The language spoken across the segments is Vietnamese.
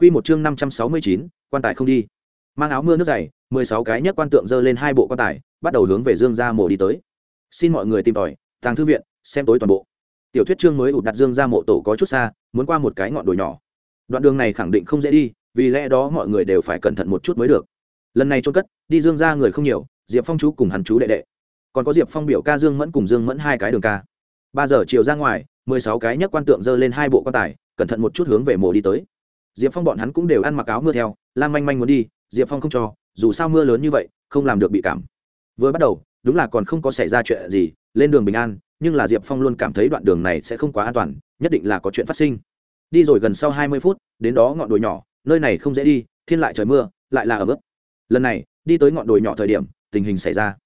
Quy một chương năm trăm sáu mươi chín, quan tài không đi. Mang áo mưa nước dày, mười sáu cái nhất quan tượng dơ lên hai bộ quan tài, bắt đầu hướng về Dương gia mộ đi tới. Xin mọi người tìm tòi, tàng thư viện, xem tối toàn bộ. Tiểu thuyết chương mới ụt đặt Dương gia mộ tổ có chút xa, muốn qua một cái ngọn đồi nhỏ. Đoạn đường này khẳng định không dễ đi, vì lẽ đó mọi người đều phải cẩn thận một chút mới được. Lần này chôn cất, đi Dương gia người không nhiều, Diệp Phong chú cùng hắn chú đệ đệ. Còn có Diệp Phong biểu ca Dương Mẫn cùng Dương Mẫn hai cái đường ca. Ba giờ chiều ra ngoài, mười sáu cái nhất quan tượng dơ lên hai bộ quan tài, cẩn thận một chút hướng về mộ đi tới diệp phong bọn hắn cũng đều ăn mặc áo mưa theo lan manh manh muốn đi, diệp phong không cho, dù sao mưa lớn như vậy, không làm được bị cảm. Vừa bắt đầu, đúng là còn không có xảy ra chuyện gì, lên đường bình an, nhưng là diệp phong luôn cảm thấy đoạn đường này sẽ không quá an toàn, nhất định là có chuyện phát sinh. Đi rồi gần sau hai mươi phút, đến đó ngọn đồi nhỏ, nơi này không dễ đi, thiên lại trời mưa, lại là ở mức lần này, đi tới ngọn đồi nhỏ thời điểm, tình hình xảy ra.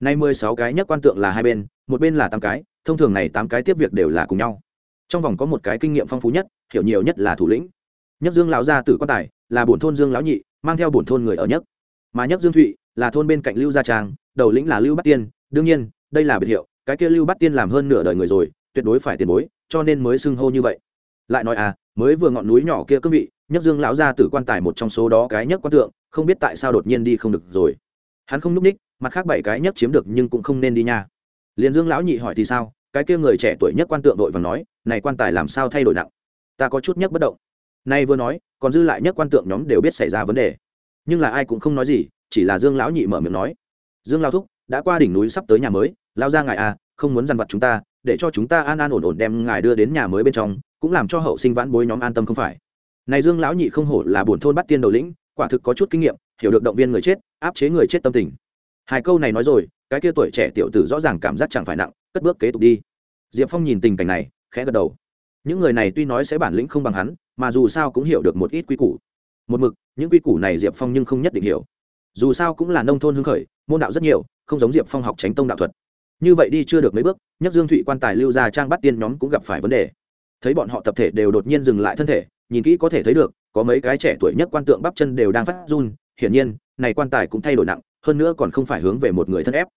Nay mười sáu cái nhất quan tượng là hai bên, một bên là tám cái, thông thường này tám cái tiếp việc đều là cùng nhau. Trong vòng có một cái kinh nghiệm phong phú nhất, hiểu nhiều nhất là thủ lĩnh nhất dương lão gia tử quan tài là bổn thôn dương lão nhị, mang theo bổn thôn người ở nhất. Mà nhất dương thụy là thôn bên cạnh lưu gia trang, đầu lĩnh là lưu Bát tiên. Đương nhiên, đây là biệt hiệu, cái kia lưu Bát tiên làm hơn nửa đời người rồi, tuyệt đối phải tiền bối, cho nên mới xưng hô như vậy. Lại nói à mới vừa ngọn núi nhỏ kia cương vị, nhất dương lão gia tử quan tài một trong số đó cái nhất quan tượng, không biết tại sao đột nhiên đi không được rồi. Hắn không núp ních, mặt khác bảy cái nhất chiếm được nhưng cũng không nên đi nha. Liền dương lão nhị hỏi thì sao, cái kia người trẻ tuổi nhất quan tượng đội và nói, này quan tài làm sao thay đổi nặng? Ta có chút nhất bất động nay vừa nói, còn dư lại nhất quan tượng nhóm đều biết xảy ra vấn đề. Nhưng là ai cũng không nói gì, chỉ là dương lão nhị mở miệng nói. Dương lao thúc, đã qua đỉnh núi sắp tới nhà mới, lao ra ngài à không muốn dằn vặt chúng ta, để cho chúng ta an an ổn ổn đem ngài đưa đến nhà mới bên trong, cũng làm cho hậu sinh vãn bối nhóm an tâm không phải. Này dương lão nhị không hổ là buồn thôn bắt tiên đầu lĩnh, quả thực có chút kinh nghiệm, hiểu được động viên người chết, áp chế người chết tâm tình. Hai câu này nói rồi, cái kia tuổi trẻ tiểu tử rõ ràng cảm giác chẳng phải nặng, cất bước kế tục đi. Diệp phong nhìn tình cảnh này, khẽ gật đầu những người này tuy nói sẽ bản lĩnh không bằng hắn, mà dù sao cũng hiểu được một ít quy củ. Một mực, những quy củ này diệp phong nhưng không nhất định hiểu. Dù sao cũng là nông thôn hưng khởi, môn đạo rất nhiều, không giống diệp phong học tránh tông đạo thuật. Như vậy đi chưa được mấy bước, nhất dương thụy quan tài lưu ra trang bắt tiên nhóm cũng gặp phải vấn đề. Thấy bọn họ tập thể đều đột nhiên dừng lại thân thể, nhìn kỹ có thể thấy được, có mấy cái trẻ tuổi nhất quan tượng bắp chân đều đang phát run. Hiển nhiên, này quan tài cũng thay đổi nặng, hơn nữa còn không phải hướng về một người thân ép.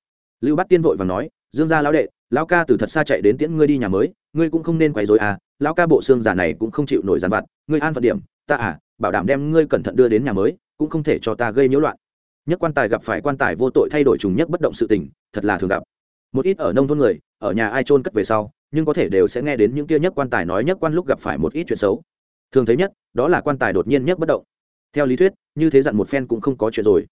Lưu bắt tiên vội và nói, dương gia lão đệ, lão ca từ thật xa chạy đến tiễn ngươi đi nhà mới, ngươi cũng không nên quấy rối à lão ca bộ xương giả này cũng không chịu nổi giàn vặt, ngươi an phận điểm, ta à bảo đảm đem ngươi cẩn thận đưa đến nhà mới, cũng không thể cho ta gây nhiễu loạn. Nhất quan tài gặp phải quan tài vô tội thay đổi trùng nhất bất động sự tình, thật là thường gặp. Một ít ở nông thôn người, ở nhà ai trôn cất về sau, nhưng có thể đều sẽ nghe đến những kia nhất quan tài nói nhất quan lúc gặp phải một ít chuyện xấu. Thường thấy nhất, đó là quan tài đột nhiên nhất bất động. Theo lý thuyết, như thế dặn một phen cũng không có chuyện rồi.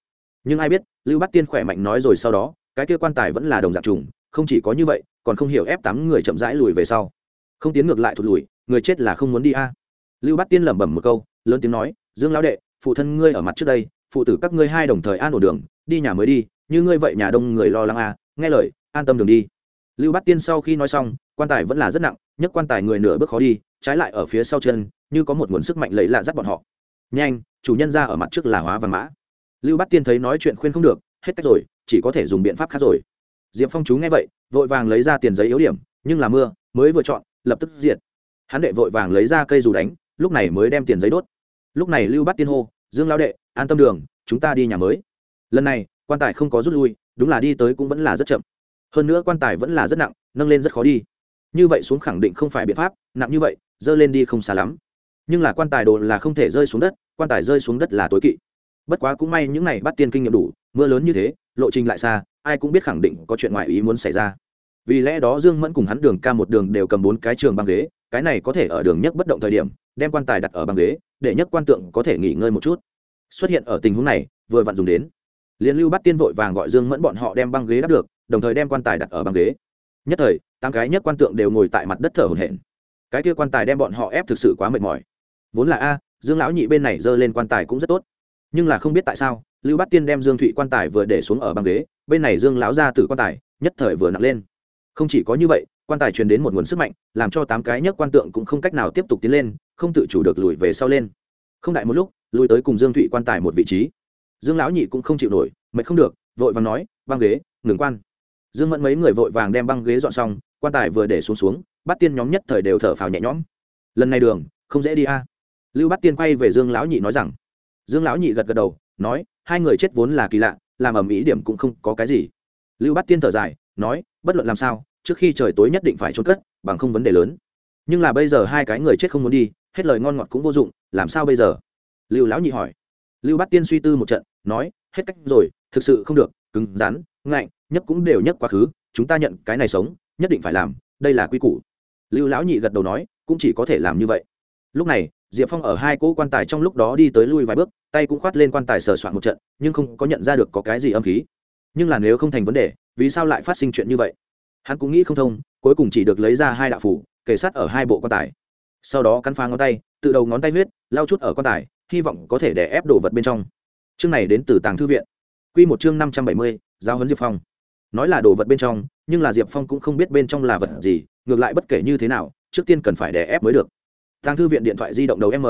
Nhưng ai biết, lưu bát tiên khỏe mạnh nói rồi sau đó, cái kia quan tài vẫn là đồng dạng trùng, không chỉ có như vậy, còn không hiểu ép tám người chậm rãi lùi về sau không tiến ngược lại thụt lùi, người chết là không muốn đi a. Lưu bát tiên lẩm bẩm một câu, lớn tiếng nói, dương lão đệ, phụ thân ngươi ở mặt trước đây, phụ tử các ngươi hai đồng thời an ổn đường, đi nhà mới đi, như ngươi vậy nhà đông người lo lắng a, nghe lời, an tâm đường đi. Lưu bát tiên sau khi nói xong, quan tài vẫn là rất nặng, nhấc quan tài người nửa bước khó đi, trái lại ở phía sau chân, như có một nguồn sức mạnh lấy lạ dắt bọn họ. Nhanh, chủ nhân ra ở mặt trước là hóa và mã. Lưu bát tiên thấy nói chuyện khuyên không được, hết cách rồi, chỉ có thể dùng biện pháp khác rồi. Diệp phong chú nghe vậy, vội vàng lấy ra tiền giấy yếu điểm, nhưng là mưa, mới vừa chọn lập tức diệt. Hắn đệ vội vàng lấy ra cây dù đánh, lúc này mới đem tiền giấy đốt. Lúc này lưu bắt tiên hô, dương lao đệ, an tâm đường, chúng ta đi nhà mới. Lần này, quan tài không có rút lui, đúng là đi tới cũng vẫn là rất chậm. Hơn nữa quan tài vẫn là rất nặng, nâng lên rất khó đi. Như vậy xuống khẳng định không phải biện pháp, nặng như vậy, dơ lên đi không xa lắm. Nhưng là quan tài đồ là không thể rơi xuống đất, quan tài rơi xuống đất là tối kỵ. Bất quá cũng may những này bắt tiên kinh nghiệm đủ, mưa lớn như thế, lộ trình lại xa, ai cũng biết khẳng định có chuyện ngoài ý muốn xảy ra vì lẽ đó dương mẫn cùng hắn đường ca một đường đều cầm bốn cái trường băng ghế, cái này có thể ở đường nhất bất động thời điểm, đem quan tài đặt ở băng ghế, để nhất quan tượng có thể nghỉ ngơi một chút. Xuất hiện ở tình huống này, vừa vặn dùng đến. Liên lưu bắt tiên vội vàng gọi dương mẫn bọn họ đem băng ghế đắp được, đồng thời đem quan tài đặt ở băng ghế. Nhất thời, tám cái nhất quan tượng đều ngồi tại mặt đất thở hổn hển. Cái kia quan tài đem bọn họ ép thực sự quá mệt mỏi. Vốn là a, dương lão nhị bên này giơ lên quan tài cũng rất tốt. Nhưng là không biết tại sao, lưu bát tiên đem dương thụy quan tài vừa để xuống ở băng ghế, bên này dương lão ra từ quan tài nhất thời vừa nặng lên không chỉ có như vậy, quan tài truyền đến một nguồn sức mạnh, làm cho tám cái nhất quan tượng cũng không cách nào tiếp tục tiến lên, không tự chủ được lùi về sau lên. Không đại một lúc, lùi tới cùng dương thụy quan tài một vị trí. Dương lão nhị cũng không chịu nổi, mệt không được, vội vàng nói, băng ghế, ngừng quan. Dương mẫn mấy người vội vàng đem băng ghế dọn xong, quan tài vừa để xuống xuống, bắt tiên nhóm nhất thời đều thở phào nhẹ nhõm. Lần này đường, không dễ đi a. Lưu bắt tiên quay về dương lão nhị nói rằng. Dương lão nhị gật gật đầu, nói, hai người chết vốn là kỳ lạ, làm ầm ĩ điểm cũng không có cái gì. Lưu bắt tiên thở dài, nói bất luận làm sao, trước khi trời tối nhất định phải trốn cất, bằng không vấn đề lớn. Nhưng là bây giờ hai cái người chết không muốn đi, hết lời ngon ngọt cũng vô dụng, làm sao bây giờ? Lưu lão nhị hỏi. Lưu bát tiên suy tư một trận, nói, hết cách rồi, thực sự không được, cứng rắn, ngạnh, nhất cũng đều nhất quá khứ, chúng ta nhận cái này sống, nhất định phải làm, đây là quy củ. Lưu lão nhị gật đầu nói, cũng chỉ có thể làm như vậy. Lúc này, diệp phong ở hai cỗ quan tài trong lúc đó đi tới lui vài bước, tay cũng khoát lên quan tài sờ soạn một trận, nhưng không có nhận ra được có cái gì âm khí. Nhưng là nếu không thành vấn đề vì sao lại phát sinh chuyện như vậy? Hắn cũng nghĩ không thông, cuối cùng chỉ được lấy ra hai đạo phủ, kề sát ở hai bộ quan tài. Sau đó cắn phá ngón tay, tự đầu ngón tay huyết lao chút ở quan tài, hy vọng có thể đè ép đồ vật bên trong. Chương này đến từ tàng thư viện. Q một chương năm trăm bảy mươi giao huấn diệp phong. Nói là đồ vật bên trong, nhưng là diệp phong cũng không biết bên trong là vật gì, ngược lại bất kể như thế nào, trước tiên cần phải đè ép mới được. Tàng thư viện điện thoại di động đầu m.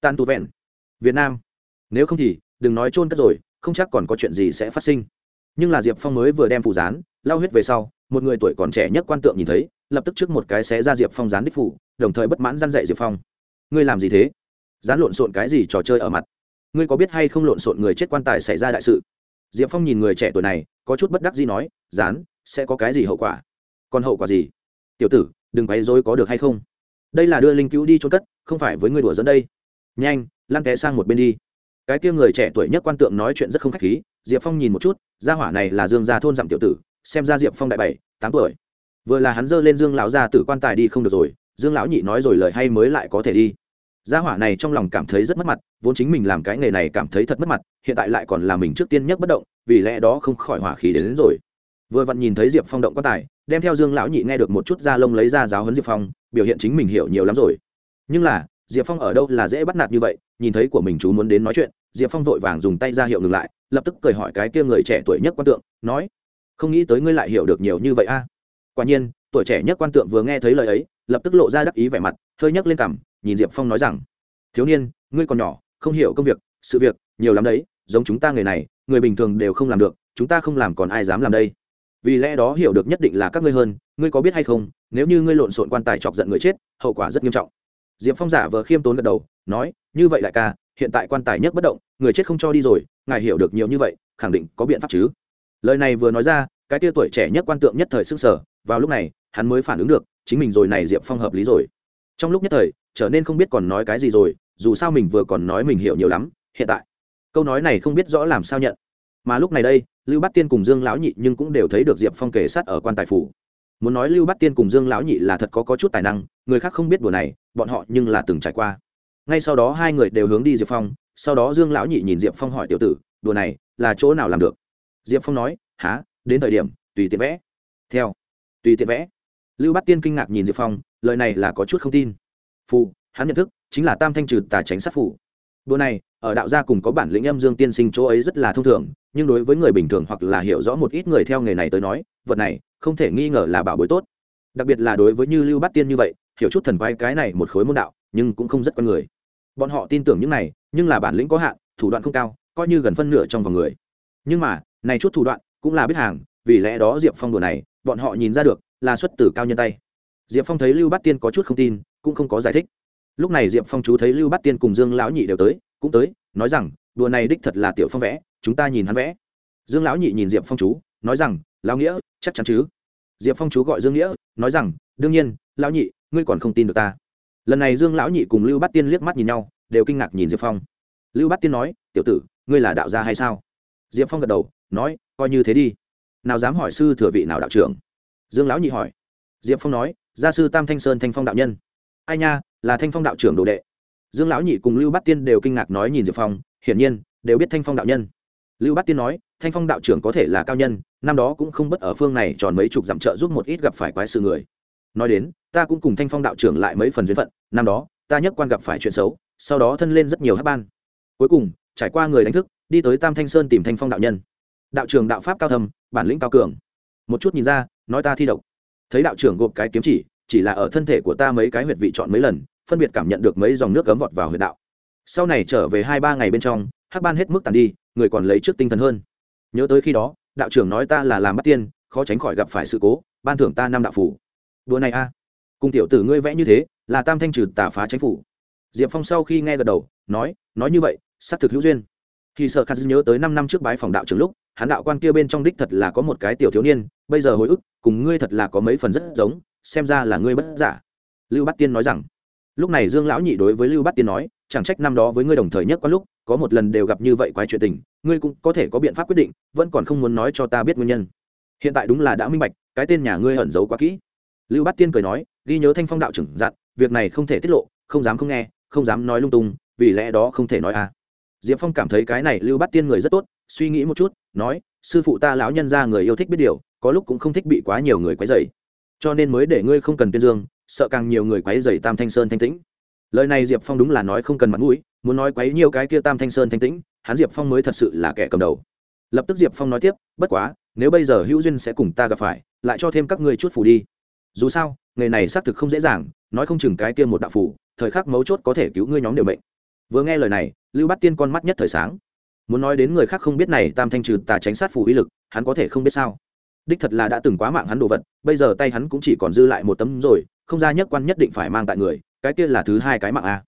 Tan tu vẹn. Việt nam. Nếu không thì, đừng nói trôn cất rồi, không chắc còn có chuyện gì sẽ phát sinh nhưng là diệp phong mới vừa đem phủ rán lao huyết về sau, một người tuổi còn trẻ nhất quan tượng nhìn thấy, lập tức trước một cái xé ra diệp phong rán đích phủ, đồng thời bất mãn g i dạy diệp phong. Ngươi làm gì thế? Rán lộn xộn cái gì trò chơi ở mặt? Ngươi có biết hay không lộn xộn người chết quan tài xảy ra đại sự? Diệp phong nhìn người trẻ tuổi này, có chút bất đắc gì nói rán sẽ có cái gì hậu quả? Còn hậu quả gì? Tiểu tử, đừng quấy dối có được hay không? Đây là đưa linh cứu đi trốn cất, không phải với người đùa dẫn đây. Nhanh, lăn té sang một bên đi. Cái kia người trẻ tuổi nhất quan tượng nói chuyện rất không khách khí diệp phong nhìn một chút gia hỏa này là dương gia thôn dặm tiểu tử xem ra diệp phong đại bảy tám tuổi. Vừa là hắn dơ lên dương lão gia tử quan tài đi không được rồi dương lão nhị nói rồi lời hay mới lại có thể đi. Gia hỏa này trong lòng cảm thấy rất mất mặt vốn chính mình làm cái nghề này cảm thấy thật mất mặt hiện tại lại còn là mình trước tiên nhất bất động vì lẽ đó không khỏi hỏa khí đến, đến rồi. Vừa vặn nhìn thấy diệp phong động quan tài đem theo dương lão nhị nghe được một chút da lông lấy ra giáo hấn diệp phong biểu hiện chính mình hiểu nhiều lắm rồi. Nhưng là diệp phong ở đâu là dễ bắt nạt như vậy nhìn thấy của mình chú muốn đến nói chuyện diệp phong vội vàng dùng tay ra hiệu ngừng lại lập tức cười hỏi cái kia người trẻ tuổi nhất quan tượng, nói, không nghĩ tới ngươi lại hiểu được nhiều như vậy a. Quả nhiên, tuổi trẻ nhất quan tượng vừa nghe thấy lời ấy, lập tức lộ ra đắc ý vẻ mặt, hơi nhấc lên cằm, nhìn diệp phong nói rằng, thiếu niên, ngươi còn nhỏ, không hiểu công việc, sự việc, nhiều lắm đấy, giống chúng ta người này, người bình thường đều không làm được, chúng ta không làm còn ai dám làm đây. Vì lẽ đó hiểu được nhất định là các ngươi hơn, ngươi có biết hay không, nếu như ngươi lộn xộn quan tài chọc giận người chết, hậu quả rất nghiêm trọng. Diệp phong giả vờ khiêm tốn gật đầu, nói, như vậy đại ca hiện tại quan tài nhất bất động người chết không cho đi rồi ngài hiểu được nhiều như vậy khẳng định có biện pháp chứ. Lời này vừa nói ra cái tia tuổi trẻ nhất quan tượng nhất thời s ư n g sở vào lúc này hắn mới phản ứng được chính mình rồi này diệp phong hợp lý rồi. Trong lúc nhất thời trở nên không biết còn nói cái gì rồi dù sao mình vừa còn nói mình hiểu nhiều lắm hiện tại câu nói này không biết rõ làm sao nhận. Mà lúc này đây lưu bát tiên cùng dương lão nhị nhưng cũng đều thấy được diệp phong kể sát ở quan tài phủ. Muốn nói lưu bát tiên cùng dương lão nhị là thật có, có chút tài năng người khác không biết đùa này bọn họ nhưng là từng trải qua ngay sau đó hai người đều hướng đi diệp phong, sau đó dương lão nhị nhìn diệp phong hỏi tiểu tử, đùa này là chỗ nào làm được? Diệp phong nói há đến thời điểm, tùy tiện vẽ. Theo, tùy tiện vẽ. Lưu bát tiên kinh ngạc nhìn diệp phong, lời này là có chút không tin. Phù, hắn nhận thức, chính là tam thanh trừ tà tránh sát phủ đùa này, ở đạo gia cùng có bản lĩnh âm dương tiên sinh chỗ ấy rất là thông thường, nhưng đối với người bình thường hoặc là hiểu rõ một ít người theo nghề này tới nói, vật này không thể nghi ngờ là bảo bối tốt. Đặc biệt là đối với như lưu bát tiên như vậy, hiểu chút thần quái cái này một khối môn đạo, nhưng cũng không rất con người bọn họ tin tưởng những này, nhưng là bản lĩnh có hạn, thủ đoạn không cao, coi như gần phân nửa trong vòng người. Nhưng mà, này chút thủ đoạn cũng là biết hàng, vì lẽ đó diệp phong đùa này, bọn họ nhìn ra được là xuất từ cao nhân tay. Diệp phong thấy lưu bát tiên có chút không tin, cũng không có giải thích. Lúc này diệp phong chú thấy lưu bát tiên cùng dương lão nhị đều tới, cũng tới, nói rằng, đùa này đích thật là tiểu phong vẽ, chúng ta nhìn hắn vẽ. Dương lão nhị nhìn diệp phong chú, nói rằng, lão nghĩa, chắc chắn chứ? Diệp phong chú gọi dương nghĩa, nói rằng, đương nhiên, lão nhị, ngươi còn không tin được ta lần này dương lão nhị cùng lưu bát tiên liếc mắt nhìn nhau, đều kinh ngạc nhìn diệp phong. Lưu bát tiên nói, tiểu tử, ngươi là đạo gia hay sao? Diệp phong gật đầu, nói, coi như thế đi. Nào dám hỏi sư thừa vị nào đạo trưởng? Dương lão nhị hỏi. Diệp phong nói, gia sư tam thanh sơn thanh phong đạo nhân. Ai nha, là thanh phong đạo trưởng đồ đệ. Dương lão nhị cùng lưu bát tiên đều kinh ngạc nói nhìn diệp phong, hiển nhiên, đều biết thanh phong đạo nhân. Lưu bát tiên nói, thanh phong đạo trưởng có thể là cao nhân, năm đó cũng không bất ở phương này tròn mấy chục dặm trợ giúp một ít gặp phải quái sự người. Nói đến ta cũng cùng thanh phong đạo trưởng lại mấy phần duyên phận, năm đó, ta nhất quan gặp phải chuyện xấu, sau đó thân lên rất nhiều hát ban. Cuối cùng, trải qua người đánh thức, đi tới tam thanh sơn tìm thanh phong đạo nhân. Đạo trưởng đạo pháp cao thầm bản lĩnh cao cường. Một chút nhìn ra, nói ta thi độc. Thấy đạo trưởng gộp cái kiếm chỉ chỉ là ở thân thể của ta mấy cái huyệt vị chọn mấy lần, phân biệt cảm nhận được mấy dòng nước cấm vọt vào huyệt đạo. Sau này trở về hai ba ngày bên trong hắc ban hết mức tàn đi, người còn lấy trước tinh thần hơn. Nhớ tới khi đó, đạo trưởng nói ta là làm bắt tiên, khó tránh khỏi gặp phải sự cố, ban thưởng ta năm đạo phủ đùa này a. à cùng tiểu tử ngươi vẽ như thế, là tam thanh trừ tả phá chính phủ. Diệp phong sau khi nghe gật đầu, nói nói như vậy, xác thực hữu duyên. Khi sợ khát nhớ tới năm năm trước bái phòng đạo trưởng lúc, hắn đạo quan kia bên trong đích thật là có một cái tiểu thiếu niên, bây giờ hồi ức, cùng ngươi thật là có mấy phần rất giống, xem ra là ngươi bất giả. Lưu bát tiên nói rằng, lúc này dương lão nhị đối với lưu bát tiên nói, chẳng trách năm đó với ngươi đồng thời nhất có lúc, có một lần đều gặp như vậy quái chuyện tình, ngươi cũng có thể có biện pháp quyết định, vẫn còn không muốn nói cho ta biết nguyên nhân. Hiện tại đúng là đã minh bạch, cái tên nhà ngươi ẩn giấu quá kỹ. Lưu bát tiên cười nói ghi nhớ thanh phong đạo trưởng dặn, việc này không thể tiết lộ, không dám không nghe, không dám nói lung tung, vì lẽ đó không thể nói à. Diệp phong cảm thấy cái này lưu bát tiên người rất tốt, suy nghĩ một chút, nói, sư phụ ta lão nhân ra người yêu thích biết điều, có lúc cũng không thích bị quá nhiều người quấy dày cho nên mới để ngươi không cần tuyên dương, sợ càng nhiều người quấy dày tam thanh sơn thanh tĩnh. Lời này diệp phong đúng là nói không cần mặt mũi, muốn nói quấy nhiều cái kia tam thanh sơn thanh tĩnh, hắn diệp phong mới thật sự là kẻ cầm đầu. Lập tức diệp phong nói tiếp, bất quá, nếu bây giờ hữu duyên sẽ cùng ta gặp phải, lại cho thêm các ngươi chút phủ đi. Dù sao nghề này xác thực không dễ dàng, nói không chừng cái kia một đạo phủ, thời khắc mấu chốt có thể cứu ngươi nhóm đều bệnh vừa nghe lời này, lưu bắt tiên con mắt nhất thời sáng. Muốn nói đến người khác không biết này, tam thanh trừ tà tránh sát phù uy lực, hắn có thể không biết sao? Đích thật là đã từng quá mạng hắn đồ vật, bây giờ tay hắn cũng chỉ còn dư lại một tấm rồi, không ra nhất quan nhất định phải mang tại người, cái kia là thứ hai cái mạng a.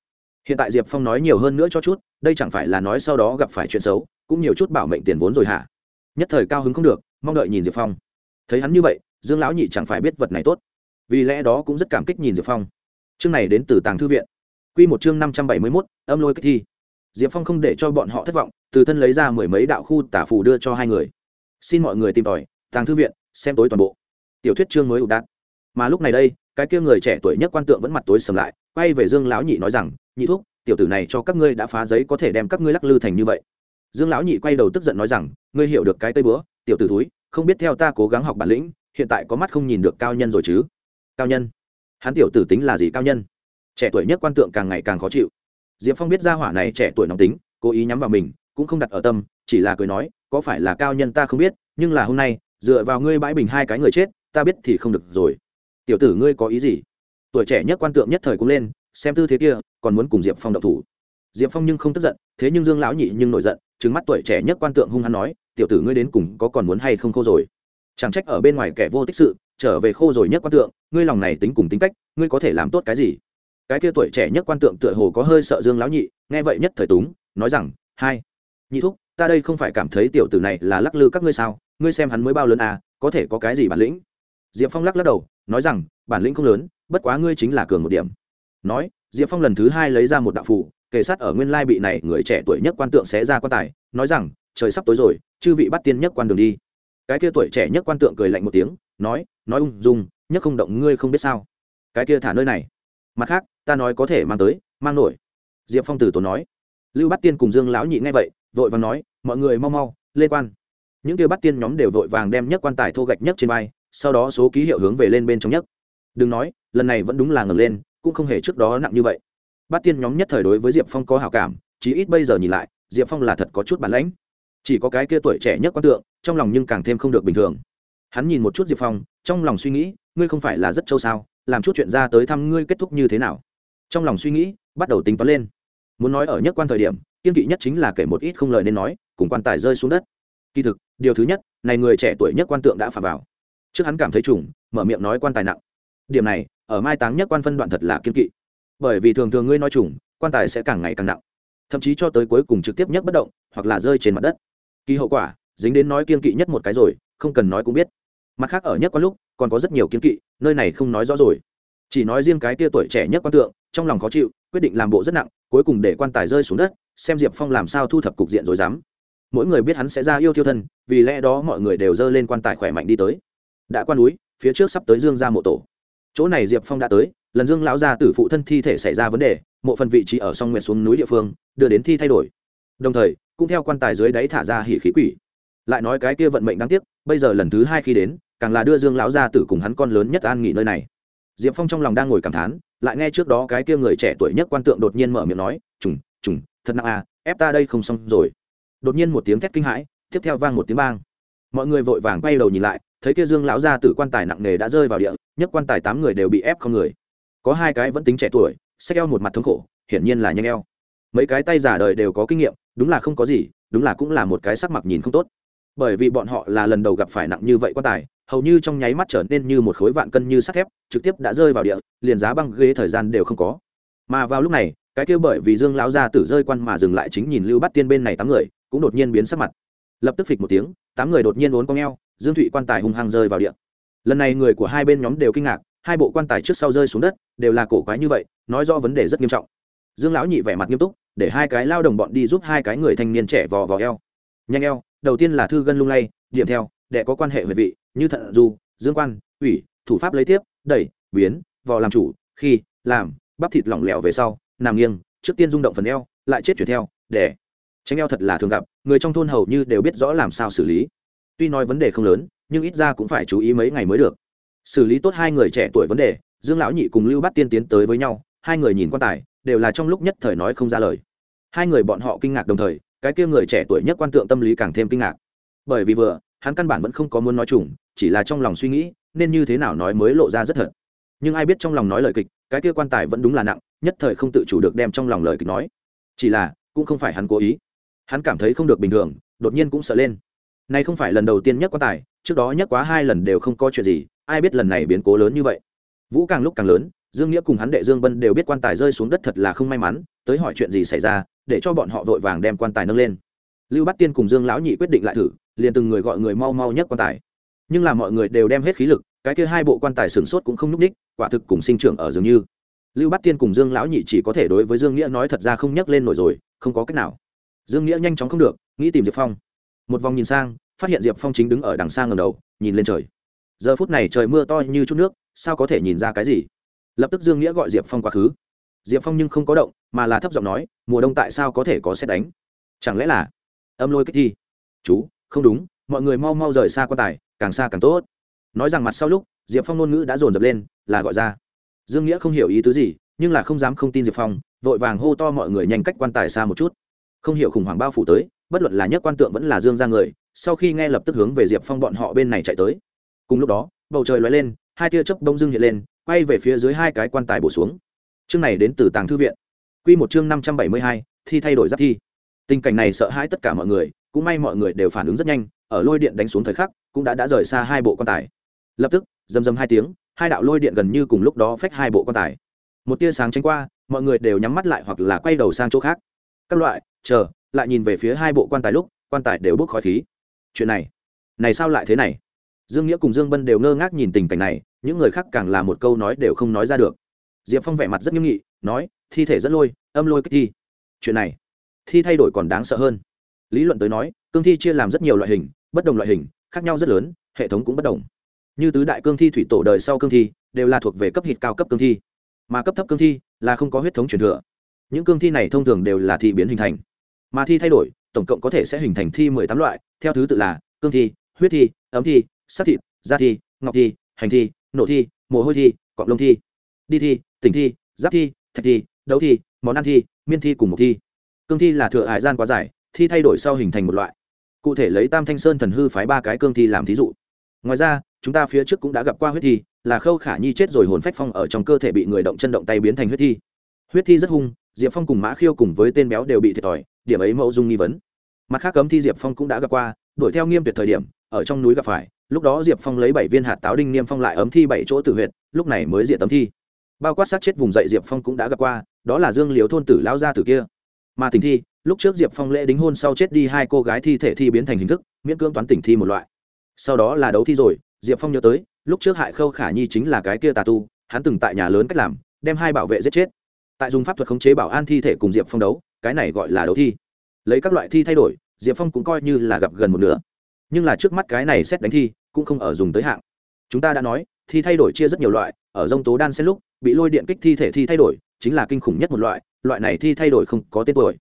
Hiện tại diệp phong nói nhiều hơn nữa cho chút, đây chẳng phải là nói sau đó gặp phải chuyện xấu, cũng nhiều chút bảo mệnh tiền vốn rồi hả? Nhất thời cao hứng không được, mong đợi nhìn diệp phong. Thấy hắn như vậy, dương lão nhị chẳng phải biết vật này tốt vì lẽ đó cũng rất cảm kích nhìn diệp phong. Chương này đến từ tàng thư viện. Q một chương năm trăm bảy mươi mốt, âm lôi kích thi. Diệp phong không để cho bọn họ thất vọng, từ thân lấy ra mười mấy đạo khu tả phù đưa cho hai người. Xin mọi người tìm tòi, tàng thư viện, xem tối toàn bộ. Tiểu thuyết chương mới ụ đạn mà lúc này đây, cái kia người trẻ tuổi nhất quan tượng vẫn mặt tối sầm lại, quay về dương lão nhị nói rằng, nhị thúc, tiểu tử này cho các ngươi đã phá giấy có thể đem các ngươi lắc lư thành như vậy. Dương lão nhị quay đầu tức giận nói rằng, ngươi hiểu được cái tây bữa, tiểu tử thúi, không biết theo ta cố gắng học bản lĩnh, hiện tại có mắt không nhìn được cao nhân rồi chứ? Cao nhân. Hắn tiểu tử tính là gì cao nhân? Trẻ tuổi nhất quan tượng càng ngày càng khó chịu. Diệp phong biết ra hỏa này trẻ tuổi nóng tính, cố ý nhắm vào mình, cũng không đặt ở tâm, chỉ là cười nói, có phải là cao nhân ta không biết, nhưng là hôm nay, dựa vào ngươi bãi bình hai cái người chết, ta biết thì không được rồi. Tiểu tử ngươi có ý gì? Tuổi trẻ nhất quan tượng nhất thời cũng lên, xem tư thế kia, còn muốn cùng diệp phong đậu thủ. Diệp phong nhưng không tức giận, thế nhưng dương lão nhị nhưng nổi giận trứng mắt tuổi trẻ nhất quan tượng hung hăng nói, tiểu tử ngươi đến cùng có còn muốn hay không khô rồi? Chẳng trách ở bên ngoài kẻ vô tích sự trở về khô rồi nhất quan tượng, ngươi lòng này tính cùng tính cách, ngươi có thể làm tốt cái gì? Cái kia tuổi trẻ nhất quan tượng tựa hồ có hơi sợ dương lão nhị, nghe vậy nhất thời túng, nói rằng, hai, nhị thúc, ta đây không phải cảm thấy tiểu tử này là lắc lư các ngươi sao? Ngươi xem hắn mới bao lớn à có thể có cái gì bản lĩnh? Diệp phong lắc lắc đầu, nói rằng, bản lĩnh không lớn, bất quá ngươi chính là cường một điểm. Nói, diệp phong lần thứ hai lấy ra một đạo phủ kề sát ở nguyên lai bị này người trẻ tuổi nhất quan tượng sẽ ra quan tài, nói rằng, trời sắp tối rồi, chư vị bắt tiên nhất quan đường đi. Cái kia tuổi trẻ nhất quan tượng cười lạnh một tiếng, nói nói ung dung, nhất không động ngươi không biết sao. Cái kia thả nơi này. Mặt khác, ta nói có thể mang tới, mang nổi. Diệp phong từ tốn nói. Lưu bắt tiên cùng dương lão nhị nghe vậy, vội vàng nói, mọi người mau mau, lên quan. Những kia bắt tiên nhóm đều vội vàng đem nhất quan tài thô gạch nhất trên vai, sau đó số ký hiệu hướng về lên bên trong nhất. Đừng nói, lần này vẫn đúng là ngẩng lên, cũng không hề trước đó nặng như vậy. Bắt tiên nhóm nhất thời đối với diệp phong có hảo cảm, chí ít bây giờ nhìn lại, diệp phong là thật có chút bản lãnh. Chỉ có cái kia tuổi trẻ nhất quan tượng, trong lòng nhưng càng thêm không được bình thường hắn nhìn một chút diệp phong, trong lòng suy nghĩ, ngươi không phải là rất châu sao, làm chút chuyện ra tới thăm ngươi kết thúc như thế nào? Trong lòng suy nghĩ, bắt đầu tính toán lên. Muốn nói ở nhất quan thời điểm, kiên kỵ nhất chính là kể một ít không lời nên nói, cùng quan tài rơi xuống đất. Kỳ thực, điều thứ nhất, này người trẻ tuổi nhất quan tượng đã phạm vào. Trước hắn cảm thấy trùng, mở miệng nói quan tài nặng. Điểm này, ở mai táng nhất quan phân đoạn thật là kiên kỵ. Bởi vì thường thường ngươi nói trùng, quan tài sẽ càng ngày càng nặng. Thậm chí cho tới cuối cùng trực tiếp nhất bất động, hoặc là rơi trên mặt đất. Kỳ hậu quả, dính đến nói kiên kỵ nhất một cái rồi, không cần nói cũng biết mặt khác ở nhất quan lúc, còn có rất nhiều kiến kỵ, nơi này không nói rõ rồi. Chỉ nói riêng cái tia tuổi trẻ nhất quan tượng, trong lòng khó chịu, quyết định làm bộ rất nặng, cuối cùng để quan tài rơi xuống đất, xem diệp phong làm sao thu thập cục diện rồi dám. Mỗi người biết hắn sẽ ra yêu thiêu thân, vì lẽ đó mọi người đều dơ lên quan tài khỏe mạnh đi tới. Đã quan núi, phía trước sắp tới dương ra mộ tổ. Chỗ này diệp phong đã tới, lần dương lão gia tử phụ thân thi thể xảy ra vấn đề, mộ phần vị trí ở song nguyện xuống núi địa phương, đưa đến thi thay đổi. Đồng thời, cũng theo quan tài dưới đáy thả ra hỉ khí quỷ. Lại nói cái kia vận mệnh đáng tiếc bây giờ lần thứ hai khi đến, càng là đưa dương lão gia tử cùng hắn con lớn nhất an nghỉ nơi này. Diệp phong trong lòng đang ngồi cảm thán, lại nghe trước đó cái kia người trẻ tuổi nhất quan tượng đột nhiên mở miệng nói, trùng trùng, thật nặng à ép ta đây không xong rồi. Đột nhiên một tiếng thét kinh hãi, tiếp theo vang một tiếng bang. Mọi người vội vàng quay đầu nhìn lại, thấy kia dương lão gia tử quan tài nặng nề đã rơi vào địa, nhất quan tài tám người đều bị ép không người. Có hai cái vẫn tính trẻ tuổi, xách eo một mặt thống khổ, hiển nhiên là nhanh eo. Mấy cái tay giả đời đều có kinh nghiệm, đúng là không có gì, đúng là cũng là một cái sắc mặt nhìn không tốt bởi vì bọn họ là lần đầu gặp phải nặng như vậy quan tài, hầu như trong nháy mắt trở nên như một khối vạn cân như sắt thép, trực tiếp đã rơi vào địa, liền giá băng ghế thời gian đều không có. Mà vào lúc này, cái kia bởi vì dương lão gia tử rơi quan mà dừng lại chính nhìn lưu bắt tiên bên này tám người, cũng đột nhiên biến sắc mặt. Lập tức phịch một tiếng, tám người đột nhiên uốn cong eo, dương thụy quan tài hung hăng rơi vào địa. Lần này người của hai bên nhóm đều kinh ngạc, hai bộ quan tài trước sau rơi xuống đất, đều là cổ quái như vậy, nói do vấn đề rất nghiêm trọng. Dương lão nhị vẻ mặt nghiêm túc, để hai cái lao đồng bọn đi giúp hai cái người thanh niên trẻ vò vò eo nhanh eo, đầu tiên là thư gân lung lay, điểm theo đệ có quan hệ về vị, như thận du dương quan, ủy, thủ pháp lấy tiếp, đẩy, biến, vò làm chủ, khi, làm, bắp thịt lỏng lẻo về sau, nằm nghiêng, trước tiên rung động phần eo, lại chết chuyển theo, để. Tránh eo thật là thường gặp, người trong thôn hầu như đều biết rõ làm sao xử lý. Tuy nói vấn đề không lớn, nhưng ít ra cũng phải chú ý mấy ngày mới được. Xử lý tốt hai người trẻ tuổi vấn đề, dương lão nhị cùng lưu bát tiên tiến tới với nhau, hai người nhìn quan tài, đều là trong lúc nhất thời nói không ra lời. Hai người bọn họ kinh ngạc đồng thời cái kia người trẻ tuổi nhất quan tượng tâm lý càng thêm kinh ngạc. Bởi vì vừa, hắn căn bản vẫn không có muốn nói chung chỉ là trong lòng suy nghĩ, nên như thế nào nói mới lộ ra rất thật. Nhưng ai biết trong lòng nói lời kịch, cái kia quan tài vẫn đúng là nặng, nhất thời không tự chủ được đem trong lòng lời kịch nói. Chỉ là, cũng không phải hắn cố ý. Hắn cảm thấy không được bình thường, đột nhiên cũng sợ lên. Nay không phải lần đầu tiên nhất quan tài, trước đó nhất quá hai lần đều không có chuyện gì, ai biết lần này biến cố lớn như vậy. Vũ càng lúc càng lớn dương nghĩa cùng hắn đệ dương bân đều biết quan tài rơi xuống đất thật là không may mắn, tới hỏi chuyện gì xảy ra, để cho bọn họ vội vàng đem quan tài nâng lên. Lưu Bát tiên cùng dương lão nhị quyết định lại thử, liền từng người gọi người mau mau nhất quan tài. Nhưng là mọi người đều đem hết khí lực, cái kia hai bộ quan tài sửng sốt cũng không n ú c ních quả thực cùng sinh trưởng ở dường như. Lưu Bát tiên cùng dương lão nhị chỉ có thể đối với dương nghĩa nói thật ra không nhắc lên nổi rồi, không có cách nào. Dương nghĩa nhanh chóng không được, nghĩ tìm diệp phong. Một vòng nhìn sang, phát hiện diệp phong chính đứng ở đằng xa ngầm đầu, nhìn lên trời. Giờ phút này trời mưa to như chút nước, sao có thể nhìn ra cái gì? Lập tức dương nghĩa gọi diệp phong quá khứ. Diệp phong nhưng không có động, mà là thấp giọng nói, mùa đông tại sao có thể có xét đánh? Chẳng lẽ là âm lôi kích thi? Chú, không đúng, mọi người mau mau rời xa quan tài, càng xa càng tốt. Nói rằng mặt sau lúc, diệp phong ngôn ngữ đã dồn dập lên, là gọi ra. Dương nghĩa không hiểu ý tứ gì, nhưng là không dám không tin diệp phong, vội vàng hô to mọi người nhanh cách quan tài xa một chút. Không hiểu khủng hoảng bao phủ tới, bất luận là nhất quan tượng vẫn là dương ra người, sau khi nghe lập tức hướng về diệp phong bọn họ bên này chạy tới. Cùng lúc đó, bầu trời loay lên, hai tia chớp bông dưng hiện lên quay về phía dưới hai cái quan tài bổ xuống. Chương này đến từ tàng thư viện. Q một chương năm trăm bảy mươi hai, thi thay đổi giáp thi. Tình cảnh này sợ hãi tất cả mọi người, cũng may mọi người đều phản ứng rất nhanh, ở lôi điện đánh xuống thời khắc, cũng đã đã rời xa hai bộ quan tài. Lập tức, rầm rầm hai tiếng, hai đạo lôi điện gần như cùng lúc đó phách hai bộ quan tài. Một tia sáng tránh qua, mọi người đều nhắm mắt lại hoặc là quay đầu sang chỗ khác. Các loại, chờ, lại nhìn về phía hai bộ quan tài lúc, quan tài đều bốc khói khí. Chuyện này này sao lại thế này? Dương nghĩa cùng dương bân đều ngơ ngác nhìn tình cảnh này những người khác càng là một câu nói đều không nói ra được. Diệp phong vẻ mặt rất nghiêm nghị, nói, thi thể dẫn lôi, âm lôi kích thi. Chuyện này, thi thay đổi còn đáng sợ hơn. Lý luận tới nói, cương thi chia làm rất nhiều loại hình, bất đồng loại hình, khác nhau rất lớn, hệ thống cũng bất đồng. Như tứ đại cương thi thủy tổ đời sau cương thi, đều là thuộc về cấp hít cao cấp cương thi. Mà cấp thấp cương thi là không có huyết thống truyền thừa. Những cương thi này thông thường đều là thi biến hình thành. Mà thi thay đổi, tổng cộng có thể sẽ hình thành thi mười tám loại, theo thứ tự là cương thi, huyết thi, ấm thi, sắc thịt, da thi, ngọc thi, hành thi nổ thi, mồ hôi thi cọng lông thi, đi thi, tỉnh thi, giáp thi, thạch thi, đấu thi, món ăn thi, miên thi cùng một thi. Cương thi là thừa hải gian quá dài, thi thay đổi sau hình thành một loại. Cụ thể lấy tam thanh sơn thần hư phái ba cái cương thi làm thí dụ. Ngoài ra, chúng ta phía trước cũng đã gặp qua huyết thi, là khâu khả nhi chết rồi hồn phách phong ở trong cơ thể bị người động chân động tay biến thành huyết thi. Huyết thi rất hung, diệp phong cùng mã khiêu cùng với tên béo đều bị thiệt thòi, điểm ấy mẫu dung nghi vấn. Mặt khác cấm thi diệp phong cũng đã gặp qua, đuổi theo nghiêm tuyệt thời điểm, ở trong núi gặp phải lúc đó diệp phong lấy bảy viên hạt táo đinh niêm phong lại ấm thi bảy chỗ tử huyệt, lúc này mới diệt tấm thi. Bao quát sát chết vùng dậy diệp phong cũng đã gặp qua, đó là dương liếu thôn tử lao ra tử kia. Mà tình thi, lúc trước diệp phong lễ đính hôn sau chết đi hai cô gái thi thể thi biến thành hình thức, miễn cưỡng toán tình thi một loại. Sau đó là đấu thi rồi, diệp phong nhớ tới, lúc trước hại khâu khả nhi chính là cái kia tà tu, hắn từng tại nhà lớn cách làm, đem hai bảo vệ giết chết. Tại dùng pháp thuật khống chế bảo an thi thể cùng diệp phong đấu, cái này gọi là đấu thi. Lấy các loại thi thay đổi, diệp phong cũng coi như là gặp gần một nửa nhưng là trước mắt cái này xét đánh thi cũng không ở dùng tới hạng. Chúng ta đã nói, thi thay đổi chia rất nhiều loại, ở rông tố đan xen lúc, bị lôi điện kích thi thể thi thay đổi, chính là kinh khủng nhất một loại loại này thi thay đổi không có tên tuổi.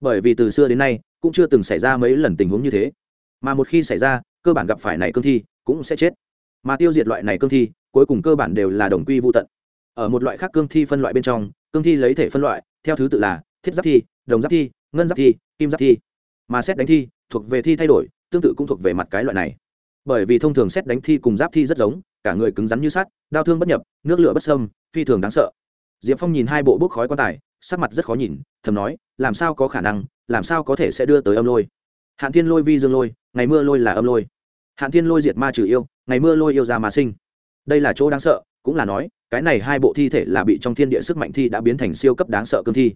Bởi vì từ xưa đến nay, cũng chưa từng xảy ra mấy lần tình huống như thế. Mà một khi xảy ra, cơ bản gặp phải này cương thi, cũng sẽ chết. Mà tiêu diệt loại này cương thi, cuối cùng cơ bản đều là đồng quy vô tận. Ở một loại khác cương thi phân loại bên trong, cương thi lấy thể phân loại, theo thứ tự là thiết giáp thi, đồng giáp thi, ngân giáp thi, kim giáp thi. Mà xét đánh thi, thuộc về thi thay đổi tương tự cũng thuộc về mặt cái loại này. Bởi vì thông thường xét đánh thi cùng giáp thi rất giống, cả người cứng rắn như sắt, đau thương bất nhập, nước lửa bất sâm phi thường đáng sợ. Diệp phong nhìn hai bộ bốc khói quan tài, sắc mặt rất khó nhìn, thầm nói, làm sao có khả năng, làm sao có thể sẽ đưa tới âm lôi? Hạn thiên lôi vi dương lôi, ngày mưa lôi là âm lôi. Hạn thiên lôi diệt ma trừ yêu, ngày mưa lôi yêu ra mà sinh. Đây là chỗ đáng sợ, cũng là nói, cái này hai bộ thi thể là bị trong thiên địa sức mạnh thi đã biến thành siêu cấp đáng sợ cương thi.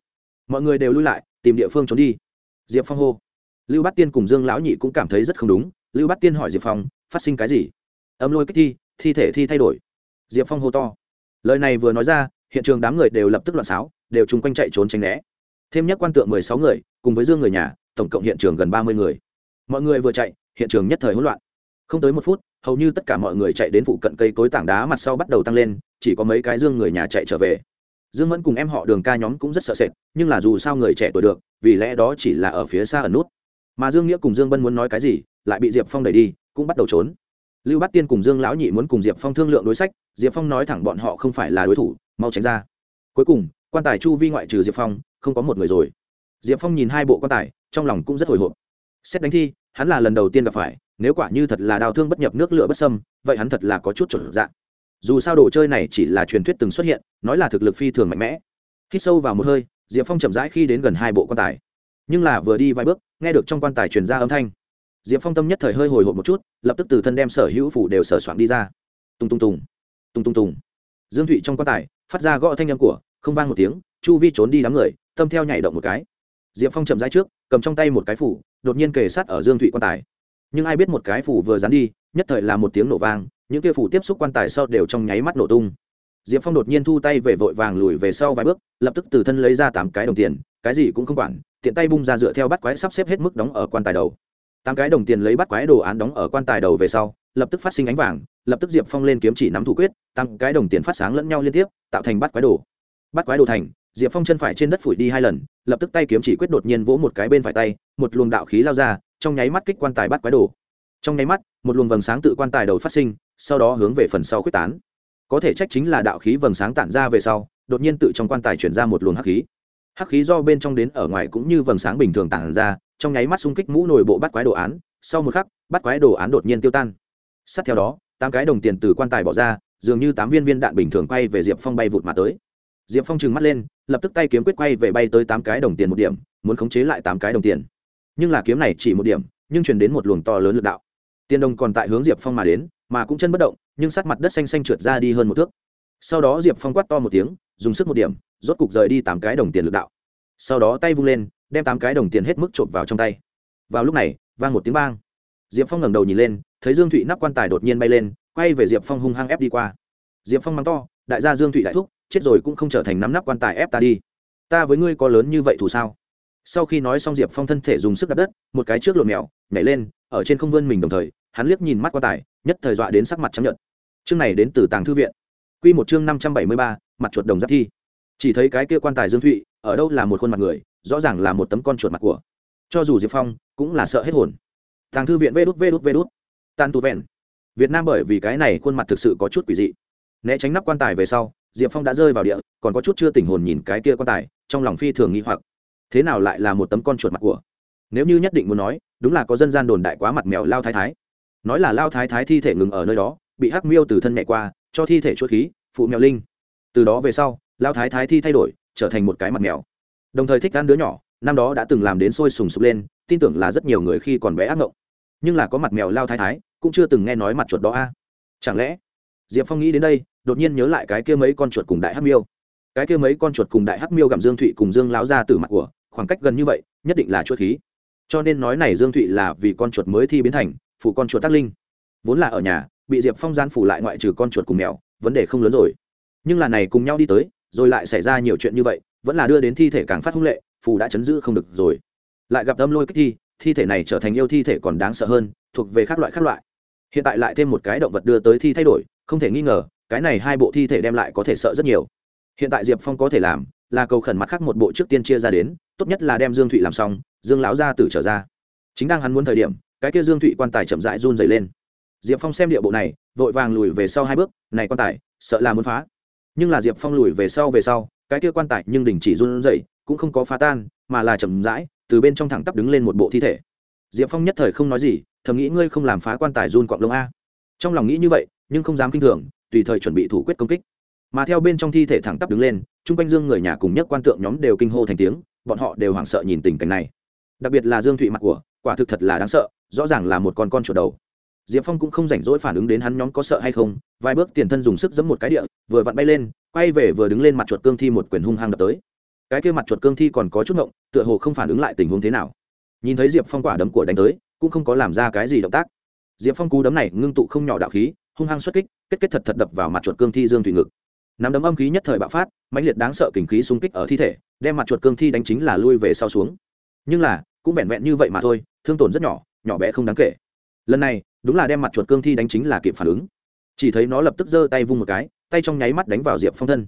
Mọi người đều lui lại, tìm địa phương trốn đi. Diệp phong hô lưu bát tiên cùng dương lão nhị cũng cảm thấy rất không đúng. Lưu bát tiên hỏi diệp phong, phát sinh cái gì? Âm lôi kích thi thi thể thi thay đổi. Diệp phong hô to. Lời này vừa nói ra, hiện trường đám người đều lập tức loạn xáo, đều chung quanh chạy trốn tránh né. Thêm nhất quan tượng mười sáu người, cùng với dương người nhà, tổng cộng hiện trường gần ba mươi người. Mọi người vừa chạy, hiện trường nhất thời hỗn loạn. Không tới một phút, hầu như tất cả mọi người chạy đến phụ cận cây cối tảng đá mặt sau bắt đầu tăng lên, chỉ có mấy cái dương người nhà chạy trở về. Dương mẫn cùng em họ đường ca nhóm cũng rất sợ sệt, nhưng là dù sao người trẻ tuổi được, vì lẽ đó chỉ là ở phía xa ở nút mà dương nghĩa cùng dương bân muốn nói cái gì, lại bị diệp phong đẩy đi, cũng bắt đầu trốn. Lưu bát tiên cùng dương lão nhị muốn cùng diệp phong thương lượng đối sách, diệp phong nói thẳng bọn họ không phải là đối thủ, mau tránh ra. Cuối cùng, quan tài chu vi ngoại trừ diệp phong, không có một người rồi. Diệp phong nhìn hai bộ quan tài, trong lòng cũng rất hồi hộp. Xét đánh thi, hắn là lần đầu tiên gặp phải, nếu quả như thật là đào thương bất nhập nước lửa bất sâm vậy hắn thật là có chút chuẩn dạng dù sao đồ chơi này chỉ là truyền thuyết từng xuất hiện, nói là thực lực phi thường mạnh mẽ. Hít sâu vào một hơi, diệp phong chậm rãi khi đến gần hai bộ quan tài. Nhưng là vừa đi vài bước nghe được trong quan tài truyền ra âm thanh. Diệp phong tâm nhất thời hơi hồi hộp một chút, lập tức từ thân đem sở hữu phủ đều sở soạn đi ra. Tung tung tùng tung tung tùng. Dương thụy trong quan tài, phát ra gõ thanh âm của, không vang một tiếng, chu vi trốn đi đám người, tâm theo nhảy động một cái. Diệp phong chậm rãi trước, cầm trong tay một cái phủ, đột nhiên kề sát ở dương thụy quan tài. Nhưng ai biết một cái phủ vừa dán đi, nhất thời là một tiếng nổ vang, những kia phủ tiếp xúc quan tài sau đều trong nháy mắt nổ tung diệp phong đột nhiên thu tay về vội vàng lùi về sau vài bước, lập tức từ thân lấy ra tám cái đồng tiền, cái gì cũng không quản, tiện tay bung ra dựa theo bắt quái sắp xếp hết mức đóng ở quan tài đầu. Tám cái đồng tiền lấy bắt quái đồ án đóng ở quan tài đầu về sau, lập tức phát sinh ánh vàng, lập tức diệp phong lên kiếm chỉ nắm thủ quyết, tám cái đồng tiền phát sáng lẫn nhau liên tiếp, tạo thành bắt quái đồ. Bắt quái đồ thành, diệp phong chân phải trên đất phủi đi hai lần, lập tức tay kiếm chỉ quyết đột nhiên vỗ một cái bên phải tay, một luồng đạo khí lao ra, trong nháy mắt kích quan tài bắt quái đồ. Trong nháy mắt, một luồng vầng sáng tự quan tài đầu phát sinh, sau đó hướng về phần sau quyết tán có thể trách chính là đạo khí vầng sáng tản ra về sau, đột nhiên tự trong quan tài chuyển ra một luồng hắc khí. Hắc khí do bên trong đến ở ngoài cũng như vầng sáng bình thường tản ra, trong nháy mắt xung kích mũ nồi bộ bắt quái đồ án, sau một khắc, bắt quái đồ án đột nhiên tiêu tan. Sát theo đó, tám cái đồng tiền từ quan tài bỏ ra, dường như tám viên viên đạn bình thường quay về diệp phong bay vụt mà tới. Diệp phong trừng mắt lên, lập tức tay kiếm quyết quay về bay tới tám cái đồng tiền một điểm, muốn khống chế lại tám cái đồng tiền. Nhưng là kiếm này chỉ một điểm, nhưng chuyển đến một luồng to lớn lực đạo. Tiền đồng còn tại hướng diệp phong mà đến mà cũng chân bất động, nhưng sát mặt đất xanh xanh trượt ra đi hơn một thước. Sau đó diệp phong quát to một tiếng, dùng sức một điểm, rốt cục rời đi tám cái đồng tiền lực đạo. Sau đó tay vung lên, đem tám cái đồng tiền hết mức trộm vào trong tay. Vào lúc này, vang một tiếng bang. Diệp phong ngẩng đầu nhìn lên, thấy dương thụy nắp quan tài đột nhiên bay lên, quay về diệp phong hung hăng ép đi qua. Diệp phong mắng to, đại gia dương thụy đại thúc, chết rồi cũng không trở thành nắm nắp quan tài ép ta đi. Ta với ngươi có lớn như vậy thù sao? Sau khi nói xong diệp phong thân thể dùng sức đập đất, một cái trước lộn mèo, nhảy lên, ở trên không vươn mình đồng thời hắn liếc nhìn mắt quan tài, nhất thời dọa đến sắc mặt chấp nhận chương này đến từ tàng thư viện. Q một chương năm trăm bảy mươi ba, mặt chuột đồng giáp thi. Chỉ thấy cái kia quan tài dương thụy, ở đâu là một khuôn mặt người, rõ ràng là một tấm con chuột mặt của. Cho dù diệp phong, cũng là sợ hết hồn. Tàng thư viện vê đút vê đút vê đút. Tan tu vẹn. Việt nam bởi vì cái này khuôn mặt thực sự có chút quỷ dị. Né tránh nắp quan tài về sau, diệp phong đã rơi vào địa, còn có chút chưa tình hồn nhìn cái kia quan tài, trong lòng phi thường nghĩ hoặc. Thế nào lại là một tấm con chuột mặt của? Nếu như nhất định muốn nói, đúng là có dân gian đồn đại quá mặt mèo lao thái thái nói là lao thái thái thi thể ngừng ở nơi đó, bị hắc miêu từ thân nhẹ qua, cho thi thể chuỗi khí, phụ mèo linh. Từ đó về sau, lao thái thái thi thay đổi, trở thành một cái mặt mèo. Đồng thời thích ăn đứa nhỏ, năm đó đã từng làm đến sôi sùng sục lên, tin tưởng là rất nhiều người khi còn bé ác ngộng. Nhưng là có mặt mèo lao thái thái, cũng chưa từng nghe nói mặt chuột đó a. À. Chẳng lẽ, diệp phong nghĩ đến đây, đột nhiên nhớ lại cái kia mấy con chuột cùng đại hắc miêu. Cái kia mấy con chuột cùng đại hắc miêu gặm dương thụy cùng dương lão ra từ mặt của, khoảng cách gần như vậy, nhất định là chuột khí. Cho nên nói này dương thụy là vì con chuột mới thi biến thành phụ con chuột tác linh. Vốn là ở nhà, bị diệp phong gian phủ lại ngoại trừ con chuột cùng mèo, vấn đề không lớn rồi. Nhưng là này cùng nhau đi tới, rồi lại xảy ra nhiều chuyện như vậy, vẫn là đưa đến thi thể càng phát hung lệ, phù đã chấn giữ không được rồi. Lại gặp âm lôi kích thi thi thể này trở thành yêu thi thể còn đáng sợ hơn, thuộc về các loại các loại. Hiện tại lại thêm một cái động vật đưa tới thi thay đổi, không thể nghi ngờ, cái này hai bộ thi thể đem lại có thể sợ rất nhiều. Hiện tại diệp phong có thể làm, là cầu khẩn mặt khác một bộ trước tiên chia ra đến, tốt nhất là đem dương thụy làm xong, dương lão gia tử trở ra. Chính đang hắn muốn thời điểm cái kia dương thụy quan tài chậm rãi run dày lên. Diệp phong xem địa bộ này, vội vàng lùi về sau hai bước, này quan tài, sợ là muốn phá. Nhưng là diệp phong lùi về sau về sau, cái kia quan tài nhưng đình chỉ run dày cũng không có phá tan, mà là chậm rãi từ bên trong thẳng tắp đứng lên một bộ thi thể. Diệp phong nhất thời không nói gì, thầm nghĩ ngươi không làm phá quan tài run cọng lông a. Trong lòng nghĩ như vậy, nhưng không dám kinh thường, tùy thời chuẩn bị thủ quyết công kích. Mà theo bên trong thi thể thẳng tắp đứng lên, chung quanh dương người nhà cùng nhất quan tượng nhóm đều kinh hô thành tiếng, bọn họ đều hoảng sợ nhìn tình cảnh này. Đặc biệt là dương thụy mặt của, quả thực thật là đáng sợ rõ ràng là một con con chuột đầu. Diệp phong cũng không rảnh rỗi phản ứng đến hắn nhóm có sợ hay không, vài bước tiền thân dùng sức giẫm một cái địa, vừa vặn bay lên, quay về vừa đứng lên mặt chuột cương thi một quyền hung hăng đập tới. Cái kia mặt chuột cương thi còn có chút ngộng, tựa hồ không phản ứng lại tình huống thế nào. Nhìn thấy diệp phong quả đấm của đánh tới, cũng không có làm ra cái gì động tác. Diệp phong cú đấm này ngưng tụ không nhỏ đạo khí, hung hăng xuất kích, kết kết thật thật đập vào mặt chuột cương thi dương thủy ngực. Nắm đấm âm khí nhất thời bạo phát, mãnh liệt đáng sợ kình khí xung kích ở thi thể, đem mặt chuột cương thi đánh chính là lui về sau xuống. Nhưng là, cũng vẹn vẹn như vậy mà thôi, thương tổn rất nhỏ nhỏ bé không đáng kể. Lần này, đúng là đem mặt chuột cương thi đánh chính là kịp phản ứng. Chỉ thấy nó lập tức giơ tay vung một cái, tay trong nháy mắt đánh vào diệp phong thân.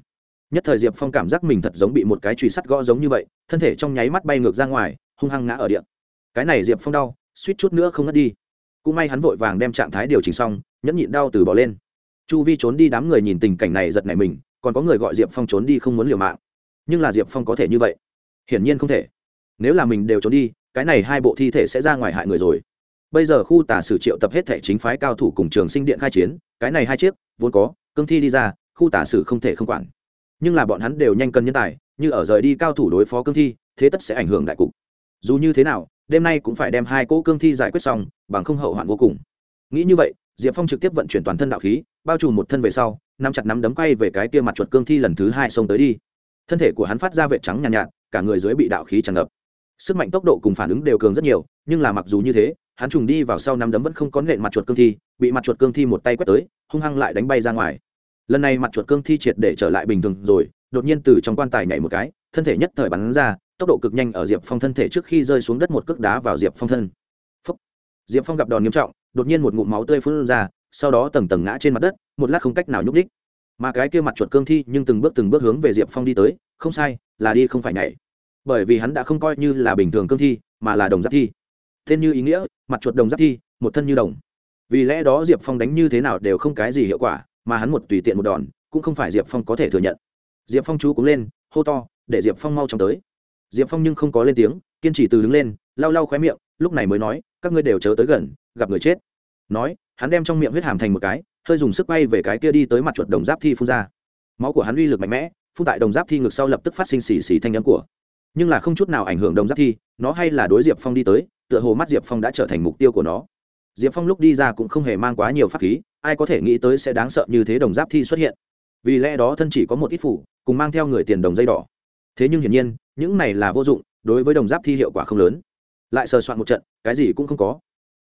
Nhất thời diệp phong cảm giác mình thật giống bị một cái truy sắt gõ giống như vậy, thân thể trong nháy mắt bay ngược ra ngoài, hung hăng ngã ở điện cái này diệp phong đau, suýt chút nữa không ngất đi. Cũng may hắn vội vàng đem trạng thái điều chỉnh xong, nhẫn nhịn đau từ bỏ lên. Chu vi trốn đi đám người nhìn tình cảnh này giật nảy mình, còn có người gọi diệp phong trốn đi không muốn liều mạng. Nhưng là diệp phong có thể như vậy? Hiển nhiên không thể. Nếu là mình đều trốn đi cái này hai bộ thi thể sẽ ra ngoài hại người rồi. Bây giờ khu tả sử triệu tập hết thể chính phái cao thủ cùng trường sinh điện khai chiến cái này hai chiếc vốn có cương thi đi ra khu tả sử không thể không quản. Nhưng là bọn hắn đều nhanh cân nhân tài như ở rời đi cao thủ đối phó cương thi thế tất sẽ ảnh hưởng đại cục. Dù như thế nào đêm nay cũng phải đem hai cỗ cương thi giải quyết xong bằng không hậu hoạn vô cùng. Nghĩ như vậy diệp phong trực tiếp vận chuyển toàn thân đạo khí bao trùm một thân về sau nắm chặt nắm đấm quay về cái kia mặt chuột cương thi lần thứ hai xông tới đi. Thân thể của hắn phát ra vệ trắng nhàn nhạt, nhạt cả người dưới bị đạo khí tràn ngập sức mạnh tốc độ cùng phản ứng đều cường rất nhiều, nhưng là mặc dù như thế, hắn trùng đi vào sau nắm đấm vẫn không có nện mặt chuột cương thi, bị mặt chuột cương thi một tay quét tới, hung hăng lại đánh bay ra ngoài. Lần này mặt chuột cương thi triệt để trở lại bình thường rồi, đột nhiên từ trong quan tài nhảy một cái, thân thể nhất thời bắn ra, tốc độ cực nhanh ở diệp phong thân thể trước khi rơi xuống đất một cước đá vào diệp phong thân. Phúc. diệp phong gặp đòn nghiêm trọng, đột nhiên một ngụm máu tươi phun ra, sau đó tầng tầng ngã trên mặt đất, một lát không cách nào nhúc đích mà cái kia mặt chuột cương thi nhưng từng bước từng bước hướng về diệp phong đi tới, không sai, là đi không phải nhảy bởi vì hắn đã không coi như là bình thường cương thi, mà là đồng giáp thi. Tên như ý nghĩa, mặt chuột đồng giáp thi, một thân như đồng. Vì lẽ đó diệp phong đánh như thế nào đều không cái gì hiệu quả, mà hắn một tùy tiện một đòn, cũng không phải diệp phong có thể thừa nhận. Diệp phong chú cũng lên, hô to, để diệp phong mau chóng tới. Diệp phong nhưng không có lên tiếng, kiên trì từ đứng lên, lau lau khóe miệng, lúc này mới nói, các ngươi đều chớ tới gần, gặp người chết. Nói, hắn đem trong miệng huyết hàm thành một cái, hơi dùng sức bay về cái kia đi tới mặt chuột đồng giáp thi phun ra. Máu của hắn uy lực mạnh mẽ, phun tại đồng giáp thi ngực sau lập tức phát sinh xì xì thanh nhắm của nhưng là không chút nào ảnh hưởng đồng giáp thi, nó hay là đối diệp phong đi tới, tựa hồ mắt diệp phong đã trở thành mục tiêu của nó. Diệp phong lúc đi ra cũng không hề mang quá nhiều pháp khí, ai có thể nghĩ tới sẽ đáng sợ như thế đồng giáp thi xuất hiện. Vì lẽ đó thân chỉ có một ít phủ, cùng mang theo người tiền đồng dây đỏ. Thế nhưng hiển nhiên, những này là vô dụng, đối với đồng giáp thi hiệu quả không lớn. Lại sờ soạn một trận, cái gì cũng không có.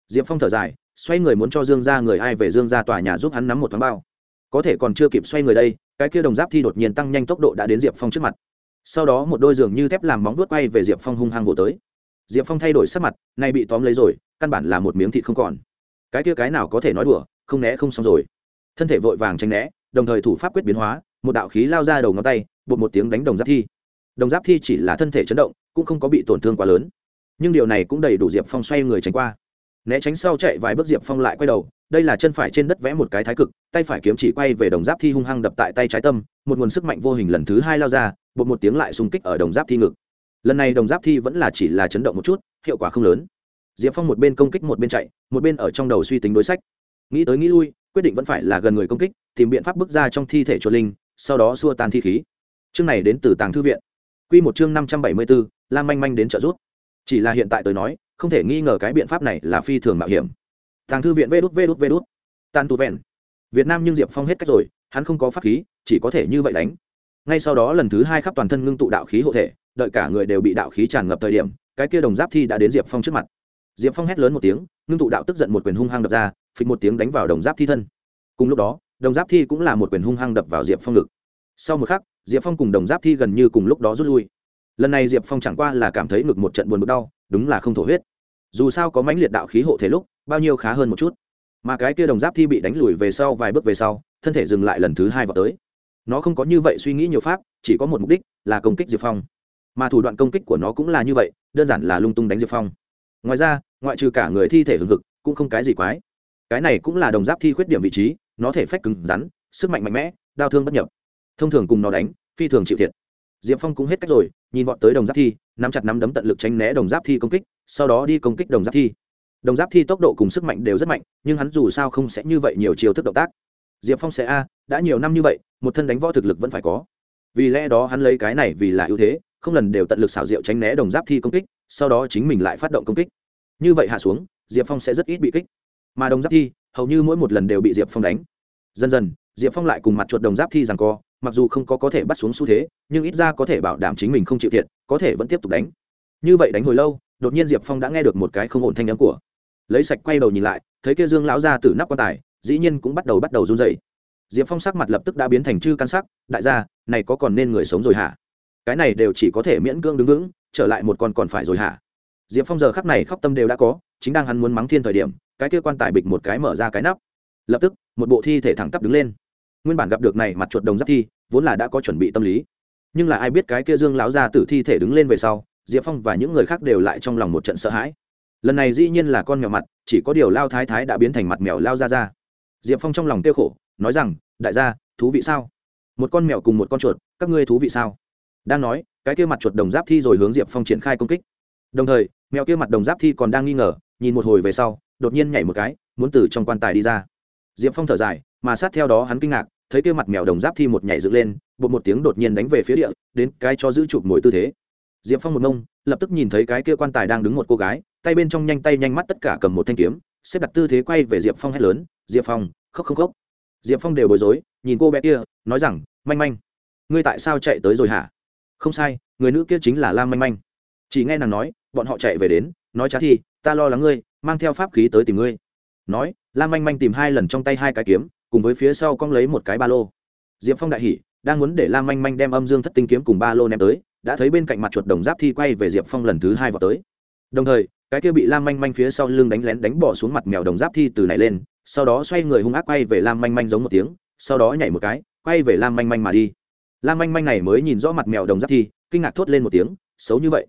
Diệp phong thở dài, xoay người muốn cho dương ra người ai về dương ra tòa nhà giúp hắn nắm một thoáng bao. Có thể còn chưa kịp xoay người đây, cái kia đồng giáp thi đột nhiên tăng nhanh tốc độ đã đến diệp phong trước mặt sau đó một đôi giường như thép làm móng vuốt quay về diệp phong hung hăng vỗ tới. Diệp phong thay đổi sắc mặt, nay bị tóm lấy rồi, căn bản là một miếng thịt không còn. Cái kia cái nào có thể nói đùa, không né không xong rồi. Thân thể vội vàng tranh né, đồng thời thủ pháp quyết biến hóa, một đạo khí lao ra đầu ngón tay bột một tiếng đánh đồng giáp thi. Đồng giáp thi chỉ là thân thể chấn động, cũng không có bị tổn thương quá lớn. Nhưng điều này cũng đầy đủ diệp phong xoay người tránh qua. Né tránh sau chạy vài bước diệp phong lại quay đầu đây là chân phải trên đất vẽ một cái thái cực, tay phải kiếm chỉ quay về đồng giáp thi hung hăng đập tại tay trái tâm, một nguồn sức mạnh vô hình lần thứ hai lao ra, bột một tiếng lại xung kích ở đồng giáp thi ngực. Lần này đồng giáp thi vẫn là chỉ là chấn động một chút, hiệu quả không lớn. Diệp phong một bên công kích một bên chạy, một bên ở trong đầu suy tính đối sách. Nghĩ tới nghĩ lui, quyết định vẫn phải là gần người công kích, tìm biện pháp bước ra trong thi thể chuột linh, sau đó xua tan thi khí. Chương này đến từ tàng thư viện. Q một chương năm trăm bảy mươi bốn lam manh manh đến trợ giúp. Chỉ là hiện tại tôi nói, không thể nghi ngờ cái biện pháp này là phi thường mạo hiểm tàng thư viện vê đút vê đút vê đút. Tàn tu vẹn. Việt nam nhưng diệp phong hết cách rồi, hắn không có pháp khí, chỉ có thể như vậy đánh. Ngay sau đó lần thứ hai khắp toàn thân ngưng tụ đạo khí hộ thể, đợi cả người đều bị đạo khí tràn ngập thời điểm, cái kia đồng giáp thi đã đến diệp phong trước mặt. Diệp phong hét lớn một tiếng, ngưng tụ đạo tức giận một quyền hung hăng đập ra, phịch một tiếng đánh vào đồng giáp thi thân. Cùng lúc đó, đồng giáp thi cũng là một quyền hung hăng đập vào diệp phong ngực. Sau một khắc, diệp phong cùng đồng giáp thi gần như cùng lúc đó rút lui. Lần này diệp phong chẳng qua là cảm thấy ngực một trận buồn bực đau, đúng là không thổ huyết dù sao có mãnh liệt đạo khí hộ thể lúc, bao nhiêu khá hơn một chút. Mà cái kia đồng giáp thi bị đánh lùi về sau vài bước về sau, thân thể dừng lại lần thứ hai vào tới. Nó không có như vậy suy nghĩ nhiều pháp, chỉ có một mục đích, là công kích diệp phong. Mà thủ đoạn công kích của nó cũng là như vậy, đơn giản là lung tung đánh diệp phong. Ngoài ra, ngoại trừ cả người thi thể hừng hực, cũng không cái gì quái. Cái này cũng là đồng giáp thi khuyết điểm vị trí, nó thể phách cứng rắn, sức mạnh mạnh mẽ, đau thương bất nhập. Thông thường cùng nó đánh, phi thường chịu thiệt diệp phong cũng hết cách rồi, nhìn vọt tới đồng giáp thi, nắm chặt nắm đấm tận lực tránh né đồng giáp thi công kích, sau đó đi công kích đồng giáp thi. Đồng giáp thi tốc độ cùng sức mạnh đều rất mạnh, nhưng hắn dù sao không sẽ như vậy nhiều chiều thức động tác. Diệp phong sẽ a, đã nhiều năm như vậy, một thân đánh võ thực lực vẫn phải có. Vì lẽ đó hắn lấy cái này vì là ưu thế, không lần đều tận lực xảo diệu tránh né đồng giáp thi công kích, sau đó chính mình lại phát động công kích. Như vậy hạ xuống, diệp phong sẽ rất ít bị kích. Mà đồng giáp thi, hầu như mỗi một lần đều bị diệp phong đánh. Dần dần, diệp phong lại cùng mặt chuột đồng giáp thi rằng co mặc dù không có có thể bắt xuống xu thế, nhưng ít ra có thể bảo đảm chính mình không chịu thiệt, có thể vẫn tiếp tục đánh. Như vậy đánh hồi lâu, đột nhiên diệp phong đã nghe được một cái không ổn thanh nhắm của. Lấy sạch quay đầu nhìn lại, thấy kia dương lão ra từ nắp quan tài, dĩ nhiên cũng bắt đầu bắt đầu run dậy diệp phong sắc mặt lập tức đã biến thành chư căn sắc, đại gia, này có còn nên người sống rồi hả? Cái này đều chỉ có thể miễn cưỡng đứng vững, trở lại một con còn phải rồi hả? Diệp phong giờ khắc này khóc tâm đều đã có, chính đang hắn muốn mắng thiên thời điểm, cái kia quan tài bịch một cái mở ra cái nắp. Lập tức, một bộ thi thể thẳng tắp đứng lên nguyên bản gặp được này mặt chuột đồng giáp thi, vốn là đã có chuẩn bị tâm lý. Nhưng là ai biết cái kia dương láo ra tử thi thể đứng lên về sau, diệp phong và những người khác đều lại trong lòng một trận sợ hãi. Lần này dĩ nhiên là con mèo mặt, chỉ có điều lao thái thái đã biến thành mặt mèo lao ra ra diệp phong trong lòng tiêu khổ, nói rằng, đại gia, thú vị sao? Một con mèo cùng một con chuột, các ngươi thú vị sao? Đang nói, cái kia mặt chuột đồng giáp thi rồi hướng diệp phong triển khai công kích. Đồng thời, mèo kia mặt đồng giáp thi còn đang nghi ngờ, nhìn một hồi về sau, đột nhiên nhảy một cái, muốn từ trong quan tài đi ra. Diệp phong thở dài, mà sát theo đó hắn kinh ngạc thấy kia mặt mèo đồng giáp thi một nhảy dựng lên, bột một tiếng đột nhiên đánh về phía địa, đến cái cho giữ chụp mồi tư thế. Diệp phong một mông lập tức nhìn thấy cái kia quan tài đang đứng một cô gái, tay bên trong nhanh tay nhanh mắt tất cả cầm một thanh kiếm, xếp đặt tư thế quay về diệp phong hét lớn, diệp phong, khóc không khóc? Diệp phong đều bối rối, nhìn cô bé kia, nói rằng, manh manh, ngươi tại sao chạy tới rồi hả? Không sai, người nữ kia chính là lam manh manh. Chỉ nghe nàng nói, bọn họ chạy về đến, nói trá thi, ta lo lắng ngươi, mang theo pháp khí tới tìm ngươi. Nói, lam manh manh tìm hai lần trong tay hai cái kiếm cùng với phía sau cong lấy một cái ba lô. Diệp phong đại hỉ, đang muốn để lam manh manh đem âm dương thất tinh kiếm cùng ba lô ném tới, đã thấy bên cạnh mặt chuột đồng giáp thi quay về diệp phong lần thứ hai vào tới. Đồng thời, cái kia bị lam manh manh phía sau lưng đánh lén đánh bỏ xuống mặt mèo đồng giáp thi từ này lên, sau đó xoay người hung ác quay về lam manh manh giống một tiếng, sau đó nhảy một cái, quay về lam manh manh mà đi. Lam manh manh này mới nhìn rõ mặt mèo đồng giáp thi, kinh ngạc thốt lên một tiếng, xấu như vậy.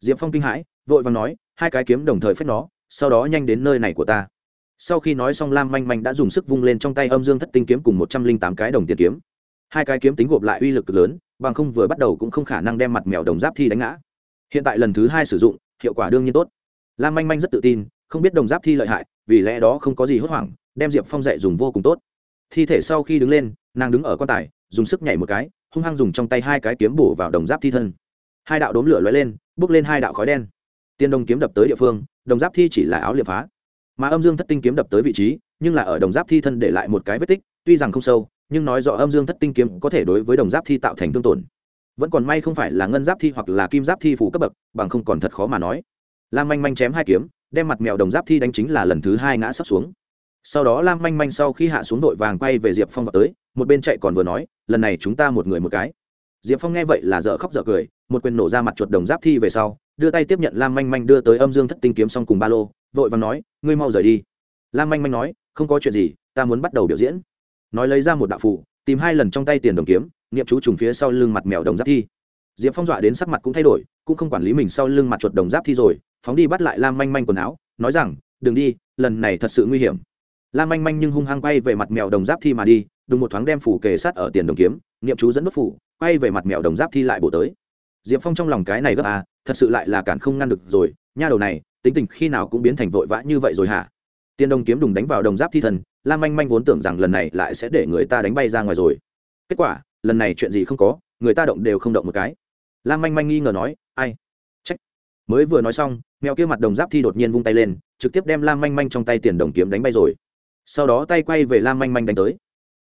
Diệp phong kinh hãi, vội vàng nói, hai cái kiếm đồng thời phép nó, sau đó nhanh đến nơi này của ta sau khi nói xong, lam manh manh đã dùng sức vung lên trong tay âm dương thất tinh kiếm cùng một trăm linh tám cái đồng tiền kiếm. Hai cái kiếm tính gộp lại uy lực lớn, bằng không vừa bắt đầu cũng không khả năng đem mặt mèo đồng giáp thi đánh ngã. Hiện tại lần thứ hai sử dụng, hiệu quả đương nhiên tốt. Lam manh manh rất tự tin, không biết đồng giáp thi lợi hại, vì lẽ đó không có gì hốt hoảng, đem diệp phong dạy dùng vô cùng tốt. Thi thể sau khi đứng lên, nàng đứng ở quan tài, dùng sức nhảy một cái, hung hăng dùng trong tay hai cái kiếm bổ vào đồng giáp thi thân. Hai đạo đốm lửa lóe lên bước lên hai đạo khói đen. Tiên đồng kiếm đập tới địa phương, đồng giáp thi chỉ là áo liệp phá mà âm dương thất tinh kiếm đập tới vị trí, nhưng là ở đồng giáp thi thân để lại một cái vết tích, tuy rằng không sâu, nhưng nói rõ âm dương thất tinh kiếm có thể đối với đồng giáp thi tạo thành thương tổn. Vẫn còn may không phải là ngân giáp thi hoặc là kim giáp thi phủ cấp bậc, bằng không còn thật khó mà nói. Lam manh manh chém hai kiếm, đem mặt mèo đồng giáp thi đánh chính là lần thứ hai ngã sắp xuống. Sau đó lam manh manh sau khi hạ xuống đội vàng quay về diệp phong vào tới, một bên chạy còn vừa nói, lần này chúng ta một người một cái. Diệp phong nghe vậy là dở khóc dở cười, một quyền nổ ra mặt chuột đồng giáp thi về sau, đưa tay tiếp nhận lam manh manh đưa tới âm dương thất tinh kiếm xong cùng ba lô vội vàng nói, ngươi mau rời đi. Lam manh manh nói, không có chuyện gì, ta muốn bắt đầu biểu diễn. Nói lấy ra một đạo phụ tìm hai lần trong tay tiền đồng kiếm, niệm chú trùng phía sau lưng mặt mèo đồng giáp thi. Diệp phong dọa đến sắc mặt cũng thay đổi, cũng không quản lý mình sau lưng mặt chuột đồng giáp thi rồi, phóng đi bắt lại lam manh manh quần áo, nói rằng, đừng đi, lần này thật sự nguy hiểm. Lam manh manh nhưng hung hăng quay về mặt mèo đồng giáp thi mà đi, đùng một thoáng đem phủ kề sát ở tiền đồng kiếm, niệm chú dẫn bất phủ quay về mặt mèo đồng giáp thi lại bổ tới. Diệp phong trong lòng cái này gấp à thật sự lại là cản không ngăn được rồi, nha đầu này tính tình khi nào cũng biến thành vội vã như vậy rồi hả? Tiền đồng kiếm đùng đánh vào đồng giáp thi thần, lam manh manh vốn tưởng rằng lần này lại sẽ để người ta đánh bay ra ngoài rồi. Kết quả, lần này chuyện gì không có, người ta động đều không động một cái. Lam manh manh nghi ngờ nói, ai? Trách mới vừa nói xong, mèo kia mặt đồng giáp thi đột nhiên vung tay lên, trực tiếp đem lam manh manh trong tay tiền đồng kiếm đánh bay rồi. Sau đó tay quay về lam manh manh đánh tới.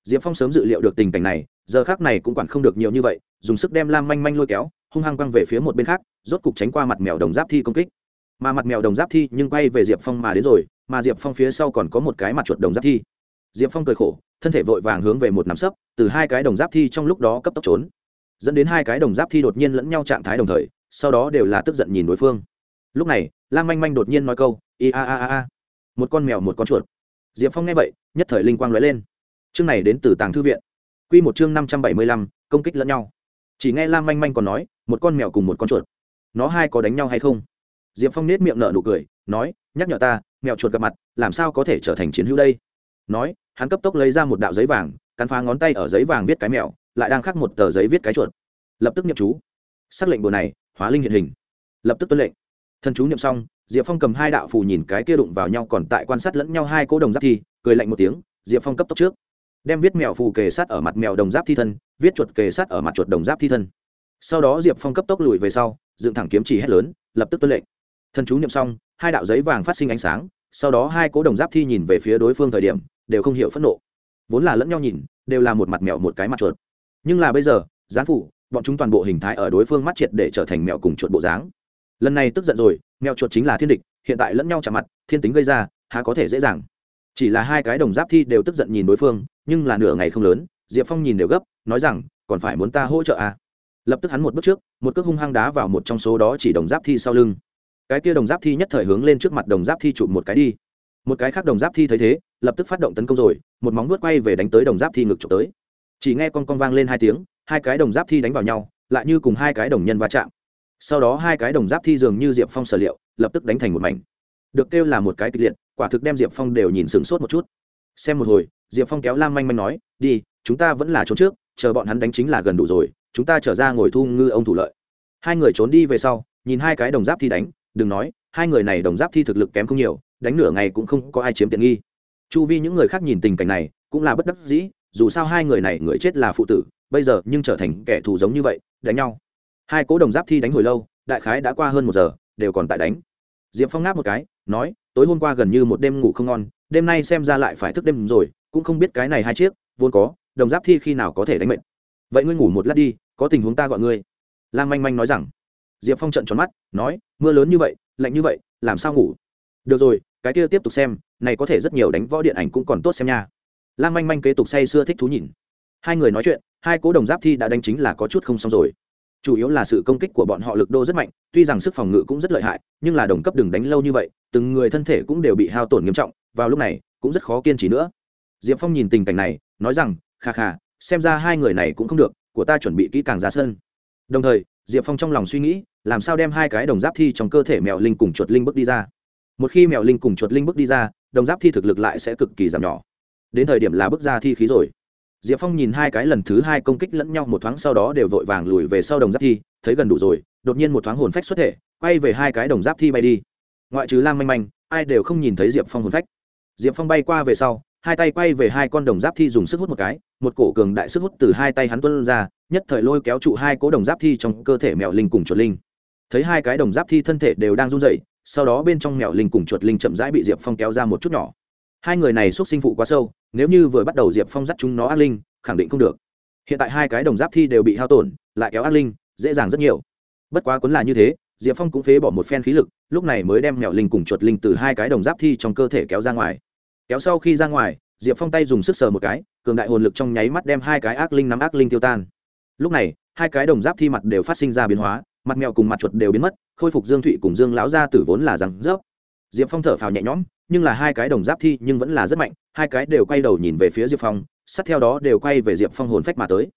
Diệp phong sớm dự liệu được tình cảnh này, giờ khác này cũng quản không được nhiều như vậy, dùng sức đem lam manh manh lôi kéo, hung hăng quăng về phía một bên khác, rốt cục tránh qua mặt mèo đồng giáp thi công kích mà mặt mèo đồng giáp thi nhưng quay về diệp phong mà đến rồi, mà diệp phong phía sau còn có một cái mặt chuột đồng giáp thi. Diệp phong cười khổ, thân thể vội vàng hướng về một nắm sấp, từ hai cái đồng giáp thi trong lúc đó cấp tốc trốn, dẫn đến hai cái đồng giáp thi đột nhiên lẫn nhau trạng thái đồng thời, sau đó đều là tức giận nhìn đối phương. Lúc này lan manh manh đột nhiên nói câu i a a a a. Một con mèo, một con chuột. Diệp phong nghe vậy, nhất thời linh quang lóe lên. Chương này đến từ tàng thư viện. Q một chương năm trăm bảy mươi lăm, công kích lẫn nhau. Chỉ nghe lan manh manh còn nói, một con mèo cùng một con chuột. Nó hai có đánh nhau hay không? Diệp phong nết miệng nở nụ cười, nói, nhắc nhở ta, mèo chuột gặp mặt, làm sao có thể trở thành chiến hữu đây? Nói, hắn cấp tốc lấy ra một đạo giấy vàng, cắn phá ngón tay ở giấy vàng viết cái mèo, lại đang khắc một tờ giấy viết cái chuột. Lập tức nhậm chú. Xác lệnh bùa này, hóa linh hiện hình. Lập tức tuân lệnh. Thần chú nhậm xong, diệp phong cầm hai đạo phù nhìn cái kia đụng vào nhau còn tại quan sát lẫn nhau hai cỗ đồng giáp thi, cười lạnh một tiếng, diệp phong cấp tốc trước. Đem viết mèo phù kề sát ở mặt mèo đồng giáp thi thân, viết chuột kề sát ở mặt chuột đồng giáp thi thân. Sau đó diệp phong cấp tốc lùi về sau, dựng thẳng kiếm chỉ hét lớn, lập tức tuân lệnh thần chú niệm xong, hai đạo giấy vàng phát sinh ánh sáng, sau đó hai cố đồng giáp thi nhìn về phía đối phương thời điểm, đều không hiểu phẫn nộ. Vốn là lẫn nhau nhìn, đều là một mặt mèo một cái mặt chuột. Nhưng là bây giờ, gián phủ, bọn chúng toàn bộ hình thái ở đối phương mắt triệt để trở thành mèo cùng chuột bộ dáng. Lần này tức giận rồi, mèo chuột chính là thiên địch, hiện tại lẫn nhau chạm mặt, thiên tính gây ra, há có thể dễ dàng. Chỉ là hai cái đồng giáp thi đều tức giận nhìn đối phương, nhưng là nửa ngày không lớn, diệp phong nhìn đều gấp, nói rằng, còn phải muốn ta hỗ trợ à. lập tức hắn một bước trước, một cước hung hăng đá vào một trong số đó chỉ đồng giáp thi sau lưng cái kia đồng giáp thi nhất thời hướng lên trước mặt đồng giáp thi chụp một cái đi. Một cái khác đồng giáp thi thấy thế, lập tức phát động tấn công rồi, một móng vuốt quay về đánh tới đồng giáp thi ngực trộm tới. Chỉ nghe con con vang lên hai tiếng, hai cái đồng giáp thi đánh vào nhau, lại như cùng hai cái đồng nhân va chạm. Sau đó hai cái đồng giáp thi dường như diệp phong sở liệu, lập tức đánh thành một mảnh. Được kêu là một cái kịch liệt, quả thực đem diệp phong đều nhìn sửng sốt một chút. Xem một hồi, diệp phong kéo lam manh manh nói, đi, chúng ta vẫn là trốn trước, chờ bọn hắn đánh chính là gần đủ rồi, chúng ta trở ra ngồi thu ngư ông thủ lợi. Hai người trốn đi về sau, nhìn hai cái đồng giáp thi đánh đừng nói, hai người này đồng giáp thi thực lực kém không nhiều, đánh nửa ngày cũng không có ai chiếm tiện nghi. Chu vi những người khác nhìn tình cảnh này, cũng là bất đắc dĩ, dù sao hai người này người chết là phụ tử, bây giờ nhưng trở thành kẻ thù giống như vậy, đánh nhau. Hai cố đồng giáp thi đánh hồi lâu, đại khái đã qua hơn một giờ, đều còn tại đánh. Diệp phong ngáp một cái, nói, tối hôm qua gần như một đêm ngủ không ngon, đêm nay xem ra lại phải thức đêm rồi, cũng không biết cái này hai chiếc, vốn có, đồng giáp thi khi nào có thể đánh mệnh vậy ngươi ngủ một lát đi, có tình huống ta gọi ngươi. Lam manh manh nói rằng diệp phong trận tròn mắt, nói, mưa lớn như vậy, lạnh như vậy, làm sao ngủ? Được rồi, cái kia tiếp tục xem, này có thể rất nhiều đánh võ điện ảnh cũng còn tốt xem nha. Lan manh manh kế tục say sưa thích thú nhìn. Hai người nói chuyện, hai cố đồng giáp thi đã đánh chính là có chút không xong rồi. Chủ yếu là sự công kích của bọn họ lực đô rất mạnh, tuy rằng sức phòng ngự cũng rất lợi hại, nhưng là đồng cấp đừng đánh lâu như vậy, từng người thân thể cũng đều bị hao tổn nghiêm trọng, vào lúc này, cũng rất khó kiên trì nữa. Diệp phong nhìn tình cảnh này, nói rằng, kha kha, xem ra hai người này cũng không được, của ta chuẩn bị kỹ càng ra sân. Đồng thời diệp phong trong lòng suy nghĩ, làm sao đem hai cái đồng giáp thi trong cơ thể mèo linh cùng chuột linh bước đi ra? Một khi mèo linh cùng chuột linh bước đi ra, đồng giáp thi thực lực lại sẽ cực kỳ giảm nhỏ. Đến thời điểm là bước ra thi khí rồi. Diệp phong nhìn hai cái lần thứ hai công kích lẫn nhau một thoáng sau đó đều vội vàng lùi về sau đồng giáp thi, thấy gần đủ rồi, đột nhiên một thoáng hồn phách xuất thể, quay về hai cái đồng giáp thi bay đi. Ngoại trừ lam manh manh, ai đều không nhìn thấy diệp phong hồn phách. Diệp phong bay qua về sau hai tay quay về hai con đồng giáp thi dùng sức hút một cái, một cổ cường đại sức hút từ hai tay hắn tuân ra, nhất thời lôi kéo trụ hai cố đồng giáp thi trong cơ thể mèo linh cùng chuột linh. Thấy hai cái đồng giáp thi thân thể đều đang run dậy sau đó bên trong mèo linh cùng chuột linh chậm rãi bị diệp phong kéo ra một chút nhỏ. Hai người này xúc sinh phụ quá sâu, nếu như vừa bắt đầu diệp phong dắt chúng nó ác linh, khẳng định không được. Hiện tại hai cái đồng giáp thi đều bị hao tổn, lại kéo ác linh, dễ dàng rất nhiều. Bất quá cuốn là như thế, diệp phong cũng phế bỏ một phen khí lực, lúc này mới đem mèo linh cùng chuột linh từ hai cái đồng giáp thi trong cơ thể kéo ra ngoài kéo sau khi ra ngoài, diệp phong tay dùng sức sờ một cái, cường đại hồn lực trong nháy mắt đem hai cái ác linh nắm ác linh tiêu tan. Lúc này, hai cái đồng giáp thi mặt đều phát sinh ra biến hóa, mặt mèo cùng mặt chuột đều biến mất, khôi phục dương thụy cùng dương lão gia tử vốn là rằng rớp. Diệp phong thở phào nhẹ nhõm, nhưng là hai cái đồng giáp thi nhưng vẫn là rất mạnh, hai cái đều quay đầu nhìn về phía diệp phong, sát theo đó đều quay về diệp phong hồn phách mà tới.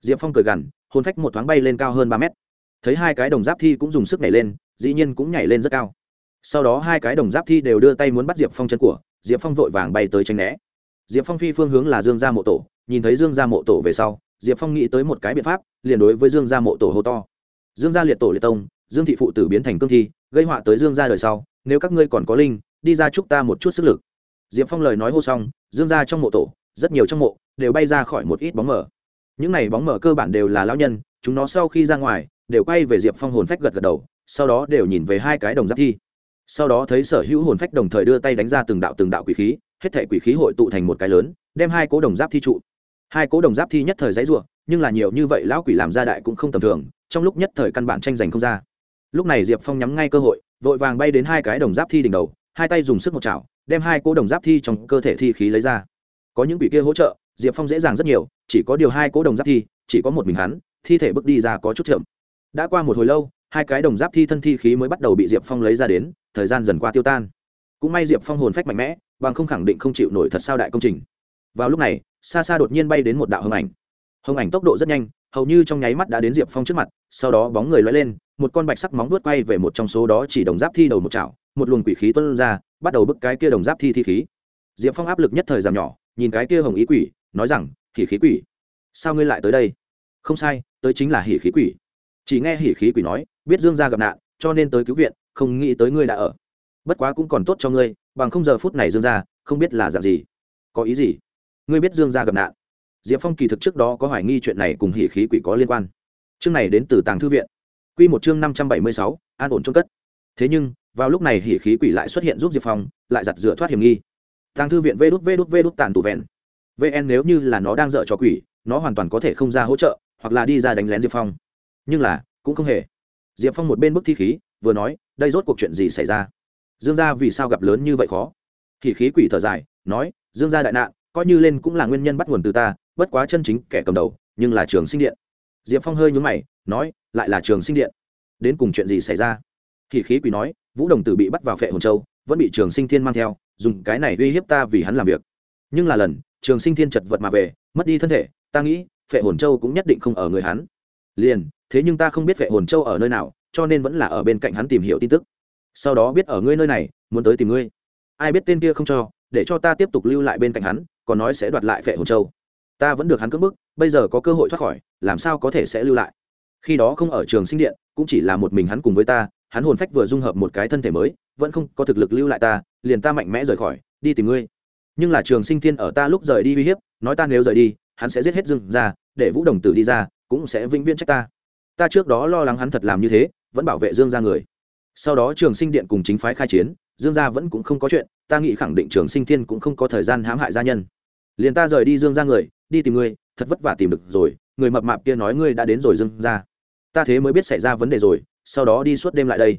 Diệp phong cười gằn, hồn phách một thoáng bay lên cao hơn ba mét. Thấy hai cái đồng giáp thi cũng dùng sức nhảy lên, dĩ nhiên cũng nhảy lên rất cao sau đó hai cái đồng giáp thi đều đưa tay muốn bắt diệp phong chân của, diệp phong vội vàng bay tới tranh né. Diệp phong phi phương hướng là dương gia mộ tổ, nhìn thấy dương gia mộ tổ về sau, diệp phong nghĩ tới một cái biện pháp, liền đối với dương gia mộ tổ hô to. Dương gia liệt tổ liệt tông, dương thị phụ tử biến thành cương thi, gây họa tới dương gia đời sau, nếu các ngươi còn có linh, đi ra chúc ta một chút sức lực. Diệp phong lời nói hô xong, dương gia trong mộ tổ, rất nhiều trong mộ, đều bay ra khỏi một ít bóng mờ. Những này bóng mờ cơ bản đều là lão nhân, chúng nó sau khi ra ngoài, đều quay về diệp phong hồn phách gật gật đầu, sau đó đều nhìn về hai cái đồng giáp thi sau đó thấy sở hữu hồn phách đồng thời đưa tay đánh ra từng đạo từng đạo quỷ khí, hết thể quỷ khí hội tụ thành một cái lớn, đem hai cố đồng giáp thi trụ. Hai cố đồng giáp thi nhất thời dãy ruộng nhưng là nhiều như vậy lão quỷ làm ra đại cũng không tầm thường, trong lúc nhất thời căn bản tranh giành không ra. Lúc này diệp phong nhắm ngay cơ hội, vội vàng bay đến hai cái đồng giáp thi đỉnh đầu, hai tay dùng sức một chảo, đem hai cố đồng giáp thi trong cơ thể thi khí lấy ra. Có những quỷ kia hỗ trợ, diệp phong dễ dàng rất nhiều, chỉ có điều hai cố đồng giáp thi, chỉ có một mình hắn, thi thể bước đi ra có chút chậm. Đã qua một hồi lâu, hai cái đồng giáp thi thân thi khí mới bắt đầu bị diệp phong lấy ra đến thời gian dần qua tiêu tan. Cũng may diệp phong hồn phách mạnh mẽ, bằng không khẳng định không chịu nổi thật sao đại công trình. Vào lúc này, xa xa đột nhiên bay đến một đạo hồng ảnh. Hồng ảnh tốc độ rất nhanh, hầu như trong nháy mắt đã đến diệp phong trước mặt, sau đó bóng người loay lên, một con bạch sắc móng vuốt quay về một trong số đó chỉ đồng giáp thi đầu một chảo, một luồng quỷ khí tuân ra, bắt đầu bức cái kia đồng giáp thi thi khí. Diệp phong áp lực nhất thời giảm nhỏ, nhìn cái kia hồng ý quỷ, nói rằng, hỉ khí quỷ, sao ngươi lại tới đây? Không sai, tới chính là hỉ khí quỷ. Chỉ nghe hỉ khí quỷ nói, biết dương gia gặp nạn, cho nên tới cứu viện không nghĩ tới ngươi đã ở. Bất quá cũng còn tốt cho ngươi, bằng không giờ phút này dương gia, không biết là dạng gì. Có ý gì? Ngươi biết dương gia gặp nạn. Diệp phong kỳ thực trước đó có hoài nghi chuyện này cùng hỉ khí quỷ có liên quan. Chương này đến từ tàng thư viện. Q một chương năm trăm bảy mươi sáu, an ổn trôn cất. Thế nhưng, vào lúc này hỉ khí quỷ lại xuất hiện giúp diệp phong, lại giặt rửa thoát hiểm nghi. Tàng thư viện vê đút vê đút vê đút tàn tủ vẹn. Vn nếu như là nó đang dở cho quỷ, nó hoàn toàn có thể không ra hỗ trợ, hoặc là đi ra đánh lén diệp phong. Nhưng là, cũng không hề. Diệp phong một bên bức thi khí vừa nói, đây rốt cuộc chuyện gì xảy ra? Dương gia vì sao gặp lớn như vậy khó? Thì khí quỷ thở dài, nói, dương gia đại nạn, coi như lên cũng là nguyên nhân bắt nguồn từ ta, bất quá chân chính kẻ cầm đầu, nhưng là trường sinh điện. Diệp phong hơi nhún mày, nói, lại là trường sinh điện. Đến cùng chuyện gì xảy ra? Thì khí quỷ nói, vũ đồng tử bị bắt vào phệ hồn châu, vẫn bị trường sinh thiên mang theo, dùng cái này uy hiếp ta vì hắn làm việc. Nhưng là lần, trường sinh thiên chật vật mà về, mất đi thân thể, ta nghĩ, phệ hồn châu cũng nhất định không ở người hắn. Liền, thế nhưng ta không biết phệ hồn châu ở nơi nào cho nên vẫn là ở bên cạnh hắn tìm hiểu tin tức. Sau đó biết ở ngươi nơi này, muốn tới tìm ngươi. Ai biết tên kia không cho, để cho ta tiếp tục lưu lại bên cạnh hắn, còn nói sẽ đoạt lại phệ hồn châu. Ta vẫn được hắn cưỡng bức, bây giờ có cơ hội thoát khỏi, làm sao có thể sẽ lưu lại? Khi đó không ở trường sinh điện, cũng chỉ là một mình hắn cùng với ta, hắn hồn phách vừa dung hợp một cái thân thể mới, vẫn không có thực lực lưu lại ta, liền ta mạnh mẽ rời khỏi, đi tìm ngươi. Nhưng là trường sinh thiên ở ta lúc rời đi uy hiếp, nói ta nếu rời đi, hắn sẽ giết hết dưng ra, để vũ đồng tử đi ra, cũng sẽ vĩnh viễn trách ta. Ta trước đó lo lắng hắn thật làm như thế vẫn bảo vệ dương gia người. Sau đó trường sinh điện cùng chính phái khai chiến, dương gia vẫn cũng không có chuyện, ta nghĩ khẳng định trường sinh thiên cũng không có thời gian hãm hại gia nhân. Liền ta rời đi dương gia người, đi tìm ngươi, thật vất vả tìm được rồi, người mập mạp kia nói ngươi đã đến rồi dương gia. ta thế mới biết xảy ra vấn đề rồi, sau đó đi suốt đêm lại đây.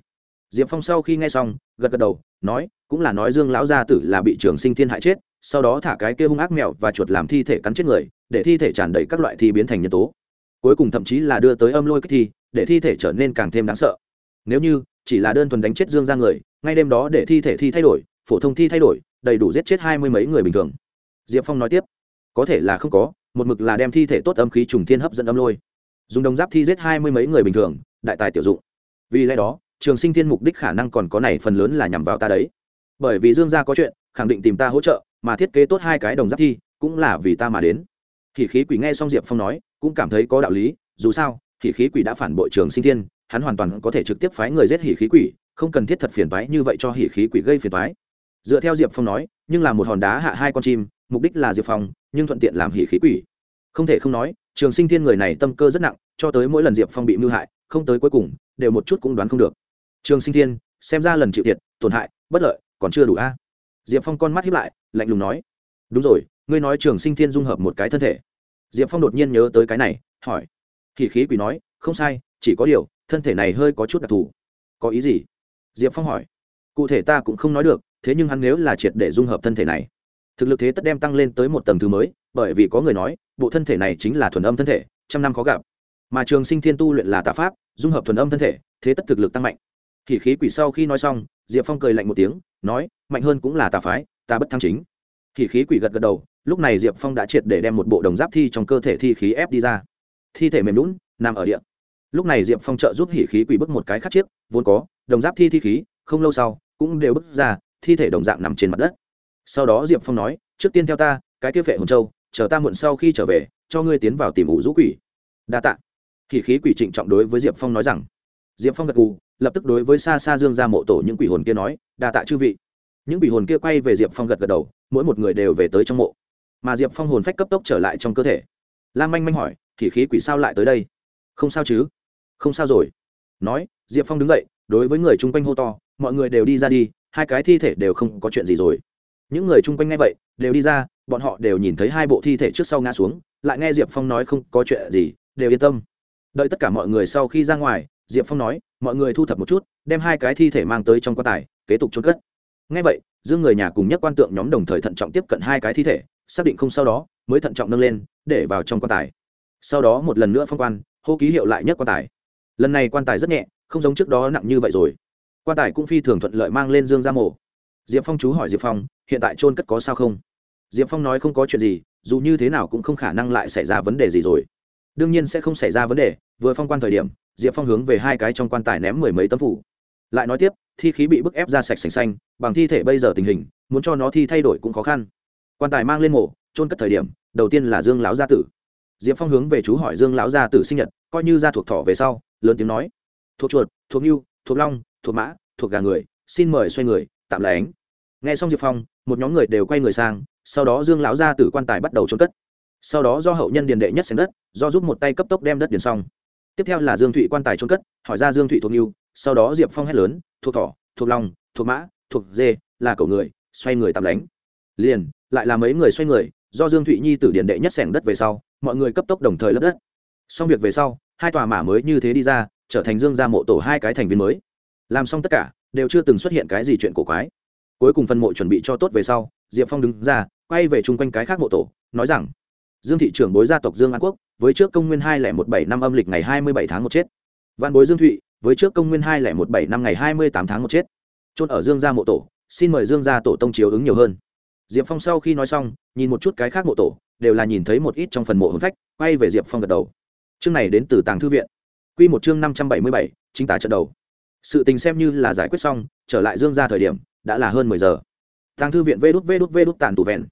Diệp phong sau khi nghe xong, gật gật đầu, nói, cũng là nói dương lão gia tử là bị trường sinh thiên hại chết, sau đó thả cái kia hung ác mèo và chuột làm thi thể cắn chết người, để thi thể tràn đầy các loại thi biến thành nhân tố. Cuối cùng thậm chí là đưa tới âm lôi kích thi để thi thể trở nên càng thêm đáng sợ. Nếu như chỉ là đơn thuần đánh chết dương ra người, ngay đêm đó để thi thể thi thay đổi, phổ thông thi thay đổi, đầy đủ giết chết hai mươi mấy người bình thường. Diệp phong nói tiếp, có thể là không có, một mực là đem thi thể tốt âm khí trùng thiên hấp dẫn âm lôi. Dùng đồng giáp thi giết hai mươi mấy người bình thường, đại tài tiểu dụng. Vì lẽ đó, trường sinh thiên mục đích khả năng còn có này phần lớn là nhằm vào ta đấy. Bởi vì dương gia có chuyện, khẳng định tìm ta hỗ trợ, mà thiết kế tốt hai cái đồng giáp thi, cũng là vì ta mà đến. Thì khí quỷ nghe xong diệp phong nói, cũng cảm thấy có đạo lý, dù sao Hỉ khí quỷ đã phản bội trường sinh thiên, hắn hoàn toàn có thể trực tiếp phái người giết hỉ khí quỷ, không cần thiết thật phiền toái như vậy cho hỉ khí quỷ gây phiền toái. Dựa theo diệp phong nói, nhưng là một hòn đá hạ hai con chim, mục đích là diệp phong, nhưng thuận tiện làm hỉ khí quỷ. Không thể không nói, trường sinh thiên người này tâm cơ rất nặng, cho tới mỗi lần diệp phong bị mưu hại, không tới cuối cùng, đều một chút cũng đoán không được. Trường sinh thiên, xem ra lần chịu thiệt, tổn hại, bất lợi, còn chưa đủ a. Diệp phong con mắt hiếp lại, lạnh lùng nói, đúng rồi, ngươi nói trường sinh thiên dung hợp một cái thân thể. Diệp phong đột nhiên nhớ tới cái này, hỏi hỉ khí quỷ nói, không sai, chỉ có điều, thân thể này hơi có chút đặc thù. Có ý gì? Diệp phong hỏi. Cụ thể ta cũng không nói được, thế nhưng hắn nếu là triệt để dung hợp thân thể này. Thực lực thế tất đem tăng lên tới một tầng thứ mới, bởi vì có người nói, bộ thân thể này chính là thuần âm thân thể, trăm năm khó gặp. Mà trường sinh thiên tu luyện là tạ pháp, dung hợp thuần âm thân thể, thế tất thực lực tăng mạnh. Thì khí quỷ sau khi nói xong, diệp phong cười lạnh một tiếng, nói, mạnh hơn cũng là tà phái, ta bất thăng chính. Thì khí quỷ gật gật đầu, lúc này diệp phong đã triệt để đem một bộ đồng giáp thi trong cơ thể thi khí ép đi ra thi thể mềm lún nằm ở địa. Lúc này diệp phong trợ giúp hỉ khí quỷ bức một cái khắc chiếc, vốn có, đồng giáp thi thi khí, không lâu sau, cũng đều bức ra, thi thể đồng dạng nằm trên mặt đất. Sau đó diệp phong nói, trước tiên theo ta, cái kia phệ hồn châu, chờ ta muộn sau khi trở về, cho ngươi tiến vào tìm ủ rũ quỷ. Đa t ạ hỉ khí quỷ trịnh trọng đối với diệp phong nói rằng. Diệp phong gật gù, lập tức đối với xa xa dương ra mộ tổ những quỷ hồn kia nói, đa tạ chư vị. Những quỷ hồn kia quay về diệp phong gật gật đầu, mỗi một người đều về tới trong mộ. Mà diệp phong hồn phách cấp tốc trở lại trong cơ thể. Lan manh manh hỏi thì khí quỷ sao lại tới đây? Không sao chứ? Không sao rồi. Nói, diệp phong đứng dậy, đối với người chung quanh hô to, mọi người đều đi ra đi, hai cái thi thể đều không có chuyện gì rồi. Những người chung quanh nghe vậy, đều đi ra, bọn họ đều nhìn thấy hai bộ thi thể trước sau ngã xuống, lại nghe diệp phong nói không có chuyện gì, đều yên tâm. Đợi tất cả mọi người sau khi ra ngoài, diệp phong nói, mọi người thu thập một chút, đem hai cái thi thể mang tới trong quan tài, kế tục trôn cất. Ngay vậy, dương người nhà cùng nhất quan tượng nhóm đồng thời thận trọng tiếp cận hai cái thi thể, xác định không sau đó, mới thận trọng nâng lên, để vào trong quan tài sau đó một lần nữa phong quan, hô ký hiệu lại nhất quan tài. Lần này quan tài rất nhẹ, không giống trước đó nặng như vậy rồi. Quan tài cũng phi thường thuận lợi mang lên dương ra mổ diệp phong chú hỏi diệp phong, hiện tại trôn cất có sao không? Diệp phong nói không có chuyện gì, dù như thế nào cũng không khả năng lại xảy ra vấn đề gì rồi. Đương nhiên sẽ không xảy ra vấn đề, vừa phong quan thời điểm, diệp phong hướng về hai cái trong quan tài ném mười mấy tấm phủ. Lại nói tiếp, thi khí bị bức ép ra sạch sành xanh, bằng thi thể bây giờ tình hình, muốn cho nó thi thay đổi cũng khó khăn. Quan tài mang lên mổ trôn cất thời điểm, đầu tiên là dương lão gia tử diệp phong hướng về chú hỏi dương lão gia tử sinh nhật, coi như ra thuộc thọ về sau, lớn tiếng nói, thuộc chuột, thuộc nhu thuộc long, thuộc mã, thuộc gà người, xin mời xoay người, tạm là ánh. Nghe xong diệp phong, một nhóm người đều quay người sang, sau đó dương lão gia tử quan tài bắt đầu trôn cất. Sau đó do hậu nhân điền đệ nhất xem đất, do giúp một tay cấp tốc đem đất điền xong. Tiếp theo là dương thụy quan tài trôn cất, hỏi ra dương thụy thuộc nhu sau đó diệp phong hét lớn, thuộc thỏ thuộc long, thuộc mã, thuộc dê, là cầu người, xoay người tạm lánh liền, lại là mấy người xoay người, do dương thụy nhi tử điền đệ nhất sẻng đất về sau mọi người cấp tốc đồng thời lấp đất. Xong việc về sau, hai tòa mã mới như thế đi ra, trở thành dương gia mộ tổ hai cái thành viên mới. Làm xong tất cả, đều chưa từng xuất hiện cái gì chuyện cổ quái. Cuối cùng phân mộ chuẩn bị cho tốt về sau, diệp phong đứng ra, quay về chung quanh cái khác mộ tổ, nói rằng, dương thị trưởng bối gia tộc dương an quốc, với trước công nguyên hai lẻ một bảy năm âm lịch ngày hai mươi bảy tháng một chết. Văn bối dương thụy, với trước công nguyên hai lẻ một bảy năm ngày hai mươi tám tháng một chết. Trôn ở dương gia mộ tổ, xin mời dương gia tổ tông chiếu ứng nhiều hơn diệp phong sau khi nói xong, nhìn một chút cái khác mộ tổ, đều là nhìn thấy một ít trong phần mộ hồn phách, quay về diệp phong gật đầu. Chương này đến từ tàng thư viện. Q một chương năm trăm bảy mươi bảy, chính tả trận đầu. Sự tình xem như là giải quyết xong, trở lại dương gia thời điểm, đã là hơn mười giờ. Tàng thư viện vê đút vê đút vê đút tàn tủ vẹn.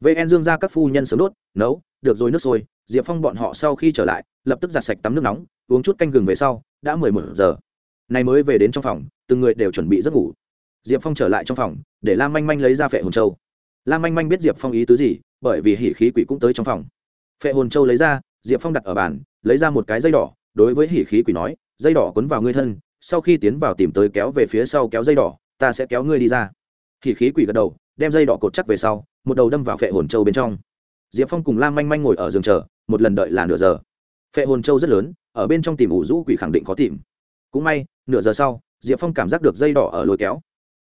Vn dương gia các phu nhân sớm đốt, nấu, được rồi nước sôi, diệp phong bọn họ sau khi trở lại, lập tức giặt sạch tắm nước nóng, uống chút canh gừng về sau, đã mười một giờ. Này mới về đến trong phòng, từng người đều chuẩn bị giấc ngủ. Diệp phong trở lại trong phòng, để lam manh manh lấy ra phệ hồn châu lam manh manh biết diệp phong ý tứ gì, bởi vì hỉ khí quỷ cũng tới trong phòng. Phệ hồn châu lấy ra, diệp phong đặt ở bàn, lấy ra một cái dây đỏ, đối với hỉ khí quỷ nói, dây đỏ quấn vào ngươi thân, sau khi tiến vào tìm tới kéo về phía sau kéo dây đỏ, ta sẽ kéo ngươi đi ra. Hỉ khí quỷ gật đầu, đem dây đỏ cột chắc về sau, một đầu đâm vào phệ hồn châu bên trong. Diệp phong cùng lam manh manh ngồi ở giường chờ, một lần đợi là nửa giờ. Phệ hồn châu rất lớn, ở bên trong tìm ủ rũ quỷ khẳng định khó tìm. Cũng may, nửa giờ sau, diệp phong cảm giác được dây đỏ ở lôi kéo.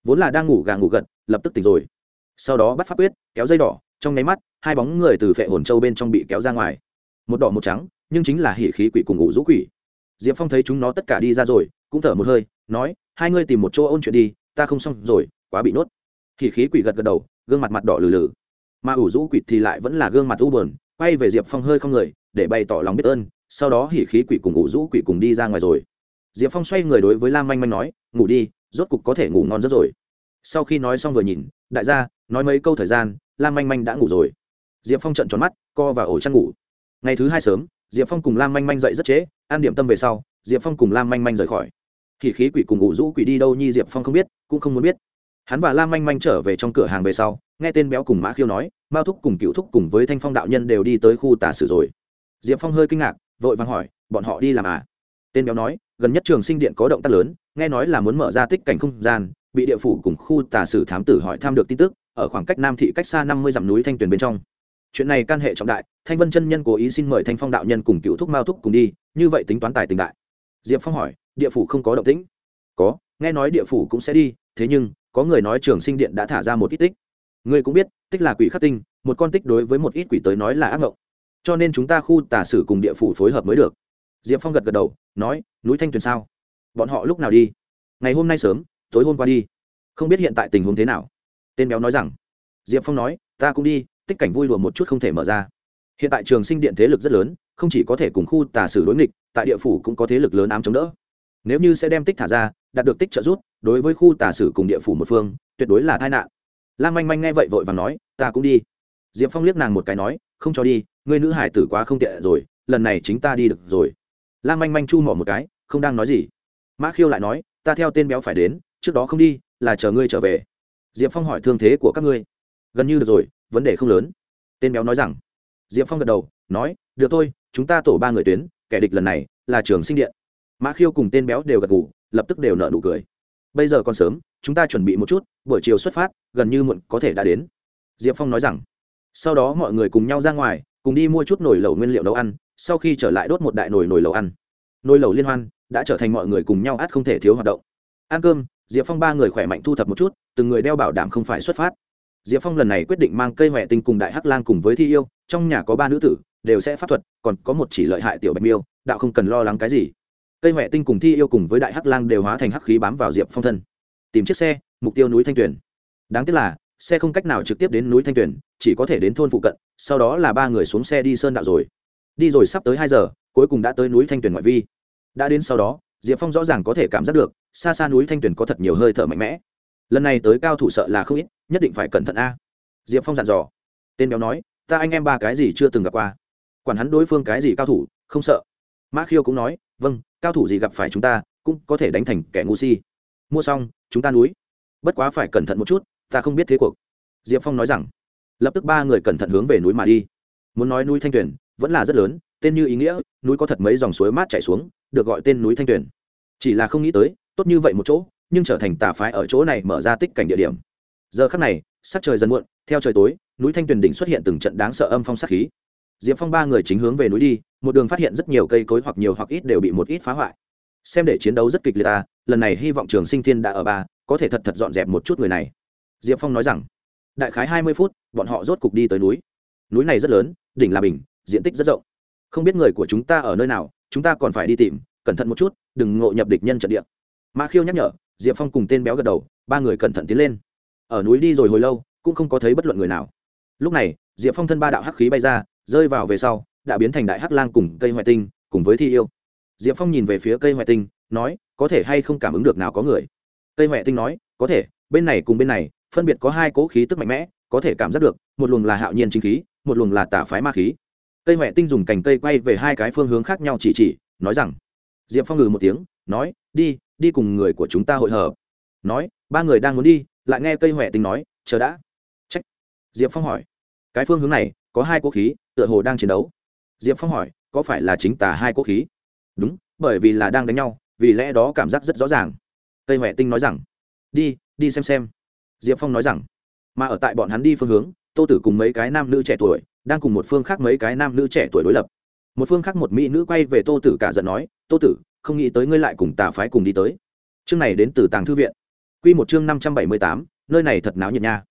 Vốn là đang ngủ gà ngủ gật, lập tức tỉnh rồi sau đó bắt pháp quyết, kéo dây đỏ, trong nháy mắt, hai bóng người từ phệ hồn châu bên trong bị kéo ra ngoài. Một đỏ một trắng, nhưng chính là hỉ khí quỷ cùng ngủ rũ quỷ. Diệp phong thấy chúng nó tất cả đi ra rồi, cũng thở một hơi, nói, hai ngươi tìm một chỗ ôn chuyện đi, ta không xong rồi, quá bị nốt. Hỉ khí quỷ gật gật đầu, gương mặt mặt đỏ lừ lừ. Mà ủ rũ quỷ thì lại vẫn là gương mặt u bờn quay về diệp phong hơi không người, để bày tỏ lòng biết ơn, sau đó hỉ khí quỷ cùng ủ rũ quỷ cùng đi ra ngoài rồi. Diệp phong xoay người đối với lam manh manh nói, ngủ đi, rốt cục có thể ngủ ngon rất rồi. Sau khi nói xong vừa nhìn, đại gia nói mấy câu thời gian, lam manh manh đã ngủ rồi. Diệp phong trận tròn mắt, co và ổ chăn ngủ. Ngày thứ hai sớm, diệp phong cùng lam manh manh dậy rất trễ an điểm tâm về sau, diệp phong cùng lam manh manh rời khỏi. Thì khí quỷ cùng ngủ rũ quỷ đi đâu nhi diệp phong không biết, cũng không muốn biết. Hắn và lam manh manh trở về trong cửa hàng về sau, nghe tên béo cùng mã khiêu nói, mao thúc cùng cựu thúc cùng với thanh phong đạo nhân đều đi tới khu tà sử rồi. Diệp phong hơi kinh ngạc, vội vàng hỏi, bọn họ đi làm à? Tên béo nói, gần nhất trường sinh điện có động tác lớn, nghe nói là muốn mở ra tích cảnh không gian, bị địa phủ cùng khu tà sử thám tử hỏi tham được tin tức ở khoảng cách nam thị cách xa năm mươi dặm núi thanh tuyền bên trong. Chuyện này can hệ trọng đại, thanh vân chân nhân cố ý xin mời thanh phong đạo nhân cùng cựu thúc mao thúc cùng đi, như vậy tính toán tài tình đại. Diệp phong hỏi, địa phủ không có động tĩnh? Có, nghe nói địa phủ cũng sẽ đi, thế nhưng, có người nói trường sinh điện đã thả ra một ít tích. Ngươi cũng biết, tích là quỷ khắc tinh, một con tích đối với một ít quỷ tới nói là ác mộng. Cho nên chúng ta khu tả sử cùng địa phủ phối hợp mới được. Diệp phong gật gật đầu, nói, núi thanh tuyền sao? Bọn họ lúc nào đi? Ngày hôm nay sớm, tối hôm qua đi. Không biết hiện tại tình huống thế nào tên béo nói rằng, diệp phong nói, ta cũng đi, tích cảnh vui đùa một chút không thể mở ra. Hiện tại trường sinh điện thế lực rất lớn, không chỉ có thể cùng khu tà sử đối nghịch, tại địa phủ cũng có thế lực lớn ám chống đỡ. Nếu như sẽ đem tích thả ra, đạt được tích trợ rút đối với khu tà sử cùng địa phủ một phương, tuyệt đối là tai nạn. Lan manh manh nghe vậy vội và nói, ta cũng đi. Diệp phong liếc nàng một cái nói, không cho đi người nữ hải tử quá không tiện rồi, lần này chính ta đi được rồi. Lan manh manh chu mỏ một cái, không đang nói gì. Mã khiêu lại nói, ta theo tên béo phải đến, trước đó không đi, là chờ ngươi trở về diệp phong hỏi thương thế của các ngươi. Gần như được rồi, vấn đề không lớn. Tên béo nói rằng. Diệp phong gật đầu, nói, được thôi, chúng ta tổ ba người tuyến, kẻ địch lần này là trường sinh điện. Mã khiêu cùng tên béo đều gật ngủ lập tức đều nợ nụ cười. Bây giờ còn sớm, chúng ta chuẩn bị một chút, buổi chiều xuất phát, gần như muộn có thể đã đến. Diệp phong nói rằng. Sau đó mọi người cùng nhau ra ngoài, cùng đi mua chút nồi lẩu nguyên liệu nấu ăn, sau khi trở lại đốt một đại nồi nồi lẩu ăn. Nồi lẩu liên hoan đã trở thành mọi người cùng nhau át không thể thiếu hoạt động. Ăn cơm, diệp phong ba người khỏe mạnh thu thập một chút từng người đeo bảo đảm không phải xuất phát. Diệp phong lần này quyết định mang cây huệ tinh cùng đại hắc lang cùng với thi yêu, trong nhà có ba nữ tử, đều sẽ pháp thuật, còn có một chỉ lợi hại tiểu bạch miêu, đạo không cần lo lắng cái gì. Cây huệ tinh cùng thi yêu cùng với đại hắc lang đều hóa thành hắc khí bám vào diệp phong thân. Tìm chiếc xe, mục tiêu núi thanh tuyền. Đáng tiếc là, xe không cách nào trực tiếp đến núi thanh tuyền, chỉ có thể đến thôn phụ cận, sau đó là ba người xuống xe đi sơn đạo rồi. Đi rồi sắp tới hai giờ, cuối cùng đã tới núi thanh tuyền ngoại vi. Đã đến sau đó, diệp phong rõ ràng có thể cảm giác được, xa xa núi thanh tuyền có thật nhiều hơi thở mạnh mẽ lần này tới cao thủ sợ là không ít, nhất định phải cẩn thận a. Diệp phong dặn dò. Tên béo nói, ta anh em ba cái gì chưa từng gặp qua. Quản hắn đối phương cái gì cao thủ, không sợ. Mã khiêu cũng nói vâng cao thủ gì gặp phải chúng ta, cũng có thể đánh thành kẻ ngu si. Mua xong, chúng ta núi. Bất quá phải cẩn thận một chút, ta không biết thế cuộc. Diệp phong nói rằng. Lập tức ba người cẩn thận hướng về núi mà đi. Muốn nói núi thanh tuyền, vẫn là rất lớn, tên như ý nghĩa, núi có thật mấy dòng suối mát chảy xuống, được gọi tên núi thanh tuyền. Chỉ là không nghĩ tới, tốt như vậy một chỗ nhưng trở thành tà phái ở chỗ này mở ra tích cảnh địa điểm. Giờ khắc này, sắc trời dần muộn, theo trời tối, núi thanh tuyền đỉnh xuất hiện từng trận đáng sợ âm phong sát khí. Diệp phong ba người chính hướng về núi đi, một đường phát hiện rất nhiều cây cối hoặc nhiều hoặc ít đều bị một ít phá hoại. Xem để chiến đấu rất kịch liệt ta lần này hy vọng trường sinh thiên đã ở ba, có thể thật thật dọn dẹp một chút người này. Diệp phong nói rằng, đại khái hai mươi phút, bọn họ rốt cục đi tới núi. Núi này rất lớn, đỉnh là bình, diện tích rất rộng. Không biết người của chúng ta ở nơi nào, chúng ta còn phải đi tìm, cẩn thận một chút, đừng ngộ nhập địch nhân trận địa. Ma khiêu nhắc nhở diệp phong cùng tên béo gật đầu, ba người cẩn thận tiến lên. Ở núi đi rồi hồi lâu, cũng không có thấy bất luận người nào. Lúc này, diệp phong thân ba đạo hắc khí bay ra, rơi vào về sau, đã biến thành đại hắc lang cùng cây hoại tinh, cùng với thi yêu. Diệp phong nhìn về phía cây hoại tinh, nói, có thể hay không cảm ứng được nào có người? Cây hoại tinh nói, có thể, bên này cùng bên này, phân biệt có hai cỗ khí tức mạnh mẽ, có thể cảm giác được, một luồng là hạo nhiên chính khí, một luồng là tả phái ma khí. Cây huệ tinh dùng cành cây quay về hai cái phương hướng khác nhau chỉ chỉ, nói rằng, diệp phong ngừ một tiếng, nói, đi đi cùng người của chúng ta hội hợp. Nói, ba người đang muốn đi, lại nghe cây huệ tinh nói, chờ đã. Trách diệp phong hỏi. Cái phương hướng này, có hai quốc khí, tựa hồ đang chiến đấu. Diệp phong hỏi, có phải là chính tả hai quốc khí? Đúng, bởi vì là đang đánh nhau, vì lẽ đó cảm giác rất rõ ràng. Cây huệ tinh nói rằng. Đi đi xem xem. Diệp phong nói rằng. Mà ở tại bọn hắn đi phương hướng, tô tử cùng mấy cái nam nữ trẻ tuổi, đang cùng một phương khác mấy cái nam nữ trẻ tuổi đối lập một phương khác một mỹ nữ quay về tô tử cả giận nói, tô tử, không nghĩ tới ngươi lại cùng tà phái cùng đi tới. Chương này đến từ tàng thư viện. Q một chương năm trăm bảy mươi tám, nơi này thật náo nhiệt nha.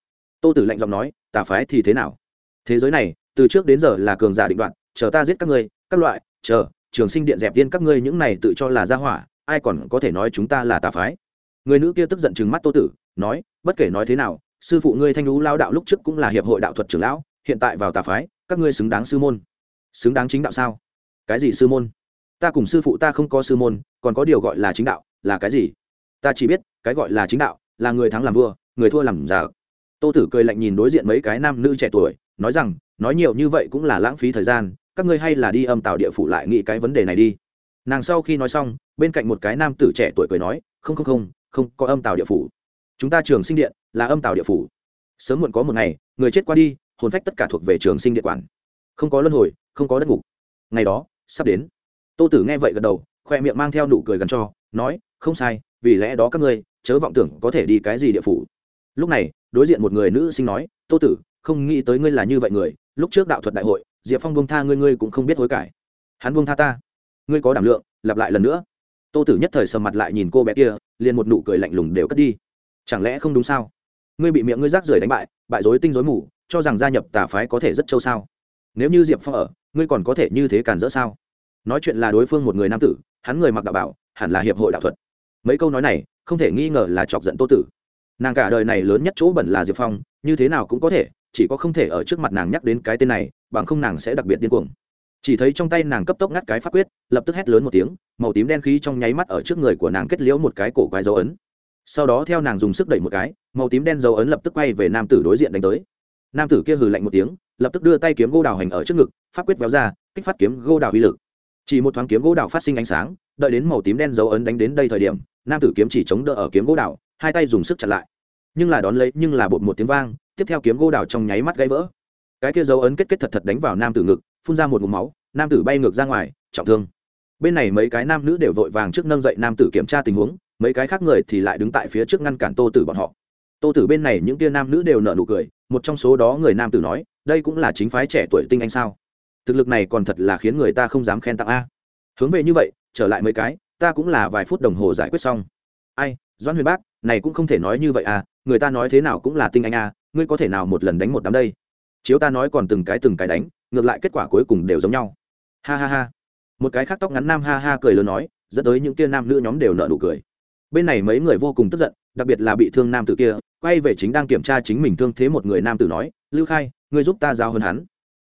Tô tử lạnh giọng nói, tà phái thì thế nào? Thế giới này, từ trước đến giờ là cường giả định đoạn chờ ta giết các ngươi, các loại, chờ, trường sinh điện dẹp viên các ngươi những này tự cho là gia hỏa, ai còn có thể nói chúng ta là tà phái? Người nữ kia tức giận chừng mắt tô tử, nói, bất kể nói thế nào, sư phụ ngươi thanh lũ lao đạo lúc trước cũng là hiệp hội đạo thuật trưởng lão, hiện tại vào tà phái, các ngươi xứng đáng sư môn xứng đáng chính đạo sao? Cái gì sư môn? Ta cùng sư phụ ta không có sư môn, còn có điều gọi là chính đạo, là cái gì? Ta chỉ biết, cái gọi là chính đạo, là người thắng làm vua, người thua làm giả tô tử cười lạnh nhìn đối diện mấy cái nam nữ trẻ tuổi, nói rằng, nói nhiều như vậy cũng là lãng phí thời gian, các ngươi hay là đi âm tạo địa phủ lại nghĩ cái vấn đề này đi. Nàng sau khi nói xong, bên cạnh một cái nam tử trẻ tuổi cười nói, không không không không có âm tạo địa phủ. Chúng ta trường sinh điện là âm tạo địa phủ. Sớm muộn có một ngày, người chết qua đi, hồn phách tất cả thuộc về trường sinh điện quản. Không có luân hồi không có đất ngục. Ngày đó, sắp đến. Tô tử nghe vậy gật đầu, khoe miệng mang theo nụ cười gần cho, nói, không sai, vì lẽ đó các ngươi, chớ vọng tưởng có thể đi cái gì địa phủ. Lúc này, đối diện một người nữ sinh nói, tô tử, không nghĩ tới ngươi là như vậy người. Lúc trước đạo thuật đại hội, diệp phong bông tha ngươi ngươi cũng không biết hối cải. Hắn bông tha ta. Ngươi có đảm lượng, lặp lại lần nữa. Tô tử nhất thời sầm mặt lại nhìn cô bé kia, liền một nụ cười lạnh lùng đều cất đi. Chẳng lẽ không đúng sao? Ngươi bị miệng ngươi rác rưởi đánh bại bại dối tinh dối mù, cho rằng gia nhập tà phái có thể rất trâu sao? Nếu như diệp phong ở ngươi còn có thể như thế càn rỡ sao nói chuyện là đối phương một người nam tử hắn người mặc đạo bảo hẳn là hiệp hội đạo thuật mấy câu nói này không thể nghi ngờ là chọc giận tô tử nàng cả đời này lớn nhất chỗ bẩn là diệp phong như thế nào cũng có thể chỉ có không thể ở trước mặt nàng nhắc đến cái tên này bằng không nàng sẽ đặc biệt điên cuồng chỉ thấy trong tay nàng cấp tốc ngắt cái pháp quyết lập tức hét lớn một tiếng màu tím đen khí trong nháy mắt ở trước người của nàng kết liễu một cái cổ quái dấu ấn sau đó theo nàng dùng sức đẩy một cái màu tím đen dấu ấn lập tức quay về nam tử đối diện đánh tới nam tử kia hừ lạnh một tiếng lập tức đưa tay kiếm gỗ đào hành ở trước ngực, pháp quyết véo ra, kích phát kiếm gỗ đào uy lực. Chỉ một thoáng kiếm gỗ đào phát sinh ánh sáng, đợi đến màu tím đen dấu ấn đánh đến đây thời điểm, nam tử kiếm chỉ chống đỡ ở kiếm gỗ đào, hai tay dùng sức chặt lại. Nhưng là đón lấy, nhưng là bột một tiếng vang, tiếp theo kiếm gỗ đào trong nháy mắt gãy vỡ. Cái kia dấu ấn kết kết thật thật đánh vào nam tử ngực, phun ra một ngụm máu, nam tử bay ngược ra ngoài, trọng thương. Bên này mấy cái nam nữ đều vội vàng trước nâng dậy nam tử kiểm tra tình huống, mấy cái khác người thì lại đứng tại phía trước ngăn cản tô tử bọn họ. Tô tử bên này những kia nam nữ đều nở nụ cười, một trong số đó người nam tử nói đây cũng là chính phái trẻ tuổi tinh anh sao? Thực lực này còn thật là khiến người ta không dám khen tặng a. Hướng về như vậy, trở lại mấy cái, ta cũng là vài phút đồng hồ giải quyết xong. Ai, doãn huyền bác, này cũng không thể nói như vậy à người ta nói thế nào cũng là tinh anh a, ngươi có thể nào một lần đánh một đám đây? Chiếu ta nói còn từng cái từng cái đánh, ngược lại kết quả cuối cùng đều giống nhau. Ha ha ha. Một cái khác tóc ngắn nam ha ha cười lớn nói, dẫn tới những tia nam nữ nhóm đều nợ nụ cười. Bên này mấy người vô cùng tức giận, đặc biệt là bị thương nam tử kia, quay về chính đang kiểm tra chính mình thương thế một người nam tử nói lưu khai, ngươi giúp ta giao hơn hắn.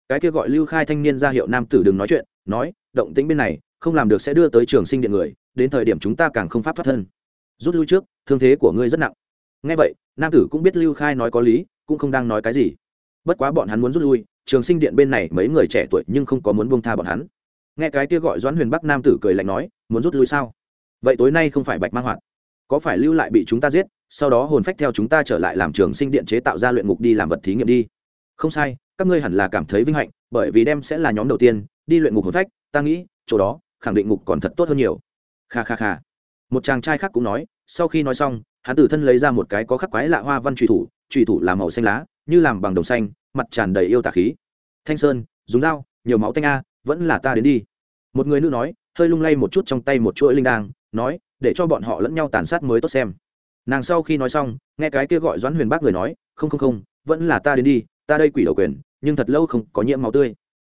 Cái kia gọi lưu khai thanh niên ra hiệu nam tử đừng nói chuyện, nói, động tĩnh bên này, không làm được sẽ đưa tới trường sinh điện người, đến thời điểm chúng ta càng không pháp thoát thân. Rút lui trước, thương thế của ngươi rất nặng. Ngay vậy, nam tử cũng biết lưu khai nói có lý, cũng không đang nói cái gì. Bất quá bọn hắn muốn rút lui, trường sinh điện bên này mấy người trẻ tuổi nhưng không có muốn buông tha bọn hắn. Nghe cái kia gọi doãn huyền bắc nam tử cười lạnh nói, muốn rút lui sao? Vậy tối nay không phải bạch mang hoạt. Có phải lưu lại bị chúng ta giết sau đó hồn phách theo chúng ta trở lại làm trường sinh điện chế tạo ra luyện ngục đi làm vật thí nghiệm đi. Không sai, các ngươi hẳn là cảm thấy vinh hạnh, bởi vì đem sẽ là nhóm đầu tiên, đi luyện ngục hồn phách, ta nghĩ, chỗ đó, khẳng định ngục còn thật tốt hơn nhiều. Kha kha kha. Một chàng trai khác cũng nói, sau khi nói xong, hắn tử thân lấy ra một cái có khắc quái lạ hoa văn trùy thủ trùy thủ làm màu xanh lá, như làm bằng đồng xanh, mặt tràn đầy yêu tà khí. Thanh sơn, dùng dao, nhiều máu tanh a, vẫn là ta đến đi. Một người nữ nói, hơi lung lay một chút trong tay một chuỗi linh đang nói, để cho bọn họ lẫn nhau tàn sát mới tốt xem nàng sau khi nói xong, nghe cái kia gọi doãn huyền bác người nói, không không không, vẫn là ta đến đi, ta đây quỷ đầu quyền, nhưng thật lâu không có nhiễm máu tươi.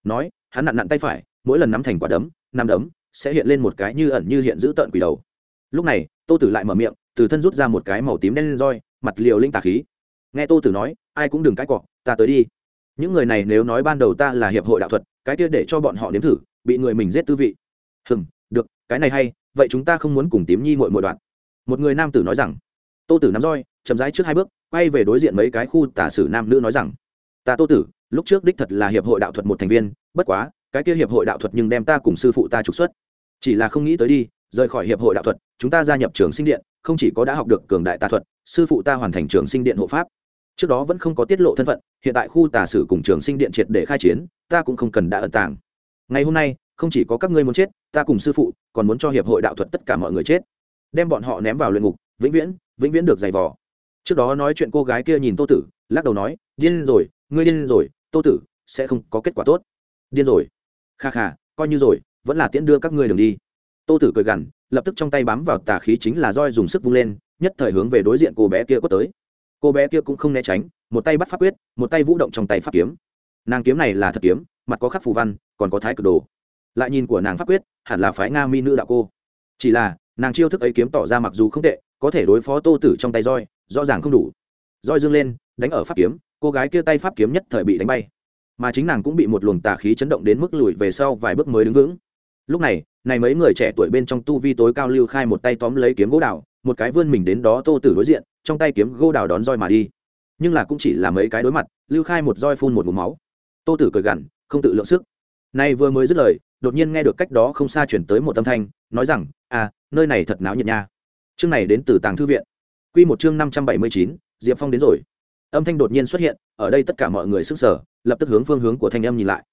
Nói, hắn nặn nặn tay phải, mỗi lần nắm thành quả đấm, nắm đấm, sẽ hiện lên một cái như ẩn như hiện giữ tợn quỷ đầu. Lúc này, tô tử lại mở miệng, từ thân rút ra một cái màu tím đen lên roi, mặt liều linh tà khí. Nghe tô tử nói, ai cũng đừng cãi cọ, ta tới đi. Những người này nếu nói ban đầu ta là hiệp hội đạo thuật, cái kia để cho bọn họ nếm thử, bị người mình giết tư vị. Hừm, được, cái này hay, vậy chúng ta không muốn cùng tím nhi mội mội đoạn. Một người nam tử nói rằng tô tử nắm roi, chậm rãi trước hai bước, quay về đối diện mấy cái khu tả sử nam nữ nói rằng, ta tô tử, lúc trước đích thật là hiệp hội đạo thuật một thành viên, bất quá, cái kia hiệp hội đạo thuật nhưng đem ta cùng sư phụ ta trục xuất. Chỉ là không nghĩ tới đi, rời khỏi hiệp hội đạo thuật, chúng ta gia nhập trường sinh điện, không chỉ có đã học được cường đại tà thuật, sư phụ ta hoàn thành trường sinh điện hộ pháp. Trước đó vẫn không có tiết lộ thân phận, hiện tại khu tà sử cùng trường sinh điện triệt để khai chiến, ta cũng không cần đã ẩn tàng. Ngày hôm nay, không chỉ có các ngươi muốn chết, ta cùng sư phụ còn muốn cho hiệp hội đạo thuật tất cả mọi người chết. Đem bọn họ ném vào luyện ngục, vĩnh viễn vĩnh viễn được giày vò. Trước đó nói chuyện cô gái kia nhìn tô tử, lắc đầu nói, điên rồi, ngươi điên rồi, tô tử, sẽ không có kết quả tốt. Điên rồi. Kha kha, coi như rồi, vẫn là tiễn đưa các ngươi đường đi. Tô tử cười gằn, lập tức trong tay bám vào tà khí chính là roi dùng sức vung lên, nhất thời hướng về đối diện cô bé kia quất tới. Cô bé kia cũng không né tránh, một tay bắt pháp quyết, một tay vũ động trong tay pháp kiếm. Nàng kiếm này là thật kiếm, mặt có khắc phù văn, còn có thái cực đồ. Lại nhìn của nàng pháp quyết, hẳn là phái nga mi nữ đạo cô. Chỉ là, nàng chiêu thức ấy kiếm tỏ ra mặc dù không tệ có thể đối phó tô tử trong tay roi, rõ ràng không đủ. Roi dương lên, đánh ở pháp kiếm, cô gái kia tay pháp kiếm nhất thời bị đánh bay. Mà chính nàng cũng bị một luồng tà khí chấn động đến mức lùi về sau vài bước mới đứng vững. Lúc này này mấy người trẻ tuổi bên trong tu vi tối cao lưu khai một tay tóm lấy kiếm gỗ đào, một cái vươn mình đến đó tô tử đối diện, trong tay kiếm gỗ đào đón roi mà đi. Nhưng là cũng chỉ là mấy cái đối mặt, lưu khai một roi phun một mùm máu. Tô tử cười gằn, không tự lượng sức. Nay vừa mới dứt lời, đột nhiên nghe được cách đó không xa chuyển tới một âm thanh, nói rằng à nơi này thật náo nhiệt nha chương này đến từ tàng thư viện. Q một chương năm trăm bảy mươi chín, diệp phong đến rồi. Âm thanh đột nhiên xuất hiện, ở đây tất cả mọi người sức sở lập tức hướng phương hướng của thanh âm nhìn lại.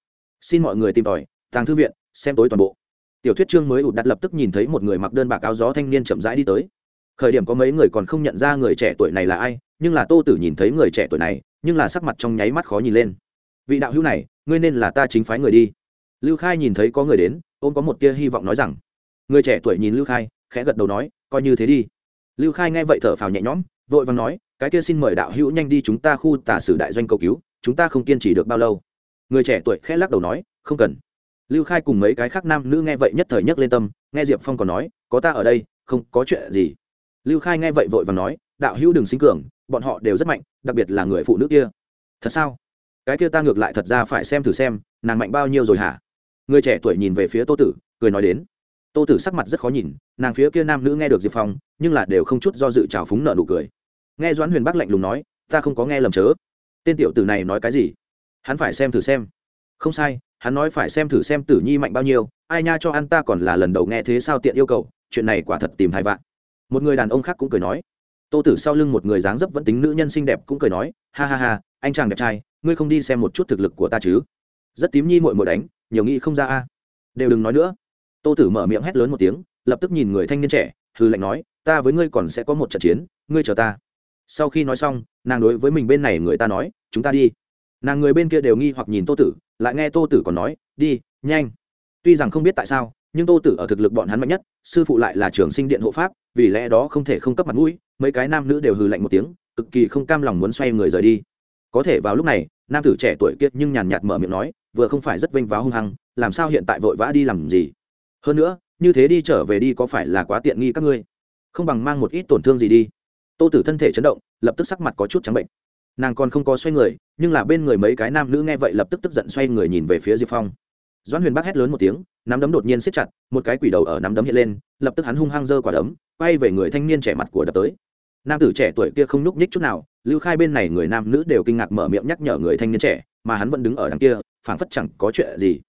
Xin mọi người tìm tòi, tàng thư viện, xem tối toàn bộ. Tiểu thuyết chương mới ụt đặt lập tức nhìn thấy một người mặc đơn bạc áo gió thanh niên chậm rãi đi tới. Khởi điểm có mấy người còn không nhận ra người trẻ tuổi này là ai, nhưng là tô tử nhìn thấy người trẻ tuổi này, nhưng là sắc mặt trong nháy mắt khó nhìn lên. Vị đạo hữu này, ngươi nên là ta chính phái người đi. Lưu khai nhìn thấy có người đến, ôm có một tia hy vọng nói rằng. Người trẻ tuổi nhìn lưu khai, khẽ gật đầu nói coi như thế đi. Lưu khai nghe vậy thở phào nhẹ nhõm, vội vàng nói, cái kia xin mời đạo hữu nhanh đi chúng ta khu tả sử đại doanh cầu cứu, chúng ta không kiên trì được bao lâu. Người trẻ tuổi khẽ lắc đầu nói, không cần. Lưu khai cùng mấy cái khác nam nữ nghe vậy nhất thời nhất lên tâm, nghe diệp phong còn nói, có ta ở đây, không có chuyện gì. Lưu khai nghe vậy vội vàng nói, đạo hữu đừng sinh cường, bọn họ đều rất mạnh, đặc biệt là người phụ nữ kia. Thật sao? Cái kia ta ngược lại thật ra phải xem thử xem, nàng mạnh bao nhiêu rồi hả? Người trẻ tuổi nhìn về phía tô tử, cười nói đến tô tử sắc mặt rất khó nhìn, nàng phía kia nam nữ nghe được diệp phong, nhưng là đều không chút do dự trào phúng nợ nụ cười. Nghe doãn huyền bắc lạnh lùng nói, ta không có nghe lầm chớ. Tên tiểu tử này nói cái gì? Hắn phải xem thử xem. Không sai, hắn nói phải xem thử xem tử nhi mạnh bao nhiêu, ai nha cho ăn ta còn là lần đầu nghe thế sao tiện yêu cầu, chuyện này quả thật tìm hai vạn. Một người đàn ông khác cũng cười nói. Tô tử sau lưng một người dáng dấp vẫn tính nữ nhân xinh đẹp cũng cười nói, ha ha ha, anh chàng đẹp trai, ngươi không đi xem một chút thực lực của ta chứ? Rất tím nhi mội mội đánh, nhiều nghĩ không ra a. Đều đừng nói nữa tô tử mở miệng hét lớn một tiếng, lập tức nhìn người thanh niên trẻ hư lệnh nói, ta với ngươi còn sẽ có một trận chiến, ngươi chờ ta. Sau khi nói xong, nàng đối với mình bên này người ta nói, chúng ta đi. Nàng người bên kia đều nghi hoặc nhìn tô tử, lại nghe tô tử còn nói, đi, nhanh. Tuy rằng không biết tại sao, nhưng tô tử ở thực lực bọn hắn mạnh nhất, sư phụ lại là trường sinh điện hộ pháp, vì lẽ đó không thể không cấp mặt mũi, mấy cái nam nữ đều hừ lạnh một tiếng, cực kỳ không cam lòng muốn xoay người rời đi. Có thể vào lúc này, nam tử trẻ tuổi kiệt nhưng nhàn nhạt mở miệng nói, vừa không phải rất vênh váo hung hăng, làm sao hiện tại vội vã đi làm gì? Hơn nữa, như thế đi trở về đi có phải là quá tiện nghi các ngươi? Không bằng mang một ít tổn thương gì đi. Tô tử thân thể chấn động, lập tức sắc mặt có chút trắng bệnh. Nàng còn không có xoay người, nhưng là bên người mấy cái nam nữ nghe vậy lập tức tức giận xoay người nhìn về phía diệp phong. Doãn huyền bác hét lớn một tiếng, nắm đấm đột nhiên siết chặt, một cái quỷ đầu ở nắm đấm hiện lên, lập tức hắn hung hăng giơ quả đấm, quay về người thanh niên trẻ mặt của đập tới. Nam tử trẻ tuổi kia không nhúc nhích chút nào, lưu khai bên này người nam nữ đều kinh ngạc mở miệng nhắc nhở người thanh niên trẻ, mà hắn vẫn đứng ở đằng kia, phảng phất chẳng có chuyện gì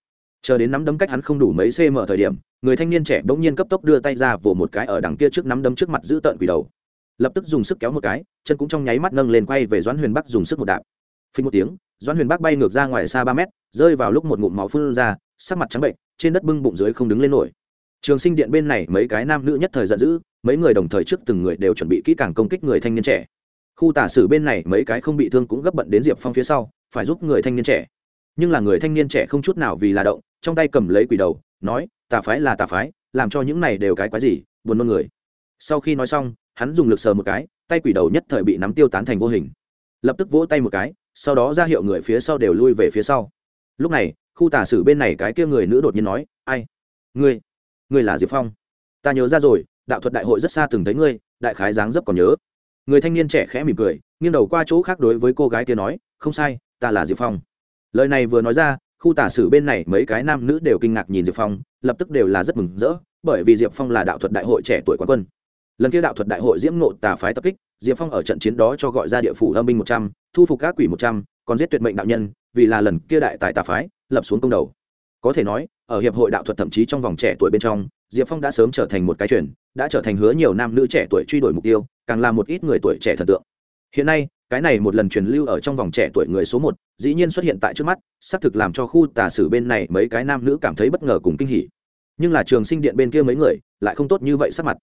chờ đến nắm đấm cách hắn không đủ mấy cm thời điểm, người thanh niên trẻ bỗng nhiên cấp tốc đưa tay ra vỗ một cái ở đằng kia trước nắm đấm trước mặt giữ tợn quỷ đầu. Lập tức dùng sức kéo một cái, chân cũng trong nháy mắt nâng lên quay về doãn huyền bắc dùng sức một đạp. Phình một tiếng, doãn huyền bắc bay ngược ra ngoài xa ba mét, rơi vào lúc một ngụm máu phun ra, sắc mặt trắng bệnh, trên đất bưng bụng dưới không đứng lên nổi. Trường sinh điện bên này mấy cái nam nữ nhất thời giận dữ, mấy người đồng thời trước từng người đều chuẩn bị kỹ càng công kích người thanh niên trẻ. Khu tả sử bên này mấy cái không bị thương cũng gấp bận đến diệp phong phía sau, phải giúp người thanh niên trẻ. Nhưng là người thanh niên trẻ không chút nào vì là động trong tay cầm lấy quỷ đầu, nói, tà phái là tà phái, làm cho những này đều cái quái gì, buồn nôn người. Sau khi nói xong, hắn dùng lực sờ một cái, tay quỷ đầu nhất thời bị nắm tiêu tán thành vô hình. Lập tức vỗ tay một cái, sau đó ra hiệu người phía sau đều lui về phía sau. Lúc này, khu tà sử bên này cái kia người nữ đột nhiên nói, ai? Ngươi? Ngươi là diệp phong? Ta nhớ ra rồi, đạo thuật đại hội rất xa từng thấy ngươi, đại khái dáng dấp còn nhớ. Người thanh niên trẻ khẽ mỉm cười, nghiêng đầu qua chỗ khác đối với cô gái kia nói, không sai, ta là diệp phong. Lời này vừa nói ra khu tả sử bên này mấy cái nam nữ đều kinh ngạc nhìn diệp phong, lập tức đều là rất mừng rỡ, bởi vì diệp phong là đạo thuật đại hội trẻ tuổi quán quân. Lần kia đạo thuật đại hội diễm nộ tà phái tập kích, diệp phong ở trận chiến đó cho gọi ra địa phủ âm binh một trăm, thu phục các quỷ một trăm, còn giết tuyệt mệnh đạo nhân, vì là lần kia đại tài tà phái, lập xuống công đầu. Có thể nói, ở hiệp hội đạo thuật thậm chí trong vòng trẻ tuổi bên trong, diệp phong đã sớm trở thành một cái truyền, đã trở thành hứa nhiều nam nữ trẻ tuổi truy đuổi mục tiêu, càng là một ít người tuổi trẻ thần tượng. Hiện nay cái này một lần truyền lưu ở trong vòng trẻ tuổi người số một, dĩ nhiên xuất hiện tại trước mắt, xác thực làm cho khu tà sử bên này mấy cái nam nữ cảm thấy bất ngờ cùng kinh hỉ. Nhưng là trường sinh điện bên kia mấy người, lại không tốt như vậy sắc mặt.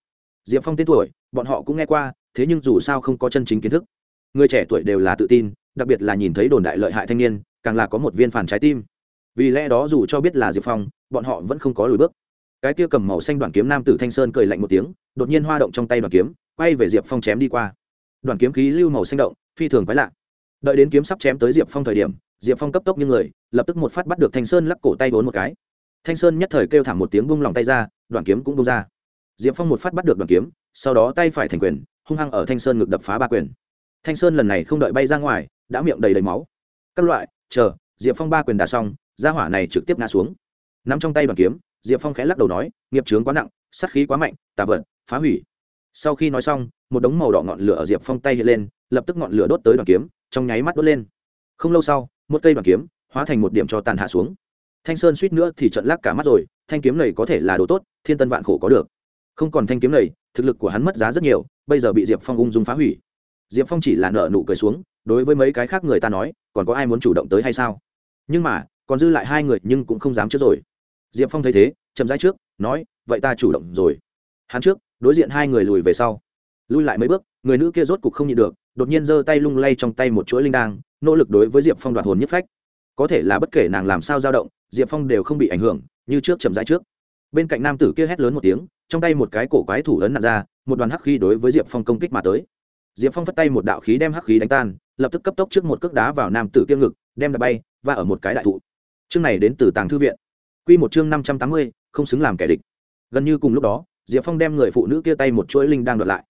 Diệp phong tên tuổi, bọn họ cũng nghe qua, thế nhưng dù sao không có chân chính kiến thức. Người trẻ tuổi đều là tự tin, đặc biệt là nhìn thấy đồn đại lợi hại thanh niên, càng là có một viên phản trái tim. Vì lẽ đó dù cho biết là diệp phong, bọn họ vẫn không có lùi bước. Cái kia cầm màu xanh đoàn kiếm nam tử thanh sơn cười lạnh một tiếng, đột nhiên hoa động trong tay đoàn kiếm, quay về diệp phong chém đi qua. Đoàn kiếm khí lưu màu xanh động phi thường quái lạ. Đợi đến kiếm sắp chém tới diệp phong thời điểm, diệp phong cấp tốc như người, lập tức một phát bắt được thanh sơn lắc cổ tay vốn một cái. Thanh sơn nhất thời kêu thảm một tiếng bung lòng tay ra đoàn kiếm cũng bung ra. Diệp phong một phát bắt được đoàn kiếm, sau đó tay phải thành quyền, hung hăng ở thanh sơn ngực đập phá ba quyền. Thanh sơn lần này không đợi bay ra ngoài, đã miệng đầy đầy máu. Các loại, chờ, diệp phong ba quyền đà xong ra hỏa này trực tiếp ngã xuống. N ắ m trong tay đoàn kiếm, diệp phong khẽ lắc đầu nói, nghiệp trướng quá nặng, sát khí quá mạnh, tà vật, phá hủy. Sau khi nói xong một đống màu đỏ ngọn lửa ở diệp phong tay hiện lên, lập tức ngọn lửa đốt tới đoàn kiếm, trong nháy mắt đốt lên. Không lâu sau, một cây đoàn kiếm hóa thành một điểm cho tàn hạ xuống. Thanh sơn suýt nữa thì trận lắc cả mắt rồi, thanh kiếm này có thể là đồ tốt, thiên tân vạn khổ có được. Không còn thanh kiếm này, thực lực của hắn mất giá rất nhiều, bây giờ bị diệp phong ung dung phá hủy. Diệp phong chỉ là nợ nụ cười xuống, đối với mấy cái khác người ta nói, còn có ai muốn chủ động tới hay sao? Nhưng mà, còn dư lại hai người nhưng cũng không dám trước rồi. Diệp phong thấy thế, chậm rãi trước, nói, vậy ta chủ động rồi. Hắn trước, đối diện hai người lùi về sau lui lại mấy bước, người nữ kia rốt cục không nhịn được, đột nhiên giơ tay lung lay trong tay một chuỗi linh đang nỗ lực đối với diệp phong đoạt hồn nhất phách. Có thể là bất kể nàng làm sao dao động, diệp phong đều không bị ảnh hưởng, như trước chậm rãi trước. Bên cạnh nam tử kia hét lớn một tiếng, trong tay một cái cổ quái thủ lớn nặn ra, một đoàn hắc khí đối với diệp phong công kích mà tới. Diệp phong phất tay một đạo khí đem hắc khí đánh tan, lập tức cấp tốc trước một cước đá vào nam tử kia ngực, đem đập bay, và ở một cái đại thụ. Chương này đến từ tàng thư viện. Q một chương năm trăm tám mươi, không xứng làm kẻ địch. Gần như cùng lúc đó, diệp phong đem người phụ nữ kia tay một chuỗi linh đang đoạt lại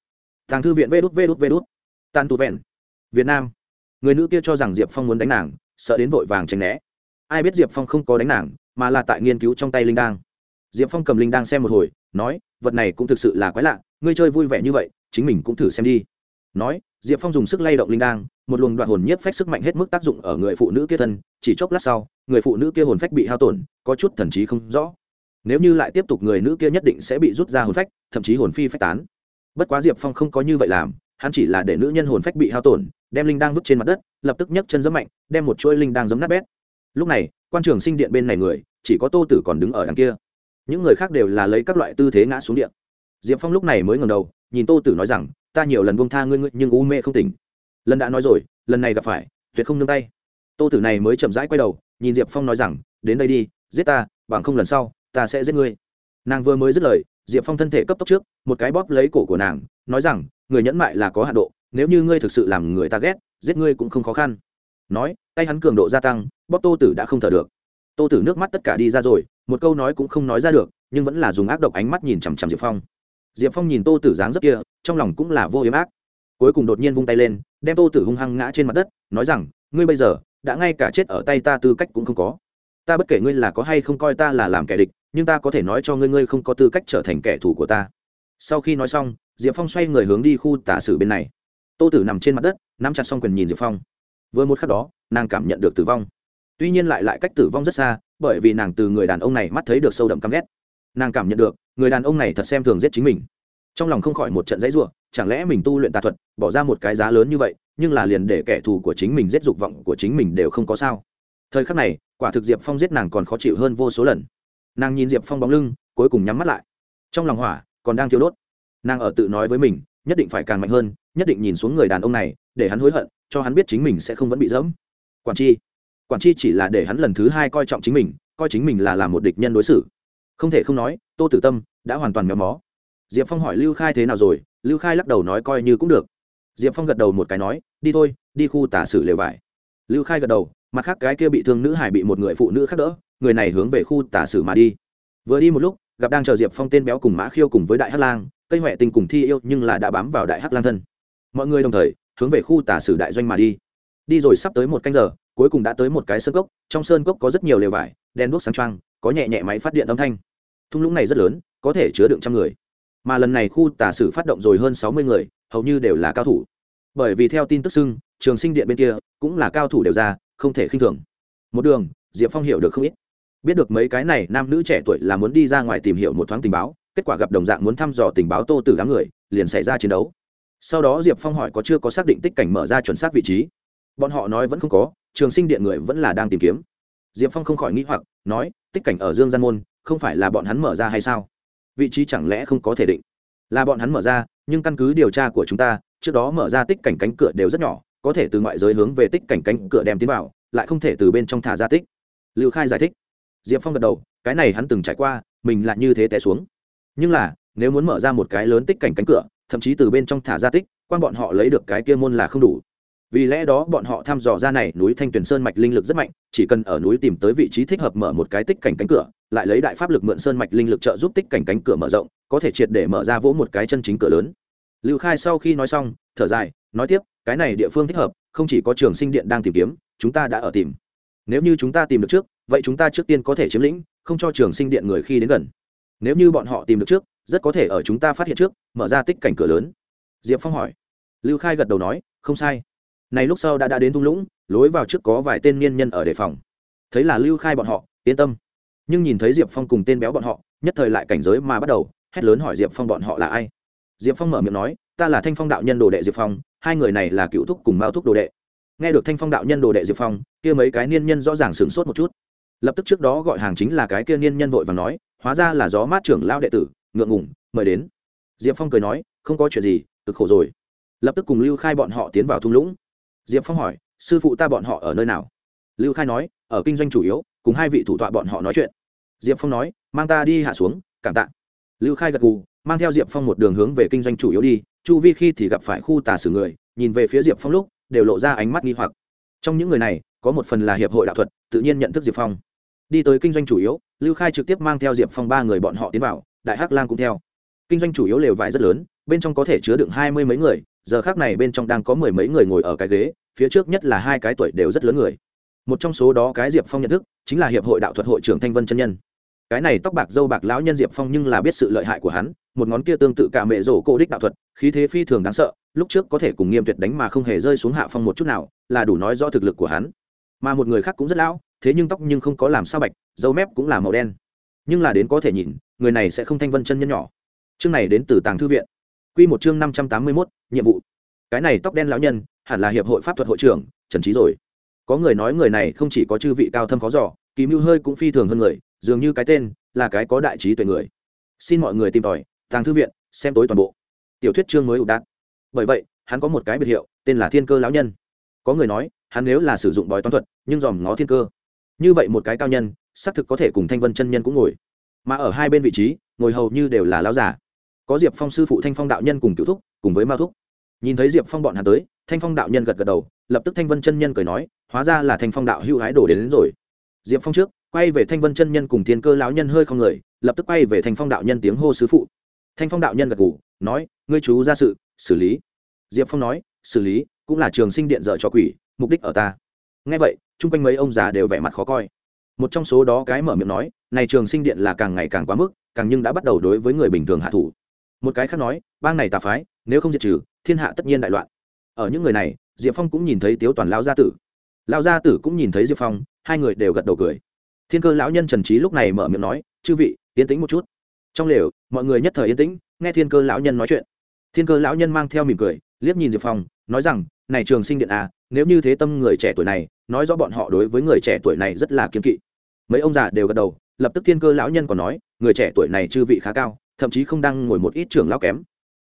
tàng thư viện vê đút vê đút vê đút. Tan tu vẹn. Việt nam. Người nữ kia cho rằng diệp phong muốn đánh nàng, sợ đến vội vàng tránh né. Ai biết diệp phong không có đánh nàng, mà là tại nghiên cứu trong tay linh đang diệp phong cầm linh đang xem một hồi, nói, vật này cũng thực sự là quái lạ, ngươi chơi vui vẻ như vậy, chính mình cũng thử xem đi. Nói, diệp phong dùng sức lay động linh đang một luồng đoạn hồn nhiếp phách sức mạnh hết mức tác dụng ở người phụ nữ kia thân, chỉ chốc lát sau, người phụ nữ kia hồn phách bị hao tổn, có chút thần trí không rõ. Nếu như lại tiếp tục, người nữ kia nhất định sẽ bị rút ra hồn phách, thậm chí hồn phi phách tán bất quá diệp phong không có như vậy làm, hắn chỉ là để nữ nhân hồn phách bị hao tổn, đem linh đang vứt trên mặt đất, lập tức nhấc chân giấm mạnh, đem một chuỗi linh đang giấm nát bét. Lúc này, quan trường sinh điện bên này người, chỉ có tô tử còn đứng ở đằng kia. Những người khác đều là lấy các loại tư thế ngã xuống điện. Diệp phong lúc này mới ngầm đầu, nhìn tô tử nói rằng, ta nhiều lần buông tha ngươi ngươi, nhưng u mê không tỉnh. Lần đã nói rồi, lần này gặp phải, tuyệt không nương tay. Tô tử này mới chậm rãi quay đầu, nhìn diệp phong nói rằng, đến đây đi, giết ta, bằng không lần sau, ta sẽ giết ngươi. Nàng vừa mới dứt lời diệp phong thân thể cấp tốc trước, một cái bóp lấy cổ của nàng, nói rằng, người nhẫn mại là có hạ độ, nếu như ngươi thực sự làm người ta ghét, giết ngươi cũng không khó khăn. Nói, tay hắn cường độ gia tăng, bóp tô tử đã không thở được. Tô tử nước mắt tất cả đi ra rồi, một câu nói cũng không nói ra được, nhưng vẫn là dùng ác độc ánh mắt nhìn chằm chằm diệp phong. Diệp phong nhìn tô tử dáng rất kia, trong lòng cũng là vô hiếm ác. Cuối cùng đột nhiên vung tay lên, đem tô tử hung hăng ngã trên mặt đất, nói rằng, ngươi bây giờ, đã ngay cả chết ở tay ta tư cách cũng không có. Ta bất kể ngươi là có hay không coi ta là làm kẻ địch nhưng ta có thể nói cho ngươi ngươi không có tư cách trở thành kẻ thù của ta. Sau khi nói xong, diệp phong xoay người hướng đi khu tả sử bên này. Tô tử nằm trên mặt đất, nắm chặt xong quyền nhìn diệp phong. Vừa một khắc đó, nàng cảm nhận được tử vong. Tuy nhiên lại lại cách tử vong rất xa, bởi vì nàng từ người đàn ông này mắt thấy được sâu đậm căm ghét. Nàng cảm nhận được, người đàn ông này thật xem thường giết chính mình. Trong lòng không khỏi một trận dãy ruộng chẳng lẽ mình tu luyện tà thuật, bỏ ra một cái giá lớn như vậy, nhưng là liền để kẻ thù của chính mình giết dục vọng của chính mình đều không có sao? Thời khắc này, quả thực diệp phong giết nàng còn khó chịu hơn vô số lần nàng nhìn diệp phong bóng lưng, cuối cùng nhắm mắt lại. Trong lòng hỏa, còn đang thiêu đốt. Nàng ở tự nói với mình, nhất định phải càng mạnh hơn, nhất định nhìn xuống người đàn ông này, để hắn hối hận, cho hắn biết chính mình sẽ không vẫn bị dẫm. Quản chi? Quản chi chỉ là để hắn lần thứ hai coi trọng chính mình, coi chính mình là làm một địch nhân đối xử. Không thể không nói, tô tử tâm đã hoàn toàn méo mó. Diệp phong hỏi lưu khai thế nào rồi, lưu khai lắc đầu nói coi như cũng được. Diệp phong gật đầu một cái nói, đi thôi, đi khu tả sử lều vải. Lưu khai gật đầu, mặt khác cái kia bị thương nữ hải bị một người phụ nữ khác đỡ người này hướng về khu tả sử mà đi. Vừa đi một lúc, gặp đang chờ diệp phong tên béo cùng mã khiêu cùng với đại hắc lang, cây huệ tình cùng thi yêu nhưng là đã bám vào đại hắc lang thân. Mọi người đồng thời, hướng về khu tả sử đại doanh mà đi. Đi rồi sắp tới một canh giờ, cuối cùng đã tới một cái sơn cốc, trong sơn cốc có rất nhiều lều vải đen đuốc sáng trăng có nhẹ nhẹ máy phát điện âm thanh. Thung lũng này rất lớn, có thể chứa đựng trăm người. Mà lần này khu tả sử phát động rồi hơn sáu mươi người, hầu như đều là cao thủ. Bởi vì theo tin tức xưng, trường sinh điện bên kia cũng là cao thủ đều ra, không thể khinh thường. Một đường, diệp phong hiểu được không ít biết được mấy cái này nam nữ trẻ tuổi là muốn đi ra ngoài tìm hiểu một thoáng tình báo, kết quả gặp đồng dạng muốn thăm dò tình báo tô từ đám người, liền xảy ra chiến đấu. Sau đó diệp phong hỏi có chưa có xác định tích cảnh mở ra chuẩn xác vị trí. Bọn họ nói vẫn không có, trường sinh điện người vẫn là đang tìm kiếm. Diệp phong không khỏi nghĩ hoặc, nói, tích cảnh ở dương gian môn, không phải là bọn hắn mở ra hay sao? Vị trí chẳng lẽ không có thể định? Là bọn hắn mở ra, nhưng căn cứ điều tra của chúng ta, trước đó mở ra tích cảnh cánh cửa đều rất nhỏ, có thể từ ngoại giới hướng về tích cảnh cánh cửa đem tiến vào, lại không thể từ bên trong thả ra tích. Lưu khai giải thích diệp phong gật đầu, cái này hắn từng trải qua, mình lại như thế té xuống. Nhưng là, nếu muốn mở ra một cái lớn tích cảnh cánh cửa, thậm chí từ bên trong thả ra tích, quan bọn họ lấy được cái kia môn là không đủ. Vì lẽ đó bọn họ thăm dò ra này núi thanh tuyền sơn mạch linh lực rất mạnh, chỉ cần ở núi tìm tới vị trí thích hợp mở một cái tích cảnh cánh cửa, lại lấy đại pháp lực mượn sơn mạch linh lực trợ giúp tích cảnh cánh cửa mở rộng, có thể triệt để mở ra vỗ một cái chân chính cửa lớn. Lưu khai sau khi nói xong, thở dài, nói tiếp, cái này địa phương thích hợp, không chỉ có trường sinh điện đang tìm kiếm, chúng ta đã ở tìm nếu như chúng ta tìm được trước, vậy chúng ta trước tiên có thể chiếm lĩnh, không cho trường sinh điện người khi đến gần. Nếu như bọn họ tìm được trước, rất có thể ở chúng ta phát hiện trước, mở ra tích cảnh cửa lớn. Diệp phong hỏi. Lưu khai gật đầu nói, không sai. Này lúc sau đã đã đến thung lũng, lối vào trước có vài tên niên nhân ở đề phòng. Thấy là lưu khai bọn họ, yên tâm. Nhưng nhìn thấy diệp phong cùng tên béo bọn họ, nhất thời lại cảnh giới mà bắt đầu, hét lớn hỏi diệp phong bọn họ là ai. Diệp phong mở miệng nói, ta là thanh phong đạo nhân đồ đệ diệp phong, hai người này là cựu thúc cùng mao thúc đồ đệ nghe được thanh phong đạo nhân đồ đệ diệp phong, kia mấy cái niên nhân rõ ràng sửng sốt một chút. Lập tức trước đó gọi hàng chính là cái kia niên nhân vội và nói, hóa ra là gió mát trưởng lao đệ tử, ngượng ngủng mời đến. Diệp phong cười nói, không có chuyện gì, cực khổ rồi. Lập tức cùng lưu khai bọn họ tiến vào thung lũng. Diệp phong hỏi, sư phụ ta bọn họ ở nơi nào? Lưu khai nói, ở kinh doanh chủ yếu, cùng hai vị thủ tọa bọn họ nói chuyện. Diệp phong nói, mang ta đi hạ xuống, cảm tạ. Lưu khai gật gù, mang theo diệp phong một đường hướng về kinh doanh chủ yếu đi, chu vi khi thì gặp phải khu tà sử người, nhìn về phía diệp phong lúc đều lộ ra ánh mắt nghi hoặc. Trong những người này, có một phần là hiệp hội đạo thuật, tự nhiên nhận thức diệp phong. Đi tới kinh doanh chủ yếu, lưu khai trực tiếp mang theo diệp phong ba người bọn họ tiến vào, đại hắc lang cũng theo. Kinh doanh chủ yếu lều vải rất lớn, bên trong có thể chứa đựng hai mươi mấy người, giờ khác này bên trong đang có mười mấy người ngồi ở cái ghế, phía trước nhất là hai cái tuổi đều rất lớn người. Một trong số đó cái diệp phong nhận thức, chính là hiệp hội đạo thuật hội trưởng thanh vân chân nhân. Cái này tóc bạc dâu bạc lão nhân diệp phong nhưng là biết sự lợi hại của hắn, một ngón kia tương tự cả mẹ rổ cô đích đạo thuật, khí thế phi thường đáng sợ lúc trước có thể cùng nghiêm tuyệt đánh mà không hề rơi xuống hạ phong một chút nào, là đủ nói rõ thực lực của hắn. Mà một người khác cũng rất lão, thế nhưng tóc nhưng không có làm sao bạch, dâu mép cũng là màu đen. Nhưng là đến có thể nhìn, người này sẽ không thanh vân chân nhân nhỏ. Chương này đến từ tàng thư viện. Q một chương năm trăm tám mươi mốt, nhiệm vụ. Cái này tóc đen lão nhân, hẳn là hiệp hội pháp thuật hội trưởng, trần trí rồi. Có người nói người này không chỉ có chư vị cao thâm khó giỏ kỳ mưu hơi cũng phi thường hơn người, dường như cái tên là cái có đại trí tuệ người. Xin mọi người tìm tòi, tàng thư viện, xem tối toàn bộ. Tiểu thuyết chương mới ụ đạn bởi vậy hắn có một cái biệt hiệu tên là thiên cơ lão nhân. Có người nói hắn nếu là sử dụng bói toán thuật nhưng dòm ngó thiên cơ. Như vậy một cái cao nhân xác thực có thể cùng thanh vân chân nhân cũng ngồi. Mà ở hai bên vị trí ngồi hầu như đều là lão giả có diệp phong sư phụ thanh phong đạo nhân cùng cựu thúc cùng với mao thúc. Nhìn thấy diệp phong bọn hắn tới thanh phong đạo nhân gật gật đầu lập tức thanh vân chân nhân cười nói hóa ra là thanh phong đạo hữu hái đổ đến, đến rồi. Diệp phong trước quay về thanh vân chân nhân cùng thiên cơ lão nhân hơi không người lập tức quay về thanh phong đạo nhân tiếng hô sứ phụ. Thanh phong đạo nhân gật ngủ nói ngươi chú ra sự xử lý diệp phong nói, xử lý, cũng là trường sinh điện dở cho quỷ, mục đích ở ta. Ngay vậy, chung quanh mấy ông già đều vẻ mặt khó coi. Một trong số đó cái mở miệng nói, này trường sinh điện là càng ngày càng quá mức, càng nhưng đã bắt đầu đối với người bình thường hạ thủ. Một cái khác nói, bang này tà phái, nếu không diệt trừ, thiên hạ tất nhiên đại loạn. Ở những người này, diệp phong cũng nhìn thấy tiếu toàn lao gia tử. Lao gia tử cũng nhìn thấy diệp phong, hai người đều gật đầu cười. Thiên cơ lão nhân trần trí lúc này mở miệng nói, chư vị, yên tĩnh một chút. Trong lều, mọi người nhất thời yên tĩnh, nghe thiên cơ lão nhân nói chuyện. Thiên cơ lão nhân mang theo mỉm cười liếc nhìn diệp phong, nói rằng, này trường sinh điện à nếu như thế tâm người trẻ tuổi này, nói rõ bọn họ đối với người trẻ tuổi này rất là kiên kỵ. Mấy ông già đều gật đầu, lập tức thiên cơ lão nhân còn nói, người trẻ tuổi này chư vị khá cao, thậm chí không đang ngồi một ít trưởng lão kém.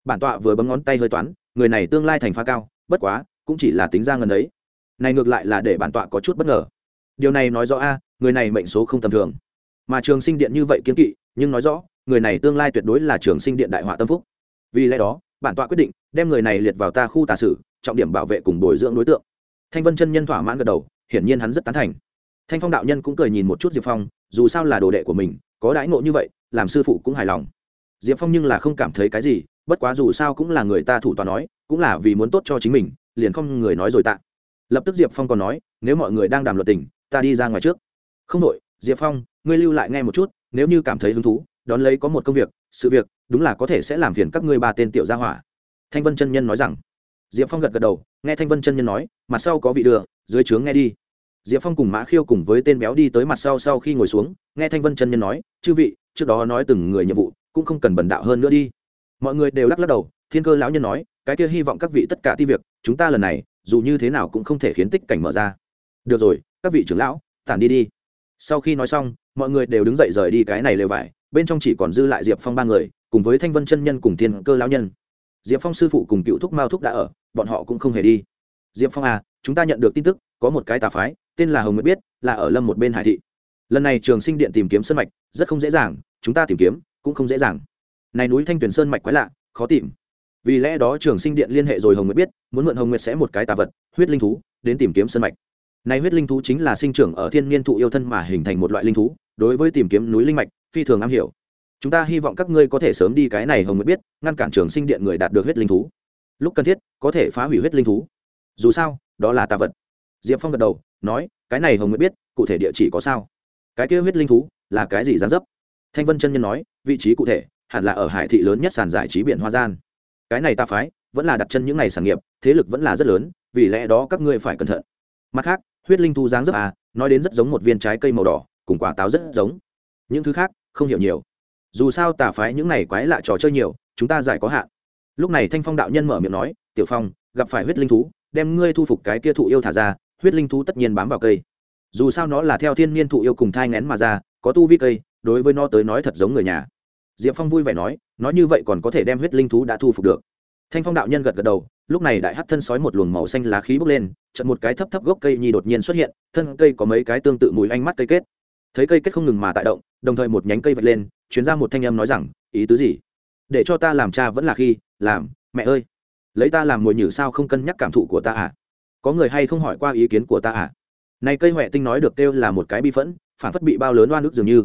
Bản tọa vừa bấm ngón tay hơi toán, người này tương lai thành phá cao, bất quá, cũng chỉ là tính ra ngần ấy. Này ngược lại là để bản tọa có chút bất ngờ. Điều này nói rõ a, người này mệnh số không tầm thường. Mà trường sinh điện như vậy kiến kỵ, nhưng nói rõ, người này tương lai tuyệt đối là trường sinh điện đại họa tâm phúc. Vì lẽ đó bản tọa quyết định đem người này liệt vào ta khu tà sử, trọng điểm bảo vệ cùng bồi dưỡng đối tượng. Thanh vân chân nhân thỏa mãn gật đầu, hiển nhiên hắn rất tán thành. Thanh phong đạo nhân cũng cười nhìn một chút diệp phong, dù sao là đồ đệ của mình, có đãi ngộ như vậy, làm sư phụ cũng hài lòng. Diệp phong nhưng là không cảm thấy cái gì, bất quá dù sao cũng là người ta thủ tòa nói, cũng là vì muốn tốt cho chính mình, liền không người nói rồi tạ. Lập tức diệp phong còn nói, nếu mọi người đang đàm luật tình, ta đi ra ngoài trước. Không đội diệp phong, ngươi lưu lại nghe một chút, nếu như cảm thấy hứng thú, đón lấy có một công việc sự việc, đúng là có thể sẽ làm phiền các ngươi ba tên tiểu gia hỏa. Thanh vân chân nhân nói rằng. Diệp phong gật gật đầu, nghe thanh vân chân nhân nói, mặt sau có vị đưa, dưới trướng nghe đi. Diệp phong cùng mã khiêu cùng với tên béo đi tới mặt sau sau khi ngồi xuống, nghe thanh vân chân nhân nói, chư vị, trước đó nói từng người nhiệm vụ, cũng không cần bần đạo hơn nữa đi. Mọi người đều lắc lắc đầu, thiên cơ lão nhân nói, cái kia hy vọng các vị tất cả ti việc, chúng ta lần này, dù như thế nào cũng không thể khiến tích cảnh mở ra. Được rồi, các vị trưởng lão, tản đi đi. Sau khi nói xong, mọi người đều đứng dậy rời đi cái này lều vải bên trong chỉ còn dư lại diệp phong ba người, cùng với thanh vân chân nhân cùng thiên cơ lão nhân. Diệp phong sư phụ cùng cựu thúc mao thúc đã ở, bọn họ cũng không hề đi. Diệp phong à chúng ta nhận được tin tức, có một cái tà phái, tên là hồng mới biết, là ở lâm một bên hải thị. Lần này trường sinh điện tìm kiếm sơn mạch, rất không dễ dàng, chúng ta tìm kiếm, cũng không dễ dàng. Này núi thanh tuyền sơn mạch quái lạ, khó tìm. Vì lẽ đó trường sinh điện liên hệ rồi hồng nguyệt biết, muốn mượn hồng nguyệt sẽ một cái tà vật, huyết linh thú, đến tìm kiếm sơn mạch. Này huyết linh thú chính là sinh trưởng ở thiên Niên thụ yêu thân mà hình thành một loại linh thú, đối với tìm kiếm núi linh mạch phi thường am hiểu. Chúng ta hy vọng các ngươi có thể sớm đi cái này, hồng mới biết, ngăn cản trường sinh điện người đạt được huyết linh thú. Lúc cần thiết, có thể phá hủy huyết linh thú. Dù sao, đó là tà vật. Diệp phong gật đầu, nói, cái này hồng mới biết, cụ thể địa chỉ có sao? Cái kia huyết linh thú, là cái gì gián dấp? Thanh vân chân nhân nói, vị trí cụ thể, hẳn là ở hải thị lớn nhất sàn giải trí biển hoa gian. Cái này ta phái, vẫn là đặt chân những ngày sản nghiệp, thế lực vẫn là rất lớn, vì lẽ đó các ngươi phải cẩn thận. Mặt khác, huyết linh thú dáng dấp à nói đến rất giống một viên trái cây màu đỏ, cùng quả táo rất giống những thứ khác, không hiểu nhiều. Dù sao tà phái những này quái lạ trò chơi nhiều, chúng ta giải có hạn. Lúc này thanh phong đạo nhân mở miệng nói, tiểu phong, gặp phải huyết linh thú, đem ngươi thu phục cái kia thụ yêu thả ra, huyết linh thú tất nhiên bám vào cây. Dù sao nó là theo thiên niên thụ yêu cùng thai ngén mà ra, có tu vi cây, đối với nó tới nói thật giống người nhà. Diệp phong vui vẻ nói nói như vậy còn có thể đem huyết linh thú đã thu phục được. Thanh phong đạo nhân gật gật đầu, lúc này đại hát thân sói một luồng màu xanh lá khí bốc lên trận một cái thấp thấp gốc cây nhi đột nhiên xuất hiện, thân cây có mấy cái tương tự mùi ánh mắt cây kết. Thấy cây kết không ngừng mà tại động đồng thời một nhánh cây vạch lên chuyến ra một thanh âm nói rằng, ý tứ gì? Để cho ta làm cha vẫn là khi, làm, mẹ ơi. Lấy ta làm mồi nhử sao không cân nhắc cảm thụ của ta à? Có người hay không hỏi qua ý kiến của ta à? Này cây huệ tinh nói được kêu là một cái bi phẫn, phản phất bị bao lớn oan ức dường như.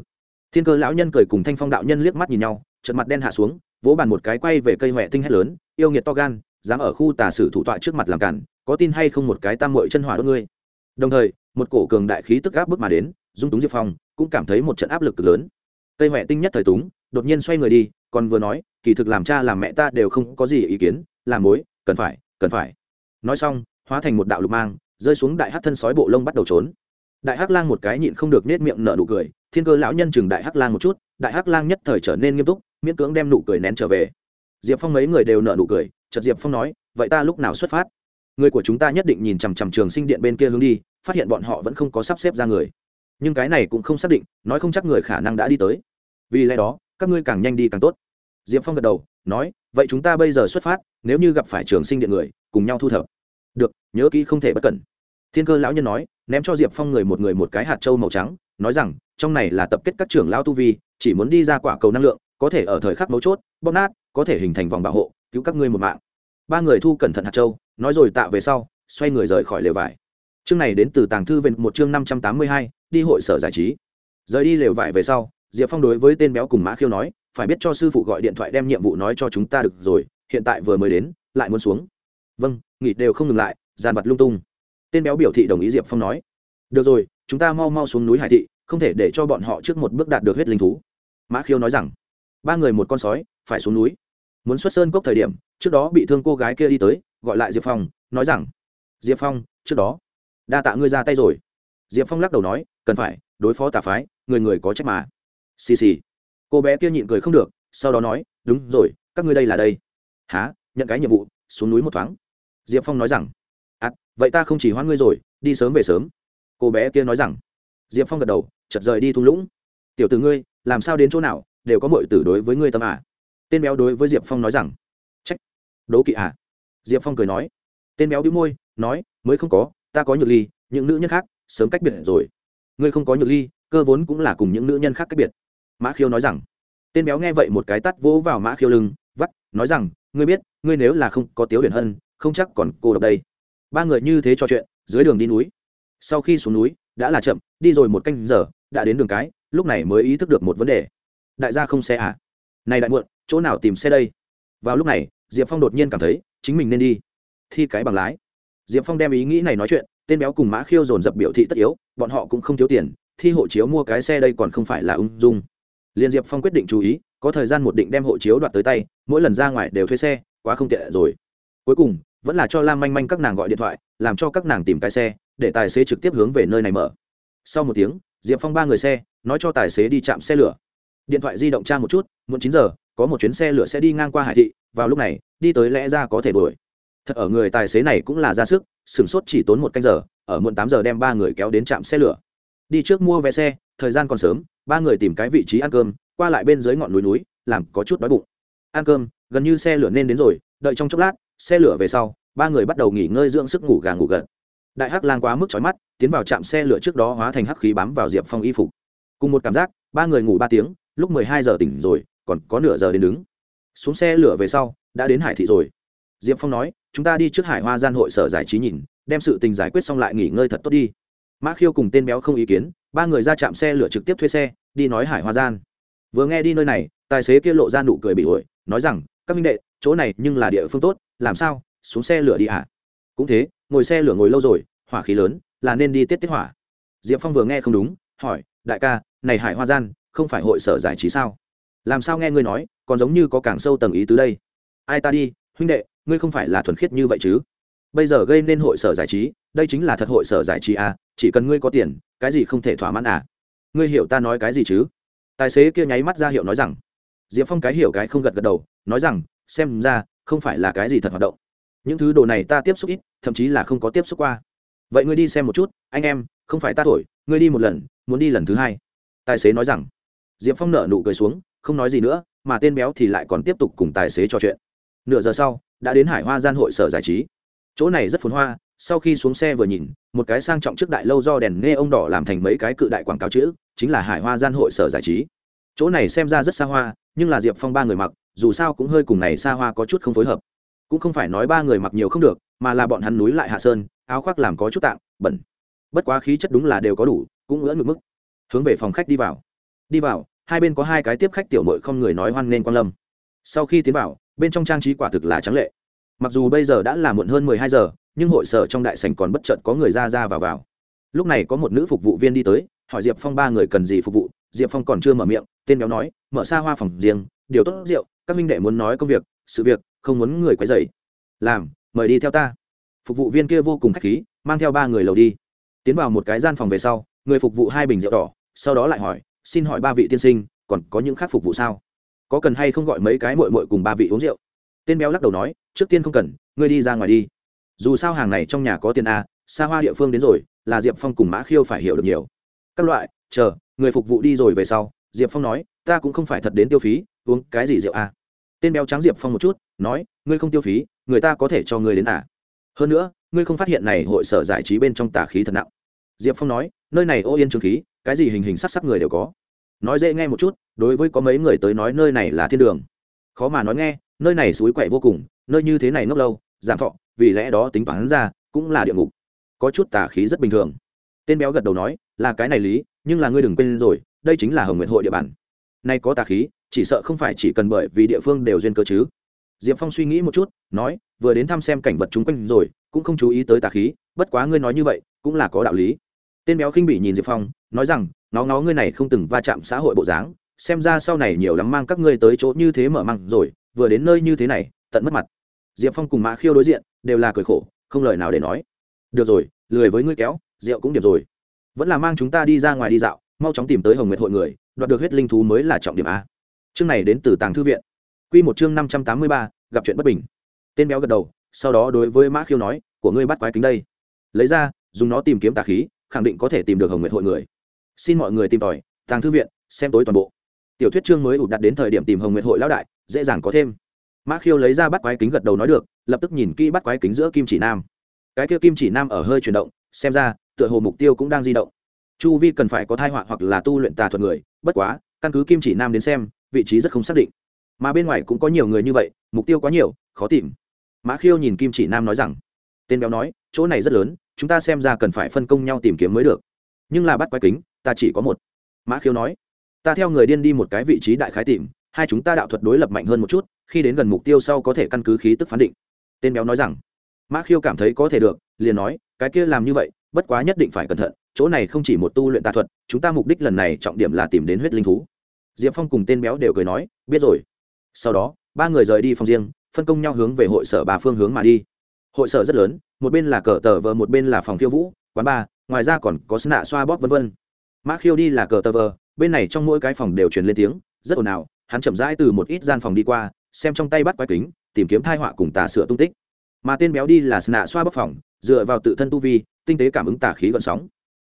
Thiên cơ lão nhân cười cùng thanh phong đạo nhân liếc mắt nhìn nhau trận mặt đen hạ xuống, vỗ bàn một cái quay về cây huệ tinh hét lớn, yêu nghiệt to gan, dám ở khu tà sử thủ tọa trước mặt làm cản, có tin hay không một cái tam muội chân hỏa đốt ngươi. Đồng thời, một cổ cường đại khí tức áp bước mà đến, dung túng diệp phong cũng cảm thấy một trận áp lực cực lớn. Cây huệ tinh nhất thời túng, đột nhiên xoay người đi, còn vừa nói, kỳ thực làm cha làm mẹ ta đều không có gì ý kiến, làm mối, cần phải cần phải. Nói xong, hóa thành một đạo lục mang, rơi xuống đại hắc thân sói bộ lông bắt đầu trốn. Đại hắc lang một cái nhịn không được nết miệng nở nụ cười, thiên cơ lão nhân chừng đại hắc lang một chút, đại hắc lang nhất thời trở nên nghiêm túc, miễn cưỡng đem nụ cười nén trở về. Diệp phong mấy người đều nở nụ cười, chợt diệp phong nói, vậy ta lúc nào xuất phát? Người của chúng ta nhất định nhìn chằm chằm trường sinh điện bên kia hướng đi, phát hiện bọn họ vẫn không có sắp xếp ra người nhưng cái này cũng không xác định, nói không chắc người khả năng đã đi tới. Vì lẽ đó, các ngươi càng nhanh đi càng tốt. Diệp phong gật đầu, nói, vậy chúng ta bây giờ xuất phát, nếu như gặp phải trường sinh điện người, cùng nhau thu thập. Được, nhớ kỹ không thể bất cẩn. Thiên cơ lão nhân nói, ném cho diệp phong người một người một cái hạt trâu màu trắng, nói rằng, trong này là tập kết các trưởng lao tu vi, chỉ muốn đi ra quả cầu năng lượng, có thể ở thời khắc mấu chốt, bóp nát, có thể hình thành vòng bảo hộ, cứu các ngươi một mạng. Ba người thu cẩn thận hạt châu, nói rồi tạ về sau, xoay người rời khỏi lều vải chương này đến từ tàng thư về một chương năm trăm tám mươi hai, đi hội sở giải trí. Rời đi lều vải về sau, diệp phong đối với tên béo cùng mã khiêu nói, phải biết cho sư phụ gọi điện thoại đem nhiệm vụ nói cho chúng ta được rồi, hiện tại vừa mới đến, lại muốn xuống. Vâng nghỉ đều không ngừng lại, dàn vật lung tung. Tên béo biểu thị đồng ý diệp phong nói. Được rồi, chúng ta mau mau xuống núi hải thị, không thể để cho bọn họ trước một bước đạt được huyết linh thú. Mã khiêu nói rằng. Ba người một con sói, phải xuống núi. Muốn xuất sơn cốc thời điểm, trước đó bị thương cô gái kia đi tới, gọi lại diệp phong, nói rằng, diệp phong, trước đó đa tạ ngươi ra tay rồi. Diệp phong lắc đầu nói, cần phải, đối phó tà phái, người người có trách mà. Xì xì. Cô bé kia nhịn cười không được, sau đó nói, đúng rồi, các ngươi đây là đây. Há nhận cái nhiệm vụ, xuống núi một thoáng. Diệp phong nói rằng à vậy ta không chỉ hoan ngươi rồi, đi sớm về sớm. Cô bé kia nói rằng. Diệp phong gật đầu chật rời đi thung lũng. Tiểu t ử ngươi, làm sao đến chỗ nào, đều có mọi tử đối với ngươi tâm à. tên béo đối với diệp phong nói rằng. Trách, đố kỵ à. diệp phong cười nói. Tên béo đĩu môi, nói, mới không có ta có nhược ly, những nữ nhân khác sớm cách biệt rồi. Ngươi không có nhược ly, cơ vốn cũng là cùng những nữ nhân khác cách biệt. Mã khiêu nói rằng. Tên béo nghe vậy một cái tắt vỗ vào mã khiêu lưng, vắt, nói rằng, ngươi biết, ngươi nếu là không có tiếu huyền hân, không chắc còn cô độc đây. Ba người như thế trò chuyện, dưới đường đi núi. Sau khi xuống núi, đã là chậm, đi rồi một canh giờ, đã đến đường cái, lúc này mới ý thức được một vấn đề. Đại gia không xe à? Này đại muộn, chỗ nào tìm xe đây? Vào lúc này, diệp phong đột nhiên cảm thấy chính mình nên đi thi cái bằng lái diệp phong đem ý nghĩ này nói chuyện, tên béo cùng mã khiêu dồn dập biểu thị tất yếu, bọn họ cũng không thiếu tiền, thi hộ chiếu mua cái xe đây còn không phải là ung dung. Liên diệp phong quyết định chú ý, có thời gian một định đem hộ chiếu đoạt tới tay, mỗi lần ra ngoài đều thuê xe, quá không tệ rồi. Cuối cùng, vẫn là cho lam manh manh các nàng gọi điện thoại, làm cho các nàng tìm cái xe, để tài xế trực tiếp hướng về nơi này mở. Sau một tiếng, diệp phong ba người xe, nói cho tài xế đi chạm xe lửa. Điện thoại di động tra một chút, muộn chín giờ, có một chuyến xe lửa sẽ đi ngang qua hải thị, vào lúc này, đi tới lẽ ra có thể đuổi thật ở người tài xế này cũng là ra sức, sửng sốt chỉ tốn một canh giờ, ở muộn tám giờ đem ba người kéo đến trạm xe lửa. Đi trước mua vé xe, thời gian còn sớm, ba người tìm cái vị trí ăn cơm, qua lại bên dưới ngọn núi núi, làm có chút đói bụng. Ăn cơm, gần như xe lửa nên đến rồi, đợi trong chốc lát, xe lửa về sau, ba người bắt đầu nghỉ ngơi dưỡng sức ngủ gà ngủ gật. Đại hắc lang quá mức chói mắt, tiến vào trạm xe lửa trước đó hóa thành hắc khí bám vào diệp phong y phục. Cùng một cảm giác, ba người ngủ ba tiếng, lúc mười hai giờ tỉnh rồi, còn có nửa giờ đến đứng. Xuống xe lửa về sau, đã đến hải thị rồi diệp phong nói, chúng ta đi trước hải hoa gian hội sở giải trí nhìn, đem sự tình giải quyết xong lại nghỉ ngơi thật tốt đi. Mã khiêu cùng tên béo không ý kiến, ba người ra chạm xe lửa trực tiếp thuê xe, đi nói hải hoa gian. Vừa nghe đi nơi này, tài xế kia lộ ra nụ cười bị ổi, nói rằng, các minh đệ, chỗ này nhưng là địa phương tốt, làm sao? Xuống xe lửa đi ạ. À? cũng thế, ngồi xe lửa ngồi lâu rồi, hỏa khí lớn, là nên đi tiết tiết hỏa. Diệp phong vừa nghe không đúng, hỏi, đại ca, này hải hoa gian, không phải hội sở giải trí sao? Làm sao nghe ngươi nói, còn giống như có càng sâu tầng ý tứ đây. Ai ta đi, huynh đệ ngươi không phải là thuần khiết như vậy chứ? Bây giờ gây nên hội sở giải trí, đây chính là thật hội sở giải trí à chỉ cần ngươi có tiền, cái gì không thể thỏa mãn à? Ngươi hiểu ta nói cái gì chứ? Tài xế kia nháy mắt ra hiệu nói rằng. Diệp phong cái hiểu cái không gật gật đầu, nói rằng, xem ra, không phải là cái gì thật hoạt động. Những thứ đồ này ta tiếp xúc ít, thậm chí là không có tiếp xúc qua. Vậy ngươi đi xem một chút, anh em, không phải ta thổi, ngươi đi một lần, muốn đi lần thứ hai. Tài xế nói rằng. Diệp phong nở nụ cười xuống, không nói gì nữa, mà tên béo thì lại còn tiếp tục cùng tài xế trò chuyện. Nửa giờ sau đã đến hải hoa gian hội sở giải trí. Chỗ này rất phồn hoa, sau khi xuống xe vừa nhìn, một cái sang trọng trước đại lâu do đèn nghe ông đỏ làm thành mấy cái cự đại quảng cáo chữ, chính là hải hoa gian hội sở giải trí. Chỗ này xem ra rất xa hoa, nhưng là diệp phong ba người mặc, dù sao cũng hơi cùng này xa hoa có chút không phối hợp. Cũng không phải nói ba người mặc nhiều không được, mà là bọn hắn núi lại hạ sơn, áo khoác làm có chút tạng, bẩn. Bất quá khí chất đúng là đều có đủ, cũng ngỡ ngược mức. Hướng về phòng khách đi vào. Đi vào, hai bên có hai cái tiếp khách tiểu mội không người nói hoan nghênh quan lâm. Sau khi tiến vào bên trong trang trí quả thực là trắng lệ. Mặc dù bây giờ đã là muộn hơn mười hai giờ, nhưng hội sở trong đại sành còn bất chợt có người ra ra vào vào. Lúc này có một nữ phục vụ viên đi tới, hỏi diệp phong ba người cần gì phục vụ. Diệp phong còn chưa mở miệng, tên béo nói, mở xa hoa phòng riêng, điều tốt rượu, các minh đệ muốn nói công việc, sự việc, không muốn người quấy dày làm, mời đi theo ta. Phục vụ viên kia vô cùng k h á c h khí, mang theo ba người lầu đi. Tiến vào một cái gian phòng về sau, người phục vụ hai bình rượu đỏ, sau đó lại hỏi, xin hỏi ba vị tiên sinh, còn có những khác phục vụ sao? Có cần hay không gọi mấy cái mội mội cùng ba vị uống rượu? Tên béo lắc đầu nói, trước tiên không cần, ngươi đi ra ngoài đi. Dù sao hàng này trong nhà có tiền a xa hoa địa phương đến rồi, là diệp phong cùng mã khiêu phải hiểu được nhiều. Các loại, chờ, người phục vụ đi rồi về sau, diệp phong nói, ta cũng không phải thật đến tiêu phí, uống cái gì rượu a tên béo trắng diệp phong một chút, nói, ngươi không tiêu phí, người ta có thể cho ngươi đến à? Hơn nữa, ngươi không phát hiện này hội sở giải trí bên trong tà khí thật nặng. Diệp phong nói, nơi này ô yên trường khí, cái gì hình hình sắc sắc người đều có nói dễ nghe một chút, đối với có mấy người tới nói nơi này là thiên đường. Khó mà nói nghe, nơi này suối quậy vô cùng, nơi như thế này ngốc lâu, giảm thọ, vì lẽ đó tính toán ra, cũng là địa ngục. Có chút tà khí rất bình thường. Tên béo gật đầu nói, là cái này lý, nhưng là ngươi đừng quên rồi, đây chính là hồng nguyện hội địa bàn. Nay có tà khí, chỉ sợ không phải chỉ cần bởi vì địa phương đều duyên cơ chứ. Diệp phong suy nghĩ một chút, nói, vừa đến thăm xem cảnh vật chung quanh rồi, cũng không chú ý tới tà khí, bất quá ngươi nói như vậy, cũng là có đạo lý. Tên béo khinh bỉ nhìn diệp phong, nói rằng nó ngó ngươi này không từng va chạm xã hội bộ dáng, xem ra sau này nhiều lắm mang các ngươi tới chỗ như thế mở măng rồi, vừa đến nơi như thế này, tận mất mặt. Diệp phong cùng mã khiêu đối diện, đều là cười khổ, không lời nào để nói. Được rồi, lười với ngươi kéo, rượu cũng điểm rồi. Vẫn là mang chúng ta đi ra ngoài đi dạo, mau chóng tìm tới hồng nguyệt hội người, đoạt được huyết linh thú mới là trọng điểm a. Chương này đến từ tàng thư viện. Q một chương năm trăm tám mươi ba, gặp chuyện bất bình. Tên béo gật đầu, sau đó đối với mã khiêu nói, của ngươi bắt quái kính đây. Lấy ra, dùng nó tìm kiếm tà khí, khẳng định có thể tìm được hồng nguyệt hội người xin mọi người tìm tòi, tàng thư viện, xem tối toàn bộ. Tiểu thuyết chương mới ủ đặt đến thời điểm tìm hồng nguyệt hội lão đại, dễ dàng có thêm. Mã khiêu lấy ra bắt quái kính gật đầu nói được, lập tức nhìn kỹ bắt quái kính giữa kim chỉ nam. Cái kia kim chỉ nam ở hơi chuyển động, xem ra, tựa hồ mục tiêu cũng đang di động. Chu vi cần phải có thai họa hoặc là tu luyện tà thuật người, bất quá, căn cứ kim chỉ nam đến xem, vị trí rất không xác định. Mà bên ngoài cũng có nhiều người như vậy, mục tiêu quá nhiều, khó tìm. Mã khiêu nhìn kim chỉ nam nói rằng, tên béo nói, chỗ này rất lớn, chúng ta xem ra cần phải phân công nhau tìm kiếm mới được. Nhưng là bắt quái kính ta chỉ có một. Mã khiếu nói, ta theo người điên đi một cái vị trí đại khái tìm, hai chúng ta đạo thuật đối lập mạnh hơn một chút, khi đến gần mục tiêu sau có thể căn cứ khí tức phán định. Tên béo nói rằng, mã khiêu cảm thấy có thể được, liền nói, cái kia làm như vậy, bất quá nhất định phải cẩn thận, chỗ này không chỉ một tu luyện tà thuật, chúng ta mục đích lần này trọng điểm là tìm đến huyết linh thú. Diệp phong cùng tên béo đều cười nói, biết rồi. Sau đó, ba người rời đi phòng riêng, phân công nhau hướng về hội sở bà phương hướng mà đi. Hội sở rất lớn, một bên là cờ tờ vợ một bên là phòng khiêu vũ, quán bar, ngoài ra còn có sνạ xoa bóp v v mã khiêu đi là cờ tờ vờ, bên này trong mỗi cái phòng đều truyền lên tiếng, rất ồn ào, hắn chậm rãi từ một ít gian phòng đi qua, xem trong tay bắt quái kính, tìm kiếm thai họa cùng tà sửa tung tích. Mà tên béo đi là sna xoa bóp phòng, dựa vào tự thân tu vi, tinh tế cảm ứng tà khí gần sóng.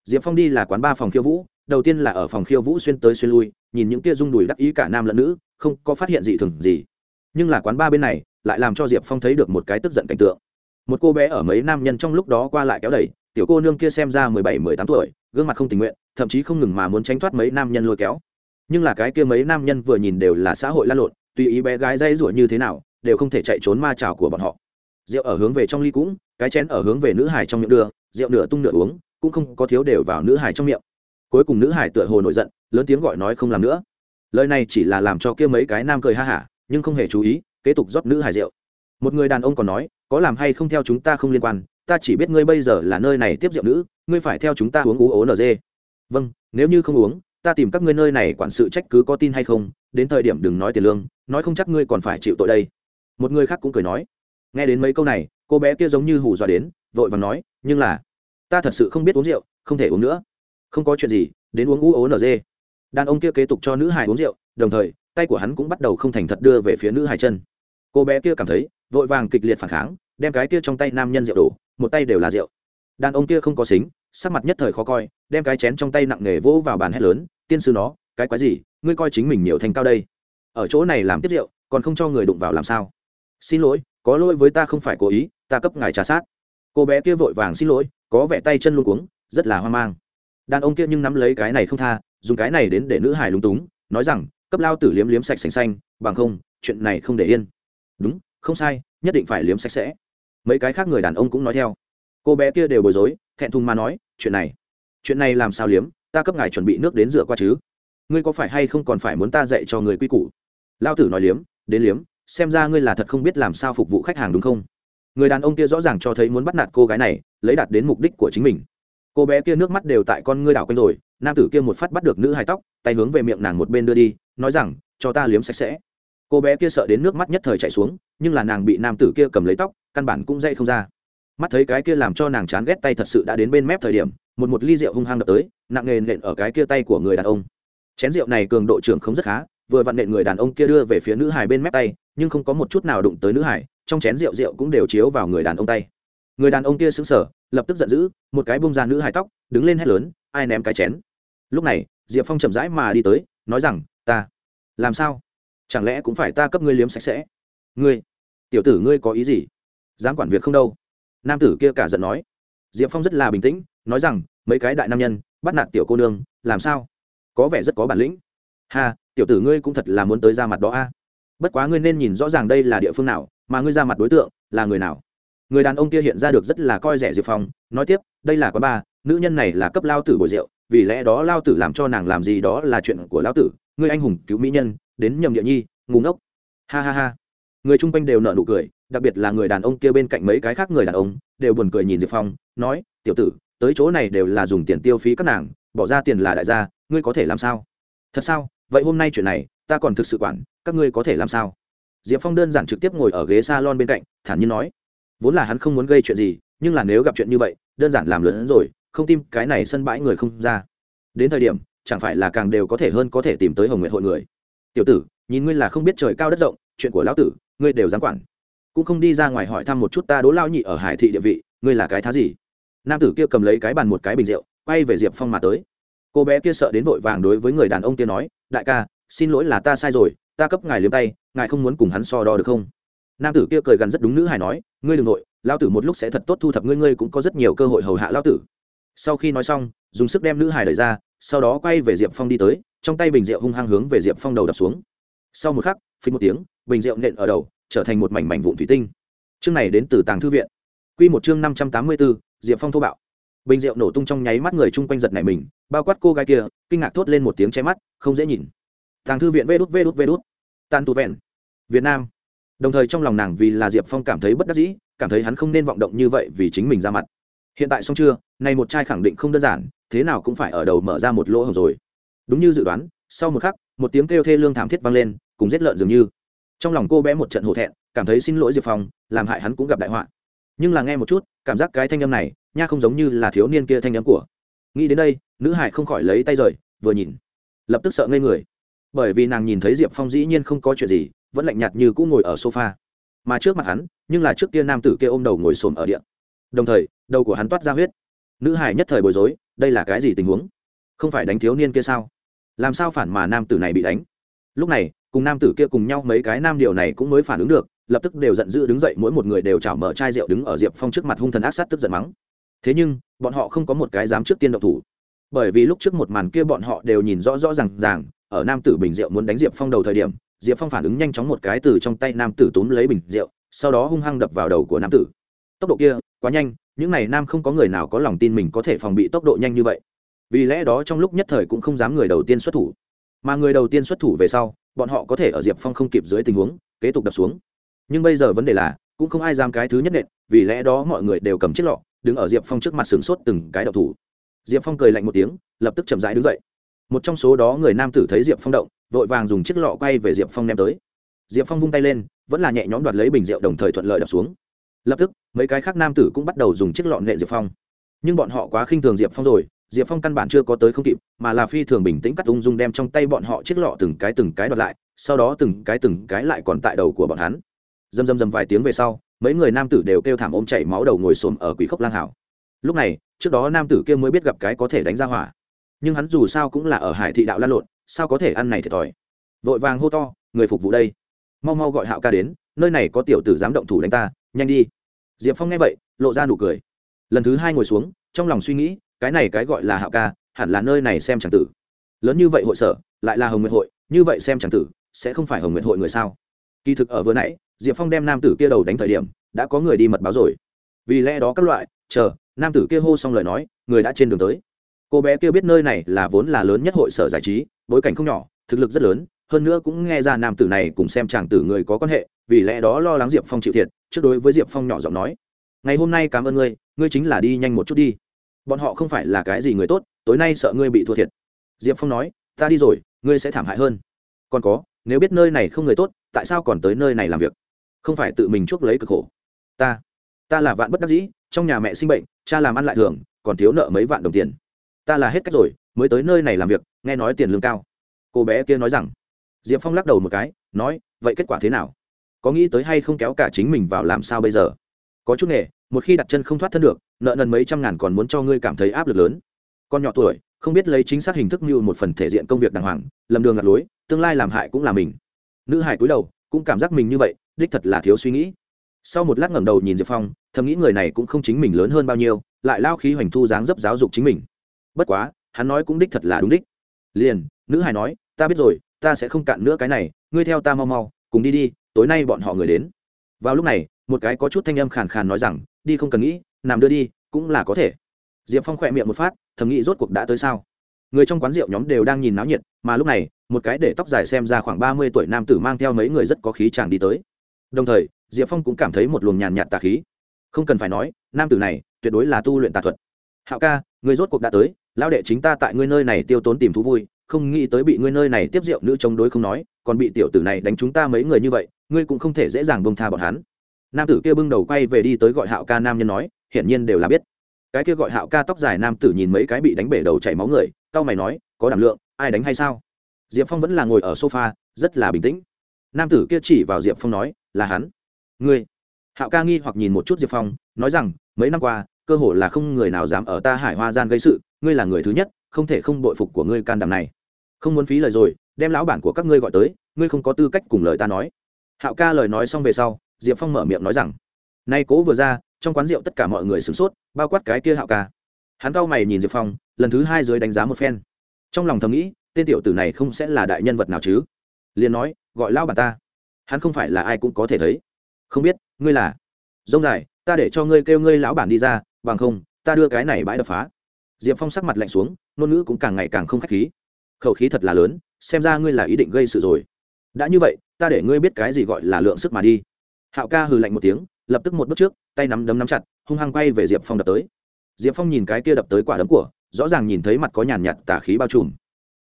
Diệp phong đi là quán ba phòng khiêu vũ, đầu tiên là ở phòng khiêu vũ xuyên tới xuyên lui, nhìn những kia rung đùi đắc ý cả nam lẫn nữ, không có phát hiện gì thường gì. Nhưng là quán ba bên này lại làm cho diệp phong thấy được một cái tức giận cảnh tượng. Một cô bé ở mấy nam nhân trong lúc đó qua lại kéo đẩy tiểu cô nương kia xem ra mười bảy, mười tám tuổi, gương mặt không tình nguyện, thậm chí không ngừng mà muốn tránh thoát mấy nam nhân lôi kéo. Nhưng là cái kia mấy nam nhân vừa nhìn đều là xã hội lan lộn, tùy ý bé gái dây rủa như thế nào, đều không thể chạy trốn ma trào của bọn họ. Rượu ở hướng về trong ly cũng, cái chén ở hướng về nữ hải trong miệng đưa, rượu nửa tung nửa uống, cũng không có thiếu đều vào nữ hải trong miệng. Cuối cùng nữ hải tựa hồ nổi giận, lớn tiếng gọi nói không làm nữa. Lời này chỉ là làm cho kia mấy cái nam cười ha hả, nhưng không hề chú ý, kế tục rót nữ hải rượu. Một người đàn ông còn nói, có làm hay không theo chúng ta không liên quan ta chỉ biết ngươi bây giờ là nơi này tiếp rượu nữ, ngươi phải theo chúng ta uống ú ố nd vâng nếu như không uống, ta tìm các ngươi nơi này quản sự trách cứ có tin hay không, đến thời điểm đừng nói tiền lương, nói không chắc ngươi còn phải chịu tội đây. Một người khác cũng cười nói. Nghe đến mấy câu này, cô bé kia giống như hù dọa đến, vội và nói, nhưng là, ta thật sự không biết uống rượu, không thể uống nữa. Không có chuyện gì, đến uống u ố đàn ông kia kế tục cho nữ hài uống rượu, đồng thời, tay của hắn cũng bắt đầu không thành thật đưa về phía nữ hài chân. Cô bé kia cảm thấy, vội vàng kịch liệt phản kháng, đem cái kia trong tay nam nhân rượu đổ một tay đều là rượu. Đàn ông kia không có xính, sắc mặt nhất thời khó coi, đem cái chén trong tay nặng nề vỗ vào bàn hét lớn, tiên sư nó, cái quái gì? Ngươi coi chính mình nhiều thành cao đây. Ở chỗ này làm tiếp rượu, còn không cho người đụng vào làm sao? Xin lỗi, có lỗi với ta không phải cố ý, ta cấp ngài trà sát. Cô bé kia vội vàng xin lỗi, có vẻ tay chân luôn cuống, rất là hoang mang. Đàn ông kia nhưng nắm lấy cái này không tha, dùng cái này đến để nữ hài lúng túng, nói rằng, cấp lao tử liếm liếm sạch sành xanh, bằng không, chuyện này không để yên. Đúng, không sai, nhất định phải liếm sạch sẽ mấy cái khác người đàn ông cũng nói theo. Cô bé kia đều bối rối, thẹn thùng mà nói, chuyện này chuyện này làm sao liếm, ta cấp ngài chuẩn bị nước đến rửa qua chứ. Ngươi có phải hay không còn phải muốn ta dạy cho người quy củ? Lao tử nói liếm, đến liếm, xem ra ngươi là thật không biết làm sao phục vụ khách hàng đúng không? Người đàn ông kia rõ ràng cho thấy muốn bắt nạt cô gái này, lấy đạt đến mục đích của chính mình. Cô bé kia nước mắt đều tại con ngươi đảo quanh rồi, nam tử kia một phát bắt được nữ hài tóc, tay hướng về miệng nàng một bên đưa đi, nói rằng, cho ta liếm sạch sẽ. Cô bé kia sợ đến nước mắt nhất thời chạy xuống, nhưng là nàng bị nam tử kia cầm lấy tóc căn bản cũng dậy không ra. Mắt thấy cái kia làm cho nàng chán ghét tay thật sự đã đến bên mép thời điểm một một ly rượu hung hăng đập tới nặng nề nện ở cái kia tay của người đàn ông. Chén rượu này cường độ trưởng không rất khá vừa vặn nện người đàn ông kia đưa về phía nữ hài bên mép tay nhưng không có một chút nào đụng tới nữ hải trong chén rượu rượu cũng đều chiếu vào người đàn ông tay. Người đàn ông kia sững sờ, lập tức giận dữ một cái bông ra nữ hải tóc đứng lên hét lớn ai ném cái chén? Lúc này diệp phong chậm rãi mà đi tới nói rằng ta làm sao? Chẳng lẽ cũng phải ta cấp ngươi liếm sạch sẽ? Ngươi tiểu tử ngươi có ý gì? Dám quản việc không đâu. Nam tử kia cả giận nói. Diệp phong rất là bình tĩnh, nói rằng, mấy cái đại nam nhân, bắt nạt tiểu cô nương, làm sao? Có vẻ rất có bản lĩnh. Ha, tiểu tử ngươi cũng thật là muốn tới ra mặt đó a. Bất quá ngươi nên nhìn rõ ràng đây là địa phương nào, mà ngươi ra mặt đối tượng là người nào. Người đàn ông kia hiện ra được rất là coi rẻ diệp phong, nói tiếp, đây là quán ba, nữ nhân này là cấp lao tử bồi rượu, vì lẽ đó lao tử làm cho nàng làm gì đó là chuyện của lao tử, ngươi anh hùng cứu mỹ nhân, đến nhầm địa nhi ngủ ngốc. Ha ha ha người chung quanh đều nợ nụ cười, đặc biệt là người đàn ông kia bên cạnh mấy cái khác người đàn ông, đều buồn cười nhìn diệp phong, nói, tiểu tử, tới chỗ này đều là dùng tiền tiêu phí các nàng, bỏ ra tiền là đại gia, ngươi có thể làm sao? Thật sao? Vậy hôm nay chuyện này, ta còn thực sự quản, các ngươi có thể làm sao? Diệp phong đơn giản trực tiếp ngồi ở ghế s a lon bên cạnh, thản nhiên nói, vốn là hắn không muốn gây chuyện gì, nhưng là nếu gặp chuyện như vậy, đơn giản làm lớn hơn rồi, không tim cái này sân bãi người không ra. Đến thời điểm, chẳng phải là càng đều có thể hơn có thể tìm tới hồng nguyện hội người. Tiểu tử, nhìn ngươi là không biết trời cao đất rộng, chuyện của lão tử ngươi đều dám quản. Cũng không đi ra ngoài hỏi thăm một chút ta đố lao nhị ở hải thị địa vị, ngươi là cái thá gì? Nam tử kia cầm lấy cái bàn một cái bình rượu, quay về diệp phong mà tới. Cô bé kia sợ đến vội vàng đối với người đàn ông kia nói, đại ca, xin lỗi là ta sai rồi, ta cấp ngài liếm tay, ngài không muốn cùng hắn so đo được không? Nam tử kia cười gần rất đúng nữ hài nói, ngươi đ ừ n g nội, lao tử một lúc sẽ thật tốt thu thập ngươi ngươi cũng có rất nhiều cơ hội hầu hạ lao tử. Sau khi nói xong, dùng sức đem nữ hài đẩy ra, sau đó quay về diệp phong đi tới, trong tay bình rượu hung hăng hướng về diệp phong đầu đập xuống. Sau một khắc phí một tiếng bình rượu nện ở đầu, trở thành một mảnh mảnh vụn thủy tinh. Chương này đến từ tàng thư viện. Q một chương năm trăm tám mươi bốn diệp phong thô bạo. Bình rượu nổ tung trong nháy mắt người chung quanh giật này mình, bao quát cô gái kia, kinh ngạc thốt lên một tiếng che mắt, không dễ nhìn. Tàng thư viện vê đút vê đút vê đút. Tàn tụ vẹn. Việt nam. Đồng thời trong lòng nàng vì là diệp phong cảm thấy bất đắc dĩ, cảm thấy hắn không nên vọng động như vậy vì chính mình ra mặt. Hiện tại xong chưa? Này một trai khẳng định không đơn giản, thế nào cũng phải ở đầu mở ra một lỗ hồng rồi. Đúng như dự đoán, sau một khắc, một tiếng kêu thê lương thảm thiết vang lên, cùng giết lợn dường như trong lòng cô bé một trận hổ thẹn, cảm thấy xin lỗi diệp phong, làm hại hắn cũng gặp đại họa. Nhưng là nghe một chút, cảm giác cái thanh âm này, nha không giống như là thiếu niên kia thanh âm của. Nghĩ đến đây, nữ hải không khỏi lấy tay rời, vừa nhìn. Lập tức sợ ngây người. Bởi vì nàng nhìn thấy diệp phong dĩ nhiên không có chuyện gì, vẫn lạnh nhạt như cũng ngồi ở sofa. Mà trước mặt hắn, nhưng là trước kia nam tử kia ôm đầu ngồi xổm ở điện đồng thời, đầu của hắn toát ra huyết. Nữ hải nhất thời bối rối, đây là cái gì tình huống? Không phải đánh thiếu niên kia sao? Làm sao phản mà nam tử này bị đánh? Lúc này, cùng nam tử kia cùng nhau mấy cái nam điều này cũng mới phản ứng được, lập tức đều giận dữ đứng dậy, mỗi một người đều chảo mở chai rượu đứng ở diệp phong trước mặt hung thần ác sát tức giận mắng. Thế nhưng, bọn họ không có một cái dám trước tiên độc thủ. Bởi vì lúc trước một màn kia bọn họ đều nhìn rõ rõ r à n g ràng, ở nam tử bình rượu muốn đánh diệp phong đầu thời điểm, diệp phong phản ứng nhanh chóng một cái từ trong tay nam tử túm lấy bình rượu, sau đó hung hăng đập vào đầu của nam tử. Tốc độ kia, quá nhanh, những n à y nam không có người nào có lòng tin mình có thể phòng bị tốc độ nhanh như vậy. Vì lẽ đó trong lúc nhất thời cũng không dám người đầu tiên xuất thủ mà người đầu tiên xuất thủ về sau, bọn họ có thể ở diệp phong không kịp dưới tình huống, kế tục đập xuống. Nhưng bây giờ vấn đề là, cũng không ai dám cái thứ nhất nện, vì lẽ đó mọi người đều cầm chiếc lọ, đứng ở diệp phong trước mặt sửng sốt từng cái đậu thủ. Diệp phong cười lạnh một tiếng, lập tức chậm rãi đứng dậy. Một trong số đó người nam tử thấy diệp phong động, vội vàng dùng chiếc lọ quay về diệp phong ném tới. Diệp phong vung tay lên, vẫn là nhẹ nhõm đoạt lấy bình rượu đồng thời thuận lợi đập xuống. Lập tức, mấy cái khác nam tử cũng bắt đầu dùng chiếc lọ nệ diệp phong. Nhưng bọn họ quá khinh thường diệp phong rồi diệp phong căn bản chưa có tới không kịp, mà là phi thường bình tĩnh cắt ung dung đem trong tay bọn họ chiếc lọ từng cái từng cái đoạt lại, sau đó từng cái từng cái lại còn tại đầu của bọn hắn. Dầm dầm dầm vài tiếng về sau, mấy người nam tử đều kêu thảm ôm chảy máu đầu ngồi xổm ở quỷ khốc lang hảo. Lúc này, trước đó nam tử kia mới biết gặp cái có thể đánh ra hỏa. Nhưng hắn dù sao cũng là ở hải thị đạo lan lộn, sao có thể ăn này thiệt thòi? Vội vàng hô to, người phục vụ đây. Mau mau gọi hạo ca đến, nơi này có tiểu tử dám động thủ đánh ta, nhanh đi. Diệp phong nghe vậy, lộ ra nụ cười. Lần thứ hai ngồi xuống, trong lòng suy nghĩ cái này cái gọi là hạo ca, hẳn là nơi này xem c tử. Lớn như vậy hội sở, lại là hồng nguyện hội, như vậy xem c tử, sẽ không phải hồng nguyện hội người sao? Kỳ thực ở vừa nãy, diệp phong đem nam tử kia đầu đánh thời điểm, đã có người đi mật báo rồi. Vì lẽ đó các loại, chờ, nam tử kia hô xong lời nói, người đã trên đường tới. Cô bé kia biết nơi này là vốn là lớn nhất hội sở giải trí, bối cảnh không nhỏ, thực lực rất lớn, hơn nữa cũng nghe ra nam tử này cùng xem chàng tử người có quan hệ, vì lẽ đó lo lắng diệp phong chịu thiệt, trước đối với diệp phong nhỏ giọng nói, ngày hôm nay cảm ơn ngươi ngươi chính là đi nhanh một chút đi bọn họ không phải là cái gì người tốt, tối nay sợ ngươi bị thua thiệt. Diệp phong nói, ta đi rồi, ngươi sẽ thảm hại hơn. Còn có, nếu biết nơi này không người tốt, tại sao còn tới nơi này làm việc? Không phải tự mình chuốc lấy cực khổ. Ta ta là vạn bất đắc dĩ, trong nhà mẹ sinh bệnh, cha làm ăn lại thường, còn thiếu nợ mấy vạn đồng tiền. Ta là hết cách rồi, mới tới nơi này làm việc, nghe nói tiền lương cao. Cô bé kia nói rằng. Diệp phong lắc đầu một cái, nói, vậy kết quả thế nào? Có nghĩ tới hay không kéo cả chính mình vào làm sao bây giờ? Có chút nghề, một khi đặt chân không thoát thân được, nợ nần mấy trăm ngàn còn muốn cho ngươi cảm thấy áp lực lớn. Con nhỏ tuổi, không biết lấy chính xác hình thức như một phần thể diện công việc đàng hoàng, lầm đường lạc lối, tương lai làm hại cũng là mình. Nữ hải cúi đầu, cũng cảm giác mình như vậy, đích thật là thiếu suy nghĩ. Sau một lát ngẩng đầu nhìn diệp phong, thầm nghĩ người này cũng không chính mình lớn hơn bao nhiêu, lại lao khí hoành thu dáng dấp giáo dục chính mình. Bất quá, hắn nói cũng đích thật là đúng đích. Liền, nữ hải nói, ta biết rồi, ta sẽ không cạn nữa cái này, ngươi theo ta mau mau, cùng đi đi, tối nay bọn họ người đến. Vào lúc này một cái có chút thanh âm khàn khàn nói rằng, đi không cần nghĩ, nằm đưa đi, cũng là có thể. Diệp phong khỏe miệng một phát, thầm nghĩ rốt cuộc đã tới sao? Người trong quán rượu nhóm đều đang nhìn náo nhiệt, mà lúc này, một cái để tóc dài xem ra khoảng ba mươi tuổi nam tử mang theo mấy người rất có khí chàng đi tới. Đồng thời, diệp phong cũng cảm thấy một luồng nhàn nhạt tà khí. Không cần phải nói, nam tử này tuyệt đối là tu luyện tà thuật. Hạo ca, người rốt cuộc đã tới lao đệ chính ta tại ngươi nơi này tiêu tốn tìm thú vui, không nghĩ tới bị ngươi nơi này tiếp rượu nữ chống đối không nói, còn bị tiểu tử này đánh chúng ta mấy người như vậy, ngươi cũng không thể dễ dàng bông tha bọn hắn nam tử kia bưng đầu quay về đi tới gọi hạo ca nam nhân nói, hiển nhiên đều là biết. Cái kia gọi hạo ca tóc dài nam tử nhìn mấy cái bị đánh bể đầu chảy máu người tao mày nói, có đảm lượng, ai đánh hay sao? Diệp phong vẫn là ngồi ở sofa, rất là bình tĩnh. Nam tử kia chỉ vào diệp phong nói, là hắn. Ngươi? Hạo ca nghi hoặc nhìn một chút diệp phong, nói rằng, mấy năm qua, cơ hồ là không người nào dám ở ta hải hoa gian gây sự, ngươi là người thứ nhất, không thể không bội phục của ngươi can đảm này. Không muốn phí lời rồi, đem lão bản của các ngươi gọi tới, ngươi không có tư cách cùng lời ta nói. Hạo ca lời nói xong về sau diệp phong mở miệng nói rằng, nay cố vừa ra, trong quán rượu tất cả mọi người sửng sốt, bao quát cái kia hạo ca. Hắn cau mày nhìn diệp phong, lần thứ hai dưới đánh giá một phen. Trong lòng thầm nghĩ, tên tiểu tử này không sẽ là đại nhân vật nào chứ? Liền nói, gọi lão bản ta. Hắn không phải là ai cũng có thể thấy. Không biết, ngươi là? Dông dài, ta để cho ngươi kêu ngươi lão bản đi ra, bằng không, ta đưa cái này bãi đập phá. Diệp phong sắc mặt lạnh xuống, ngôn ngữ cũng càng ngày càng không k h á c h khí. Khẩu khí thật là lớn, xem ra ngươi là ý định gây sự rồi. Đã như vậy, ta để ngươi biết cái gì gọi là lượng sức mà đi hạo ca hừ lạnh một tiếng, lập tức một bước trước, tay nắm đấm nắm chặt, hung hăng quay về diệp phong đập tới. Diệp phong nhìn cái kia đập tới quả đấm của, rõ ràng nhìn thấy mặt có nhàn nhạt tả khí bao trùm.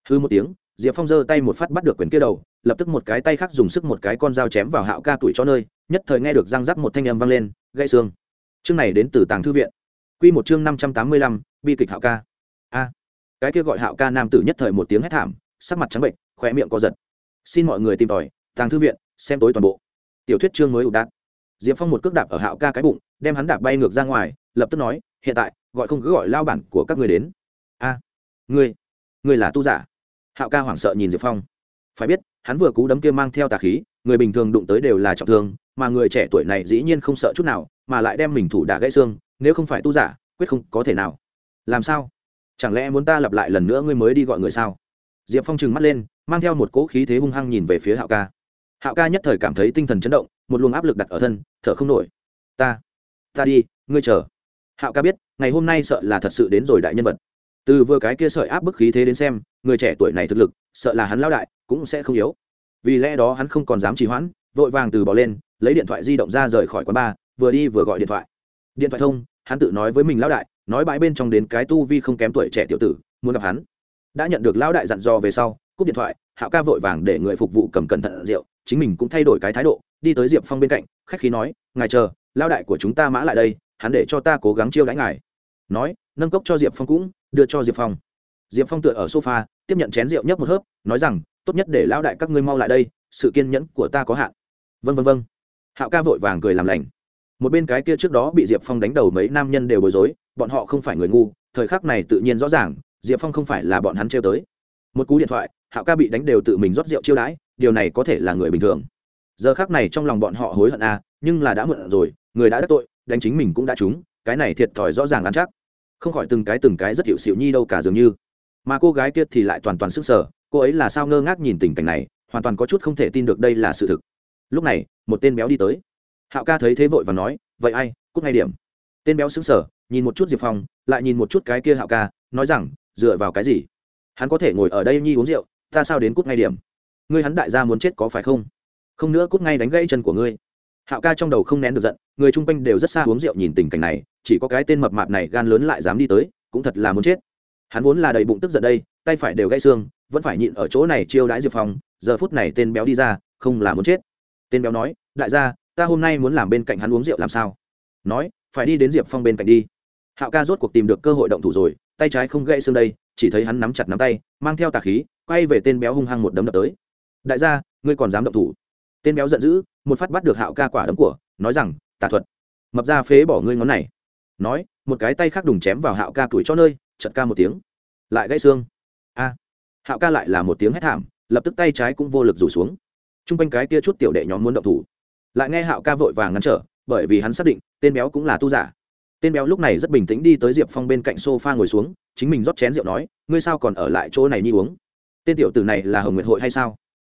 Hư một tiếng, diệp phong giơ tay một phát bắt được quyền kia đầu, lập tức một cái tay khác dùng sức một cái con dao chém vào hạo ca tuổi cho nơi, nhất thời nghe được răng rắc một thanh âm vang lên, gãy xương. Chương này đến từ tàng thư viện. Q một chương năm trăm tám mươi lăm, bi kịch hạo ca. A. Cái kia gọi hạo ca nam tử nhất thời một tiếng hét thảm, sắc mặt trắng bệnh khỏe miệng co giật. Xin mọi người tìm tòi, tàng thư viện, xem tối toàn bộ tiểu thuyết chương mới ủ đạn diệp phong một cước đạp ở hạo ca cái bụng, đem hắn đạp bay ngược ra ngoài, lập tức nói, hiện tại, gọi không cứ gọi lao bản của các người đến. A, ngươi ngươi là tu giả? Hạo ca hoảng sợ nhìn diệp phong. Phải biết, hắn vừa cú đấm kia mang theo tà khí, người bình thường đụng tới đều là trọng thương, mà người trẻ tuổi này dĩ nhiên không sợ chút nào, mà lại đem mình thủ đả gãy xương, nếu không phải tu giả, quyết không có thể nào. Làm sao? Chẳng lẽ muốn ta lặp lại lần nữa ngươi mới đi gọi người sao? Diệp phong trừng mắt lên, mang theo một cỗ khí thế hung hăng nhìn về phía hạo ca hạo ca nhất thời cảm thấy tinh thần chấn động, một luồng áp lực đặt ở thân, thở không nổi. Ta ta đi, ngươi chờ. Hạo ca biết, ngày hôm nay sợ là thật sự đến rồi đại nhân vật. Từ vừa cái kia sợi áp bức khí thế đến xem, người trẻ tuổi này thực lực, sợ là hắn lao đại, cũng sẽ không yếu. Vì lẽ đó hắn không còn dám trì hoãn, vội vàng từ bỏ lên, lấy điện thoại di động ra rời khỏi quán bar, vừa đi vừa gọi điện thoại. Điện thoại thông, hắn tự nói với mình lao đại, nói bãi bên trong đến cái tu vi không kém tuổi trẻ tiểu tử, muốn gặp hắn. Đã nhận được lao đại dặn dò về sau, cúp điện thoại, hạo ca vội vàng để người phục vụ cầm cẩn thận rượu chính mình cũng thay đổi cái thái độ, đi tới diệp phong bên cạnh, khách khí nói, ngài chờ, lao đại của chúng ta mã lại đây, hắn để cho ta cố gắng chiêu đãi ngài. Nói, nâng cốc cho diệp phong cũng, đưa cho diệp phong. Diệp phong tựa ở sofa, tiếp nhận chén rượu nhấp một hớp, nói rằng, tốt nhất để lao đại các ngươi mau lại đây, sự kiên nhẫn của ta có hạn. Vân vân vân hạo ca vội vàng cười làm lành. Một bên cái kia trước đó bị diệp phong đánh đầu mấy nam nhân đều bối rối, bọn họ không phải người ngu, thời khắc này tự nhiên rõ ràng, diệp phong không phải là bọn hắn trêu tới một cú điện thoại, hạo ca bị đánh đều tự mình rót rượu chiêu đãi, điều này có thể là người bình thường. Giờ khác này trong lòng bọn họ hối hận à nhưng là đã mượn rồi, người đã đắc tội, đánh chính mình cũng đã trúng, cái này thiệt thòi rõ ràng ăn chắc. Không khỏi từng cái từng cái rất hiệu xịu nhi đâu cả dường như. Mà cô gái kia thì lại toàn toàn sức sở cô ấy là sao ngơ ngác nhìn tình cảnh này, hoàn toàn có chút không thể tin được đây là sự thực. Lúc này, một tên béo đi tới. Hạo ca thấy thế vội và nói, vậy ai cúc ngay điểm. Tên béo xứng sở nhìn một chút diệp phong, lại nhìn một chút cái kia hạo ca, nói rằng, dựa vào cái gì? Hắn có thể ngồi ở đây nhi uống rượu, ta sao đến cút ngay điểm? Ngươi hắn đại gia muốn chết có phải không? Không nữa cút ngay đánh gãy chân của ngươi. Hạo ca trong đầu không nén được giận, người chung quanh đều rất xa uống rượu nhìn tình cảnh này, chỉ có cái tên mập mạp này gan lớn lại dám đi tới, cũng thật là muốn chết. Hắn vốn là đầy bụng tức giận đây, tay phải đều gãy xương, vẫn phải nhịn ở chỗ này chiêu đãi diệp phong, giờ phút này tên béo đi ra, không là muốn chết. Tên béo nói, đại gia, ta hôm nay muốn làm bên cạnh hắn uống rượu làm sao? Nói, phải đi đến diệp phong bên cạnh đi. Hạo ca rốt cuộc tìm được cơ hội động thủ rồi, tay trái không gãy xương đây chỉ thấy hắn nắm chặt nắm tay, mang theo tà khí, quay về tên béo hung hăng một đấm đập tới. Đại gia, ngươi còn dám động thủ? Tên béo giận dữ, một phát bắt được hạo ca quả đấm của, nói rằng, tà thuật, mập ra phế bỏ ngươi ngón này. Nói, một cái tay khác đùng chém vào hạo ca tuổi cho nơi chật ca một tiếng, lại gãy xương. A! Hạo ca lại là một tiếng hét thảm, lập tức tay trái cũng vô lực rủ xuống. T r u n g quanh cái tia chút tiểu đệ nhóm muốn động thủ. Lại nghe hạo ca vội vàng ngăn trở, bởi vì hắn xác định, tên béo cũng là tu giả tên béo lúc này rất bình tĩnh đi tới diệp phong bên cạnh s o f a ngồi xuống, chính mình rót chén rượu nói, ngươi sao còn ở lại chỗ này nhi uống? Tên tiểu tử này là hồng nguyệt hội hay sao?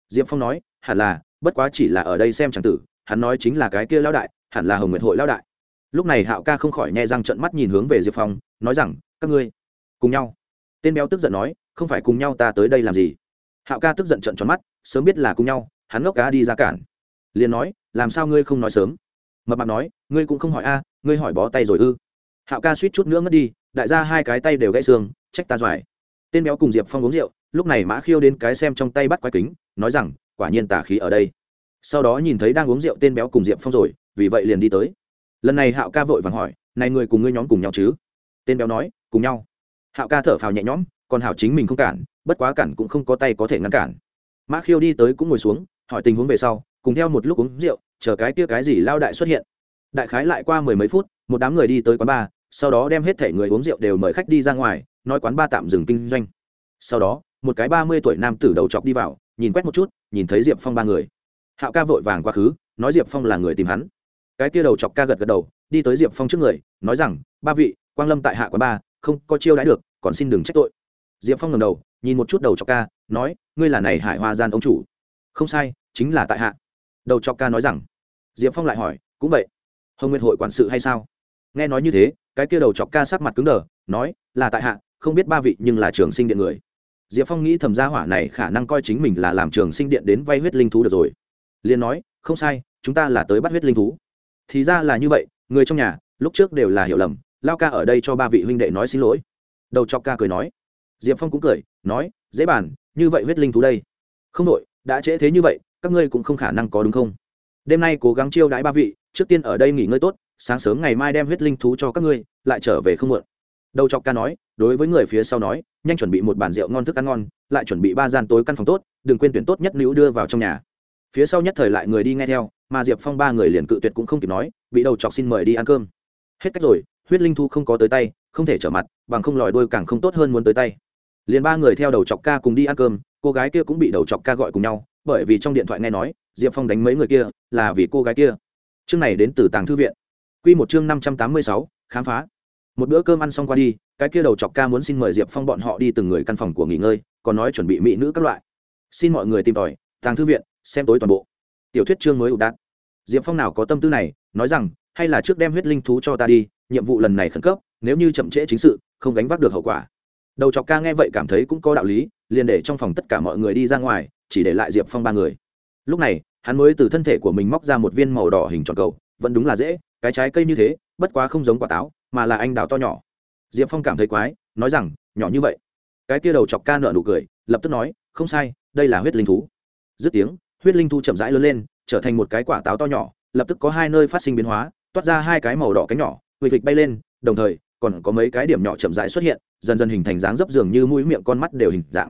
Diệp phong nói, hẳn là, bất quá chỉ là ở đây xem c tử, hắn nói chính là cái kia lao đại, hẳn là hồng nguyệt hội lao đại. Lúc này hạo ca không khỏi nhẹ răng trận mắt nhìn hướng về diệp phong, nói rằng, các ngươi cùng nhau. Tên béo tức giận nói, không phải cùng nhau ta tới đây làm gì? Hạo ca tức giận trận tròn mắt, sớm biết là cùng nhau, hắn ngốc cá đi ra cản. Liền nói, làm sao ngươi không nói sớm? Mập mạp nói, ngươi cũng không hỏi a, ngươi hỏi bó tay rồi ư? Hạo ca suýt chút nữa ngất đi, đại gia hai cái tay đều gãy xương, trách ta doài. Tên béo cùng diệp phong uống rượu, lúc này mã khiêu đến cái xem trong tay bắt quái kính, nói rằng, quả nhiên tả khí ở đây. Sau đó nhìn thấy đang uống rượu tên béo cùng diệp phong rồi, vì vậy liền đi tới. Lần này hạo ca vội vàng hỏi, này người cùng ngươi nhóm cùng nhau chứ? Tên béo nói, cùng nhau. Hạo ca thở phào nhẹ nhõm, còn hảo chính mình không cản, bất quá cản cũng không có tay có thể ngăn cản. Mã khiêu đi tới cũng ngồi xuống, hỏi tình huống về sau cùng theo một lúc uống rượu, chờ cái kia cái gì lao đại xuất hiện. Đại khái lại qua mười mấy phút, một đám người đi tới quán bar sau đó đem hết thể người uống rượu đều mời khách đi ra ngoài, nói quán bar tạm dừng kinh doanh. Sau đó, một cái ba mươi tuổi nam tử đầu chọc đi vào, nhìn quét một chút, nhìn thấy diệp phong ba người. Hạo ca vội vàng quá khứ, nói diệp phong là người tìm hắn. Cái kia đầu chọc ca gật gật đầu, đi tới diệp phong trước người, nói rằng, ba vị, quang lâm tại hạ quán ba, không có chiêu đãi được, còn xin đừng trách tội. Diệp phong ngầm đầu, nhìn một chút đầu chọc ca, nói, ngươi là này hải hoa gian ông chủ. Không sai, chính là tại hạ đầu chọc ca nói rằng, diệp phong lại hỏi, cũng vậy, hồng nguyệt hội quản sự hay sao? Nghe nói như thế, cái kia đầu chọc ca sắc mặt cứng đờ, nói, là tại hạ, không biết ba vị nhưng là trường sinh điện người. Diệp phong nghĩ thầm gia hỏa này khả năng coi chính mình là làm trường sinh điện đến vay huyết linh thú được rồi. Liền nói, không sai, chúng ta là tới bắt huyết linh thú. Thì ra là như vậy, người trong nhà, lúc trước đều là hiểu lầm, lao ca ở đây cho ba vị huynh đệ nói xin lỗi. Đầu chọc ca cười nói. Diệp phong cũng cười, nói, dễ bàn, như vậy huyết linh thú đây. Không đội, đã trễ thế như vậy các ngươi cũng không khả năng có đúng không? Đêm nay cố gắng chiêu đãi ba vị, trước tiên ở đây nghỉ ngơi tốt, sáng sớm ngày mai đem huyết linh thú cho các ngươi, lại trở về không muộn. Đầu chọc ca nói, đối với người phía sau nói, nhanh chuẩn bị một bàn rượu ngon thức ăn ngon, lại chuẩn bị ba gian tối căn phòng tốt, đừng quên tuyển tốt nhất nữ đưa vào trong nhà. Phía sau nhất thời lại người đi nghe theo, mà diệp phong ba người liền cự tuyệt cũng không kịp nói, bị đầu chọc xin mời đi ăn cơm. Hết cách rồi, huyết linh thu không có tới tay, không thể trở mặt, bằng không lòi đôi càng không tốt hơn muốn tới tay. Liền ba người theo đầu chọc ca cùng đi ăn cơm, cô gái kia cũng bị đầu chọc ca gọi cùng nhau bởi vì trong điện thoại nghe nói, diệp phong đánh mấy người kia là vì cô gái kia. Chương này đến từ tàng thư viện. Q một chương năm trăm tám mươi sáu, khám phá. Một bữa cơm ăn xong qua đi, cái kia đầu chọc ca muốn xin mời diệp phong bọn họ đi từng người căn phòng của nghỉ ngơi, còn nói chuẩn bị mỹ nữ các loại. Xin mọi người tìm tòi, tàng thư viện, xem tối toàn bộ. Tiểu thuyết chương mới ụ đạn diệp phong nào có tâm tư này, nói rằng, hay là trước đem huyết linh thú cho ta đi, nhiệm vụ lần này khẩn cấp, nếu như chậm trễ chính sự, không gánh vác được hậu quả đầu chọc ca nghe vậy cảm thấy cũng có đạo lý, liền để trong phòng tất cả mọi người đi ra ngoài, chỉ để lại diệp phong ba người. Lúc này, hắn mới từ thân thể của mình móc ra một viên màu đỏ hình tròn cầu, vẫn đúng là dễ, cái trái cây như thế, bất quá không giống quả táo, mà là anh đào to nhỏ. Diệp phong cảm thấy quái, nói rằng, nhỏ như vậy. Cái tia đầu chọc ca nợ nụ cười, lập tức nói, không sai, đây là huyết linh thú. Dứt tiếng, huyết linh thú chậm rãi lớn lên, trở thành một cái quả táo to nhỏ, lập tức có hai nơi phát sinh biến hóa, toát ra hai cái màu đỏ cánh nhỏ huỳnh vịt bay lên, đồng thời còn có mấy cái điểm nhỏ chậm rãi xuất hiện dần dần hình thành dáng dấp dường như mũi miệng con mắt đều hình dạng.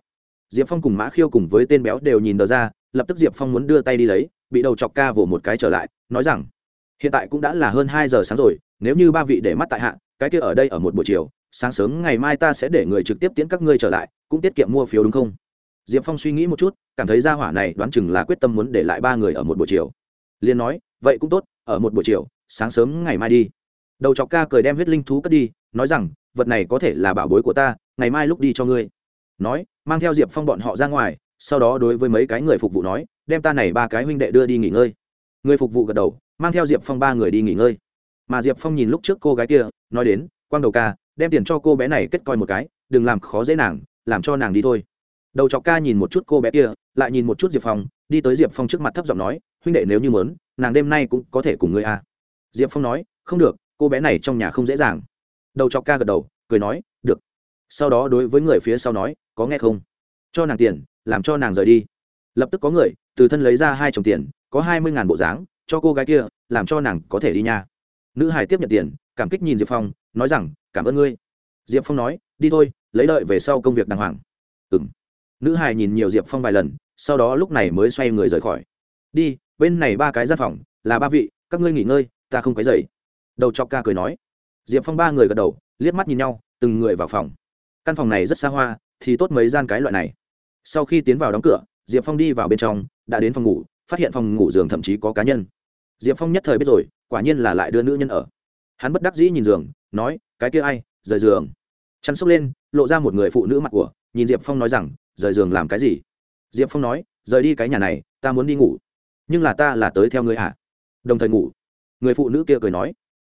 Diệp phong cùng mã khiêu cùng với tên béo đều nhìn đờ ra, lập tức diệp phong muốn đưa tay đi lấy, bị đầu chọc ca vỗ một cái trở lại, nói rằng, hiện tại cũng đã là hơn hai giờ sáng rồi, nếu như ba vị để mắt tại hạ, cái kia ở đây ở một buổi chiều, sáng sớm ngày mai ta sẽ để người trực tiếp tiễn các ngươi trở lại, cũng tiết kiệm mua phiếu đúng không? Diệp phong suy nghĩ một chút, cảm thấy ra hỏa này đoán chừng là quyết tâm muốn để lại ba người ở một buổi chiều. Liền nói, vậy cũng tốt, ở một buổi chiều, sáng sớm ngày mai đi. Đầu chọc ca cười đem huyết linh thú cất đi, nói rằng vật này có thể là bảo bối của ta, ngày mai lúc đi cho ngươi. Nói, mang theo diệp phong bọn họ ra ngoài, sau đó đối với mấy cái người phục vụ nói, đem ta này ba cái huynh đệ đưa đi nghỉ ngơi. Người phục vụ gật đầu, mang theo diệp phong ba người đi nghỉ ngơi. Mà diệp phong nhìn lúc trước cô gái kia, nói đến, quang đầu ca, đem tiền cho cô bé này kết coi một cái, đừng làm khó dễ nàng, làm cho nàng đi thôi. Đầu chọc ca nhìn một chút cô bé kia, lại nhìn một chút diệp phong, đi tới diệp phong trước mặt thấp giọng nói, huynh đệ nếu như mớn nàng đêm nay cũng có thể cùng ngươi à. diệp phong nói, không được, cô bé này trong nhà không dễ dàng đầu chọc ca gật đầu, cười nói, được. Sau đó đối với người phía sau nói, có nghe không? Cho nàng tiền, làm cho nàng rời đi. Lập tức có người, từ thân lấy ra hai chồng tiền, có hai mươi ngàn bộ dáng, cho cô gái kia, làm cho nàng có thể đi nha. Nữ hải tiếp nhận tiền, cảm kích nhìn diệp phong, nói rằng, cảm ơn ngươi. Diệp phong nói, đi thôi, lấy đợi về sau công việc đàng hoàng. Ừ m nữ hải nhìn nhiều diệp phong vài lần, sau đó lúc này mới xoay người rời khỏi. Đi, bên này ba cái gian phòng, là ba vị, các ngươi nghỉ ngơi, ta không cái dậy đầu chọc ca cười nói diệp phong ba người gật đầu, liếc mắt nhìn nhau, từng người vào phòng. Căn phòng này rất xa hoa, thì tốt mấy gian cái loại này. Sau khi tiến vào đóng cửa, diệp phong đi vào bên trong, đã đến phòng ngủ, phát hiện phòng ngủ giường thậm chí có cá nhân. Diệp phong nhất thời biết rồi, quả nhiên là lại đưa nữ nhân ở. Hắn bất đắc dĩ nhìn giường, nói, cái kia ai, rời giường. Chăn sốc lên, lộ ra một người phụ nữ mặt của, nhìn diệp phong nói rằng, rời giường làm cái gì? Diệp phong nói, rời đi cái nhà này, ta muốn đi ngủ. Nhưng là ta là tới theo người hả? Đồng thời ngủ. Người phụ nữ kia cười nói.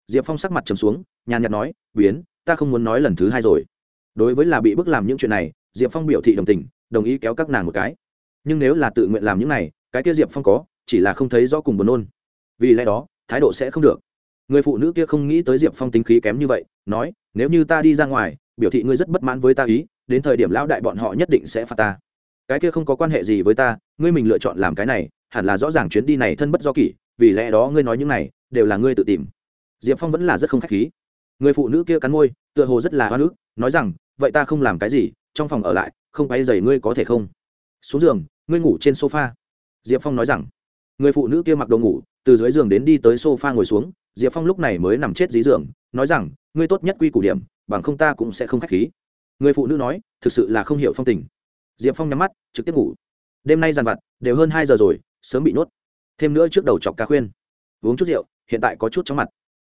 Diệp phong sắc mặt trầm xuống nhàn nhạt nói, biến, ta không muốn nói lần thứ hai rồi. Đối với là bị bức làm những chuyện này, diệp phong biểu thị đồng tình, đồng ý kéo các nàng một cái. Nhưng nếu là tự nguyện làm những này, cái kia diệp phong có, chỉ là không thấy rõ cùng buồn nôn. Vì lẽ đó, thái độ sẽ không được. Người phụ nữ kia không nghĩ tới diệp phong tính khí kém như vậy, nói, nếu như ta đi ra ngoài, biểu thị ngươi rất bất mãn với ta ý, đến thời điểm lão đại bọn họ nhất định sẽ phạt ta. Cái kia không có quan hệ gì với ta, ngươi mình lựa chọn làm cái này, hẳn là rõ ràng chuyến đi này thân bất do kỷ, vì lẽ đó ngươi nói những này, đều là ngươi tự tìm. Diệp phong vẫn là rất không k h á c h khí người phụ nữ kia cắn môi, tựa hồ rất là hoa nước nói rằng, vậy ta không làm cái gì, trong phòng ở lại, không quay dày ngươi có thể không? Xuống giường, ngươi ngủ trên sofa. Diệp phong nói rằng, người phụ nữ kia mặc đồ ngủ, từ dưới giường đến đi tới sofa ngồi xuống. Diệp phong lúc này mới nằm chết dí giường, nói rằng, ngươi tốt nhất quy củ điểm, bằng không ta cũng sẽ không k h á c h khí. Người phụ nữ nói, thực sự là không hiểu phong tình. Diệp phong nhắm mắt, trực tiếp ngủ. Đêm nay dàn vặt, đều hơn hai giờ rồi, sớm bị nuốt thêm nữa trước đầu chọc cá khuyên. Uống chút rượu, hiện tại có chút chóng mặt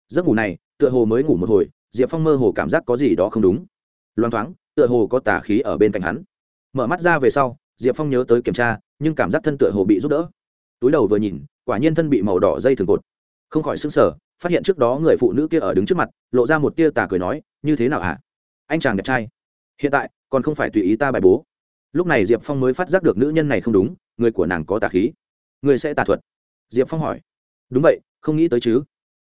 giấc ngủ này, tựa hồ mới ngủ một hồi, diệp phong mơ hồ cảm giác có gì đó không đúng. Loang thoáng, tựa hồ có tà khí ở bên cạnh hắn. Mở mắt ra về sau, diệp phong nhớ tới kiểm tra, nhưng cảm giác thân tựa hồ bị giúp đỡ. Túi đầu vừa nhìn, quả nhiên thân bị màu đỏ dây thường cột. Không khỏi xứng sở phát hiện trước đó người phụ nữ kia ở đứng trước mặt, lộ ra một tia tà cười nói, như thế nào hả anh chàng đẹp trai. Hiện tại, còn không phải tùy ý ta bài bố. Lúc này diệp phong mới phát giác được nữ nhân này không đúng, người của nàng có tà khí. Người sẽ tà thuật? Diệp phong hỏi. Đúng vậy, không nghĩ tới chứ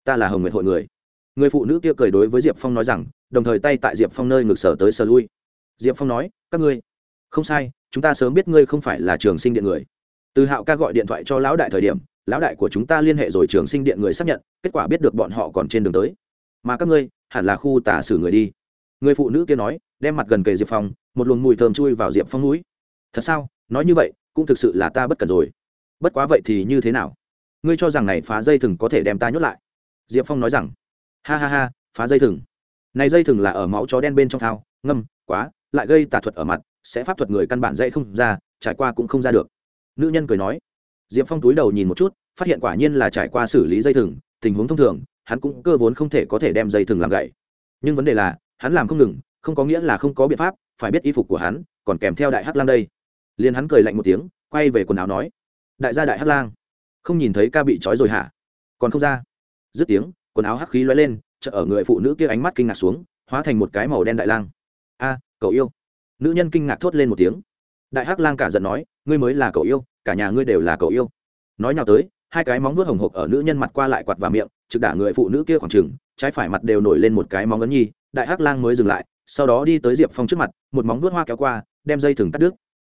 ta là hồng nguyện hội người. Người phụ nữ kia cười đối với diệp phong nói rằng, đồng thời tay tại diệp phong nơi ngược sở tới sờ lui. Diệp phong nói, các ngươi, không sai, chúng ta sớm biết ngươi không phải là trường sinh điện người. Từ hạo ca gọi điện thoại cho lão đại thời điểm, lão đại của chúng ta liên hệ rồi trường sinh điện người xác nhận, kết quả biết được bọn họ còn trên đường tới. Mà các ngươi, hẳn là khu tả xử người đi. Người phụ nữ kia nói, đem mặt gần kề diệp phong, một luồng mùi thơm chui vào diệp phong núi thật sao? Nói như vậy, cũng thực sự là ta bất cần rồi. Bất quá vậy thì như thế nào? Ngươi cho rằng này phá dây thừng có thể đem ta nhốt lại? Diệp phong nói rằng, ha ha ha, phá dây thừng. Này dây thừng là ở máu chó đen bên trong thao, ngâm, quá, lại gây tà thuật ở mặt, sẽ pháp thuật người căn bản dây không ra, trải qua cũng không ra được. Nữ nhân cười nói. Diệp phong túi đầu nhìn một chút, phát hiện quả nhiên là trải qua xử lý dây thừng, tình huống thông thường, hắn cũng cơ vốn không thể có thể đem dây thừng làm gậy. Nhưng vấn đề là, hắn làm không ngừng, không có nghĩa là không có biện pháp, phải biết y phục của hắn, còn kèm theo đại hắc lang đây. Liền hắn cười lạnh một tiếng, quay về quần áo nói. Đại gia đại hắc lang, không nhìn thấy ca bị trói rồi hả? Còn không ra dứt tiếng quần áo hắc khí lóe lên chợ ở người phụ nữ kia ánh mắt kinh ngạc xuống hóa thành một cái màu đen đại lang. A cậu yêu. Nữ nhân kinh ngạc thốt lên một tiếng. Đại hắc lang cả giận nói ngươi mới là cậu yêu cả nhà ngươi đều là cậu yêu. Nói nào tới hai cái móng vuốt hồng hộc ở nữ nhân mặt qua lại quạt vào miệng trực đả người phụ nữ kia khoảng chừng, trái phải mặt đều nổi lên một cái móng ấn nhi đại hắc lang mới dừng lại sau đó đi tới diệp phong trước mặt một móng vuốt hoa kéo qua đem dây thừng cắt đứt.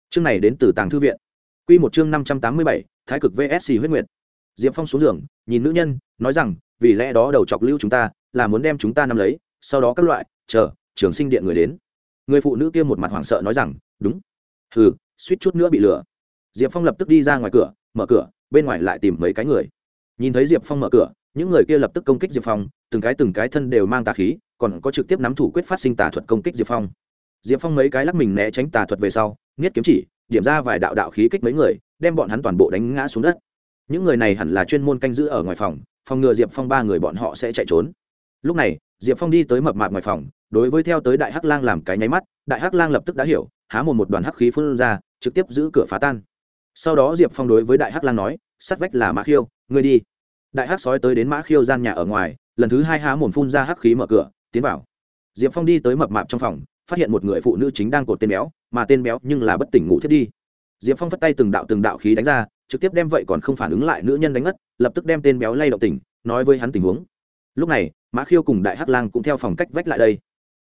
Chương này đến từ tàng thư viện. Q một chương năm trăm tám mươi bảy thái cực vsc huyết nguyệt. Diệp phong xuống giường nhìn nữ nhân nói rằng vì lẽ đó đầu chọc lưu chúng ta là muốn đem chúng ta nắm lấy, sau đó các loại, chờ, trường sinh điện người đến. Người phụ nữ kia một mặt hoảng sợ nói rằng, đúng. Hừ, suýt chút nữa bị lừa. Diệp phong lập tức đi ra ngoài cửa, mở cửa, bên ngoài lại tìm mấy cái người. Nhìn thấy diệp phong mở cửa, những người kia lập tức công kích diệp phong, từng cái từng cái thân đều mang tà khí, còn có trực tiếp nắm thủ quyết phát sinh tà thuật công kích diệp phong. Diệp phong mấy cái lắc mình né tránh tà thuật về sau nghiết kiếm chỉ, điểm ra vài đạo đạo khí kích mấy người, đem bọn hắn toàn bộ đánh ngã xuống đất những người này hẳn là chuyên môn canh giữ ở ngoài phòng phòng ngừa diệp phong ba người bọn họ sẽ chạy trốn. Lúc này, diệp phong đi tới mập mạp ngoài phòng, đối với theo tới đại hắc lang làm cái nháy mắt, đại hắc lang lập tức đã hiểu, há một một đoàn hắc khí phun ra, trực tiếp giữ cửa phá tan. Sau đó diệp phong đối với đại hắc lang nói, sắt vách là mã khiêu, ngươi đi. Đại hắc sói tới đến mã khiêu gian nhà ở ngoài, lần thứ hai há mồm phun ra hắc khí mở cửa, tiến vào. Diệp phong đi tới mập mạp trong phòng, phát hiện một người phụ nữ chính đang cột tên béo, mà tên béo nhưng là bất tỉnh ngủ thiết đi. Diệp phong phất tay từng đạo từng đạo khí đánh ra trực tiếp đem vậy còn không phản ứng lại nữ nhân đánh ngất, lập tức đem tên béo lay động tỉnh nói với hắn tình huống. Lúc này, mã khiêu cùng đại hắc lang cũng theo phòng cách vách lại đây.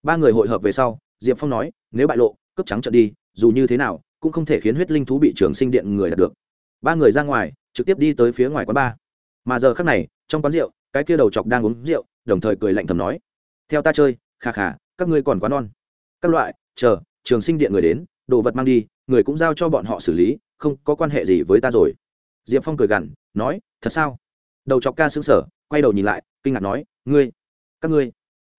Ba người hội hợp về sau, diệp phong nói, nếu bại lộ cấp trắng trận đi, dù như thế nào, cũng không thể khiến huyết linh thú bị trường sinh điện người đạt được. Ba người ra ngoài, trực tiếp đi tới phía ngoài quán bar mà giờ khác này, trong quán rượu, cái kia đầu chọc đang uống rượu, đồng thời cười lạnh thầm nói, theo ta chơi khà khà các ngươi còn quá non. Các loại, chờ, trường sinh điện người đến, đồ vật mang đi người cũng giao cho bọn họ xử lý, không có quan hệ gì với ta rồi. Diệp phong cười gằn, nói, thật sao? Đầu chọc ca xứng sở quay đầu nhìn lại, kinh ngạc nói, ngươi, các ngươi.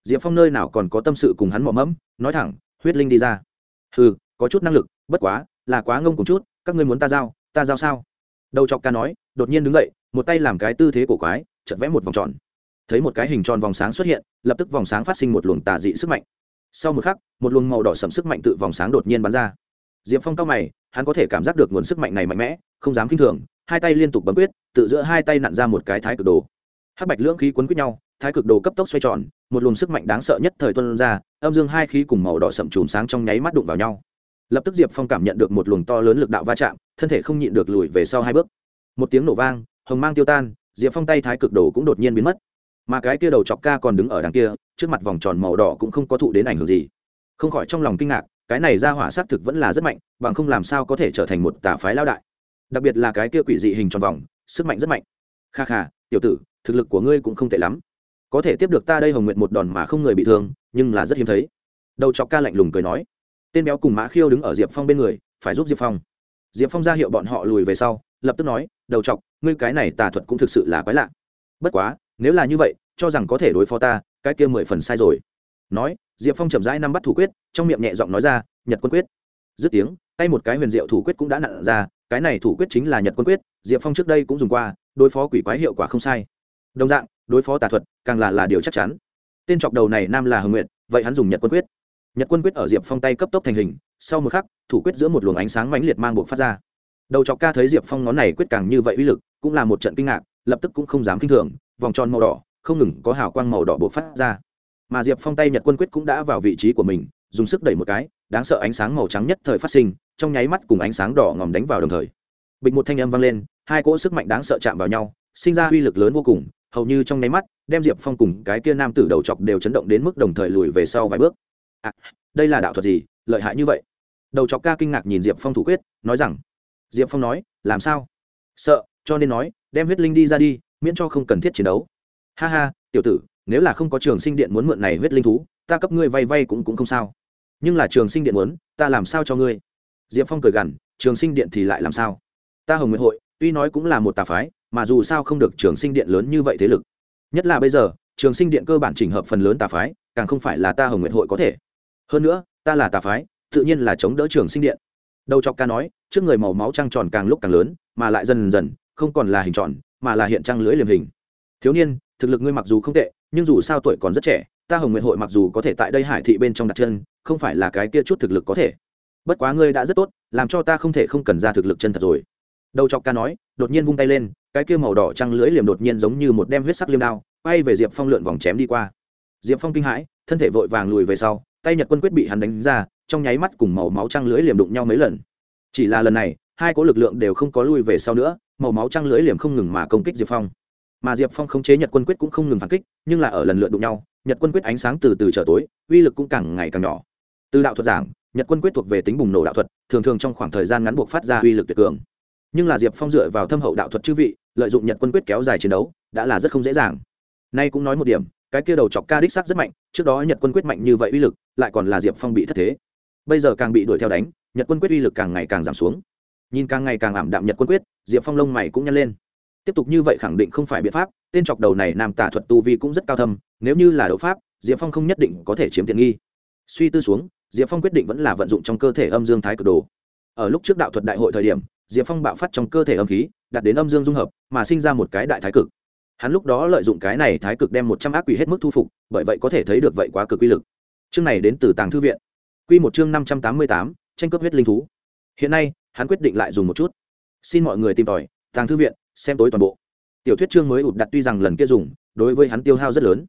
Diệp phong nơi nào còn có tâm sự cùng hắn mò mẫm, nói thẳng, huyết linh đi ra. Ừ có chút năng lực, bất quá, là quá ngông cùng chút, các ngươi muốn ta giao ta giao sao? Đầu chọc ca nói, đột nhiên đứng dậy, một tay làm cái tư thế cổ quái chật vẽ một vòng tròn. Thấy một cái hình tròn vòng sáng xuất hiện, lập tức vòng sáng phát sinh một luồng tà dị sức mạnh. Sau một khắc, một luồng màu đỏ sầm sức mạnh tự vòng sáng đột nhiên bắn ra diệp phong cao mày, hắn có thể cảm giác được nguồn sức mạnh này mạnh mẽ, không dám k i n h thường, hai tay liên tục bấm quyết, tự giữa hai tay nặn ra một cái thái cực đồ. Hắc bạch lưỡng khí quấn quýt nhau, thái cực đồ cấp tốc xoay tròn, một luồng sức mạnh đáng sợ nhất thời tuân ra, âm dương hai khí cùng màu đỏ sậm chùm sáng trong nháy mắt đụng vào nhau. Lập tức diệp phong cảm nhận được một luồng to lớn lực đạo va chạm, thân thể không nhịn được lùi về sau hai bước. Một tiếng nổ vang, hồng mang tiêu tan, diệp phong tay thái cực đồ cũng đột nhiên biến mất. Mà cái kia đầu chọc ca còn đứng ở đằng kia, trước mặt vòng tròn màu đỏ cũng không có thụ đến ảnh hưởng gì. Không khỏi trong lòng kinh ngạc cái này ra hỏa xác thực vẫn là rất mạnh, bằng không làm sao có thể trở thành một tà phái lao đại. Đặc biệt là cái kia quỷ dị hình tròn vòng, sức mạnh rất mạnh. Kha kha, tiểu tử, thực lực của ngươi cũng không tệ lắm. Có thể tiếp được ta đây hồng nguyện một đòn mà không người bị thương, nhưng là rất hiếm thấy. Đầu chọc ca lạnh lùng cười nói, tên béo cùng mã khiêu đứng ở diệp phong bên người, phải giúp diệp phong. Diệp phong ra hiệu bọn họ lùi về sau, lập tức nói, đầu chọc, ngươi cái này tà thuật cũng thực sự là quái lạ. Bất quá, nếu là như vậy, cho rằng có thể đối phó ta, cái kia mười phần sai rồi. Nói diệp phong chậm rãi năm bắt thủ quyết, trong miệng nhẹ giọng nói ra, nhật quân quyết. Dứt tiếng, tay một cái huyền diệu thủ quyết cũng đã nặn ra, cái này thủ quyết chính là nhật quân quyết, diệp phong trước đây cũng dùng qua, đối phó quỷ quái hiệu quả không sai. Đồng dạng, đối phó tà thuật, càng là là điều chắc chắn. Tên chọc đầu này nam là hồng nguyện vậy hắn dùng nhật quân quyết. Nhật quân quyết ở diệp phong tay cấp tốc thành hình, sau một khắc, thủ quyết giữa một luồng ánh sáng mãnh liệt mang buộc phát ra. Đầu chọc ca thấy diệp phong ngón này quyết càng như vậy uy lực, cũng là một trận kinh ngạc, lập tức cũng không dám k i n h thường, vòng tròn màu đỏ, không ngừng có hào quang màu đỏ buộc phát ra mà diệp phong tay nhật quân quyết cũng đã vào vị trí của mình dùng sức đẩy một cái đáng sợ ánh sáng màu trắng nhất thời phát sinh trong nháy mắt cùng ánh sáng đỏ ngòm đánh vào đồng thời. Bịch một thanh âm vang lên hai cỗ sức mạnh đáng sợ chạm vào nhau sinh ra uy lực lớn vô cùng hầu như trong nháy mắt đem diệp phong cùng cái kia nam tử đầu chọc đều chấn động đến mức đồng thời lùi về sau vài bước. À, đây là đạo thuật gì lợi hại như vậy? Đầu chọc ca kinh ngạc nhìn diệp phong thủ quyết nói rằng diệp phong nói làm sao? Sợ cho nên nói đem huyết linh đi ra đi miễn cho không cần thiết chiến đấu. Ha ha tiểu tử nếu là không có trường sinh điện muốn mượn này huyết linh thú, ta cấp ngươi vay vay cũng cũng không sao. Nhưng là trường sinh điện muốn, ta làm sao cho ngươi? Diệp phong cười gằn, trường sinh điện thì lại làm sao? Ta hồng nguyện hội, tuy nói cũng là một tà phái, mà dù sao không được trường sinh điện lớn như vậy thế lực. Nhất là bây giờ, trường sinh điện cơ bản chỉnh hợp phần lớn tà phái, càng không phải là ta hồng nguyện hội có thể. Hơn nữa, ta là tà phái, tự nhiên là chống đỡ trường sinh điện. Đầu chọc ca nói, trước người màu máu trăng tròn càng lúc càng lớn, mà lại dần dần, không còn là hình tròn, mà là hiện trăng lưỡi liềm hình thiếu niên, thực lực ngươi mặc dù không tệ, nhưng dù sao tuổi còn rất trẻ, ta hồng nguyện hội mặc dù có thể tại đây hải thị bên trong đặt chân, không phải là cái kia chút thực lực có thể. Bất quá ngươi đã rất tốt, làm cho ta không thể không cần ra thực lực chân thật rồi. Đầu chọc ca nói, đột nhiên vung tay lên, cái kia màu đỏ trăng lưỡi liềm đột nhiên giống như một đem huyết sắc liêm đao, bay về diệp phong lượn vòng chém đi qua. Diệp phong kinh hãi, thân thể vội vàng lùi về sau, tay nhật quân quyết bị hắn đánh ra, trong nháy mắt cùng màu máu trăng lưỡi liềm đụng nhau mấy lần. Chỉ là lần này, hai cố lực lượng đều không có lui về sau nữa, màu máu trăng lưỡi liềm không ngừng mà công kích diệp phong mà diệp phong khống chế nhật quân quyết cũng không ngừng phản kích, nhưng là ở lần lượt đụng nhau, nhật quân quyết ánh sáng từ từ trở tối, uy lực cũng càng ngày càng nhỏ. Từ đạo thuật giảng, nhật quân quyết thuộc về tính bùng nổ đạo thuật, thường thường trong khoảng thời gian ngắn buộc phát ra uy lực tuyệt cường. Nhưng là diệp phong dựa vào thâm hậu đạo thuật chư vị, lợi dụng nhật quân quyết kéo dài chiến đấu, đã là rất không dễ dàng. Nay cũng nói một điểm, cái kia đầu chọc ca đích sắc rất mạnh, trước đó nhật quân quyết mạnh như vậy uy lực, lại còn là diệp phong bị thất thế. Bây giờ càng bị đuổi theo đánh, nhật quân quyết uy lực càng ngày càng giảm xuống. Nhìn càng ngày càng ảm đạm nhật quân quyết, diệp phong lông mày cũng nhăn lên tiếp tục như vậy khẳng định không phải biện pháp, tên chọc đầu này nam tả thuật tu vi cũng rất cao thâm, nếu như là đấu pháp, diệp phong không nhất định có thể chiếm tiện nghi. Suy tư xuống, diệp phong quyết định vẫn là vận dụng trong cơ thể âm dương thái cực đồ. Ở lúc trước đạo thuật đại hội thời điểm, diệp phong bạo phát trong cơ thể âm khí đặt đến âm dương dung hợp, mà sinh ra một cái đại thái cực. Hắn lúc đó lợi dụng cái này thái cực đem một trăm ác quỷ hết mức thu phục, bởi vậy có thể thấy được vậy quá cực quy lực. Chương này đến từ tàng thư viện. Q một chương năm trăm tám mươi tám, tranh cướp huyết linh thú. Hiện nay, hắn quyết định lại dùng một chút. Xin mọi người tìm tòi, tàng thư viện xem tối toàn bộ. Tiểu thuyết chương mới ụt đặt tuy rằng lần kia dùng, đối với hắn tiêu hao rất lớn.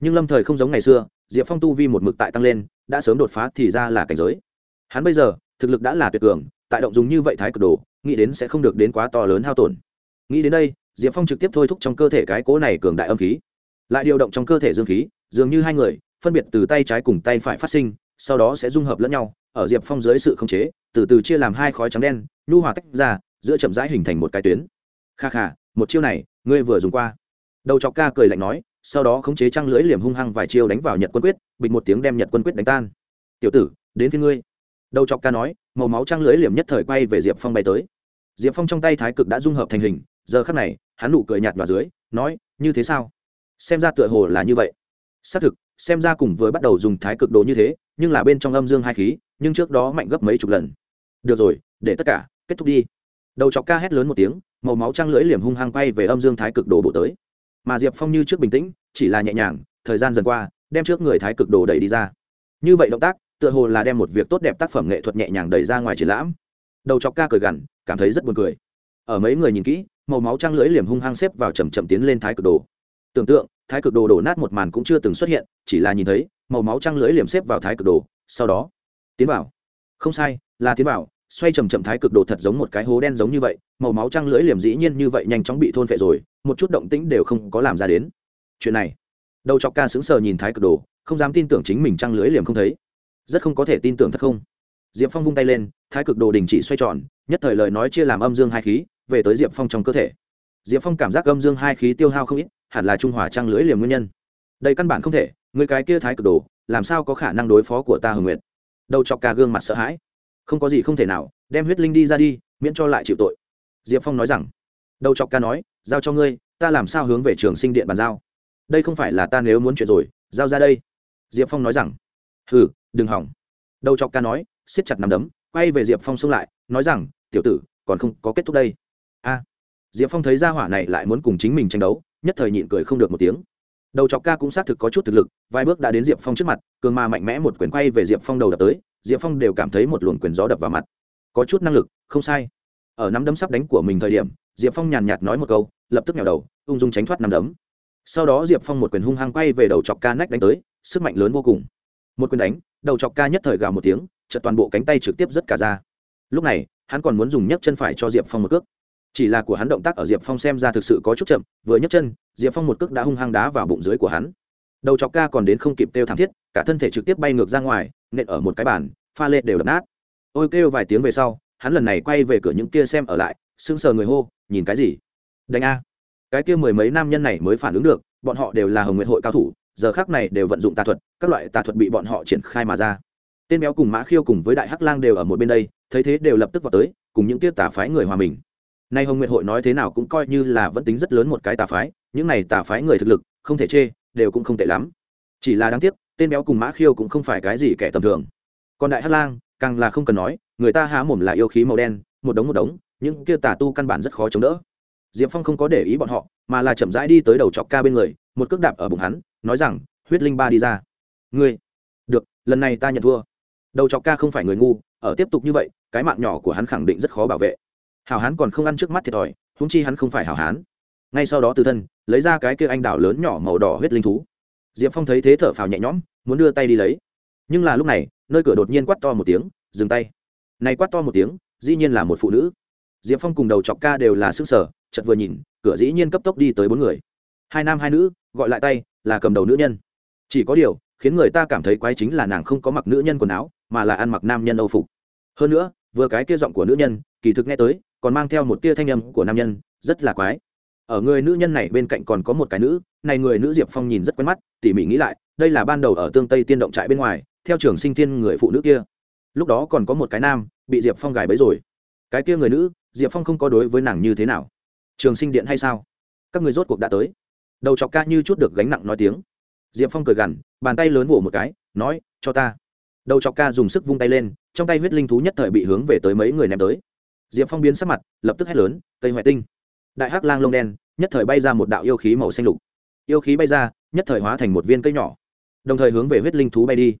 Nhưng lâm thời không giống ngày xưa, diệp phong tu vi một mực tại tăng lên, đã sớm đột phá thì ra là cảnh giới. Hắn bây giờ, thực lực đã là tuyệt cường, tại động dùng như vậy thái cực đồ, nghĩ đến sẽ không được đến quá to lớn hao tổn. Nghĩ đến đây, diệp phong trực tiếp thôi thúc trong cơ thể cái cố này cường đại âm khí. Lại điều động trong cơ thể dương khí, dường như hai người, phân biệt từ tay trái cùng tay phải phát sinh, sau đó sẽ dung hợp lẫn nhau, ở diệp phong dưới sự khống chế, từ từ chia làm hai khói trắng đen, nhu hòa tách ra, giữa chậm rãi hình thành một cái tuyến kha kha, một chiêu này, ngươi vừa dùng qua. Đầu chọc ca cười lạnh nói, sau đó khống chế trăng lưỡi liềm hung hăng vài chiêu đánh vào nhật quân quyết, bịch một tiếng đem nhật quân quyết đánh tan. Tiểu tử, đến phía ngươi. Đầu chọc ca nói, màu máu trăng lưỡi liềm nhất thời quay về diệp phong bay tới. Diệp phong trong tay thái cực đã dung hợp thành hình, giờ khắc này, hắn nụ cười nhạt vào dưới, nói, như thế sao? Xem ra tựa hồ là như vậy. Xác thực, xem ra cùng với bắt đầu dùng thái cực đồ như thế, nhưng là bên trong âm dương hai khí, nhưng trước đó mạnh gấp mấy chục lần. Được rồi, để tất cả, kết thúc đi đầu chọc ca hét lớn một tiếng, màu máu trăng lưỡi liềm hung hăng quay về âm dương thái cực đồ bộ tới. Mà diệp phong như trước bình tĩnh, chỉ là nhẹ nhàng, thời gian dần qua, đem trước người thái cực đồ đẩy đi ra. Như vậy động tác, tựa hồ là đem một việc tốt đẹp tác phẩm nghệ thuật nhẹ nhàng đẩy ra ngoài triển lãm. Đầu chọc ca cười gằn, cảm thấy rất buồn cười. Ở mấy người nhìn kỹ, màu máu trăng lưỡi liềm hung hăng xếp vào chầm chậm tiến lên thái cực đồ. Tưởng tượng, thái cực đồ đổ nát một màn cũng chưa từng xuất hiện, chỉ là nhìn thấy, màu máu trăng lưỡi liềm xếp vào thái cực đồ, sau đó, tiến vào. Không sai, là tiến vào xoay chầm chậm thái cực đồ thật giống một cái hố đen giống như vậy, màu máu trăng lưỡi liềm dĩ nhiên như vậy nhanh chóng bị thôn phệ rồi, một chút động tĩnh đều không có làm ra đến. Chuyện này, đầu chọc ca sững sờ nhìn thái cực đồ, không dám tin tưởng chính mình trăng lưỡi liềm không thấy. Rất không có thể tin tưởng thật không? Diệp phong vung tay lên, thái cực đồ đình chỉ xoay tròn, nhất thời lời nói chia làm âm dương hai khí, về tới diệp phong trong cơ thể. Diệp phong cảm giác âm dương hai khí tiêu hao không ít, hẳn là trung hòa trăng lưỡi liềm nguyên nhân. Đây căn bản không thể, người cái kia thái cực đồ, làm sao có khả năng đối phó của ta hồng nguyệt? Đầu chọc ca gương mặt sợ hãi không có gì không thể nào, đem huyết linh đi ra đi, miễn cho lại chịu tội. Diệp phong nói rằng. Đầu chọc ca nói, giao cho ngươi, ta làm sao hướng về trường sinh điện bàn giao? Đây không phải là ta nếu muốn chuyện rồi, giao ra đây. Diệp phong nói rằng. Hừ, đừng hỏng. Đầu chọc ca nói, siết chặt nằm đấm, quay về diệp phong xông lại, nói rằng, tiểu tử, còn không có kết thúc đây. A. Diệp phong thấy ra hỏa này lại muốn cùng chính mình tranh đấu, nhất thời nhịn cười không được một tiếng. Đầu chọc ca cũng xác thực có chút thực lực, vài bước đã đến diệp phong trước mặt, cường mà mạnh mẽ một quyền quay về diệp phong đầu đập tới diệp phong đều cảm thấy một luồng quyền gió đập vào mặt. Có chút năng lực, không sai. Ở nắm đấm sắp đánh của mình thời điểm, diệp phong nhàn nhạt nói một câu, lập tức nhào đầu, ung dung tránh thoát nắm đấm. Sau đó diệp phong một quyền hung hăng quay về đầu chọc ca nách đánh tới, sức mạnh lớn vô cùng. Một quyền đánh, đầu chọc ca nhất thời gào một tiếng, chợt toàn bộ cánh tay trực tiếp rất cả ra. Lúc này, hắn còn muốn dùng nhấc chân phải cho diệp phong một cước. Chỉ là của hắn động tác ở diệp phong xem ra thực sự có chút chậm, vừa nhấc chân, diệp phong một cước đã hung hăng đá vào bụng dưới của hắn đầu chọc ca còn đến không kịp kêu thảm thiết, cả thân thể trực tiếp bay ngược ra ngoài, nện ở một cái bàn, pha lê đều đập nát. Ôi kêu vài tiếng về sau, hắn lần này quay về cửa những kia xem ở lại, sững sờ người hô, nhìn cái gì? Đánh a. Cái kia mười mấy nam nhân này mới phản ứng được, bọn họ đều là hồng nguyệt hội cao thủ, giờ khác này đều vận dụng tà thuật, các loại tà thuật bị bọn họ triển khai mà ra. Tên béo cùng mã khiêu cùng với đại hắc lang đều ở một bên đây, thấy thế đều lập tức vào tới, cùng những kia tà phái người hòa mình. Nay hồng nguyệt hội nói thế nào cũng coi như là vẫn tính rất lớn một cái tà phái, những này tà phái người thực lực, không thể chê đều cũng không tệ lắm. Chỉ là đáng tiếc, tên béo cùng mã khiêu cũng không phải cái gì kẻ tầm thường. Còn đại hắc lang, càng là không cần nói, người ta há mồm là yêu khí màu đen, một đống một đống, những kia tà tu căn bản rất khó chống đỡ. Diệp phong không có để ý bọn họ, mà là chậm rãi đi tới đầu chọc ca bên người, một cước đạp ở bụng hắn, nói rằng, huyết linh ba đi ra. Ngươi, được, lần này ta nhận thua. Đầu chọc ca không phải người ngu, ở tiếp tục như vậy, cái mạng nhỏ của hắn khẳng định rất khó bảo vệ. Hảo hán còn không ăn trước mắt thiệt thòi húng chi hắn không phải hảo hán ngay sau đó từ thân, lấy ra cái kia anh đào lớn nhỏ màu đỏ huyết linh thú. Diệp phong thấy thế thở phào nhẹ nhõm, muốn đưa tay đi lấy. Nhưng là lúc này, nơi cửa đột nhiên quát to một tiếng, dừng tay. Này quát to một tiếng, dĩ nhiên là một phụ nữ. Diệp phong cùng đầu chọc ca đều là sức sở chật vừa nhìn, cửa dĩ nhiên cấp tốc đi tới bốn người. Hai nam hai nữ, gọi lại tay, là cầm đầu nữ nhân. Chỉ có điều, khiến người ta cảm thấy quái chính là nàng không có mặc nữ nhân quần áo, mà là ăn mặc nam nhân âu phục. Hơn nữa, vừa cái kia giọng của nữ nhân, kỳ thực nghe tới, còn mang theo một tia thanh âm của nam nhân, rất là quái ở người nữ nhân này bên cạnh còn có một cái nữ, này người nữ diệp phong nhìn rất quen mắt, tỉ mỉ nghĩ lại, đây là ban đầu ở tương tây tiên động trại bên ngoài, theo trường sinh tiên người phụ nữ kia. Lúc đó còn có một cái nam, bị diệp phong gài bấy rồi. Cái kia người nữ, diệp phong không có đối với nàng như thế nào. Trường sinh điện hay sao? Các người rốt cuộc đã tới. Đầu chọc ca như chút được gánh nặng nói tiếng. Diệp phong cười gằn, bàn tay lớn vỗ một cái, nói, cho ta. Đầu chọc ca dùng sức vung tay lên, trong tay huyết linh thú nhất thời bị hướng về tới mấy người ném tới. Diệp phong biến sắc mặt, lập tức hét lớn cây ngoại tinh. Đại hắc lang lông đen nhất thời bay ra một đạo yêu khí màu xanh lục. Yêu khí bay ra, nhất thời hóa thành một viên cây nhỏ, đồng thời hướng về huyết linh thú bay đi.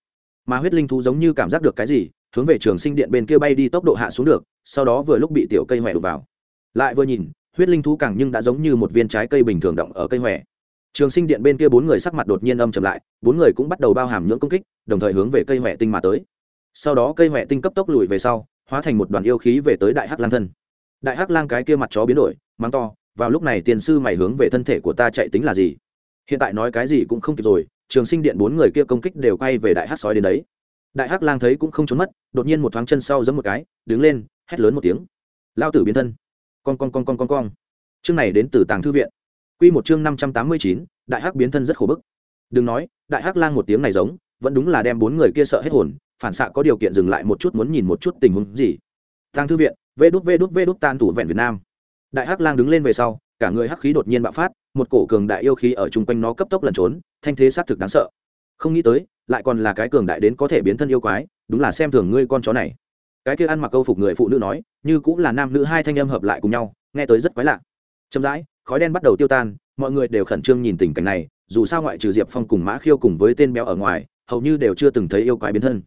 Mà huyết linh thú giống như cảm giác được cái gì, hướng về trường sinh điện bên kia bay đi tốc độ hạ xuống được, sau đó vừa lúc bị tiểu cây hòe đục vào. Lại vừa nhìn, huyết linh thú càng nhưng đã giống như một viên trái cây bình thường động ở cây hòe. Trường sinh điện bên kia bốn người sắc mặt đột nhiên âm chậm lại, bốn người cũng bắt đầu bao hàm những công kích, đồng thời hướng về cây hòe tinh mà tới. Sau đó cây hòe tinh cấp tốc lùi về sau, hóa thành một đoàn yêu khí về tới đại hắc lang thân. Đại hắc lang cái kia mặt chó biến đổi, mắng to vào lúc này tiền sư mày hướng về thân thể của ta chạy tính là gì? Hiện tại nói cái gì cũng không kịp rồi, trường sinh điện bốn người kia công kích đều quay về đại hắc sói đến đấy. Đại hắc lang thấy cũng không trốn mất, đột nhiên một thoáng chân sau giấm một cái, đứng lên, hét lớn một tiếng. Lao tử biến thân. Con con con con con con chương này đến từ tàng thư viện. Quy một chương năm trăm tám mươi chín, đại hắc biến thân rất khổ bức. Đừng nói, đại hắc lang một tiếng này giống, vẫn đúng là đem bốn người kia sợ hết hồn, phản xạ có điều kiện dừng lại một chút muốn nhìn một chút tình huống gì. Tàng thư viện, vê đút vê đút vê đút tan thủ vẹn việt nam đại hắc lang đứng lên về sau, cả người hắc khí đột nhiên bạo phát, một cổ cường đại yêu khí ở chung quanh nó cấp tốc lẩn trốn, thanh thế xác thực đáng sợ. Không nghĩ tới, lại còn là cái cường đại đến có thể biến thân yêu quái, đúng là xem thường ngươi con chó này. Cái kia ăn mặc câu phục người phụ nữ nói, như cũng là nam nữ hai thanh âm hợp lại cùng nhau, nghe tới rất quái lạ. Chậm rãi, khói đen bắt đầu tiêu tan, mọi người đều khẩn trương nhìn tình cảnh này, dù sao ngoại trừ diệp phong cùng mã khiêu cùng với tên béo ở ngoài, hầu như đều chưa từng thấy yêu quái biến thân.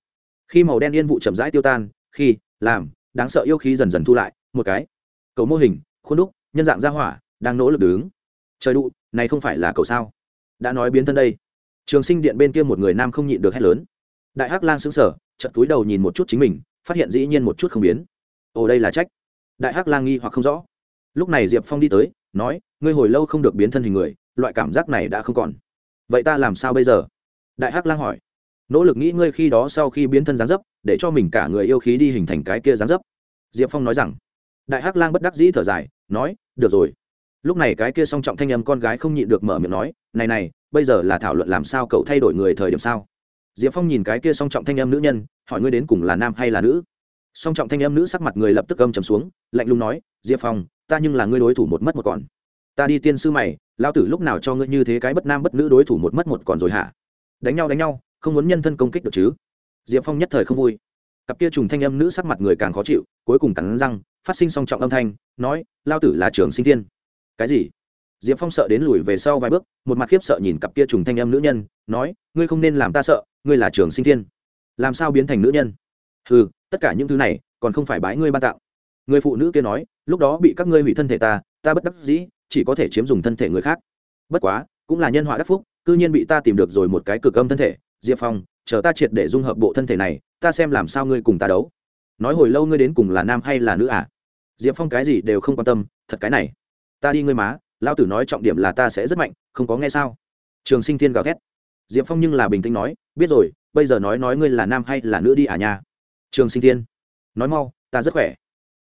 Khi màu đen yên vụ chậm rãi tiêu tan, khi, làm, đáng sợ yêu khí dần dần thu lại, một cái, cầu mô hình khuôn đúc, nhân dạng ra hỏa, đang nỗ lực đứng. Trời đụ, này không phải là cầu sao? Đã nói biến thân đây. Trường sinh điện bên kia một người nam không nhịn được hét lớn. Đại hắc lang xứng sở chật túi đầu nhìn một chút chính mình, phát hiện dĩ nhiên một chút không biến. Ồ, đây là trách. Đại hắc lang nghi hoặc không rõ. Lúc này diệp phong đi tới, nói, ngươi hồi lâu không được biến thân hình người, loại cảm giác này đã không còn. Vậy ta làm sao bây giờ? Đại hắc lang hỏi. Nỗ lực nghĩ ngươi khi đó sau khi biến thân gián dấp, để cho mình cả người yêu khí đi hình thành cái kia gián dấp. Diệp phong nói rằng đại hắc lang bất đắc dĩ thở dài, nói, được rồi. Lúc này cái kia song trọng thanh âm con gái không nhịn được mở miệng nói, này này, bây giờ là thảo luận làm sao cậu thay đổi người thời điểm sao? Diệp phong nhìn cái kia song trọng thanh âm nữ nhân, hỏi ngươi đến cùng là nam hay là nữ? Song trọng thanh âm nữ sắc mặt người lập tức âm trầm xuống, lạnh lùng nói, diệp phong, ta nhưng là ngươi đối thủ một mất một còn. Ta đi tiên sư mày lao tử lúc nào cho ngươi như thế cái bất nam bất nữ đối thủ một mất một còn rồi hả? Đánh nhau đánh nhau, không muốn nhân thân công kích được chứ? Diệp phong nhất thời không vui. Cặp kia trùng thanh âm nữ sắc mặt người càng khó chịu, cuối cùng cắn răng phát sinh song trọng âm thanh, nói, lao tử là trường sinh thiên. Cái gì? Diệp phong sợ đến lùi về sau vài bước, một mặt khiếp sợ nhìn cặp kia trùng thanh âm nữ nhân, nói, ngươi không nên làm ta sợ, ngươi là trường sinh thiên. Làm sao biến thành nữ nhân? Ừ tất cả những thứ này, còn không phải bái ngươi ban tạo. Người phụ nữ kia nói, lúc đó bị các ngươi hủy thân thể ta ta bất đắc dĩ, chỉ có thể chiếm dùng thân thể người khác. Bất quá, cũng là nhân họa đắc phúc, cư nhiên bị ta tìm được rồi một cái cực âm thân thể. Diệp phong, chờ ta triệt để dung hợp bộ thân thể này, ta xem làm sao ngươi cùng ta đấu. Nói hồi lâu ngươi đến cùng là nam hay là nữ à? Diệp phong cái gì đều không quan tâm, thật cái này. Ta đi ngươi má lao tử nói trọng điểm là ta sẽ rất mạnh, không có nghe sao? Trường sinh thiên gào thét. Diệp phong nhưng là bình tĩnh nói, biết rồi, bây giờ nói nói ngươi là nam hay là nữ đi à nha? Trường sinh thiên. Nói mau, ta rất khỏe.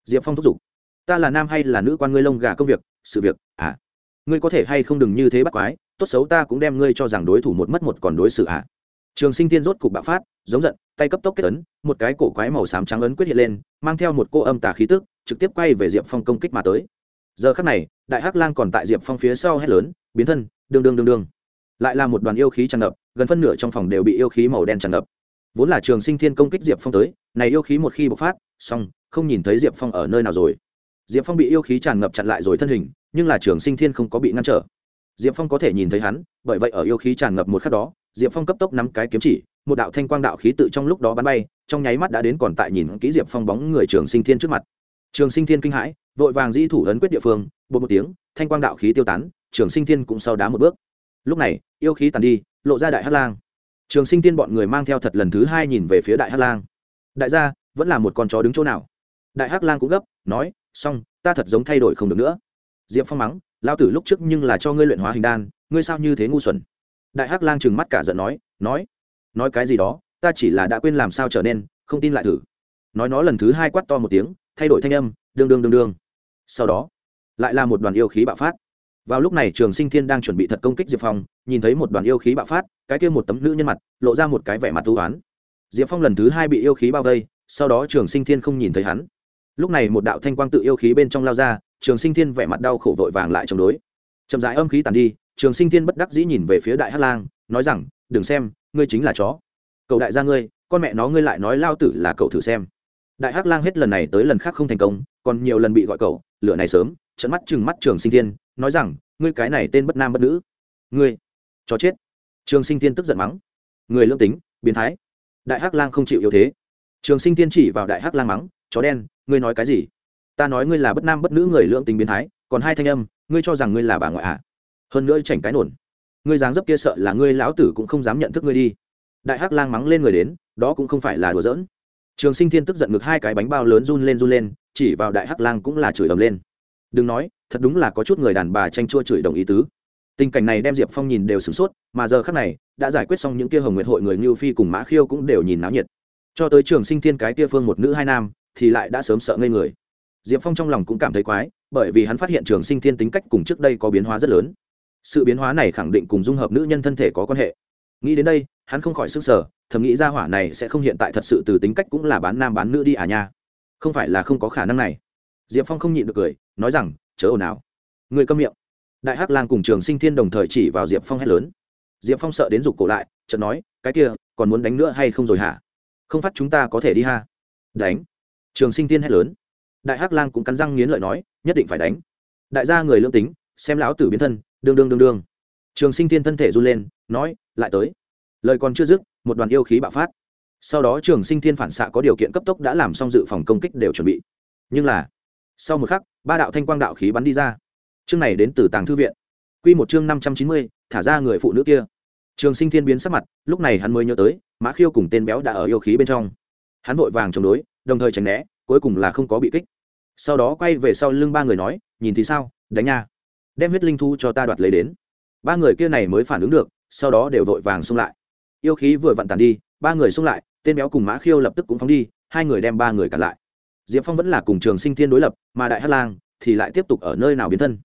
Diệp phong thúc giục. Ta là nam hay là nữ quan ngươi lông gà công việc, sự việc à? Ngươi có thể hay không đừng như thế bắt quái, tốt xấu ta cũng đem ngươi cho rằng đối thủ một mất một còn đối xử à? Trường sinh thiên rốt cục bạo phát, giống giận, tay cấp tốc kết ấn, một cái cổ quái màu xám trắng ấn quyết hiện lên, mang theo một cô âm tà khí tức, trực tiếp quay về diệp phong công kích mà tới. Giờ khắc này, đại hắc lang còn tại diệp phong phía sau hét lớn, biến thân, đương đương đương đương. Lại là một đoàn yêu khí tràn ngập, gần phân nửa trong phòng đều bị yêu khí màu đen tràn ngập. Vốn là trường sinh thiên công kích diệp phong tới, này yêu khí một khi bộc phát, xong, không nhìn thấy diệp phong ở nơi nào rồi. Diệp phong bị yêu khí tràn ngập chặn lại rồi thân hình, nhưng là trường sinh thiên không có bị ngăn trở. Diệp phong có thể nhìn thấy hắn, bởi vậy ở yêu khí tràn ngập một khắc đó diệp phong cấp tốc nắm cái kiếm chỉ, một đạo thanh quang đạo khí tự trong lúc đó bắn bay, trong nháy mắt đã đến còn tại nhìn kỹ diệp phong bóng người trường sinh thiên trước mặt. Trường sinh thiên kinh hãi, vội vàng di thủ ấn quyết địa phương, bột một tiếng, thanh quang đạo khí tiêu tán, trường sinh thiên cũng sau đá một bước. Lúc này, yêu khí tàn đi, lộ ra đại hát lang. Trường sinh thiên bọn người mang theo thật lần thứ hai nhìn về phía đại hát lang. Đại gia, vẫn là một con chó đứng chỗ nào? Đại hát lang cũng gấp, nói, xong, ta thật giống thay đổi không được nữa. Diệp phong mắng lao tử lúc trước nhưng là cho ngươi luyện hóa hình đan, ngươi sao như thế ngu xuẩn? Đại hắc lang trừng mắt cả giận nói nói nói cái gì đó, ta chỉ là đã quên làm sao trở nên, không tin lại thử. Nói nó lần thứ hai quát to một tiếng, thay đổi thanh âm, đương đương đương đương. Sau đó, lại là một đoàn yêu khí bạo phát. Vào lúc này trường sinh thiên đang chuẩn bị thật công kích diệp phong, nhìn thấy một đoàn yêu khí bạo phát, cái kia một tấm nữ nhân mặt, lộ ra một cái vẻ mặt thú oán diệp phong lần thứ hai bị yêu khí bao vây, sau đó trường sinh thiên không nhìn thấy hắn. Lúc này một đạo thanh quang tự yêu khí bên trong lao ra, trường sinh thiên vẻ mặt đau khổ vội vàng lại chống đối. Chậm rãi âm khí tàn đi trường sinh thiên bất đắc dĩ nhìn về phía đại hát lang, nói rằng, đừng xem, ngươi chính là chó. Cậu đại gia ngươi, con mẹ nó ngươi lại nói lao tử là cậu thử xem. Đại hắc lang hết lần này tới lần khác không thành công, còn nhiều lần bị gọi cậu, lửa này sớm. Trận mắt chừng mắt trường sinh thiên, nói rằng, ngươi cái này tên bất nam bất nữ. Ngươi, chó chết. Trường sinh thiên tức giận mắng, người lương tính, biến thái. Đại hắc lang không chịu yếu thế. Trường sinh thiên chỉ vào đại hắc lang mắng, chó đen, ngươi nói cái gì? Ta nói ngươi là bất nam bất nữ người lương tính biến thái, còn hai thanh âm, ngươi cho rằng ngươi là bà ngoại ạ à? Hơn nữa chảnh cái nổn ngươi dáng dấp kia sợ là ngươi lão tử cũng không dám nhận thức ngươi đi. Đại hắc lang mắng lên người đến, đó cũng không phải là đùa giỡn. Trường sinh thiên tức giận ngực hai cái bánh bao lớn run lên run lên, chỉ vào đại hắc lang cũng là chửi ầm lên. Đừng nói, thật đúng là có chút người đàn bà tranh chua chửi đồng ý tứ. Tình cảnh này đem diệp phong nhìn đều sửng sốt, mà giờ khác này, đã giải quyết xong những kia hồng nguyệt hội người ngưu phi cùng mã khiêu cũng đều nhìn náo nhiệt. Cho tới trường sinh thiên cái kia phương một nữ hai nam, thì lại đã sớm sợ ngây người. Diệp phong trong lòng cũng cảm thấy quái, bởi vì hắn phát hiện trường sinh thiên tính cách cùng trước đây có biến hóa rất lớn sự biến hóa này khẳng định cùng dung hợp nữ nhân thân thể có quan hệ. Nghĩ đến đây, hắn không khỏi s ư n g sở thầm nghĩ ra hỏa này sẽ không hiện tại thật sự từ tính cách cũng là bán nam bán nữ đi à nha. Không phải là không có khả năng này. Diệp phong không nhịn được cười, nói rằng, chớ ồn ào. Người câm miệng. Đại hắc lang cùng trường sinh thiên đồng thời chỉ vào diệp phong hét lớn. Diệp phong sợ đến rụt cổ lại, chợt nói, cái kia, còn muốn đánh nữa hay không rồi hả? Không phát chúng ta có thể đi ha. Đánh? Trường sinh thiên hét lớn. Đại hắc lang cũng cắn răng nghiến lợi nói, nhất định phải đánh. Đại gia người lương tính, xem lão tử biến thân đương đương đương đương. Trường sinh thiên thân thể run lên, nói, lại tới. Lời còn chưa dứt, một đoàn yêu khí bạo phát. Sau đó trường sinh thiên phản xạ có điều kiện cấp tốc đã làm xong dự phòng công kích đều chuẩn bị. Nhưng là, sau một khắc, ba đạo thanh quang đạo khí bắn đi ra. Chương này đến từ tàng thư viện. Q một chương năm trăm chín mươi, thả ra người phụ nữ kia. Trường sinh thiên biến sắc mặt, lúc này hắn mới nhớ tới, mã khiêu cùng tên béo đã ở yêu khí bên trong. Hắn vội vàng chống đối, đồng thời tránh né, cuối cùng là không có bị kích. Sau đó quay về sau lưng ba người nói, nhìn thì sao, đánh nha đem huyết linh thu cho ta đoạt lấy đến. Ba người kia này mới phản ứng được, sau đó đều vội vàng xung lại. Yêu khí vừa vặn tàn đi, ba người xung lại, tên béo cùng mã khiêu lập tức cũng phóng đi, hai người đem ba người cản lại. Diệp phong vẫn là cùng trường sinh thiên đối lập, mà đại hát lang thì lại tiếp tục ở nơi nào biến thân.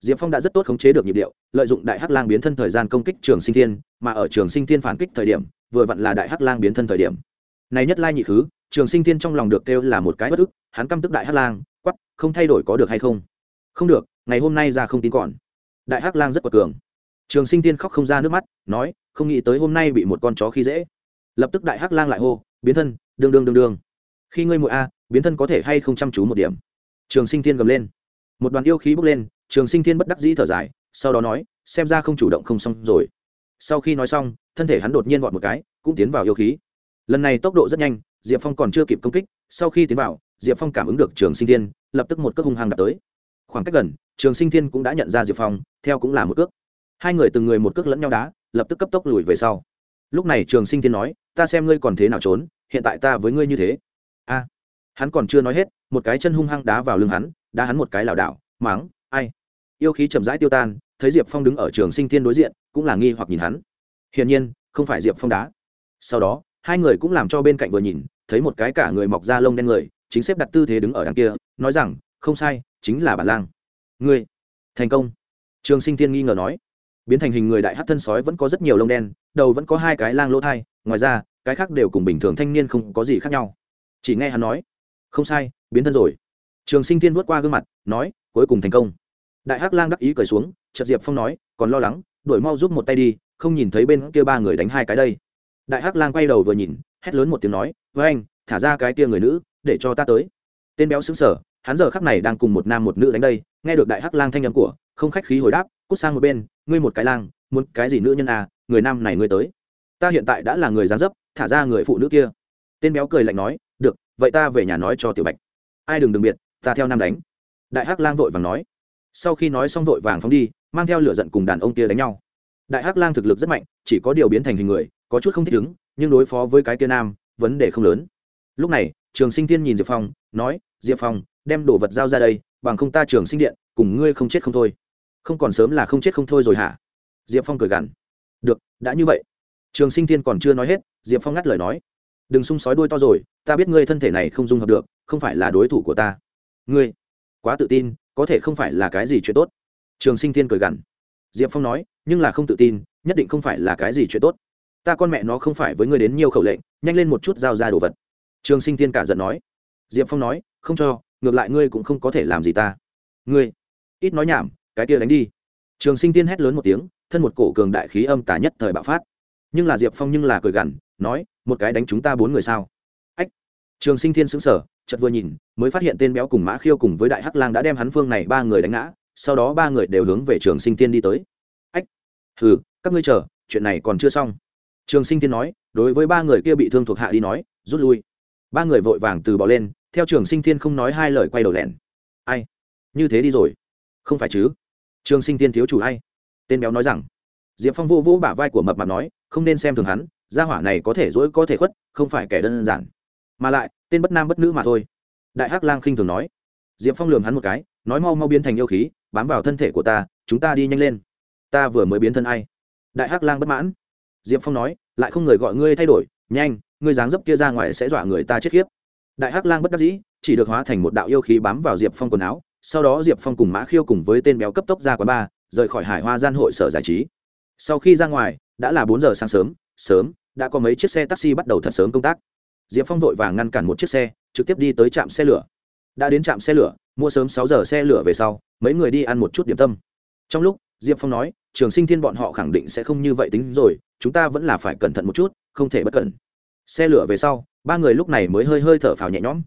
Diệp phong đã rất tốt khống chế được nhịp điệu, lợi dụng đại hắc lang biến thân thời gian công kích trường sinh thiên, mà ở trường sinh thiên phản kích thời điểm, vừa vặn là đại hắc lang biến thân thời điểm. Này nhất lai nhị khứ, trường sinh thiên trong lòng được kêu là một cái bất ức, hắn căm tức đại hắc lang quắp không thay đổi có được hay không? Không được ngày hôm nay ra không tin còn. Đại hắc lang rất quật cường. Trường sinh tiên khóc không ra nước mắt, nói, không nghĩ tới hôm nay bị một con chó khi dễ. Lập tức đại hắc lang lại hô, biến thân, đương đương đương đương. Khi ngươi mụi a, biến thân có thể hay không chăm chú một điểm? Trường sinh thiên gầm lên. Một đoàn yêu khí bốc lên, trường sinh thiên bất đắc dĩ thở dài, sau đó nói, xem ra không chủ động không xong rồi. Sau khi nói xong, thân thể hắn đột nhiên vọt một cái, cũng tiến vào yêu khí. Lần này tốc độ rất nhanh, diệp phong còn chưa kịp công kích, sau khi tiến vào, diệp phong cảm ứng được trường sinh thiên lập tức một cước hung hăng đập tới khoảng cách gần, trường sinh thiên cũng đã nhận ra diệp phong, theo cũng là một cước. Hai người từng người một cước lẫn nhau đá, lập tức cấp tốc lùi về sau. Lúc này trường sinh thiên nói, ta xem ngươi còn thế nào trốn, hiện tại ta với ngươi như thế. A, hắn còn chưa nói hết, một cái chân hung hăng đá vào lưng hắn, đá hắn một cái lảo đảo máng ai? Yêu khí chậm rãi tiêu tan, thấy diệp phong đứng ở trường sinh thiên đối diện, cũng là nghi hoặc nhìn hắn. Hiển nhiên, không phải diệp phong đá. Sau đó, hai người cũng làm cho bên cạnh vừa nhìn, thấy một cái cả người mọc da lông đen người, chính xếp đặt tư thế đứng ở đằng kia, nói rằng, không sai chính là bản lang. Ngươi, thành công. Trường sinh thiên nghi ngờ nói. Biến thành hình người đại hát thân sói vẫn có rất nhiều lông đen, đầu vẫn có hai cái lang lỗ thai, ngoài ra, cái khác đều cùng bình thường thanh niên không có gì khác nhau. Chỉ nghe hắn nói. Không sai, biến thân rồi. Trường sinh thiên vuốt qua gương mặt, nói, cuối cùng thành công. Đại hắc lang đắc ý cười xuống, chợt diệp phong nói, còn lo lắng, đuổi mau giúp một tay đi, không nhìn thấy bên kia ba người đánh hai cái đây. Đại hắc lang quay đầu vừa nhìn, hét lớn một tiếng nói với anh thả ra cái kia người nữ, để cho ta tới. Tên béo xứng sở hắn giờ khắc này đang cùng một nam một nữ đánh đây, nghe được đại hắc lang thanh âm của, không khách khí hồi đáp, cút sang một bên, ngươi một cái lang, muốn cái gì nữ nhân à người nam này ngươi tới. Ta hiện tại đã là người gián dấp, thả ra người phụ nữ kia. Tên béo cười lạnh nói, được, vậy ta về nhà nói cho tiểu bạch. Ai đừng đừng biệt, ta theo nam đánh. Đại hắc lang vội vàng nói. Sau khi nói xong vội vàng phóng đi, mang theo lửa giận cùng đàn ông kia đánh nhau. Đại hắc lang thực lực rất mạnh, chỉ có điều biến thành hình người, có chút không thích ứng, nhưng đối phó với cái kia nam, vấn đề không lớn. Lúc này, trường sinh tiên nhìn diệp phong, nói, diệp phong đem đồ vật giao ra đây, bằng không ta trường sinh điện, cùng ngươi không chết không thôi. Không còn sớm là không chết không thôi rồi hả? Diệp phong cười gằn. Được, đã như vậy. Trường sinh thiên còn chưa nói hết, diệp phong ngắt lời nói. Đừng sung sói đuôi to rồi, ta biết ngươi thân thể này không dung hợp được, không phải là đối thủ của ta. Ngươi, quá tự tin, có thể không phải là cái gì chuyện tốt. Trường sinh thiên cười gằn. Diệp phong nói, nhưng là không tự tin, nhất định không phải là cái gì chuyện tốt. Ta con mẹ nó không phải với ngươi đến nhiều khẩu lệnh, nhanh lên một chút giao ra đồ vật. Trường sinh thiên cả giận nói. Diệp phong nói, không cho ngược lại ngươi cũng không có thể làm gì ta. Ngươi, ít nói nhảm, cái kia đánh đi. Trường sinh tiên hét lớn một tiếng, thân một cổ cường đại khí âm tả nhất thời bạo phát. Nhưng là diệp phong nhưng là cười gằn, nói, một cái đánh chúng ta bốn người sao? Ách. Trường sinh thiên xứng sở chật vừa nhìn, mới phát hiện tên béo cùng mã khiêu cùng với đại hắc lang đã đem hắn phương này ba người đánh ngã, sau đó ba người đều hướng về trường sinh tiên đi tới. Ách. Hừ, các ngươi chờ, chuyện này còn chưa xong. Trường sinh tiên nói, đối với ba người kia bị thương thuộc hạ đi nói, rút lui. Ba người vội vàng từ bỏ lên theo trường sinh thiên không nói hai lời quay đầu lẻn ai? Như thế đi rồi. Không phải chứ? Trường sinh thiên thiếu chủ hay tên béo nói rằng. Diệp phong vô vô bả vai của mập mạp nói, không nên xem thường hắn, gia hỏa này có thể dỗi có thể khuất, không phải kẻ đơn giản. Mà lại, tên bất nam bất nữ mà thôi. Đại hắc lang khinh thường nói. Diệp phong lường hắn một cái, nói mau mau biến thành yêu khí, bám vào thân thể của ta, chúng ta đi nhanh lên. Ta vừa mới biến thân ai? Đại hắc lang bất mãn. Diệp phong nói, lại không người gọi ngươi thay đổi, nhanh, ngươi dáng dấp kia ra ngoài sẽ dọa người ta chết khiếp đại hắc lang bất đắc dĩ, chỉ được hóa thành một đạo yêu khí bám vào diệp phong quần áo, sau đó diệp phong cùng mã khiêu cùng với tên béo cấp tốc ra quán bar rời khỏi hải hoa gian hội sở giải trí. Sau khi ra ngoài, đã là bốn giờ sáng sớm sớm, đã có mấy chiếc xe taxi bắt đầu thật sớm công tác. Diệp phong vội vàng ngăn cản một chiếc xe, trực tiếp đi tới trạm xe lửa. Đã đến trạm xe lửa, mua sớm sáu giờ xe lửa về sau, mấy người đi ăn một chút điểm tâm. Trong lúc, diệp phong nói, trường sinh thiên bọn họ khẳng định sẽ không như vậy tính rồi, chúng ta vẫn là phải cẩn thận một chút, không thể bất cẩn. Xe lửa về sau ba người lúc này mới hơi hơi thở phào nhẹ nhõm.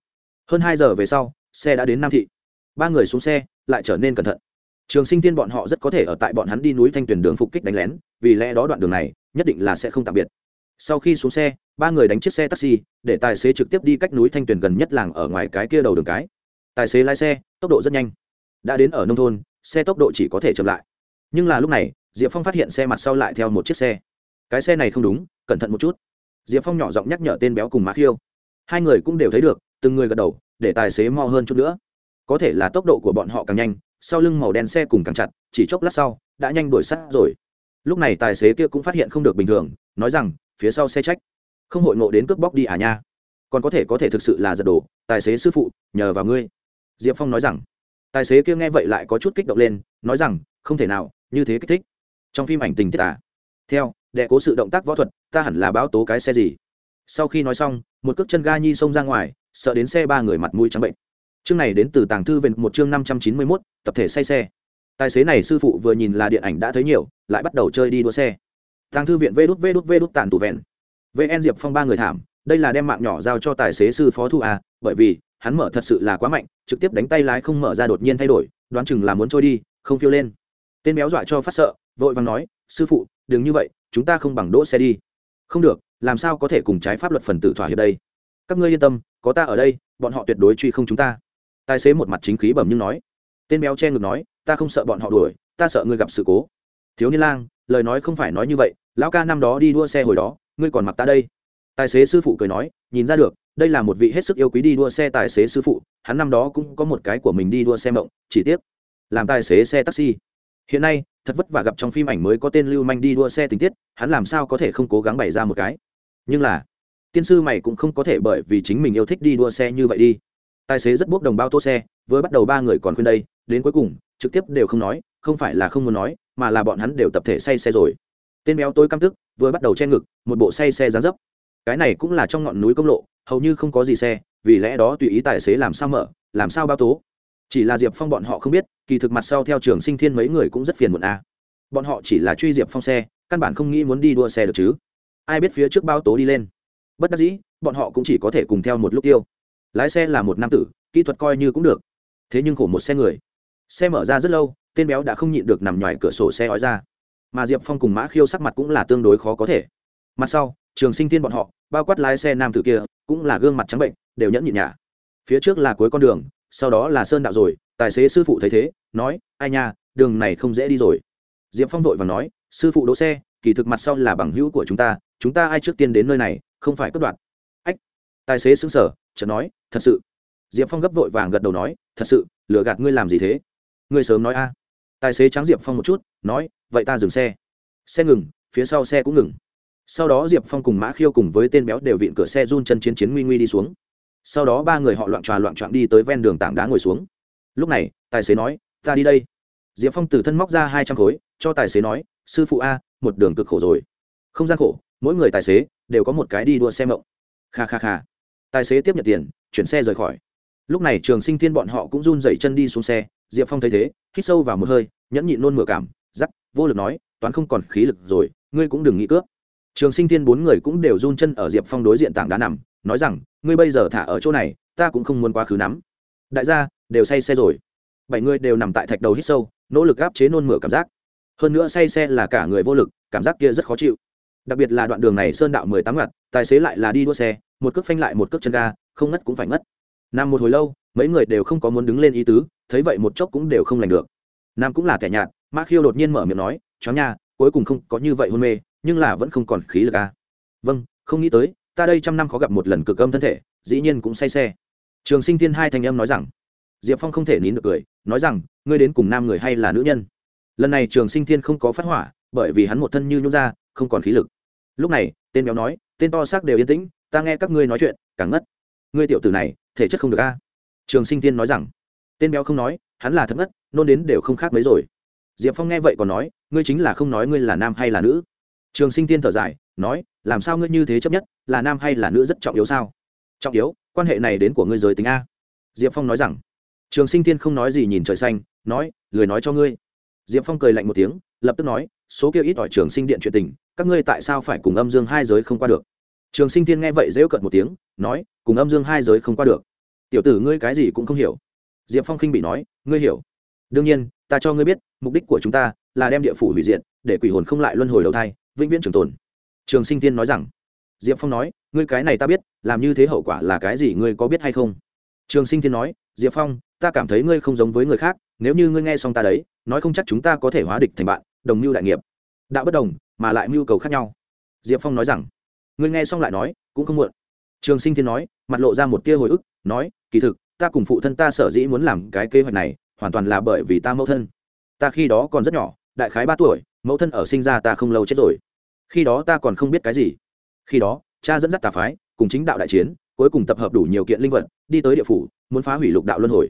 Hơn hai giờ về sau, xe đã đến nam thị. Ba người xuống xe, lại trở nên cẩn thận. Trường sinh tiên bọn họ rất có thể ở tại bọn hắn đi núi thanh tuyển đường phục kích đánh lén, vì lẽ đó đoạn đường này, nhất định là sẽ không tạm biệt. Sau khi xuống xe, ba người đánh chiếc xe taxi, để tài xế trực tiếp đi cách núi thanh tuyền gần nhất làng ở ngoài cái kia đầu đường cái. Tài xế lái xe, tốc độ rất nhanh. Đã đến ở nông thôn, xe tốc độ chỉ có thể chậm lại. Nhưng là lúc này, diệp phong phát hiện xe mặt sau lại theo một chiếc xe. Cái xe này không đúng, cẩn thận một chút diệp phong nhỏ giọng nhắc nhở tên béo cùng má khiêu. Hai người cũng đều thấy được, từng người gật đầu, để tài xế mo hơn chút nữa. Có thể là tốc độ của bọn họ càng nhanh, sau lưng màu đen xe cùng càng chặt, chỉ chốc lát sau, đã nhanh đuổi sát rồi. Lúc này tài xế kia cũng phát hiện không được bình thường, nói rằng, phía sau xe trách. Không hội ngộ đến cướp bóc đi à nha. Còn có thể có thể thực sự là giật đổ tài xế sư phụ, nhờ vào ngươi. Diệp phong nói rằng. Tài xế kia nghe vậy lại có chút kích động lên, nói rằng, không thể nào, như thế kích thích. Trong phim ảnh tình tiết à. Theo đệ cố sự động tác võ thuật, ta hẳn là báo tố cái xe gì? Sau khi nói xong, một cước chân ga nhi xông ra ngoài, sợ đến xe ba người mặt mũi trắng bệnh. Chương này đến từ tàng thư về một chương năm trăm chín mươi mốt, tập thể say xe. Tài xế này sư phụ vừa nhìn là điện ảnh đã thấy nhiều, lại bắt đầu chơi đi đua xe. Tàng thư viện vê đút vê đút vê đút tàn tủ vẹn. Vn diệp phong ba người thảm, đây là đem mạng nhỏ giao cho tài xế sư phó thu à bởi vì, hắn mở thật sự là quá mạnh, trực tiếp đánh tay lái không mở ra đột nhiên thay đổi, đoán chừng là muốn trôi đi, không phiêu lên. Tên béo dọa cho phát sợ, vội vàng nói sư phụ, đừng như vậy, chúng ta không bằng đỗ xe đi. Không được, làm sao có thể cùng trái pháp luật phần tử thỏa hiệp đây? Các ngươi yên tâm, có ta ở đây, bọn họ tuyệt đối truy không chúng ta. Tài xế một mặt chính khí bẩm nhưng nói. Tên béo che ngực nói, ta không sợ bọn họ đuổi, ta sợ ngươi gặp sự cố. Thiếu niên lang, lời nói không phải nói như vậy, lão ca năm đó đi đua xe hồi đó, ngươi còn mặc ta đây. Tài xế sư phụ cười nói, nhìn ra được, đây là một vị hết sức yêu quý đi đua xe tài xế sư phụ, hắn năm đó cũng có một cái của mình đi đua xe mộng, chỉ tiếc, làm tài xế xe taxi hiện nay, thật vất vả gặp trong phim ảnh mới có tên lưu manh đi đua xe tình tiết, hắn làm sao có thể không cố gắng bày ra một cái? Nhưng là, tiên sư mày cũng không có thể bởi vì chính mình yêu thích đi đua xe như vậy đi. Tài xế rất bốc đồng bao tô xe, vừa bắt đầu ba người còn khuyên đây, đến cuối cùng, trực tiếp đều không nói, không phải là không muốn nói, mà là bọn hắn đều tập thể say xe rồi. Tên béo tôi căm tức, vừa bắt đầu che ngực, một bộ say xe dán dấp. Cái này cũng là trong ngọn núi công lộ, hầu như không có gì xe, vì lẽ đó tùy ý tài xế làm sao mở, làm sao bao tố. Chỉ là diệp phong bọn họ không biết kỳ thực mặt sau theo trường sinh thiên mấy người cũng rất phiền muộn a. À. bọn họ chỉ là truy diệp phong xe, căn bản không nghĩ muốn đi đua xe được chứ. Ai biết phía trước bao tố đi lên. Bất đắc dĩ, bọn họ cũng chỉ có thể cùng theo một lúc tiêu. Lái xe là một nam tử, kỹ thuật coi như cũng được. Thế nhưng khổ một xe người. Xe mở ra rất lâu, tên béo đã không nhịn được nằm ngoài cửa sổ xe ói ra. Mà diệp phong cùng mã khiêu sắc mặt cũng là tương đối khó có thể. Mặt sau, trường sinh tiên bọn họ, bao quát lái xe nam tử kia, cũng là gương mặt trắng bệnh, đều nhẫn nhịn nhả. Phía trước là cuối con đường, sau đó là sơn đạo rồi tài xế sư phụ thấy thế, nói, ai nha, đường này không dễ đi rồi. Diệp phong vội và nói, sư phụ đỗ xe, kỳ thực mặt sau là bằng hữu của chúng ta chúng ta ai trước tiên đến nơi này, không phải cất đoạn ách, tài xế xứng sở chợt nói, thật sự. Diệp phong gấp vội vàng gật đầu nói, thật sự, lừa gạt ngươi làm gì thế? Ngươi sớm nói a. Tài xế trắng diệp phong một chút, nói, vậy ta dừng xe. Xe ngừng, phía sau xe cũng ngừng. Sau đó diệp phong cùng mã khiêu cùng với tên béo đều vịn cửa xe run chân chiến chiến nguy nguy đi xuống. Sau đó ba người họ loạn tròa loạn trọn đi tới ven đường tảng đá ngồi xuống lúc này, tài xế nói, ta đi đây. Diệp phong từ thân móc ra hai trăm khối, cho tài xế nói, sư phụ a, một đường cực khổ rồi. Không gian khổ, mỗi người tài xế đều có một cái đi đua xe mộng. Kha kha kha. Tài xế tiếp nhận tiền, chuyển xe rời khỏi. Lúc này trường sinh thiên bọn họ cũng run dậy chân đi xuống xe, diệp phong thấy thế, hít sâu vào một hơi, nhẫn nhịn nôn mửa cảm giắc vô lực nói, toán không còn khí lực rồi, ngươi cũng đừng nghĩ cướp. Trường sinh thiên bốn người cũng đều run chân ở diệp phong đối diện tảng đá nằm, nói rằng, ngươi bây giờ thả ở chỗ này, ta cũng không muốn quá khứ nắm đại gia, đều say xe rồi. Bảy người đều nằm tại thạch đầu hít sâu, nỗ lực gáp chế nôn mửa cảm giác. Hơn nữa say xe là cả người vô lực, cảm giác kia rất khó chịu. Đặc biệt là đoạn đường này sơn đạo mười tám ngặt, tài xế lại là đi đua xe, một cước phanh lại một cước chân ga, không ngất cũng phải ngất. Nằm một hồi lâu, mấy người đều không có muốn đứng lên ý tứ, thấy vậy một chốc cũng đều không lành được. Nam cũng là kẻ nhạt ma khiêu đột nhiên mở miệng nói, chó nha, cuối cùng không có như vậy hôn mê, nhưng là vẫn không còn khí lực à. vâng không nghĩ tới, ta đây trăm năm khó gặp một lần cực âm thân thể, dĩ nhiên cũng say xe trường sinh thiên hai thành âm nói rằng, diệp phong không thể nín được cười, nói rằng, ngươi đến cùng nam người hay là nữ nhân? Lần này trường sinh thiên không có phát hỏa, bởi vì hắn một thân như nhún ra, không còn khí lực. Lúc này, tên béo nói, tên to xác đều yên tĩnh, ta nghe các ngươi nói chuyện, càng ngất. Ngươi tiểu tử này, thể chất không được a. Trường sinh tiên nói rằng, tên béo không nói, hắn là thật ngất, nôn đến đều không khác mấy rồi. Diệp phong nghe vậy còn nói, ngươi chính là không nói ngươi là nam hay là nữ. Trường sinh tiên thở dài, nói, làm sao ngươi như thế chấp nhất, là nam hay là nữ rất trọng yếu sao? Trọng yếu, quan hệ này đến của ngươi giới tính a. Diệp phong nói rằng. Trường sinh tiên không nói gì nhìn trời xanh, nói, lười nói cho ngươi. Diệp phong cười lạnh một tiếng, lập tức nói, số kia ít ỏi trường sinh điện chuyện tình, các ngươi tại sao phải cùng âm dương hai giới không qua được? Trường sinh tiên nghe vậy dễu cận một tiếng, nói, cùng âm dương hai giới không qua được. Tiểu tử ngươi cái gì cũng không hiểu. Diệp phong khinh bị nói, ngươi hiểu. Đương nhiên, ta cho ngươi biết, mục đích của chúng ta là đem địa phủ hủy diện để quỷ hồn không lại luân hồi đầu thai, vĩnh viễn trường tồn. Trường sinh tiên nói rằng diệp phong nói, ngươi cái này ta biết, làm như thế hậu quả là cái gì ngươi có biết hay không? Trường sinh Thiên nói, diệp phong, ta cảm thấy ngươi không giống với người khác, nếu như ngươi nghe xong ta đấy, nói không chắc chúng ta có thể hóa địch thành bạn, đồng mưu đại nghiệp. Đạo bất đồng, mà lại mưu cầu khác nhau. Diệp phong nói rằng, ngươi nghe xong lại nói, cũng không muộn. Trường sinh thiên nói, mặt lộ ra một tia hồi ức, nói, kỳ thực, ta cùng phụ thân ta sở dĩ muốn làm cái kế hoạch này, hoàn toàn là bởi vì ta mẫu thân. Ta khi đó còn rất nhỏ, đại khái ba tuổi, mẫu thân ở sinh ra ta không lâu chết rồi. Khi đó ta còn không biết cái gì khi đó, cha dẫn dắt tà phái, cùng chính đạo đại chiến, cuối cùng tập hợp đủ nhiều kiện linh vật, đi tới địa phủ, muốn phá hủy lục đạo luân hồi.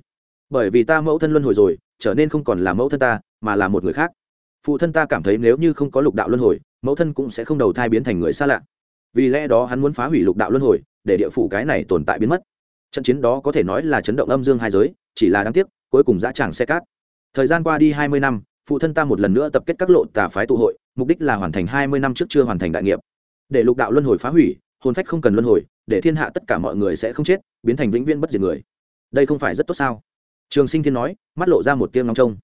Bởi vì ta mẫu thân luân hồi rồi, trở nên không còn là mẫu thân ta, mà là một người khác. Phụ thân ta cảm thấy nếu như không có lục đạo luân hồi, mẫu thân cũng sẽ không đầu thai biến thành người xa lạ. Vì lẽ đó hắn muốn phá hủy lục đạo luân hồi, để địa phủ cái này tồn tại biến mất. Trận chiến đó có thể nói là chấn động âm dương hai giới, chỉ là đáng tiếc, cuối cùng dã tràng xe cát. Thời gian qua đi hai mươi năm, phụ thân ta một lần nữa tập kết các lộ tà phái tụ hội, mục đích là hoàn thành hai mươi năm trước chưa hoàn thành đại nghiệp để lục đạo luân hồi phá hủy, hồn phách không cần luân hồi, để thiên hạ tất cả mọi người sẽ không chết, biến thành vĩnh viễn bất diệt người. Đây không phải rất tốt sao? Trường sinh thiên nói, mắt lộ ra một tiếng ngóng trông.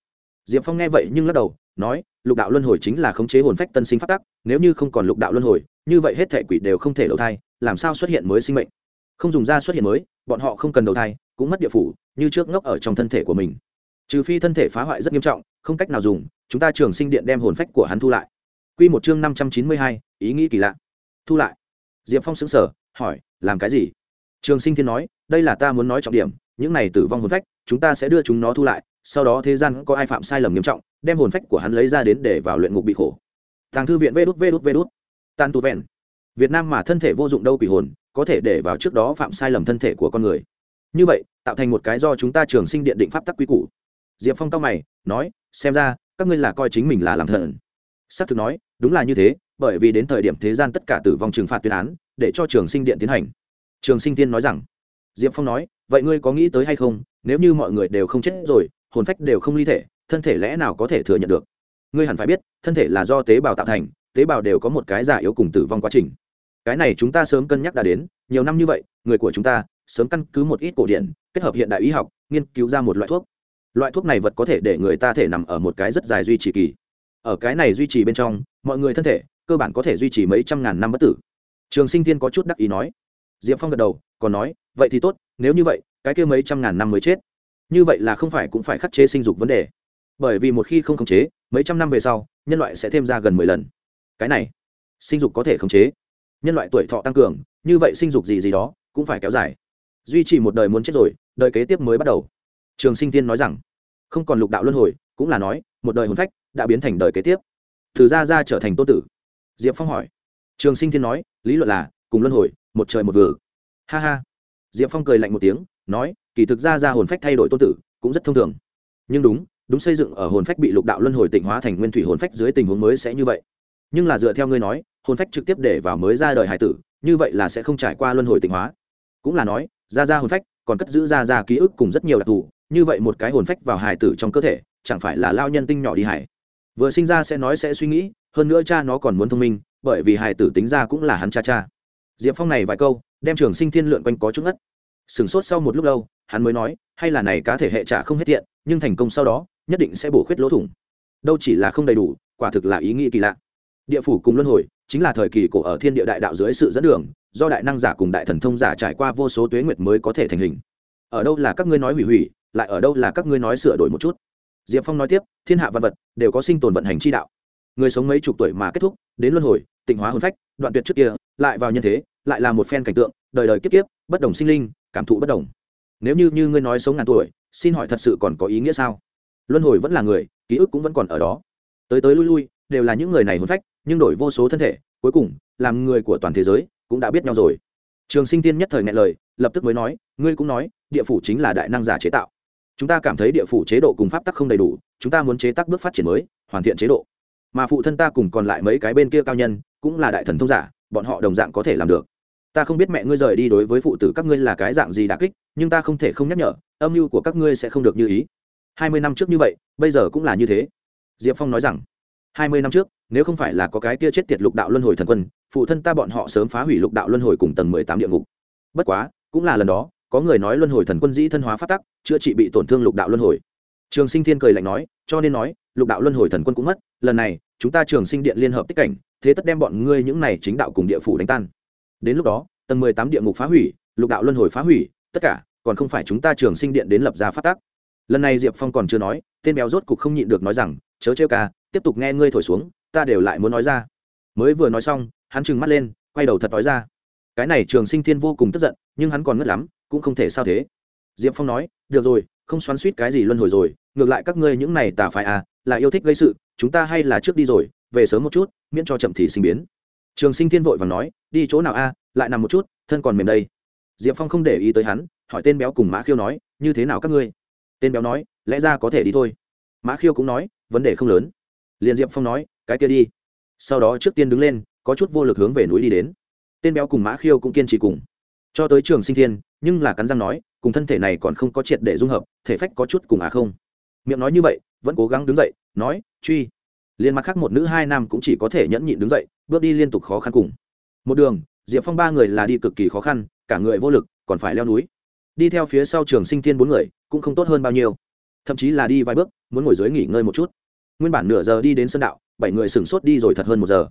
Diệp phong nghe vậy nhưng lắc đầu, nói, lục đạo luân hồi chính là khống chế hồn phách tân sinh phát tắc, nếu như không còn lục đạo luân hồi, như vậy hết thể quỷ đều không thể đầu thai, làm sao xuất hiện mới sinh mệnh? Không dùng ra xuất hiện mới, bọn họ không cần đầu thai, cũng mất địa phủ, như trước ngốc ở trong thân thể của mình. Trừ phi thân thể phá hoại rất nghiêm trọng, không cách nào dùng, chúng ta trường sinh điện đem hồn phách của hắn thu lại. Q một chương năm trăm chín mươi hai, ý nghĩ kỳ lạ thu lại. Diệp phong xứng sở hỏi, làm cái gì? Trường sinh thiên nói, đây là ta muốn nói trọng điểm, những này tử vong hồn phách, chúng ta sẽ đưa chúng nó thu lại, sau đó thế gian có ai phạm sai lầm nghiêm trọng, đem hồn phách của hắn lấy ra đến để vào luyện ngục bị khổ. Thằng thư viện vê đút vê đút vê đút. Tan tu vẹn. Việt nam mà thân thể vô dụng đâu quỷ hồn, có thể để vào trước đó phạm sai lầm thân thể của con người. Như vậy, tạo thành một cái do chúng ta trường sinh điện định pháp tắc quy củ. Diệp phong tóc mày, nói, xem ra, các ngươi là coi chính mình là làm thần. S ắ c thực nói, đúng là như thế bởi vì đến thời điểm thế gian tất cả tử vong trừng phạt tuyên án, để cho trường sinh điện tiến hành. Trường sinh tiên nói rằng, diệp phong nói, vậy ngươi có nghĩ tới hay không? Nếu như mọi người đều không chết rồi, hồn phách đều không ly thể, thân thể lẽ nào có thể thừa nhận được? Ngươi hẳn phải biết, thân thể là do tế bào tạo thành, tế bào đều có một cái giả yếu cùng tử vong quá trình. Cái này chúng ta sớm cân nhắc đã đến, nhiều năm như vậy, người của chúng ta sớm căn cứ một ít cổ điển, kết hợp hiện đại y học, nghiên cứu ra một loại thuốc. Loại thuốc này vật có thể để người ta thể nằm ở một cái rất dài duy trì kỳ. Ở cái này duy trì bên trong, mọi người thân thể cơ bản có thể duy trì mấy trăm ngàn năm bất tử. Trường sinh tiên có chút đắc ý nói. Diệp phong gật đầu, còn nói, vậy thì tốt, nếu như vậy, cái kia mấy trăm ngàn năm mới chết. Như vậy là không phải cũng phải khắc chế sinh dục vấn đề. Bởi vì một khi không khống chế, mấy trăm năm về sau, nhân loại sẽ thêm ra gần mười lần. Cái này, sinh dục có thể khống chế. Nhân loại tuổi thọ tăng cường, như vậy sinh dục gì gì đó, cũng phải kéo dài. Duy trì một đời muốn chết rồi, đời kế tiếp mới bắt đầu. Trường sinh tiên nói rằng, không còn lục đạo luân hồi, cũng là nói, một đời hồn phách đã biến thành đời kế tiếp. Thử ra ra trở thành tô tử diệp phong hỏi. Trường sinh thiên nói, lý luận là, cùng luân hồi, một trời một vừa ha ha. Diệp phong cười lạnh một tiếng, nói, kỳ thực ra ra hồn phách thay đổi tôn tử, cũng rất thông thường. Nhưng đúng đúng xây dựng ở hồn phách bị lục đạo luân hồi tịnh hóa thành nguyên thủy hồn phách dưới tình huống mới sẽ như vậy. Nhưng là dựa theo ngươi nói, hồn phách trực tiếp để vào mới ra đời hải tử, như vậy là sẽ không trải qua luân hồi tịnh hóa. Cũng là nói, ra ra hồn phách, còn cất giữ ra ra ký ức cùng rất nhiều đặc thù, như vậy một cái hồn phách vào hải tử trong cơ thể, chẳng phải là lao nhân tinh nhỏ đi hải. Vừa sinh ra sẽ nói sẽ suy nghĩ hơn nữa cha nó còn muốn thông minh, bởi vì hải tử tính ra cũng là hắn cha cha. Diệp phong này vài câu, đem trường sinh thiên lượn quanh có chút ngất. Sửng sốt sau một lúc lâu, hắn mới nói, hay là này cá thể hệ trả không hết thiện nhưng thành công sau đó, nhất định sẽ bổ khuyết lỗ thủng. Đâu chỉ là không đầy đủ, quả thực là ý nghĩ kỳ lạ. Địa phủ cùng luân hồi, chính là thời kỳ cổ ở thiên địa đại đạo dưới sự dẫn đường, do đại năng giả cùng đại thần thông giả trải qua vô số tuế nguyệt mới có thể thành hình. Ở đâu là các ngươi nói hủy hủy, lại ở đâu là các ngươi nói sửa đổi một chút? Diệp phong nói tiếp, thiên hạ văn vật đều có sinh tồn vận hành chi đạo người sống mấy chục tuổi mà kết thúc, đến luân hồi, tịnh hóa hồn phách, đoạn tuyệt trước kia, lại vào nhân thế, lại là một phen cảnh tượng, đời đời kiếp kiếp, bất đồng sinh linh, cảm thụ bất đồng. Nếu như như ngươi nói sống ngàn tuổi, xin hỏi thật sự còn có ý nghĩa sao? Luân hồi vẫn là người, ký ức cũng vẫn còn ở đó. Tới tới lui lui, đều là những người này hồn phách, nhưng đổi vô số thân thể, cuối cùng, làm người của toàn thế giới, cũng đã biết nhau rồi. Trường sinh tiên nhất thời ngại lời, lập tức mới nói, ngươi cũng nói, địa phủ chính là đại năng giả chế tạo. Chúng ta cảm thấy địa phủ chế độ cùng pháp tắc không đầy đủ, chúng ta muốn chế tác bước phát triển mới, hoàn thiện chế độ mà phụ thân ta cùng còn lại mấy cái bên kia cao nhân cũng là đại thần thông giả, bọn họ đồng dạng có thể làm được. Ta không biết mẹ ngươi rời đi đối với phụ tử các ngươi là cái dạng gì đà kích, nhưng ta không thể không nhắc nhở, âm mưu của các ngươi sẽ không được như ý. Hai mươi năm trước như vậy, bây giờ cũng là như thế. Diệp phong nói rằng, hai mươi năm trước, nếu không phải là có cái kia chết tiệt lục đạo luân hồi thần quân, phụ thân ta bọn họ sớm phá hủy lục đạo luân hồi cùng tầng mười tám địa ngục. Bất quá, cũng là lần đó, có người nói luân hồi thần quân dĩ thân hóa phát tắc, chữa trị bị tổn thương lục đạo luân hồi. Trường sinh thiên cười lạnh nói, cho nên nói, lục đạo luân hồi thần quân cũng mất, lần này chúng ta trường sinh điện liên hợp tích cảnh, thế tất đem bọn ngươi những này chính đạo cùng địa phủ đánh tan. Đến lúc đó, tầng mười tám địa ngục phá hủy, lục đạo luân hồi phá hủy, tất cả, còn không phải chúng ta trường sinh điện đến lập ra phát tác lần này diệp phong còn chưa nói, tên béo rốt cục không nhịn được nói rằng, chớ trêu ca, tiếp tục nghe ngươi thổi xuống, ta đều lại muốn nói ra. Mới vừa nói xong, hắn trừng mắt lên, quay đầu thật nói ra, cái này trường sinh thiên vô cùng tức giận, nhưng hắn còn ngất lắm, cũng không thể sao thế. Diệp phong nói, được rồi, không xoắn suýt cái gì luân hồi rồi, ngược lại các ngươi những này tả phải à là yêu thích gây sự chúng ta hay là trước đi rồi, về sớm một chút, miễn cho chậm thì sinh biến. Trường sinh thiên vội và nói, đi chỗ nào a, lại nằm một chút, thân còn mềm đây. Diệp phong không để ý tới hắn, hỏi tên béo cùng mã khiêu nói, như thế nào các ngươi? Tên béo nói, lẽ ra có thể đi thôi. Mã khiêu cũng nói, vấn đề không lớn. Liền diệp phong nói, cái kia đi. Sau đó trước tiên đứng lên, có chút vô lực hướng về núi đi đến. Tên béo cùng mã khiêu cũng kiên trì cùng. Cho tới trường sinh thiên, nhưng là cắn răng nói, cùng thân thể này còn không có triệt để dung hợp, thể phách có chút cùng à không? Miệng nói như vậy vẫn cố gắng đứng dậy, nói, truy. Liền mặt khác một nữ hai nam cũng chỉ có thể nhẫn nhịn đứng dậy, bước đi liên tục khó khăn cùng. Một đường, diệp phong ba người là đi cực kỳ khó khăn, cả người vô lực, còn phải leo núi. Đi theo phía sau trường sinh thiên bốn người, cũng không tốt hơn bao nhiêu. Thậm chí là đi vài bước, muốn ngồi dưới nghỉ ngơi một chút. Nguyên bản nửa giờ đi đến sân đạo, bảy người sửng sốt đi rồi thật hơn một giờ.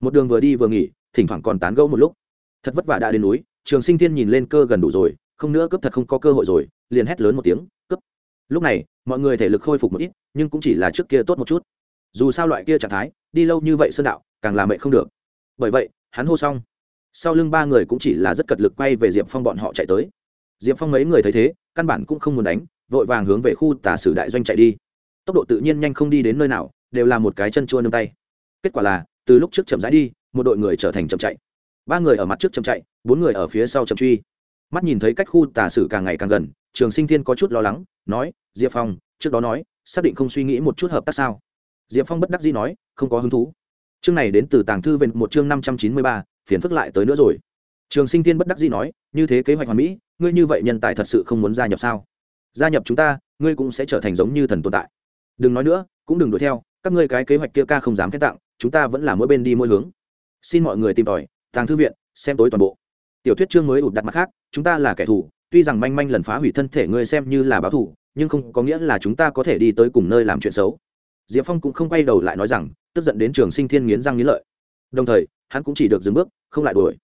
Một đường vừa đi vừa nghỉ, thỉnh thoảng còn tán gẫu một lúc. Thật vất vả đã đến núi, trường sinh thiên nhìn lên cơ gần đủ rồi, không nữa cướp thật không có cơ hội rồi, liền hét lớn một tiếng, cướp lúc này, mọi người thể lực khôi phục một ít, nhưng cũng chỉ là trước kia tốt một chút. Dù sao loại kia trạng thái, đi lâu như vậy sơn đạo, càng làm mệnh không được. Bởi vậy, hắn hô xong. Sau lưng ba người cũng chỉ là rất cật lực quay về diệp phong bọn họ chạy tới. Diệp phong mấy người thấy thế, căn bản cũng không muốn đánh, vội vàng hướng về khu tả sử đại doanh chạy đi. Tốc độ tự nhiên nhanh không đi đến nơi nào, đều là một cái chân chua nương tay. Kết quả là, từ lúc trước chậm rãi đi, một đội người trở thành chậm chạy. Ba người ở mặt trước chậm chạy, bốn người ở phía sau chậm truy. Mắt nhìn thấy cách khu tà sử càng ngày càng gần trường sinh thiên có chút lo lắng, nói, diệp phong, trước đó nói, xác định không suy nghĩ một chút hợp tác sao? Diệp phong bất đắc dĩ nói, không có hứng thú. Chương này đến từ tàng thư về một chương năm trăm chín mươi ba, phiền phức lại tới nữa rồi. Trường sinh thiên bất đắc dĩ nói, như thế kế hoạch hoàn mỹ, ngươi như vậy nhân tài thật sự không muốn gia nhập sao? Gia nhập chúng ta, ngươi cũng sẽ trở thành giống như thần tồn tại. Đừng nói nữa, cũng đừng đuổi theo, các ngươi cái kế hoạch kia ca không dám khen tặng, chúng ta vẫn là mỗi bên đi mỗi hướng. Xin mọi người tìm tòi, tàng thư viện, xem tối toàn bộ. Tiểu thuyết chương mới ụt đặt mặt khác, chúng ta là kẻ thù tuy rằng manh manh lần phá hủy thân thể ngươi xem như là báo thù, nhưng không có nghĩa là chúng ta có thể đi tới cùng nơi làm chuyện xấu. Diệp phong cũng không quay đầu lại nói rằng, tức giận đến trường sinh thiên nghiến răng nghiến lợi. Đồng thời, hắn cũng chỉ được dừng bước, không lại đuổi.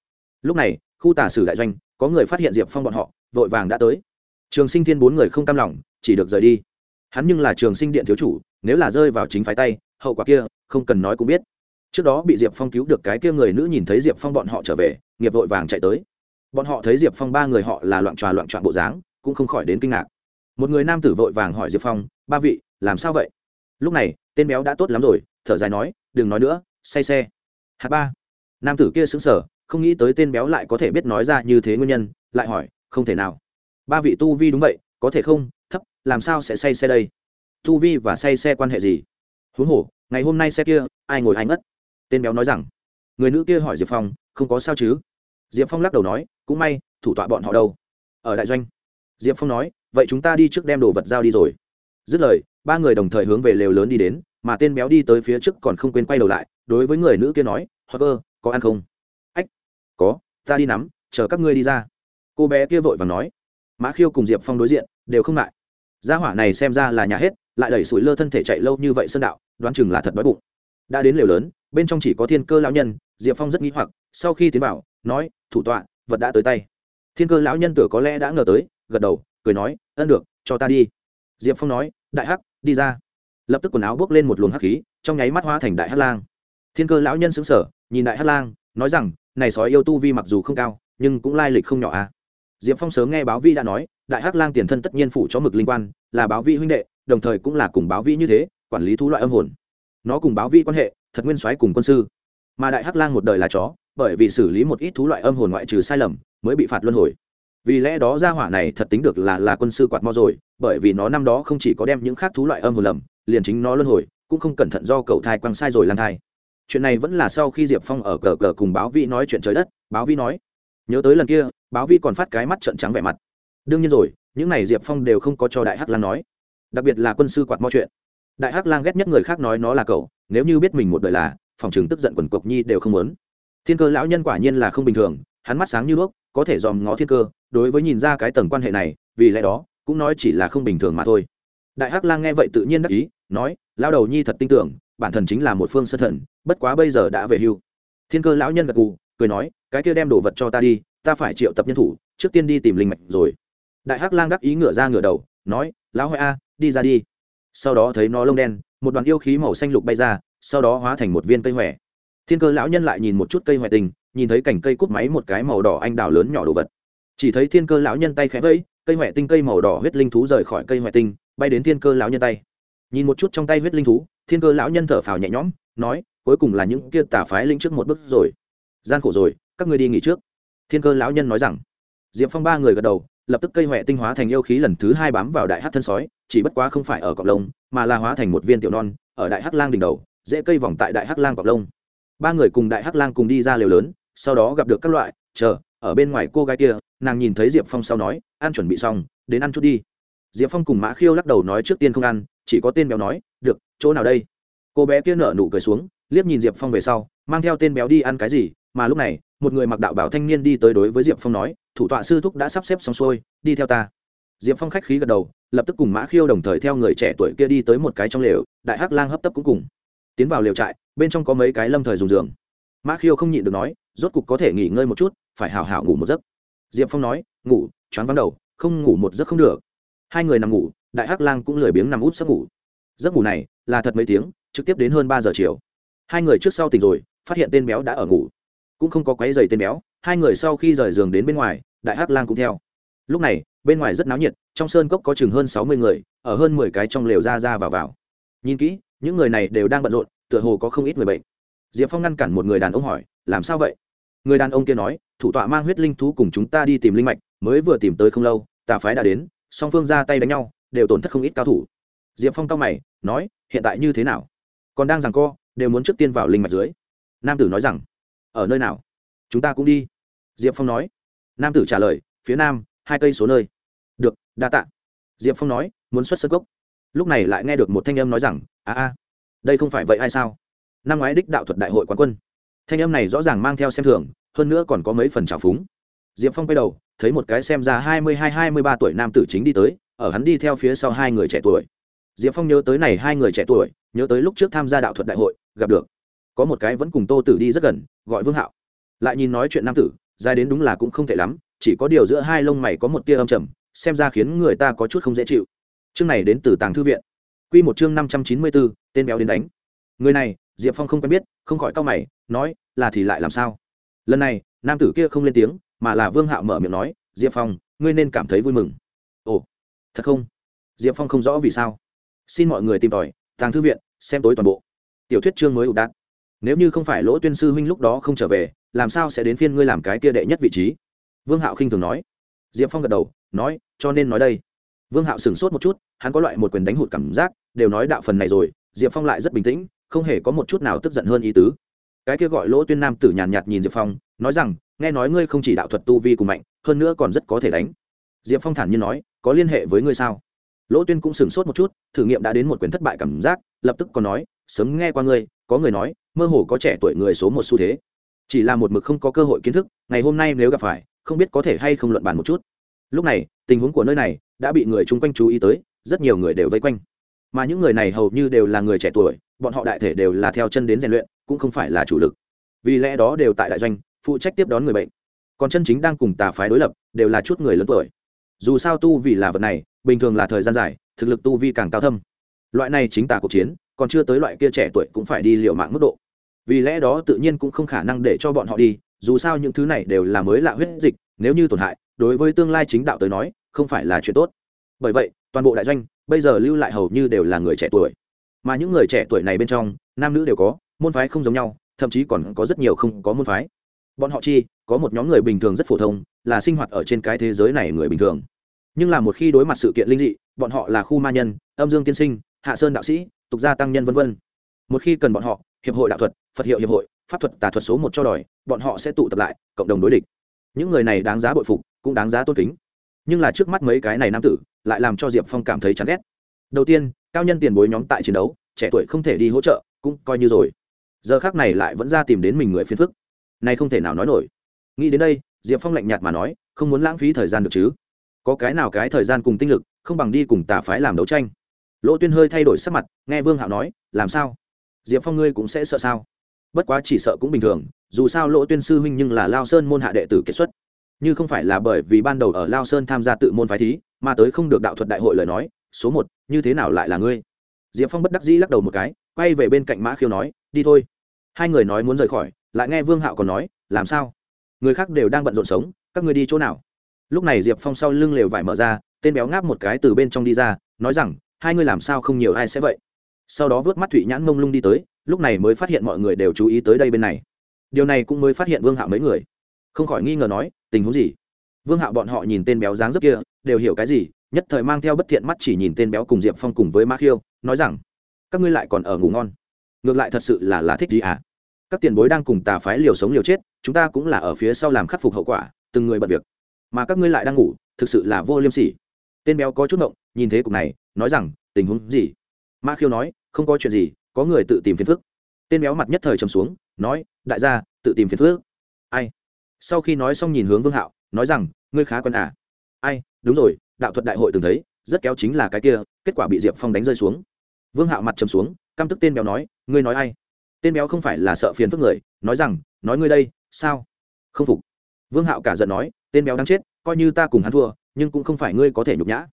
Lúc này, khu tả sử đại doanh, có người phát hiện diệp phong bọn họ, vội vàng đã tới. Trường sinh thiên bốn người không cam lòng, chỉ được rời đi. Hắn nhưng là trường sinh điện thiếu chủ, nếu là rơi vào chính phái tay, hậu quả kia, không cần nói cũng biết. Trước đó bị diệp phong cứu được cái kia người nữ nhìn thấy diệp phong bọn họ trở về, nghiệp vội vàng chạy tới bọn họ thấy diệp phong ba người họ là loạn tròa loạn trọn bộ dáng, cũng không khỏi đến kinh ngạc. Một người nam tử vội vàng hỏi diệp phong, ba vị, làm sao vậy? Lúc này, tên béo đã tốt lắm rồi, thở dài nói, đừng nói nữa, say xe. Hạt ba. Nam tử kia xứng sở không nghĩ tới tên béo lại có thể biết nói ra như thế nguyên nhân, lại hỏi, không thể nào. Ba vị tu vi đúng vậy, có thể không? Thấp, làm sao sẽ say xe đây? Tu vi và say xe quan hệ gì? Huống hồ, ngày hôm nay xe kia, ai ngồi ai ngất? Tên béo nói rằng. Người nữ kia hỏi diệp phong, không có sao chứ? Diệp phong lắc đầu nói cũng may, thủ tọa bọn họ đâu? Ở đại doanh. Diệp phong nói, vậy chúng ta đi trước đem đồ vật giao đi rồi. Dứt lời, ba người đồng thời hướng về lều lớn đi đến, mà tên béo đi tới phía trước còn không quên quay đầu lại, đối với người nữ kia nói hoặc ơ có ăn không? Ách, có, ta đi nắm, chờ các ngươi đi ra. Cô bé kia vội và nói. Mã khiêu cùng diệp phong đối diện, đều không lại gia hỏa này xem ra là nhà hết, lại đẩy sủi lơ thân thể chạy lâu như vậy sơn đạo, đoán chừng là thật đói bụng. Đã đến lều lớn, bên trong chỉ có thiên cơ lão nhân, diệp phong rất nghĩ hoặc, sau khi tiến vào, nói, thủ tọa vật đã tới tay. Thiên cơ lão nhân tử có lẽ đã ngờ tới, gật đầu, cười nói, ân được, cho ta đi. Diệp phong nói, đại hắc, đi ra. Lập tức quần áo bước lên một luồng hắc khí, trong nháy mắt hóa thành đại hắc lang. Thiên cơ lão nhân xứng sở nhìn đại hắc lang, nói rằng, này sói yêu tu vi mặc dù không cao, nhưng cũng lai lịch không nhỏ à. Diệp phong sớm nghe báo vi đã nói, đại hắc lang tiền thân tất nhiên phụ cho mực linh quan, là báo vi huynh đệ, đồng thời cũng là cùng báo vi như thế, quản lý thú loại âm hồn. Nó cùng báo vi quan hệ, thật nguyên soái cùng quân sư. Mà đại hắc lang một đời là chó bởi vì xử lý một ít thú loại âm hồn ngoại trừ sai lầm mới bị phạt luân hồi. Vì lẽ đó gia hỏa này thật tính được là là quân sư quạt mo rồi, bởi vì nó năm đó không chỉ có đem những khác thú loại âm hồn lầm, liền chính nó luân hồi, cũng không cẩn thận do cậu thai quăng sai rồi lang thai. Chuyện này vẫn là sau khi diệp phong ở cờ cờ cùng báo vi nói chuyện trời đất, báo vi nói, nhớ tới lần kia, báo vi còn phát cái mắt trận trắng vẻ mặt. Đương nhiên rồi, những này diệp phong đều không có cho đại hắc lang nói. Đặc biệt là quân sư quạt mo chuyện. Đại hắc lang ghét nhất người khác nói nó là cậu, nếu như biết mình một đời là, phòng chừng tức giận quần cộc nhi đều không muốn thiên cơ lão nhân quả nhiên là không bình thường, hắn mắt sáng như đuốc, có thể dòm ngó thiên cơ, đối với nhìn ra cái tầng quan hệ này, vì lẽ đó, cũng nói chỉ là không bình thường mà thôi. Đại hắc lang nghe vậy tự nhiên đắc ý, nói lao đầu nhi thật tin tưởng, bản thân chính là một phương sân thần, bất quá bây giờ đã về hưu. Thiên cơ lão nhân gật gù, cười nói, cái kia đem đồ vật cho ta đi, ta phải triệu tập nhân thủ, trước tiên đi tìm linh mạch rồi. Đại hắc lang đắc ý ngửa ra ngửa đầu, nói, lão hoại a, đi ra đi. Sau đó thấy nó lông đen, một đoàn yêu khí màu xanh lục bay ra, sau đó hóa thành một viên cây huệ thiên cơ lão nhân lại nhìn một chút cây hoại tình, nhìn thấy cảnh cây cút máy một cái màu đỏ anh đào lớn nhỏ đồ vật. Chỉ thấy thiên cơ lão nhân tay khẽ vẫy, cây hoại tinh, cây màu đỏ huyết linh thú rời khỏi cây hoại tinh, bay đến thiên cơ lão nhân tay. Nhìn một chút trong tay huyết linh thú, thiên cơ lão nhân thở phào nhẹ nhõm, nói, cuối cùng là những kia tà phái linh trước một bước rồi. Gian khổ rồi, các ngươi đi nghỉ trước. Thiên cơ lão nhân nói rằng. Diệp phong ba người gật đầu, lập tức cây huệ tinh hóa thành yêu khí lần thứ hai bám vào đại hát thân sói, chỉ bất quá không phải ở cọc lông, mà là hóa thành một viên tiểu non, ở đại hắc lang đỉnh đầu dễ cây vòng tại đại hắc lang cọc lông ba người cùng đại hắc lang cùng đi ra liều lớn, sau đó gặp được các loại, chờ, ở bên ngoài cô gái kia, nàng nhìn thấy diệp phong sau nói, ăn chuẩn bị xong, đến ăn chút đi. Diệp phong cùng mã khiêu lắc đầu nói trước tiên không ăn, chỉ có tên béo nói, được, chỗ nào đây? Cô bé kia nở nụ cười xuống, liếc nhìn diệp phong về sau, mang theo tên béo đi ăn cái gì, mà lúc này, một người mặc đạo bảo thanh niên đi tới đối với diệp phong nói, thủ tọa sư thúc đã sắp xếp xong xuôi, đi theo ta. Diệp phong khách khí gật đầu, lập tức cùng mã khiêu đồng thời theo người trẻ tuổi kia đi tới một cái trong lều, đại hắc lang hấp tấp cũng cùng tiến vào lều trại, bên trong có mấy cái lâm thời dùng giường. Mã khiêu không nhịn được nói, rốt cục có thể nghỉ ngơi một chút, phải hào hào ngủ một giấc. Diệp phong nói, ngủ, choáng vắng đầu, không ngủ một giấc không được. Hai người nằm ngủ, đại hắc lang cũng lười biếng nằm út sắp ngủ. Giấc ngủ này là thật mấy tiếng, trực tiếp đến hơn ba giờ chiều. Hai người trước sau tỉnh rồi, phát hiện tên béo đã ở ngủ. Cũng không có quấy giày tên béo, hai người sau khi rời giường đến bên ngoài, đại hắc lang cũng theo. Lúc này, bên ngoài rất náo nhiệt, trong sơn cốc có chừng hơn sáu mươi người, ở hơn mười cái trong lều ra ra vào vào. Nhìn kỹ những người này đều đang bận rộn, tựa hồ có không ít người bệnh. Diệp phong ngăn cản một người đàn ông hỏi, làm sao vậy? Người đàn ông kia nói, thủ tọa mang huyết linh thú cùng chúng ta đi tìm linh mạch, mới vừa tìm tới không lâu, tà phái đã đến, song phương ra tay đánh nhau, đều tổn thất không ít cao thủ. Diệp phong cao mày, nói, hiện tại như thế nào? Còn đang rằng co, đều muốn trước tiên vào linh mạch dưới. Nam tử nói rằng, ở nơi nào? Chúng ta cũng đi. Diệp phong nói. Nam tử trả lời, phía nam, hai cây số nơi. Được, đa t ạ diệp phong nói, muốn xuất sân gốc. Lúc này lại nghe được một thanh âm nói rằng a a đây không phải vậy hay sao? Năm ngoái đích đạo thuật đại hội quán quân. Thanh âm này rõ ràng mang theo xem thường, hơn nữa còn có mấy phần trào phúng. Diệp phong quay đầu, thấy một cái xem ra hai mươi hai hai mươi ba tuổi nam tử chính đi tới, ở hắn đi theo phía sau hai người trẻ tuổi. Diệp phong nhớ tới này hai người trẻ tuổi, nhớ tới lúc trước tham gia đạo thuật đại hội, gặp được. Có một cái vẫn cùng tô tử đi rất gần, gọi vương hạo. Lại nhìn nói chuyện nam tử, dài đến đúng là cũng không t ệ lắm, chỉ có điều giữa hai lông mày có một tia âm trầm, xem ra khiến người ta có chút không dễ chịu. Chương này đến từ tàng thư viện. Quy một chương năm trăm chín mươi bốn, tên béo đến đánh. Người này, diệp phong không quen biết, không khỏi cau mày, nói, là thì lại làm sao? Lần này, nam tử kia không lên tiếng, mà là vương hạo mở miệng nói, diệp phong, ngươi nên cảm thấy vui mừng. Ồ, thật không? Diệp phong không rõ vì sao. Xin mọi người tìm tòi, tàng thư viện, xem tối toàn bộ. Tiểu thuyết chương mới ủ đạn nếu như không phải lỗ tuyên sư huynh lúc đó không trở về, làm sao sẽ đến phiên ngươi làm cái kia đệ nhất vị trí? Vương hạo khinh thường nói. Diệp phong gật đầu, nói, cho nên nói đây. Vương hạo sửng sốt một chút, hắn có loại một quyền đánh hụt cảm giác đều nói đạo phần này rồi diệp phong lại rất bình tĩnh không hề có một chút nào tức giận hơn ý tứ. Cái kia gọi lỗ tuyên nam tử nhàn nhạt, nhìn diệp phong nói rằng nghe nói ngươi không chỉ đạo thuật tu vi cùng mạnh hơn nữa còn rất có thể đánh. Diệp phong thản nhiên nói có liên hệ với ngươi sao? Lỗ tuyên cũng sửng sốt một chút thử nghiệm đã đến một quyền thất bại cảm giác lập tức còn nói sớm nghe qua ngươi có người nói mơ hồ có trẻ tuổi người số một xu thế. Chỉ là một mực không có cơ hội kiến thức ngày hôm nay nếu gặp phải không biết có thể hay không luận bàn một chút. Lúc này tình huống của nơi này đã bị người chung quanh chú ý tới rất nhiều người đều vây quanh mà những người này hầu như đều là người trẻ tuổi, bọn họ đại thể đều là theo chân đến rèn luyện, cũng không phải là chủ lực. Vì lẽ đó đều tại đại doanh, phụ trách tiếp đón người bệnh. Còn chân chính đang cùng tà phái đối lập, đều là chút người lớn tuổi. Dù sao tu vì là vật này, bình thường là thời gian dài, thực lực tu vi càng cao thâm. Loại này chính tà cuộc chiến, còn chưa tới loại kia trẻ tuổi cũng phải đi liều mạng mức độ. Vì lẽ đó tự nhiên cũng không khả năng để cho bọn họ đi, dù sao những thứ này đều là mới lạ huyết dịch, nếu như tổn hại, đối với tương lai chính đạo tới nói, không phải là chuyện tốt. Bởi vậy, toàn bộ đại doanh bây giờ lưu lại hầu như đều là người trẻ tuổi. Mà những người trẻ tuổi này bên trong, nam nữ đều có, môn phái không giống nhau, thậm chí còn có rất nhiều không có môn phái. Bọn họ chi, có một nhóm người bình thường rất phổ thông, là sinh hoạt ở trên cái thế giới này người bình thường. Nhưng là một khi đối mặt sự kiện linh dị, bọn họ là khu ma nhân, âm dương tiên sinh, hạ sơn đạo sĩ, tục gia tăng nhân v v một khi cần bọn họ, hiệp hội đạo thuật, phật hiệu hiệp hội, pháp thuật, tà thuật số một cho đòi, bọn họ sẽ tụ tập lại, cộng đồng đối địch. Những người này đáng giá bội phục, cũng đáng giá tôn kính. Nhưng là trước mắt mấy cái này nam tử lại làm cho diệp phong cảm thấy chán ghét. Đầu tiên, cao nhân tiền bối nhóm tại chiến đấu, trẻ tuổi không thể đi hỗ trợ, cũng coi như rồi. Giờ khác này lại vẫn ra tìm đến mình người phiền phức. Này không thể nào nói nổi. Nghĩ đến đây, diệp phong lạnh nhạt mà nói, không muốn lãng phí thời gian được chứ? Có cái nào cái thời gian cùng tinh lực, không bằng đi cùng tà phái làm đấu tranh. Lỗ tuyên hơi thay đổi sắc mặt, nghe vương hạo nói, làm sao? Diệp phong ngươi cũng sẽ sợ sao? Bất quá chỉ sợ cũng bình thường, dù sao lỗ tuyên sư huynh nhưng là lao sơn môn hạ đệ tử kết xuất như không phải là bởi vì ban đầu ở lao sơn tham gia tự môn phái thí, mà tới không được đạo thuật đại hội lời nói, số một, như thế nào lại là ngươi? Diệp phong bất đắc dĩ lắc đầu một cái, quay về bên cạnh mã khiêu nói, đi thôi. Hai người nói muốn rời khỏi, lại nghe vương hạo còn nói, làm sao? Người khác đều đang bận rộn sống, các người đi chỗ nào? Lúc này diệp phong sau lưng lều vải mở ra, tên béo ngáp một cái từ bên trong đi ra, nói rằng, hai ngươi làm sao không nhiều ai sẽ vậy? Sau đó vớt mắt thụy nhãn mông lung đi tới, lúc này mới phát hiện mọi người đều chú ý tới đây bên này. Điều này cũng mới phát hiện vương hạo mấy người. Không khỏi nghi ngờ nói tình huống gì? Vương hạo bọn họ nhìn tên béo dáng dấp kia, đều hiểu cái gì, nhất thời mang theo bất thiện mắt chỉ nhìn tên béo cùng diệp phong cùng với ma khiêu, nói rằng, các ngươi lại còn ở ngủ ngon. Ngược lại thật sự là là thích gì à. Các tiền bối đang cùng tà phái liều sống liều chết, chúng ta cũng là ở phía sau làm khắc phục hậu quả, từng người bật việc. Mà các ngươi lại đang ngủ, thực sự là vô liêm sỉ. Tên béo có chút ngộng, nhìn thế cục này, nói rằng, tình huống gì? Ma khiêu nói, không có chuyện gì, có người tự tìm phiền phức. Tên béo mặt nhất thời trầm xuống, nói, đại gia, tự tìm phiền phức. Ai? Sau khi nói xong nhìn hướng vương hạo, nói rằng, ngươi khá quân à? Ai, đúng rồi, đạo thuật đại hội từng thấy, rất kéo chính là cái kia, kết quả bị diệp phong đánh rơi xuống. Vương hạo mặt trầm xuống, căm tức tên béo nói, ngươi nói ai? Tên béo không phải là sợ phiền phức người, nói rằng, nói ngươi đây, sao? Không phục. Vương hạo cả giận nói, tên béo đang chết, coi như ta cùng hắn thua, nhưng cũng không phải ngươi có thể nhục nhã.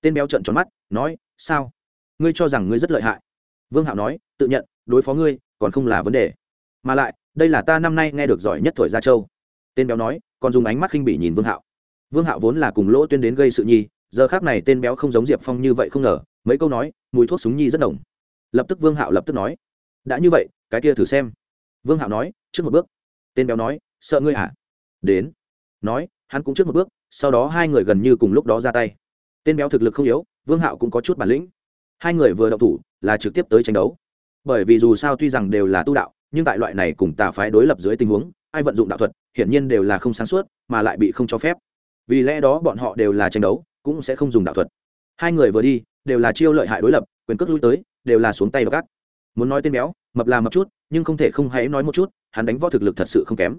Tên béo trợn tròn mắt, nói, sao? Ngươi cho rằng ngươi rất lợi hại. Vương hạo nói, tự nhận, đối phó ngươi, còn không là vấn đề. Mà lại, đây là ta năm nay nghe được giỏi nhất thổi gia châu tên béo nói, còn dùng ánh mắt khinh bỉ nhìn vương hạo. Vương hạo vốn là cùng lỗ tuyên đến gây sự nhi, giờ khác này tên béo không giống diệp phong như vậy không ngờ, mấy câu nói, mùi thuốc súng nhi rất nồng. lập tức vương hạo lập tức nói, đã như vậy, cái kia thử xem. Vương hạo nói, trước một bước. Tên béo nói, sợ ngươi hả đến. Nói, hắn cũng trước một bước, sau đó hai người gần như cùng lúc đó ra tay. Tên béo thực lực không yếu, vương hạo cũng có chút bản lĩnh. Hai người vừa đậu thủ, là trực tiếp tới tranh đấu. Bởi vì dù sao tuy rằng đều là tu đạo, nhưng tại loại này cùng tà phái đối lập dưới tình huống, ai vận dụng đạo thuật hiển nhiên đều là không sáng suốt, mà lại bị không cho phép. Vì lẽ đó bọn họ đều là tranh đấu, cũng sẽ không dùng đạo thuật. Hai người vừa đi, đều là chiêu lợi hại đối lập, quyền cước lui tới, đều là xuống tay gác muốn nói tên béo, mập là mập chút, nhưng không thể không hãy nói một chút, hắn đánh võ thực lực thật sự không kém.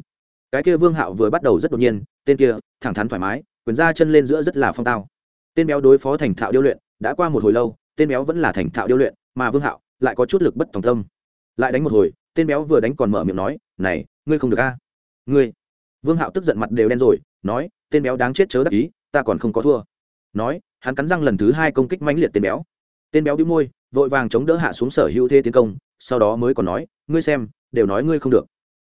Cái kia vương hạo vừa bắt đầu rất đột nhiên, tên kia, thẳng thắn thoải mái, quyền ra chân lên giữa rất là phong tao. Tên béo đối phó thành thạo điêu luyện, đã qua một hồi lâu, tên béo vẫn là thành thạo điêu luyện, mà vương hạo lại có chút lực bất tòng tâm. Lại đánh một hồi, tên béo vừa đánh còn mở miệng nói, này, ngươi không được a. Ngươi? Vương hạo tức giận mặt đều đen rồi, nói, tên béo đáng chết chớ đắc ý, ta còn không có thua. Nói, hắn cắn răng lần thứ hai công kích mãnh liệt tên béo. Tên béo đĩu môi, vội vàng chống đỡ hạ xuống sở hữu thế tiến công, sau đó mới còn nói, ngươi xem, đều nói ngươi không được.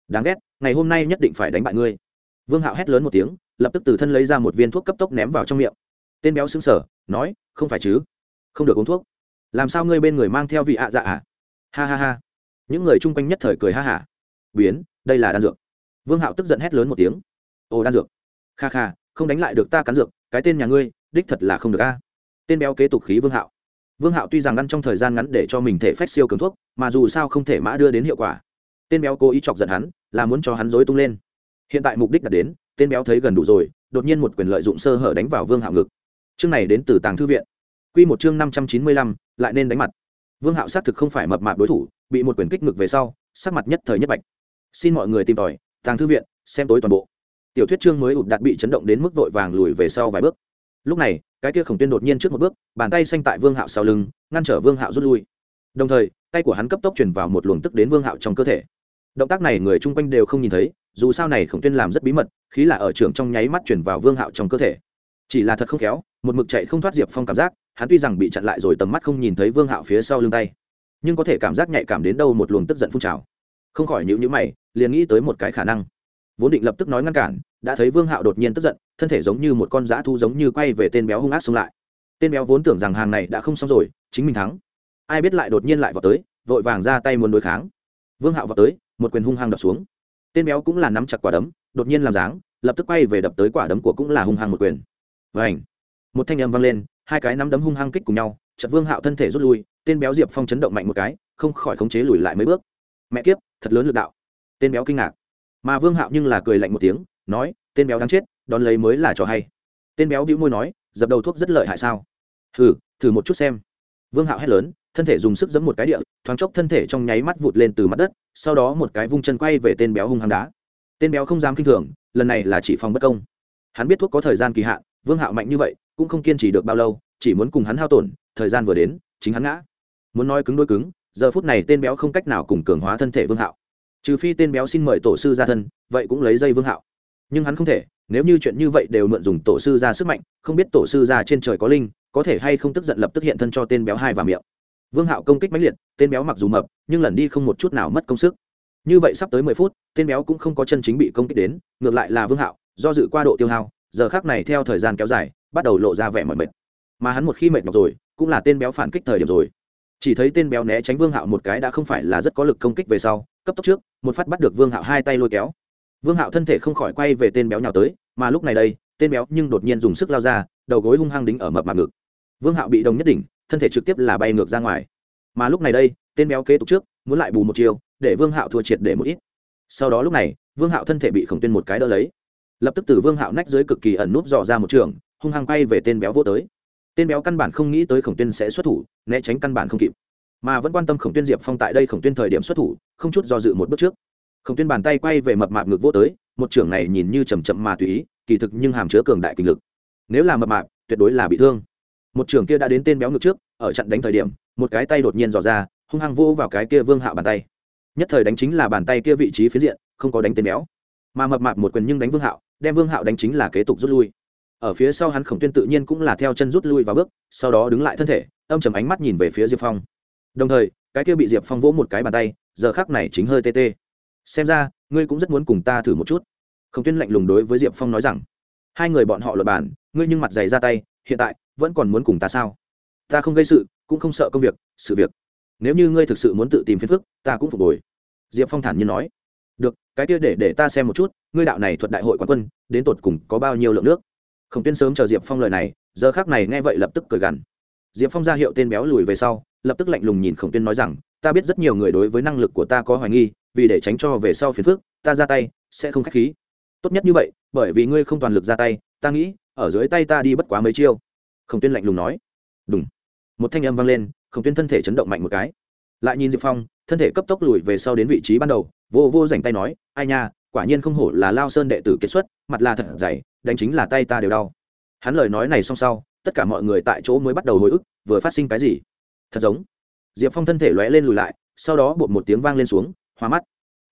Đáng ghét, ngày hôm nay nhất định phải đánh bại ngươi. Vương hạo hét lớn một tiếng, lập tức từ thân lấy ra một viên thuốc cấp tốc ném vào trong miệng. Tên béo xứng sở nói, không phải chứ? Không được uống thuốc. Làm sao ngươi bên người mang theo vị ạ dạ à? Ha ha ha. Những người chung quanh nhất thời cười ha hả. Biến, đây là đan dược vương hạo tức giận hét lớn một tiếng. Ồ đan dược. Kha kha, không đánh lại được ta cắn dược, cái tên nhà ngươi, đích thật là không được a. Tên béo kế tục khí vương hạo. Vương hạo tuy rằng ngăn trong thời gian ngắn để cho mình thể phách siêu cường thuốc, mà dù sao không thể mã đưa đến hiệu quả. Tên béo cố ý chọc giận hắn, là muốn cho hắn dối tung lên. Hiện tại mục đích đã đến, tên béo thấy gần đủ rồi, đột nhiên một quyền lợi dụng sơ hở đánh vào vương hạo ngực. Chương này đến từ tàng thư viện. Q một chương năm trăm chín mươi lăm, lại nên đánh mặt. Vương hạo xác thực không phải mập mạp đối thủ, bị một quyền kích ngực về sau, sắc mặt nhất thời nhất bạch. Xin mọi người tìm tòi tàng thư viện, xem tối toàn bộ. Tiểu thuyết chương mới ụt đạt bị chấn động đến mức vội vàng lùi về sau vài bước. Lúc này, cái kia khổng tuyên đột nhiên trước một bước, bàn tay xanh tại vương hạo sau lưng, ngăn trở vương hạo rút lui. Đồng thời, tay của hắn cấp tốc chuyển vào một luồng tức đến vương hạo trong cơ thể. Động tác này người chung quanh đều không nhìn thấy, dù sao này khổng tuyên làm rất bí mật, khí là ở trường trong nháy mắt chuyển vào vương hạo trong cơ thể. Chỉ là thật không khéo, một mực chạy không thoát diệp phong cảm giác, hắn tuy rằng bị chặn lại rồi tầm mắt không nhìn thấy vương hạo phía sau lưng tay, nhưng có thể cảm giác nhạy cảm đến đâu một luồng tức giận phun trào không khỏi nhữ nhữ mày, liền nghĩ tới một cái khả năng. Vốn định lập tức nói ngăn cản, đã thấy vương hạo đột nhiên tức giận, thân thể giống như một con dã thu giống như quay về tên béo hung ác xông lại. Tên béo vốn tưởng rằng hàng này đã không xong rồi, chính mình thắng. Ai biết lại đột nhiên lại vào tới, vội vàng ra tay muốn đối kháng. Vương hạo vào tới, một quyền hung hăng đập xuống. Tên béo cũng là nắm chặt quả đấm, đột nhiên làm dáng, lập tức quay về đập tới quả đấm của cũng là hung hăng một quyền. Vảnh một thanh âm vang lên, hai cái nắm đấm hung hăng kích cùng nhau chật vương hạo thân thể rút lui, tên béo diệp phong chấn động mạnh một cái, không khỏi khống chế lùi lại mấy bước mẹ kiếp, thật lớn lực đạo. Tên béo kinh ngạc. Mà vương hạo nhưng là cười lạnh một tiếng, nói, tên béo đáng chết, đón lấy mới là trò hay. Tên béo đĩu môi nói, dập đầu thuốc rất lợi hại sao? Thử thử một chút xem. Vương hạo hét lớn, thân thể dùng sức giấm một cái địa, thoáng chốc thân thể trong nháy mắt vụt lên từ mặt đất, sau đó một cái vung chân quay về tên béo hung hăng đá. Tên béo không dám kinh thường, lần này là chỉ phòng bất công. Hắn biết thuốc có thời gian kỳ hạn, vương hạo mạnh như vậy, cũng không kiên trì được bao lâu, chỉ muốn cùng hắn hao tổn, thời gian vừa đến, chính hắn ngã. Muốn nói cứng đôi cứng giờ phút này tên béo không cách nào cùng cường hóa thân thể vương hạo. Trừ phi tên béo xin mời tổ sư ra thân, vậy cũng lấy dây vương hạo. Nhưng hắn không thể, nếu như chuyện như vậy đều mượn dùng tổ sư ra sức mạnh, không biết tổ sư ra trên trời có linh, có thể hay không tức giận lập tức hiện thân cho tên béo hai và miệng. Vương hạo công kích mãnh liệt, tên béo mặc dù mập, nhưng lần đi không một chút nào mất công sức. Như vậy sắp tới mười phút, tên béo cũng không có chân chính bị công kích đến, ngược lại là vương hạo, do dự qua độ tiêu hao, giờ khác này theo thời gian kéo dài, bắt đầu lộ ra vẻ mỏi mệt. Mà hắn một khi mệt nhọc rồi, cũng là tên béo phản kích thời điểm rồi chỉ thấy tên béo né tránh vương hạo một cái đã không phải là rất có lực công kích về sau, cấp tốc trước, một phát bắt được vương hạo hai tay lôi kéo. Vương hạo thân thể không khỏi quay về tên béo nhào tới, mà lúc này đây, tên béo nhưng đột nhiên dùng sức lao ra, đầu gối hung hăng đính ở mập mạp ngực. Vương hạo bị đồng nhất đỉnh, thân thể trực tiếp là bay ngược ra ngoài. Mà lúc này đây, tên béo kế tục trước, muốn lại bù một chiều để vương hạo thua triệt để một ít. Sau đó lúc này, vương hạo thân thể bị khổng tuyên một cái đỡ lấy. Lập tức từ vương hạo nách dưới cực kỳ ẩn núp dò ra một trường, hung hăng quay về tên béo vô tới tên béo căn bản không nghĩ tới khổng tuyên sẽ xuất thủ, né tránh căn bản không kịp. Mà vẫn quan tâm khổng tuyên diệp phong tại đây khổng tuyên thời điểm xuất thủ, không chút do dự một bước trước. Khổng tuyên bàn tay quay về mập mạp ngực vô tới, một trưởng này nhìn như chầm chậm mà tùy ý, kỳ thực nhưng hàm chứa cường đại kinh lực. Nếu là mập mạp, tuyệt đối là bị thương. Một trưởng kia đã đến tên béo ngực trước, ở trận đánh thời điểm, một cái tay đột nhiên dò ra, hung hăng vô vào cái kia vương hạo bàn tay. Nhất thời đánh chính là bàn tay kia vị trí phiến diện, không có đánh tên béo. Mà mập mạp một quyền nhưng đánh vương hạo, đem vương hạo đánh chính là kế tục rút lui ở phía sau hắn khổng tuyên tự nhiên cũng là theo chân rút lui vào bước, sau đó đứng lại thân thể, âm chầm ánh mắt nhìn về phía diệp phong. Đồng thời, cái kia bị diệp phong vỗ một cái bàn tay, giờ khác này chính hơi tê tê. Xem ra, ngươi cũng rất muốn cùng ta thử một chút. Khổng tuyên lạnh lùng đối với diệp phong nói rằng, hai người bọn họ luật bản ngươi nhưng mặt dày ra tay, hiện tại, vẫn còn muốn cùng ta sao? Ta không gây sự, cũng không sợ công việc, sự việc. Nếu như ngươi thực sự muốn tự tìm phiền phức, ta cũng phục hồi. Diệp phong thản nhiên nói. Được, cái kia để để ta xem một chút, ngươi đạo này thuật đại hội quán quân, đến tột cùng có bao nhiêu lượng nước? Khổng tuyên sớm chờ diệp phong lời này, giờ khác này nghe vậy lập tức cười gằn. Diệp phong ra hiệu tên béo lùi về sau, lập tức lạnh lùng nhìn khổng tuyên nói rằng, ta biết rất nhiều người đối với năng lực của ta có hoài nghi, vì để tránh cho về sau phiền phức, ta ra tay sẽ không k h á c h khí. Tốt nhất như vậy, bởi vì ngươi không toàn lực ra tay, ta nghĩ, ở dưới tay ta đi bất quá mấy chiêu. Khổng tuyên lạnh lùng nói. Đúng một thanh âm vang lên, khổng tuyên thân thể chấn động mạnh một cái. Lại nhìn diệp phong, thân thể cấp tốc lùi về sau đến vị trí ban đầu, vô vô dành tay nói, ai nha quả nhiên không hổ là lao sơn đệ tử kết xuất, mặt là thật dày, đánh chính là tay ta đều đau. Hắn lời nói này xong sau, tất cả mọi người tại chỗ mới bắt đầu hồi ức, vừa phát sinh cái gì. Thật giống. Diệp phong thân thể lóe lên lùi lại, sau đó bột một tiếng vang lên xuống, hoa mắt.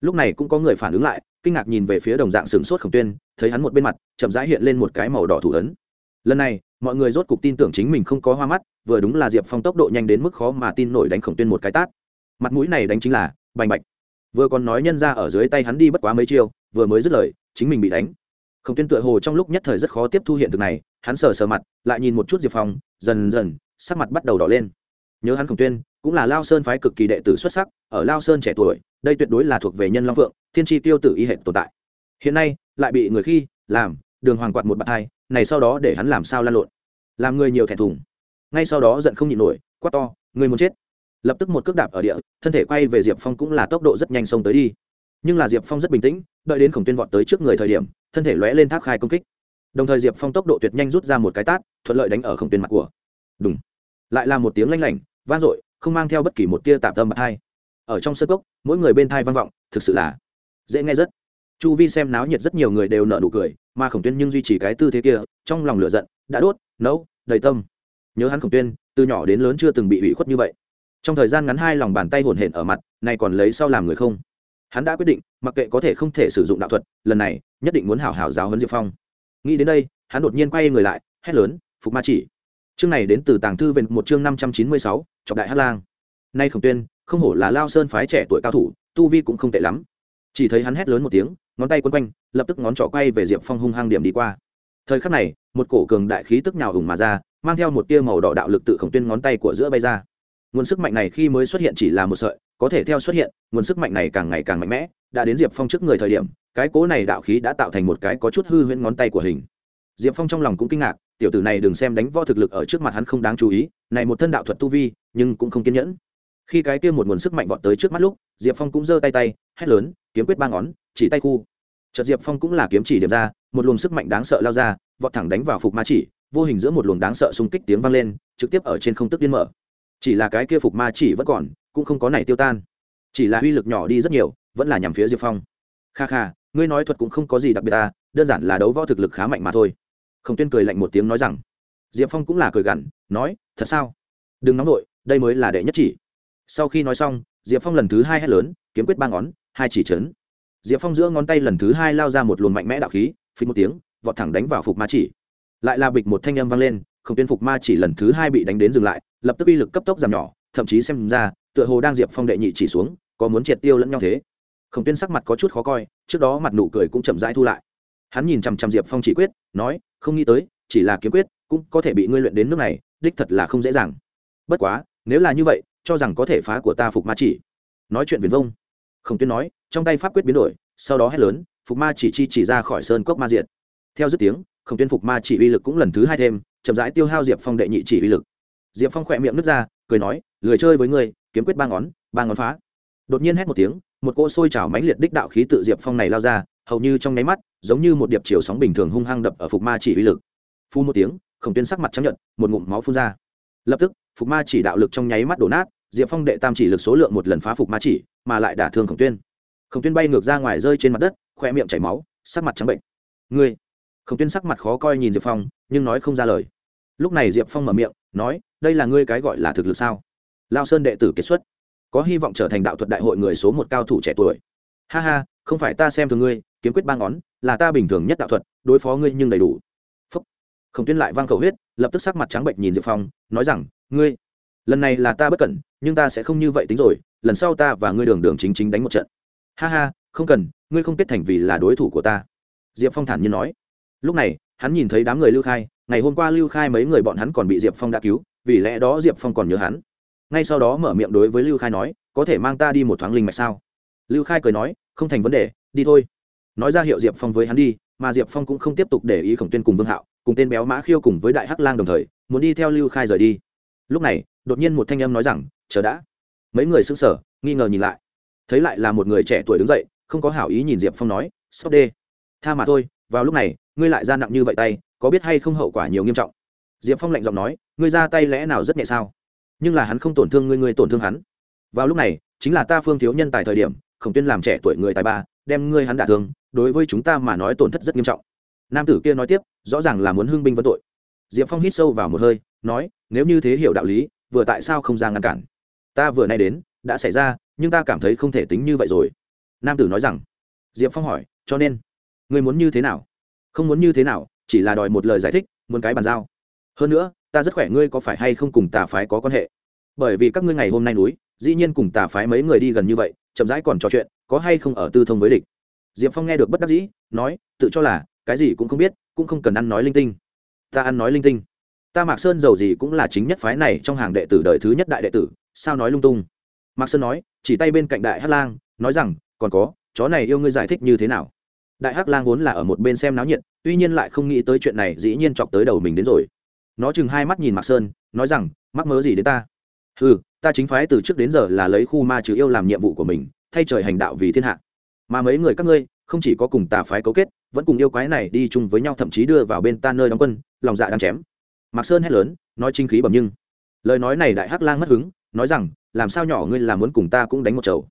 Lúc này cũng có người phản ứng lại, kinh ngạc nhìn về phía đồng dạng sừng sốt khổng tuyên, thấy hắn một bên mặt, chậm rãi hiện lên một cái màu đỏ thủ ấn. Lần này, mọi người rốt cục tin tưởng chính mình không có hoa mắt, vừa đúng là diệp phong tốc độ nhanh đến mức khó mà tin nổi đánh khổng tuyên một cái tát. Mặt mũi này đánh chính là bành bạch vừa còn nói nhân ra ở dưới tay hắn đi bất quá mấy chiêu, vừa mới dứt lời, chính mình bị đánh. Khổng tuyên tựa hồ trong lúc nhất thời rất khó tiếp thu hiện thực này, hắn sờ sờ mặt, lại nhìn một chút diệp phong, dần dần, sắc mặt bắt đầu đỏ lên. Nhớ hắn khổng tuyên, cũng là lao sơn phái cực kỳ đệ tử xuất sắc, ở lao sơn trẻ tuổi, đây tuyệt đối là thuộc về nhân long vượng thiên tri tiêu tử y hệ tồn tại. Hiện nay, lại bị người khi, làm, đường hoàng quạt một bạt hai, này sau đó để hắn làm sao lan lộn? Làm người nhiều thẹn thùng. Ngay sau đó giận không nhịn nổi, quát to, người muốn chết! Lập tức một cước đạp ở địa, thân thể quay về diệp phong cũng là tốc độ rất nhanh xông tới đi. Nhưng là diệp phong rất bình tĩnh, đợi đến khổng tuyên vọt tới trước người thời điểm, thân thể lóe lên thác khai công kích. Đồng thời diệp phong tốc độ tuyệt nhanh rút ra một cái tát, thuận lợi đánh ở khổng tuyên mặt của. Đúng lại là một tiếng lanh lảnh, vang dội, không mang theo bất kỳ một tia tạm tâm bạc hai. Ở trong sơ cốc, mỗi người bên thai vang vọng, thực sự là dễ nghe rất. Chu vi xem náo nhiệt rất nhiều người đều nợ nụ cười, mà khổng tuyên nhưng duy trì cái tư thế kia, trong lòng lửa giận, đã đốt, nấu, đầy tâm. Nhớ hắn khổng tuyên, từ nhỏ đến lớn chưa từng bị ủy khuất như vậy trong thời gian ngắn hai lòng bàn tay hồn hển ở mặt, này còn lấy sau làm người không? Hắn đã quyết định, mặc kệ có thể không thể sử dụng đạo thuật, lần này, nhất định muốn hảo hảo giáo huấn diệp phong. Nghĩ đến đây, hắn đột nhiên quay người lại, hét lớn, phục ma chỉ! Chương này đến từ tàng thư về một chương năm trăm chín mươi sáu trọng đại hát lang. Nay khổng tuyên, không hổ là lao sơn phái trẻ tuổi cao thủ, tu vi cũng không tệ lắm. Chỉ thấy hắn hét lớn một tiếng, ngón tay quấn quanh, lập tức ngón trỏ quay về diệp phong hung hăng điểm đi qua. Thời khắc này, một cổ cường đại khí tức nhào hùng mà ra, mang theo một tia màu đỏ đạo lực tự khổng tuyên ngón tay của giữa bay ra nguồn sức mạnh này khi mới xuất hiện chỉ là một sợi, có thể theo xuất hiện, nguồn sức mạnh này càng ngày càng mạnh mẽ. Đã đến diệp phong trước người thời điểm, cái cố này đạo khí đã tạo thành một cái có chút hư huyễn ngón tay của hình. Diệp phong trong lòng cũng kinh ngạc, tiểu tử này đừng xem đánh võ thực lực ở trước mặt hắn không đáng chú ý, này một thân đạo thuật tu vi, nhưng cũng không kiên nhẫn. Khi cái kia một nguồn sức mạnh vọt tới trước mắt lúc, diệp phong cũng giơ tay tay, hét lớn, kiếm quyết ba ngón, chỉ tay khu. Chợt diệp phong cũng là kiếm chỉ điểm ra, một luồng sức mạnh đáng sợ lao ra, vọt thẳng đánh vào phục ma chỉ, vô hình giữa một luồng đáng sợ xung kích tiếng vang lên, trực tiếp ở trên không tức điên mở chỉ là cái kia phục ma chỉ vẫn còn, cũng không có này tiêu tan. Chỉ là uy lực nhỏ đi rất nhiều, vẫn là nhằm phía diệp phong. Kha kha, ngươi nói thuật cũng không có gì đặc biệt ta đơn giản là đấu võ thực lực khá mạnh mà thôi. Không tuyên cười lạnh một tiếng nói rằng, diệp phong cũng là cười gằn, nói, thật sao? Đừng nóng nổi đây mới là đệ nhất chỉ. Sau khi nói xong, diệp phong lần thứ hai hét lớn, kiếm quyết ba ngón, hai chỉ chấn diệp phong giữa ngón tay lần thứ hai lao ra một luồng mạnh mẽ đạo khí phí một tiếng, vọt thẳng đánh vào phục ma chỉ. Lại là bịch một thanh âm vang lên không tuyên phục ma chỉ lần thứ hai bị đánh đến dừng lại, lập tức uy lực cấp tốc giảm nhỏ, thậm chí xem ra, tựa hồ đang diệp phong đệ nhị chỉ xuống, có muốn triệt tiêu lẫn nhau thế. Khổng tuyên sắc mặt có chút khó coi, trước đó mặt nụ cười cũng chậm rãi thu lại. Hắn nhìn chằm chằm diệp phong chỉ quyết, nói, không nghĩ tới, chỉ là kiếm quyết, cũng có thể bị ngươi luyện đến nước này, đích thật là không dễ dàng. Bất quá, nếu là như vậy, cho rằng có thể phá của ta phục ma chỉ. Nói chuyện viền vông. Khổng tuyên nói, trong tay pháp quyết biến đổi, sau đó hét lớn, phục ma chỉ chi chỉ ra khỏi sơn cốc ma diện theo dứt tiếng khổng tuyên phục ma chỉ uy lực cũng lần thứ hai thêm chậm rãi tiêu hao diệp phong đệ nhị chỉ uy lực. Diệp phong khỏe miệng nứt ra, cười nói, lười chơi với ngươi, kiếm quyết ba ngón ba ngón phá. Đột nhiên hét một tiếng, một cỗ sôi trào mãnh liệt đích đạo khí tự diệp phong này lao ra, hầu như trong nháy mắt, giống như một điệp chiều sóng bình thường hung hăng đập ở phục ma chỉ uy lực. Phu một tiếng, khổng tuyên sắc mặt chấp nhận một ngụm máu phun ra. Lập tức, phục ma chỉ đạo lực trong nháy mắt đổ nát, diệp phong đệ tam chỉ lực số lượng một lần phá phục ma chỉ, mà lại đả thương khổng tuyên. Khổng tuyên bay ngược ra ngoài rơi trên mặt đất khoe miệng chảy máu, sắc mặt trắng bệnh. Ngươi? Khổng tuyên sắc mặt khó coi nhìn diệp phong, nhưng nói không ra lời lúc này diệp phong mở miệng, nói, đây là ngươi cái gọi là thực lực sao? Lao sơn đệ tử kiệt xuất, có hy vọng trở thành đạo thuật đại hội người số một cao thủ trẻ tuổi. Ha ha, không phải ta xem thường ngươi, kiếm quyết ba ngón, là ta bình thường nhất đạo thuật, đối phó ngươi nhưng đầy đủ. Phúc. khổng tuyên lại vang khẩu huyết, lập tức sắc mặt trắng bệnh nhìn diệp phong, nói rằng, ngươi, lần này là ta bất cẩn, nhưng ta sẽ không như vậy tính rồi, lần sau ta và ngươi đường đường chính chính đánh một trận. Ha ha, không cần, ngươi không kết thành vì là đối thủ của ta. Diệp phong thản nhiên nói. Lúc này, hắn nhìn thấy đám người lưu khai ngày hôm qua lưu khai mấy người bọn hắn còn bị diệp phong đã cứu, vì lẽ đó diệp phong còn nhớ hắn. Ngay sau đó mở miệng đối với lưu khai nói, có thể mang ta đi một thoáng linh mạch sao? Lưu khai cười nói, không thành vấn đề, đi thôi. Nói ra hiệu diệp phong với hắn đi, mà diệp phong cũng không tiếp tục để ý khổng tuyên cùng vương hạo, cùng tên béo mã khiêu cùng với đại hắc lang đồng thời, muốn đi theo lưu khai rời đi. Lúc này, đột nhiên một thanh âm nói rằng, chờ đã. Mấy người xứng sở nghi ngờ nhìn lại. Thấy lại là một người trẻ tuổi đứng dậy, không có hảo ý nhìn diệp phong nói sắp đê. Tha mà thôi, vào lúc này, ngươi lại ra nặng như vậy tay có biết hay không hậu quả nhiều nghiêm trọng? Diệp phong lạnh giọng nói, ngươi ra tay lẽ nào rất nhẹ sao? Nhưng là hắn không tổn thương ngươi ngươi tổn thương hắn. Vào lúc này, chính là ta phương thiếu nhân tài thời điểm, khổng tuyên làm trẻ tuổi người tài ba, đem ngươi hắn đả thương, đối với chúng ta mà nói tổn thất rất nghiêm trọng. Nam tử kia nói tiếp, rõ ràng là muốn hưng binh vấn tội. Diệp phong hít sâu vào một hơi, nói, nếu như thế hiểu đạo lý, vừa tại sao không ra ngăn cản? Ta vừa nay đến, đã xảy ra, nhưng ta cảm thấy không thể tính như vậy rồi. Nam tử nói rằng, diệp phong hỏi, cho nên, ngươi muốn như thế nào? Không muốn như thế nào chỉ là đòi một lời giải thích, muốn cái bàn giao. Hơn nữa, ta rất khỏe, ngươi có phải hay không cùng tà phái có quan hệ? Bởi vì các ngươi ngày hôm nay núi, dĩ nhiên cùng tà phái mấy người đi gần như vậy, chậm rãi còn trò chuyện, có hay không ở tư thông với địch? Diệp phong nghe được bất đắc dĩ, nói, tự cho là, cái gì cũng không biết, cũng không cần ăn nói linh tinh. Ta ăn nói linh tinh. Ta mạc sơn giàu gì cũng là chính nhất phái này trong hàng đệ tử đời thứ nhất đại đệ tử, sao nói lung tung? Mạc sơn nói, chỉ tay bên cạnh đại hát lang, nói rằng, còn có, chó này yêu ngươi giải thích như thế nào? Đại hắc lang vốn là ở một bên xem náo nhiệt, tuy nhiên lại không nghĩ tới chuyện này dĩ nhiên chọc tới đầu mình đến rồi. Nó chừng hai mắt nhìn mạc sơn, nói rằng, mắc mớ gì đến ta? Ừ ta chính phái từ trước đến giờ là lấy khu ma trừ yêu làm nhiệm vụ của mình, thay trời hành đạo vì thiên hạ. Mà mấy người các ngươi, không chỉ có cùng tà phái cấu kết, vẫn cùng yêu quái này đi chung với nhau thậm chí đưa vào bên ta nơi đóng quân, lòng dạ đang chém. Mạc sơn hét lớn, nói chính khí bẩm nhưng. Lời nói này đại hắc lang mất hứng, nói rằng, làm sao nhỏ ngươi là muốn cùng ta cũng đánh một chầu?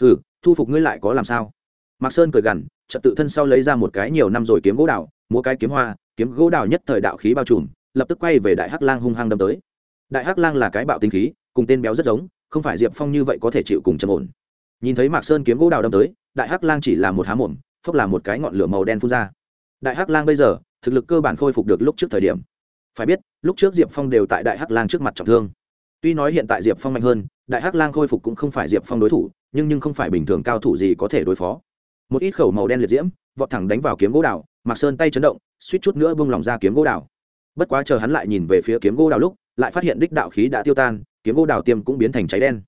Hừ, thu phục ngươi lại có làm sao? Mạc sơn cười gằn trật tự thân sau lấy ra một cái nhiều năm rồi kiếm gỗ đào mua cái kiếm hoa, kiếm gỗ đào nhất thời đạo khí bao trùm, lập tức quay về đại hắc lang hung hăng đâm tới. Đại hắc lang là cái bạo tinh khí, cùng tên béo rất giống, không phải diệp phong như vậy có thể chịu cùng châm ổn. Nhìn thấy mạc sơn kiếm gỗ đào đâm tới, đại hắc lang chỉ là một há mồm, phốc là một cái ngọn lửa màu đen phun ra. Đại hắc lang bây giờ, thực lực cơ bản khôi phục được lúc trước thời điểm. Phải biết, lúc trước diệp phong đều tại đại hắc lang trước mặt trọng thương. Tuy nói hiện tại diệp phong mạnh hơn, đại hắc lang khôi phục cũng không phải diệp phong đối thủ, nhưng nhưng không phải bình thường cao thủ gì có thể đối phó một ít khẩu màu đen liệt diễm, vọt thẳng đánh vào kiếm gỗ đào, mạc sơn tay chấn động, suýt chút nữa bung lòng ra kiếm gỗ đào. Bất quá chờ hắn lại nhìn về phía kiếm gỗ đào lúc, lại phát hiện đích đạo khí đã tiêu tan, kiếm gỗ đào tiêm cũng biến thành cháy đen.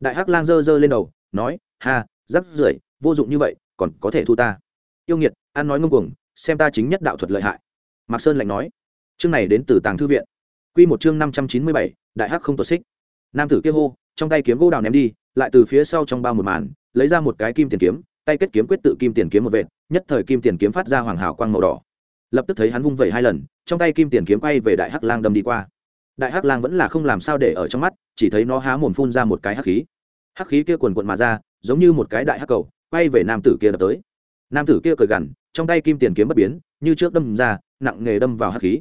Đại hắc lang giơ giơ lên đầu, nói, ha, rắc rưởi, vô dụng như vậy, còn có thể thu ta. Yêu nghiệt, ăn nói ngông cuồng, xem ta chính nhất đạo thuật lợi hại. Mạc sơn lạnh nói. Chương này đến từ tàng thư viện. Q một chương năm trăm chín mươi bảy, đại hắc không tuột xích. Nam tử kia hô, trong tay kiếm gỗ đào ném đi, lại từ phía sau trong bao một màn, lấy ra một cái kim tiền kiếm tay kết kiếm quyết tự kim tiền kiếm một vệt, nhất thời kim tiền kiếm phát ra hoàng hào quang màu đỏ. Lập tức thấy hắn vung vẩy hai lần, trong tay kim tiền kiếm quay về đại hắc lang đâm đi qua. Đại hắc lang vẫn là không làm sao để ở trong mắt, chỉ thấy nó há mồm phun ra một cái hắc khí. Hắc khí kia quần quận mà ra, giống như một cái đại hắc cầu, quay về nam tử kia đập tới. Nam tử kia cười gằn, trong tay kim tiền kiếm bất biến, như trước đâm ra, nặng nghề đâm vào hắc khí.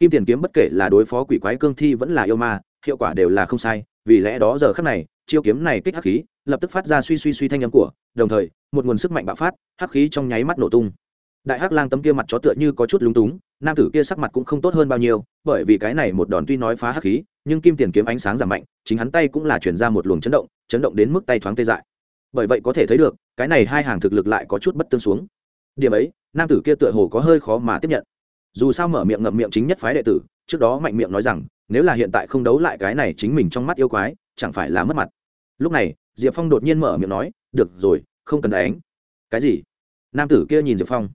Kim tiền kiếm bất kể là đối phó quỷ quái cương thi vẫn là yêu ma, hiệu quả đều là không sai, vì lẽ đó giờ khắc này, chiêu kiếm này kích hắc khí, lập tức phát ra suy suy suy thanh âm của đồng thời, một nguồn sức mạnh bạo phát, hắc khí trong nháy mắt nổ tung. Đại hắc lang tấm kia mặt chó tựa như có chút lúng túng, nam tử kia sắc mặt cũng không tốt hơn bao nhiêu, bởi vì cái này một đòn tuy nói phá hắc khí, nhưng kim tiền kiếm ánh sáng giảm mạnh, chính hắn tay cũng là chuyển ra một luồng chấn động chấn động đến mức tay thoáng tê dại. Bởi vậy có thể thấy được, cái này hai hàng thực lực lại có chút bất tương xuống điểm ấy, nam tử kia tựa hồ có hơi khó mà tiếp nhận. Dù sao mở miệng ngậm miệng chính nhất phái đệ tử, trước đó mạnh miệng nói rằng, nếu là hiện tại không đấu lại cái này chính mình trong mắt yêu quái, chẳng phải là mất mặt. Lúc này, diệp phong đột nhiên mở miệng nói được rồi, không cần đánh. Cái gì? Nam tử kia nhìn diệp phong.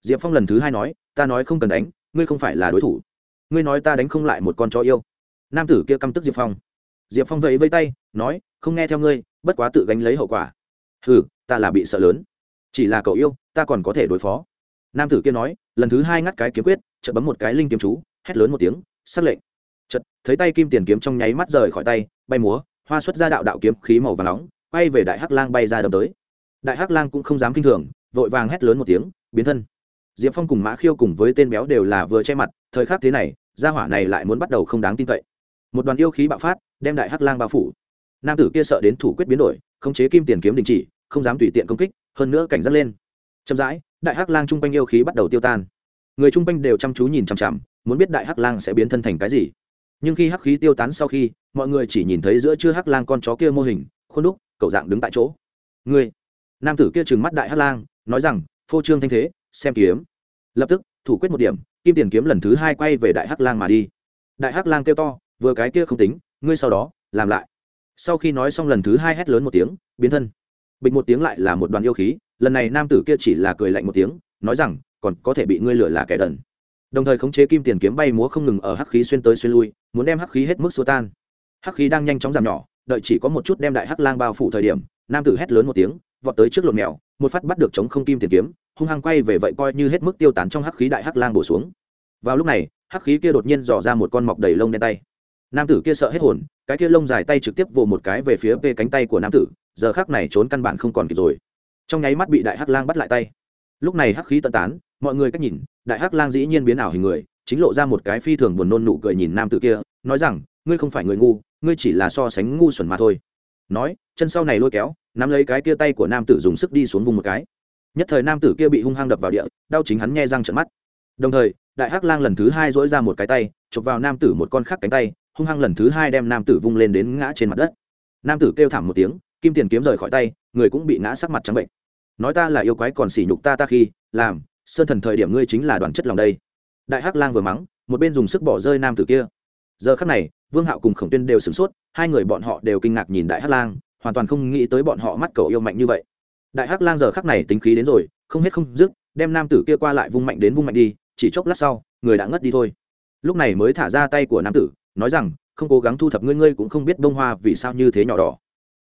Diệp phong lần thứ hai nói, ta nói không cần đánh, ngươi không phải là đối thủ. Ngươi nói ta đánh không lại một con chó yêu. Nam tử kia căm tức diệp phong. Diệp phong vẫy vây tay, nói, không nghe theo ngươi, bất quá tự gánh lấy hậu quả. Ừ ta là bị sợ lớn. Chỉ là cậu yêu, ta còn có thể đối phó. Nam tử kia nói, lần thứ hai ngắt cái kiếm quyết, chợt bấm một cái linh kiếm chú, hét lớn một tiếng s lệnh. Chợt, thấy tay kim tiền kiếm trong nháy mắt rời khỏi tay, bay múa, hoa xuất ra đạo đạo kiếm khí màu và nóng quay về đại hắc lang bay ra đâm tới. Đại hắc lang cũng không dám kinh thường, vội vàng hét lớn một tiếng, biến thân. Diệp phong cùng mã khiêu cùng với tên béo đều là vừa che mặt, thời khắc thế này, gia hỏa này lại muốn bắt đầu không đáng tin cậy. Một đoàn yêu khí bạo phát, đem đại hắc lang bao phủ. Nam tử kia sợ đến thủ quyết biến đổi, khống chế kim tiền kiếm đình chỉ, không dám tùy tiện công kích, hơn nữa cảnh giác lên. Chậm rãi, đại hắc lang trung quanh yêu khí bắt đầu tiêu tan. Người trung quanh đều chăm chú nhìn chằm chằm, muốn biết đại hắc lang sẽ biến thân thành cái gì. Nhưng khi hắc khí tiêu tán sau khi, mọi người chỉ nhìn thấy giữa chưa hắc lang con chó kia mô hình, khuôn đúc cậu dạng đứng tại chỗ. Ngươi, nam tử kia trừng mắt đại hắc lang, nói rằng, phô trương thanh thế, xem kiếm. Lập tức, thủ quyết một điểm, kim tiền kiếm lần thứ hai quay về đại hắc lang mà đi. Đại hắc lang kêu to, vừa cái kia không tính, ngươi sau đó, làm lại. Sau khi nói xong lần thứ hai hét lớn một tiếng, biến thân. Bịch một tiếng lại là một đoàn yêu khí, lần này nam tử kia chỉ là cười lạnh một tiếng, nói rằng, còn có thể bị ngươi lửa là kẻ đần. Đồng thời khống chế kim tiền kiếm bay múa không ngừng ở hắc khí xuyên tới xuyên lui, muốn đem hắc khí hết mức xua tan. Hắc khí đang nhanh chóng giảm nhỏ đợi chỉ có một chút đem đại hắc lang bao phủ thời điểm, nam tử hét lớn một tiếng, vọt tới trước lột mèo, một phát bắt được chống không kim tiền kiếm, hung hăng quay về vậy coi như hết mức tiêu tán trong hắc khí đại hắc lang bổ xuống. Vào lúc này, hắc khí kia đột nhiên dò ra một con mọc đầy lông đen tay. Nam tử kia sợ hết hồn, cái kia lông dài tay trực tiếp vồ một cái về phía về cánh tay của nam tử, giờ khác này trốn căn bản không còn kịp rồi. Trong nháy mắt bị đại hắc lang bắt lại tay. Lúc này hắc khí tận tán, mọi người cách nhìn, đại hắc lang dĩ nhiên biến ảo hình người, chính lộ ra một cái phi thường buồn nôn nụ cười nhìn nam tử kia, nói rằng ngươi không phải người ngu, ngươi chỉ là so sánh ngu xuẩn mà thôi. Nói, chân sau này lôi kéo, nắm lấy cái kia tay của nam tử dùng sức đi xuống vùng một cái. Nhất thời nam tử kia bị hung hăng đập vào địa, đau chính hắn nghe răng trận mắt. Đồng thời, đại hắc lang lần thứ hai dỗi ra một cái tay, chụp vào nam tử một con khác cánh tay, hung hăng lần thứ hai đem nam tử vung lên đến ngã trên mặt đất. Nam tử kêu thảm một tiếng, kim tiền kiếm rời khỏi tay, người cũng bị ngã sắc mặt trắng bệnh. Nói ta là yêu quái còn sỉ nhục ta ta khi, làm, sơn thần thời điểm ngươi chính là đoàn chất lòng đây. Đại hắc lang vừa mắng, một bên dùng sức bỏ rơi nam tử kia giờ khắc này, vương hạo cùng khổng tuyên đều sửng sốt, hai người bọn họ đều kinh ngạc nhìn đại hắc lang, hoàn toàn không nghĩ tới bọn họ mắt cầu yêu mạnh như vậy. Đại hắc lang giờ khắc này tính khí đến rồi, không hết không dứt, đem nam tử kia qua lại vung mạnh đến vung mạnh đi, chỉ chốc lát sau, người đã ngất đi thôi. Lúc này mới thả ra tay của nam tử, nói rằng, không cố gắng thu thập ngươi ngươi cũng không biết bông hoa vì sao như thế nhỏ đỏ.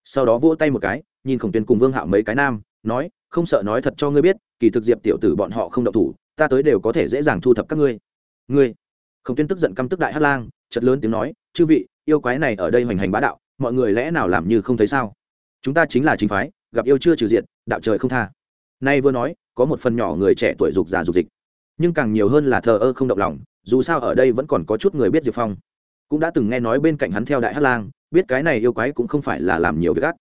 Sau đó vỗ tay một cái, nhìn khổng tuyên cùng vương hạo mấy cái nam, nói, không sợ nói thật cho ngươi biết, kỳ thực diệp tiểu tử bọn họ không động thủ, ta tới đều có thể dễ dàng thu thập các ngươi. Ngươi? Khổng tuyên tức giận căm tức đại hát lang chật lớn tiếng nói, chư vị, yêu quái này ở đây hoành hành bá đạo, mọi người lẽ nào làm như không thấy sao? Chúng ta chính là chính phái, gặp yêu chưa trừ diện đạo trời không tha. Nay vừa nói, có một phần nhỏ người trẻ tuổi dục già dục dịch. Nhưng càng nhiều hơn là thờ ơ không động lòng, dù sao ở đây vẫn còn có chút người biết diệp phong. Cũng đã từng nghe nói bên cạnh hắn theo đại hát lang, biết cái này yêu quái cũng không phải là làm nhiều việc ác.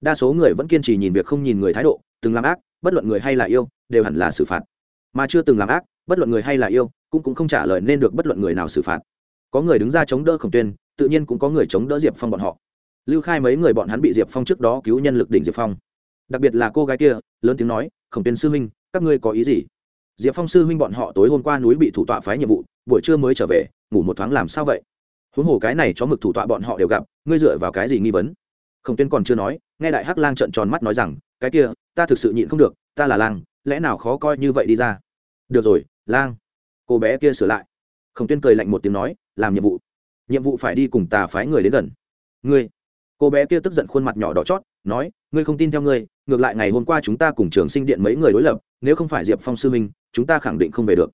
Đa số người vẫn kiên trì nhìn việc không nhìn người thái độ, từng làm ác, bất luận người hay là yêu, đều hẳn là xử phạt. Mà chưa từng làm ác, bất luận người hay là yêu cũng cũng không trả lời nên được bất luận người nào xử phạt. Có người đứng ra chống đỡ khổng tuyên, tự nhiên cũng có người chống đỡ diệp phong bọn họ. Lưu khai mấy người bọn hắn bị diệp phong trước đó cứu nhân lực đỉnh diệp phong. Đặc biệt là cô gái kia, lớn tiếng nói, khổng tuyên sư huynh, các ngươi có ý gì? Diệp phong sư huynh bọn họ tối hôm qua núi bị thủ tọa phái nhiệm vụ, buổi trưa mới trở về, ngủ một thoáng làm sao vậy? Huống hồ cái này cho mực thủ tọa bọn họ đều gặp, ngươi dựa vào cái gì nghi vấn? Khổng tuyên còn chưa nói, nghe đại hắc lang trợn tròn mắt nói rằng, cái kia, ta thực sự nhịn không được, ta là lang, lẽ nào khó coi như vậy đi ra? Được rồi, lang cô bé kia sửa lại. Khổng tuyên cười lạnh một tiếng nói, làm nhiệm vụ. Nhiệm vụ phải đi cùng tà phái người đến gần. Ngươi? Cô bé kia tức giận khuôn mặt nhỏ đỏ chót, nói, ngươi không tin theo ngươi, ngược lại ngày hôm qua chúng ta cùng trường sinh điện mấy người đối lập, nếu không phải diệp phong sư minh chúng ta khẳng định không về được.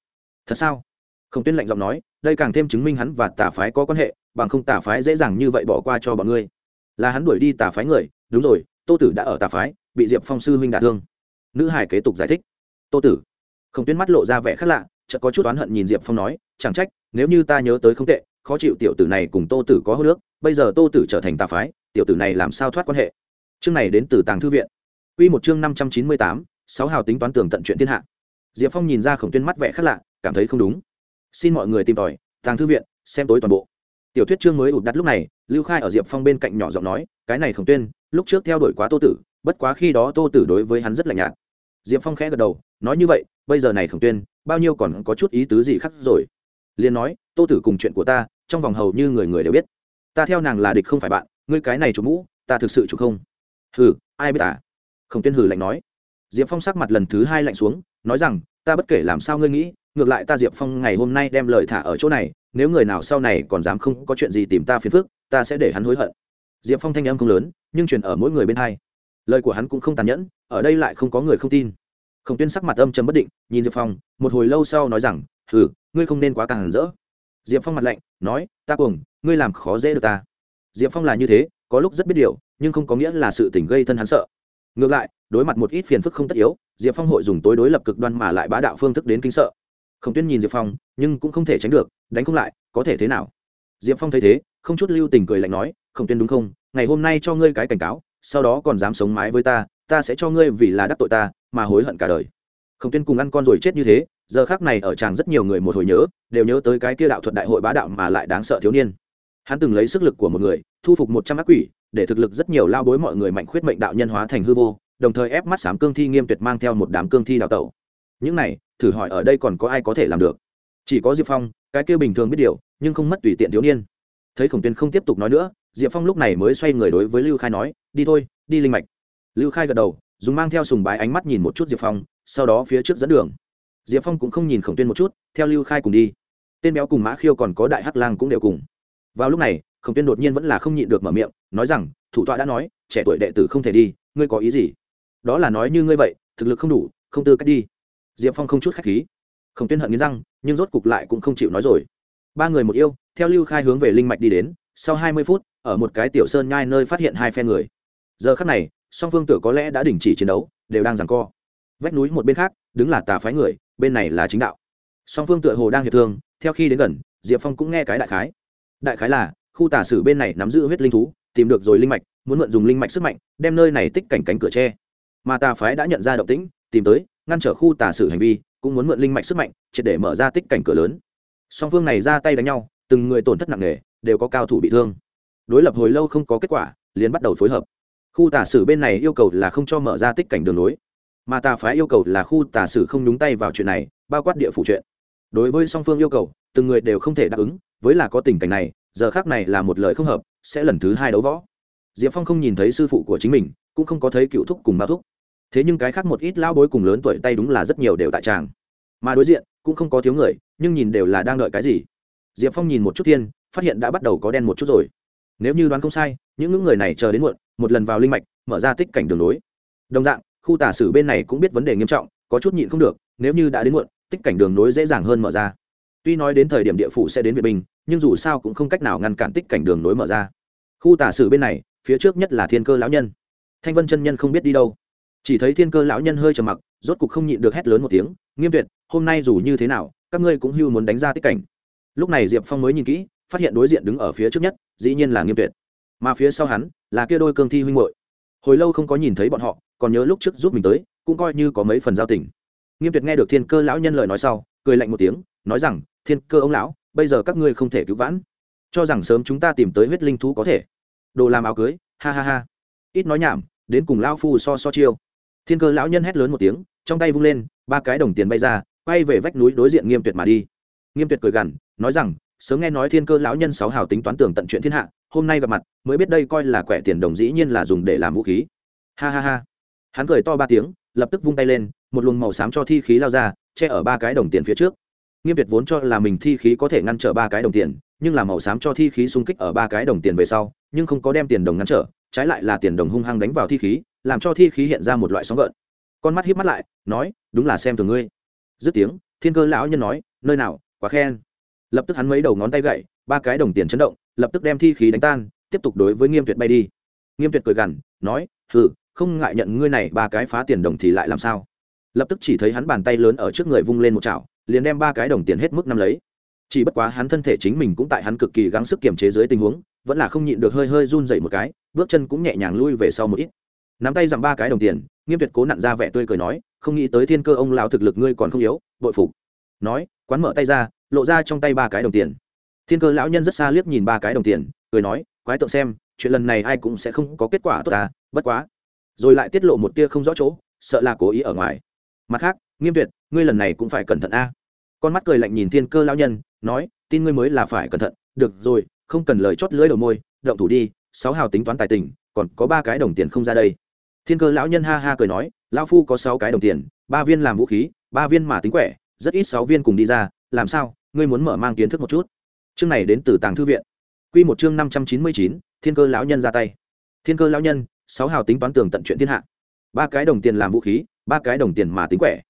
Thật sao? Khổng tuyên lạnh giọng nói, đây càng thêm chứng minh hắn và tà phái có quan hệ, bằng không tà phái dễ dàng như vậy bỏ qua cho bọn ngươi. Là hắn đuổi đi tà phái người, đúng rồi, tô tử đã ở tà phái, bị diệp phong sư huynh đả thương. Nữ hải kế tục giải thích, tô tử. Không tuyên mắt lộ ra vẻ khác lạ chợt có chút oán hận nhìn diệp phong nói, chẳng trách, nếu như ta nhớ tới không tệ, khó chịu tiểu tử này cùng tô tử có hô nước bây giờ tô tử trở thành tà phái, tiểu tử này làm sao thoát quan hệ? Chương này đến từ tàng thư viện. Quy một chương năm trăm chín mươi tám, sáu hào tính toán tường tận chuyện thiên hạ. Diệp phong nhìn ra khổng tuyên mắt vẻ khác lạ, cảm thấy không đúng. Xin mọi người tìm tòi, tàng thư viện, xem tối toàn bộ. Tiểu thuyết chương mới ụt đặt lúc này, lưu khai ở diệp phong bên cạnh nhỏ giọng nói, cái này khổng tuyên, lúc trước theo đuổi quá tô tử, bất quá khi đó tô tử đối với hắn rất là nhạt. Diệp phong khẽ gật đầu, nói như vậy, bây giờ này khổng tuyên bao nhiêu còn có chút ý tứ gì khác rồi? Liền nói, tô tử cùng chuyện của ta, trong vòng hầu như người người đều biết. Ta theo nàng là địch không phải bạn, ngươi cái này chủ mũ, ta thực sự chủ không. Hừ, ai biết à? Khổng tuyên hừ lạnh nói. Diệp phong sắc mặt lần thứ hai lạnh xuống, nói rằng, ta bất kể làm sao ngươi nghĩ, ngược lại ta diệp phong ngày hôm nay đem lời thả ở chỗ này, nếu người nào sau này còn dám không có chuyện gì tìm ta phiền phức, ta sẽ để hắn hối hận. Diệp phong thanh âm không lớn, nhưng truyền ở mỗi người bên hai. Lời của hắn cũng không tàn nhẫn, ở đây lại không có người không tin khổng tuyên sắc mặt âm chấm bất định, nhìn diệp phong, một hồi lâu sau nói rằng, hừ, ngươi không nên quá càng rỡ. Diệp phong mặt lạnh, nói, ta cuồng, ngươi làm khó dễ được ta. Diệp phong là như thế, có lúc rất biết điều, nhưng không có nghĩa là sự tình gây thân hắn sợ. Ngược lại, đối mặt một ít phiền phức không tất yếu, diệp phong hội dùng tối đối lập cực đoan mà lại bá đạo phương thức đến kinh sợ. Khổng tuyên nhìn diệp phong, nhưng cũng không thể tránh được, đánh không lại, có thể thế nào? Diệp phong thấy thế, không chút lưu tình cười lạnh nói, khổng tuyên đúng không? Ngày hôm nay cho ngươi cái cảnh cáo, sau đó còn dám sống mái với ta ta sẽ cho ngươi vì là đắc tội ta, mà hối hận cả đời. Khổng tuyên cùng ăn con rồi chết như thế, giờ khác này ở chàng rất nhiều người một hồi nhớ, đều nhớ tới cái kia đạo thuật đại hội bá đạo mà lại đáng sợ thiếu niên. Hắn từng lấy sức lực của một người, thu phục một trăm ác quỷ, để thực lực rất nhiều lao bối mọi người mạnh khuyết mệnh đạo nhân hóa thành hư vô, đồng thời ép mắt sám cương thi nghiêm tuyệt mang theo một đám cương thi đào tẩu. Những này, thử hỏi ở đây còn có ai có thể làm được? Chỉ có diệp phong, cái kia bình thường biết điều, nhưng không mất tùy tiện thiếu niên. Thấy khổng tuyên không tiếp tục nói nữa, diệp phong lúc này mới xoay người đối với lưu khai nói, đi thôi, đi linh mạch lưu khai gật đầu, dùng mang theo sùng bái ánh mắt nhìn một chút diệp phong, sau đó phía trước dẫn đường. Diệp phong cũng không nhìn khổng tuyên một chút, theo lưu khai cùng đi. Tên béo cùng mã khiêu còn có đại hắc lang cũng đều cùng. Vào lúc này, khổng tuyên đột nhiên vẫn là không nhịn được mở miệng, nói rằng, thủ tọa đã nói, trẻ tuổi đệ tử không thể đi, ngươi có ý gì? Đó là nói như ngươi vậy, thực lực không đủ, không tư cách đi. Diệp phong không chút khách khí. Khổng tuyên hận nghiến răng, nhưng rốt cục lại cũng không chịu nói rồi. Ba người một yêu, theo lưu khai hướng về linh mạch đi đến, sau hai mươi phút, ở một cái tiểu sơn nhai nơi phát hiện hai phe người. Giờ khắc này song phương tựa có lẽ đã đình chỉ chiến đấu, đều đang giằng co. Vách núi một bên khác, đứng là tà phái người, bên này là chính đạo. Song phương tựa hồ đang hiệp thương, theo khi đến gần, diệp phong cũng nghe cái đại khái. Đại khái là, khu tà sử bên này nắm giữ huyết linh thú, tìm được rồi linh mạch, muốn mượn dùng linh mạch sức mạnh, đem nơi này tích cảnh cánh cửa tre mà tà phái đã nhận ra động tĩnh, tìm tới, ngăn trở khu tà sử hành vi, cũng muốn mượn linh mạch sức mạnh, triệt để mở ra tích cảnh cửa lớn. Song phương này ra tay đánh nhau, từng người tổn thất nặng nề, đều có cao thủ bị thương. Đối lập hồi lâu không có kết quả, liền bắt đầu phối hợp khu tà sử bên này yêu cầu là không cho mở ra tích cảnh đường lối, mà tà phái yêu cầu là khu tà sử không nhúng tay vào chuyện này, bao quát địa phủ chuyện. Đối với song phương yêu cầu, từng người đều không thể đáp ứng, với là có tình cảnh này, giờ khác này là một lời không hợp, sẽ lần thứ hai đấu võ. Diệp phong không nhìn thấy sư phụ của chính mình, cũng không có thấy cựu thúc cùng bao thúc. Thế nhưng cái khác một ít lao bối cùng lớn tuổi tay đúng là rất nhiều đều tại tràng. Mà đối diện, cũng không có thiếu người, nhưng nhìn đều là đang đợi cái gì. Diệp phong nhìn một chút thiên, phát hiện đã bắt đầu có đen một chút rồi. Nếu như đoán không sai, những ngưỡng người này chờ đến muộn một lần vào linh mạch, mở ra tích cảnh đường lối. Đồng dạng, khu tả sử bên này cũng biết vấn đề nghiêm trọng, có chút nhịn không được, nếu như đã đến muộn, tích cảnh đường nối dễ dàng hơn mở ra. Tuy nói đến thời điểm địa phủ sẽ đến việt bình nhưng dù sao cũng không cách nào ngăn cản tích cảnh đường nối mở ra. Khu tả sử bên này, phía trước nhất là thiên cơ lão nhân. Thanh vân chân nhân không biết đi đâu. Chỉ thấy thiên cơ lão nhân hơi trầm mặc, rốt cục không nhịn được hét lớn một tiếng, nghiêm tuyệt, hôm nay dù như thế nào, các ngươi cũng hưu muốn đánh ra tích cảnh. Lúc này diệp phong mới nhìn kỹ, phát hiện đối diện đứng ở phía trước nhất, dĩ nhiên là nghiêm tuyệt. Mà phía sau hắn là kia đôi cương thi huynh hội hồi lâu không có nhìn thấy bọn họ, còn nhớ lúc trước giúp mình tới, cũng coi như có mấy phần giao tình. Nghiêm tuyệt nghe được thiên cơ lão nhân lời nói sau, cười lạnh một tiếng, nói rằng, thiên cơ ông lão, bây giờ các ngươi không thể cứu vãn. Cho rằng sớm chúng ta tìm tới huyết linh thú có thể. Đồ làm áo cưới, ha ha ha. Ít nói nhảm, đến cùng lão phu so so chiêu. Thiên cơ lão nhân hét lớn một tiếng, trong tay vung lên, ba cái đồng tiền bay ra, quay về vách núi đối diện nghiêm tuyệt mà đi. Nghiêm tuyệt cười gằn, nói rằng sớm nghe nói thiên cơ lão nhân sáu hào tính toán tưởng tận chuyện thiên hạ, hôm nay gặp mặt, mới biết đây coi là quẻ tiền đồng dĩ nhiên là dùng để làm vũ khí. Ha ha ha. Hắn cười to ba tiếng, lập tức vung tay lên, một luồng màu xám cho thi khí lao ra, che ở ba cái đồng tiền phía trước. Nghiêm việt vốn cho là mình thi khí có thể ngăn trở ba cái đồng tiền, nhưng là màu xám cho thi khí xung kích ở ba cái đồng tiền về sau, nhưng không có đem tiền đồng ngăn trở, trái lại là tiền đồng hung hăng đánh vào thi khí, làm cho thi khí hiện ra một loại sóng gợn. Con mắt hiếp mắt lại, nói, đúng là xem thường ngươi. Dứt tiếng, thiên cơ lão nhân nói, nơi nào, quá khen lập tức hắn mấy đầu ngón tay gậy, ba cái đồng tiền chấn động, lập tức đem thi khí đánh tan, tiếp tục đối với nghiêm tuyệt bay đi. Nghiêm tuyệt cười gằn, nói, hừ, không ngại nhận ngươi này ba cái phá tiền đồng thì lại làm sao? Lập tức chỉ thấy hắn bàn tay lớn ở trước người vung lên một chảo, liền đem ba cái đồng tiền hết mức năm lấy. Chỉ bất quá hắn thân thể chính mình cũng tại hắn cực kỳ gắng sức kiềm chế dưới tình huống, vẫn là không nhịn được hơi hơi run dậy một cái, bước chân cũng nhẹ nhàng lui về sau một ít. Nắm tay dặm ba cái đồng tiền, nghiêm tuyệt cố nặn ra vẻ tươi cười nói, không nghĩ tới thiên cơ ông lão thực lực ngươi còn không yếu, bội phục. Nói, quán mở tay ra lộ ra trong tay ba cái đồng tiền. Thiên cơ lão nhân rất xa liếc nhìn ba cái đồng tiền, cười nói, quái tượng xem, chuyện lần này ai cũng sẽ không có kết quả tốt ta bất quá. Rồi lại tiết lộ một tia không rõ chỗ, sợ là cố ý ở ngoài. Mặt khác, nghiêm tuyệt, ngươi lần này cũng phải cẩn thận a. Con mắt cười lạnh nhìn thiên cơ lão nhân, nói, tin ngươi mới là phải cẩn thận. Được rồi, không cần lời chót lưỡi đầu môi, động thủ đi, sáu hào tính toán tài tình, còn có ba cái đồng tiền không ra đây. Thiên cơ lão nhân ha ha cười nói, lão phu có sáu cái đồng tiền, ba viên làm vũ khí, ba viên mà tính quẻ, rất ít sáu viên cùng đi ra làm sao, ngươi muốn mở mang kiến thức một chút? Chương này đến từ tàng thư viện. Quy một chương năm trăm chín mươi chín, thiên cơ lão nhân ra tay. Thiên cơ lão nhân, sáu hào tính toán tường tận chuyện thiên hạ. Ba cái đồng tiền làm vũ khí, ba cái đồng tiền mà tính quẻ.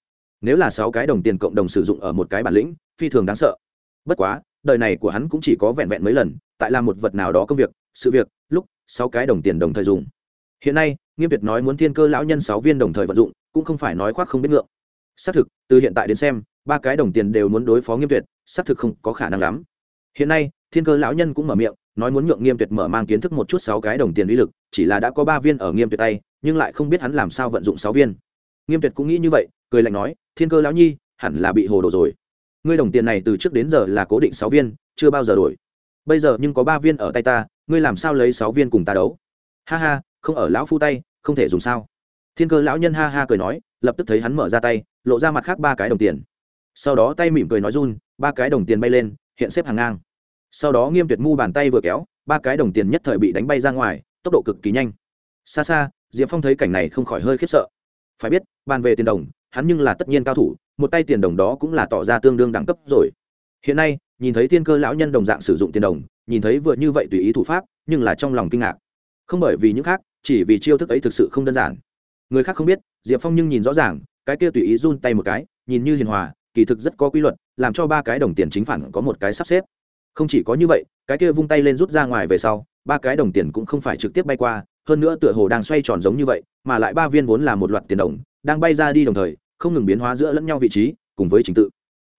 Nếu là sáu cái đồng tiền cộng đồng sử dụng ở một cái bản lĩnh, phi thường đáng sợ. Bất quá, đời này của hắn cũng chỉ có vẹn vẹn mấy lần, tại làm một vật nào đó công việc, sự việc, lúc sáu cái đồng tiền đồng thời dùng. Hiện nay, nghiêm việt nói muốn thiên cơ lão nhân sáu viên đồng thời vận dụng, cũng không phải nói khoác không biết ngượng. Xác thực, từ hiện tại đến xem ba cái đồng tiền đều muốn đối phó nghiêm tuyệt, xác thực không có khả năng lắm. Hiện nay thiên cơ lão nhân cũng mở miệng nói muốn nhượng nghiêm tuyệt mở mang kiến thức một chút sáu cái đồng tiền uy lực chỉ là đã có ba viên ở nghiêm tuyệt tay nhưng lại không biết hắn làm sao vận dụng sáu viên. Nghiêm tuyệt cũng nghĩ như vậy cười lạnh nói thiên cơ lão nhi hẳn là bị hồ đồ rồi. Ngươi đồng tiền này từ trước đến giờ là cố định sáu viên chưa bao giờ đổi. Bây giờ nhưng có ba viên ở tay ta ngươi làm sao lấy sáu viên cùng ta đấu? Ha ha không ở lão phu tay không thể dùng sao. Thiên cơ lão nhân ha ha cười nói lập tức thấy hắn mở ra tay lộ ra mặt khác ba cái đồng tiền sau đó tay mỉm cười nói run, ba cái đồng tiền bay lên, hiện xếp hàng ngang. Sau đó nghiêm tuyệt mu bàn tay vừa kéo, ba cái đồng tiền nhất thời bị đánh bay ra ngoài, tốc độ cực kỳ nhanh. Xa xa, diệp phong thấy cảnh này không khỏi hơi khiếp sợ. Phải biết, bàn về tiền đồng, hắn nhưng là tất nhiên cao thủ, một tay tiền đồng đó cũng là tỏ ra tương đương đẳng cấp rồi. Hiện nay, nhìn thấy thiên cơ lão nhân đồng dạng sử dụng tiền đồng, nhìn thấy vừa như vậy tùy ý thủ pháp, nhưng là trong lòng kinh ngạc. Không bởi vì những khác, chỉ vì chiêu thức ấy thực sự không đơn giản. Người khác không biết, diệp phong nhưng nhìn rõ ràng, cái kia tùy ý run tay một cái, nhìn như hiền hòa kỳ thực rất có quy luật, làm cho ba cái đồng tiền chính phản có một cái sắp xếp. Không chỉ có như vậy, cái kia vung tay lên rút ra ngoài về sau, ba cái đồng tiền cũng không phải trực tiếp bay qua, hơn nữa tựa hồ đang xoay tròn giống như vậy, mà lại ba viên vốn là một loạt tiền đồng, đang bay ra đi đồng thời, không ngừng biến hóa giữa lẫn nhau vị trí, cùng với trình tự.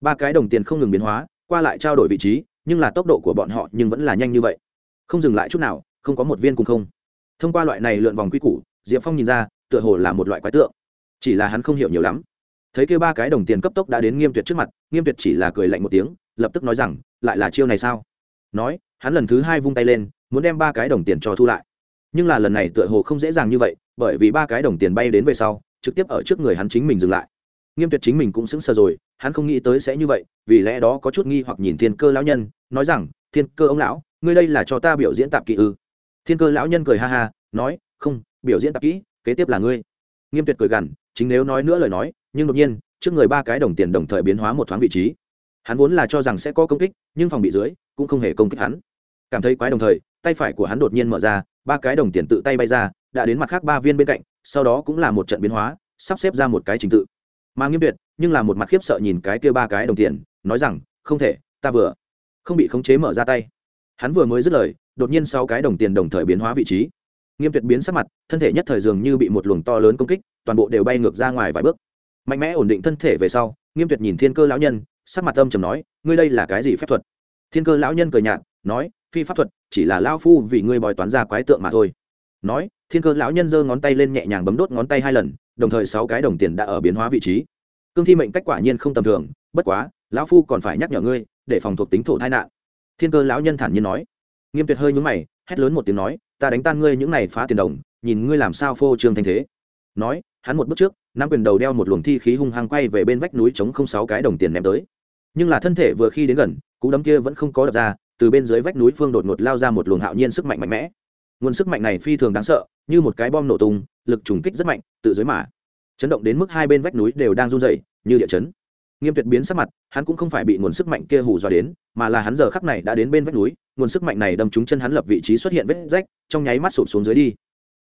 Ba cái đồng tiền không ngừng biến hóa, qua lại trao đổi vị trí, nhưng là tốc độ của bọn họ nhưng vẫn là nhanh như vậy. Không dừng lại chút nào, không có một viên cùng không. Thông qua loại này lượn vòng quy củ, diệp phong nhìn ra, tựa hồ là một loại quái tượng. Chỉ là hắn không hiểu nhiều lắm thấy kêu ba cái đồng tiền cấp tốc đã đến nghiêm tuyệt trước mặt, nghiêm tuyệt chỉ là cười lạnh một tiếng, lập tức nói rằng, lại là chiêu này sao? Nói, hắn lần thứ hai vung tay lên, muốn đem ba cái đồng tiền cho thu lại. Nhưng là lần này tựa hồ không dễ dàng như vậy, bởi vì ba cái đồng tiền bay đến về sau, trực tiếp ở trước người hắn chính mình dừng lại. Nghiêm tuyệt chính mình cũng sững sờ rồi, hắn không nghĩ tới sẽ như vậy, vì lẽ đó có chút nghi hoặc nhìn thiên cơ lão nhân, nói rằng, thiên cơ ông lão, ngươi đây là cho ta biểu diễn tạp kỹ ư? Thiên cơ lão nhân cười ha ha, nói, không, biểu diễn tạp kỹ, kế tiếp là ngươi. Nghiêm tuyệt cười gằn, chính nếu nói nữa lời nói nhưng đột nhiên, trước người ba cái đồng tiền đồng thời biến hóa một thoáng vị trí. Hắn vốn là cho rằng sẽ có công kích, nhưng phòng bị dưới, cũng không hề công kích hắn. Cảm thấy quái đồng thời, tay phải của hắn đột nhiên mở ra, ba cái đồng tiền tự tay bay ra, đã đến mặt khác ba viên bên cạnh, sau đó cũng là một trận biến hóa, sắp xếp ra một cái trình tự. Mà nghiêm tuyệt, nhưng là một mặt khiếp sợ nhìn cái kia ba cái đồng tiền, nói rằng, không thể, ta vừa không bị khống chế mở ra tay. Hắn vừa mới dứt lời, đột nhiên sau cái đồng tiền đồng thời biến hóa vị trí. Nghiêm tuyệt biến sắc mặt, thân thể nhất thời dường như bị một luồng to lớn công kích, toàn bộ đều bay ngược ra ngoài vài bước mạnh mẽ ổn định thân thể về sau, nghiêm tuyệt nhìn thiên cơ lão nhân, sắc mặt âm trầm nói, ngươi đây là cái gì phép thuật? Thiên cơ lão nhân cười nhạt, nói, phi pháp thuật, chỉ là lao phu vì ngươi bòi toán ra quái tượng mà thôi. Nói, thiên cơ lão nhân giơ ngón tay lên nhẹ nhàng bấm đốt ngón tay hai lần, đồng thời sáu cái đồng tiền đã ở biến hóa vị trí. Cương thi mệnh cách quả nhiên không tầm thường, bất quá, lão phu còn phải nhắc nhở ngươi, để phòng thuộc tính thổ tai nạn. Thiên cơ lão nhân thản nhiên nói. Nghiêm tuyệt hơi nhúng mày, hét lớn một tiếng nói, ta đánh tan ngươi những này phá tiền đồng, nhìn ngươi làm sao phô trương thanh thế. Nói, hắn một bước trước nắm quyền đầu đeo một luồng thi khí hung hăng quay về bên vách núi chống không sáu cái đồng tiền ném tới. Nhưng là thân thể vừa khi đến gần, cú đấm kia vẫn không có đập ra, từ bên dưới vách núi phương đột ngột lao ra một luồng hạo nhiên sức mạnh mạnh mẽ. Nguồn sức mạnh này phi thường đáng sợ, như một cái bom nổ tung, lực trùng kích rất mạnh, tự dưới mã chấn động đến mức hai bên vách núi đều đang run rẩy, như địa chấn. Nghiêm tuyệt biến sắc mặt, hắn cũng không phải bị nguồn sức mạnh kia hù dọa đến, mà là hắn giờ khắc này đã đến bên vách núi, nguồn sức mạnh này đâm trúng chân hắn lập vị trí xuất hiện vết rách, trong nháy mắt sụp xuống dưới đi.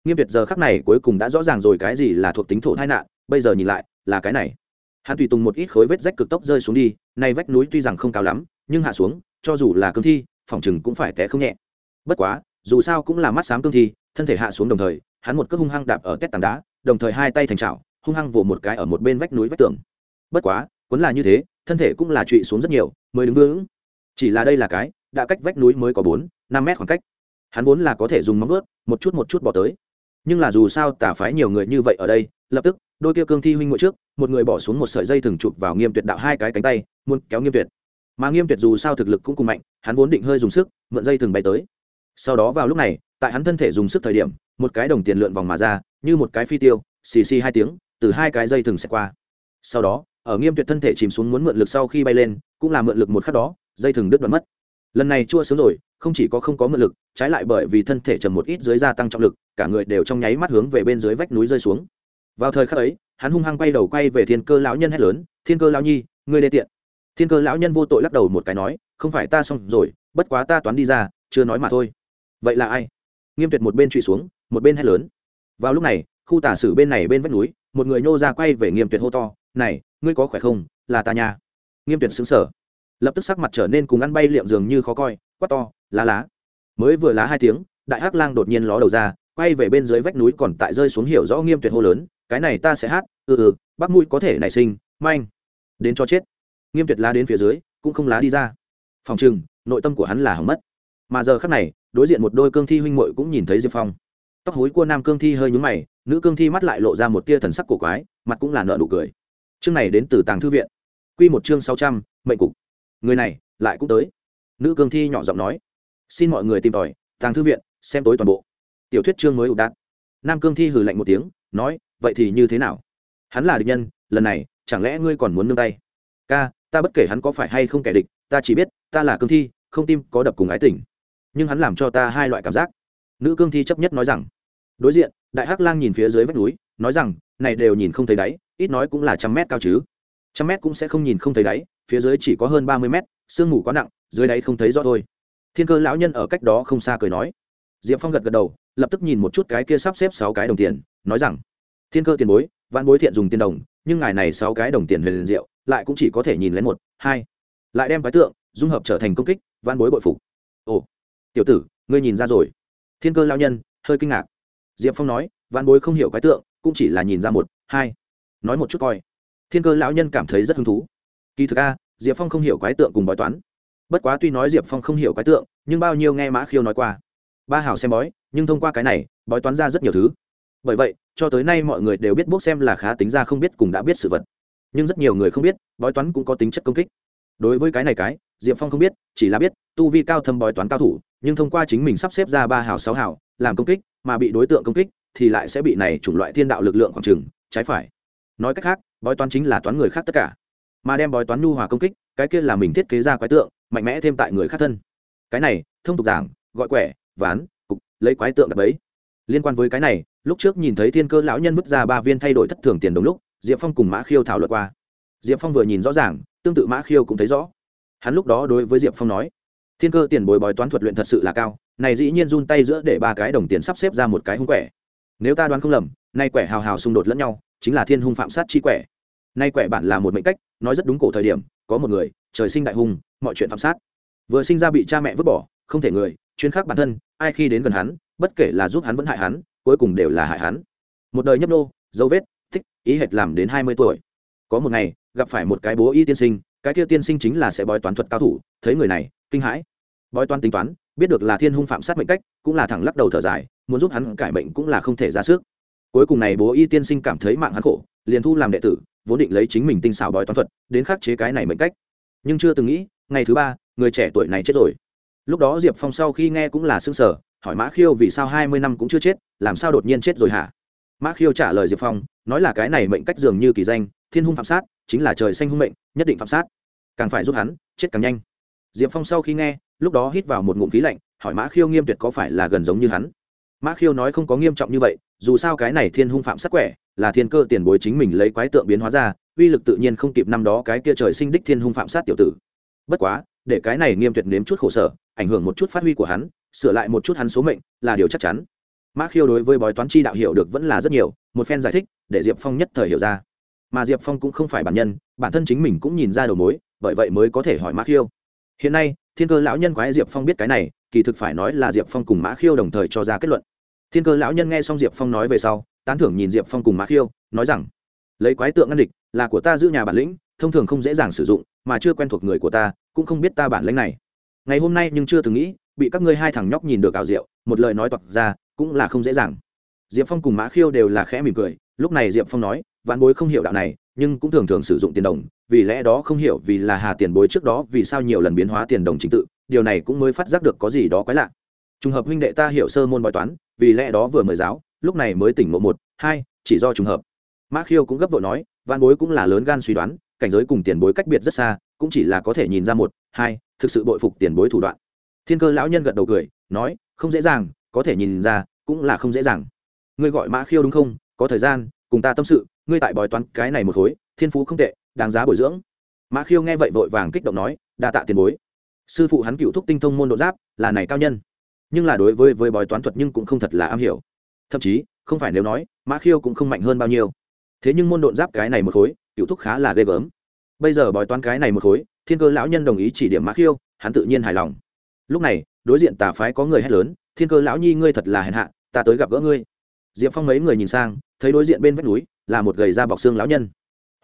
Nghiêm tuyệt giờ khắc này cuối cùng đã rõ ràng rồi cái gì là thuộc tính thổ tai nạn bây giờ nhìn lại, là cái này. Hắn tùy tùng một ít khối vết rách cực tốc rơi xuống đi, nay vách núi tuy rằng không cao lắm, nhưng hạ xuống, cho dù là cương thi, phòng chừng cũng phải té không nhẹ. Bất quá, dù sao cũng là mắt sáng cương thi, thân thể hạ xuống đồng thời, hắn một cước hung hăng đạp ở tét tảng đá, đồng thời hai tay thành trào hung hăng vỗ một cái ở một bên vách núi vách tường. Bất quá, cuốn là như thế, thân thể cũng là trụy xuống rất nhiều, mới đứng vững. Chỉ là đây là cái, đã cách vách núi mới có bốn, năm mét khoảng cách. Hắn vốn là có thể dùng móng ướt một chút một chút bỏ tới. Nhưng là dù sao tả phái nhiều người như vậy ở đây, lập tức đôi kia cương thi huynh ngồi trước, một người bỏ xuống một sợi dây thừng chụp vào nghiêm tuyệt đạo hai cái cánh tay, muốn kéo nghiêm tuyệt. Mà nghiêm tuyệt dù sao thực lực cũng cùng mạnh, hắn vốn định hơi dùng sức, mượn dây thừng bay tới. Sau đó vào lúc này, tại hắn thân thể dùng sức thời điểm, một cái đồng tiền lượn vòng mà ra, như một cái phi tiêu, xì xì hai tiếng, từ hai cái dây thừng xẹt qua. Sau đó, ở nghiêm tuyệt thân thể chìm xuống muốn mượn lực sau khi bay lên, cũng là mượn lực một khắc đó, dây thừng đứt đoạn mất. Lần này chua sướng rồi, không chỉ có không có mượn lực, trái lại bởi vì thân thể trầm một ít dưới gia tăng trọng lực, cả người đều trong nháy mắt hướng về bên dưới vách núi rơi xuống vào thời khắc ấy, hắn hung hăng quay đầu quay về thiên cơ lão nhân hét lớn, thiên cơ lão nhi, ngươi đê tiện. Thiên cơ lão nhân vô tội lắc đầu một cái nói, không phải ta xong rồi, bất quá ta toán đi ra, chưa nói mà thôi. Vậy là ai? Nghiêm tuyệt một bên trụy xuống, một bên hét lớn. Vào lúc này, khu tả sử bên này bên vách núi, một người nhô ra quay về nghiêm tuyệt hô to, này, ngươi có khỏe không? Là ta nhà nghiêm tuyệt xứng sở lập tức sắc mặt trở nên cùng ăn bay liệm dường như khó coi, quát to, lá lá. Mới vừa lá hai tiếng, đại hắc lang đột nhiên ló đầu ra, quay về bên dưới vách núi còn tại rơi xuống hiểu rõ nghiêm tuyệt hô lớn cái này ta sẽ hát ừ ừ bác mũi có thể nảy sinh, manh, đến cho chết. Nghiêm tuyệt lá đến phía dưới, cũng không lá đi ra. Phòng chừng nội tâm của hắn là hỏng mất. Mà giờ khắc này, đối diện một đôi cương thi huynh muội cũng nhìn thấy diệp phong. Tóc hối của nam cương thi hơi nhúng mày, nữ cương thi mắt lại lộ ra một tia thần sắc cổ quái, mặt cũng là nợ nụ cười. Chương này đến từ tàng thư viện. Quy một chương sáu trăm, mệnh cục. Người này, lại cũng tới. Nữ cương thi nhỏ giọng nói. Xin mọi người tìm tòi, tàng thư viện, xem tối toàn bộ. Tiểu thuyết chương mới ụ đạn nam cương thi hừ lạnh một tiếng nói, vậy thì như thế nào? Hắn là địch nhân, lần này, chẳng lẽ ngươi còn muốn nương tay? Ca, ta bất kể hắn có phải hay không kẻ địch, ta chỉ biết, ta là cương thi, không tim có đập cùng ái tình. Nhưng hắn làm cho ta hai loại cảm giác. Nữ cương thi chấp nhất nói rằng. Đối diện, đại hắc lang nhìn phía dưới vách núi, nói rằng, này đều nhìn không thấy đáy, ít nói cũng là trăm mét cao chứ. Trăm mét cũng sẽ không nhìn không thấy đáy, phía dưới chỉ có hơn ba mươi mét, sương mù quá nặng, dưới đáy không thấy rõ thôi. Thiên cơ lão nhân ở cách đó không xa cười nói. Diệp phong gật gật đầu, lập tức nhìn một chút cái kia sắp xếp sáu cái đồng tiền nói rằng, thiên cơ tiền bối văn bối thiện dùng tiền đồng, nhưng ngài này sáu cái đồng tiền huyền diệu, lại cũng chỉ có thể nhìn lén một, hai. Lại đem cái tượng, dung hợp trở thành công kích văn bối bội phục. Ồ, tiểu tử, ngươi nhìn ra rồi. Thiên cơ lao nhân, hơi kinh ngạc. Diệp phong nói văn bối không hiểu cái tượng, cũng chỉ là nhìn ra một, hai. Nói một chút coi. Thiên cơ lão nhân cảm thấy rất hứng thú. Kỳ thực a, diệp phong không hiểu quái tượng cùng bói toán. Bất quá tuy nói diệp phong không hiểu quái tượng, nhưng bao nhiêu nghe mã khiêu nói qua. Ba hảo xem bói, nhưng thông qua cái này, bói toán ra rất nhiều thứ bởi vậy, cho tới nay mọi người đều biết bốc xem là khá tính ra không biết cùng đã biết sự vật. Nhưng rất nhiều người không biết, bói toán cũng có tính chất công kích. Đối với cái này cái, diệp phong không biết, chỉ là biết, tu vi cao thâm bói toán cao thủ, nhưng thông qua chính mình sắp xếp ra ba hảo sáu hảo làm công kích, mà bị đối tượng công kích, thì lại sẽ bị này chủng loại thiên đạo lực lượng khoảng trừng trái phải. Nói cách khác, bói toán chính là toán người khác tất cả. Mà đem bói toán nhu hòa công kích, cái kia là mình thiết kế ra quái tượng, mạnh mẽ thêm tại người khác thân. Cái này, thông tục giảng, gọi quẻ, ván, cục, lấy quái tượng đập ấy liên quan với cái này lúc trước nhìn thấy thiên cơ lão nhân vứt ra ba viên thay đổi thất thường tiền đồng lúc, diệp phong cùng mã khiêu thảo luận qua. Diệp phong vừa nhìn rõ ràng, tương tự mã khiêu cũng thấy rõ. Hắn lúc đó đối với diệp phong nói, thiên cơ tiền bồi bói toán thuật luyện thật sự là cao, này dĩ nhiên run tay giữa để ba cái đồng tiền sắp xếp ra một cái hung quẻ. Nếu ta đoán không lầm, nay quẻ hào hào xung đột lẫn nhau, chính là thiên hung phạm sát chi quẻ. Nay quẻ bản là một mệnh cách, nói rất đúng cổ thời điểm, có một người, trời sinh đại hung, mọi chuyện phạm sát. Vừa sinh ra bị cha mẹ vứt bỏ, không thể người, chuyên khắc bản thân, ai khi đến gần hắn, bất kể là giúp hắn vẫn hại hắn cuối cùng đều là hại hắn. Một đời nhấp nô, dấu vết, thích, ý hệt làm đến hai mươi tuổi. Có một ngày, gặp phải một cái bố y tiên sinh, cái kia tiên sinh chính là sẽ bói toán thuật cao thủ, thấy người này, kinh hãi. Bói toán tính toán, biết được là thiên hung phạm sát mệnh cách, cũng là thẳng lắc đầu thở dài, muốn giúp hắn cải bệnh cũng là không thể ra sức. Cuối cùng này bố y tiên sinh cảm thấy mạng hắn khổ, liền thu làm đệ tử, vốn định lấy chính mình tinh xảo bói toán thuật, đến khắc chế cái này mệnh cách. Nhưng chưa từng nghĩ, ngày thứ ba, người trẻ tuổi này chết rồi. Lúc đó diệp phong sau khi nghe cũng là s ư ơ n g sở hỏi mã khiêu vì sao hai mươi năm cũng chưa chết, làm sao đột nhiên chết rồi hả? Mã khiêu trả lời diệp phong, nói là cái này mệnh cách dường như kỳ danh, thiên hung phạm sát, chính là trời xanh hung mệnh, nhất định phạm sát. Càng phải giúp hắn, chết càng nhanh. Diệp phong sau khi nghe, lúc đó hít vào một ngụm khí lạnh, hỏi mã khiêu nghiêm tuyệt có phải là gần giống như hắn? Mã khiêu nói không có nghiêm trọng như vậy, dù sao cái này thiên hung phạm sát quẻ, là thiên cơ tiền bối chính mình lấy quái tượng biến hóa ra, uy lực tự nhiên không kịp năm đó cái kia trời sinh đích thiên hung phạm sát tiểu tử. Bất quá, để cái này nghiêm tuyệt nếm chút khổ sở, ảnh hưởng một chút phát huy của hắn sửa lại một chút hắn số mệnh là điều chắc chắn. Mã khiêu đối với bói toán chi đạo hiểu được vẫn là rất nhiều, một phen giải thích, để diệp phong nhất thời hiểu ra. Mà diệp phong cũng không phải bản nhân, bản thân chính mình cũng nhìn ra đầu mối, bởi vậy mới có thể hỏi mã khiêu. Hiện nay, thiên cơ lão nhân quái diệp phong biết cái này, kỳ thực phải nói là diệp phong cùng mã khiêu đồng thời cho ra kết luận. Thiên cơ lão nhân nghe xong diệp phong nói về sau, tán thưởng nhìn diệp phong cùng mã khiêu, nói rằng, lấy quái tượng ngăn địch, là của ta giữ nhà bản lĩnh, thông thường không dễ dàng sử dụng, mà chưa quen thuộc người của ta, cũng không biết ta bản lĩnh này. Ngày hôm nay nhưng chưa từng nghĩ bị các ngươi hai thằng nhóc nhìn được ảo diệu, một lời nói toạc ra, cũng là không dễ dàng. Diệp phong cùng mã khiêu đều là khẽ mỉm cười, lúc này diệp phong nói, vạn bối không hiểu đạo này, nhưng cũng thường thường sử dụng tiền đồng, vì lẽ đó không hiểu vì là hà tiền bối trước đó vì sao nhiều lần biến hóa tiền đồng chính tự, điều này cũng mới phát giác được có gì đó quái lạ. Trùng hợp huynh đệ ta hiểu sơ môn bói toán, vì lẽ đó vừa mời giáo, lúc này mới tỉnh ngộ một, hai, chỉ do trùng hợp. Mã khiêu cũng gấp vội nói văn bối cũng là lớn gan suy đoán, cảnh giới cùng tiền bối cách biệt rất xa, cũng chỉ là có thể nhìn ra một, hai, thực sự bội phục tiền bối thủ đoạn thiên cơ lão nhân gật đầu cười, nói, không dễ dàng, có thể nhìn ra, cũng là không dễ dàng. Ngươi gọi mã khiêu đúng không? Có thời gian, cùng ta tâm sự, ngươi tại bói toán cái này một khối, thiên phú không tệ, đáng giá bồi dưỡng. Mã khiêu nghe vậy vội vàng kích động nói, đa tạ tiền bối. Sư phụ hắn cựu thúc tinh thông môn độ giáp, là này cao nhân. Nhưng là đối với với bói toán thuật nhưng cũng không thật là am hiểu. Thậm chí, không phải nếu nói, mã khiêu cũng không mạnh hơn bao nhiêu. Thế nhưng môn độn giáp cái này một khối, cựu thúc khá là ghê gớm. Bây giờ bói toán cái này một khối, thiên cơ lão nhân đồng ý chỉ điểm mã khiêu, hắn tự nhiên hài lòng lúc này đối diện tà phái có người hét lớn thiên cơ lão nhi ngươi thật là hèn hạ ta tới gặp gỡ ngươi. Diệp phong mấy người nhìn sang thấy đối diện bên vách núi là một gầy da bọc xương lão nhân.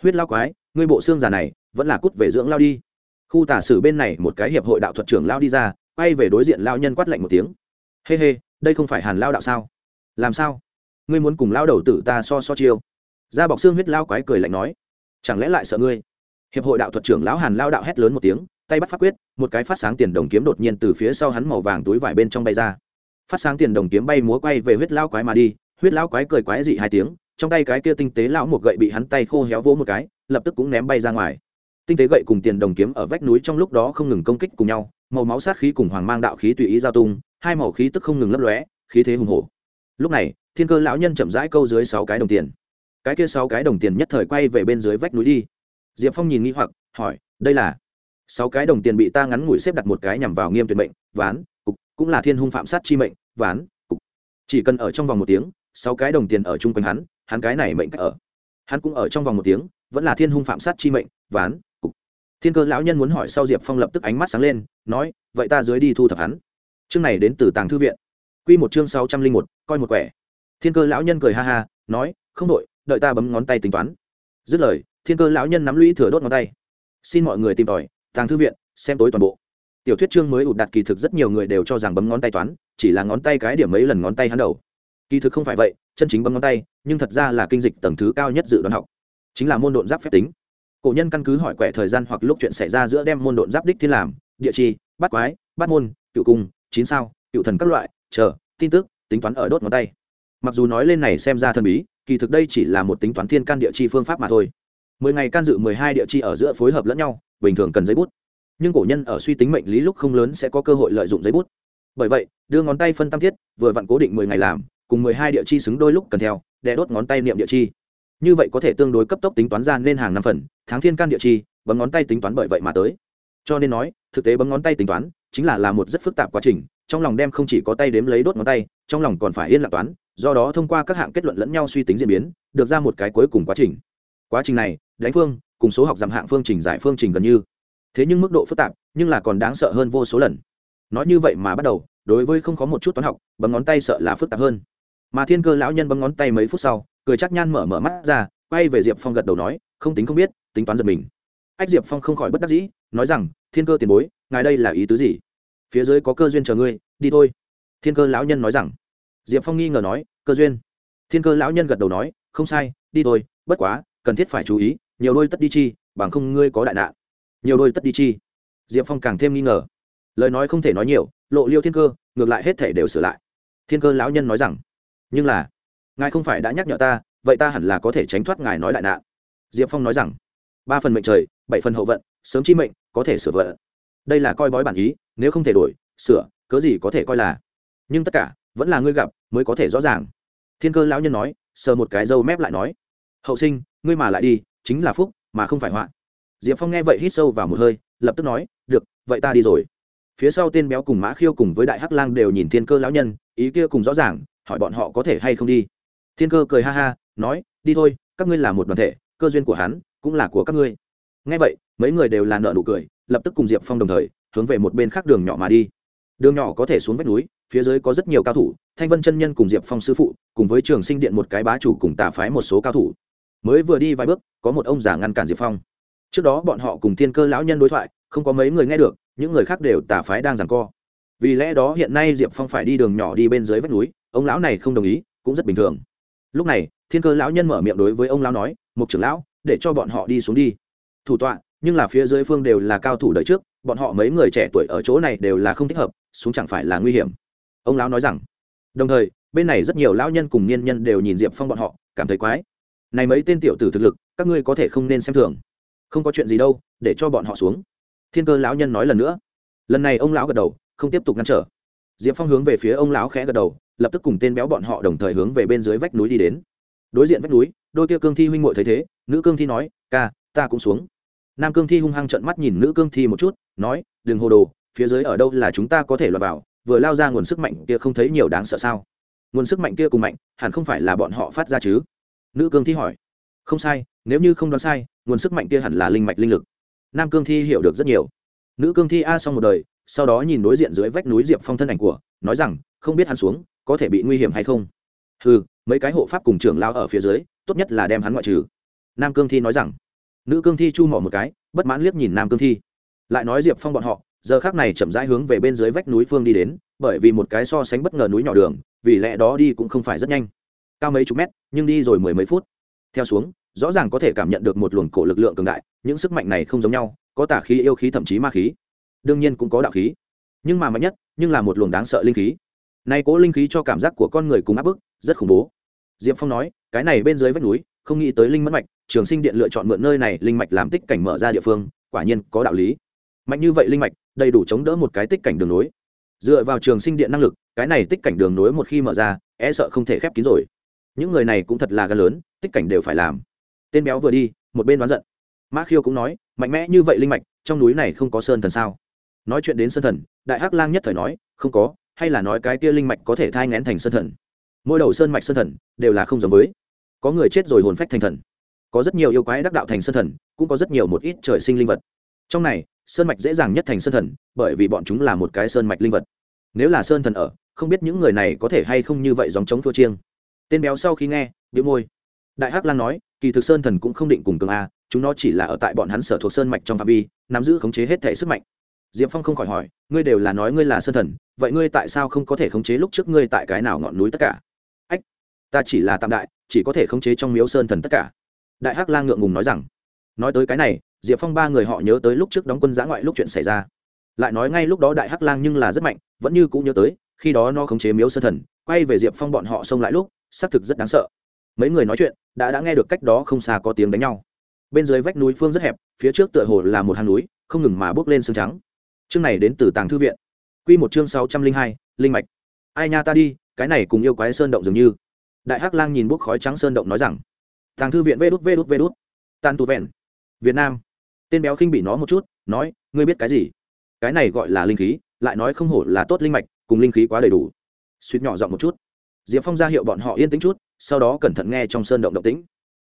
Huyết lao quái ngươi bộ xương già này vẫn là cút về dưỡng lao đi. Khu tả sử bên này một cái hiệp hội đạo thuật trưởng lao đi ra quay về đối diện lao nhân quát lạnh một tiếng. Hê、hey、hê、hey, đây không phải hàn lao đạo sao? Làm sao? Ngươi muốn cùng lao đầu tử ta so so chiêu? Da bọc xương huyết lao quái cười lạnh nói. Chẳng lẽ lại sợ ngươi? Hiệp hội đạo thuật trưởng lão hàn lao đạo hét lớn một tiếng tay bắt phát quyết, một cái phát sáng tiền đồng kiếm đột nhiên từ phía sau hắn màu vàng túi vải bên trong bay ra. Phát sáng tiền đồng kiếm bay múa quay về huyết lao quái mà đi, huyết lao quái cười quái dị hai tiếng, trong tay cái kia tinh tế lão một gậy bị hắn tay khô héo vỗ một cái, lập tức cũng ném bay ra ngoài. Tinh tế gậy cùng tiền đồng kiếm ở vách núi trong lúc đó không ngừng công kích cùng nhau, màu máu sát khí cùng hoàng mang đạo khí tùy ý giao tung, hai màu khí tức không ngừng lấp lóe, khí thế hùng hổ. Lúc này, thiên cơ lão nhân chậm rãi câu dưới sáu cái đồng tiền. Cái kia sáu cái đồng tiền nhất thời quay về bên dưới vách núi đi. Diệp phong nhìn nghĩ hoặc, hỏi, đây là sáu cái đồng tiền bị ta ngắn ngủi xếp đặt một cái nhằm vào nghiêm tuyệt mệnh, ván, cục, cũng là thiên hung phạm sát chi mệnh, ván, cục. Chỉ cần ở trong vòng một tiếng, sáu cái đồng tiền ở chung quanh hắn hắn cái này mệnh cách ở. Hắn cũng ở trong vòng một tiếng, vẫn là thiên hung phạm sát chi mệnh, ván, cục. Thiên cơ lão nhân muốn hỏi sau diệp phong lập tức ánh mắt sáng lên, nói, vậy ta dưới đi thu thập hắn. Chương này đến từ tàng thư viện. Q một chương sáu trăm linh một, coi một quẻ. Thiên cơ lão nhân cười ha ha, nói, không đội đợi ta bấm ngón tay tính toán. Dứt lời, thiên cơ lão nhân nắm lũy thừa đốt ngón tay. Xin mọi người tìm tòi tàng thư viện, xem tối toàn bộ. Tiểu thuyết chương mới ụt đặt kỳ thực rất nhiều người đều cho rằng bấm ngón tay toán, chỉ là ngón tay cái điểm mấy lần ngón tay hắn đầu. Kỳ thực không phải vậy, chân chính bấm ngón tay, nhưng thật ra là kinh dịch tầng thứ cao nhất dự đoán học. Chính là môn độn giáp phép tính. Cổ nhân căn cứ hỏi quẻ thời gian hoặc lúc chuyện xảy ra giữa đem môn độn giáp đích thiên làm, địa chi bắt quái bắt môn, cựu cung, chín sao, cựu thần các loại, chờ, tin tức, tính toán ở đốt ngón tay. Mặc dù nói lên này xem ra thần bí, kỳ thực đây chỉ là một tính toán thiên can địa chi phương pháp mà thôi. Mười ngày can dự mười hai địa chi ở giữa phối hợp lẫn nhau bình thường cần giấy bút. Nhưng cổ nhân ở suy tính mệnh lý lúc không lớn sẽ có cơ hội lợi dụng giấy bút. Bởi vậy, đưa ngón tay phân tam tiết vừa vặn cố định mười ngày làm, cùng mười hai địa chi xứng đôi lúc cần theo, để đốt ngón tay niệm địa chi. Như vậy có thể tương đối cấp tốc tính toán ra nên hàng năm phần, tháng thiên can địa chi, bấm ngón tay tính toán bởi vậy mà tới. Cho nên nói, thực tế bấm ngón tay tính toán, chính là là một rất phức tạp quá trình, trong lòng đem không chỉ có tay đếm lấy đốt ngón tay, trong lòng còn phải yên lạc toán, do đó thông qua các hạng kết luận lẫn nhau suy tính diễn biến, được ra một cái cuối cùng quá trình. Quá trình này, đánh phương cùng số học giảm hạng phương trình giải phương trình gần như. Thế nhưng mức độ phức tạp, nhưng là còn đáng sợ hơn vô số lần. Nói như vậy mà bắt đầu, đối với không có một chút toán học, bấm ngón tay sợ là phức tạp hơn. Mà thiên cơ lão nhân bấm ngón tay mấy phút sau, cười chắc nhan mở mở mắt ra, quay về diệp phong gật đầu nói, không tính không biết, tính toán giật mình. Ách diệp phong không khỏi bất đắc dĩ, nói rằng, thiên cơ tiền bối, ngài đây là ý tứ gì? Phía dưới có cơ duyên chờ ngươi, đi thôi. Thiên cơ lão nhân nói rằng. Diệp phong nghi ngờ nói, cơ duyên. Thiên cơ lão nhân gật đầu nói, không sai, đi thôi, bất quá, cần thiết phải chú ý nhiều đôi tất đi chi, bằng không ngươi có đại nạn. Nhiều đôi tất đi chi. Diệp phong càng thêm nghi ngờ. Lời nói không thể nói nhiều, lộ liêu thiên cơ, ngược lại hết thể đều sửa lại. Thiên cơ lão nhân nói rằng, nhưng là, ngài không phải đã nhắc nhở ta, vậy ta hẳn là có thể tránh thoát ngài nói đại nạn. Diệp phong nói rằng, ba phần mệnh trời, bảy phần hậu vận, sớm chi mệnh, có thể sửa vận. Đây là coi bói bản ý, nếu không thể đổi, sửa, cớ gì có thể coi là. Nhưng tất cả, vẫn là ngươi gặp, mới có thể rõ ràng. Thiên cơ lão nhân nói, sờ một cái râu mép lại nói, hậu sinh, ngươi mà lại đi chính là phúc, mà không phải họa. Diệp phong nghe vậy hít sâu vào một hơi, lập tức nói, được, vậy ta đi rồi. Phía sau tên béo cùng mã khiêu cùng với đại hắc lang đều nhìn thiên cơ lão nhân, ý kia cùng rõ ràng, hỏi bọn họ có thể hay không đi. Thiên cơ cười ha ha, nói, đi thôi, các ngươi là một đoàn thể, cơ duyên của hắn cũng là của các ngươi. Nghe vậy, mấy người đều là nợ nụ cười, lập tức cùng diệp phong đồng thời, hướng về một bên khác đường nhỏ mà đi. Đường nhỏ có thể xuống vách núi, phía dưới có rất nhiều cao thủ, thanh vân chân nhân cùng diệp phong sư phụ, cùng với trường sinh điện một cái bá chủ cùng tà phái một số cao thủ mới vừa đi vài bước, có một ông già ngăn cản diệp phong. Trước đó bọn họ cùng thiên cơ lão nhân đối thoại, không có mấy người nghe được, những người khác đều tà phái đang giằng co. Vì lẽ đó hiện nay diệp phong phải đi đường nhỏ đi bên dưới vách núi, ông lão này không đồng ý, cũng rất bình thường. Lúc này, thiên cơ lão nhân mở miệng đối với ông lão nói, mục trưởng lão, để cho bọn họ đi xuống đi. Thủ tọa, nhưng là phía dưới phương đều là cao thủ đời trước, bọn họ mấy người trẻ tuổi ở chỗ này đều là không thích hợp, xuống chẳng phải là nguy hiểm. Ông lão nói rằng, đồng thời, bên này rất nhiều lão nhân cùng niên nhân đều nhìn diệp phong bọn họ, cảm thấy quái này mấy tên tiểu tử thực lực, các ngươi có thể không nên xem thường. Không có chuyện gì đâu, để cho bọn họ xuống. Thiên cơ lão nhân nói lần nữa. Lần này ông lão gật đầu, không tiếp tục ngăn trở. Diệp phong hướng về phía ông lão khẽ gật đầu, lập tức cùng tên béo bọn họ đồng thời hướng về bên dưới vách núi đi đến. Đối diện vách núi, đôi kia cương thi huynh muội thấy thế, nữ cương thi nói, ca, ta cũng xuống. Nam cương thi hung hăng trận mắt nhìn nữ cương thi một chút, nói, đừng hồ đồ, phía dưới ở đâu là chúng ta có thể lọt vào, vừa lao ra nguồn sức mạnh kia không thấy nhiều đáng sợ sao? Nguồn sức mạnh kia cùng mạnh, hẳn không phải là bọn họ phát ra chứ nữ cương thi hỏi. Không sai, nếu như không đoán sai, nguồn sức mạnh kia hẳn là linh mạch linh lực. Nam cương thi hiểu được rất nhiều. Nữ cương thi a xong một đời, sau đó nhìn đối diện dưới vách núi diệp phong thân ảnh của, nói rằng, không biết hắn xuống, có thể bị nguy hiểm hay không? Ừ mấy cái hộ pháp cùng trưởng lao ở phía dưới, tốt nhất là đem hắn ngoại trừ. Nam cương thi nói rằng. Nữ cương thi chu mỏ một cái, bất mãn liếc nhìn nam cương thi. Lại nói diệp phong bọn họ, giờ khác này chậm rãi hướng về bên dưới vách núi phương đi đến, bởi vì một cái so sánh bất ngờ núi nhỏ đường, vì lẽ đó đi cũng không phải rất nhanh cao mấy chục mét, nhưng đi rồi mười mấy phút. Theo xuống, rõ ràng có thể cảm nhận được một luồng cổ lực lượng cường đại, những sức mạnh này không giống nhau, có tả khí, yêu khí, thậm chí ma khí. Đương nhiên cũng có đạo khí, nhưng mà mạnh nhất, nhưng là một luồng đáng sợ linh khí. Nay cố linh khí cho cảm giác của con người cùng áp bức, rất khủng bố. Diệp phong nói, cái này bên dưới vách núi, không nghĩ tới linh mất mạch, trường sinh điện lựa chọn mượn nơi này linh mạch làm tích cảnh mở ra địa phương, quả nhiên có đạo lý. Mạnh như vậy linh mạch, đầy đủ chống đỡ một cái tích cảnh đường nối. Dựa vào trường sinh điện năng lực, cái này tích cảnh đường nối một khi mở ra e sợ không thể khép kín rồi những người này cũng thật là gan lớn, tích cảnh đều phải làm. Tên béo vừa đi, một bên đoán giận. Mã khiêu cũng nói, mạnh mẽ như vậy linh mạch, trong núi này không có sơn thần sao? Nói chuyện đến sơn thần, đại hắc lang nhất thời nói, không có, hay là nói cái kia linh mạch có thể thai ngén thành sơn thần? Mỗi đầu sơn mạch sơn thần, đều là không giống với. Có người chết rồi hồn phách thành thần. Có rất nhiều yêu quái đắc đạo thành sơn thần, cũng có rất nhiều một ít trời sinh linh vật. Trong này, sơn mạch dễ dàng nhất thành sơn thần, bởi vì bọn chúng là một cái sơn mạch linh vật. Nếu là sơn thần ở, không biết những người này có thể hay không như vậy dòng chống thua chiêng tên béo sau khi nghe biếu môi. Đại hắc lan nói, kỳ thực sơn thần cũng không định cùng cường a, chúng nó chỉ là ở tại bọn hắn sở thuộc sơn mạch trong phạm vi, nắm giữ khống chế hết thể sức mạnh. Diệp phong không khỏi hỏi, ngươi đều là nói ngươi là sơn thần, vậy ngươi tại sao không có thể khống chế lúc trước ngươi tại cái nào ngọn núi tất cả? Ách, ta chỉ là tạm đại, chỉ có thể khống chế trong miếu sơn thần tất cả. Đại hắc lang ngượng ngùng nói rằng, nói tới cái này, diệp phong ba người họ nhớ tới lúc trước đóng quân giã ngoại lúc chuyện xảy ra. Lại nói ngay lúc đó đại hắc lang nhưng là rất mạnh, vẫn như cũng nhớ tới, khi đó nó khống chế miếu sơn thần quay về diệp phong bọn họ xông lại lúc, xác thực rất đáng sợ. Mấy người nói chuyện, đã đã nghe được cách đó không xa có tiếng đánh nhau. Bên dưới vách núi phương rất hẹp, phía trước tựa hồ là một hang núi, không ngừng mà bước lên sương trắng. Chương này đến từ tàng thư viện. Q một chương sáu trăm linh hai, linh mạch. Ai nha ta đi, cái này cùng yêu quái sơn động dường như. Đại hắc lang nhìn bốc khói trắng sơn động nói rằng, tàng thư viện vê đút vê đút vê đút. Tan tu vẹn. Việt nam. Tên béo khinh bị nó một chút, nói, ngươi biết cái gì? Cái này gọi là linh khí, lại nói không hổ là tốt linh mạch, cùng linh khí quá đầy đủ suýt nhỏ giọng một chút. Diệp phong ra hiệu bọn họ yên tĩnh chút, sau đó cẩn thận nghe trong sơn động động tĩnh.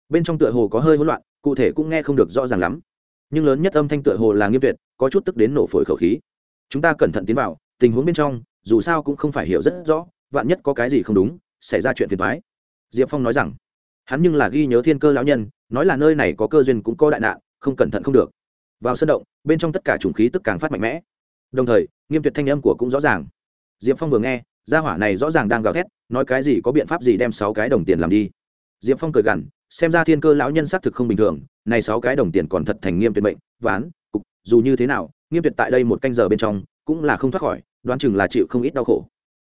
Bên trong tựa hồ có hơi hỗn loạn, cụ thể cũng nghe không được rõ ràng lắm. Nhưng lớn nhất âm thanh tựa hồ là nghiêm tuyệt, có chút tức đến nổ phổi khẩu khí. Chúng ta cẩn thận tiến vào, tình huống bên trong, dù sao cũng không phải hiểu rất rõ, vạn nhất có cái gì không đúng, xảy ra chuyện phiền thoái diệp phong nói rằng, hắn nhưng là ghi nhớ thiên cơ lão nhân, nói là nơi này có cơ duyên cũng có đại nạn, không cẩn thận không được. Vào sân động, bên trong tất cả chủng khí tức càng phát mạnh mẽ. Đồng thời, nghiêm tuyệt thanh âm của cũng rõ ràng. Diệp phong vừa nghe gia hỏa này rõ ràng đang gào thét, nói cái gì có biện pháp gì đem sáu cái đồng tiền làm đi. Diệp phong cười gằn, xem ra thiên cơ lão nhân xác thực không bình thường, này sáu cái đồng tiền còn thật thành nghiêm tuyệt mệnh, ván, cục, dù như thế nào, nghiêm tuyệt tại đây một canh giờ bên trong, cũng là không thoát khỏi, đoán chừng là chịu không ít đau khổ.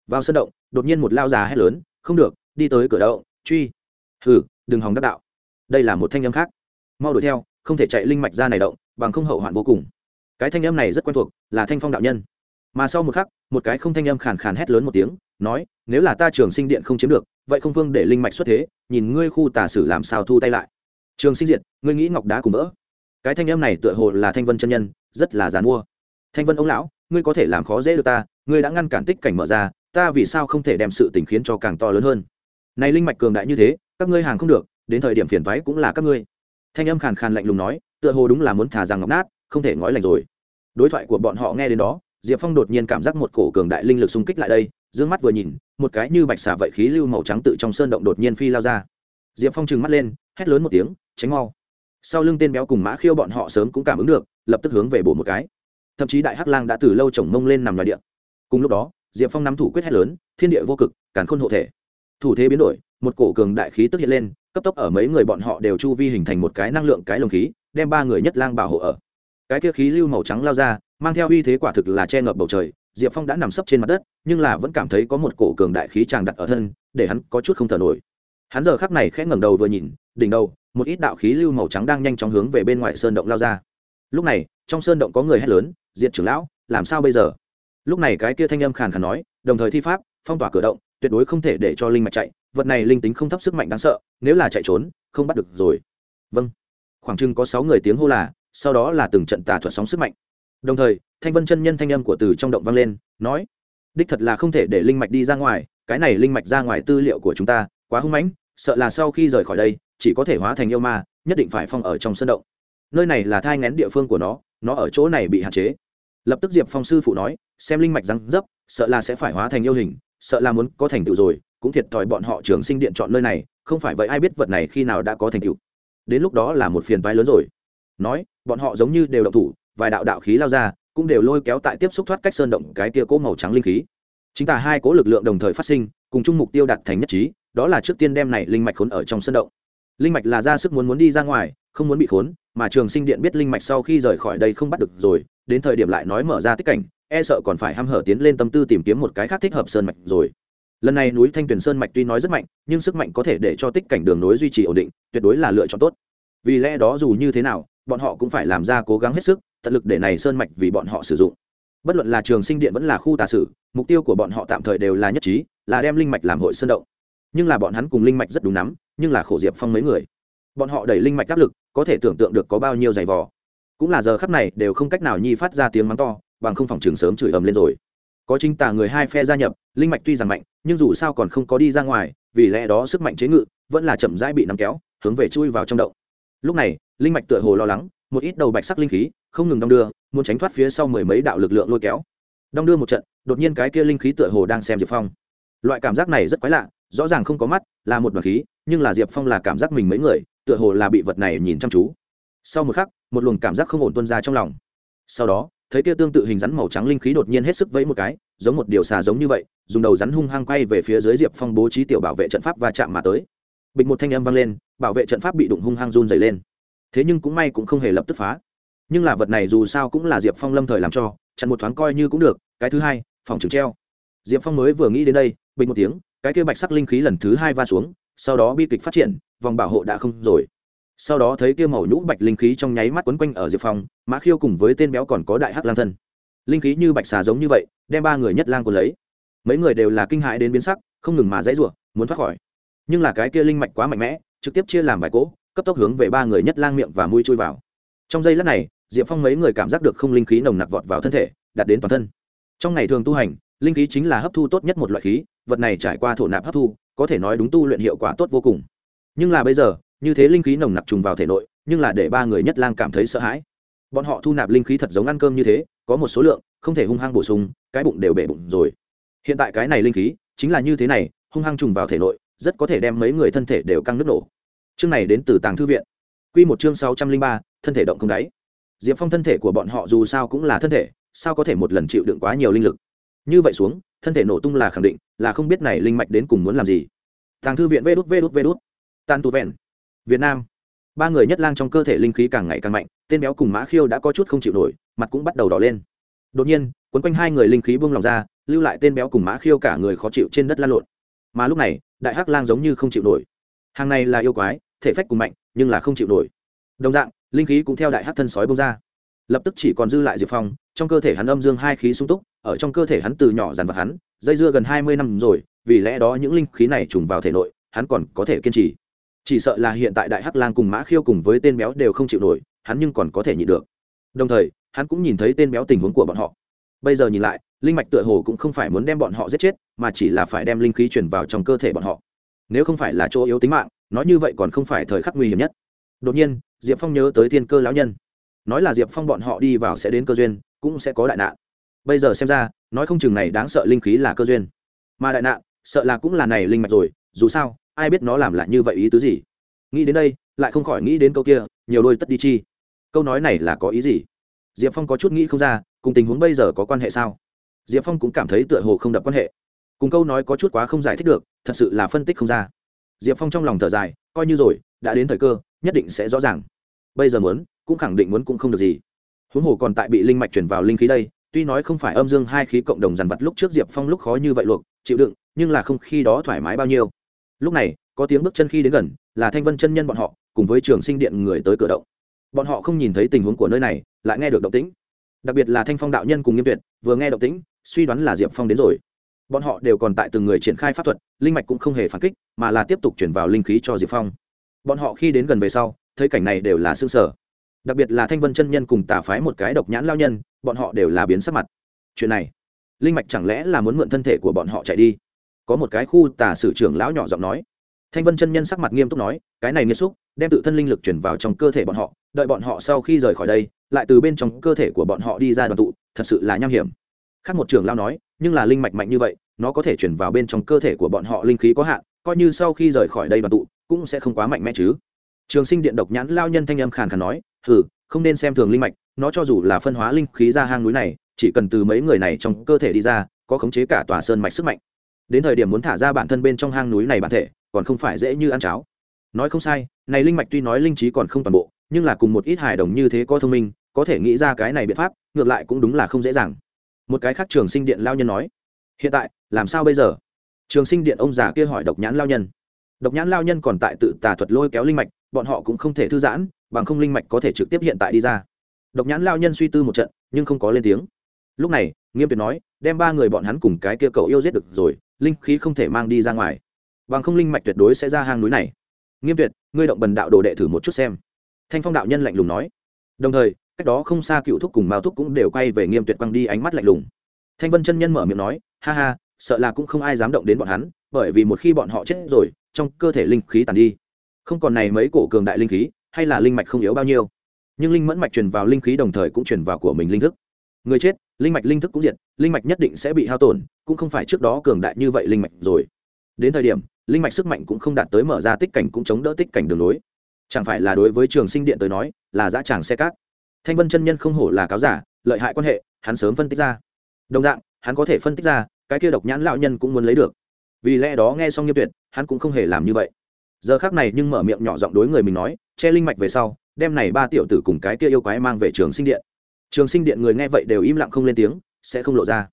Vào sân động, đột nhiên một lao già hét lớn, không được, đi tới cửa đậu truy. Hừ, đừng hòng đắc đạo. Đây là một thanh âm khác. Mau đuổi theo, không thể chạy linh mạch ra này động, bằng không hậu hoạn vô cùng. Cái thanh âm này rất quen thuộc, là thanh phong đạo nhân mà sau một khắc, một cái không thanh âm khàn khàn hét lớn một tiếng, nói, nếu là ta trường sinh điện không chiếm được, vậy không vương để linh mạch xuất thế, nhìn ngươi khu tà sử làm sao thu tay lại. Trường sinh diện ngươi nghĩ ngọc đá cùng vỡ? Cái thanh âm này tựa hồ là thanh vân chân nhân, rất là dán mua. Thanh vân ông lão, ngươi có thể làm khó dễ được ta, ngươi đã ngăn cản tích cảnh mở ra, ta vì sao không thể đem sự tình khiến cho càng to lớn hơn? Này linh mạch cường đại như thế, các ngươi hàng không được, đến thời điểm phiền toái cũng là các ngươi. Thanh âm khàn khàn lạnh lùng nói, tựa hồ đúng là muốn thả rằng ngọc nát, không thể ngói lành rồi. Đối thoại của bọn họ nghe đến đó diệp phong đột nhiên cảm giác một cổ cường đại linh lực xung kích lại đây d ư ơ n g mắt vừa nhìn, một cái như bạch xà vậy khí lưu màu trắng tự trong sơn động đột nhiên phi lao ra. Diệp phong trừng mắt lên, hét lớn một tiếng, tránh mau. Sau lưng tên béo cùng mã khiêu bọn họ sớm cũng cảm ứng được, lập tức hướng về bổ một cái. Thậm chí đại hắc lang đã từ lâu chồng mông lên nằm ngoài địa cùng lúc đó, diệp phong nắm thủ quyết hét lớn, thiên địa vô cực, càn khôn hộ thể. Thủ thế biến đổi, một cổ cường đại khí tức hiện lên, cấp tốc ở mấy người bọn họ đều chu vi hình thành một cái năng lượng cái lồng khí, đem ba người nhất lang bảo hộ ở. Cái kia khí lưu màu trắng lao ra mang theo uy thế quả thực là che ngập bầu trời, diệp phong đã nằm sấp trên mặt đất, nhưng là vẫn cảm thấy có một cổ cường đại khí tràng đặt ở thân, để hắn có chút không thở nổi. Hắn giờ khắc này khẽ ngẩng đầu vừa nhìn, đỉnh đầu, một ít đạo khí lưu màu trắng đang nhanh chóng hướng về bên ngoài sơn động lao ra. Lúc này, trong sơn động có người hét lớn, diệt trưởng lão, làm sao bây giờ? Lúc này cái kia thanh âm khàn khàn nói, đồng thời thi pháp, phong tỏa cửa động, tuyệt đối không thể để cho linh mạch chạy, vật này linh tính không thấp sức mạnh đáng sợ, nếu là chạy trốn, không bắt được rồi. Vâng. Khoảng chừng có sáu người tiếng hô là, sau đó là từng trận tà thuật sóng sức mạnh đồng thời, thanh vân chân nhân thanh âm của từ trong động vang lên, nói, đích thật là không thể để linh mạch đi ra ngoài, cái này linh mạch ra ngoài tư liệu của chúng ta quá hung mãnh, sợ là sau khi rời khỏi đây, chỉ có thể hóa thành yêu ma, nhất định phải phong ở trong sân động. Nơi này là thai ngén địa phương của nó nó ở chỗ này bị hạn chế. Lập tức diệp phong sư phụ nói, xem linh mạch răng dấp, sợ là sẽ phải hóa thành yêu hình, sợ là muốn có thành tựu rồi, cũng thiệt thòi bọn họ trường sinh điện chọn nơi này, không phải vậy ai biết vật này khi nào đã có thành tựu. Đến lúc đó là một phiền vai lớn rồi. Nói, bọn họ giống như đều động thủ vài đạo đạo khí lao ra, cũng đều lôi kéo tại tiếp xúc thoát cách sơn động cái tia cỗ màu trắng linh khí. Chính tả hai cố lực lượng đồng thời phát sinh, cùng chung mục tiêu đạt thành nhất trí, đó là trước tiên đem này linh mạch khốn ở trong sơn động. Linh mạch là ra sức muốn muốn đi ra ngoài, không muốn bị khốn, mà trường sinh điện biết linh mạch sau khi rời khỏi đây không bắt được rồi, đến thời điểm lại nói mở ra tích cảnh e sợ còn phải ham hở tiến lên tâm tư tìm kiếm một cái khác thích hợp sơn mạch rồi. Lần này núi thanh tuyền sơn mạch tuy nói rất mạnh, nhưng sức mạnh có thể để cho tích cảnh đường nối duy trì ổn định, tuyệt đối là lựa chọn tốt. Vì lẽ đó dù như thế nào bọn họ cũng phải làm ra cố gắng hết sức, tận lực để này sơn mạch vì bọn họ sử dụng. Bất luận là trường sinh điện vẫn là khu tà sử, mục tiêu của bọn họ tạm thời đều là nhất trí, là đem linh mạch làm hội sơn động. Nhưng là bọn hắn cùng linh mạch rất đúng nắm nhưng là khổ diệp phong mấy người. Bọn họ đẩy linh mạch áp lực, có thể tưởng tượng được có bao nhiêu giày vò. Cũng là giờ khắp này đều không cách nào nhi phát ra tiếng mắng to, bằng không phòng trường sớm chửi ầm lên rồi. Có chính tả người hai phe gia nhập, linh mạch tuy rằng mạnh, nhưng dù sao còn không có đi ra ngoài, vì lẽ đó sức mạnh chế ngự vẫn là chậm rãi bị nắm kéo, hướng về chui vào trong động. Lúc này linh mạch tựa hồ lo lắng, một ít đầu bạch sắc linh khí, không ngừng đong đưa, muốn tránh thoát phía sau mười mấy đạo lực lượng lôi kéo. Đong đưa một trận, đột nhiên cái kia linh khí tựa hồ đang xem diệp phong. Loại cảm giác này rất quái lạ, rõ ràng không có mắt, là một đoàn khí, nhưng là diệp phong là cảm giác mình mấy người, tựa hồ là bị vật này nhìn chăm chú. Sau một khắc, một luồng cảm giác không ổn tuân ra trong lòng. Sau đó, thấy kia tương tự hình rắn màu trắng linh khí đột nhiên hết sức vẫy một cái, giống một điều xà giống như vậy, dùng đầu rắn hung hăng quay về phía dưới diệp phong bố trí tiểu bảo vệ trận pháp và chạm mà tới. Bịch một thanh âm vang lên, bảo vệ trận pháp bị đụng hung hăng run dày lên thế nhưng cũng may cũng không hề lập tức phá. Nhưng là vật này dù sao cũng là diệp phong lâm thời làm cho, chặn một thoáng coi như cũng được, cái thứ hai, phòng trừng treo. Diệp phong mới vừa nghĩ đến đây, bình một tiếng, cái kia bạch sắc linh khí lần thứ hai va xuống, sau đó bi kịch phát triển, vòng bảo hộ đã không rồi. Sau đó thấy kia màu nhũ bạch linh khí trong nháy mắt quấn quanh ở diệp phong, mã khiêu cùng với tên béo còn có đại hắc lang thân. Linh khí như bạch xà giống như vậy, đem ba người nhất lang của lấy. Mấy người đều là kinh hãi đến biến sắc, không ngừng mà dãy rủa, muốn thoát khỏi. Nhưng là cái kia linh mạch quá mạnh mẽ, trực tiếp chia làm vài cỗ cấp tốc hướng về ba người nhất lang miệng và mũi chui vào. Trong giây lát này, diệp phong mấy người cảm giác được không linh khí nồng nặc vọt vào thân thể đạt đến toàn thân. Trong ngày thường tu hành, linh khí chính là hấp thu tốt nhất một loại khí, vật này trải qua thổ nạp hấp thu, có thể nói đúng tu luyện hiệu quả tốt vô cùng. Nhưng là bây giờ, như thế linh khí nồng nặc trùng vào thể nội, nhưng là để ba người nhất lang cảm thấy sợ hãi. Bọn họ thu nạp linh khí thật giống ăn cơm như thế, có một số lượng, không thể hung hăng bổ sung, cái bụng đều bể bụng rồi. Hiện tại cái này linh khí, chính là như thế này, hung hăng trùng vào thể nội, rất có thể đem mấy người thân thể đều căng nước nổ chương này đến từ tàng thư viện. Q một chương sáu trăm linh ba, thân thể động không đáy. Diệp phong thân thể của bọn họ dù sao cũng là thân thể, sao có thể một lần chịu đựng quá nhiều linh lực? Như vậy xuống, thân thể nổ tung là khẳng định, là không biết này linh mạch đến cùng muốn làm gì. Tàng thư viện vê đút vê đút vê đút. Tan tu vẹn. Việt nam. Ba người nhất lang trong cơ thể linh khí càng ngày càng mạnh, tên béo cùng mã khiêu đã có chút không chịu nổi, mặt cũng bắt đầu đỏ lên. Đột nhiên, quấn quanh hai người linh khí buông lòng ra, lưu lại tên béo cùng mã khiêu cả người khó chịu trên đất lan lộn. Mà lúc này, đại hắc lang giống như không chịu nổi. Hàng này là yêu quái thể phách cùng mạnh, nhưng là không chịu nổi. Đồng dạng, linh khí cũng theo đại hắc thân sói bông ra. Lập tức chỉ còn dư lại diệp phong, trong cơ thể hắn âm dương hai khí sung túc, ở trong cơ thể hắn từ nhỏ dàn vật hắn, dây dưa gần hai mươi năm rồi, vì lẽ đó những linh khí này trùng vào thể nội, hắn còn có thể kiên trì. Chỉ sợ là hiện tại đại hắc lang cùng mã khiêu cùng với tên béo đều không chịu nổi, hắn nhưng còn có thể nhịn được. Đồng thời, hắn cũng nhìn thấy tên béo tình huống của bọn họ. Bây giờ nhìn lại, linh mạch tựa hồ cũng không phải muốn đem bọn họ giết chết, mà chỉ là phải đem linh khí chuyển vào trong cơ thể bọn họ. Nếu không phải là chỗ yếu tính mạng nói như vậy còn không phải thời khắc nguy hiểm nhất. Đột nhiên, diệp phong nhớ tới thiên cơ lão nhân. Nói là diệp phong bọn họ đi vào sẽ đến cơ duyên, cũng sẽ có đại nạn. Bây giờ xem ra, nói không chừng này đáng sợ linh khí là cơ duyên. Mà đại nạn, sợ là cũng là này linh mạch rồi, dù sao, ai biết nó làm lại như vậy ý tứ gì? Nghĩ đến đây, lại không khỏi nghĩ đến câu kia, nhiều đôi tất đi chi. Câu nói này là có ý gì? Diệp phong có chút nghĩ không ra, cùng tình huống bây giờ có quan hệ sao? Diệp phong cũng cảm thấy tựa hồ không đập quan hệ. Cùng câu nói có chút quá không giải thích được, thật sự là phân tích không ra diệp phong trong lòng thở dài, coi như rồi, đã đến thời cơ, nhất định sẽ rõ ràng. Bây giờ muốn, cũng khẳng định muốn cũng không được gì. Huống hồ còn tại bị linh mạch chuyển vào linh khí đây, tuy nói không phải âm dương hai khí cộng đồng dằn vật lúc trước diệp phong lúc khó như vậy luộc, chịu đựng, nhưng là không khi đó thoải mái bao nhiêu. Lúc này, có tiếng bước chân khi đến gần, là thanh vân chân nhân bọn họ, cùng với trường sinh điện người tới cửa động. Bọn họ không nhìn thấy tình huống của nơi này, lại nghe được động tĩnh. Đặc biệt là thanh phong đạo nhân cùng nghiêm tuyệt, vừa nghe động tĩnh, suy đoán là diệp phong đến rồi bọn họ đều còn tại từng người triển khai pháp thuật, linh mạch cũng không hề phản kích, mà là tiếp tục chuyển vào linh khí cho diệp phong. Bọn họ khi đến gần về sau, thấy cảnh này đều là xương sở đặc biệt là thanh vân chân nhân cùng tà phái một cái độc nhãn lao nhân, bọn họ đều là biến sắc mặt. Chuyện này, linh mạch chẳng lẽ là muốn mượn thân thể của bọn họ chạy đi? Có một cái khu tà sử trưởng lão nhỏ giọng nói. Thanh vân chân nhân sắc mặt nghiêm túc nói, cái này nghiêm xúc đem tự thân linh lực chuyển vào trong cơ thể bọn họ, đợi bọn họ sau khi rời khỏi đây, lại từ bên trong cơ thể của bọn họ đi ra đoàn tụ, thật sự là nham hiểm khác một trưởng lao nói, nhưng là linh mạch mạnh như vậy, nó có thể chuyển vào bên trong cơ thể của bọn họ linh khí có hạn, coi như sau khi rời khỏi đây đoàn tụ, cũng sẽ không quá mạnh mẽ chứ. Trường sinh điện độc nhãn lao nhân thanh âm khàn khàn nói, hừ, không nên xem thường linh mạch, nó cho dù là phân hóa linh khí ra hang núi này, chỉ cần từ mấy người này trong cơ thể đi ra, có khống chế cả tòa sơn mạch sức mạnh. Đến thời điểm muốn thả ra bản thân bên trong hang núi này bản thể, còn không phải dễ như ăn cháo. Nói không sai, này linh mạch tuy nói linh trí còn không toàn bộ, nhưng là cùng một ít hài đồng như thế có thông minh, có thể nghĩ ra cái này biện pháp, ngược lại cũng đúng là không dễ dàng một cái khác trường sinh điện lao nhân nói, hiện tại, làm sao bây giờ? Trường sinh điện ông già kia hỏi độc nhãn lao nhân. Độc nhãn lao nhân còn tại tự tà thuật lôi kéo linh mạch, bọn họ cũng không thể thư giãn, bằng không linh mạch có thể trực tiếp hiện tại đi ra. Độc nhãn lao nhân suy tư một trận, nhưng không có lên tiếng. Lúc này, nghiêm tuyệt nói, đem ba người bọn hắn cùng cái kia cậu yêu giết được rồi, linh khí không thể mang đi ra ngoài. Bằng không linh mạch tuyệt đối sẽ ra hang núi này. Nghiêm tuyệt, ngươi động bần đạo đồ đệ thử một chút xem. Thanh phong đạo nhân lạnh lùng nói. Đồng thời cách đó không xa cựu thúc cùng mao thúc cũng đều quay về nghiêm tuyệt quang đi ánh mắt lạnh lùng. Thanh vân chân nhân mở miệng nói, ha ha, sợ là cũng không ai dám động đến bọn hắn, bởi vì một khi bọn họ chết rồi, trong cơ thể linh khí tàn đi. Không còn này mấy cổ cường đại linh khí, hay là linh mạch không yếu bao nhiêu. Nhưng linh mẫn mạch truyền vào linh khí đồng thời cũng truyền vào của mình linh thức. Người chết, linh mạch linh thức cũng diệt, linh mạch nhất định sẽ bị hao tổn, cũng không phải trước đó cường đại như vậy linh mạch rồi. Đến thời điểm, linh mạch sức mạnh cũng không đạt tới mở ra tích cảnh cũng chống đỡ tích cảnh đường lối. Chẳng phải là đối với trường sinh điện tới nói, là dã tràng xe cát thanh vân chân nhân không hổ là cáo giả, lợi hại quan hệ, hắn sớm phân tích ra. Đồng dạng, hắn có thể phân tích ra, cái kia độc nhãn lão nhân cũng muốn lấy được. Vì lẽ đó nghe xong nghiêm tuyệt, hắn cũng không hề làm như vậy. Giờ khác này nhưng mở miệng nhỏ giọng đối người mình nói, che linh mạch về sau, đem này ba tiểu tử cùng cái kia yêu quái mang về trường sinh điện. Trường sinh điện người nghe vậy đều im lặng không lên tiếng, sẽ không lộ ra.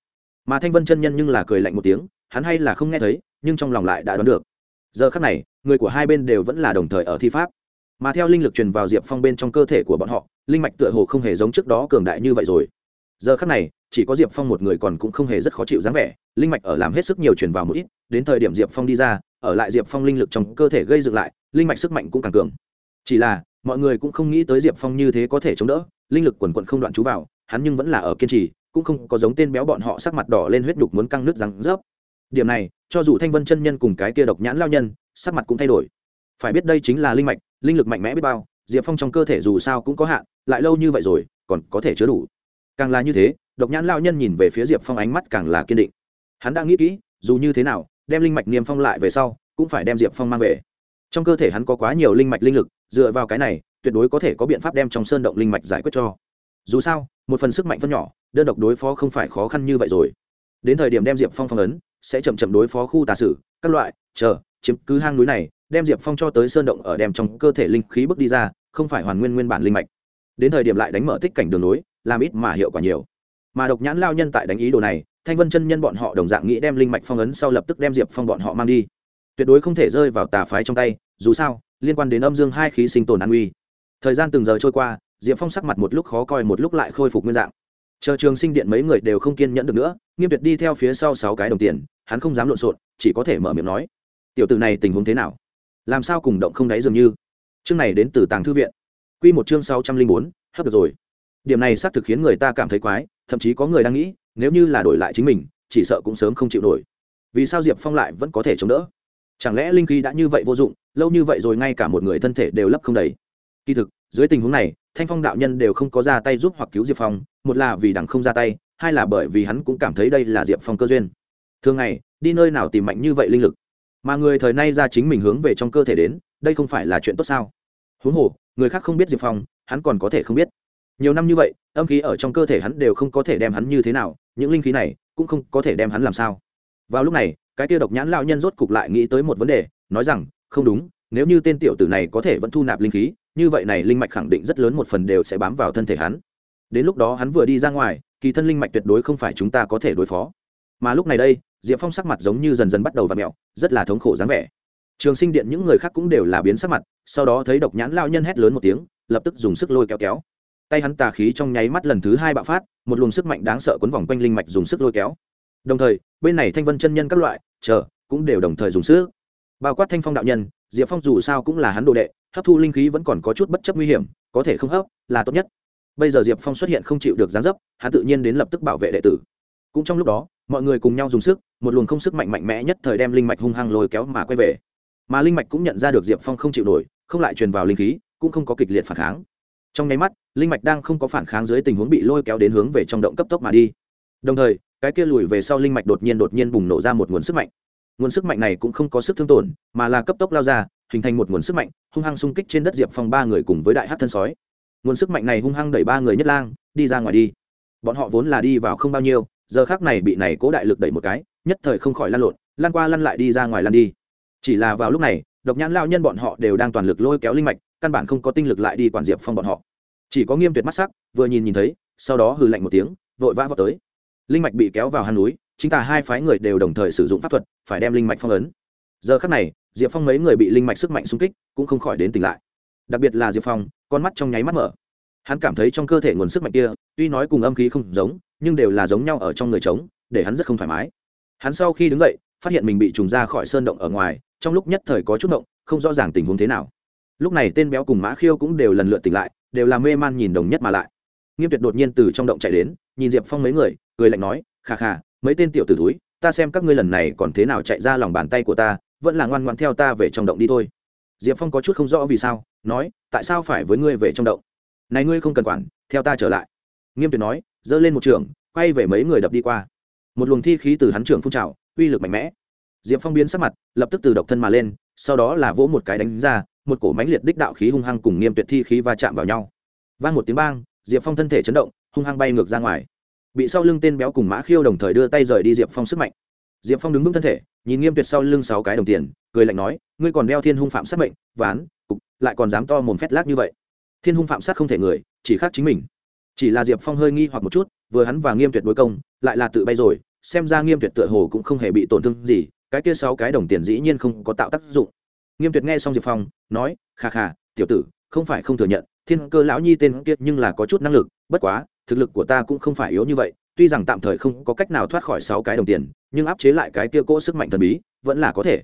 Mà thanh vân chân nhân nhưng là cười lạnh một tiếng, hắn hay là không nghe thấy, nhưng trong lòng lại đã đoán được. Giờ khác này, người của hai bên đều vẫn là đồng thời ở thi pháp mà theo linh lực truyền vào diệp phong bên trong cơ thể của bọn họ, linh mạch tựa hồ không hề giống trước đó cường đại như vậy rồi. Giờ khắc này, chỉ có diệp phong một người còn cũng không hề rất khó chịu dáng vẻ, linh mạch ở làm hết sức nhiều truyền vào một ít, đến thời điểm diệp phong đi ra, ở lại diệp phong linh lực trong cơ thể gây dựng lại, linh mạch sức mạnh cũng càng cường. Chỉ là, mọi người cũng không nghĩ tới diệp phong như thế có thể chống đỡ, linh lực quần quận không đoạn chú vào, hắn nhưng vẫn là ở kiên trì, cũng không có giống tên béo bọn họ sắc mặt đỏ lên huyết đục muốn căng nước răng rớp. Điểm này, cho dù thanh vân chân nhân cùng cái kia độc nhãn lao nhân, sắc mặt cũng thay đổi. Phải biết đây chính là linh mạch linh lực mạnh mẽ biết bao, diệp phong trong cơ thể dù sao cũng có hạn, lại lâu như vậy rồi, còn có thể chứa đủ. Càng là như thế, độc nhãn lao nhân nhìn về phía diệp phong ánh mắt càng là kiên định. Hắn đã nghĩ kỹ, dù như thế nào, đem linh mạch niêm phong lại về sau, cũng phải đem diệp phong mang về. Trong cơ thể hắn có quá nhiều linh mạch linh lực, dựa vào cái này, tuyệt đối có thể có biện pháp đem trong sơn động linh mạch giải quyết cho. Dù sao, một phần sức mạnh phân nhỏ, đơn độc đối phó không phải khó khăn như vậy rồi. Đến thời điểm đem diệp phong phong ấn, sẽ chậm chậm đối phó khu tà sử, các loại, chờ chiếm cứ hang núi này đem diệp phong cho tới sơn động ở đem trong cơ thể linh khí bước đi ra không phải hoàn nguyên nguyên bản linh mạch. Đến thời điểm lại đánh mở tích cảnh đường núi, làm ít mà hiệu quả nhiều. Mà độc nhãn lao nhân tại đánh ý đồ này thanh vân chân nhân bọn họ đồng dạng nghĩ đem linh mạch phong ấn sau lập tức đem diệp phong bọn họ mang đi. Tuyệt đối không thể rơi vào tà phái trong tay dù sao liên quan đến âm dương hai khí sinh tồn an uy thời gian từng giờ trôi qua diệp phong sắc mặt một lúc khó coi một lúc lại khôi phục nguyên dạng. Chờ trường sinh điện mấy người đều không kiên nhẫn được nữa nghiêm tuyệt đi theo phía sau sáu cái đồng tiền hắn không dám lộn xộn chỉ có thể mở miệng nói tiểu tử này tình huống thế nào? Làm sao cùng động không đáy dường như? Chương này đến từ tàng thư viện. Q một chương sáu trăm linh bốn, hấp được rồi. Điểm này xác thực khiến người ta cảm thấy quái, thậm chí có người đang nghĩ, nếu như là đổi lại chính mình, chỉ sợ cũng sớm không chịu nổi. Vì sao diệp phong lại vẫn có thể chống đỡ? Chẳng lẽ linh khí đã như vậy vô dụng, lâu như vậy rồi ngay cả một người thân thể đều lấp không đầy? Kỳ thực, dưới tình huống này, thanh phong đạo nhân đều không có ra tay giúp hoặc cứu diệp phong, một là vì đằng không ra tay, hai là bởi vì hắn cũng cảm thấy đây là diệp phong cơ duyên. Thường ngày, đi nơi nào tìm mạnh như vậy linh lực? Mà người thời nay ra chính mình hướng về trong cơ thể đến, đây không phải là chuyện tốt sao? Huống hồ, người khác không biết diệp phong, hắn còn có thể không biết. Nhiều năm như vậy, âm khí ở trong cơ thể hắn đều không có thể đem hắn như thế nào, những linh khí này cũng không có thể đem hắn làm sao. Vào lúc này, cái tiêu độc nhãn lao nhân rốt cục lại nghĩ tới một vấn đề, nói rằng, không đúng, nếu như tên tiểu tử này có thể vẫn thu nạp linh khí, như vậy này linh mạch khẳng định rất lớn một phần đều sẽ bám vào thân thể hắn. Đến lúc đó hắn vừa đi ra ngoài, kỳ thân linh mạch tuyệt đối không phải chúng ta có thể đối phó mà lúc này đây, diệp phong sắc mặt giống như dần dần bắt đầu v ặ mẹo, rất là thống khổ dáng vẻ. Trường sinh điện những người khác cũng đều là biến sắc mặt, sau đó thấy độc nhãn lao nhân hét lớn một tiếng, lập tức dùng sức lôi kéo kéo. Tay hắn tà khí trong nháy mắt lần thứ hai bạo phát, một luồng sức mạnh đáng sợ quấn vòng quanh linh mạch dùng sức lôi kéo. Đồng thời, bên này thanh vân chân nhân các loại, chờ, cũng đều đồng thời dùng sức. Bao quát thanh phong đạo nhân, diệp phong dù sao cũng là hắn đồ đệ, hấp thu linh khí vẫn còn có chút bất chấp nguy hiểm, có thể không hấp, là tốt nhất. Bây giờ diệp phong xuất hiện không chịu được gián dấp, hắn tự nhiên đến lập tức bảo vệ đệ tử. Cũng trong lúc đó mọi người cùng nhau dùng sức, một luồng không sức mạnh mạnh mẽ nhất thời đem linh mạch hung hăng lôi kéo mà quay về. Mà linh mạch cũng nhận ra được diệp phong không chịu nổi, không lại truyền vào linh khí, cũng không có kịch liệt phản kháng. Trong nháy mắt, linh mạch đang không có phản kháng dưới tình huống bị lôi kéo đến hướng về trong động cấp tốc mà đi. Đồng thời, cái kia lùi về sau linh mạch đột nhiên đột nhiên bùng nổ ra một nguồn sức mạnh. Nguồn sức mạnh này cũng không có sức thương tổn, mà là cấp tốc lao ra, hình thành một nguồn sức mạnh, hung hăng xung kích trên đất diệp phong ba người cùng với đại hát thân sói. Nguồn sức mạnh này hung hăng đẩy ba người nhất lang, đi ra ngoài đi. Bọn họ vốn là đi vào không bao nhiêu giờ khác này bị này cố đại lực đẩy một cái, nhất thời không khỏi lăn lộn, lăn qua lăn lại đi ra ngoài lăn đi. Chỉ là vào lúc này, độc nhãn lao nhân bọn họ đều đang toàn lực lôi kéo linh mạch, căn bản không có tinh lực lại đi quản diệp phong bọn họ. Chỉ có nghiêm tuyệt mắt sắc, vừa nhìn nhìn thấy, sau đó hừ lạnh một tiếng, vội vã vào tới. Linh mạch bị kéo vào hang núi, chính tà hai phái người đều đồng thời sử dụng pháp thuật, phải đem linh mạch phong ấn. Giờ khắc này, diệp phong mấy người bị linh mạch sức mạnh xung kích, cũng không khỏi đến tỉnh lại. Đặc biệt là diệp phong, con mắt trong nháy mắt mở hắn cảm thấy trong cơ thể nguồn sức mạnh kia, tuy nói cùng âm khí không giống, nhưng đều là giống nhau ở trong người trống, để hắn rất không thoải mái. Hắn sau khi đứng dậy, phát hiện mình bị trùng ra khỏi sơn động ở ngoài, trong lúc nhất thời có chút động, không rõ ràng tình huống thế nào. Lúc này tên béo cùng mã khiêu cũng đều lần lượt tỉnh lại, đều là mê man nhìn đồng nhất mà lại. Nghiêm tuyệt đột nhiên từ trong động chạy đến, nhìn diệp phong mấy người, cười lạnh nói khà khà mấy tên tiểu t ử túi ta xem các ngươi lần này còn thế nào chạy ra lòng bàn tay của ta, vẫn là ngoan ngoan theo ta về trong động đi thôi. Diệp phong có chút không rõ vì sao, nói, tại sao phải với ngươi về trong động? Này ngươi không cần quản, theo ta trở lại. Nghiêm tuyệt nói, giơ lên một trường, quay về mấy người đập đi qua. Một luồng thi khí từ hắn trưởng phun trào, uy lực mạnh mẽ. Diệp phong biến sắc mặt, lập tức từ độc thân mà lên, sau đó là vỗ một cái đánh ra, một cổ mãnh liệt đích đạo khí hung hăng cùng nghiêm tuyệt thi khí va chạm vào nhau. Vang một tiếng bang, diệp phong thân thể chấn động, hung hăng bay ngược ra ngoài. Bị sau lưng tên béo cùng mã khiêu đồng thời đưa tay rời đi diệp phong sức mạnh. Diệp phong đứng vững thân thể, nhìn nghiêm tuyệt sau lưng sáu cái đồng tiền, cười lạnh nói, ngươi còn đeo thiên hung phạm sát mệnh, ván, cục, lại còn dám to mồm phét lác như vậy thiên hung phạm sát không thể người, chỉ khác chính mình. Chỉ là diệp phong hơi nghi hoặc một chút, vừa hắn và nghiêm tuyệt đối công, lại là tự bay rồi, xem ra nghiêm tuyệt tựa hồ cũng không hề bị tổn thương gì, cái kia sáu cái đồng tiền dĩ nhiên không có tạo tác dụng. Nghiêm tuyệt nghe xong diệp phong, nói, kha kha, tiểu tử, không phải không thừa nhận, thiên cơ lão nhi tên kiệt nhưng là có chút năng lực, bất quá, thực lực của ta cũng không phải yếu như vậy, tuy rằng tạm thời không có cách nào thoát khỏi sáu cái đồng tiền, nhưng áp chế lại cái kia cỗ sức mạnh thần bí, vẫn là có thể.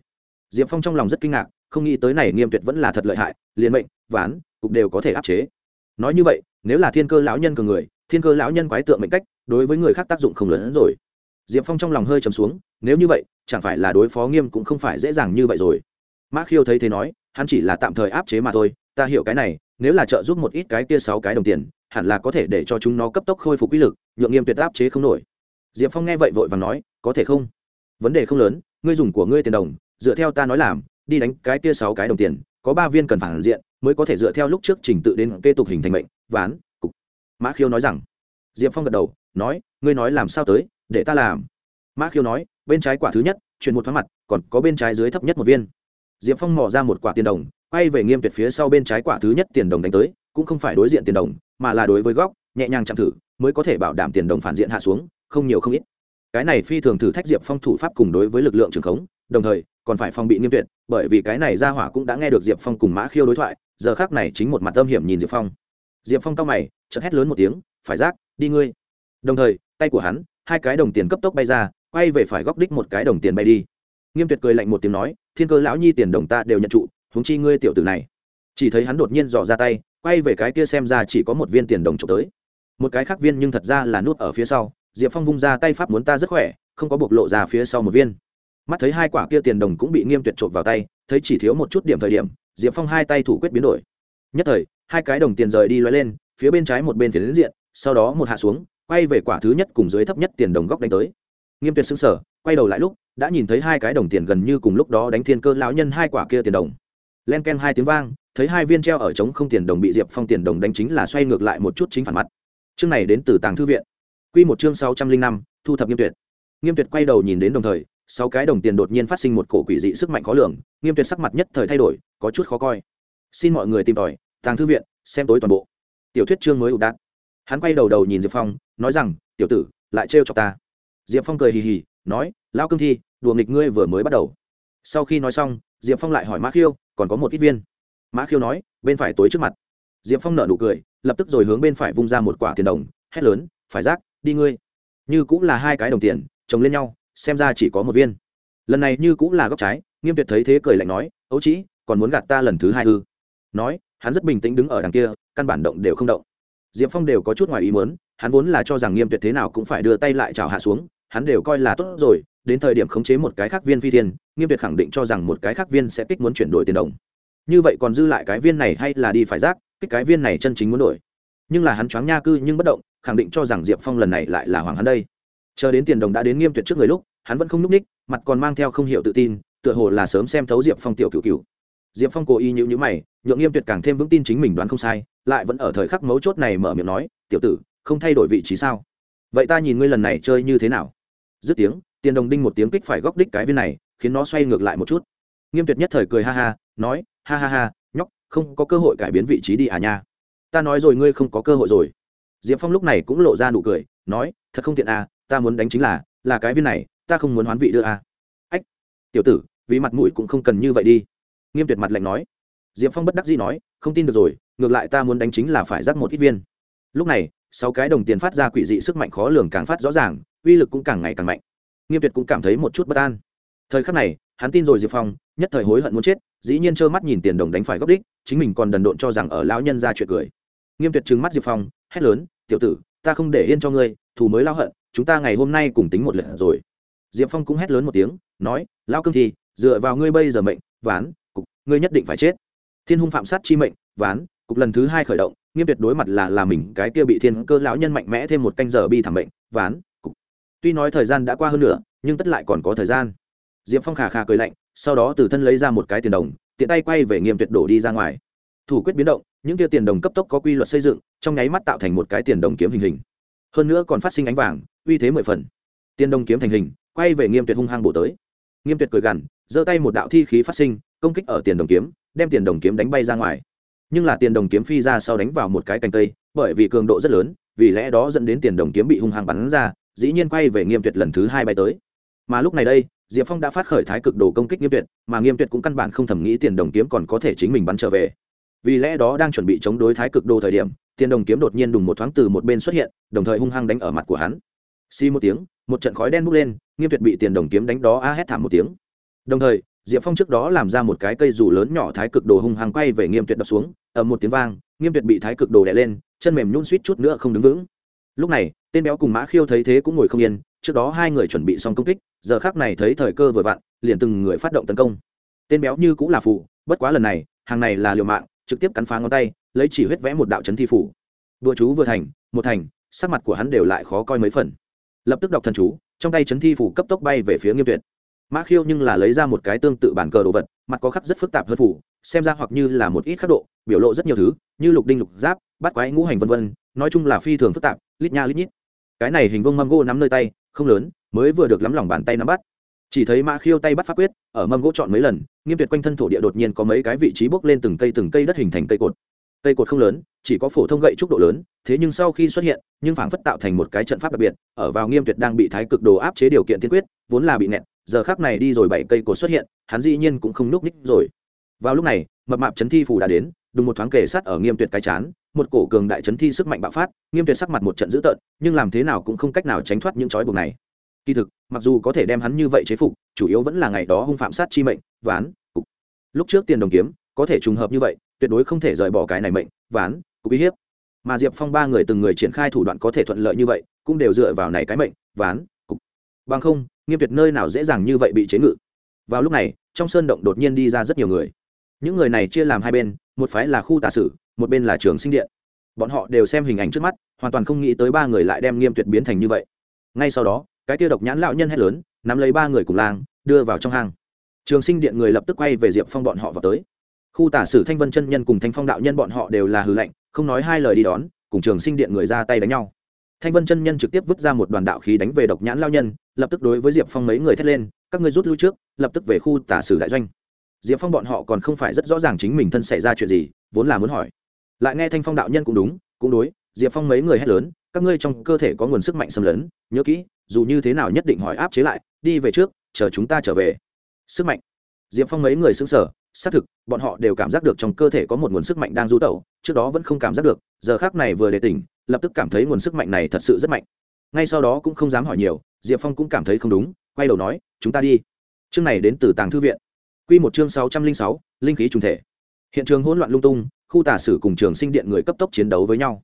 Diệp phong trong lòng rất kinh ngạc, không nghĩ tới này nghiêm tuyệt vẫn là thật lợi hại, liền mệnh, ván cục đều có thể áp chế. Nói như vậy, nếu là thiên cơ lão nhân cường người, thiên cơ lão nhân quái tượng mệnh cách, đối với người khác tác dụng không lớn hơn rồi. Diệp phong trong lòng hơi trầm xuống, nếu như vậy, chẳng phải là đối phó nghiêm cũng không phải dễ dàng như vậy rồi. Mã khiêu thấy thế nói, hắn chỉ là tạm thời áp chế mà thôi, ta hiểu cái này, nếu là trợ giúp một ít cái kia sáu cái đồng tiền, hẳn là có thể để cho chúng nó cấp tốc khôi phục uy lực, nhượng nghiêm tuyệt áp chế không nổi. Diệp phong nghe vậy vội và nói, có thể không? Vấn đề không lớn, ngươi dùng của ngươi tiền đồng, dựa theo ta nói làm, đi đánh cái kia sáu cái đồng tiền, có ba viên cần phản diện mới có thể dựa theo lúc trước trình tự đến kế tục hình thành mệnh, ván, cục. Mã khiêu nói rằng, diệp phong gật đầu, nói, ngươi nói làm sao tới, để ta làm. Mã khiêu nói, bên trái quả thứ nhất, chuyển một thoáng mặt, còn có bên trái dưới thấp nhất một viên. Diệp phong mò ra một quả tiền đồng, quay về nghiêm tuyệt phía sau bên trái quả thứ nhất tiền đồng đánh tới, cũng không phải đối diện tiền đồng, mà là đối với góc, nhẹ nhàng chạm thử, mới có thể bảo đảm tiền đồng phản diện hạ xuống, không nhiều không ít. Cái này phi thường thử thách diệp phong thủ pháp cùng đối với lực lượng trường khống, đồng thời, còn phải phong bị nghiêm tuyệt, bởi vì cái này ra hỏa cũng đã nghe được diệp phong cùng mã khiêu đối thoại giờ khác này chính một mặt âm hiểm nhìn diệp phong. Diệp phong cao mày, chợt hét lớn một tiếng, phải rác, đi ngươi. Đồng thời, tay của hắn, hai cái đồng tiền cấp tốc bay ra, quay về phải góc đích một cái đồng tiền bay đi. Nghiêm tuyệt cười lạnh một tiếng nói, thiên cơ lão nhi tiền đồng ta đều nhận trụ, huống chi ngươi tiểu tử này. Chỉ thấy hắn đột nhiên dò ra tay, quay về cái kia xem ra chỉ có một viên tiền đồng trộm tới. Một cái khác viên nhưng thật ra là nút ở phía sau, diệp phong vung ra tay pháp muốn ta rất khỏe, không có bộc lộ ra phía sau một viên. Mắt thấy hai quả kia tiền đồng cũng bị nghiêm tuyệt trộm vào tay, thấy chỉ thiếu một chút điểm thời điểm diệp phong hai tay thủ quyết biến đổi. Nhất thời, hai cái đồng tiền rời đi loay lên, phía bên trái một bên tiền đến diện, sau đó một hạ xuống, quay về quả thứ nhất cùng dưới thấp nhất tiền đồng góc đánh tới. Nghiêm tuyệt xứng sở quay đầu lại lúc, đã nhìn thấy hai cái đồng tiền gần như cùng lúc đó đánh thiên cơ lão nhân hai quả kia tiền đồng. Len ken hai tiếng vang, thấy hai viên treo ở trống không tiền đồng bị diệp phong tiền đồng đánh chính là xoay ngược lại một chút chính phản mặt. Chương này đến từ tàng thư viện. Q một chương sáu trăm linh năm, thu thập nghiêm tuyệt. Nghiêm tuyệt quay đầu nhìn đến đồng thời, sáu cái đồng tiền đột nhiên phát sinh một cổ quỷ dị sức mạnh khó lường, nghiêm tuyệt sắc mặt nhất thời thay đổi có chút khó coi. Xin mọi người tìm tòi, tàng thư viện, xem tối toàn bộ. Tiểu thuyết chương mới ủ đạn hắn quay đầu đầu nhìn diệp phong, nói rằng, tiểu tử, lại trêu chọc ta. Diệp phong cười hì hì, nói, lão cương thi, đùa nghịch ngươi vừa mới bắt đầu. Sau khi nói xong, diệp phong lại hỏi mã khiêu, còn có một ít viên? Mã khiêu nói, bên phải tối trước mặt. Diệp phong nợ nụ cười, lập tức rồi hướng bên phải vung ra một quả tiền đồng, hét lớn, phải rác, đi ngươi. Như cũng là hai cái đồng tiền, chồng lên nhau, xem ra chỉ có một viên. Lần này như cũng là góc trái, nghiêm tuyệt thấy thế cười lạnh nói, ấu trĩ còn muốn gạt ta lần thứ hai ư? Nói, hắn rất bình tĩnh đứng ở đằng kia, căn bản động đều không động. Diệp phong đều có chút ngoài ý muốn, hắn vốn là cho rằng nghiêm tuyệt thế nào cũng phải đưa tay lại chào hạ xuống, hắn đều coi là tốt rồi, đến thời điểm khống chế một cái khác viên phi thiên, nghiêm tuyệt khẳng định cho rằng một cái khác viên sẽ kích muốn chuyển đổi tiền đồng. Như vậy còn dư lại cái viên này hay là đi phải rác kích cái viên này chân chính muốn đổi. Nhưng là hắn choáng nha cư nhưng bất động, khẳng định cho rằng diệp phong lần này lại là hoàng hắn đây. Chờ đến tiền đồng đã đến nghiêm tuyệt trước người lúc, hắn vẫn không n ú c ních mặt còn mang theo không hiểu tự tin, tựa hồ là sớm xem thấu diệp phong tiểu cựu cựu diệp phong cố ý nhữ nhữ mày, nhượng nghiêm tuyệt càng thêm vững tin chính mình đoán không sai, lại vẫn ở thời khắc mấu chốt này mở miệng nói, tiểu tử, không thay đổi vị trí sao? Vậy ta nhìn ngươi lần này chơi như thế nào? Dứt tiếng, tiền đồng đinh một tiếng kích phải góc đích cái viên này, khiến nó xoay ngược lại một chút. Nghiêm tuyệt nhất thời cười ha ha, nói, ha ha ha, nhóc, không có cơ hội cải biến vị trí đi à nha. Ta nói rồi ngươi không có cơ hội rồi. Diệp phong lúc này cũng lộ ra nụ cười, nói, thật không tiện à ta muốn đánh chính là là cái viên này, ta không muốn hoán vị đưa à. Ách, tiểu tử vì mặt mũi cũng không cần như vậy đi nghiêm tuyệt mặt lạnh nói. Diệp phong bất đắc dĩ nói, không tin được rồi, ngược lại ta muốn đánh chính là phải rắc một ít viên. Lúc này, sáu cái đồng tiền phát ra quỷ dị sức mạnh khó lường càng phát rõ ràng, uy lực cũng càng ngày càng mạnh. Nghiêm tuyệt cũng cảm thấy một chút bất an. Thời khắc này, hắn tin rồi diệp phong, nhất thời hối hận muốn chết, dĩ nhiên trơ mắt nhìn tiền đồng đánh phải gốc đích, chính mình còn đần độn cho rằng ở lão nhân ra chuyện cười. Nghiêm tuyệt trừng mắt diệp phong, hét lớn, tiểu tử, ta không để yên cho ngươi, thù mới lao hận, chúng ta ngày hôm nay cùng tính một lần rồi. Diệp phong cũng hét lớn một tiếng, nói lao cương thi, dựa vào ngươi bây giờ mệnh, ván ngươi nhất định phải chết. Thiên hung phạm sát chi mệnh ván cục lần thứ hai khởi động nghiêm tuyệt đối mặt là là mình cái kia bị thiên cơ lão nhân mạnh mẽ thêm một canh giờ bi thảm mệnh ván cục. Tuy nói thời gian đã qua hơn nửa, nhưng tất lại còn có thời gian. Diệp phong khà khà cười lạnh sau đó từ thân lấy ra một cái tiền đồng tiện tay quay về nghiêm tuyệt đổ đi ra ngoài. Thủ quyết biến động những kia tiền đồng cấp tốc có quy luật xây dựng trong nháy mắt tạo thành một cái tiền đồng kiếm hình hình. Hơn nữa còn phát sinh ánh vàng uy thế mười phần. Tiền đồng kiếm thành hình quay về nghiêm tuyệt hung hăng bổ tới. Nghiêm tuyệt cười gằn giơ tay một đạo thi khí phát sinh công kích ở tiền đồng kiếm, đem tiền đồng kiếm đánh bay ra ngoài. Nhưng là tiền đồng kiếm phi ra sau đánh vào một cái cành cây, bởi vì cường độ rất lớn, vì lẽ đó dẫn đến tiền đồng kiếm bị hung hăng bắn ra, dĩ nhiên quay về nghiêm tuyệt lần thứ hai bay tới. Mà lúc này đây, diệp phong đã phát khởi thái cực đồ công kích nghiêm tuyệt, mà nghiêm tuyệt cũng căn bản không thầm nghĩ tiền đồng kiếm còn có thể chính mình bắn trở về. Vì lẽ đó đang chuẩn bị chống đối thái cực đồ thời điểm, tiền đồng kiếm đột nhiên đùng một thoáng từ một bên xuất hiện, đồng thời hung hăng đánh ở mặt của hắn. Xi một tiếng, một trận khói đen bốc lên, nghiêm tuyệt bị tiền đồng kiếm đánh đó a hét thảm một tiếng. Đồng thời diệp phong trước đó làm ra một cái cây dù lớn nhỏ thái cực đồ hung hăng quay về nghiêm tuyệt đập xuống ở một tiếng vang, nghiêm tuyệt bị thái cực đồ đè lên, chân mềm nhún suýt chút nữa không đứng vững. Lúc này, tên béo cùng mã khiêu thấy thế cũng ngồi không yên, trước đó hai người chuẩn bị xong công kích, giờ khác này thấy thời cơ vừa vặn, liền từng người phát động tấn công. Tên béo như cũng là phụ bất quá lần này, hàng này là liều mạng, trực tiếp cắn phá ngón tay, lấy chỉ huyết vẽ một đạo chấn thi phủ vừa chú vừa thành, một thành, sắc mặt của hắn đều lại khó coi mấy phần. Lập tức đọc thần chú, trong tay chấn thi phủ cấp tốc bay về phía nghiêm tuyệt mã khiêu nhưng là lấy ra một cái tương tự bản cờ đồ vật, mặt có khắc rất phức tạp hơn phủ, xem ra hoặc như là một ít khắc độ, biểu lộ rất nhiều thứ, như lục đinh lục giáp bắt quái ngũ hành vân vân, nói chung là phi thường phức tạp, lít nha lít nhít. Cái này hình vông mâm gỗ nắm nơi tay, không lớn, mới vừa được lắm lòng bàn tay nắm bắt. Chỉ thấy mã khiêu tay bắt pháp quyết, ở mâm gỗ chọn mấy lần, nghiêm tuyệt quanh thân thổ địa đột nhiên có mấy cái vị trí bốc lên từng cây từng cây đất hình thành cây cột. Cây cột không lớn chỉ có phổ thông gậy trúc độ lớn, thế nhưng sau khi xuất hiện, nhưng phảng phất tạo thành một cái trận pháp đặc biệt, ở vào nghiêm tuyệt đang bị thái cực đồ áp chế điều kiện tiên quyết, vốn là bị nẹt, giờ khác này đi rồi bảy cây cột xuất hiện, hắn dĩ nhiên cũng không núp ních rồi. Vào lúc này, mập mạp chấn thi phù đã đến, đùng một thoáng kề sát ở nghiêm tuyệt cái chán, một cổ cường đại chấn thi sức mạnh bạo phát, nghiêm tuyệt sắc mặt một trận dữ tợn, nhưng làm thế nào cũng không cách nào tránh thoát những trói buộc này. Kỳ thực, mặc dù có thể đem hắn như vậy chế phục, chủ yếu vẫn là ngày đó hung phạm sát chi mệnh, ván, cục. Lúc trước tiền đồng kiếm, có thể trùng hợp như vậy, tuyệt đối không thể rời bỏ cái này mệnh, ván cục uy hiếp. Mà diệp phong ba người từng người triển khai thủ đoạn có thể thuận lợi như vậy, cũng đều dựa vào này cái mệnh, ván, cục. Bằng không, nghiêm tuyệt nơi nào dễ dàng như vậy bị chế ngự. Vào lúc này, trong sơn động đột nhiên đi ra rất nhiều người. Những người này chia làm hai bên, một phái là khu tà sử, một bên là trường sinh điện. Bọn họ đều xem hình ảnh trước mắt, hoàn toàn không nghĩ tới ba người lại đem nghiêm tuyệt biến thành như vậy. Ngay sau đó, cái tia độc nhãn lão nhân hét lớn, nắm lấy ba người cùng lang, đưa vào trong hang. Trường sinh điện người lập tức quay về diệp phong bọn họ vào tới. Khu tả sử thanh vân chân nhân cùng thanh phong đạo nhân bọn họ đều là hư lệnh không nói hai lời đi đón, cùng trường sinh điện người ra tay đánh nhau. Thanh vân chân nhân trực tiếp vứt ra một đoàn đạo khí đánh về độc nhãn lao nhân, lập tức đối với diệp phong mấy người thét lên, các ngươi rút lui trước, lập tức về khu tả sử đại doanh. Diệp phong bọn họ còn không phải rất rõ ràng chính mình thân xảy ra chuyện gì, vốn là muốn hỏi. Lại nghe thanh phong đạo nhân cũng đúng, cũng đối, diệp phong mấy người hét lớn, các ngươi trong cơ thể có nguồn sức mạnh xâm lấn, nhớ kỹ, dù như thế nào nhất định hỏi áp chế lại, đi về trước, chờ chúng ta trở về. Sức mạnh. Diệp phong mấy người xứng sở xác thực, bọn họ đều cảm giác được trong cơ thể có một nguồn sức mạnh đang du tẩu, trước đó vẫn không cảm giác được, giờ khác này vừa để tỉnh, lập tức cảm thấy nguồn sức mạnh này thật sự rất mạnh. Ngay sau đó cũng không dám hỏi nhiều, diệp phong cũng cảm thấy không đúng, quay đầu nói, chúng ta đi. Chương này đến từ tàng thư viện. Q một chương sáu trăm linh sáu, linh khí trùng thể. Hiện trường hỗn loạn lung tung, khu tả sử cùng trường sinh điện người cấp tốc chiến đấu với nhau.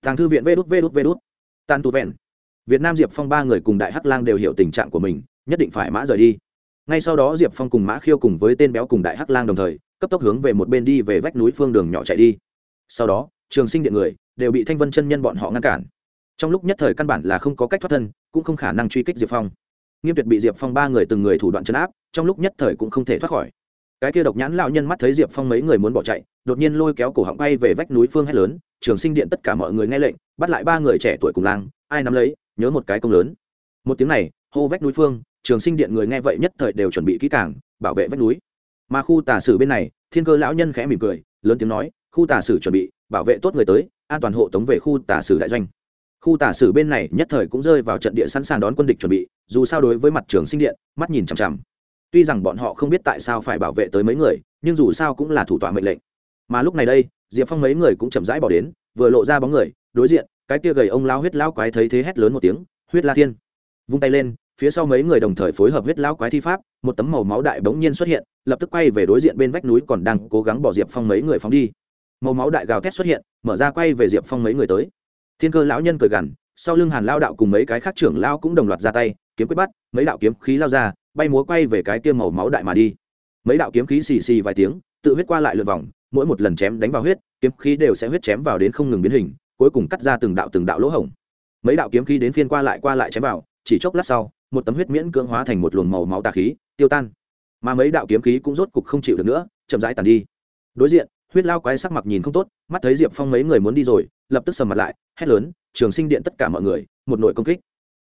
Tàng thư viện vê đút vê đút vê đút. Tan tu vẹn. Việt nam diệp phong ba người cùng đại hắc lang đều hiểu tình trạng của mình, nhất định phải mã rời đi ngay sau đó diệp phong cùng mã khiêu cùng với tên béo cùng đại hắc lang đồng thời, cấp tốc hướng về một bên đi về vách núi phương đường nhỏ chạy đi. Sau đó, trường sinh điện người đều bị thanh vân chân nhân bọn họ ngăn cản. Trong lúc nhất thời căn bản là không có cách thoát thân, cũng không khả năng truy kích diệp phong. Nghiêm tuyệt bị diệp phong ba người từng người thủ đoạn chấn áp, trong lúc nhất thời cũng không thể thoát khỏi. Cái kia độc nhãn lão nhân mắt thấy diệp phong mấy người muốn bỏ chạy, đột nhiên lôi kéo cổ họng bay về vách núi phương hét lớn, trường sinh điện tất cả mọi người nghe lệnh, bắt lại ba người trẻ tuổi cùng lang, ai nắm lấy, nhớ một cái công lớn. Một tiếng này, hô vách núi phương trường sinh điện người nghe vậy nhất thời đều chuẩn bị kỹ càng, bảo vệ vách núi. Mà khu tà sử bên này, thiên cơ lão nhân khẽ mỉm cười, lớn tiếng nói, khu tà sử chuẩn bị, bảo vệ tốt người tới, an toàn hộ tống về khu tà sử đại doanh. Khu tà sử bên này nhất thời cũng rơi vào trận địa sẵn sàng đón quân địch chuẩn bị, dù sao đối với mặt trường sinh điện, mắt nhìn chằm chằm. Tuy rằng bọn họ không biết tại sao phải bảo vệ tới mấy người, nhưng dù sao cũng là thủ tọa mệnh lệnh. Mà lúc này đây, diệp phong mấy người cũng chậm rãi bỏ đến, vừa lộ ra bóng người, đối diện, cái kia gầy ông lao huyết lao quái thấy thế hét lớn một tiếng, huyết la thiên! Vung tay lên phía sau mấy người đồng thời phối hợp huyết lao quái thi pháp, một tấm màu máu đại bỗng nhiên xuất hiện, lập tức quay về đối diện bên vách núi còn đang cố gắng bỏ diệp phong mấy người phóng đi. Màu máu đại gào thét xuất hiện, mở ra quay về diệp phong mấy người tới. Thiên cơ lão nhân cười gằn, sau lưng hàn lao đạo cùng mấy cái khác trưởng lao cũng đồng loạt ra tay, kiếm quyết bắt, mấy đạo kiếm khí lao ra, bay múa quay về cái kia màu máu đại mà đi. Mấy đạo kiếm khí xì xì vài tiếng, tự huyết qua lại lượt vòng, mỗi một lần chém đánh vào huyết, kiếm khí đều sẽ huyết chém vào đến không ngừng biến hình, cuối cùng cắt ra từng đạo từng đạo lỗ hổng. Mấy đạo kiếm khí đến phiên qua lại qua lại chém vào, chỉ chốc lát sau một tấm huyết miễn cưỡng hóa thành một luồng màu máu tà khí, tiêu tan. Mà mấy đạo kiếm khí cũng rốt cục không chịu được nữa, chậm rãi tàn đi. Đối diện, huyết lao quái sắc mặt nhìn không tốt, mắt thấy diệp phong mấy người muốn đi rồi, lập tức sầm mặt lại, hét lớn, trường sinh điện tất cả mọi người, một nội công kích.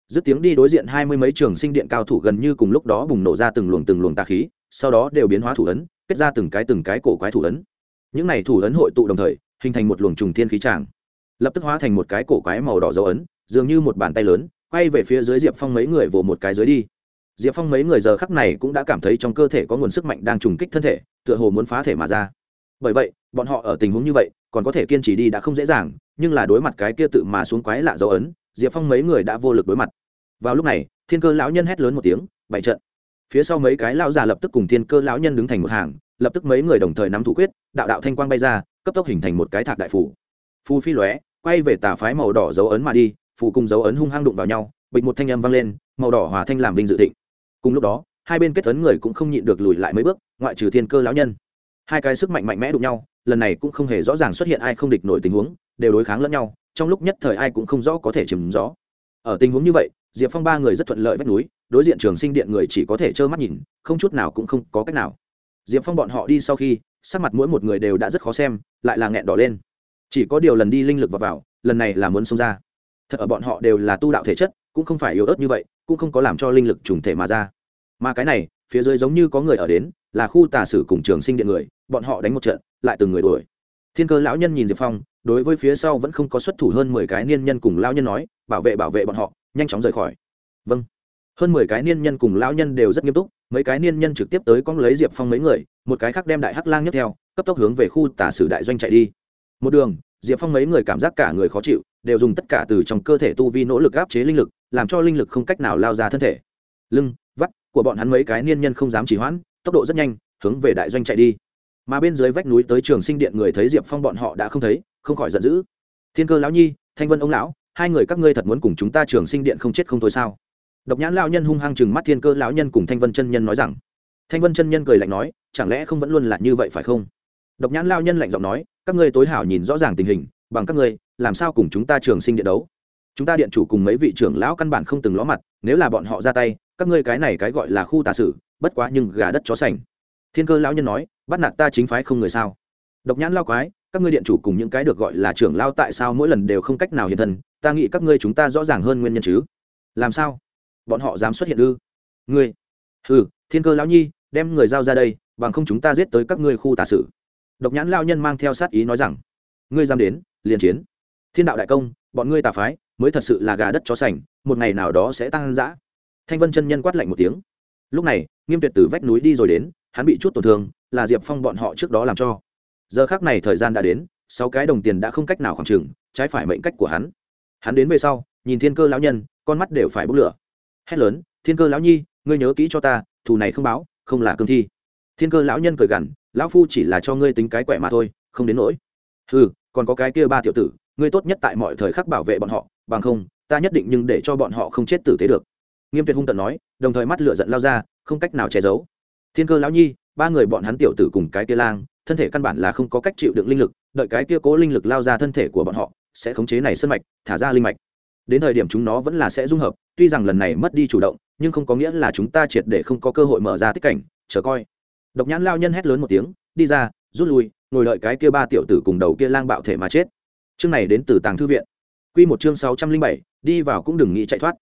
Dứt tiếng đi đối diện hai mươi mấy trường sinh điện cao thủ gần như cùng lúc đó bùng nổ ra từng luồng từng luồng tà khí, sau đó đều biến hóa thủ ấn, kết ra từng cái từng cái cổ quái thủ ấn. Những này thủ ấn hội tụ đồng thời, hình thành một luồng trùng thiên khí tràng, lập tức hóa thành một cái cổ quái màu đỏ dấu ấn, dường như một bàn tay lớn quay về phía dưới diệp phong mấy người vồ một cái dưới đi. Diệp phong mấy người giờ khắc này cũng đã cảm thấy trong cơ thể có nguồn sức mạnh đang trùng kích thân thể, tựa hồ muốn phá thể mà ra. Bởi vậy, bọn họ ở tình huống như vậy, còn có thể kiên trì đi đã không dễ dàng, nhưng là đối mặt cái kia tự mà xuống quái lạ dấu ấn, diệp phong mấy người đã vô lực đối mặt. Vào lúc này, thiên cơ lão nhân hét lớn một tiếng bảy trận. Phía sau mấy cái lão già lập tức cùng thiên cơ lão nhân đứng thành một hàng, lập tức mấy người đồng thời nắm thủ quyết, đạo đạo thanh quang bay ra, cấp tốc hình thành một cái thạc đại phủ. Phù phi lóe, quay về tà phái màu đỏ dấu ấn mà đi Phụ cùng dấu ấn hung hăng đụng vào nhau bịch một thanh âm vang lên màu đỏ hòa thanh làm vinh dự thịnh. Cùng lúc đó hai bên kết ấn người cũng không nhịn được lùi lại mấy bước ngoại trừ thiên cơ lão nhân. Hai cái sức mạnh mạnh mẽ đụng nhau lần này cũng không hề rõ ràng xuất hiện ai không địch nổi tình huống đều đối kháng lẫn nhau trong lúc nhất thời ai cũng không rõ có thể chìm rõ. Ở tình huống như vậy diệp phong ba người rất thuận lợi vách núi đối diện trường sinh điện người chỉ có thể trơ mắt nhìn không chút nào cũng không có cách nào. Diệp phong bọn họ đi sau khi sắc mặt mỗi một người đều đã rất khó xem lại là nghẹn đỏ lên. Chỉ có điều lần đi linh lực vào, vào lần này là muốn xông ra thật ở bọn họ đều là tu đạo thể chất, cũng không phải yếu ớt như vậy, cũng không có làm cho linh lực trùng thể mà ra. Mà cái này, phía dưới giống như có người ở đến, là khu tà sử cùng trường sinh điện người, bọn họ đánh một trận, lại từng người đuổi. Thiên cơ lão nhân nhìn diệp phong, đối với phía sau vẫn không có xuất thủ hơn mười cái niên nhân cùng lão nhân nói, bảo vệ bảo vệ bọn họ, nhanh chóng rời khỏi. Vâng. Hơn mười cái niên nhân cùng lão nhân đều rất nghiêm túc, mấy cái niên nhân trực tiếp tới con lấy diệp phong mấy người, một cái khác đem đại hắc lang nhất theo, cấp tốc hướng về khu tà sử đại doanh chạy đi. Một đường, diệp phong mấy người cảm giác cả người khó chịu đều dùng tất cả từ trong cơ thể tu vi nỗ lực áp chế linh lực, làm cho linh lực không cách nào lao ra thân thể. Lưng, vắt, của bọn hắn mấy cái niên nhân không dám chỉ hoãn, tốc độ rất nhanh, hướng về đại doanh chạy đi. Mà bên dưới vách núi tới trường sinh điện người thấy diệp phong bọn họ đã không thấy, không khỏi giận dữ. Thiên cơ lão nhi, thanh vân ông lão, hai người các ngươi thật muốn cùng chúng ta trường sinh điện không chết không thôi sao? Độc nhãn lão nhân hung hăng chừng mắt thiên cơ lão nhân cùng thanh vân chân nhân nói rằng. Thanh vân chân nhân cười lạnh nói, chẳng lẽ không vẫn luôn là như vậy phải không? Độc nhãn lão nhân lạnh giọng nói, các ngươi tối hảo nhìn rõ ràng tình hình, bằng các ngươi làm sao cùng chúng ta trường sinh điện đấu? Chúng ta điện chủ cùng mấy vị trưởng lão căn bản không từng ló mặt, nếu là bọn họ ra tay, các ngươi cái này cái gọi là khu tà sử, bất quá nhưng gà đất chó sành. Thiên cơ lão nhân nói, bắt nạt ta chính phái không người sao? Độc nhãn lao quái, các ngươi điện chủ cùng những cái được gọi là trưởng lao tại sao mỗi lần đều không cách nào hiện thân? Ta nghĩ các ngươi chúng ta rõ ràng hơn nguyên nhân chứ. Làm sao? Bọn họ dám xuất hiện ư? Ngươi. Ừ thiên cơ lão nhi, đem người giao ra đây, bằng không chúng ta giết tới các ngươi khu tà sử. Độc nhãn lao nhân mang theo sát ý nói rằng, ngươi dám đến, liền chiến thiên đạo đại công, bọn ngươi tà phái, mới thật sự là gà đất chó sành, một ngày nào đó sẽ tăng dã. Thanh vân chân nhân quát lạnh một tiếng. Lúc này, nghiêm tuyệt từ vách núi đi rồi đến, hắn bị chút tổn thương, là diệp phong bọn họ trước đó làm cho. Giờ khác này thời gian đã đến, sáu cái đồng tiền đã không cách nào khoảng trừng trái phải mệnh cách của hắn. Hắn đến về sau, nhìn thiên cơ lão nhân, con mắt đều phải bốc lửa. Hét lớn, thiên cơ lão nhi, ngươi nhớ kỹ cho ta, thù này không báo, không là cương thi. Thiên cơ lão nhân cười gằn, lão phu chỉ là cho ngươi tính cái quẻ mà thôi, không đến nỗi. Ừ còn có cái kia ba tiểu tử ngươi tốt nhất tại mọi thời khắc bảo vệ bọn họ, bằng không, ta nhất định nhưng để cho bọn họ không chết tử thế được. Nghiêm tuyệt hung tận nói, đồng thời mắt lửa giận lao ra, không cách nào che giấu. Thiên cơ lão nhi, ba người bọn hắn tiểu tử cùng cái kia lang, thân thể căn bản là không có cách chịu đựng linh lực, đợi cái kia cố linh lực lao ra thân thể của bọn họ, sẽ khống chế này sân mạch, thả ra linh mạch. Đến thời điểm chúng nó vẫn là sẽ dung hợp, tuy rằng lần này mất đi chủ động, nhưng không có nghĩa là chúng ta triệt để không có cơ hội mở ra tích cảnh, chờ coi. Độc nhãn lao nhân hét lớn một tiếng, đi ra, rút lui, ngồi đợi cái kia ba tiểu tử cùng đầu kia lang bạo thể mà chết chương này đến từ tàng thư viện. Q một chương sáu trăm linh bảy, đi vào cũng đừng nghĩ chạy thoát.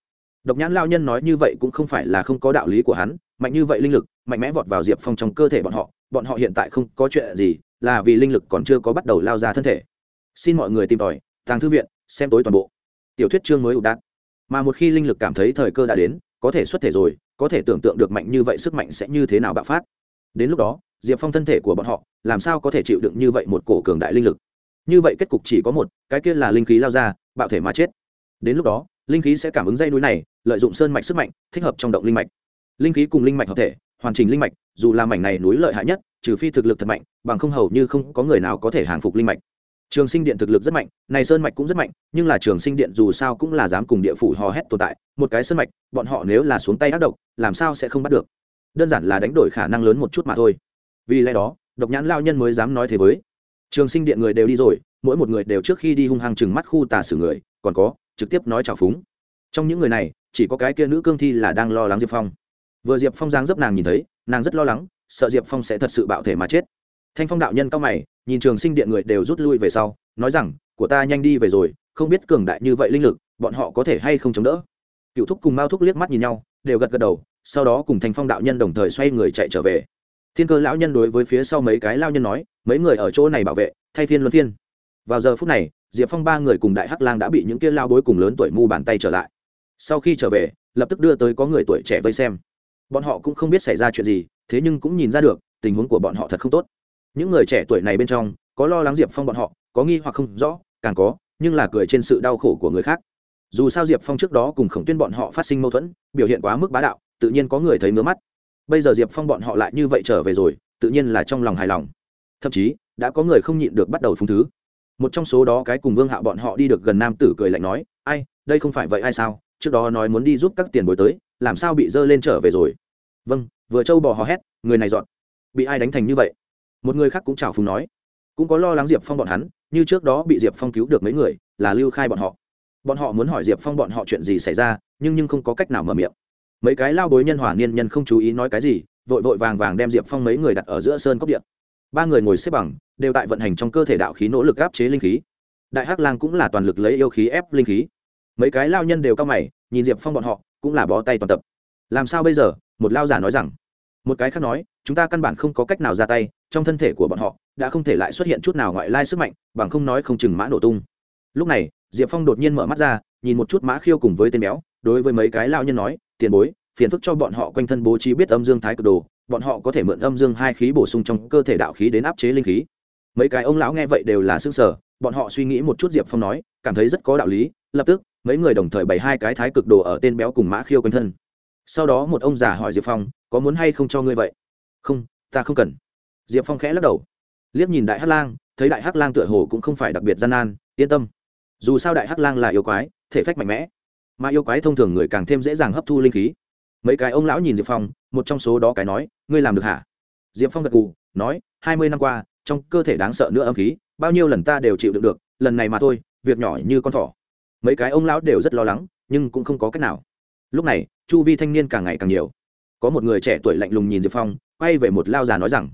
Độc nhãn lao nhân nói như vậy cũng không phải là không có đạo lý của hắn, mạnh như vậy linh lực, mạnh mẽ vọt vào diệp phong trong cơ thể bọn họ bọn họ hiện tại không có chuyện gì, là vì linh lực còn chưa có bắt đầu lao ra thân thể. Xin mọi người tìm tòi, tàng thư viện, xem tối toàn bộ. Tiểu thuyết chương mới ụ đạn mà một khi linh lực cảm thấy thời cơ đã đến, có thể xuất thể rồi, có thể tưởng tượng được mạnh như vậy sức mạnh sẽ như thế nào bạo phát. Đến lúc đó, diệp phong thân thể của bọn họ, làm sao có thể chịu đựng như vậy một cổ cường đại linh lực? Như vậy kết cục chỉ có một, cái kia là linh khí lao ra, bạo thể mà chết. Đến lúc đó, linh khí sẽ cảm ứng dây núi này, lợi dụng sơn mạch sức mạnh, thích hợp trong động linh mạch. Linh khí cùng linh mạch hợp thể, hoàn chỉnh linh mạch, dù là mảnh này núi lợi hại nhất, trừ phi thực lực thật mạnh, bằng không hầu như không có người nào có thể hàng phục linh mạch. Trường sinh điện thực lực rất mạnh, này sơn mạch cũng rất mạnh, nhưng là trường sinh điện dù sao cũng là dám cùng địa phủ hò hét tồn tại, một cái sơn mạch, bọn họ nếu là xuống tay ác độc, làm sao sẽ không bắt được? Đơn giản là đánh đổi khả năng lớn một chút mà thôi. Vì lẽ đó, độc nhãn lao nhân mới dám nói thế với trường sinh điện người đều đi rồi, mỗi một người đều trước khi đi hung hăng chừng mắt khu tà xử người, còn có, trực tiếp nói trào phúng. Trong những người này, chỉ có cái kia nữ cương thi là đang lo lắng diệp phong. Vừa diệp phong giang dấp nàng nhìn thấy, nàng rất lo lắng, sợ diệp phong sẽ thật sự bạo thể mà chết. Thanh phong đạo nhân cao mày, nhìn trường sinh điện người đều rút lui về sau, nói rằng, của ta nhanh đi về rồi, không biết cường đại như vậy linh lực, bọn họ có thể hay không chống đỡ? Cựu thúc cùng mao thúc liếc mắt nhìn nhau, đều gật gật đầu, sau đó cùng thanh phong đạo nhân đồng thời xoay người chạy trở về thiên cơ lão nhân đối với phía sau mấy cái lao nhân nói, mấy người ở chỗ này bảo vệ, thay phiên luân phiên. Vào giờ phút này, diệp phong ba người cùng đại hắc lang đã bị những kia lao bối cùng lớn tuổi mu bàn tay trở lại. Sau khi trở về, lập tức đưa tới có người tuổi trẻ vây xem. Bọn họ cũng không biết xảy ra chuyện gì, thế nhưng cũng nhìn ra được, tình huống của bọn họ thật không tốt. Những người trẻ tuổi này bên trong, có lo lắng diệp phong bọn họ, có nghi hoặc không rõ, càng có, nhưng là cười trên sự đau khổ của người khác. Dù sao diệp phong trước đó cùng khổng tuyên bọn họ phát sinh mâu thuẫn, biểu hiện quá mức bá đạo, tự nhiên có người thấy ngứa mắt bây giờ diệp phong bọn họ lại như vậy trở về rồi tự nhiên là trong lòng hài lòng thậm chí đã có người không nhịn được bắt đầu phung thứ một trong số đó cái cùng vương hạ bọn họ đi được gần nam tử cười lạnh nói ai đây không phải vậy ai sao trước đó nói muốn đi giúp các tiền bối tới làm sao bị dơ lên trở về rồi vâng vừa trâu bò hò hét người này dọn bị ai đánh thành như vậy một người khác cũng chào phùng nói cũng có lo lắng diệp phong bọn hắn như trước đó bị diệp phong cứu được mấy người là lưu khai bọn họ bọn họ muốn hỏi diệp phong bọn họ chuyện gì xảy ra nhưng nhưng không có cách nào mở miệng mấy cái lao bối nhân hỏa niên nhân không chú ý nói cái gì, vội vội vàng vàng đem diệp phong mấy người đặt ở giữa sơn cốc điện ba người ngồi xếp bằng, đều tại vận hành trong cơ thể đạo khí nỗ lực áp chế linh khí. Đại hắc lang cũng là toàn lực lấy yêu khí ép linh khí. Mấy cái lao nhân đều cao mày, nhìn diệp phong bọn họ, cũng là bó tay toàn tập. Làm sao bây giờ? Một lao giả nói rằng. Một cái khác nói, chúng ta căn bản không có cách nào ra tay, trong thân thể của bọn họ, đã không thể lại xuất hiện chút nào ngoại lai sức mạnh, bằng không nói không chừng mã nổ tung. Lúc này, diệp phong đột nhiên mở mắt ra, nhìn một chút mã khiêu cùng với tên béo, đối với mấy cái lao nhân nói tiền bối, phiền phức cho bọn họ quanh thân bố trí biết âm dương thái cực đồ, bọn họ có thể mượn âm dương hai khí bổ sung trong cơ thể đạo khí đến áp chế linh khí. Mấy cái ông lão nghe vậy đều là xương sở bọn họ suy nghĩ một chút diệp phong nói, cảm thấy rất có đạo lý, lập tức, mấy người đồng thời bày hai cái thái cực đồ ở tên béo cùng mã khiêu quanh thân. Sau đó một ông già hỏi diệp phong, có muốn hay không cho ngươi vậy? Không, ta không cần. Diệp phong khẽ lắc đầu. Liếc nhìn đại hắc lang, thấy đại hắc lang tựa hồ cũng không phải đặc biệt gian nan, yên tâm. Dù sao đại hắc lang là yêu quái, thể phách mạnh mẽ mà yêu quái thông thường người càng thêm dễ dàng hấp thu linh khí. Mấy cái ông lão nhìn diệp phong, một trong số đó cái nói, ngươi làm được hả? Diệp phong gật gù, nói, hai mươi năm qua, trong cơ thể đáng sợ nữa âm khí, bao nhiêu lần ta đều chịu được được, lần này mà thôi, việc nhỏ như con thỏ. Mấy cái ông lão đều rất lo lắng, nhưng cũng không có cách nào. Lúc này, chu vi thanh niên càng ngày càng nhiều. Có một người trẻ tuổi lạnh lùng nhìn diệp phong, quay về một lao già nói rằng,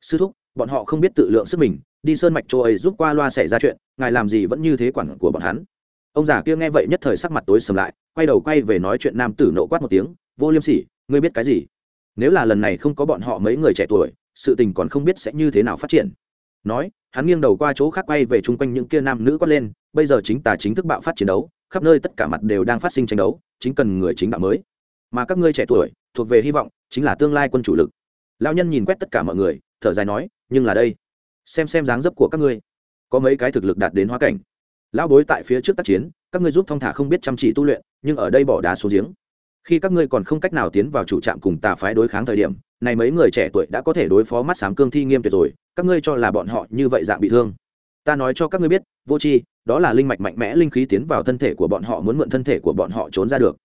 sư thúc, bọn họ không biết tự lượng sức mình, đi sơn mạch chỗ ấy giúp qua loa xảy ra chuyện, ngài làm gì vẫn như thế quản của bọn hắn? Ông già kia nghe vậy nhất thời sắc mặt tối sầm lại, quay đầu quay về nói chuyện nam tử nộ quát một tiếng, vô liêm sỉ, ngươi biết cái gì? Nếu là lần này không có bọn họ mấy người trẻ tuổi, sự tình còn không biết sẽ như thế nào phát triển. Nói, hắn nghiêng đầu qua chỗ khác quay về chung quanh những kia nam nữ quát lên, bây giờ chính tà chính thức bạo phát chiến đấu, khắp nơi tất cả mặt đều đang phát sinh tranh đấu, chính cần người chính đạo mới. Mà các ngươi trẻ tuổi, thuộc về hy vọng, chính là tương lai quân chủ lực. Lão nhân nhìn quét tất cả mọi người, thở dài nói, nhưng là đây, xem xem dáng dấp của các ngươi. Có mấy cái thực lực đạt đến hóa cảnh lão bối tại phía trước tác chiến, các ngươi giúp thong thả không biết chăm chỉ tu luyện, nhưng ở đây bỏ đá xuống giếng. Khi các ngươi còn không cách nào tiến vào chủ trạm cùng tà phái đối kháng thời điểm, này mấy người trẻ tuổi đã có thể đối phó mắt sám cương thi nghiêm tuyệt rồi, các ngươi cho là bọn họ như vậy dạng bị thương. Ta nói cho các ngươi biết, vô tri, đó là linh mạch mạnh mẽ linh khí tiến vào thân thể của bọn họ muốn mượn thân thể của bọn họ trốn ra được.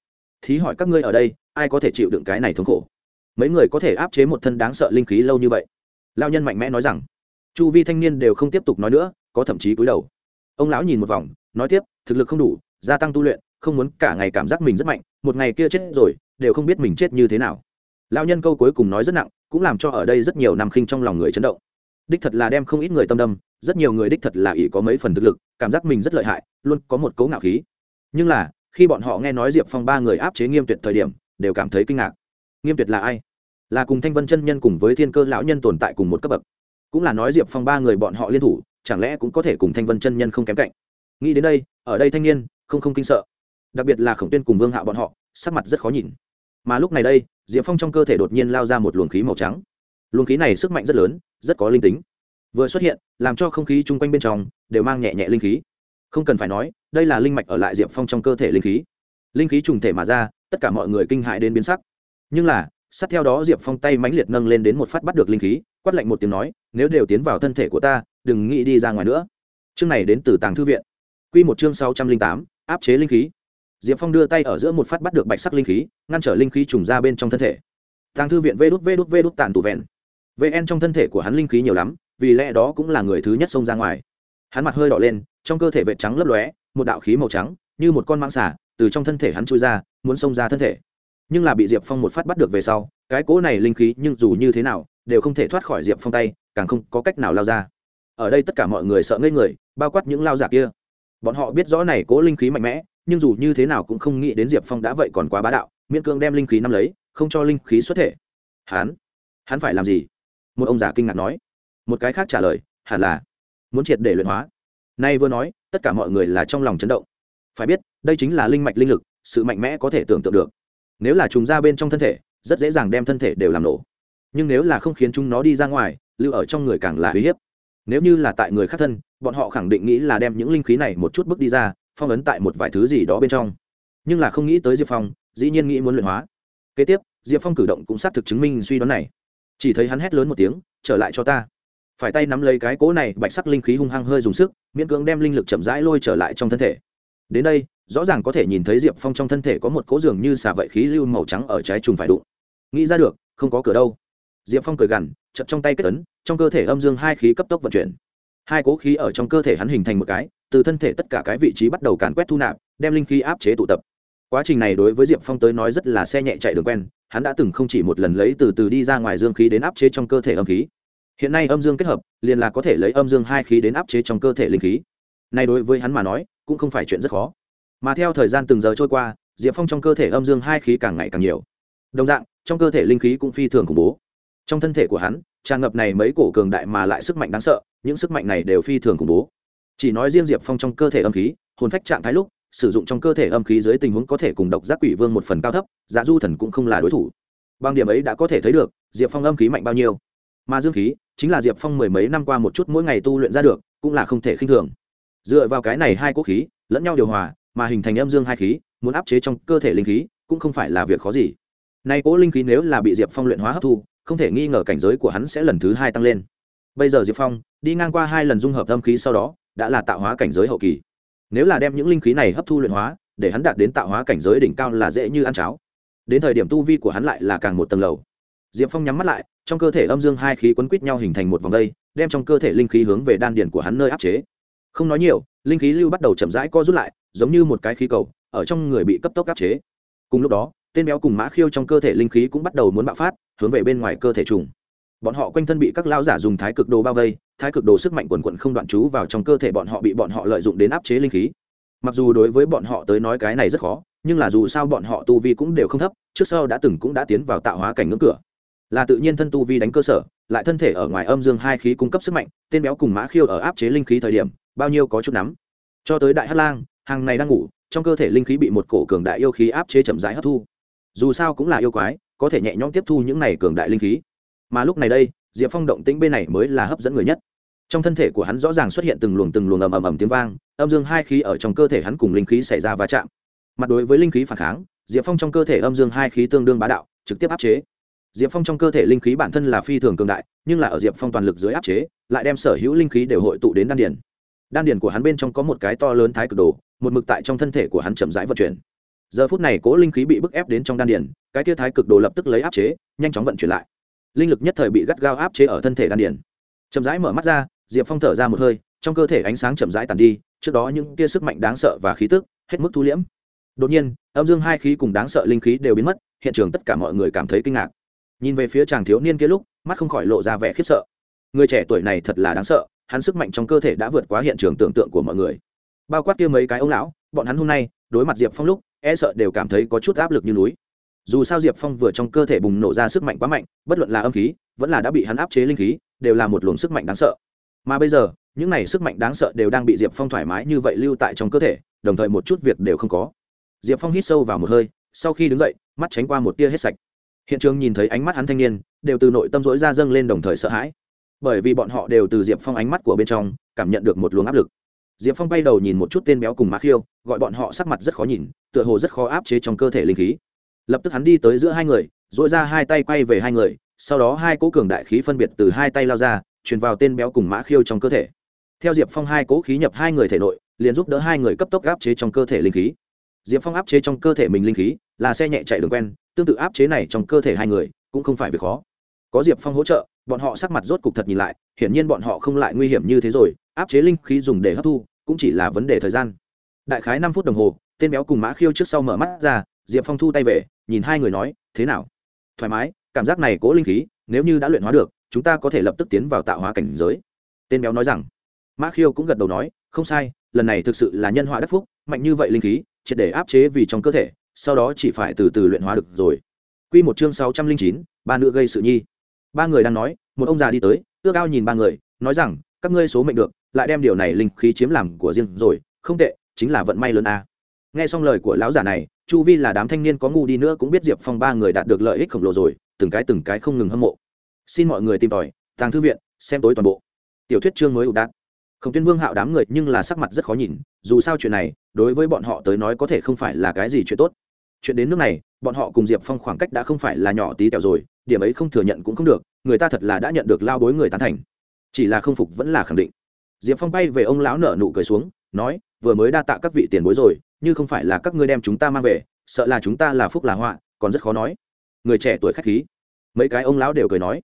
Thí hỏi các ngươi ở đây, ai có thể chịu đựng cái này thống khổ? Mấy người có thể áp chế một thân đáng sợ linh khí lâu như vậy? Lao nhân mạnh mẽ nói rằng. Chu vi thanh niên đều không tiếp tục nói nữa, có thậm chí cúi đầu ông lão nhìn một vòng, nói tiếp, thực lực không đủ, gia tăng tu luyện, không muốn cả ngày cảm giác mình rất mạnh, một ngày kia chết rồi, đều không biết mình chết như thế nào. Lão nhân câu cuối cùng nói rất nặng, cũng làm cho ở đây rất nhiều năm khinh trong lòng người chấn động. Đích thật là đem không ít người tâm đâm, rất nhiều người đích thật là ỷ có mấy phần thực lực, cảm giác mình rất lợi hại, luôn có một cấu ngạo khí. Nhưng là, khi bọn họ nghe nói diệp phong ba người áp chế nghiêm tuyệt thời điểm, đều cảm thấy kinh ngạc. Nghiêm tuyệt là ai? Là cùng thanh vân chân nhân cùng với thiên cơ lão nhân tồn tại cùng một cấp bậc. Cũng là nói diệp phong ba người bọn họ liên thủ chẳng lẽ cũng có thể cùng thanh vân chân nhân không kém cạnh? Nghĩ đến đây, ở đây thanh niên, không không kinh sợ. Đặc biệt là khổng tuyên cùng vương hạ bọn họ, sắc mặt rất khó nhìn. Mà lúc này đây, diệp phong trong cơ thể đột nhiên lao ra một luồng khí màu trắng. Luồng khí này sức mạnh rất lớn, rất có linh tính. Vừa xuất hiện, làm cho không khí chung quanh bên trong đều mang nhẹ nhẹ linh khí. Không cần phải nói, đây là linh mạch ở lại diệp phong trong cơ thể linh khí. Linh khí trùng thể mà ra, tất cả mọi người kinh hại đến biến sắc. Nhưng là, sát theo đó diệp phong tay mãnh liệt nâng lên đến một phát bắt được linh khí, quát lạnh một tiếng nói, nếu đều tiến vào thân thể của ta đừng nghĩ đi ra ngoài nữa. Chương này đến từ tàng thư viện. Q một chương sáu trăm linh tám, áp chế linh khí. Diệp phong đưa tay ở giữa một phát bắt được bạch sắc linh khí, ngăn trở linh khí trùng ra bên trong thân thể. Tàng thư viện vê đút vê đút vê đút tàn tụ vẹn. Vn trong thân thể của hắn linh khí nhiều lắm, vì lẽ đó cũng là người thứ nhất xông ra ngoài. Hắn mặt hơi đỏ lên, trong cơ thể vệ trắng lấp lóe, một đạo khí màu trắng, như một con mãng xả từ trong thân thể hắn chui ra, muốn xông ra thân thể. Nhưng là bị diệp phong một phát bắt được về sau, cái cỗ này linh khí nhưng dù như thế nào, đều không thể thoát khỏi diệp phong tay, càng không có cách nào lao ra ở đây tất cả mọi người sợ ngây người, bao quát những lao giả kia. Bọn họ biết rõ này cố linh khí mạnh mẽ, nhưng dù như thế nào cũng không nghĩ đến diệp phong đã vậy còn quá bá đạo, miễn cưỡng đem linh khí nắm lấy, không cho linh khí xuất thể. Hắn? Hắn phải làm gì? Một ông già kinh ngạc nói. Một cái khác trả lời, hẳn là muốn triệt để luyện hóa. Nay vừa nói, tất cả mọi người là trong lòng chấn động. Phải biết, đây chính là linh mạch linh lực, sự mạnh mẽ có thể tưởng tượng được. Nếu là chúng ra bên trong thân thể, rất dễ dàng đem thân thể đều làm nổ. Nhưng nếu là không khiến chúng nó đi ra ngoài, lưu ở trong người càng là uy hiếp nếu như là tại người khác thân, bọn họ khẳng định nghĩ là đem những linh khí này một chút bước đi ra, phong ấn tại một vài thứ gì đó bên trong. Nhưng là không nghĩ tới diệp phong, dĩ nhiên nghĩ muốn luyện hóa. Kế tiếp, diệp phong cử động cũng xác thực chứng minh suy đoán này. Chỉ thấy hắn hét lớn một tiếng, trở lại cho ta. Phải tay nắm lấy cái cỗ này bạch sắc linh khí hung hăng hơi dùng sức, miễn cưỡng đem linh lực chậm rãi lôi trở lại trong thân thể. Đến đây, rõ ràng có thể nhìn thấy diệp phong trong thân thể có một cỗ giường như xà vậy khí lưu màu trắng ở trái trùng phải đụng. Nghĩ ra được, không có cửa đâu. Diệp phong cười gằn chậm trong tay kết tấn trong cơ thể âm dương hai khí cấp tốc vận chuyển. Hai cố khí ở trong cơ thể hắn hình thành một cái, từ thân thể tất cả cái vị trí bắt đầu càn quét thu nạp, đem linh khí áp chế tụ tập. Quá trình này đối với diệp phong tới nói rất là xe nhẹ chạy đường quen, hắn đã từng không chỉ một lần lấy từ từ đi ra ngoài dương khí đến áp chế trong cơ thể âm khí. Hiện nay âm dương kết hợp, liền là có thể lấy âm dương hai khí đến áp chế trong cơ thể linh khí. Nay đối với hắn mà nói, cũng không phải chuyện rất khó. Mà theo thời gian từng giờ trôi qua, diệp phong trong cơ thể âm dương hai khí càng ngày càng nhiều. Đồng dạng, trong cơ thể linh khí cũng phi thường khủng bố trong thân thể của hắn, tràn ngập này mấy cổ cường đại mà lại sức mạnh đáng sợ, những sức mạnh này đều phi thường khủng bố. Chỉ nói riêng diệp phong trong cơ thể âm khí, hồn phách trạng thái lúc, sử dụng trong cơ thể âm khí dưới tình huống có thể cùng độc giác quỷ vương một phần cao thấp dạ du thần cũng không là đối thủ. Bằng điểm ấy đã có thể thấy được, diệp phong âm khí mạnh bao nhiêu. Mà dương khí, chính là diệp phong mười mấy năm qua một chút mỗi ngày tu luyện ra được, cũng là không thể khinh thường. Dựa vào cái này hai quốc khí, lẫn nhau điều hòa, mà hình thành âm dương hai khí, muốn áp chế trong cơ thể linh khí, cũng không phải là việc khó gì. Nay cố linh khí nếu là bị diệp phong luyện hóa hấp thu không thể nghi ngờ cảnh giới của hắn sẽ lần thứ hai tăng lên. Bây giờ diệp phong, đi ngang qua hai lần dung hợp âm khí sau đó, đã là tạo hóa cảnh giới hậu kỳ. Nếu là đem những linh khí này hấp thu luyện hóa, để hắn đạt đến tạo hóa cảnh giới đỉnh cao là dễ như ăn cháo. Đến thời điểm tu vi của hắn lại là càng một tầng lầu. Diệp phong nhắm mắt lại, trong cơ thể âm dương hai khí quấn quýt nhau hình thành một vòng đây, đem trong cơ thể linh khí hướng về đan điền của hắn nơi áp chế. Không nói nhiều, linh khí lưu bắt đầu chậm rãi co rút lại, giống như một cái khí cầu, ở trong người bị cấp tốc áp chế. Cùng lúc đó tên béo cùng mã khiêu trong cơ thể linh khí cũng bắt đầu muốn bạo phát, hướng về bên ngoài cơ thể trùng. Bọn họ quanh thân bị các lao giả dùng thái cực đồ bao vây, thái cực đồ sức mạnh quần quận không đoạn trú vào trong cơ thể bọn họ bị bọn họ lợi dụng đến áp chế linh khí. Mặc dù đối với bọn họ tới nói cái này rất khó, nhưng là dù sao bọn họ tu vi cũng đều không thấp, trước sau đã từng cũng đã tiến vào tạo hóa cảnh ngưỡng cửa. Là tự nhiên thân tu vi đánh cơ sở, lại thân thể ở ngoài âm dương hai khí cung cấp sức mạnh, tên béo cùng mã khiêu ở áp chế linh khí thời điểm, bao nhiêu có chút nắm. Cho tới đại hát lang, hàng này đang ngủ, trong cơ thể linh khí bị một cổ cường đại yêu khí áp chế chậm rãi hấp thu dù sao cũng là yêu quái, có thể nhẹ nhõm tiếp thu những này cường đại linh khí. Mà lúc này đây, diệp phong động tĩnh bên này mới là hấp dẫn người nhất. Trong thân thể của hắn rõ ràng xuất hiện từng luồng từng luồng ầm ầm ầm tiếng vang, âm dương hai khí ở trong cơ thể hắn cùng linh khí xảy ra va chạm. Mặt đối với linh khí phản kháng, diệp phong trong cơ thể âm dương hai khí tương đương bá đạo, trực tiếp áp chế. Diệp phong trong cơ thể linh khí bản thân là phi thường cường đại, nhưng là ở diệp phong toàn lực dưới áp chế, lại đem sở hữu linh khí đều hội tụ đến đan điển. đan điển của hắn bên trong có một cái to lớn thái cực đồ, một mực tại trong thân thể của hắn chậm rãi vận chuyển giờ phút này cố linh khí bị bức ép đến trong đan điền, cái kia thái cực đồ lập tức lấy áp chế, nhanh chóng vận chuyển lại. Linh lực nhất thời bị gắt gao áp chế ở thân thể đan điền. Chậm rãi mở mắt ra, diệp phong thở ra một hơi, trong cơ thể ánh sáng chậm rãi tàn đi, trước đó những kia sức mạnh đáng sợ và khí tức, hết mức thu liễm. Đột nhiên, âm dương hai khí cùng đáng sợ linh khí đều biến mất, hiện trường tất cả mọi người cảm thấy kinh ngạc. Nhìn về phía chàng thiếu niên kia lúc, mắt không khỏi lộ ra vẻ khiếp sợ. Người trẻ tuổi này thật là đáng sợ, hắn sức mạnh trong cơ thể đã vượt quá hiện trường tưởng tượng của mọi người. Bao quát kia mấy cái ông lão, bọn hắn hôm nay, đối mặt diệp phong lúc e sợ đều cảm thấy có chút áp lực như núi. Dù sao diệp phong vừa trong cơ thể bùng nổ ra sức mạnh quá mạnh, bất luận là âm khí, vẫn là đã bị hắn áp chế linh khí, đều là một luồng sức mạnh đáng sợ. Mà bây giờ, những này sức mạnh đáng sợ đều đang bị diệp phong thoải mái như vậy lưu tại trong cơ thể, đồng thời một chút việc đều không có. Diệp phong hít sâu vào một hơi, sau khi đứng dậy, mắt tránh qua một tia hết sạch. Hiện trường nhìn thấy ánh mắt hắn thanh niên, đều từ nội tâm rỗi ra dâng lên đồng thời sợ hãi. Bởi vì bọn họ đều từ diệp phong ánh mắt của bên trong, cảm nhận được một luồng áp lực diệp phong bay đầu nhìn một chút tên béo cùng má khiêu, gọi bọn họ sắc mặt rất khó nhìn, tựa hồ rất khó áp chế trong cơ thể linh khí. Lập tức hắn đi tới giữa hai người dội ra hai tay quay về hai người, sau đó hai cỗ cường đại khí phân biệt từ hai tay lao ra, truyền vào tên béo cùng mã khiêu trong cơ thể. Theo diệp phong hai cỗ khí nhập hai người thể nội, liền giúp đỡ hai người cấp tốc áp chế trong cơ thể linh khí. Diệp phong áp chế trong cơ thể mình linh khí, là xe nhẹ chạy đường quen, tương tự áp chế này trong cơ thể hai người, cũng không phải việc khó. Có diệp phong hỗ trợ, bọn họ sắc mặt rốt cục thật nhìn lại, hiển nhiên bọn họ không lại nguy hiểm như thế rồi áp chế linh khí dùng để hấp thu, cũng chỉ là vấn đề thời gian. Đại khái năm phút đồng hồ, tên béo cùng mã khiêu trước sau mở mắt ra, diệp phong thu tay về, nhìn hai người nói, thế nào? Thoải mái, cảm giác này cố linh khí, nếu như đã luyện hóa được, chúng ta có thể lập tức tiến vào tạo hóa cảnh giới. Tên béo nói rằng. Mã khiêu cũng gật đầu nói, không sai, lần này thực sự là nhân họa đắc phúc, mạnh như vậy linh khí, triệt để áp chế vì trong cơ thể, sau đó chỉ phải từ từ luyện hóa được rồi. Quy một chương sáu trăm linh chín, ba nữ gây sự nhi. Ba người đang nói, một ông già đi tới, ước ao nhìn ba người, nói rằng, các ngươi số mệnh được lại đem điều này linh khí chiếm làm của riêng rồi, không tệ, chính là vận may lớn a. Nghe xong lời của lão giả này, chu vi là đám thanh niên có ngu đi nữa cũng biết diệp phong ba người đạt được lợi ích khổng lồ rồi, từng cái từng cái không ngừng hâm mộ. Xin mọi người tìm tòi, tàng thư viện, xem tối toàn bộ. Tiểu thuyết chương mới ủ đạn không tuyên vương hạo đám người nhưng là sắc mặt rất khó nhìn, dù sao chuyện này, đối với bọn họ tới nói có thể không phải là cái gì chuyện tốt. Chuyện đến nước này, bọn họ cùng diệp phong khoảng cách đã không phải là nhỏ tí tẹo rồi, điểm ấy không thừa nhận cũng không được, người ta thật là đã nhận được lao bối người tán thành. Chỉ là không phục vẫn là khẳng định diệp phong bay về ông lão nở nụ cười xuống, nói, vừa mới đa tạ các vị tiền bối rồi, như không phải là các ngươi đem chúng ta mang về, sợ là chúng ta là phúc là họa, còn rất khó nói. Người trẻ tuổi khách khí. Mấy cái ông lão đều cười nói.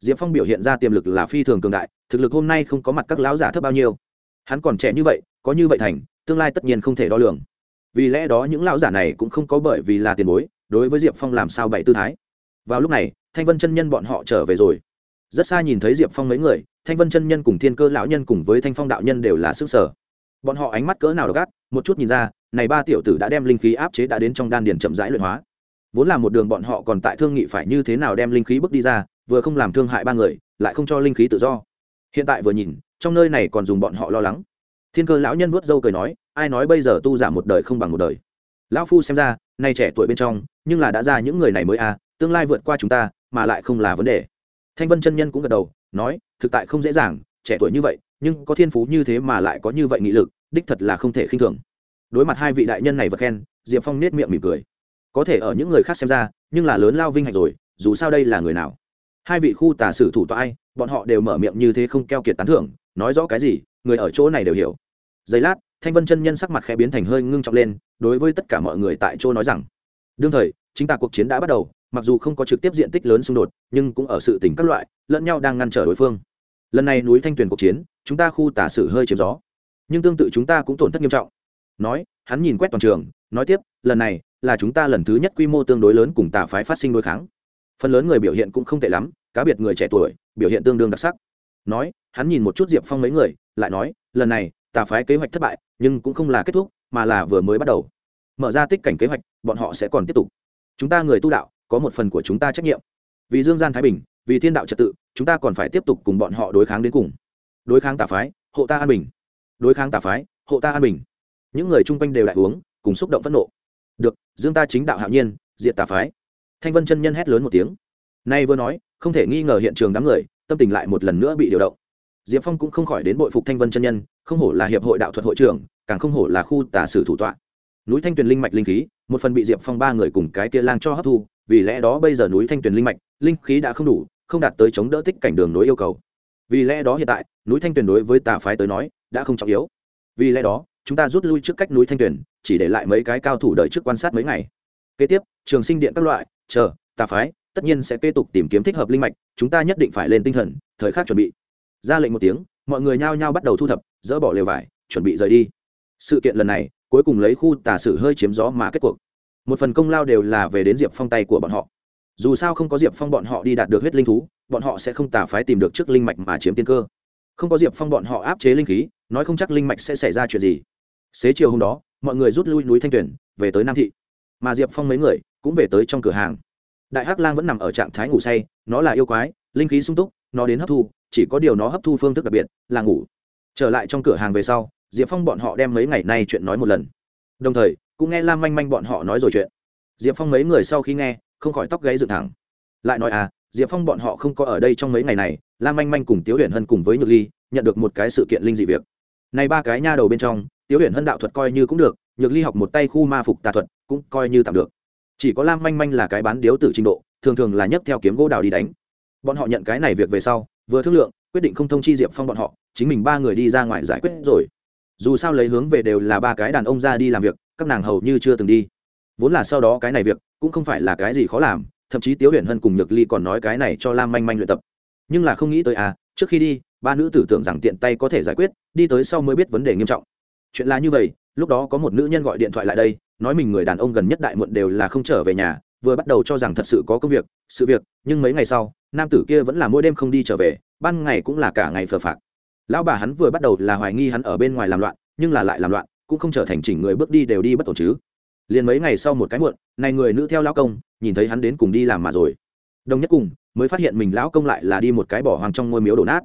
Diệp phong biểu hiện ra tiềm lực là phi thường cường đại, thực lực hôm nay không có mặt các lão giả thấp bao nhiêu. Hắn còn trẻ như vậy, có như vậy thành, tương lai tất nhiên không thể đo lường. Vì lẽ đó những lão giả này cũng không có bởi vì là tiền bối, đối với diệp phong làm sao bậy tư thái. Vào lúc này, thanh vân chân nhân bọn họ trở về rồi. Rất xa nhìn thấy diệp phong mấy người thanh vân chân nhân cùng thiên cơ lão nhân cùng với thanh phong đạo nhân đều là sức sở. Bọn họ ánh mắt cỡ nào gắt một chút nhìn ra, này ba tiểu tử đã đem linh khí áp chế đã đến trong đan điền chậm rãi luyện hóa. Vốn là một đường bọn họ còn tại thương nghị phải như thế nào đem linh khí bước đi ra, vừa không làm thương hại ba người, lại không cho linh khí tự do. Hiện tại vừa nhìn, trong nơi này còn dùng bọn họ lo lắng. Thiên cơ lão nhân vuốt râu cười nói, ai nói bây giờ tu giả một đời không bằng một đời? Lão phu xem ra, nay trẻ tuổi bên trong, nhưng là đã ra những người này mới à tương lai vượt qua chúng ta, mà lại không là vấn đề. Thanh vân chân nhân cũng gật đầu nói, thực tại không dễ dàng, trẻ tuổi như vậy, nhưng có thiên phú như thế mà lại có như vậy nghị lực, đích thật là không thể khinh thường. Đối mặt hai vị đại nhân này và khen, diệp phong nết miệng mỉm cười. Có thể ở những người khác xem ra, nhưng là lớn lao vinh hạnh rồi, dù sao đây là người nào? Hai vị khu tà sử thủ tọa ai, bọn họ đều mở miệng như thế không keo kiệt tán thưởng, nói rõ cái gì, người ở chỗ này đều hiểu. Giây lát, thanh vân chân nhân sắc mặt khẽ biến thành hơi ngưng trọng lên, đối với tất cả mọi người tại chỗ nói rằng, đương thời, chính ta cuộc chiến đã bắt đầu mặc dù không có trực tiếp diện tích lớn xung đột, nhưng cũng ở sự tỉnh các loại, lẫn nhau đang ngăn trở đối phương. Lần này núi thanh tuyền cuộc chiến, chúng ta khu tả sử hơi chiếm gió. Nhưng tương tự chúng ta cũng tổn thất nghiêm trọng. Nói, hắn nhìn quét toàn trường, nói tiếp, lần này là chúng ta lần thứ nhất quy mô tương đối lớn cùng tà phái phát sinh đối kháng. Phần lớn người biểu hiện cũng không tệ lắm, cá biệt người trẻ tuổi, biểu hiện tương đương đặc sắc. Nói, hắn nhìn một chút diệp phong mấy người, lại nói, lần này tà phái kế hoạch thất bại, nhưng cũng không là kết thúc, mà là vừa mới bắt đầu. Mở ra tích cảnh kế hoạch, bọn họ sẽ còn tiếp tục. Chúng ta người tu đạo có một phần của chúng ta trách nhiệm. Vì dương gian thái bình, vì thiên đạo trật tự, chúng ta còn phải tiếp tục cùng bọn họ đối kháng đến cùng. Đối kháng tà phái, hộ ta an bình. Đối kháng tà phái, hộ ta an bình. Những người chung quanh đều lại uống, cùng xúc động phẫn nộ. Được, dương ta chính đạo hạo nhiên diện tà phái. Thanh vân chân nhân hét lớn một tiếng. Nay vừa nói, không thể nghi ngờ hiện trường đám người, tâm tình lại một lần nữa bị điều động. Diệp phong cũng không khỏi đến bội phục thanh vân chân nhân, không hổ là hiệp hội đạo thuật hội trưởng, càng không hổ là khu tà sử thủ tọa. Núi thanh tuyền linh mạch linh khí, một phần bị diệp phong ba người cùng cái kia lang cho hấp thu vì lẽ đó bây giờ núi thanh tuyền linh mạch, linh khí đã không đủ, không đạt tới chống đỡ tích cảnh đường nối yêu cầu. Vì lẽ đó hiện tại, núi thanh tuyền đối với tà phái tới nói, đã không trọng yếu. Vì lẽ đó, chúng ta rút lui trước cách núi thanh tuyền, chỉ để lại mấy cái cao thủ đợi trước quan sát mấy ngày. Kế tiếp, trường sinh điện các loại, chờ, tà phái, tất nhiên sẽ kế tục tìm kiếm thích hợp linh mạch, chúng ta nhất định phải lên tinh thần, thời khắc chuẩn bị. Ra lệnh một tiếng, mọi người nhao nhao bắt đầu thu thập, dỡ bỏ lều vải, chuẩn bị rời đi. Sự kiện lần này, cuối cùng lấy khu tà sử hơi chiếm gió mà kết cuộc một phần công lao đều là về đến diệp phong tay của bọn họ. Dù sao không có diệp phong bọn họ đi đạt được huyết linh thú, bọn họ sẽ không tà phái tìm được trước linh mạch mà chiếm tiên cơ. Không có diệp phong bọn họ áp chế linh khí, nói không chắc linh mạch sẽ xảy ra chuyện gì. Xế chiều hôm đó, mọi người rút lui núi thanh tuyển về tới nam thị. Mà diệp phong mấy người cũng về tới trong cửa hàng. Đại hắc lang vẫn nằm ở trạng thái ngủ say, nó là yêu quái, linh khí sung túc, nó đến hấp thu, chỉ có điều nó hấp thu phương thức đặc biệt, là ngủ. Trở lại trong cửa hàng về sau, diệp phong bọn họ đem mấy ngày nay chuyện nói một lần. Đồng thời cũng nghe lam manh manh bọn họ nói rồi chuyện. Diệp phong mấy người sau khi nghe, không khỏi tóc gáy dựng thẳng. Lại nói à diệp phong bọn họ không có ở đây trong mấy ngày này, lam manh manh cùng tiếu huyền hân cùng với nhược ly, nhận được một cái sự kiện linh dị việc. Này ba cái nha đầu bên trong, tiếu huyền hân đạo thuật coi như cũng được, nhược ly học một tay khu ma phục tà thuật, cũng coi như tạm được. Chỉ có lam manh manh là cái bán điếu tử trình độ, thường thường là nhấc theo kiếm gỗ đào đi đánh. Bọn họ nhận cái này việc về sau, vừa thương lượng, quyết định không thông chi diệp phong bọn họ, chính mình ba người đi ra ngoài giải quyết rồi dù sao lấy hướng về đều là ba cái đàn ông ra đi làm việc, các nàng hầu như chưa từng đi. Vốn là sau đó cái này việc, cũng không phải là cái gì khó làm, thậm chí tiếu huyền hân cùng nhược ly còn nói cái này cho lam manh manh luyện tập. Nhưng là không nghĩ tới à trước khi đi, ba nữ tử tưởng rằng tiện tay có thể giải quyết, đi tới sau mới biết vấn đề nghiêm trọng. Chuyện là như vậy, lúc đó có một nữ nhân gọi điện thoại lại đây, nói mình người đàn ông gần nhất đại muộn đều là không trở về nhà, vừa bắt đầu cho rằng thật sự có công việc, sự việc, nhưng mấy ngày sau, nam tử kia vẫn là mỗi đêm không đi trở về, ban ngày cũng là cả ngày phờ phạc lão bà hắn vừa bắt đầu là hoài nghi hắn ở bên ngoài làm loạn, nhưng là lại làm loạn, cũng không trở thành chỉnh người bước đi đều đi bất ổn chứ. Liền mấy ngày sau một cái muộn, này người nữ theo lão công, nhìn thấy hắn đến cùng đi làm mà rồi. Đồng nhất cùng, mới phát hiện mình lão công lại là đi một cái bỏ hoang trong ngôi miếu đổ nát.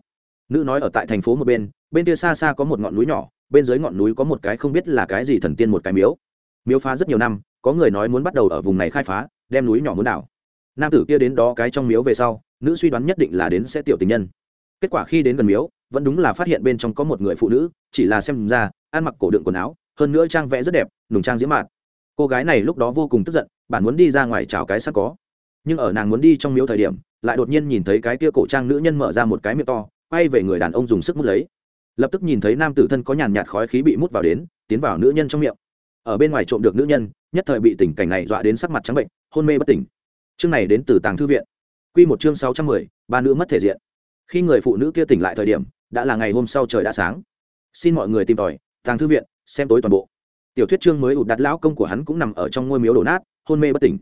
Nữ nói ở tại thành phố một bên bên kia xa xa có một ngọn núi nhỏ, bên dưới ngọn núi có một cái không biết là cái gì thần tiên một cái miếu. Miếu phá rất nhiều năm, có người nói muốn bắt đầu ở vùng này khai phá, đem núi nhỏ muốn đảo. Nam tử kia đến đó cái trong miếu về sau, nữ suy đoán nhất định là đến sẽ tiểu tình nhân. Kết quả khi đến gần miếu vẫn đúng là phát hiện bên trong có một người phụ nữ, chỉ là xem ra, ăn mặc cổ đựng quần áo, hơn nữa trang vẽ rất đẹp, nùng trang diễm mạn cô gái này lúc đó vô cùng tức giận, bản muốn đi ra ngoài chào cái sắc có. Nhưng ở nàng muốn đi trong miếu thời điểm, lại đột nhiên nhìn thấy cái kia cổ trang nữ nhân mở ra một cái miệng to, quay về người đàn ông dùng sức mút lấy. Lập tức nhìn thấy nam tử thân có nhàn nhạt khói khí bị mút vào đến, tiến vào nữ nhân trong miệng. Ở bên ngoài trộm được nữ nhân, nhất thời bị tình cảnh này dọa đến sắc mặt trắng bệnh, hôn mê bất tỉnh. Chương này đến từ tàng thư viện. Q một chương sáu trăm mười, ba nữ mất thể diện. Khi người phụ nữ kia tỉnh lại thời điểm đã là ngày hôm sau trời đã sáng. Xin mọi người tìm tòi, tàng thư viện, xem tối toàn bộ. Tiểu thuyết chương mới ụt đặt lão công của hắn cũng nằm ở trong ngôi miếu đổ nát, hôn mê bất tỉnh.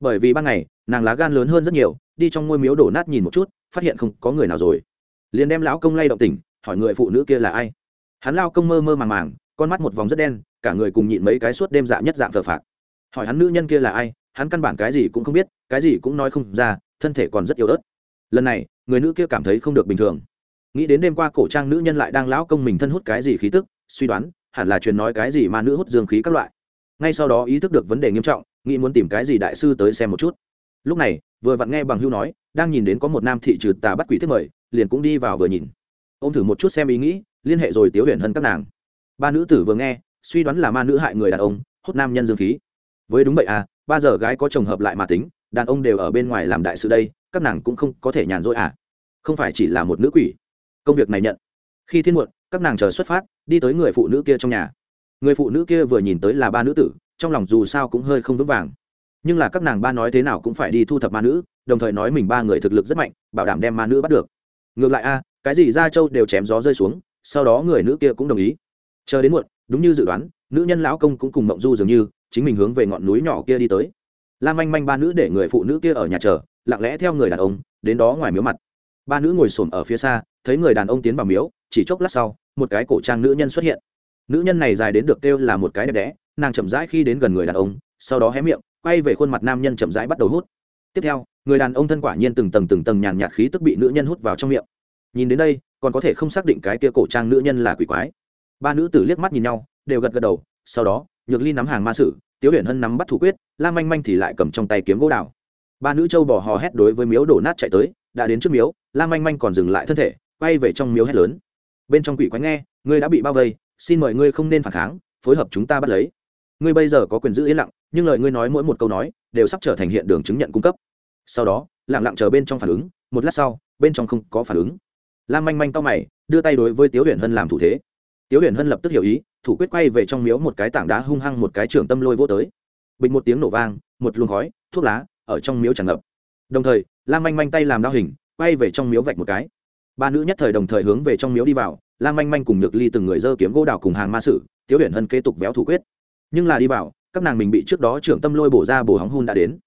Bởi vì ban ngày, nàng lá gan lớn hơn rất nhiều, đi trong ngôi miếu đổ nát nhìn một chút, phát hiện không có người nào rồi. Liền đem lão công lay động tỉnh, hỏi người phụ nữ kia là ai. Hắn lao công mơ mơ màng màng, con mắt một vòng rất đen, cả người cùng nhịn mấy cái suốt đêm dạ nhất dạng phờ phạc. Hỏi hắn nữ nhân kia là ai, hắn căn bản cái gì cũng không biết, cái gì cũng nói không ra, thân thể còn rất yếu ớt. Lần này, người nữ kia cảm thấy không được bình thường nghĩ đến đêm qua cổ trang nữ nhân lại đang lão công mình thân hút cái gì khí tức, suy đoán, hẳn là truyền nói cái gì mà nữ hút dương khí các loại. Ngay sau đó ý thức được vấn đề nghiêm trọng, nghĩ muốn tìm cái gì đại sư tới xem một chút. Lúc này, vừa vặn nghe bằng hưu nói, đang nhìn đến có một nam thị trừ tà bắt quỷ thiết mời, liền cũng đi vào vừa nhìn. Ô m thử một chút xem ý nghĩ, liên hệ rồi tiếu huyền hơn các nàng. Ba nữ tử vừa nghe, suy đoán là ma nữ hại người đàn ông, hút nam nhân dương khí. Với đúng vậy à ba giờ gái có chồng hợp lại mà tính, đàn ông đều ở bên ngoài làm đại sự đây, các nàng cũng không có thể nhàn rỗi à. Không phải chỉ là một nữ quỷ công việc này nhận. Khi thiên muộn, các nàng chờ xuất phát, đi tới người phụ nữ kia trong nhà. Người phụ nữ kia vừa nhìn tới là ba nữ tử, trong lòng dù sao cũng hơi không vững vàng. Nhưng là các nàng ba nói thế nào cũng phải đi thu thập ma nữ, đồng thời nói mình ba người thực lực rất mạnh, bảo đảm đem ma nữ bắt được. Ngược lại a, cái gì ra châu đều chém gió rơi xuống, sau đó người nữ kia cũng đồng ý. Chờ đến muộn, đúng như dự đoán, nữ nhân lão công cũng cùng mộng du dường như, chính mình hướng về ngọn núi nhỏ kia đi tới. Lam manh manh ba nữ để người phụ nữ kia ở nhà chờ, lặng lẽ theo người đàn ông, đến đó ngoài miếu mặt. Ba nữ ngồi xổm ở phía xa thấy người đàn ông tiến vào miếu, chỉ chốc lát sau, một cái cổ trang nữ nhân xuất hiện. Nữ nhân này dài đến được kêu là một cái đẹp đẽ, nàng chậm rãi khi đến gần người đàn ông, sau đó hé miệng, quay về khuôn mặt nam nhân chậm rãi bắt đầu hút. Tiếp theo, người đàn ông thân quả nhiên từng tầng từng tầng nhàn nhạt khí tức bị nữ nhân hút vào trong miệng. Nhìn đến đây, còn có thể không xác định cái kia cổ trang nữ nhân là quỷ quái. Ba nữ tử liếc mắt nhìn nhau, đều gật gật đầu, sau đó, nhược ly nắm hàng ma sử, tiếu huyền hân nắm bắt thủ quyết lam manh manh thì lại cầm trong tay kiếm gỗ đào. Ba nữ châu bò hò hét đối với miếu đổ nát chạy tới, đã đến trước miếu lam manh manh còn dừng lại thân thể quay về trong miếu hét lớn. Bên trong quỷ quái nghe, ngươi đã bị bao vây, xin mời ngươi không nên phản kháng, phối hợp chúng ta bắt lấy. Ngươi bây giờ có quyền giữ yên lặng, nhưng lời ngươi nói mỗi một câu nói, đều sắp trở thành hiện đường chứng nhận cung cấp. Sau đó, lặng lặng chờ bên trong phản ứng, một lát sau, bên trong không có phản ứng. Lam manh manh to mày, đưa tay đối với tiếu huyền hân làm thủ thế. Tiếu huyền hân lập tức hiểu ý, thủ quyết quay về trong miếu một cái tảng đá hung hăng một cái trưởng tâm lôi vô tới. Bình một tiếng nổ vang, một luồng khói, thuốc lá, ở trong miếu tràn ngập. Đồng thời, lam manh manh tay làm đao hình, quay về trong miếu vạch một cái ba nữ nhất thời đồng thời hướng về trong miếu đi vào lan manh manh cùng nhược ly từng người dơ kiếm gỗ đào cùng hàng ma sử, tiếu huyền hân kế tục véo thủ quyết. Nhưng là đi vào, các nàng mình bị trước đó trưởng tâm lôi bổ ra bổ hóng hun đã đến.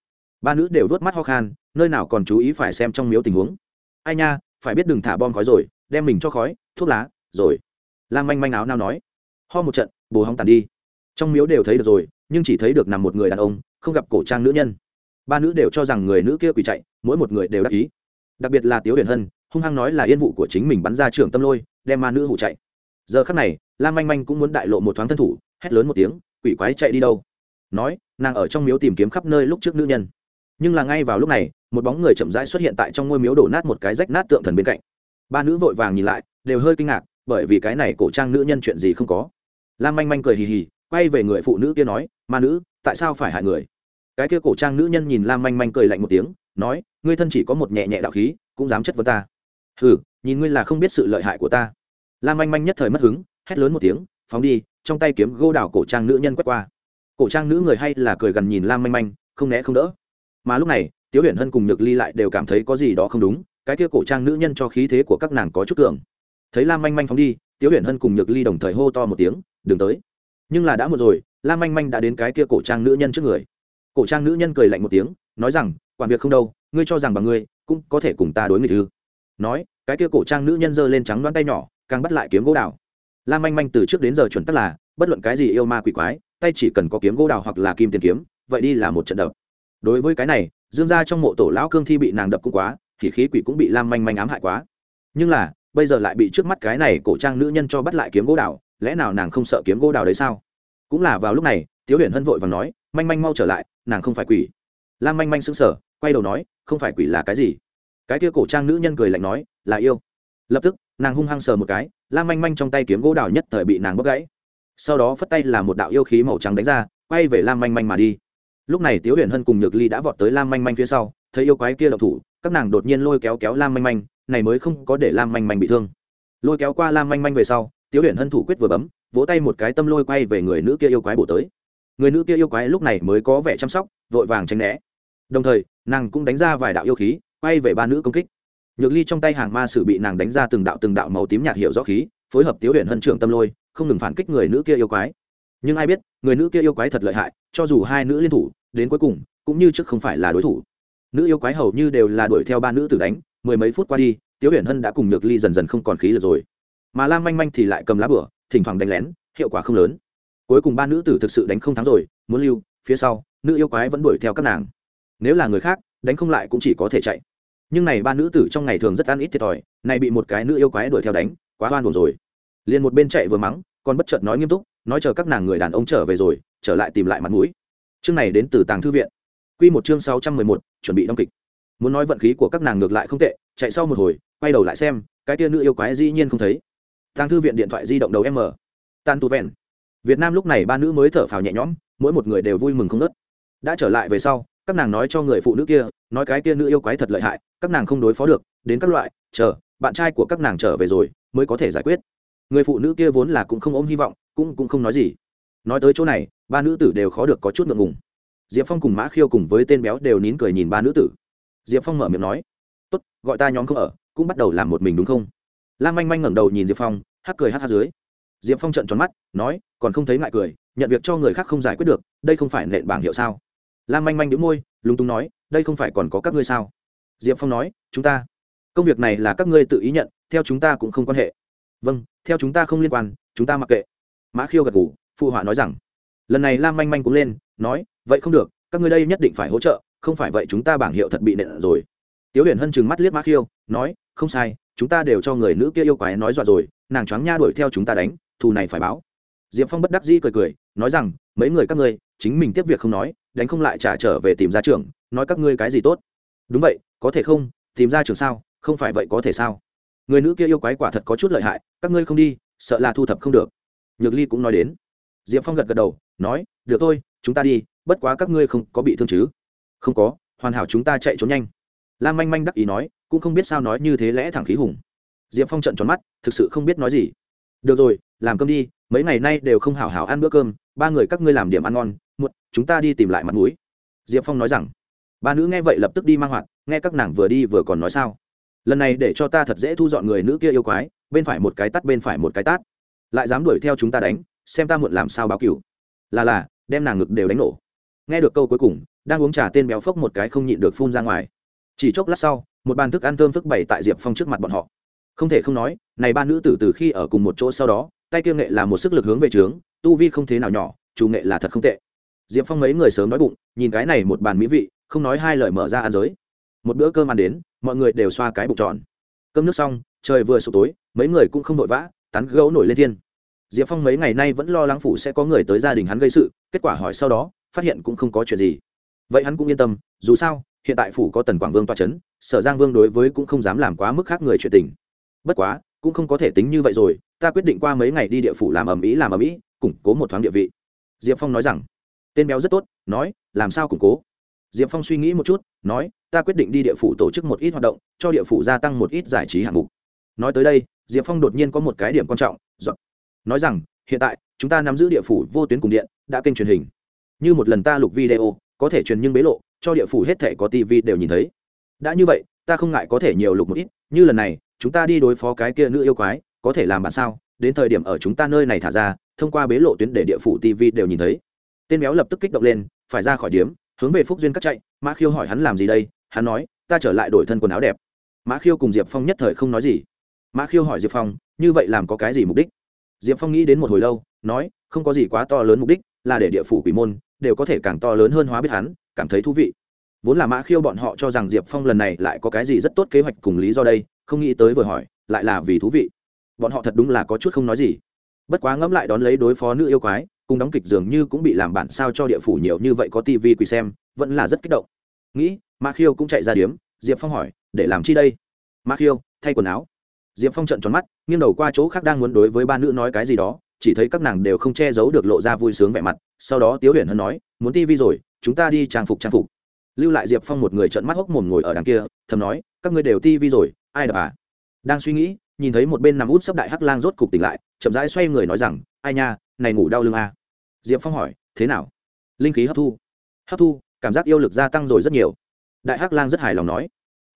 Ba nữ đều vớt mắt ho khan, nơi nào còn chú ý phải xem trong miếu tình huống. Ai nha, phải biết đừng thả bom khói rồi, đem mình cho khói, thuốc lá, rồi. Lan manh manh áo nao nói. Ho một trận bồ hóng tàn đi. Trong miếu đều thấy được rồi, nhưng chỉ thấy được nằm một người đàn ông, không gặp cổ trang nữ nhân. Ba nữ đều cho rằng người nữ kia quỳ chạy, mỗi một người đều đắc ý. Đặc biệt là tiếu huyền hân hung hăng nói là yên vụ của chính mình bắn ra trưởng tâm lôi, đem ma nữ hụ chạy. Giờ khắc này, lam manh manh cũng muốn đại lộ một thoáng thân thủ, hét lớn một tiếng, quỷ quái chạy đi đâu? Nói, nàng ở trong miếu tìm kiếm khắp nơi lúc trước nữ nhân. Nhưng là ngay vào lúc này, một bóng người chậm rãi xuất hiện tại trong ngôi miếu đổ nát một cái rách nát tượng thần bên cạnh. Ba nữ vội vàng nhìn lại, đều hơi kinh ngạc, bởi vì cái này cổ trang nữ nhân chuyện gì không có. Lam manh manh cười hì hì, quay về người phụ nữ kia nói, ma nữ, tại sao phải hại người? Cái kia cổ trang nữ nhân nhìn lam manh manh cười lạnh một tiếng, nói, ngươi thân chỉ có một nhẹ nhẹ đạo khí, cũng dám chất vấn ta ừ nhìn ngươi là không biết sự lợi hại của ta. Lam anh manh nhất thời mất hứng, hét lớn một tiếng, phóng đi, trong tay kiếm gô đào cổ trang nữ nhân quét qua. Cổ trang nữ người hay là cười gần nhìn lam manh manh, không né không đỡ. Mà lúc này, tiếu huyền hân cùng nhược ly lại đều cảm thấy có gì đó không đúng, cái kia cổ trang nữ nhân cho khí thế của các nàng có chút tưởng. thấy lam manh manh phóng đi, tiếu huyền hân cùng nhược ly đồng thời hô to một tiếng, đừng tới. Nhưng là đã một rồi, lam manh manh đã đến cái kia cổ trang nữ nhân trước người. Cổ trang nữ nhân cười lạnh một tiếng, nói rằng, quản việc không đâu, ngươi cho rằng bằng ngươi, cũng có thể cùng ta đối nghịch ư? Nói, cái kia cổ trang nữ nhân giơ lên trắng đoán tay nhỏ, càng bắt lại kiếm gỗ đào. Lam manh manh từ trước đến giờ chuẩn tắc là, bất luận cái gì yêu ma quỷ quái, tay chỉ cần có kiếm gỗ đào hoặc là kim tiền kiếm, vậy đi là một trận đập. Đối với cái này, dương gia trong mộ tổ lão cương thi bị nàng đập cũng quá, thì khí quỷ cũng bị lam manh manh ám hại quá. Nhưng là, bây giờ lại bị trước mắt cái này cổ trang nữ nhân cho bắt lại kiếm gỗ đào, lẽ nào nàng không sợ kiếm gỗ đào đấy sao? Cũng là vào lúc này, tiếu huyền hân vội và nói, manh manh mau trở lại, nàng không phải quỷ. Lam manh manh sững sờ, quay đầu nói, không phải quỷ là cái gì? Cái kia cổ trang nữ nhân cười lạnh nói, là yêu. Lập tức, nàng hung hăng sờ một cái, lam manh manh trong tay kiếm gỗ đào nhất thời bị nàng bóc gãy. Sau đó phất tay là một đạo yêu khí màu trắng đánh ra, quay về lam manh manh mà đi. Lúc này tiếu huyền hân cùng nhược ly đã vọt tới lam manh manh phía sau, thấy yêu quái kia độc thủ, các nàng đột nhiên lôi kéo kéo lam manh manh, này mới không có để lam manh manh bị thương. Lôi kéo qua lam manh manh về sau, tiếu huyền hân thủ quyết vừa bấm, vỗ tay một cái tâm lôi quay về người nữ kia yêu quái bổ tới. Người nữ kia yêu quái lúc này mới có vẻ chăm sóc, vội vàng tránh né. Đồng thời, nàng cũng đánh ra vài đạo yêu khí quay về ba nữ công kích. Nhược ly trong tay hàng ma sử bị nàng đánh ra từng đạo từng đạo màu tím nhạt hiệu rõ khí, phối hợp tiếu huyện hân trưởng tâm lôi, không ngừng phản kích người nữ kia yêu quái. Nhưng ai biết, người nữ kia yêu quái thật lợi hại, cho dù hai nữ liên thủ, đến cuối cùng, cũng như trước không phải là đối thủ. Nữ yêu quái hầu như đều là đuổi theo ba nữ tử đánh, mười mấy phút qua đi, tiếu huyện hân đã cùng nhược ly dần dần không còn khí được rồi. Mà lam manh manh thì lại cầm lá bửa, thỉnh thoảng đánh lén, hiệu quả không lớn. Cuối cùng ba nữ tử thực sự đánh không thắng rồi, muốn lưu, phía sau, nữ yêu quái vẫn đuổi theo các nàng. Nếu là người khác, đánh không lại cũng chỉ có thể chạy nhưng này ba nữ tử trong ngày thường rất ăn ít thiệt thòi này bị một cái nữ yêu quái đuổi theo đánh, quá hoan buồn rồi. Liền một bên chạy vừa mắng, còn bất chợt nói nghiêm túc, nói chờ các nàng người đàn ông trở về rồi, trở lại tìm lại mặt mũi. Chương này đến từ tàng thư viện. Quy một chương sáu trăm mười một, chuẩn bị đóng kịch. Muốn nói vận khí của các nàng ngược lại không tệ, chạy sau một hồi, quay đầu lại xem, cái tia nữ yêu quái dĩ nhiên không thấy. Tàng thư viện điện thoại di động đầu m. Tan tu vẹn. Việt nam lúc này ba nữ mới thở phào nhẹ nhõm, mỗi một người đều vui mừng không nớt đã trở lại về sau các nàng nói cho người phụ nữ kia, nói cái kia nữ yêu quái thật lợi hại, các nàng không đối phó được, đến các loại, chờ, bạn trai của các nàng trở về rồi, mới có thể giải quyết. Người phụ nữ kia vốn là cũng không ôm hy vọng, cũng cũng không nói gì. Nói tới chỗ này, ba nữ tử đều khó được có chút ngượng ngùng. Diệp phong cùng mã khiêu cùng với tên béo đều nín cười nhìn ba nữ tử. Diệp phong mở miệng nói, tốt, gọi ta nhóm không ở, cũng bắt đầu làm một mình đúng không? Lam manh manh ngẩng đầu nhìn diệp phong, hắc cười hắc hắc dưới. Diệp phong trận tròn mắt, nói, còn không thấy ngại cười, nhận việc cho người khác không giải quyết được, đây không phải nện bảng hiệu sao? Lam manh manh đĩu môi, lúng túng nói, đây không phải còn có các ngươi sao? Diệp phong nói, chúng ta, công việc này là các ngươi tự ý nhận, theo chúng ta cũng không quan hệ. Vâng theo chúng ta không liên quan, chúng ta mặc kệ. Mã khiêu gật ngủ phụ họa nói rằng. Lần này lam manh manh cũng lên, nói, vậy không được, các ngươi đây nhất định phải hỗ trợ, không phải vậy chúng ta bảng hiệu thật bị nện rồi. Tiếu huyền hân chừng mắt liếc mã khiêu, nói, không sai, chúng ta đều cho người nữ kia yêu quái nói dọa rồi, nàng choáng nha đuổi theo chúng ta đánh, thù này phải báo. Diệp phong bất đắc dĩ cười cười, nói rằng, mấy người các ngươi, chính mình tiếp việc không nói đánh không lại trả trở về tìm ra trường nói các ngươi cái gì tốt? Đúng vậy, có thể không? Tìm ra trường sao? Không phải vậy có thể sao? Người nữ kia yêu quái quả thật có chút lợi hại, các ngươi không đi, sợ là thu thập không được. Nhược ly cũng nói đến. Diệp phong gật gật đầu, nói, được thôi, chúng ta đi, bất quá các ngươi không có bị thương chứ? Không có, hoàn hảo chúng ta chạy trốn nhanh. Lam manh manh đắc ý nói, cũng không biết sao nói như thế lẽ thẳng khí hùng. Diệp phong trận tròn mắt, thực sự không biết nói gì. Được rồi, làm cơm đi, mấy ngày nay đều không hảo hảo ăn bữa cơm, ba người các ngươi làm điểm ăn ngon muộn, chúng ta đi tìm lại mặt mũi. Diệp phong nói rằng, ba nữ nghe vậy lập tức đi mang hoạt, nghe các nàng vừa đi vừa còn nói sao. Lần này để cho ta thật dễ thu dọn người nữ kia yêu quái, bên phải một cái tắt, bên phải một cái tát lại dám đuổi theo chúng ta đánh, xem ta muộn làm sao báo cửu. Là là, đem nàng ngực đều đánh nổ. Nghe được câu cuối cùng, đang uống trà tên béo phốc một cái không nhịn được phun ra ngoài. Chỉ chốc lát sau, một bàn thức ăn thơm phức bày tại diệp phong trước mặt bọn họ. Không thể không nói, này ba nữ tử từ khi ở cùng một chỗ sau đó, tay kiêng nghệ là một sức lực hướng về trướng, tu vi không thế nào nhỏ, chủ nghệ là thật không tệ diệp phong mấy người sớm nói bụng, nhìn cái này một bàn mỹ vị, không nói hai lời mở ra ăn giới. Một bữa cơm ăn đến, mọi người đều xoa cái bụng tròn. Cơm nước xong, trời vừa sụp tối, mấy người cũng không vội vã, tán gấu nổi lên thiên. Diệp phong mấy ngày nay vẫn lo lắng phủ sẽ có người tới gia đình hắn gây sự, kết quả hỏi sau đó, phát hiện cũng không có chuyện gì. Vậy hắn cũng yên tâm, dù sao, hiện tại phủ có tần quảng vương toa c h ấ n sở giang vương đối với cũng không dám làm quá mức khác người chuyện tình. Bất quá, cũng không có thể tính như vậy rồi, ta quyết định qua mấy ngày đi địa phủ làm ầm ĩ, làm ầm ĩ, củng cố một thoáng địa vị. Diệp phong nói rằng tên béo rất tốt, nói, làm sao củng cố? Diệp phong suy nghĩ một chút, nói, ta quyết định đi địa phủ tổ chức một ít hoạt động, cho địa phủ gia tăng một ít giải trí hạng mục. Nói tới đây, diệp phong đột nhiên có một cái điểm quan trọng dọn nói rằng, hiện tại, chúng ta nắm giữ địa phủ vô tuyến cùng điện, đã kênh truyền hình. Như một lần ta lục video, có thể truyền nhưng bế lộ, cho địa phủ hết thể có tv đều nhìn thấy. Đã như vậy, ta không ngại có thể nhiều lục một ít, như lần này, chúng ta đi đối phó cái kia nữ yêu quái, có thể làm bạn sao? Đến thời điểm ở chúng ta nơi này thả ra, thông qua bế lộ tuyến để địa phủ tv đều nhìn thấy tên béo lập tức kích động lên, phải ra khỏi điếm, hướng về phúc duyên cắt chạy. Mã khiêu hỏi hắn làm gì đây? Hắn nói, ta trở lại đổi thân quần áo đẹp. Mã khiêu cùng diệp phong nhất thời không nói gì. Mã khiêu hỏi diệp phong, như vậy làm có cái gì mục đích? Diệp phong nghĩ đến một hồi lâu, nói, không có gì quá to lớn mục đích, là để địa phủ quỷ môn, đều có thể càng to lớn hơn hóa biết hắn, cảm thấy thú vị. Vốn là mã khiêu bọn họ cho rằng diệp phong lần này lại có cái gì rất tốt kế hoạch cùng lý do đây, không nghĩ tới vừa hỏi, lại là vì thú vị. Bọn họ thật đúng là có chút không nói gì. Bất quá ngẫm lại đón lấy đối phó nữ yêu quái cùng đóng kịch dường như cũng bị làm bản sao cho địa phủ nhiều như vậy có tivi quỳ xem, vẫn là rất kích động. Nghĩ, ma khiêu cũng chạy ra điếm, diệp phong hỏi, để làm chi đây? Ma khiêu, thay quần áo. Diệp phong trận tròn mắt, nghiêng đầu qua chỗ khác đang muốn đối với ba nữ nói cái gì đó, chỉ thấy các nàng đều không che giấu được lộ ra vui sướng vẻ mặt, sau đó tiếu huyền hân nói, muốn tivi rồi, chúng ta đi trang phục trang phục. Lưu lại diệp phong một người trận mắt hốc mồm ngồi ở đằng kia, thầm nói, các ngươi đều tivi rồi, ai đập à? Đang suy nghĩ, nhìn thấy một bên nằm út sấp đại hắc lang rốt cục tỉnh lại, chậm rãi xoay người nói rằng, ai nha, này ngủ đau lưng à diệp phong hỏi, thế nào? Linh khí hấp thu? Hấp thu, cảm giác yêu lực gia tăng rồi rất nhiều. Đại hắc lang rất hài lòng nói.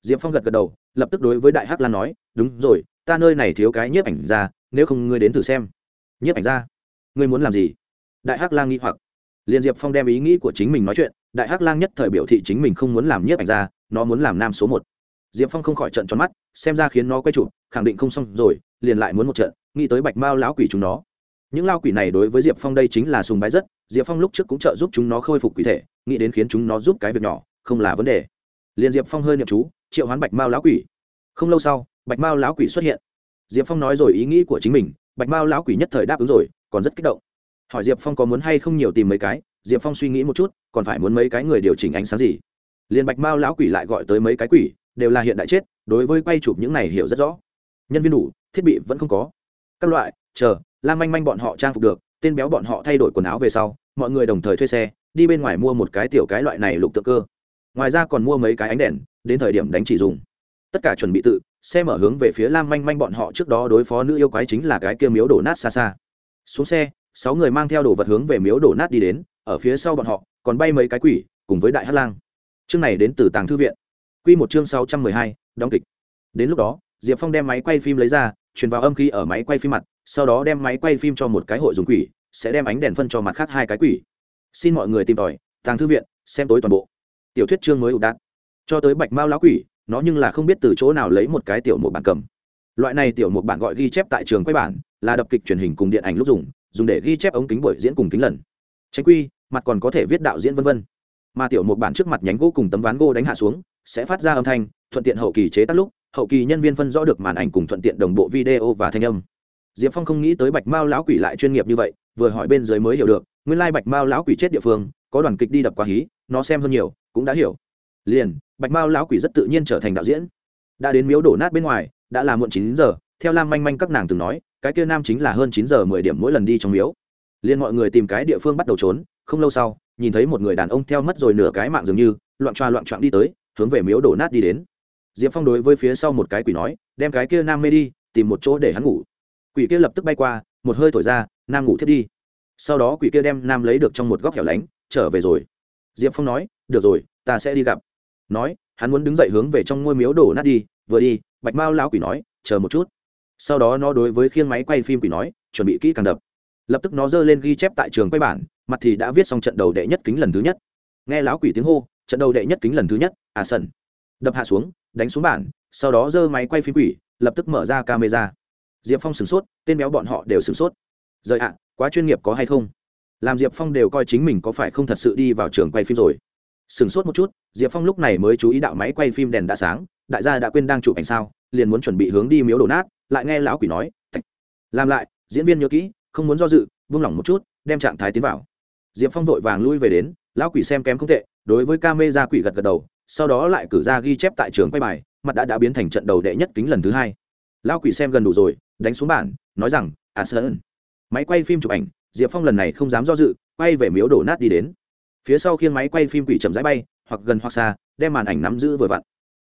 Diệp phong gật gật đầu, lập tức đối với đại hắc lan nói, đúng rồi, ta nơi này thiếu cái nhiếp ảnh ra nếu không ngươi đến thử xem. Nhiếp ảnh ra ngươi muốn làm gì? Đại hắc lang nghĩ hoặc. Liền diệp phong đem ý nghĩ của chính mình nói chuyện, đại hắc lang nhất thời biểu thị chính mình không muốn làm nhiếp ảnh ra nó muốn làm nam số một. Diệp phong không khỏi trận tròn mắt, xem ra khiến nó quay chụp, khẳng định không xong rồi, liền lại muốn một trận, nghĩ tới bạch mao lão quỷ chúng nó những lao quỷ này đối với diệp phong đây chính là sùng bái rất, diệp phong lúc trước cũng trợ giúp chúng nó khôi phục quỷ thể, nghĩ đến khiến chúng nó giúp cái việc nhỏ, không là vấn đề. Liền diệp phong hơi niệm chú, triệu hoán bạch mao lão quỷ. Không lâu sau, bạch mao lão quỷ xuất hiện. Diệp phong nói rồi ý nghĩ của chính mình, bạch mao lão quỷ nhất thời đáp ứng rồi, còn rất kích động. Hỏi diệp phong có muốn hay không nhiều tìm mấy cái, diệp phong suy nghĩ một chút, còn phải muốn mấy cái người điều chỉnh ánh sáng gì. Liền bạch mao lão quỷ lại gọi tới mấy cái quỷ, đều là hiện đại chết, đối với quay chụp những này hiểu rất rõ. Nhân viên đủ, thiết bị vẫn không có. Các loại, chờ lam manh manh bọn họ trang phục được, tên béo bọn họ thay đổi quần áo về sau, mọi người đồng thời thuê xe, đi bên ngoài mua một cái tiểu cái loại này lục tượng cơ. Ngoài ra còn mua mấy cái ánh đèn, đến thời điểm đánh chỉ dùng. Tất cả chuẩn bị tự, xe mở hướng về phía lam manh manh bọn họ trước đó đối phó nữ yêu quái chính là cái kia miếu đổ nát xa xa. Xuống xe, sáu người mang theo đồ vật hướng về miếu đổ nát đi đến, ở phía sau bọn họ, còn bay mấy cái quỷ, cùng với đại hát lang. Chương này đến từ tàng thư viện. Q một chương sáu trăm mười hai, đóng kịch. Đến lúc đó, diệp phong đem máy quay phim lấy ra, truyền vào âm khí ở máy quay phim mặt sau đó đem máy quay phim cho một cái hội dùng quỷ, sẽ đem ánh đèn phân cho mặt khác hai cái quỷ. Xin mọi người tìm tòi, tàng thư viện, xem tối toàn bộ. Tiểu thuyết chương mới ủ đạn cho tới bạch mao lão quỷ, nó nhưng là không biết từ chỗ nào lấy một cái tiểu một bản cầm. Loại này tiểu một bản gọi ghi chép tại trường quay bản, là đập kịch truyền hình cùng điện ảnh lúc dùng dùng để ghi chép ống kính buổi diễn cùng kính lần. Tránh quy, mặt còn có thể viết đạo diễn vân vân. Mà tiểu một bản trước mặt nhánh gỗ cùng tấm ván gỗ đánh hạ xuống, sẽ phát ra âm thanh, thuận tiện hậu kỳ chế tác lúc, hậu kỳ nhân viên phân rõ được màn ảnh cùng thuận tiện đồng bộ video và thanh âm diệp phong không nghĩ tới bạch mao lão quỷ lại chuyên nghiệp như vậy, vừa hỏi bên dưới mới hiểu được, nguyên lai bạch mao lão quỷ chết địa phương, có đoàn kịch đi đập quá hí, nó xem hơn nhiều, cũng đã hiểu. Liền, bạch mao lão quỷ rất tự nhiên trở thành đạo diễn. Đã đến miếu đổ nát bên ngoài, đã là muộn chín giờ, theo lam manh manh các nàng từng nói, cái kia nam chính là hơn chín giờ mười điểm mỗi lần đi trong miếu. Liền mọi người tìm cái địa phương bắt đầu trốn, không lâu sau, nhìn thấy một người đàn ông theo mất rồi nửa cái mạng dường như, loạn choa loạn choạng đi tới, hướng về miếu đổ nát đi đến. Diệp phong đối với phía sau một cái quỷ nói, đem cái kia nam mê đi, tìm một chỗ để hắn ngủ quỷ kia lập tức bay qua, một hơi thổi ra, nam ngủ thiết đi. Sau đó quỷ kia đem nam lấy được trong một góc hẻo lánh, trở về rồi. Diệp phong nói, được rồi, ta sẽ đi gặp. Nói, hắn muốn đứng dậy hướng về trong ngôi miếu đổ nát đi, vừa đi, bạch mao lão quỷ nói, chờ một chút. Sau đó nó đối với khiêng máy quay phim quỷ nói, chuẩn bị kỹ càng đập. Lập tức nó giơ lên ghi chép tại trường quay bản, mặt thì đã viết xong trận đầu đệ nhất kính lần thứ nhất. Nghe lão quỷ tiếng hô, trận đầu đệ nhất kính lần thứ nhất à sần. Đập hạ xuống, đánh xuống bản, sau đó giơ máy quay phim quỷ, lập tức mở ra camera diệp phong sửng sốt, tên béo bọn họ đều sửng sốt. Rời ạ, quá chuyên nghiệp có hay không? Làm diệp phong đều coi chính mình có phải không thật sự đi vào trường quay phim rồi. Sửng sốt một chút, diệp phong lúc này mới chú ý đạo máy quay phim đèn đã sáng, đại gia đã quên đang chụp ảnh sao, liền muốn chuẩn bị hướng đi miếu đổ nát, lại nghe lão quỷ nói làm lại, diễn viên nhớ kỹ, không muốn do dự vung lỏng một chút, đem trạng thái tiến vào. Diệp phong vội vàng lui về đến, lão quỷ xem kém không tệ, đối với ca mê ra quỷ gật gật đầu, sau đó lại cử ra ghi chép tại trường quay bài, mặt đã đã biến thành trận đầu đệ nhất kính lần thứ hai. Lão quỷ xem gần đủ rồi đánh xuống bản, nói rằng à sơn máy quay phim chụp ảnh, diệp phong lần này không dám do dự, quay về miếu đổ nát đi đến. Phía sau khiêng máy quay phim quỷ chậm rãi bay, hoặc gần hoặc xa, đem màn ảnh nắm giữ vừa vặn.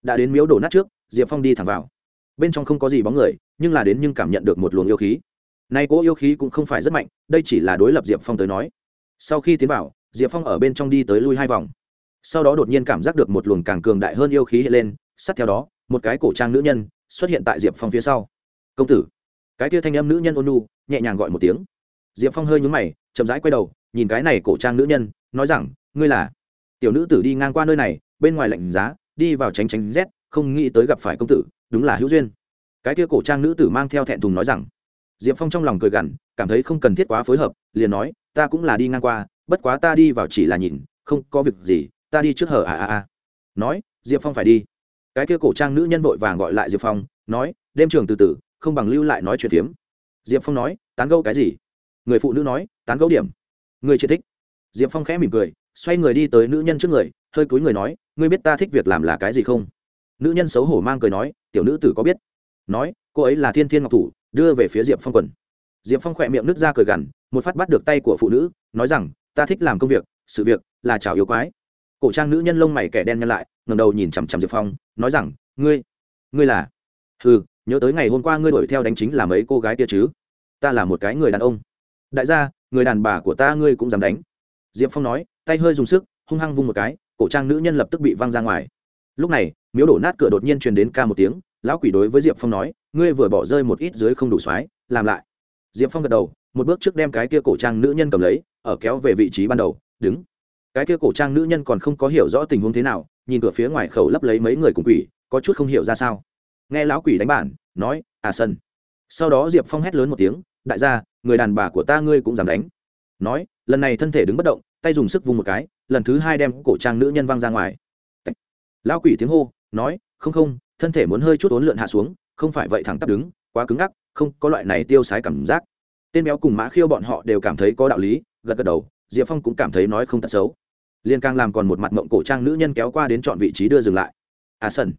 Đã đến miếu đổ nát trước, diệp phong đi thẳng vào. Bên trong không có gì bóng người, nhưng là đến nhưng cảm nhận được một luồng yêu khí. Nay cỗ yêu khí cũng không phải rất mạnh, đây chỉ là đối lập diệp phong tới nói. Sau khi tiến vào, diệp phong ở bên trong đi tới lui hai vòng. Sau đó đột nhiên cảm giác được một luồng càng cường đại hơn yêu khí hiện lên, sát theo đó, một cái cổ trang nữ nhân xuất hiện tại diệp phong phía sau. Công tử cái kia thanh âm nữ nhân ôn nu nhẹ nhàng gọi một tiếng. Diệp phong hơi nhúng mày, chậm rãi quay đầu, nhìn cái này cổ trang nữ nhân, nói rằng, ngươi là? Tiểu nữ tử đi ngang qua nơi này, bên ngoài lạnh giá, đi vào tránh tránh rét, không nghĩ tới gặp phải công tử, đúng là hữu duyên. Cái kia cổ trang nữ tử mang theo thẹn thùng nói rằng. Diệp phong trong lòng cười gằn, cảm thấy không cần thiết quá phối hợp, liền nói, ta cũng là đi ngang qua, bất quá ta đi vào chỉ là nhìn, không có việc gì, ta đi trước hở à à à. Nói, diệp phong phải đi. Cái kia cổ trang nữ nhân vội vàng gọi lại diệp phong, nói, đêm trường từ từ không bằng lưu lại nói chuyện phiếm. Diệp phong nói, tán gẫu cái gì? Người phụ nữ nói, tán gẫu điểm. Người chưa thích. Diệp phong khẽ mỉm cười, xoay người đi tới nữ nhân trước người, hơi cúi người nói, ngươi biết ta thích việc làm là cái gì không? Nữ nhân xấu hổ mang cười nói, tiểu nữ tử có biết. Nói, cô ấy là thiên thiên ngọc thủ, đưa về phía diệp phong quần. Diệp phong khỏe miệng nứt ra cười gằn, một phát bắt được tay của phụ nữ, nói rằng, ta thích làm công việc, sự việc là chào yêu quái. Cổ trang nữ nhân lông mày kẻ đen nhăn lại ngầm đầu nhìn chằm chằm diệp phong, nói rằng, ngươi ngươi là? Ừ nhớ tới ngày hôm qua ngươi đuổi theo đánh chính là mấy cô gái kia chứ? Ta là một cái người đàn ông. Đại gia, người đàn bà của ta ngươi cũng dám đánh. Diệp phong nói, tay hơi dùng sức, hung hăng vung một cái, cổ trang nữ nhân lập tức bị văng ra ngoài. Lúc này, miếu đổ nát cửa đột nhiên truyền đến ca một tiếng, lão quỷ đối với diệp phong nói, ngươi vừa bỏ rơi một ít dưới không đủ xoái, làm lại. Diệp phong gật đầu, một bước trước đem cái kia cổ trang nữ nhân cầm lấy, ở kéo về vị trí ban đầu, đứng. Cái kia cổ trang nữ nhân còn không có hiểu rõ tình huống thế nào, nhìn cửa phía ngoài khẩu lấp lấy mấy người cùng quỷ, có chút không hiểu ra sao nghe lão quỷ đánh bản, nói à sân sau đó diệp phong hét lớn một tiếng, đại gia, người đàn bà của ta ngươi cũng dám đánh. Nói, lần này thân thể đứng bất động, tay dùng sức vung một cái, lần thứ hai đem cổ trang nữ nhân văng ra ngoài. Lão quỷ tiếng hô, nói, không không, thân thể muốn hơi chút ốn lượn hạ xuống, không phải vậy thẳng tắp đứng, quá cứng ngắc, không có loại này tiêu sái cảm giác. Tên béo cùng mã khiêu bọn họ đều cảm thấy có đạo lý, gật gật đầu, diệp phong cũng cảm thấy nói không tật xấu. Liên càng làm còn một mặt mộng cổ trang nữ nhân kéo qua đến chọn vị trí đưa dừng lại. À sân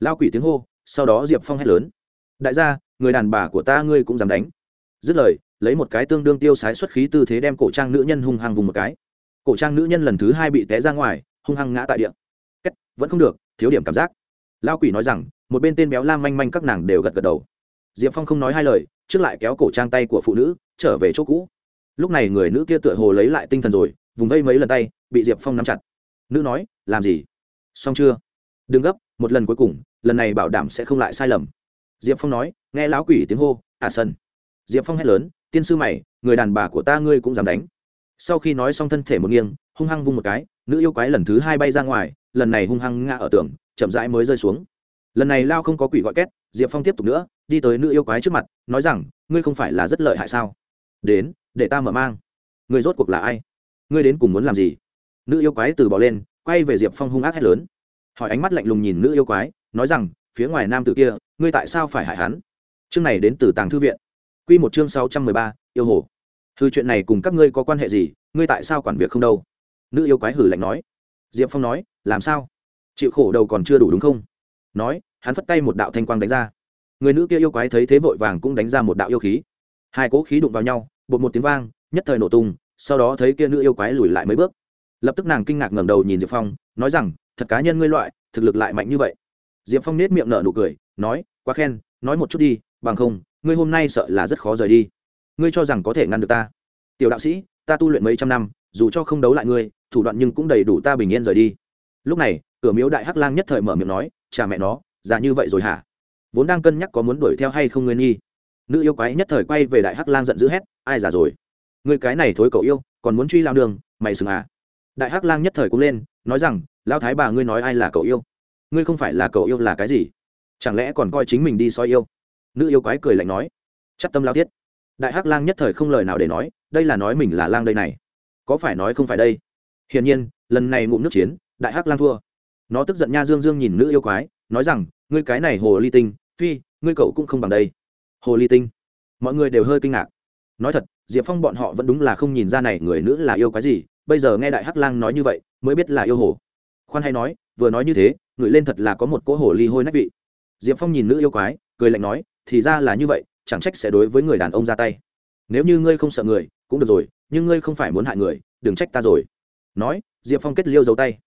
lao quỷ tiếng hô sau đó diệp phong hét lớn. Đại gia, người đàn bà của ta ngươi cũng dám đánh. Dứt lời, lấy một cái tương đương tiêu sái xuất khí tư thế đem cổ trang nữ nhân hung hăng vùng một cái. Cổ trang nữ nhân lần thứ hai bị té ra ngoài, hung hăng ngã tại địa. Cách vẫn không được, thiếu điểm cảm giác. Lao quỷ nói rằng, một bên tên béo lam manh manh các nàng đều gật gật đầu. Diệp phong không nói hai lời, trước lại kéo cổ trang tay của phụ nữ, trở về chỗ cũ. Lúc này người nữ kia tựa hồ lấy lại tinh thần rồi, vùng vây mấy lần tay, bị diệp phong nắm chặt. Nữ nói, làm gì? Xong chưa? Đừng gấp, một lần cuối cùng lần này bảo đảm sẽ không lại sai lầm. Diệp phong nói, nghe lão quỷ tiếng hô à sân diệp phong hét lớn, tiên sư mày, người đàn bà của ta ngươi cũng dám đánh. Sau khi nói xong thân thể một nghiêng, hung hăng vung một cái, nữ yêu quái lần thứ hai bay ra ngoài, lần này hung hăng ngã ở tường, chậm rãi mới rơi xuống. Lần này lao không có quỷ gọi két, diệp phong tiếp tục nữa, đi tới nữ yêu quái trước mặt, nói rằng, ngươi không phải là rất lợi hại sao? Đến, để ta mở mang. Ngươi rốt cuộc là ai? Ngươi đến cùng muốn làm gì? Nữ yêu quái từ bỏ lên, quay về diệp phong hung ác hét lớn. Hỏi ánh mắt lạnh lùng nhìn nữ yêu quái nói rằng, phía ngoài nam tử kia, ngươi tại sao phải hại hắn? Chương này đến từ tàng thư viện. Quy một chương sáu trăm mười ba, yêu hồ. Thư chuyện này cùng các ngươi có quan hệ gì? Ngươi tại sao quản việc không đâu? Nữ yêu quái hử lạnh nói. Diệp phong nói, làm sao? Chịu khổ đầu còn chưa đủ đúng không? Nói, hắn phất tay một đạo thanh quang đánh ra. Người nữ kia yêu quái thấy thế vội vàng cũng đánh ra một đạo yêu khí. Hai cỗ khí đụng vào nhau, bột một tiếng vang, nhất thời nổ tung, sau đó thấy kia nữ yêu quái lùi lại mấy bước. Lập tức nàng kinh ngạc ngẩng đầu nhìn diệp phong, nói rằng, thật cá nhân ngươi loại, thực lực lại mạnh như vậy diệp phong nết miệng nở nụ cười, nói, quá khen, nói một chút đi, bằng không, ngươi hôm nay sợ là rất khó rời đi. Ngươi cho rằng có thể ngăn được ta? Tiểu đạo sĩ, ta tu luyện mấy trăm năm, dù cho không đấu lại ngươi, thủ đoạn nhưng cũng đầy đủ ta bình yên rời đi. Lúc này, cửa miếu đại hắc lang nhất thời mở miệng nói, cha mẹ nó, già như vậy rồi hả? Vốn đang cân nhắc có muốn đuổi theo hay không ngươi nghi. Nữ yêu quái nhất thời quay về đại hắc lang giận dữ hét, ai già rồi? Ngươi cái này thối cậu yêu, còn muốn truy lao đường, mày sừng à? Đại hắc lang nhất thời cũng lên, nói rằng lao thái bà ngươi nói ai là cậu yêu? Ngươi không phải là cậu yêu là cái gì? Chẳng lẽ còn coi chính mình đi soi yêu? Nữ yêu quái cười lạnh nói. Chắc tâm lao thiết. Đại hắc lang nhất thời không lời nào để nói, đây là nói mình là lang đây này. Có phải nói không phải đây? Hiển nhiên, lần này ngụm nước chiến, đại hắc lang thua. Nó tức giận nha dương dương nhìn nữ yêu quái, nói rằng, ngươi cái này hồ ly tinh, phi, ngươi cậu cũng không bằng đây. Hồ ly tinh. Mọi người đều hơi kinh ngạc. Nói thật, diệp phong bọn họ vẫn đúng là không nhìn ra này người nữ là yêu quái gì, bây giờ nghe đại hắc lang nói như vậy, mới biết là yêu hồ. Khoan hay nói vừa nói như thế, người lên thật là có một cỗ hồ ly hôi nách vị. Diệp phong nhìn nữ yêu quái, cười lạnh nói, thì ra là như vậy, chẳng trách sẽ đối với người đàn ông ra tay. Nếu như ngươi không sợ người, cũng được rồi, nhưng ngươi không phải muốn hại người, đừng trách ta rồi. Nói, diệp phong kết liêu dấu tay.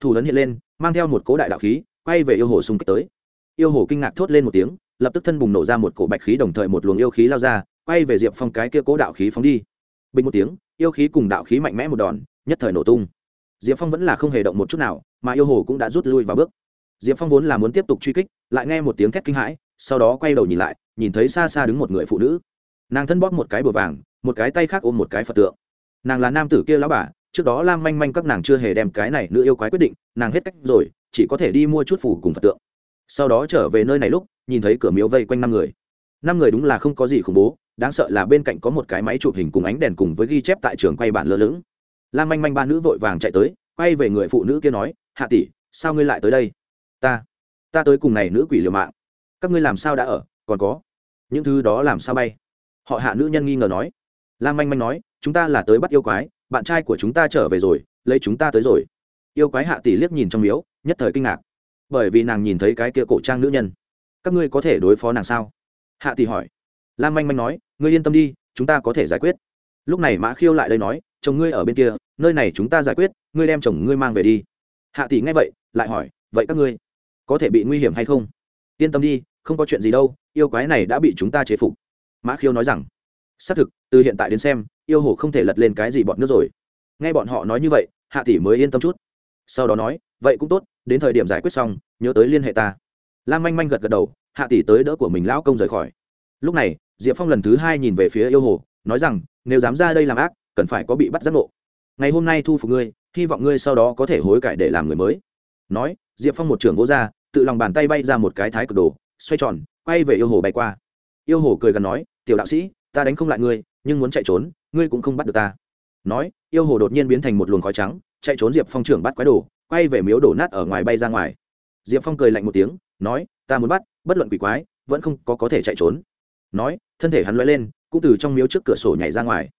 Thủ lớn hiện lên, mang theo một cỗ đại đạo khí, quay về yêu hồ xung kích tới. Yêu hồ kinh ngạc thốt lên một tiếng, lập tức thân bùng nổ ra một cổ bạch khí đồng thời một luồng yêu khí lao ra, quay về diệp phong cái kia cố đạo khí phóng đi. Bình một tiếng, yêu khí cùng đạo khí mạnh mẽ một đòn, nhất thời nổ tung. Diệp phong vẫn là không hề động một chút nào mà yêu hồ cũng đã rút lui vào bước. Diệp phong vốn là muốn tiếp tục truy kích, lại nghe một tiếng thét kinh hãi, sau đó quay đầu nhìn lại, nhìn thấy xa xa đứng một người phụ nữ. Nàng thân bóp một cái bờ vàng, một cái tay khác ôm một cái phật tượng. Nàng là nam tử kia lão bà, trước đó lam manh manh các nàng chưa hề đem cái này nữ yêu quái quyết định, nàng hết cách rồi, chỉ có thể đi mua chút phủ cùng phật tượng. Sau đó trở về nơi này lúc, nhìn thấy cửa miếu vây quanh năm người. Năm người đúng là không có gì khủng bố, đáng sợ là bên cạnh có một cái máy chụp hình cùng ánh đèn cùng với ghi chép tại trường quay bản lơ lửng. Lam manh manh ba nữ vội vàng chạy tới, quay về người phụ nữ kia nói hạ tỷ, sao ngươi lại tới đây? Ta ta tới cùng này nữ quỷ liều mạng. Các ngươi làm sao đã ở? Còn có, những thứ đó làm sao bay? Họ hạ nữ nhân nghi ngờ nói. Lam manh manh nói, chúng ta là tới bắt yêu quái, bạn trai của chúng ta trở về rồi, lấy chúng ta tới rồi. Yêu quái hạ tỷ liếc nhìn trong miếu, nhất thời kinh ngạc. Bởi vì nàng nhìn thấy cái kia cổ trang nữ nhân. Các ngươi có thể đối phó nàng sao? Hạ tỷ hỏi. Lam manh manh nói, ngươi yên tâm đi, chúng ta có thể giải quyết. Lúc này mã khiêu lại đây nói, chồng ngươi ở bên kia, nơi này chúng ta giải quyết, ngươi đem chồng ngươi mang về đi hạ tỷ nghe vậy, lại hỏi, vậy các ngươi có thể bị nguy hiểm hay không? Yên tâm đi, không có chuyện gì đâu, yêu quái này đã bị chúng ta chế phục. Mã khiêu nói rằng, xác thực, từ hiện tại đến xem, yêu hồ không thể lật lên cái gì bọn nước rồi. Nghe bọn họ nói như vậy, hạ tỷ mới yên tâm chút. Sau đó nói, vậy cũng tốt, đến thời điểm giải quyết xong, nhớ tới liên hệ ta. Lam manh manh gật gật đầu, hạ tỷ tới đỡ của mình lão công rời khỏi. Lúc này, diệp phong lần thứ hai nhìn về phía yêu hồ nói rằng, nếu dám ra đây làm ác, cần phải có bị bắt giác ngộ. Ngày hôm nay thu phục ngươi hy vọng ngươi sau đó có thể hối cải để làm người mới. Nói, diệp phong một trưởng vỗ ra, tự lòng bàn tay bay ra một cái thái cực đồ, xoay tròn, quay về yêu hồ bay qua. Yêu hồ cười gần nói, tiểu đạo sĩ, ta đánh không lại ngươi, nhưng muốn chạy trốn, ngươi cũng không bắt được ta. Nói, yêu hồ đột nhiên biến thành một luồng khói trắng, chạy trốn diệp phong trưởng bắt quái đồ, quay về miếu đổ nát ở ngoài bay ra ngoài. Diệp phong cười lạnh một tiếng, nói, ta muốn bắt, bất luận quỷ quái, vẫn không có có thể chạy trốn. Nói, thân thể hắn l lên, cũng từ trong miếu trước cửa sổ nhảy ra ngoài.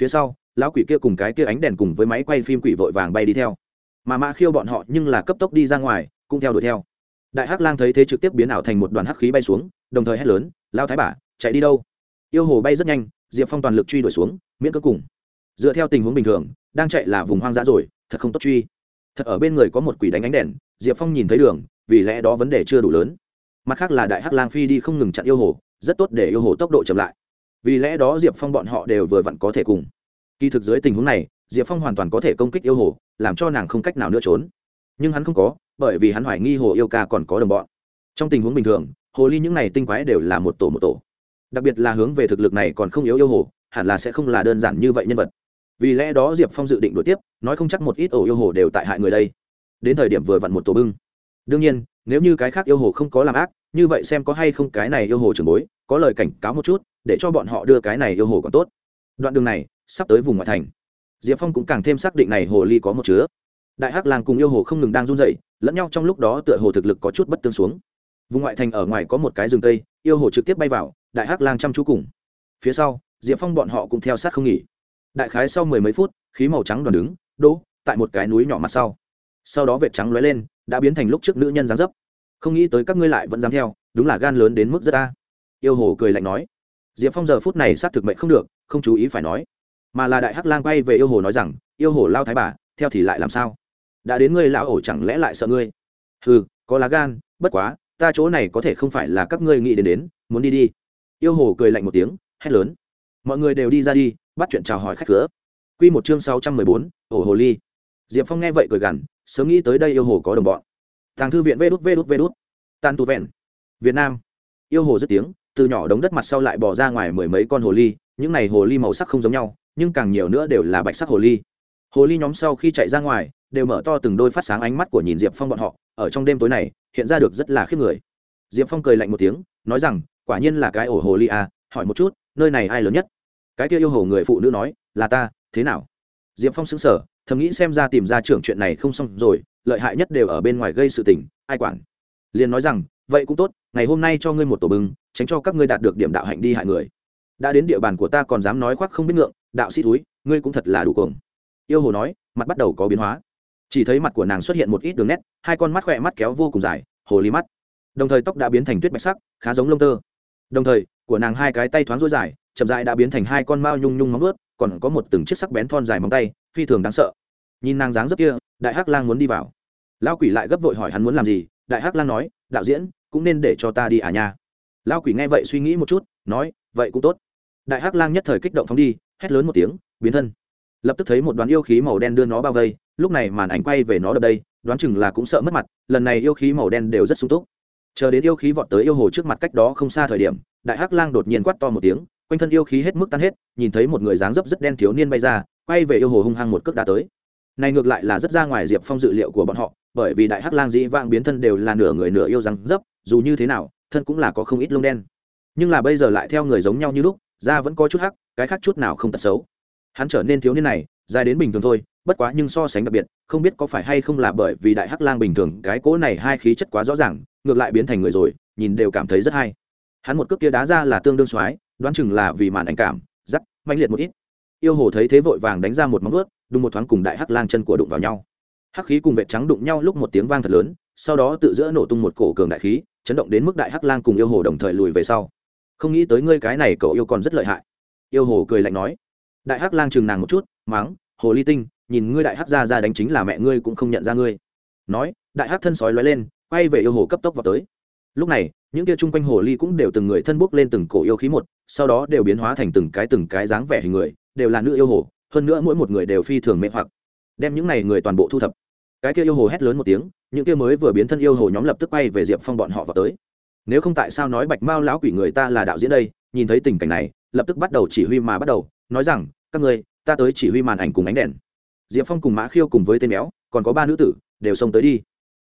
Phía sau lão quỷ kia cùng cái kia ánh đèn cùng với máy quay phim quỷ vội vàng bay đi theo. Mà mã khiêu bọn họ nhưng là cấp tốc đi ra ngoài, cũng theo đuổi theo. Đại hắc lang thấy thế trực tiếp biến ảo thành một đoàn hắc khí bay xuống, đồng thời hét lớn lao thái bả chạy đi đâu? Yêu hồ bay rất nhanh, diệp phong toàn lực truy đuổi xuống, miễn cưỡng cùng. Dựa theo tình huống bình thường, đang chạy là vùng hoang dã rồi, thật không tốt truy. Thật ở bên người có một quỷ đánh ánh đèn, diệp phong nhìn thấy đường, vì lẽ đó vấn đề chưa đủ lớn. Mặt khác là đại hắc lang phi đi không ngừng chặn yêu hồ, rất tốt để yêu hồ tốc độ chậm lại. Vì lẽ đó diệp phong bọn họ đều vừa vặn có thể cùng kỳ thực dưới tình huống này, diệp phong hoàn toàn có thể công kích yêu hồ, làm cho nàng không cách nào nữa trốn. Nhưng hắn không có, bởi vì hắn hoài nghi hồ yêu ca còn có đồng bọn. Trong tình huống bình thường, hồ ly những này tinh quái đều là một tổ một tổ. Đặc biệt là hướng về thực lực này còn không yếu yêu hồ, hẳn là sẽ không là đơn giản như vậy nhân vật. Vì lẽ đó diệp phong dự định đổi tiếp, nói không chắc một ít ổ yêu hồ đều tại hại người đây. Đến thời điểm vừa vặn một tổ bưng. Đương nhiên, nếu như cái khác yêu hồ không có làm ác, như vậy xem có hay không cái này yêu hồ trường bối, có lời cảnh cáo một chút, để cho bọn họ đưa cái này yêu hồ còn tốt. Đoạn đường này sắp tới vùng ngoại thành. Diệp phong cũng càng thêm xác định này hồ ly có một chứa. Đại hắc làng cùng yêu hồ không ngừng đang run dậy lẫn nhau trong lúc đó tựa hồ thực lực có chút bất tương xuống. Vùng ngoại thành ở ngoài có một cái rừng tây yêu hồ trực tiếp bay vào, đại hắc lang chăm chú cùng. Phía sau, diệp phong bọn họ cũng theo sát không nghỉ. Đại khái sau mười mấy phút, khí màu trắng đoàn đứng, đỗ, tại một cái núi nhỏ mặt sau. Sau đó vệt trắng lóe lên, đã biến thành lúc trước nữ nhân dáng dấp. Không nghĩ tới các ngươi lại vẫn dám theo, đúng là gan lớn đến mức rất ta yêu hồ cười lạnh nói. Diệp phong giờ phút này xác thực mệnh không được, không chú ý phải nói mà là đại hắc lang quay về yêu hồ nói rằng, yêu hồ lao thái bà, theo thì lại làm sao? Đã đến ngươi lão ổ chẳng lẽ lại sợ ngươi? Ừ có lá gan, bất quá, ta chỗ này có thể không phải là các ngươi nghĩ đến đến, muốn đi đi. Yêu hồ cười lạnh một tiếng, hét lớn. Mọi người đều đi ra đi, bắt chuyện chào hỏi khách cửa. Q một chương sáu trăm mười bốn, ổ hồ ly. Diệp phong nghe vậy cười gằn, sớm nghĩ tới đây yêu hồ có đồng bọn. Thằng thư viện vê đút vê đút vê đút. Tan tu vẹn. Việt nam. Yêu hồ rất tiếng, từ nhỏ đống đất mặt sau lại bỏ ra ngoài mười mấy con hồ ly, những này hồ ly màu sắc không giống nhau nhưng càng nhiều nữa đều là bạch sắc hồ ly. Hồ ly nhóm sau khi chạy ra ngoài, đều mở to từng đôi phát sáng ánh mắt của nhìn diệp phong bọn họ, ở trong đêm tối này, hiện ra được rất là khiếp người. Diệp phong cười lạnh một tiếng, nói rằng, quả nhiên là cái ổ hồ ly à hỏi một chút, nơi này ai lớn nhất? Cái kia yêu hồ người phụ nữ nói, là ta, thế nào? Diệp phong xứng sở thầm nghĩ xem ra tìm ra trưởng chuyện này không xong rồi, lợi hại nhất đều ở bên ngoài gây sự tình, ai quản? Liền nói rằng, vậy cũng tốt, ngày hôm nay cho ngươi một tổ bưng tránh cho các ngươi đạt được điểm đạo hạnh đi hại người đã đến địa bàn của ta còn dám nói khoác không biết ngượng, đạo sĩ túi ngươi cũng thật là đủ cuồng. Yêu hồ nói, mặt bắt đầu có biến hóa. Chỉ thấy mặt của nàng xuất hiện một ít đường nét, hai con mắt khỏe mắt kéo vô cùng dài, hồ ly mắt. Đồng thời tóc đã biến thành tuyết bạch sắc, khá giống lông tơ. Đồng thời, của nàng hai cái tay thoáng rối dài, chậm dài đã biến thành hai con mao nhung nhung móng ướt còn có một từng chiếc sắc bén thon dài móng tay, phi thường đáng sợ. Nhìn nàng dáng rất kia, đại hắc lang muốn đi vào. Lão quỷ lại gấp vội hỏi hắn muốn làm gì, đại hắc lang nói, đạo diễn, cũng nên để cho ta đi à nha. Lão quỷ nghe vậy suy nghĩ một chút, nói, vậy cũng tốt đại hắc lang nhất thời kích động phóng đi, hét lớn một tiếng, biến thân. Lập tức thấy một đoàn yêu khí màu đen đưa nó bao vây, lúc này màn ảnh quay về nó đập đây, đoán chừng là cũng sợ mất mặt, lần này yêu khí màu đen đều rất sung túc. Chờ đến yêu khí vọt tới yêu hồ trước mặt cách đó không xa thời điểm, đại hắc lang đột nhiên quát to một tiếng, quanh thân yêu khí hết mức tan hết, nhìn thấy một người dáng dấp rất đen thiếu niên bay ra, quay về yêu hồ hung hăng một cước đá tới. Này ngược lại là rất ra ngoài diệp phong dự liệu của bọn họ, bởi vì đại hắc lang dĩ vang biến thân đều là nửa người nửa yêu răng dấp, dù như thế nào, thân cũng là có không ít lông đen. Nhưng là bây giờ lại theo người giống nhau như lúc da vẫn có chút hắc, cái khác chút nào không tật xấu. Hắn trở nên thiếu niên này, dài đến bình thường thôi, bất quá nhưng so sánh đặc biệt, không biết có phải hay không là bởi vì đại hắc lang bình thường, cái cỗ này hai khí chất quá rõ ràng, ngược lại biến thành người rồi, nhìn đều cảm thấy rất hay. Hắn một cước kia đá ra là tương đương xoái, đoán chừng là vì màn ảnh cảm giắc mạnh liệt một ít. Yêu hồ thấy thế vội vàng đánh ra một móng ướt đùng một thoáng cùng đại hắc lang chân của đụng vào nhau. Hắc khí cùng vệ trắng đụng nhau lúc một tiếng vang thật lớn, sau đó tự giữa nổ tung một cổ cường đại khí, chấn động đến mức đại hắc lang cùng yêu hồ đồng thời lùi về sau không nghĩ tới ngươi cái này cậu yêu còn rất lợi hại. Yêu hồ cười lạnh nói. Đại hắc lang chừng nàng một chút máng hồ ly tinh, nhìn ngươi đại hắc ra ra đánh chính là mẹ ngươi cũng không nhận ra ngươi. Nói, đại hắc thân sói lóe lên, quay về yêu hồ cấp tốc vào tới. Lúc này, những kia chung quanh hồ ly cũng đều từng người thân bốc lên từng cổ yêu khí một, sau đó đều biến hóa thành từng cái từng cái dáng vẻ hình người, đều là nữ yêu hồ, hơn nữa mỗi một người đều phi thường mê hoặc. Đem những này người toàn bộ thu thập. Cái kia yêu hồ hét lớn một tiếng, những kia mới vừa biến thân yêu hồ nhóm lập tức quay về diệp phong bọn họ vào tới nếu không tại sao nói bạch mao lão quỷ người ta là đạo diễn đây? Nhìn thấy tình cảnh này, lập tức bắt đầu chỉ huy mà bắt đầu, nói rằng, các ngươi, ta tới chỉ huy màn ảnh cùng ánh đèn. Diệp phong cùng mã khiêu cùng với tên béo, còn có ba nữ tử, đều xông tới đi.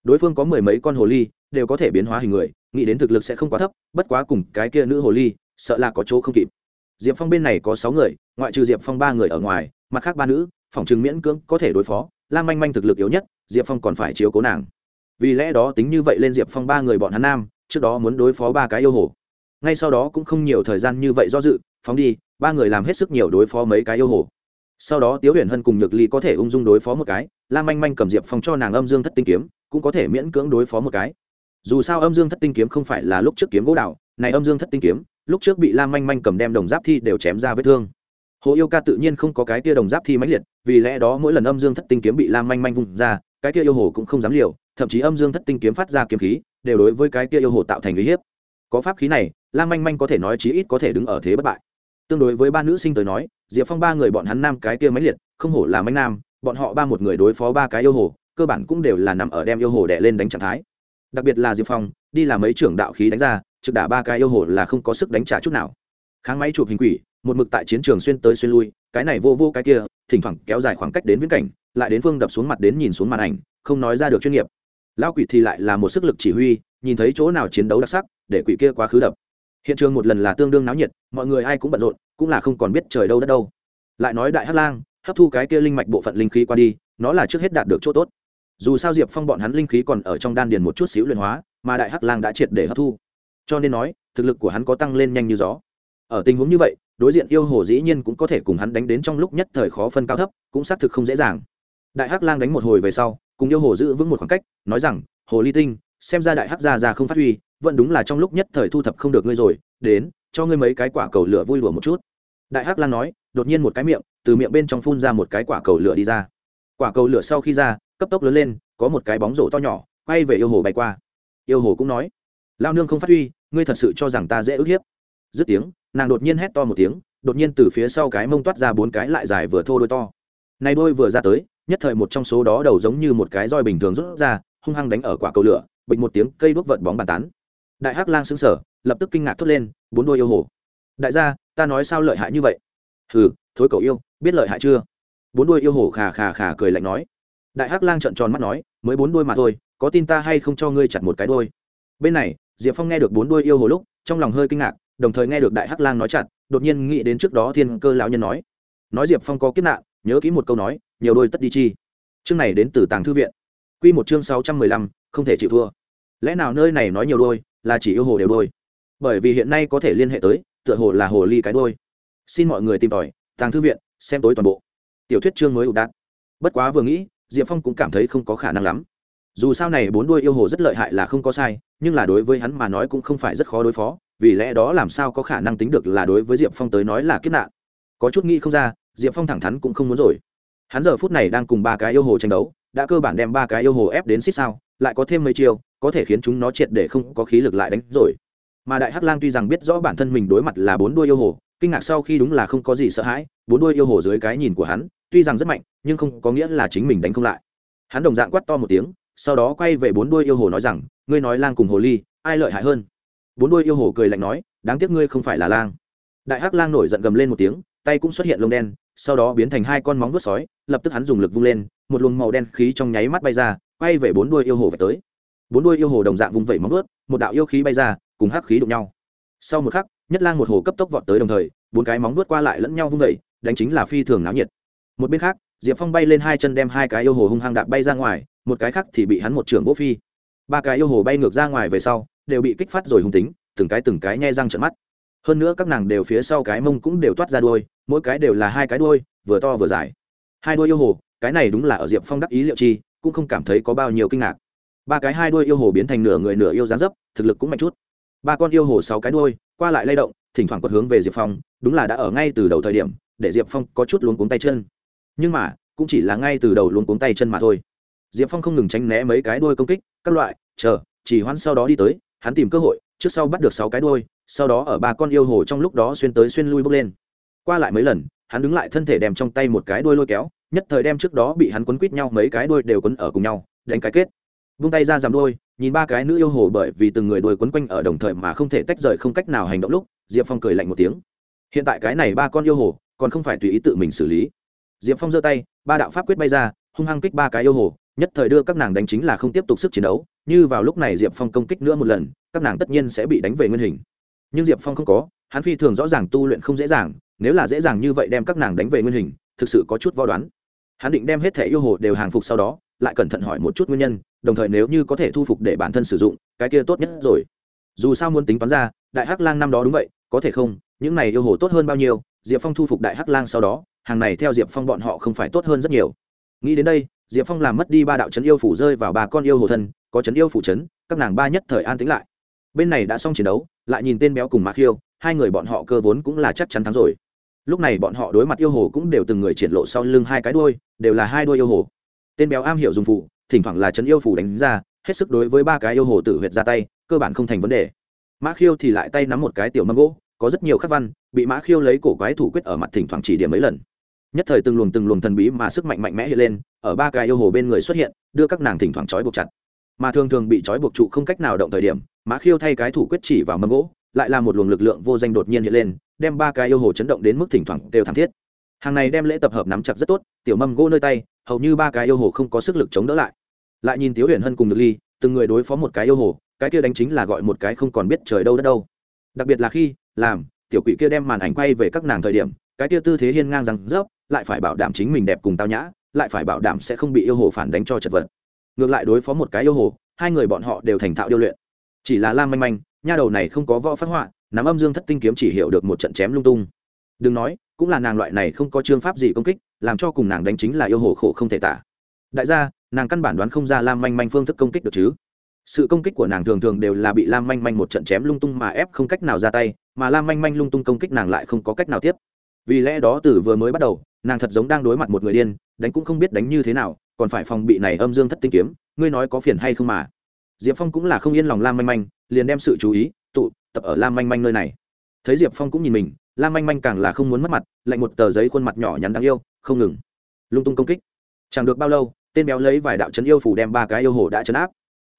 Đối phương có mười mấy con hồ ly, đều có thể biến hóa hình người, nghĩ đến thực lực sẽ không quá thấp, bất quá cùng cái kia nữ hồ ly, sợ là có chỗ không kịp. Diệp phong bên này có sáu người, ngoại trừ diệp phong ba người ở ngoài, mặt khác ba nữ, phòng chứng miễn cưỡng có thể đối phó lan manh manh thực lực yếu nhất, diệp phong còn phải chiếu cố nàng. Vì lẽ đó tính như vậy lên diệp phong ba người bọn hắn nam trước đó muốn đối phó ba cái yêu hồ. Ngay sau đó cũng không nhiều thời gian như vậy do dự, phóng đi, ba người làm hết sức nhiều đối phó mấy cái yêu hồ. Sau đó tiếu huyền hân cùng nhược ly có thể ung dung đối phó một cái lam manh manh cầm diệp phong cho nàng âm dương thất tinh kiếm, cũng có thể miễn cưỡng đối phó một cái. Dù sao âm dương thất tinh kiếm không phải là lúc trước kiếm gỗ đạo này âm dương thất tinh kiếm, lúc trước bị lam manh manh cầm đem đồng giáp thi đều chém ra vết thương. Hồ yêu ca tự nhiên không có cái tia đồng giáp thi mãnh liệt, vì lẽ đó mỗi lần âm dương thất tinh kiếm bị lam manh manh vùng ra, cái tia yêu hồ cũng không dám liều, thậm chí âm dương thất tinh kiếm phát ra kiếm khí đều đối với cái kia yêu hồ tạo thành uy hiếp. Có pháp khí này lan manh manh có thể nói chí ít có thể đứng ở thế bất bại. Tương đối với ba nữ sinh tới nói, diệp phong ba người bọn hắn nam cái kia máy liệt, không hổ là manh nam, bọn họ ba một người đối phó ba cái yêu hồ, cơ bản cũng đều là nằm ở đem yêu hồ đẻ lên đánh trạng thái. Đặc biệt là diệp phong, đi làm mấy trưởng đạo khí đánh ra, trực đả ba cái yêu hồ là không có sức đánh trả chút nào. Kháng máy chụp hình quỷ, một mực tại chiến trường xuyên tới xuyên lui, cái này vô vô cái kia, thỉnh thoảng kéo dài khoảng cách đến viễn cảnh, lại đến phương đập xuống mặt đến nhìn xuống màn ảnh, không nói ra được chuyên nghiệp lão quỷ thì lại là một sức lực chỉ huy, nhìn thấy chỗ nào chiến đấu đặc sắc, để quỷ kia quá khứ đập. Hiện trường một lần là tương đương náo nhiệt, mọi người ai cũng bận rộn, cũng là không còn biết trời đâu đất đâu. Lại nói đại hắc lang, hấp thu cái kia linh mạch bộ phận linh khí qua đi, nó là trước hết đạt được chỗ tốt. Dù sao diệp phong bọn hắn linh khí còn ở trong đan điền một chút xíu luyện hóa, mà đại hắc lang đã triệt để hấp thu. Cho nên nói, thực lực của hắn có tăng lên nhanh như gió. Ở tình huống như vậy, đối diện yêu hồ dĩ nhiên cũng có thể cùng hắn đánh đến trong lúc nhất thời khó phân cao thấp, cũng xác thực không dễ dàng đại hắc lang đánh một hồi về sau, cùng yêu hồ giữ vững một khoảng cách, nói rằng, hồ ly tinh, xem ra đại hắc gia ra không phát huy, vẫn đúng là trong lúc nhất thời thu thập không được ngươi rồi, đến, cho ngươi mấy cái quả cầu lửa vui lùa một chút. Đại hắc lang nói, đột nhiên một cái miệng, từ miệng bên trong phun ra một cái quả cầu lửa đi ra. Quả cầu lửa sau khi ra, cấp tốc lớn lên, có một cái bóng rổ to nhỏ, quay về yêu hồ bay qua. Yêu hồ cũng nói lao nương không phát huy, ngươi thật sự cho rằng ta dễ ức hiếp. Dứt tiếng, nàng đột nhiên hét to một tiếng, đột nhiên từ phía sau cái mông toát ra bốn cái lại dài vừa thô đôi to. Này đôi vừa ra tới nhất thời một trong số đó đầu giống như một cái roi bình thường rút ra, hung hăng đánh ở quả cầu lửa, bịch một tiếng, cây đuốc vật bóng bàn tán. Đại hắc lang xứng sở lập tức kinh ngạc thốt lên, bốn đôi yêu hồ. Đại gia, ta nói sao lợi hại như vậy? Hừ, thối cậu yêu, biết lợi hại chưa? Bốn đôi yêu hồ khà khà khà cười lạnh nói. Đại hắc lang trợn tròn mắt nói, mới bốn đôi mà thôi, có tin ta hay không cho ngươi chặt một cái đôi? Bên này, diệp phong nghe được bốn đôi yêu hồ lúc, trong lòng hơi kinh ngạc, đồng thời nghe được đại hắc lang nói chặt, đột nhiên nghĩ đến trước đó thiên cơ lão nhân nói. Nói diệp phong có kiếp nạn, nhớ kỹ một câu nói nhiều đôi tất đi chi. Chương này đến từ tàng thư viện. Q một chương sáu trăm mười lăm, không thể chịu thua. Lẽ nào nơi này nói nhiều đôi, là chỉ yêu hồ đều đôi? Bởi vì hiện nay có thể liên hệ tới, tựa hồ là hồ ly cái đôi. Xin mọi người tìm tòi, tàng thư viện, xem tối toàn bộ. Tiểu thuyết chương mới ủ đạn bất quá vừa nghĩ, diệp phong cũng cảm thấy không có khả năng lắm. Dù sao này bốn đuôi yêu hồ rất lợi hại là không có sai, nhưng là đối với hắn mà nói cũng không phải rất khó đối phó, vì lẽ đó làm sao có khả năng tính được là đối với diệp phong tới nói là kiếp nạn. Có chút nghĩ không ra, diệp phong thẳng thắn cũng không muốn rồi hắn giờ phút này đang cùng ba cái yêu hồ tranh đấu, đã cơ bản đem ba cái yêu hồ ép đến xích sao, lại có thêm mấy chiêu, có thể khiến chúng nó triệt để không có khí lực lại đánh rồi. Mà đại hắc lang tuy rằng biết rõ bản thân mình đối mặt là bốn đuôi yêu hồ, kinh ngạc sau khi đúng là không có gì sợ hãi, bốn đuôi yêu hồ dưới cái nhìn của hắn, tuy rằng rất mạnh, nhưng không có nghĩa là chính mình đánh không lại. Hắn đồng dạng quát to một tiếng, sau đó quay về bốn đuôi yêu hồ nói rằng, ngươi nói lang cùng hồ ly, ai lợi hại hơn? Bốn đuôi yêu hồ cười lạnh nói, đáng tiếc ngươi không phải là lang. Đại hắc lang nổi giận gầm lên một tiếng, tay cũng xuất hiện lông đen sau đó biến thành hai con móng vuốt sói, lập tức hắn dùng lực vung lên, một luồng màu đen khí trong nháy mắt bay ra, quay về bốn đuôi yêu hồ về tới. Bốn đuôi yêu hồ đồng dạng vung vẩy móng vuốt, một đạo yêu khí bay ra, cùng hắc khí đụng nhau. Sau một khắc, nhất lang một hồ cấp tốc vọt tới đồng thời, bốn cái móng vuốt qua lại lẫn nhau vung vẩy, đánh chính là phi thường náo nhiệt. Một bên khác, diệp phong bay lên hai chân đem hai cái yêu hồ hung hăng đạp bay ra ngoài, một cái khác thì bị hắn một trường vỗ phi. Ba cái yêu hồ bay ngược ra ngoài về sau, đều bị kích phát rồi hung tính, từng cái từng cái nhe răng trận mắt hơn nữa các nàng đều phía sau cái mông cũng đều toát ra đuôi, mỗi cái đều là hai cái đuôi, vừa to vừa dài. Hai đuôi yêu hồ, cái này đúng là ở diệp phong đắc ý liệu chi, cũng không cảm thấy có bao nhiêu kinh ngạc. Ba cái hai đuôi yêu hồ biến thành nửa người nửa yêu dáng dấp, thực lực cũng mạnh chút. Ba con yêu hồ sáu cái đuôi, qua lại lay động, thỉnh thoảng quật hướng về diệp phong, đúng là đã ở ngay từ đầu thời điểm, để diệp phong có chút luống cuống tay chân. Nhưng mà, cũng chỉ là ngay từ đầu luống cuống tay chân mà thôi. Diệp phong không ngừng tránh né mấy cái đuôi công kích, các loại, chờ, chỉ hoãn sau đó đi tới, hắn tìm cơ hội, trước sau bắt được sáu cái đuôi sau đó ở ba con yêu hồ trong lúc đó xuyên tới xuyên lui bước lên. Qua lại mấy lần, hắn đứng lại thân thể đem trong tay một cái đuôi lôi kéo, nhất thời đem trước đó bị hắn quấn quít nhau mấy cái đuôi đều quấn ở cùng nhau, đánh cái kết. Vung tay ra giảm đuôi, nhìn ba cái nữ yêu hồ bởi vì từng người đuôi quấn quanh ở đồng thời mà không thể tách rời không cách nào hành động lúc, diệp phong cười lạnh một tiếng. Hiện tại cái này ba con yêu hồ, còn không phải tùy ý tự mình xử lý. Diệp phong giơ tay, ba đạo pháp quyết bay ra, hung hăng kích ba cái yêu hồ, nhất thời đưa các nàng đánh chính là không tiếp tục sức chiến đấu. Như vào lúc này diệp phong công kích nữa một lần, các nàng tất nhiên sẽ bị đánh về nguyên hình nhưng diệp phong không có, hắn phi thường rõ ràng tu luyện không dễ dàng, nếu là dễ dàng như vậy đem các nàng đánh về nguyên hình, thực sự có chút vo đoán. Hắn định đem hết thẻ yêu hồ đều hàng phục sau đó, lại cẩn thận hỏi một chút nguyên nhân, đồng thời nếu như có thể thu phục để bản thân sử dụng, cái kia tốt nhất rồi. Dù sao muốn tính toán ra, đại hắc lang năm đó đúng vậy, có thể không? Những này yêu hồ tốt hơn bao nhiêu? Diệp phong thu phục đại hắc lang sau đó, hàng này theo diệp phong bọn họ không phải tốt hơn rất nhiều. Nghĩ đến đây, diệp phong làm mất đi ba đạo chấn yêu phủ rơi vào ba con yêu hồ thân, có chấn yêu phủ chấn, các nàng ba nhất thời an tính lại bên này đã xong chiến đấu, lại nhìn tên béo cùng mạc khiêu, hai người bọn họ cơ vốn cũng là chắc chắn thắng rồi. Lúc này bọn họ đối mặt yêu hồ cũng đều từng người triển lộ sau lưng hai cái đuôi, đều là hai đuôi yêu hồ. Tên béo am hiểu dùng phụ thỉnh thoảng là chấn yêu phủ đánh ra, hết sức đối với ba cái yêu hồ tử huyệt ra tay, cơ bản không thành vấn đề. Mã khiêu thì lại tay nắm một cái tiểu mâm gỗ, có rất nhiều khắc văn, bị mã khiêu lấy cổ quái thủ quyết ở mặt thỉnh thoảng chỉ điểm mấy lần. Nhất thời từng luồng từng luồng thần bí mà sức mạnh mạnh mẽ hiện lên, ở ba cái yêu hồ bên người xuất hiện, đưa các nàng thỉnh thoảng trói buộc chặt. Mà thường thường bị trói buộc trụ không cách nào động thời điểm mã khiêu thay cái thủ quyết chỉ vào mâm gỗ, lại là một luồng lực lượng vô danh đột nhiên hiện lên, đem ba cái yêu hồ chấn động đến mức thỉnh thoảng đều thảm thiết. Hàng này đem lễ tập hợp nắm chặt rất tốt, tiểu mâm gỗ nơi tay, hầu như ba cái yêu hồ không có sức lực chống đỡ lại. Lại nhìn tiếu huyền hân cùng được ly, từng người đối phó một cái yêu hồ, cái kia đánh chính là gọi một cái không còn biết trời đâu đất đâu. Đặc biệt là khi, làm, tiểu quỷ kia đem màn ảnh quay về các nàng thời điểm, cái kia tư thế hiên ngang rằng rớp, lại phải bảo đảm chính mình đẹp cùng tao nhã, lại phải bảo đảm sẽ không bị yêu hồ phản đánh cho chật vật. Ngược lại đối phó một cái yêu hồ, hai người bọn họ đều thành thạo điêu luyện chỉ là lam manh manh, nha đầu này không có võ phát họa, nắm âm dương thất tinh kiếm chỉ hiểu được một trận chém lung tung. Đừng nói, cũng là nàng loại này không có chương pháp gì công kích, làm cho cùng nàng đánh chính là yêu hồ khổ không thể tả. Đại gia, nàng căn bản đoán không ra lam manh manh phương thức công kích được chứ? Sự công kích của nàng thường thường đều là bị lam manh manh một trận chém lung tung mà ép không cách nào ra tay, mà lam manh manh lung tung công kích nàng lại không có cách nào tiếp. Vì lẽ đó từ vừa mới bắt đầu, nàng thật giống đang đối mặt một người điên, đánh cũng không biết đánh như thế nào, còn phải phòng bị này âm dương thất tinh kiếm, ngươi nói có phiền hay không mà? Diệp phong cũng là không yên lòng lam manh manh, liền đem sự chú ý, tụ, tập ở lam manh manh nơi này. Thấy diệp phong cũng nhìn mình, lam manh manh càng là không muốn mất mặt, lạnh một tờ giấy khuôn mặt nhỏ nhắn đáng yêu, không ngừng, lung tung công kích. Chẳng được bao lâu, tên béo lấy vài đạo chấn yêu phủ đem ba cái yêu hồ đã chấn áp.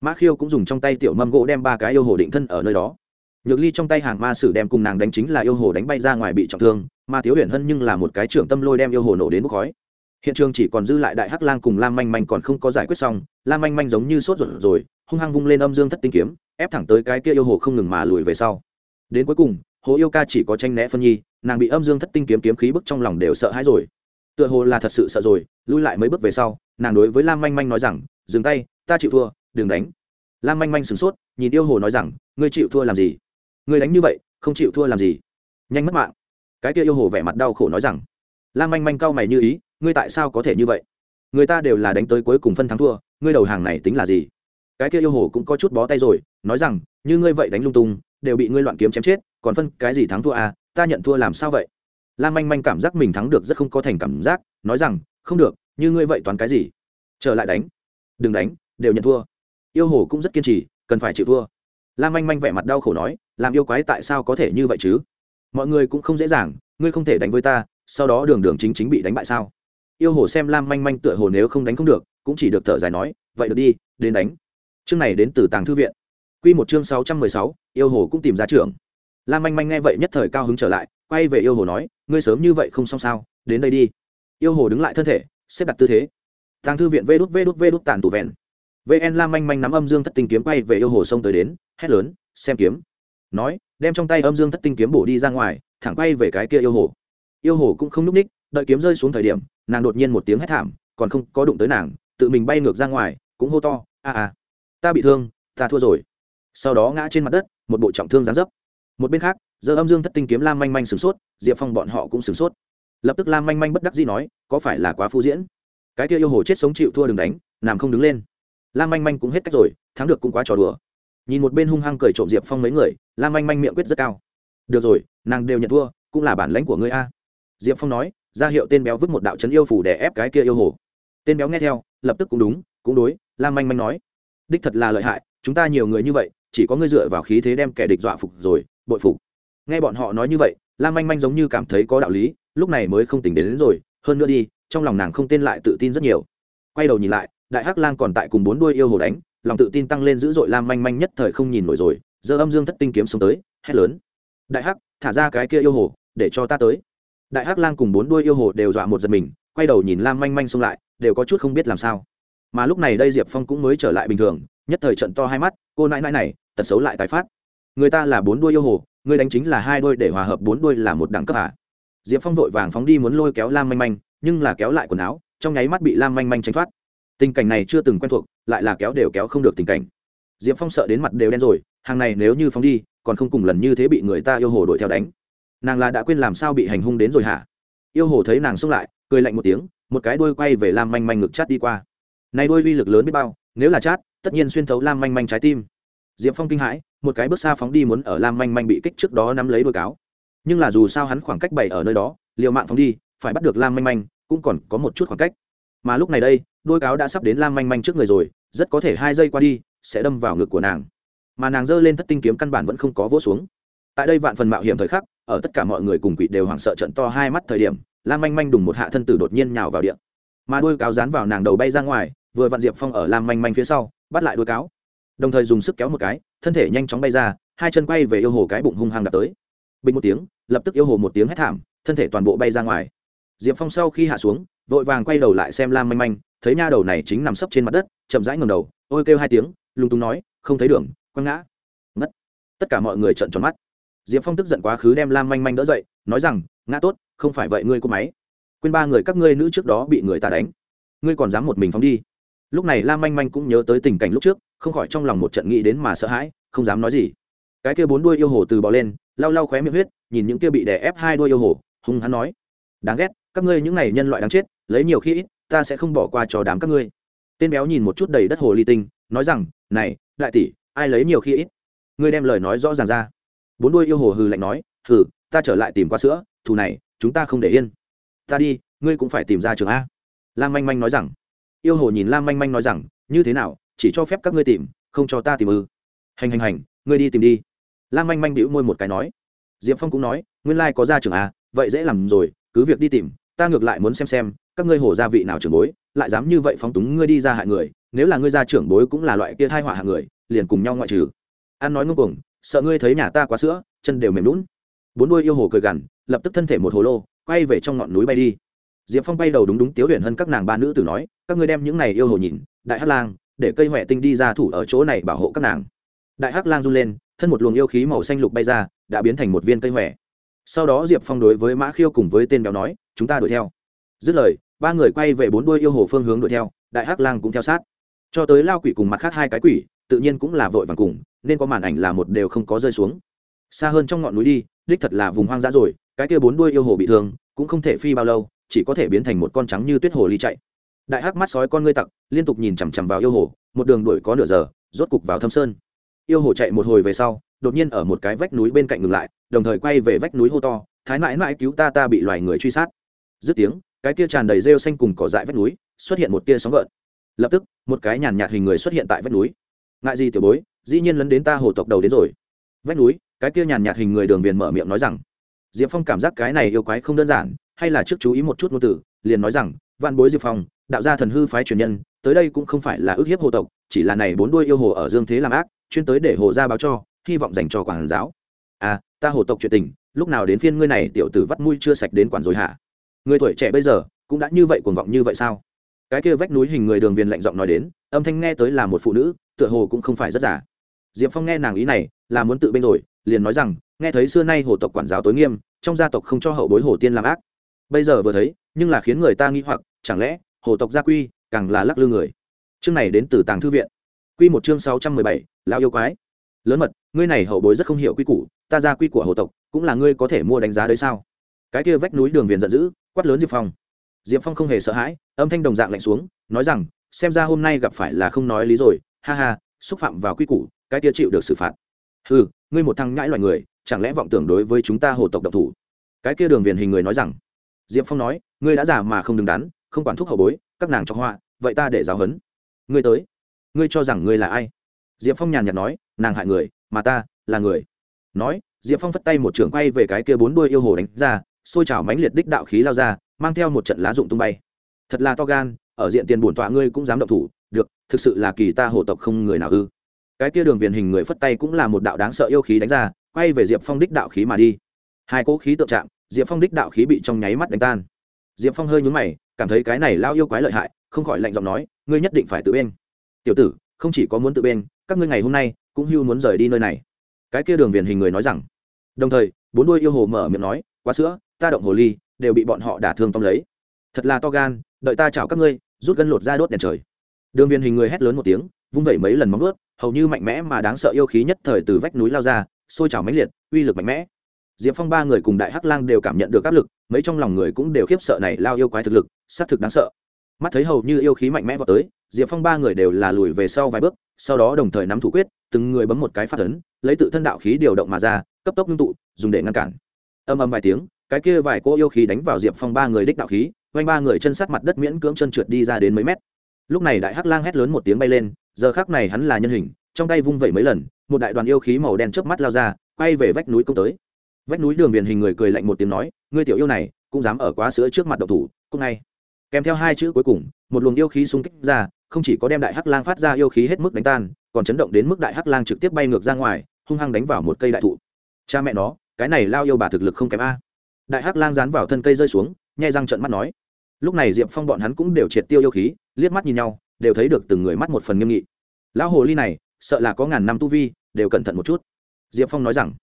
Mã khiêu cũng dùng trong tay tiểu mâm gỗ đem ba cái yêu hồ định thân ở nơi đó. Nhược ly trong tay hàng ma sử đem cùng nàng đánh chính là yêu hồ đánh bay ra ngoài bị trọng thương mà thiếu huyền hân nhưng là một cái trưởng tâm lôi đem yêu hồ nổ đến bốc khói hiện trường chỉ còn dư lại đại hắc lang cùng lam manh manh còn không có giải quyết xong, lam manh manh giống như sốt ruột rồi, hung hăng vung lên âm dương thất tinh kiếm, ép thẳng tới cái kia yêu hồ không ngừng mà lùi về sau. Đến cuối cùng, hồ yêu ca chỉ có tranh né phân nhi, nàng bị âm dương thất tinh kiếm kiếm khí bức trong lòng đều sợ hãi rồi. Tựa hồ là thật sự sợ rồi, lui lại mấy bước về sau, nàng đối với lam manh manh nói rằng, dừng tay, ta chịu thua, đừng đánh. Lam manh manh sửng sốt, nhìn yêu hồ nói rằng, ngươi chịu thua làm gì? Ngươi đánh như vậy, không chịu thua làm gì? Nhanh mất mạng. Cái kia yêu hồ vẻ mặt đau khổ nói rằng. Lam manh manh cau mày như ý ngươi tại sao có thể như vậy? Người ta đều là đánh tới cuối cùng phân thắng thua, ngươi đầu hàng này tính là gì? Cái kia yêu hồ cũng có chút bó tay rồi, nói rằng, như ngươi vậy đánh lung tung, đều bị ngươi loạn kiếm chém chết, còn phân cái gì thắng thua à ta nhận thua làm sao vậy? Lam manh manh cảm giác mình thắng được rất không có thành cảm giác, nói rằng, không được, như ngươi vậy toán cái gì? Trở lại đánh. Đừng đánh, đều nhận thua. Yêu hồ cũng rất kiên trì, cần phải chịu thua. Lam manh manh vẻ mặt đau khổ nói, làm yêu quái tại sao có thể như vậy chứ? Mọi người cũng không dễ dàng, ngươi không thể đánh với ta, sau đó đường đường chính chính bị đánh bại sao? Yêu hồ xem lam manh manh tựa hồ nếu không đánh không được, cũng chỉ được thở dài nói, vậy được đi, đến đánh. Chương này đến từ tàng thư viện. Q một chương sáu trăm mười sáu, yêu hồ cũng tìm ra trường lam manh manh nghe vậy nhất thời cao hứng trở lại, quay về yêu hồ nói, ngươi sớm như vậy không xong sao, đến đây đi. Yêu hồ đứng lại thân thể, xếp đặt tư thế. Tàng thư viện vê đút vê đút vê đút tàn tủ vẹn. Vn lam manh manh nắm âm dương thất tinh kiếm quay về yêu hồ xông tới đến, hét lớn, xem kiếm. Nói, đem trong tay âm dương thất tinh kiếm bổ đi ra ngoài, thẳng quay về cái kia yêu hồ. Yêu hồ cũng không n ú c ních, đợi kiếm rơi xuống thời điểm nàng đột nhiên một tiếng hét thảm, còn không có đụng tới nàng, tự mình bay ngược ra ngoài, cũng hô to, a a, ta bị thương, ta thua rồi. Sau đó ngã trên mặt đất, một bộ trọng thương gián dấp. Một bên khác giờ âm dương thất tinh kiếm lam manh manh sửng sốt, diệp phong bọn họ cũng sửng sốt. Lập tức lam manh manh bất đắc dĩ nói, có phải là quá phu diễn? Cái kia yêu hồ chết sống chịu thua đừng đánh, nằm không đứng lên. Lam manh manh cũng hết cách rồi, thắng được cũng quá trò đùa. Nhìn một bên hung hăng cười trộm diệp phong mấy người, lam manh manh miệng quyết rất cao. Được rồi, nàng đều nhận thua, cũng là bản lãnh của ngươi a. Diệp phong nói ra hiệu tên béo vứt một đạo chấn yêu phủ để ép cái kia yêu hồ. Tên béo nghe theo lập tức cũng đúng cũng đối lam manh manh nói. Đích thật là lợi hại chúng ta nhiều người như vậy chỉ có ngươi dựa vào khí thế đem kẻ địch dọa phục rồi bội phục. Nghe bọn họ nói như vậy lam manh manh giống như cảm thấy có đạo lý lúc này mới không tỉnh đến, đến rồi hơn nữa đi trong lòng nàng không tên lại tự tin rất nhiều. Quay đầu nhìn lại đại hắc lang còn tại cùng bốn đuôi yêu hồ đánh lòng tự tin tăng lên dữ dội lam manh manh nhất thời không nhìn nổi rồi giờ âm dương thất tinh kiếm xuống tới hét lớn. Đại hắc thả ra cái kia yêu hồ để cho ta tới đại hắc lang cùng bốn đuôi yêu hồ đều dọa một giật mình, quay đầu nhìn lam manh manh xông lại, đều có chút không biết làm sao. Mà lúc này đây diệp phong cũng mới trở lại bình thường, nhất thời trận to hai mắt, cô nãi nãi này, tật xấu lại tái phát. Người ta là bốn đuôi yêu hồ, người đánh chính là hai đuôi để hòa hợp bốn đuôi là một đẳng cấp à. diệp phong vội vàng phóng đi muốn lôi kéo lam manh manh, nhưng là kéo lại quần áo, trong nháy mắt bị lam manh manh tránh thoát. Tình cảnh này chưa từng quen thuộc, lại là kéo đều kéo không được tình cảnh. Diệp phong sợ đến mặt đều đen rồi, hàng này nếu như phóng đi, còn không cùng lần như thế bị người ta yêu hồ đuổi theo đánh nàng là đã quên làm sao bị hành hung đến rồi hả? Yêu hồ thấy nàng xông lại, cười lạnh một tiếng, một cái đuôi quay về lam manh manh ngực chát đi qua. Này đuôi uy lực lớn biết bao, nếu là chát, tất nhiên xuyên thấu lam manh manh trái tim. Diệp phong kinh hãi, một cái bước xa phóng đi muốn ở lam manh manh bị kích trước đó nắm lấy đôi cáo. Nhưng là dù sao hắn khoảng cách bảy ở nơi đó, liều mạng phóng đi, phải bắt được lam manh manh, cũng còn có một chút khoảng cách. Mà lúc này đây, đôi cáo đã sắp đến lam manh manh trước người rồi, rất có thể hai giây qua đi, sẽ đâm vào ngực của nàng. Mà nàng giơ lên thất tinh kiếm căn bản vẫn không có vỗ xuống. Tại đây vạn phần mạo hiểm thời khắc ở tất cả mọi người cùng quỷ đều hoảng sợ trận to hai mắt thời điểm, lam manh manh đùng một hạ thân tử đột nhiên nhào vào điện mà đôi cáo dán vào nàng đầu bay ra ngoài, vừa vặn diệp phong ở lam manh manh phía sau, bắt lại đôi cáo. Đồng thời dùng sức kéo một cái, thân thể nhanh chóng bay ra, hai chân quay về yêu hồ cái bụng hung hăng đập tới. Bình một tiếng, lập tức yêu hồ một tiếng hét thảm, thân thể toàn bộ bay ra ngoài. Diệp phong sau khi hạ xuống, vội vàng quay đầu lại xem lam manh manh, thấy nha đầu này chính nằm sấp trên mặt đất, chậm rãi ngầm đầu, ôi kêu hai tiếng lung tung nói, không thấy đường, quăng ngã. Mất tất cả mọi người trợn tròn mắt diệp phong tức giận quá khứ đem lam manh manh đỡ dậy, nói rằng, ngã tốt, không phải vậy ngươi cô máy. Quên ba người các ngươi nữ trước đó bị người ta đánh. Ngươi còn dám một mình phóng đi. Lúc này lam manh manh cũng nhớ tới tình cảnh lúc trước, không khỏi trong lòng một trận nghĩ đến mà sợ hãi, không dám nói gì. Cái kia bốn đuôi yêu hồ từ bò lên, lau lau khóe miệng huyết, nhìn những kia bị đè ép hai đuôi yêu hồ, hung hắn nói, đáng ghét, các ngươi những này nhân loại đáng chết, lấy nhiều khi ít, ta sẽ không bỏ qua cho đám các ngươi. Tên béo nhìn một chút đầy đất hồ ly tinh, nói rằng, này, đại tỷ, ai lấy nhiều khi ít? Ngươi đem lời nói rõ ràng ra bốn đuôi yêu hồ hừ lạnh nói, hừ, ta trở lại tìm qua sữa, thù này, chúng ta không để yên. Ta đi, ngươi cũng phải tìm ra trường a. Lam manh manh nói rằng. Yêu hồ nhìn lam manh manh nói rằng, như thế nào, chỉ cho phép các ngươi tìm, không cho ta tìm ư? Hành hành hành, ngươi đi tìm đi. Lam manh manh bĩu môi một cái nói. Diệp phong cũng nói, nguyên lai、like、có ra trường a, vậy dễ làm rồi, cứ việc đi tìm, ta ngược lại muốn xem xem, các ngươi hồ gia vị nào trưởng bối, lại dám như vậy phóng túng ngươi đi ra hại người, nếu là ngươi gia trưởng bối cũng là loại kia thai họa hạng người, liền cùng nhau ngoại trừ. An nói ngưng cuồng sợ ngươi thấy nhà ta quá sữa, chân đều mềm lún bốn đuôi yêu hồ cười gằn, lập tức thân thể một hồ lô, quay về trong ngọn núi bay đi. Diệp phong bay đầu đúng đúng tiếu huyền hơn các nàng ba nữ tử nói, các ngươi đem những này yêu hồ nhìn, đại hắc lang, để cây huệ tinh đi ra thủ ở chỗ này bảo hộ các nàng. Đại hắc lang run lên, thân một luồng yêu khí màu xanh lục bay ra, đã biến thành một viên cây huệ sau đó diệp phong đối với mã khiêu cùng với tên béo nói, chúng ta đuổi theo. Dứt lời, ba người quay về bốn đuôi yêu hồ phương hướng đuổi theo, đại hắc lang cũng theo sát. Cho tới lao quỷ cùng mặt khác hai cái quỷ, tự nhiên cũng là vội vàng cùng nên có màn ảnh là một đều không có rơi xuống. Xa hơn trong ngọn núi đi, đích thật là vùng hoang dã rồi, cái kia bốn đuôi yêu hồ bị thương, cũng không thể phi bao lâu, chỉ có thể biến thành một con trắng như tuyết hồ ly chạy. Đại hắc mắt sói con ngươi tặc, liên tục nhìn chằm chằm vào yêu hồ, một đường đuổi có nửa giờ, rốt cục vào thâm sơn. Yêu hồ chạy một hồi về sau, đột nhiên ở một cái vách núi bên cạnh ngừng lại, đồng thời quay về vách núi hô to, thái mãi mãi cứu ta ta bị loài người truy sát. Dứt tiếng, cái kia tràn đầy rêu xanh cùng cỏ dại vách núi, xuất hiện một tia sóng gợn. Lập tức, một cái nhàn nhạt hình người xuất hiện tại vách núi. Ngại gì tiểu bối dĩ nhiên lấn đến ta hồ tộc đầu đến rồi. Vách núi, cái kia nhàn nhạt hình người đường viền mở miệng nói rằng, diệp phong cảm giác cái này yêu quái không đơn giản, hay là trước chú ý một chút ngôn tử liền nói rằng văn bối diệp phong, đạo gia thần hư phái truyền nhân, tới đây cũng không phải là ước hiếp hồ tộc, chỉ là này bốn đuôi yêu hồ ở dương thế làm ác, chuyên tới để hồ gia báo cho, hy vọng dành cho quản giáo. À ta hồ tộc chuyện tình, lúc nào đến phiên ngươi này tiểu tử vắt mũi chưa sạch đến quản rồi hả? Người tuổi trẻ bây giờ, cũng đã như vậy cuồng vọng như vậy sao? Cái kia vách núi hình người đường viền lạnh giọng nói đến, âm thanh nghe tới là một phụ nữ, tựa hồ cũng không phải rất giả diệp phong nghe nàng ý này, là muốn tự bên rồi, liền nói rằng, nghe thấy xưa nay hồ tộc quản giáo tối nghiêm, trong gia tộc không cho hậu bối hồ tiên làm ác. Bây giờ vừa thấy, nhưng là khiến người ta nghi hoặc, chẳng lẽ, hồ tộc gia quy, càng là lắc lư người. Chương này đến từ tàng thư viện. Quy một chương sáu trăm mười bảy, lão yêu quái. Lớn mật, ngươi này hậu bối rất không hiểu quy củ, ta gia quy của hồ tộc, cũng là ngươi có thể mua đánh giá đấy sao? Cái kia vách núi đường viền giận dữ, quát lớn diệp phong. Diệp phong không hề sợ hãi, âm thanh đồng dạng lạnh xuống, nói rằng, xem ra hôm nay gặp phải là không nói lý rồi, ha ha, xúc phạm vào quy củ cái kia chịu được xử phạt. Ừ ngươi một thằng nhãi loài người, chẳng lẽ vọng tưởng đối với chúng ta hồ tộc độc thủ? Cái kia đường viền hình người nói rằng. Diệp phong nói, ngươi đã giả mà không đứng đắn, không quản thúc hậu bối, các nàng cho họa, vậy ta để giáo hấn ngươi tới. Ngươi cho rằng ngươi là ai? Diệp phong nhàn nhạt nói, nàng hại người, mà ta là người. Nói, diệp phong phất tay một trường quay về cái kia bốn đuôi yêu hồ đánh ra, xôi trào mãnh liệt đích đạo khí lao ra, mang theo một trận lá dụng tung bay. Thật là to gan, ở diện tiền bổn tọa ngươi cũng dám động thủ, được, thực sự là kỳ ta hồ tộc không người nào ư cái kia đường viền hình người phất tay cũng là một đạo đáng sợ yêu khí đánh ra, quay về diệp phong đích đạo khí mà đi. Hai cỗ khí tượng trạng, diệp phong đích đạo khí bị trong nháy mắt đánh tan. Diệp phong hơi nhúng mày, cảm thấy cái này lao yêu quái lợi hại, không khỏi lạnh giọng nói, ngươi nhất định phải tự bên. Tiểu tử, không chỉ có muốn tự bên, các ngươi ngày hôm nay cũng hưu muốn rời đi nơi này. Cái kia đường viền hình người nói rằng. Đồng thời, bốn đuôi yêu hồ mở miệng nói, quá sữa, ta động hồ ly, đều bị bọn họ đả thương tông lấy. Thật là to gan, đợi ta chào các ngươi, rút gân lột ra đốt đèn trời. Đường viền hình người hét lớn một tiếng, vung vẩy mấy lần móng ướt hầu như mạnh mẽ mà đáng sợ yêu khí nhất thời từ vách núi lao ra, sôi trào mãnh liệt, uy lực mạnh mẽ. Diệp phong ba người cùng đại hắc lang đều cảm nhận được áp lực, mấy trong lòng người cũng đều khiếp sợ này lao yêu quái thực lực, xác thực đáng sợ. Mắt thấy hầu như yêu khí mạnh mẽ vào tới, diệp phong ba người đều là lùi về sau vài bước, sau đó đồng thời nắm thủ quyết, từng người bấm một cái phát ấn, lấy tự thân đạo khí điều động mà ra, cấp tốc ngưng tụ, dùng để ngăn cản. Âm âm vài tiếng, cái kia vài cỗ yêu khí đánh vào diệp phong ba người đích đạo khí vanh ba người chân sát mặt đất miễn cưỡng chân trượt đi ra đến mấy mét. Lúc này đại hắc lang hét lớn một tiếng bay lên giờ khác này hắn là nhân hình, trong tay vung vẩy mấy lần, một đại đoàn yêu khí màu đen chớp mắt lao ra, quay về vách núi công tới. Vách núi đường viền hình người cười lạnh một tiếng nói, ngươi tiểu yêu này, cũng dám ở quá sữa trước mặt độc thủ, cũng ngay. Kèm theo hai chữ cuối cùng, một luồng yêu khí xung kích ra, không chỉ có đem đại hắc lang phát ra yêu khí hết mức đánh tan, còn chấn động đến mức đại hắc lang trực tiếp bay ngược ra ngoài, hung hăng đánh vào một cây đại thụ. Cha mẹ nó, cái này lao yêu bà thực lực không kém a. Đại hắc lang dán vào thân cây rơi xuống, nhai răng trận mắt nói. Lúc này diệp phong bọn hắn cũng đều triệt tiêu yêu khí, liếc mắt nhìn nhau đều thấy được từng người mắt một phần nghiêm nghị. Lão hồ ly này, sợ là có ngàn năm tu vi, đều cẩn thận một chút. Diệp phong nói rằng,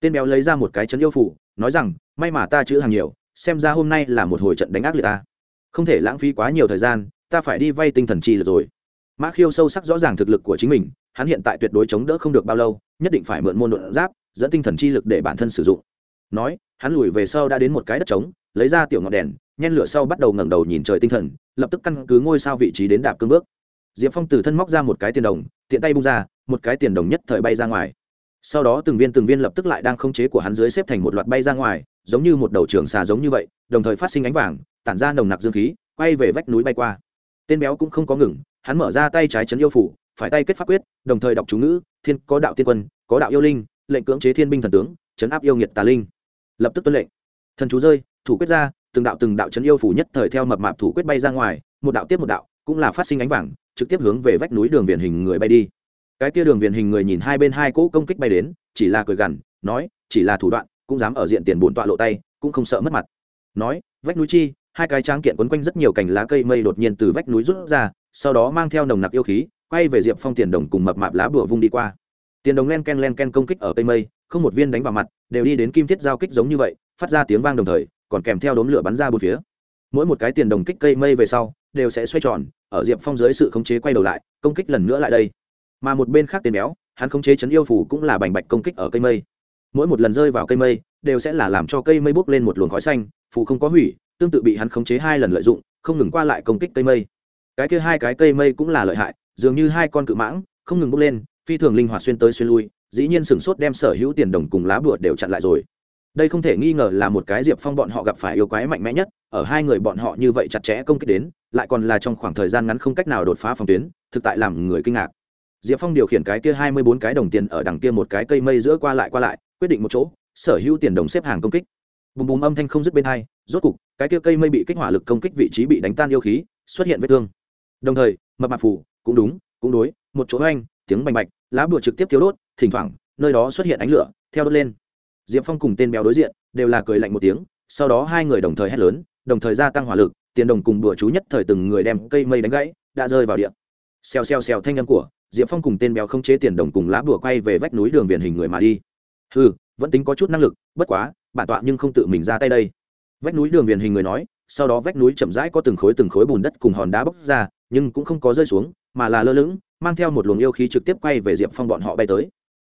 tên béo lấy ra một cái chấn yêu phủ, nói rằng, may mà ta chữ hàng nhiều, xem ra hôm nay là một hồi trận đánh ác liệt ta. Không thể lãng phí quá nhiều thời gian, ta phải đi vay tinh thần chi lực rồi. Mã khiêu sâu sắc rõ ràng thực lực của chính mình, hắn hiện tại tuyệt đối chống đỡ không được bao lâu, nhất định phải mượn môn đột giáp, dẫn tinh thần chi lực để bản thân sử dụng. Nói, hắn lùi về sau đã đến một cái đất trống lấy ra tiểu ngọn đèn, nhen lửa sau bắt đầu ngẩng đầu nhìn trời tinh thần, lập tức căn cứ ngôi sao vị trí đến đạp cương bước. Diệp phong từ thân móc ra một cái tiền đồng, tiện tay bung ra, một cái tiền đồng nhất thời bay ra ngoài. Sau đó từng viên từng viên lập tức lại đang không chế của hắn dưới xếp thành một loạt bay ra ngoài, giống như một đầu trường xà giống như vậy, đồng thời phát sinh ánh vàng, tản ra nồng nặc dương khí, quay về vách núi bay qua. Tên béo cũng không có ngừng, hắn mở ra tay trái chấn yêu phủ, phải tay kết pháp quyết, đồng thời đọc chú ngữ, thiên, có đạo tiên quân, có đạo yêu linh, lệnh cưỡng chế thiên binh thần tướng, chấn áp yêu nghiệt tà linh. Lập tức tuân lệnh. Thần chú rơi thủ quyết ra, từng đạo từng đạo chấn yêu phủ nhất thời theo mập mạp thủ quyết bay ra ngoài, một đạo tiếp một đạo, cũng là phát sinh ánh vàng, trực tiếp hướng về vách núi đường viền hình người bay đi. Cái kia đường viền hình người nhìn hai bên hai cỗ công kích bay đến, chỉ là cười gằn, nói, chỉ là thủ đoạn, cũng dám ở diện tiền bổn tọa lộ tay, cũng không sợ mất mặt. Nói, vách núi chi, hai cái tráng kiện quấn quanh rất nhiều cành lá cây mây đột nhiên từ vách núi rút ra, sau đó mang theo nồng nặc yêu khí, quay về diệp phong tiền đồng cùng mập mạp lá bùa vung đi qua. Tiền đồng len ken len ken công kích ở cây mây, không một viên đánh vào mặt, đều đi đến kim thiết giao kích giống như vậy, phát ra tiếng vang đồng thời còn kèm theo đốm lửa bắn ra bốn phía. Mỗi một cái tiền đồng kích cây mây về sau, đều sẽ xoay tròn, ở diệp phong dưới sự khống chế quay đầu lại, công kích lần nữa lại đây. Mà một bên khác tiền béo, hắn khống chế chấn yêu phủ cũng là bành bạch công kích ở cây mây. Mỗi một lần rơi vào cây mây, đều sẽ là làm cho cây mây bốc lên một luồng khói xanh, phù không có hủy, tương tự bị hắn khống chế hai lần lợi dụng, không ngừng qua lại công kích cây mây. Cái kia hai cái cây mây cũng là lợi hại, dường như hai con cự mãng, không ngừng bốc lên, phi thường linh hoạt xuyên tới xuyên lui, dĩ nhiên sửng sốt đem sở hữu tiền đồng cùng lá bùa đều chặn lại rồi đây không thể nghi ngờ là một cái diệp phong bọn họ gặp phải yêu quái mạnh mẽ nhất, ở hai người bọn họ như vậy chặt chẽ công kích đến, lại còn là trong khoảng thời gian ngắn không cách nào đột phá phòng tuyến, thực tại làm người kinh ngạc. Diệp phong điều khiển cái kia hai mươi bốn cái đồng tiền ở đằng kia một cái cây mây giữa qua lại qua lại, quyết định một chỗ, sở hữu tiền đồng xếp hàng công kích. Bùm bùm âm thanh không dứt bên hai, rốt cục, cái kia cây mây bị kích hỏa lực công kích vị trí bị đánh tan yêu khí, xuất hiện vết thương. Đồng thời, mập mạp phủ cũng đúng, cũng đối, một chỗ oanh, tiếng bành bạch, lá bùa trực tiếp thiếu đốt, thỉnh thoảng, nơi đó xuất hiện ánh lửa, theo đốt lên diệp phong cùng tên béo đối diện đều là cười lạnh một tiếng, sau đó hai người đồng thời hét lớn, đồng thời gia tăng hỏa lực, tiền đồng cùng đùa chú nhất thời từng người đem cây mây đánh gãy, đã rơi vào điện xèo xèo xèo thanh âm của diệp phong cùng tên béo không chế tiền đồng cùng lá bùa quay về vách núi đường viền hình người mà đi. Ừ vẫn tính có chút năng lực, bất quá, bản tọa nhưng không tự mình ra tay đây. Vách núi đường viền hình người nói, sau đó vách núi chậm rãi có từng khối từng khối bùn đất cùng hòn đá bốc ra, nhưng cũng không có rơi xuống, mà là lơ lửng, mang theo một luồng yêu khí trực tiếp quay về diệp phong bọn họ bay tới.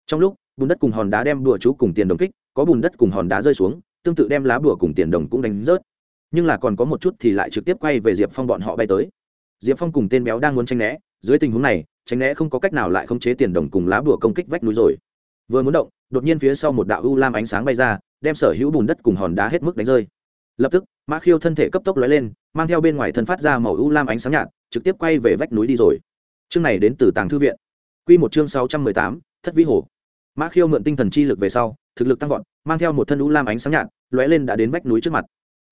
Trong lúc, bùn đất cùng hòn đá đem đùa chú cùng tiền đồng kích có bùn đất cùng hòn đá rơi xuống, tương tự đem lá bùa cùng tiền đồng cũng đánh rớt. Nhưng là còn có một chút thì lại trực tiếp quay về diệp phong bọn họ bay tới. Diệp phong cùng tên béo đang muốn tranh né, dưới tình huống này tránh né không có cách nào lại khống chế tiền đồng cùng lá bùa công kích vách núi rồi. Vừa muốn động, đột nhiên phía sau một đạo u lam ánh sáng bay ra, đem sở hữu bùn đất cùng hòn đá hết mức đánh rơi. Lập tức, mã khiêu thân thể cấp tốc lói lên, mang theo bên ngoài thân phát ra màu u lam ánh sáng nhạt, trực tiếp quay về vách núi đi rồi. Chương này đến từ tàng thư viện. Q một chương sáu trăm mười tám, thất vĩ hồ mã khiêu mượn tinh thần chi lực về sau, thực lực tăng vọt, mang theo một thân u lam ánh sáng nhạt, lóe lên đã đến vách núi trước mặt.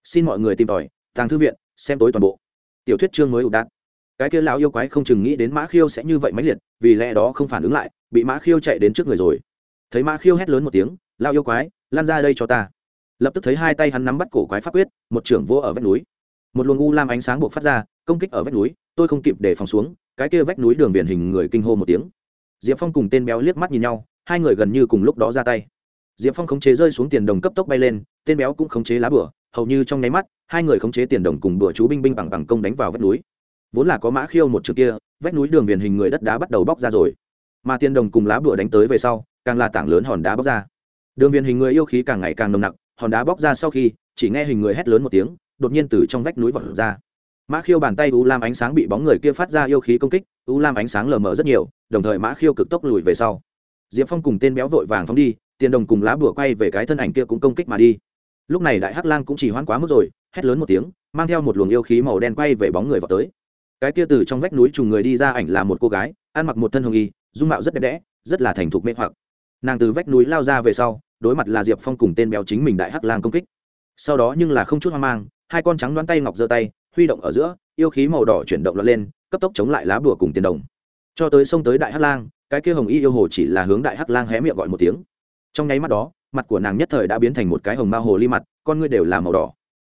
Xin mọi người tìm tòi, tàng thư viện, xem tối toàn bộ. Tiểu thuyết chương mới ụ đạn cái kia lão yêu quái không chừng nghĩ đến mã khiêu sẽ như vậy mãnh liệt, vì lẽ đó không phản ứng lại, bị mã khiêu chạy đến trước người rồi. Thấy mã khiêu hét lớn một tiếng, lão yêu quái lan ra đây cho ta. Lập tức thấy hai tay hắn nắm bắt cổ quái pháp quyết, một trưởng vô ở vách núi. Một luồng u lam ánh sáng buộc phát ra, công kích ở vách núi, tôi không kịp để phòng xuống, cái kia vách núi đường viền hình người kinh hô một tiếng. Diệp phong cùng tên béo liếc mắt nhìn nhau hai người gần như cùng lúc đó ra tay. Diệp phong khống chế rơi xuống tiền đồng cấp tốc bay lên, tên béo cũng khống chế lá bửa, hầu như trong nháy mắt, hai người khống chế tiền đồng cùng bửa chú binh binh bằng bằng công đánh vào vách núi. Vốn là có mã khiêu một trường kia, vách núi đường viền hình người đất đá bắt đầu bóc ra rồi. Mà tiền đồng cùng lá bửa đánh tới về sau, càng là tảng lớn hòn đá bóc ra. Đường viền hình người yêu khí càng ngày càng nồng nặc, hòn đá bóc ra sau khi, chỉ nghe hình người hét lớn một tiếng, đột nhiên từ trong vách núi vọt ra. Mã khiêu bàn tay u lam ánh sáng bị bóng người kia phát ra yêu khí công kích, u lam ánh sáng lờ mờ rất nhiều, đồng thời mã khiêu cực tốc lùi về sau diệp phong cùng tên béo vội vàng phóng đi, tiền đồng cùng lá bùa quay về cái thân ảnh kia cũng công kích mà đi. Lúc này đại hắc lang cũng chỉ hoãn quá mức rồi, hét lớn một tiếng, mang theo một luồng yêu khí màu đen quay về bóng người vào tới. Cái kia từ trong vách núi trùng người đi ra ảnh là một cô gái, ăn mặc một thân hồng y, dung mạo rất đẹp đẽ, rất là thành thục mê hoặc. Nàng từ vách núi lao ra về sau, đối mặt là diệp phong cùng tên béo chính mình đại hắc lang công kích. Sau đó nhưng là không chút hoang mang, hai con trắng đoán tay ngọc giơ tay, huy động ở giữa, yêu khí màu đỏ chuyển động lọt lên, cấp tốc chống lại lá bùa cùng tiền đồng. Cho tới sông tới đại hắc lang cái kia hồng y yêu hồ chỉ là hướng đại hắc lang hé miệng gọi một tiếng. Trong nháy mắt đó, mặt của nàng nhất thời đã biến thành một cái hồng ma hồ ly mặt, con ngươi đều là màu đỏ.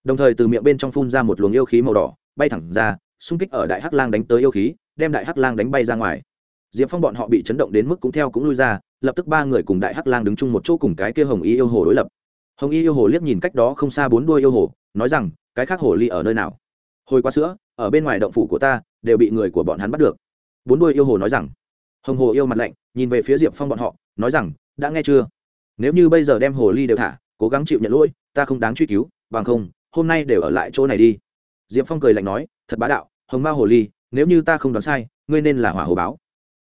Đồng thời từ miệng bên trong phun ra một luồng yêu khí màu đỏ, bay thẳng ra, xung kích ở đại hắc lang đánh tới yêu khí, đem đại hắc lang đánh bay ra ngoài. Diệp phong bọn họ bị chấn động đến mức cũng theo cũng lui ra, lập tức ba người cùng đại hắc lang đứng chung một chỗ cùng cái kia hồng y yêu hồ đối lập. Hồng y yêu hồ liếc nhìn cách đó không xa bốn đuôi yêu hồ, nói rằng, cái khác hồ ly ở nơi nào? Hồi qua sữa, ở bên ngoài động phủ của ta, đều bị người của bọn hắn bắt được. Bốn đuôi yêu hồ nói rằng hồng hồ yêu mặt lạnh, nhìn về phía diệp phong bọn họ, nói rằng, đã nghe chưa? Nếu như bây giờ đem hồ ly đều thả, cố gắng chịu nhận lỗi, ta không đáng truy cứu, bằng không, hôm nay đều ở lại chỗ này đi. Diệp phong cười lạnh nói, thật bá đạo, hồng ma hồ ly, nếu như ta không đoán sai, ngươi nên là hỏa hồ báo.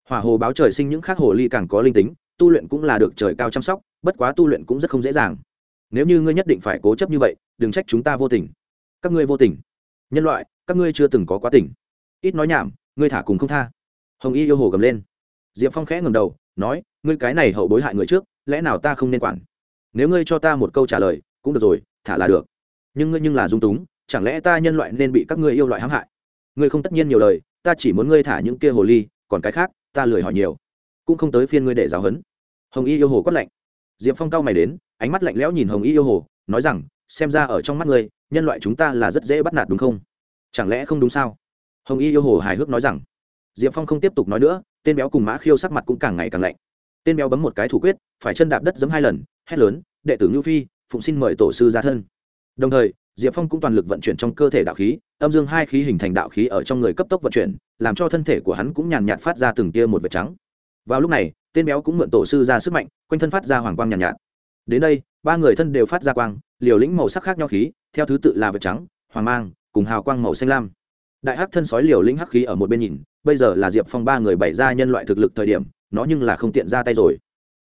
Hỏa hồ báo trời sinh những khác hồ ly càng có linh tính, tu luyện cũng là được trời cao chăm sóc, bất quá tu luyện cũng rất không dễ dàng. Nếu như ngươi nhất định phải cố chấp như vậy, đừng trách chúng ta vô tình. Các ngươi vô tình. Nhân loại, các ngươi chưa từng có quá tình. Ít nói nhảm, ngươi thả cùng không tha. Hồng y yêu hồ gầm lên diệp phong khẽ ngầm đầu, nói, ngươi cái này hậu bối hại người trước, lẽ nào ta không nên quản? Nếu ngươi cho ta một câu trả lời, cũng được rồi, thả là được. Nhưng ngươi nhưng là dung túng, chẳng lẽ ta nhân loại nên bị các ngươi yêu loại hãm hại? Ngươi không tất nhiên nhiều lời, ta chỉ muốn ngươi thả những kia hồ ly, còn cái khác, ta lười hỏi nhiều. Cũng không tới phiên ngươi để giáo huấn. Hồng y yêu hồ quát lạnh. Diệp phong cao mày đến, ánh mắt lạnh lẽo nhìn hồng y yêu hồ, nói rằng, xem ra ở trong mắt ngươi, nhân loại chúng ta là rất dễ bắt nạt đúng không? Chẳng lẽ không đúng sao? Hồng y yêu hồ hài hước nói rằng diệp phong không tiếp tục nói nữa tên béo cùng mã khiêu sắc mặt cũng càng ngày càng lạnh. Tên béo bấm một cái thủ quyết phải chân đạp đất giấm hai lần hét lớn đệ tử ngưu phi phụng xin mời tổ sư ra thân. Đồng thời diệp phong cũng toàn lực vận chuyển trong cơ thể đạo khí âm dương hai khí hình thành đạo khí ở trong người cấp tốc vận chuyển làm cho thân thể của hắn cũng nhàn nhạt phát ra từng tia một vệt trắng. Vào lúc này tên béo cũng mượn tổ sư ra sức mạnh quanh thân phát ra hoàng quang nhàn nhạt, nhạt. Đến đây ba người thân đều phát ra quang liều lĩnh màu sắc khác nhau khí theo thứ tự là vệt trắng hoàng mang cùng hào quang màu xanh lam. Đại hắc thân sói liều lĩnh hắc khí ở một bên nhìn bây giờ là diệp phong ba người bày ra nhân loại thực lực thời điểm, nó nhưng là không tiện ra tay rồi.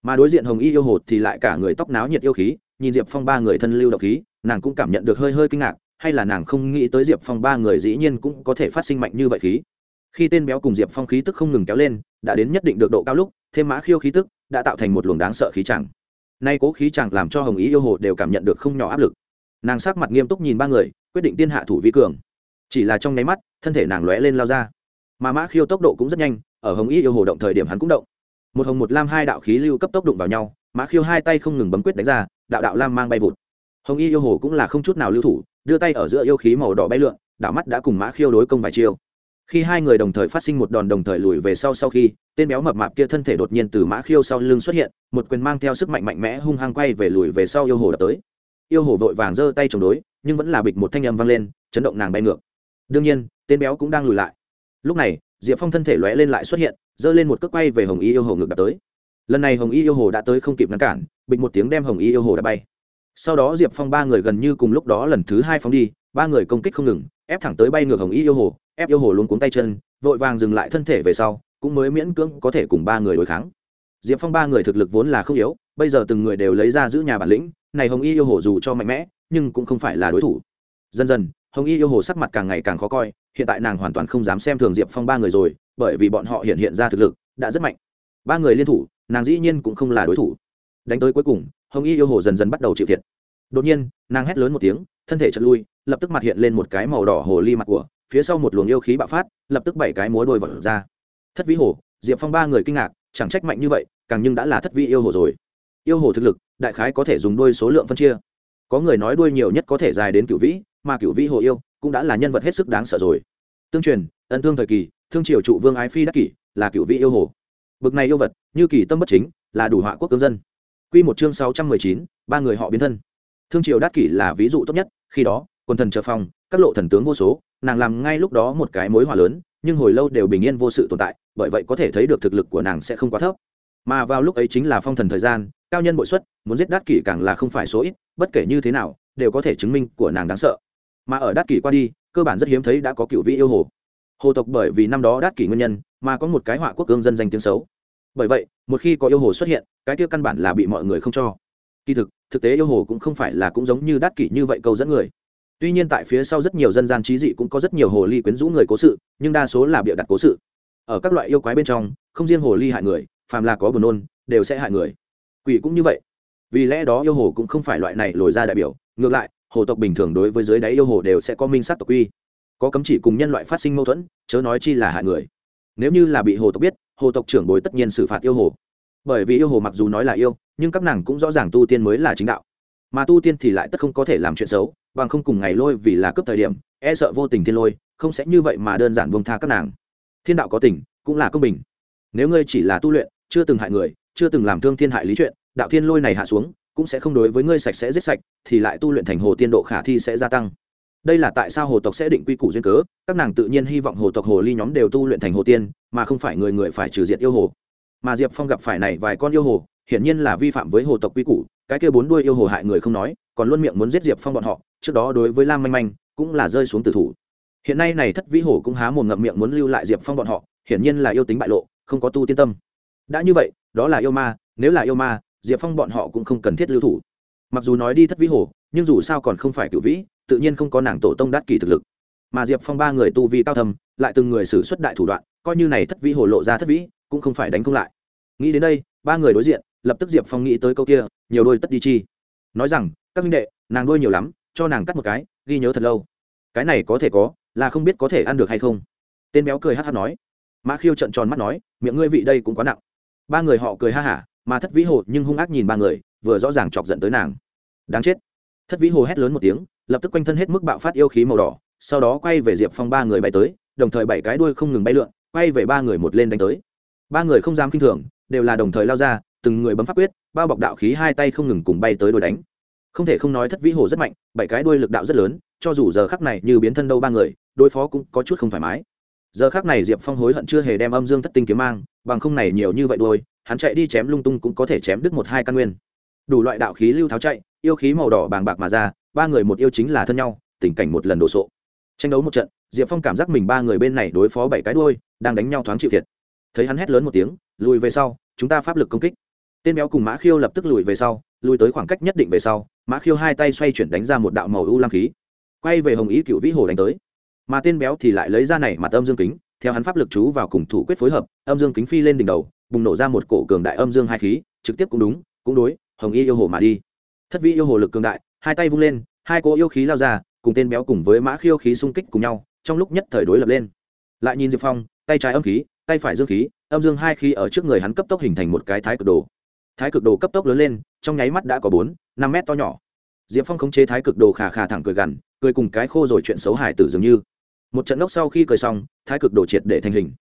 Mà đối diện hồng y yêu hột thì lại cả người tóc náo nhiệt yêu khí, nhìn diệp phong ba người thân lưu độc khí, nàng cũng cảm nhận được hơi hơi kinh ngạc, hay là nàng không nghĩ tới diệp phong ba người dĩ nhiên cũng có thể phát sinh mạnh như vậy khí. Khi tên béo cùng diệp phong khí tức không ngừng kéo lên, đã đến nhất định được độ cao lúc, thêm mã khiêu khí tức đã tạo thành một luồng đáng sợ khí chẳng. Nay cố khí chẳng làm cho hồng ý yêu hồ đều cảm nhận được không nhỏ áp lực. Nàng sắc mặt nghiêm túc nhìn ba người, quyết định tiên hạ thủ vi cường. Chỉ là trong nháy mắt, thân thể nàng lóe lên lao ra mà mã khiêu tốc độ cũng rất nhanh, ở hồng y yêu hồ động thời điểm hắn cũng động. Một hồng một lam hai đạo khí lưu cấp tốc đụng vào nhau, mã khiêu hai tay không ngừng bấm quyết đánh ra, đạo đạo lam mang bay vụt. Hồng y yêu hồ cũng là không chút nào lưu thủ, đưa tay ở giữa yêu khí màu đỏ bay lượn, đạo mắt đã cùng mã khiêu đối công vài chiêu. Khi hai người đồng thời phát sinh một đòn đồng thời lùi về sau sau khi, tên béo mập mạp kia thân thể đột nhiên từ mã khiêu sau lưng xuất hiện, một quyền mang theo sức mạnh mạnh mẽ hung hăng quay về lùi về sau yêu hồ đập tới. Yêu hồ vội vàng giơ tay chống đối, nhưng vẫn là bịch một thanh âm vang lên, chấn động nàng bay ngược. Đương nhiên, tên béo cũng đang lùi lại lúc này, diệp phong thân thể lóe lên lại xuất hiện, giơ lên một cước quay về hồng y yêu hồ ngược đập tới. Lần này hồng y yêu hồ đã tới không kịp ngăn cản, bịch một tiếng đem hồng y yêu hồ đã bay. Sau đó diệp phong ba người gần như cùng lúc đó lần thứ hai phóng đi, ba người công kích không ngừng, ép thẳng tới bay ngược hồng y yêu hồ, ép yêu hồ luôn cuống tay chân, vội vàng dừng lại thân thể về sau, cũng mới miễn cưỡng có thể cùng ba người đối kháng. Diệp phong ba người thực lực vốn là không yếu, bây giờ từng người đều lấy ra giữ nhà bản lĩnh, này hồng y yêu hồ dù cho mạnh mẽ, nhưng cũng không phải là đối thủ. Dần dần hồng y yêu hồ sắc mặt càng ngày càng khó coi, hiện tại nàng hoàn toàn không dám xem thường diệp phong ba người rồi, bởi vì bọn họ hiện hiện ra thực lực đã rất mạnh. Ba người liên thủ, nàng dĩ nhiên cũng không là đối thủ. Đánh tới cuối cùng, hồng y yêu hồ dần dần bắt đầu chịu thiệt. Đột nhiên, nàng hét lớn một tiếng, thân thể chật lui, lập tức mặt hiện lên một cái màu đỏ hồ ly mặt của, phía sau một luồng yêu khí bạo phát, lập tức bảy cái múa đôi vật ra. Thất vĩ hồ, diệp phong ba người kinh ngạc, chẳng trách mạnh như vậy, càng nhưng đã là thất vĩ yêu hồ rồi. Yêu hồ thực lực, đại khái có thể dùng đôi số lượng phân chia có người nói đuôi nhiều nhất có thể dài đến cửu vĩ, mà cửu vĩ hồ yêu cũng đã là nhân vật hết sức đáng sợ rồi. Tương truyền, ân thương thời kỳ, thương triều trụ vương ái phi đắc kỷ là cửu vĩ yêu hồ. Bực này yêu vật, như kỳ tâm bất chính, là đủ họa quốc cương dân. Quy một chương sáu trăm mười chín, ba người họ biến thân. Thương triều đắc kỷ là ví dụ tốt nhất, khi đó, quần thần chờ phong các lộ thần tướng vô số, nàng làm ngay lúc đó một cái mối hòa lớn, nhưng hồi lâu đều bình yên vô sự tồn tại, bởi vậy có thể thấy được thực lực của nàng sẽ không quá thấp. Mà vào lúc ấy chính là phong thần thời gian cao nhân bội xuất, muốn giết đát kỷ càng là không phải số ít, bất kể như thế nào, đều có thể chứng minh của nàng đáng sợ. Mà ở đát kỷ qua đi, cơ bản rất hiếm thấy đã có cựu vị yêu hồ. Hồ tộc bởi vì năm đó đát kỷ nguyên nhân, mà có một cái họa quốc cương dân danh tiếng xấu. Bởi vậy, một khi có yêu hồ xuất hiện, cái tiêu căn bản là bị mọi người không cho. Kỳ thực thực tế yêu hồ cũng không phải là cũng giống như đát kỷ như vậy câu dẫn người. Tuy nhiên tại phía sau rất nhiều dân gian trí dị cũng có rất nhiều hồ ly quyến rũ người cố sự, nhưng đa số là bịa đặt cố sự. Ở các loại yêu quái bên trong, không riêng hồ ly hại người, phàm là có buồn nôn, đều sẽ hại người quỷ cũng như vậy. Vì lẽ đó yêu hồ cũng không phải loại này lồi ra đại biểu, ngược lại, hồ tộc bình thường đối với dưới đáy yêu hồ đều sẽ có minh sát tộc quy có cấm chỉ cùng nhân loại phát sinh mâu thuẫn, chớ nói chi là hại người. Nếu như là bị hồ tộc biết, hồ tộc trưởng bối tất nhiên xử phạt yêu hồ. Bởi vì yêu hồ mặc dù nói là yêu, nhưng các nàng cũng rõ ràng tu tiên mới là chính đạo. Mà tu tiên thì lại tất không có thể làm chuyện xấu, bằng không cùng ngày lôi vì là cướp thời điểm e sợ vô tình thiên lôi, không sẽ như vậy mà đơn giản buông tha các nàng. Thiên đạo có tình, cũng là công bình. Nếu ngươi chỉ là tu luyện, chưa từng hại người chưa từng làm thương thiên hại lý chuyện, đạo thiên lôi này hạ xuống, cũng sẽ không đối với ngươi sạch sẽ giết sạch, thì lại tu luyện thành hồ tiên độ khả thi sẽ gia tăng. Đây là tại sao hồ tộc sẽ định quy củ duyên cớ, các nàng tự nhiên hy vọng hồ tộc hồ ly nhóm đều tu luyện thành hồ tiên, mà không phải người người phải trừ diệt yêu hồ. Mà diệp phong gặp phải này vài con yêu hồ, hiển nhiên là vi phạm với hồ tộc quy củ, cái kia bốn đuôi yêu hồ hại người không nói, còn luôn miệng muốn giết diệp phong bọn họ, trước đó đối với lam manh manh, cũng là rơi xuống tử thủ. Hiện nay này thất vĩ hồ cũng há mồm ngậm miệng muốn lưu lại diệp phong bọn họ, hiển nhiên là yêu tính bại lộ, không có tu tiên tâm. Đã như vậy đó là yêu ma, nếu là yêu ma, diệp phong bọn họ cũng không cần thiết lưu thủ. Mặc dù nói đi thất vĩ hồ, nhưng dù sao còn không phải cựu vĩ, tự nhiên không có nàng tổ tông đắc kỳ thực lực. Mà diệp phong ba người tu vi cao thầm lại từng người xử suất đại thủ đoạn, coi như này thất vĩ hồ lộ ra thất vĩ, cũng không phải đánh không lại. Nghĩ đến đây, ba người đối diện, lập tức diệp phong nghĩ tới câu kia, nhiều đôi tất đi chi. Nói rằng, các minh đệ, nàng đôi nhiều lắm, cho nàng cắt một cái, ghi nhớ thật lâu. Cái này có thể có, là không biết có thể ăn được hay không. Tên béo cười hát hát nói. Mã khiêu trận tròn mắt nói, miệng ngươi vị đây cũng quá nặng ba người họ cười ha hả, mà thất vĩ hồ nhưng hung ác nhìn ba người, vừa rõ ràng chọc giận tới nàng. Đáng chết. Thất vĩ hồ hét lớn một tiếng, lập tức quanh thân hết mức bạo phát yêu khí màu đỏ, sau đó quay về diệp phong ba người bay tới, đồng thời bảy cái đuôi không ngừng bay lượn, quay về ba người một lên đánh tới. Ba người không dám k i n h thường, đều là đồng thời lao ra, từng người bấm pháp quyết, bao bọc đạo khí hai tay không ngừng cùng bay tới đôi đánh. Không thể không nói thất vĩ hồ rất mạnh, bảy cái đuôi lực đạo rất lớn, cho dù giờ khắc này như biến thân đâu ba người, đối phó cũng có chút không thoải mái. Giờ khắc này diệp phong hối hận chưa hề đem âm dương thất tinh kiếm mang bằng không này nhiều như vậy đôi, hắn chạy đi chém lung tung cũng có thể chém đứt một hai căn nguyên. Đủ loại đạo khí lưu tháo chạy, yêu khí màu đỏ bàng bạc mà ra, ba người một yêu chính là thân nhau, tình cảnh một lần đổ sộ. Tranh đấu một trận, diệp phong cảm giác mình ba người bên này đối phó bảy cái đuôi đang đánh nhau thoáng chịu thiệt. Thấy hắn hét lớn một tiếng, lùi về sau, chúng ta pháp lực công kích. Tên béo cùng mã khiêu lập tức lùi về sau, lùi tới khoảng cách nhất định về sau, mã khiêu hai tay xoay chuyển đánh ra một đạo màu u lam khí. Quay về hồng ý cựu vĩ hồ đánh tới. Mà tên béo thì lại lấy ra này mà tâm dương kính theo hắn pháp lực chú vào cùng thủ quyết phối hợp, âm dương kính phi lên đỉnh đầu, bùng nổ ra một cổ cường đại âm dương hai khí, trực tiếp cũng đúng, cũng đối, hồng y yêu hồ mà đi. Thất vị yêu hồ lực cường đại, hai tay vung lên, hai cỗ yêu khí lao ra, cùng tên béo cùng với mã khiêu khí xung kích cùng nhau, trong lúc nhất thời đối lập lên. Lại nhìn diệp phong, tay trái âm khí, tay phải dương khí, âm dương hai khí ở trước người hắn cấp tốc hình thành một cái thái cực đồ. Thái cực đồ cấp tốc lớn lên, trong nháy mắt đã có bốn, năm mét to nhỏ. Diệp phong khống chế thái cực đồ khà khà thẳng cười gằn, cười cùng cái khô rồi chuyện xấu hải tử dường như một trận lốc sau khi cười xong, thái cực đồ triệt để thành hình.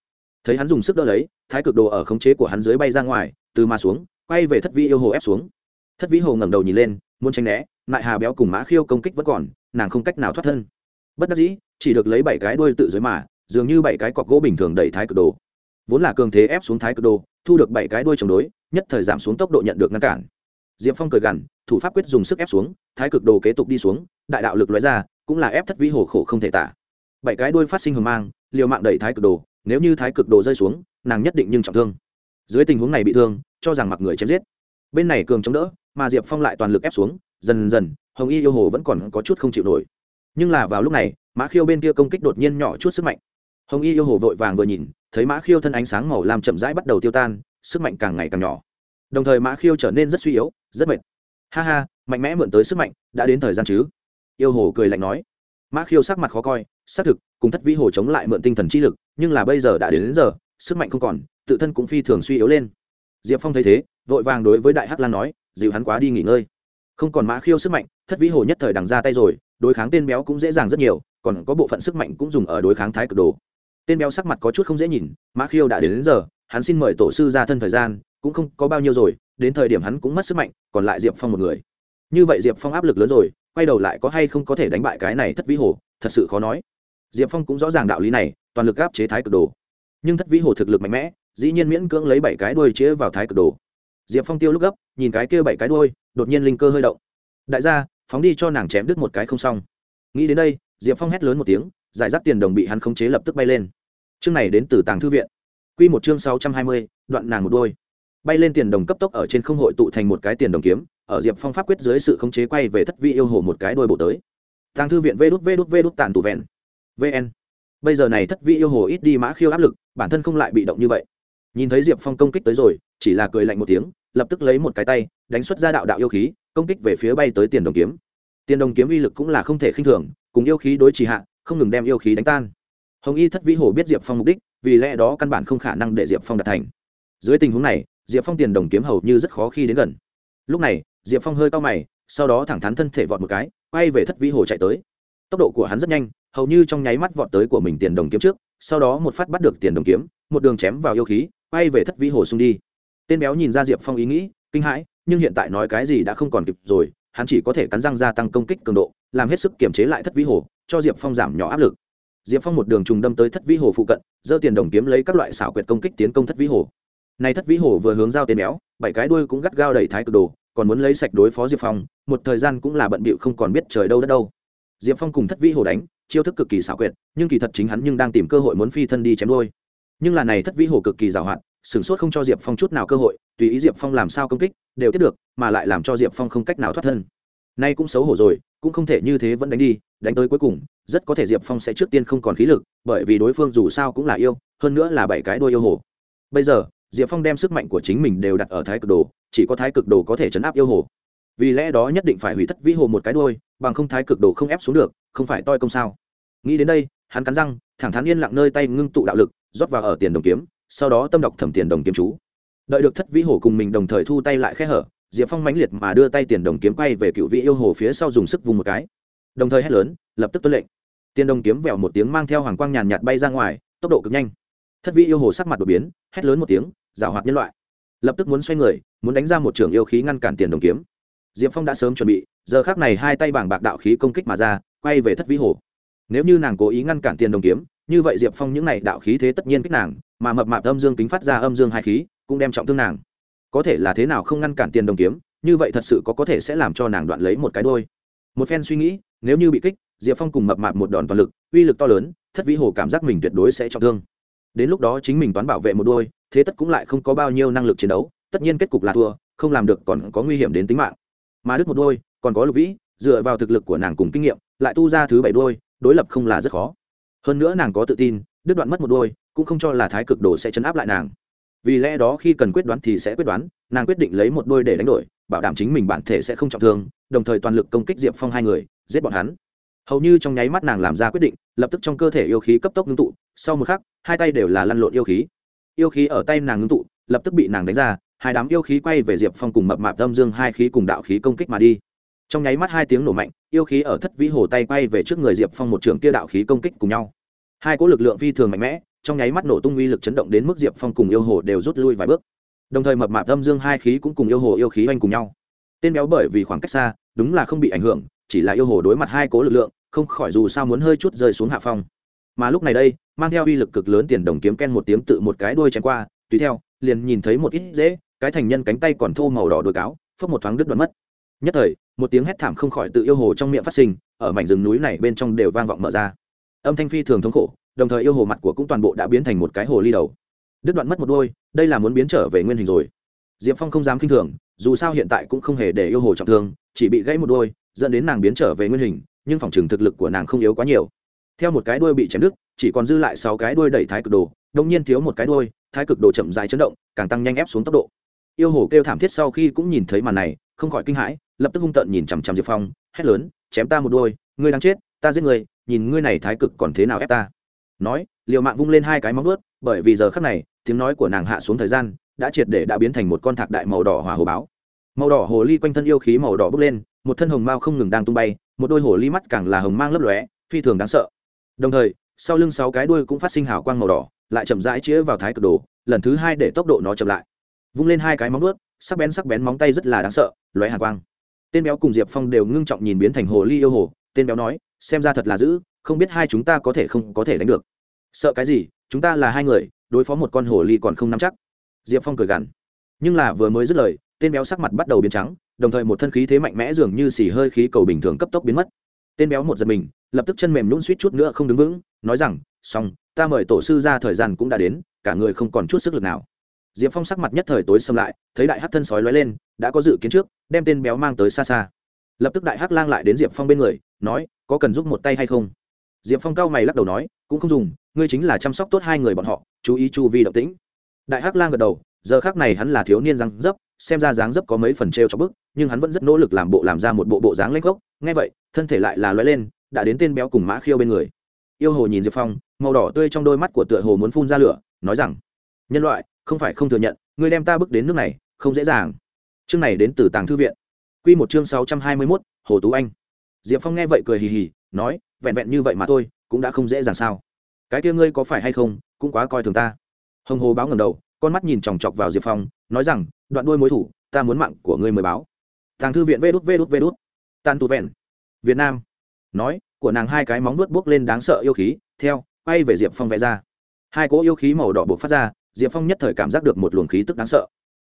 Thấy hắn dùng sức đỡ lấy, thái cực đồ ở khống chế của hắn dưới bay ra ngoài, từ mà xuống, quay về thất vi yêu hồ ép xuống. Thất vĩ hồ ngẩng đầu nhìn lên, muốn tránh né, lại hà béo cùng mã khiêu công kích vẫn còn, nàng không cách nào thoát thân. Bất đắc dĩ, chỉ được lấy bảy cái đuôi tự dưới mà, dường như bảy cái cọc gỗ bình thường đẩy thái cực đồ. Vốn là cường thế ép xuống thái cực đồ, thu được bảy cái đuôi chống đối, nhất thời giảm xuống tốc độ nhận được ngăn cản. Diệp phong cười gằn, thủ pháp quyết dùng sức ép xuống, thái cực đồ kế tục đi xuống, đại đạo lực lóe ra, cũng là ép thất vĩ hồ khổ không thể tả bảy cái đuôi phát sinh hầm mang, liều mạng đẩy thái cực đồ, nếu như thái cực đồ rơi xuống, nàng nhất định nhưng trọng thương. Dưới tình huống này bị thương, cho rằng mặc người chém giết. Bên này cường chống đỡ, mà diệp phong lại toàn lực ép xuống, dần dần, hồng y yêu hồ vẫn còn có chút không chịu nổi. Nhưng là vào lúc này, mã khiêu bên kia công kích đột nhiên nhỏ chút sức mạnh. Hồng y yêu hồ vội vàng vừa nhìn, thấy mã khiêu thân ánh sáng màu làm chậm rãi bắt đầu tiêu tan, sức mạnh càng ngày càng nhỏ. Đồng thời mã khiêu trở nên rất suy yếu, rất mệt. Ha ha, mạnh mẽ mượn tới sức mạnh, đã đến thời gian chứ? Yêu hồ cười lạnh nói mã khiêu sắc mặt khó coi xác thực cùng thất vĩ hồ chống lại mượn tinh thần chi lực nhưng là bây giờ đã đến, đến giờ sức mạnh không còn tự thân cũng phi thường suy yếu lên. Diệp phong thấy thế vội vàng đối với đại hắc lan nói dịu hắn quá đi nghỉ ngơi. Không còn mã khiêu sức mạnh thất vĩ hồ nhất thời đằng ra tay rồi đối kháng tên béo cũng dễ dàng rất nhiều còn có bộ phận sức mạnh cũng dùng ở đối kháng thái cực đồ. Tên béo sắc mặt có chút không dễ nhìn mã khiêu đã đến, đến giờ hắn xin mời tổ sư ra thân thời gian cũng không có bao nhiêu rồi đến thời điểm hắn cũng mất sức mạnh còn lại diệp phong một người. Như vậy diệp phong áp lực lớn rồi quay đầu lại có hay không có thể đánh bại cái này thất vĩ hồ, thật sự khó nói. Diệp phong cũng rõ ràng đạo lý này, toàn lực áp chế thái cực đồ. Nhưng thất vĩ hồ thực lực mạnh mẽ, dĩ nhiên miễn cưỡng lấy bảy cái đuôi chĩa vào thái cực đồ. Diệp phong tiêu lúc gấp, nhìn cái kia bảy cái đuôi, đột nhiên linh cơ hơi động. Đại gia, phóng đi cho nàng chém đứt một cái không xong. Nghĩ đến đây, diệp phong hét lớn một tiếng, giải rác tiền đồng bị hắn khống chế lập tức bay lên. Chương này đến từ tàng thư viện. Q một chương sáu trăm hai mươi, đoạn nàng một đôi bay lên tiền đồng cấp tốc ở trên không hội tụ thành một cái tiền đồng kiếm, ở diệp phong pháp quyết dưới sự khống chế quay về thất vị yêu hồ một cái đôi bộ tới. Tàng thư viện vê đút vê đút vê đút tàn tụ vẹn. Vn. Bây giờ này thất vị yêu hồ ít đi mã khiêu áp lực, bản thân không lại bị động như vậy. Nhìn thấy diệp phong công kích tới rồi, chỉ là cười lạnh một tiếng, lập tức lấy một cái tay, đánh xuất ra đạo đạo yêu khí, công kích về phía bay tới tiền đồng kiếm. Tiền đồng kiếm uy lực cũng là không thể khinh thường, cùng yêu khí đối trì hạ, không ngừng đem yêu khí đánh tan. Hồng y thất vĩ hồ biết diệp phong mục đích, vì lẽ đó căn bản không khả năng để diệp phong đạt thành. Dưới tình huống này diệp phong tiền đồng kiếm hầu như rất khó khi đến gần. Lúc này, diệp phong hơi cao mày, sau đó thẳng thắn thân thể vọt một cái, quay về thất vĩ hồ chạy tới. Tốc độ của hắn rất nhanh, hầu như trong nháy mắt vọt tới của mình tiền đồng kiếm trước, sau đó một phát bắt được tiền đồng kiếm, một đường chém vào yêu khí, quay về thất vĩ hồ xung đi. Tên béo nhìn ra diệp phong ý nghĩ, kinh hãi, nhưng hiện tại nói cái gì đã không còn kịp rồi, hắn chỉ có thể cắn răng gia tăng công kích cường độ, làm hết sức kiềm chế lại thất vĩ hồ, cho diệp phong giảm nhỏ áp lực. Diệp phong một đường trùng đâm tới thất vĩ hồ phụ cận, giơ tiền đồng kiếm lấy các loại xảo quyệt công kích tiến công thất vĩ hồ này thất vĩ hổ vừa hướng giao tên béo, bảy cái đuôi cũng gắt gao đẩy thái cực đồ, còn muốn lấy sạch đối phó diệp phong, một thời gian cũng là bận bịu không còn biết trời đâu đất đâu. Diệp phong cùng thất vĩ hổ đánh, chiêu thức cực kỳ xảo quyệt, nhưng kỳ thật chính hắn nhưng đang tìm cơ hội muốn phi thân đi chém đôi nhưng là này thất vĩ hổ cực kỳ giàu hạn, sửng sốt không cho diệp phong chút nào cơ hội, tùy ý diệp phong làm sao công kích, đều tiếp được, mà lại làm cho diệp phong không cách nào thoát thân. Nay cũng xấu hổ rồi, cũng không thể như thế vẫn đánh đi, đánh tới cuối cùng, rất có thể diệp phong sẽ trước tiên không còn khí lực, bởi vì đối phương dù sao cũng là yêu, hơn nữa là bảy cái đôi yêu hồ. Bây giờ diệp phong đem sức mạnh của chính mình đều đặt ở thái cực đồ, chỉ có thái cực đồ có thể chấn áp yêu hồ. Vì lẽ đó nhất định phải hủy thất vĩ hồ một cái đôi bằng không thái cực đồ không ép xuống được, không phải toi công sao? Nghĩ đến đây, hắn cắn răng, thẳng thắn yên lặng nơi tay ngưng tụ đạo lực, rót vào ở tiền đồng kiếm, sau đó tâm đọc thẩm tiền đồng kiếm chú. Đợi được thất vĩ hồ cùng mình đồng thời thu tay lại khe hở, diệp phong mãnh liệt mà đưa tay tiền đồng kiếm quay về cựu vị yêu hồ phía sau dùng sức vùng một cái. Đồng thời hét lớn, lập tức tuân lệnh. Tiền đồng kiếm vẹo một tiếng mang theo hoàng quang nhàn nhạt bay ra ngoài, tốc độ cực nhanh. Thất vĩ yêu hồ sắc mặt đột biến hét lớn một tiếng, giảo hoạt nhân loại. Lập tức muốn xoay người, muốn đánh ra một trường yêu khí ngăn cản tiền đồng kiếm. Diệp phong đã sớm chuẩn bị, giờ khác này hai tay bảng bạc đạo khí công kích mà ra, quay về thất vĩ hồ. Nếu như nàng cố ý ngăn cản tiền đồng kiếm, như vậy diệp phong những này đạo khí thế tất nhiên kích nàng, mà mập mạp âm dương kính phát ra âm dương hai khí, cũng đem trọng thương nàng. Có thể là thế nào không ngăn cản tiền đồng kiếm, như vậy thật sự có có thể sẽ làm cho nàng đoạn lấy một cái đôi. Một phen suy nghĩ, nếu như bị kích, diệp phong cùng mập mạp một đòn toàn lực, uy lực to lớn, thất vĩ hồ cảm giác mình tuyệt đối sẽ trọng thương đến lúc đó chính mình toán bảo vệ một đôi, thế tất cũng lại không có bao nhiêu năng lực chiến đấu, tất nhiên kết cục là thua, không làm được còn có nguy hiểm đến tính mạng. Mà đứt một đôi, còn có lục vĩ, dựa vào thực lực của nàng cùng kinh nghiệm, lại tu ra thứ bảy đôi, đối lập không là rất khó. Hơn nữa nàng có tự tin, đứt đoạn mất một đôi, cũng không cho là thái cực đồ sẽ chấn áp lại nàng. Vì lẽ đó khi cần quyết đoán thì sẽ quyết đoán, nàng quyết định lấy một đôi để đánh đổi, bảo đảm chính mình bản thể sẽ không trọng thương, đồng thời toàn lực công kích diệp phong hai người, giết bọn hắn hầu như trong nháy mắt nàng làm ra quyết định, lập tức trong cơ thể yêu khí cấp tốc ngưng tụ, sau một khắc, hai tay đều là lăn lộn yêu khí. Yêu khí ở tay nàng ngưng tụ, lập tức bị nàng đánh ra, hai đám yêu khí quay về diệp phong cùng mập mạp Tâm dương hai khí cùng đạo khí công kích mà đi. Trong nháy mắt hai tiếng nổ mạnh, yêu khí ở thất vĩ hồ tay quay về trước người diệp phong một trường kia đạo khí công kích cùng nhau. Hai cỗ lực lượng phi thường mạnh mẽ, trong nháy mắt nổ tung uy lực chấn động đến mức diệp phong cùng yêu hồ đều rút lui vài bước. Đồng thời mập mạp Tâm dương hai khí cũng cùng yêu hồ yêu khí oanh cùng nhau. Tên béo bởi vì khoảng cách xa, đúng là không bị ảnh hưởng, chỉ là yêu hồ đối mặt hai cố lực lượng không khỏi dù sao muốn hơi chút rơi xuống hạ phong. Mà lúc này đây, mang theo uy lực cực lớn tiền đồng kiếm ken một tiếng tự một cái đuôi chém qua, tùy theo, liền nhìn thấy một ít dễ, cái thành nhân cánh tay còn thô màu đỏ đôi cáo, phốc một thoáng đứt đoạn mất. Nhất thời, một tiếng hét thảm không khỏi tự yêu hồ trong miệng phát sinh, ở mảnh rừng núi này bên trong đều vang vọng mở ra. Âm thanh phi thường thống khổ, đồng thời yêu hồ mặt của cũng toàn bộ đã biến thành một cái hồ ly đầu. Đứt đoạn mất một đôi đây là muốn biến trở về nguyên hình rồi. Diệp phong không dám k i n h thường, dù sao hiện tại cũng không hề để yêu hồ trọng thương, chỉ bị gãy một đôi dẫn đến nàng biến trở về nguyên hình nhưng phòng trường thực lực của nàng không yếu quá nhiều. Theo một cái đuôi bị chém đứt chỉ còn dư lại sáu cái đuôi đẩy thái cực đồ đông nhiên thiếu một cái đuôi thái cực đồ chậm dài chấn động càng tăng nhanh ép xuống tốc độ. Yêu hồ kêu thảm thiết sau khi cũng nhìn thấy màn này không khỏi kinh hãi lập tức hung tợn nhìn chằm chằm diệp phong hét lớn chém ta một đôi ngươi đang chết ta giết ngươi, nhìn ngươi này thái cực còn thế nào ép ta. Nói liều mạng vung lên hai cái móng vuốt bởi vì giờ khắc này tiếng nói của nàng hạ xuống thời gian đã triệt để đã biến thành một con thạc đại màu đỏ hỏa hồ báo màu đỏ hồ ly quanh thân yêu khí màu đỏ bốc lên, một thân hồng mao không ngừng đang tung bay, một đôi hồ ly mắt càng là hồng mang lấp lóe, phi thường đáng sợ. Đồng thời, sau lưng sáu cái đuôi cũng phát sinh hào quang màu đỏ, lại chậm rãi chĩa vào thái cực đồ, lần thứ hai để tốc độ nó chậm lại. Vung lên hai cái móng vuốt, sắc bén sắc bén móng tay rất là đáng sợ, lóe hàn quang. Tên béo cùng diệp phong đều ngưng trọng nhìn biến thành hồ ly yêu hồ, tên béo nói, xem ra thật là dữ, không biết hai chúng ta có thể không có thể đánh được. Sợ cái gì, chúng ta là hai người, đối phó một con hồ ly còn không nắm chắc. Diệp phong cười gằn. Nhưng là vừa mới dứt lời tên béo sắc mặt bắt đầu biến trắng, đồng thời một thân khí thế mạnh mẽ dường như xì hơi khí cầu bình thường cấp tốc biến mất. Tên béo một giật mình, lập tức chân mềm nhún suýt chút nữa không đứng vững, nói rằng, xong, ta mời tổ sư ra thời gian cũng đã đến, cả người không còn chút sức lực nào. Diệp phong sắc mặt nhất thời tối xâm lại, thấy đại hắc thân sói lói lên, đã có dự kiến trước, đem tên béo mang tới xa xa. Lập tức đại hắc lang lại đến diệp phong bên người, nói, có cần giúp một tay hay không? Diệp phong cao mày lắc đầu nói, cũng không dùng, ngươi chính là chăm sóc tốt hai người bọn họ, chú ý chu vi động tĩnh. Đại hắc lang gật đầu, giờ khác này hắn là thiếu niên răng dấp xem ra dáng dấp có mấy phần trêu cho bức, nhưng hắn vẫn rất nỗ lực làm bộ làm ra một bộ bộ dáng lanh gốc ngay vậy, thân thể lại là loay lên, đã đến tên béo cùng mã khiêu bên người. Yêu hồ nhìn diệp phong, màu đỏ tươi trong đôi mắt của tựa hồ muốn phun ra lửa, nói rằng, nhân loại, không phải không thừa nhận, ngươi đem ta bước đến nước này, không dễ dàng. Chương này đến từ tàng thư viện. Q một chương sáu trăm hai mươi mốt, hồ tú anh. Diệp phong nghe vậy cười hì hì, nói, vẹn vẹn như vậy mà thôi, cũng đã không dễ dàng sao? Cái kia ngươi có phải hay không, cũng quá coi thường ta. Hồng hồ báo ngầm đầu, con mắt nhìn chòng chọc vào diệp phong, nói rằng đoạn đuôi mối thủ, ta muốn mạng của ngươi mời báo. Tàng thư viện vê đút vê đút vê đút. Tan tu vẹn. Việt nam. Nói, của nàng hai cái móng nuốt buốc lên đáng sợ yêu khí, theo, quay về diệp phong vẽ ra. Hai cỗ yêu khí màu đỏ buộc phát ra, diệp phong nhất thời cảm giác được một luồng khí tức đáng sợ.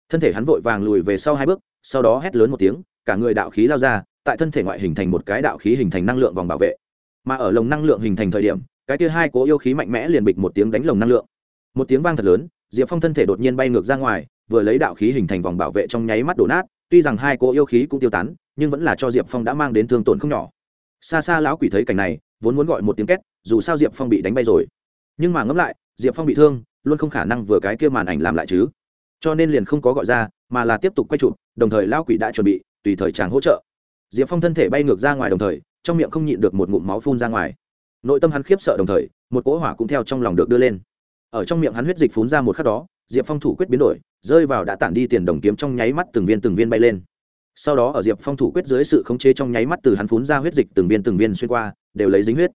Thân thể hắn vội vàng lùi về sau hai bước, sau đó hét lớn một tiếng, cả người đạo khí lao ra, tại thân thể ngoại hình thành một cái đạo khí hình thành năng lượng vòng bảo vệ. Mà ở lồng năng lượng hình thành thời điểm, cái kia hai cố yêu khí mạnh mẽ liền bịch một tiếng đánh lồng năng lượng. Một tiếng vang thật lớn, diệp phong thân thể đột nhiên bay ngược ra ngoài vừa lấy đạo khí hình thành vòng bảo vệ trong nháy mắt đổ nát, tuy rằng hai cô yêu khí cũng tiêu tán, nhưng vẫn là cho diệp phong đã mang đến thương tổn không nhỏ. Xa xa lão quỷ thấy cảnh này, vốn muốn gọi một tiếng két, dù sao diệp phong bị đánh bay rồi. Nhưng mà ngẫm lại, diệp phong bị thương, luôn không khả năng vừa cái kia màn ảnh làm lại chứ. Cho nên liền không có gọi ra, mà là tiếp tục quay chụp, đồng thời lão quỷ đã chuẩn bị, tùy thời chàng hỗ trợ. Diệp phong thân thể bay ngược ra ngoài đồng thời, trong miệng không nhịn được một ngụm máu phun ra ngoài. Nội tâm hắn khiếp sợ đồng thời, một cỗ hỏa cũng theo trong lòng được đưa lên. Ở trong miệng hắn huyết dịch phun ra một khắc đó diệp phong thủ quyết biến đổi, rơi vào đã tản đi tiền đồng kiếm trong nháy mắt từng viên từng viên bay lên. Sau đó ở diệp phong thủ quyết dưới sự khống chế trong nháy mắt từ hắn phun ra huyết dịch từng viên từng viên xuyên qua, đều lấy dính huyết.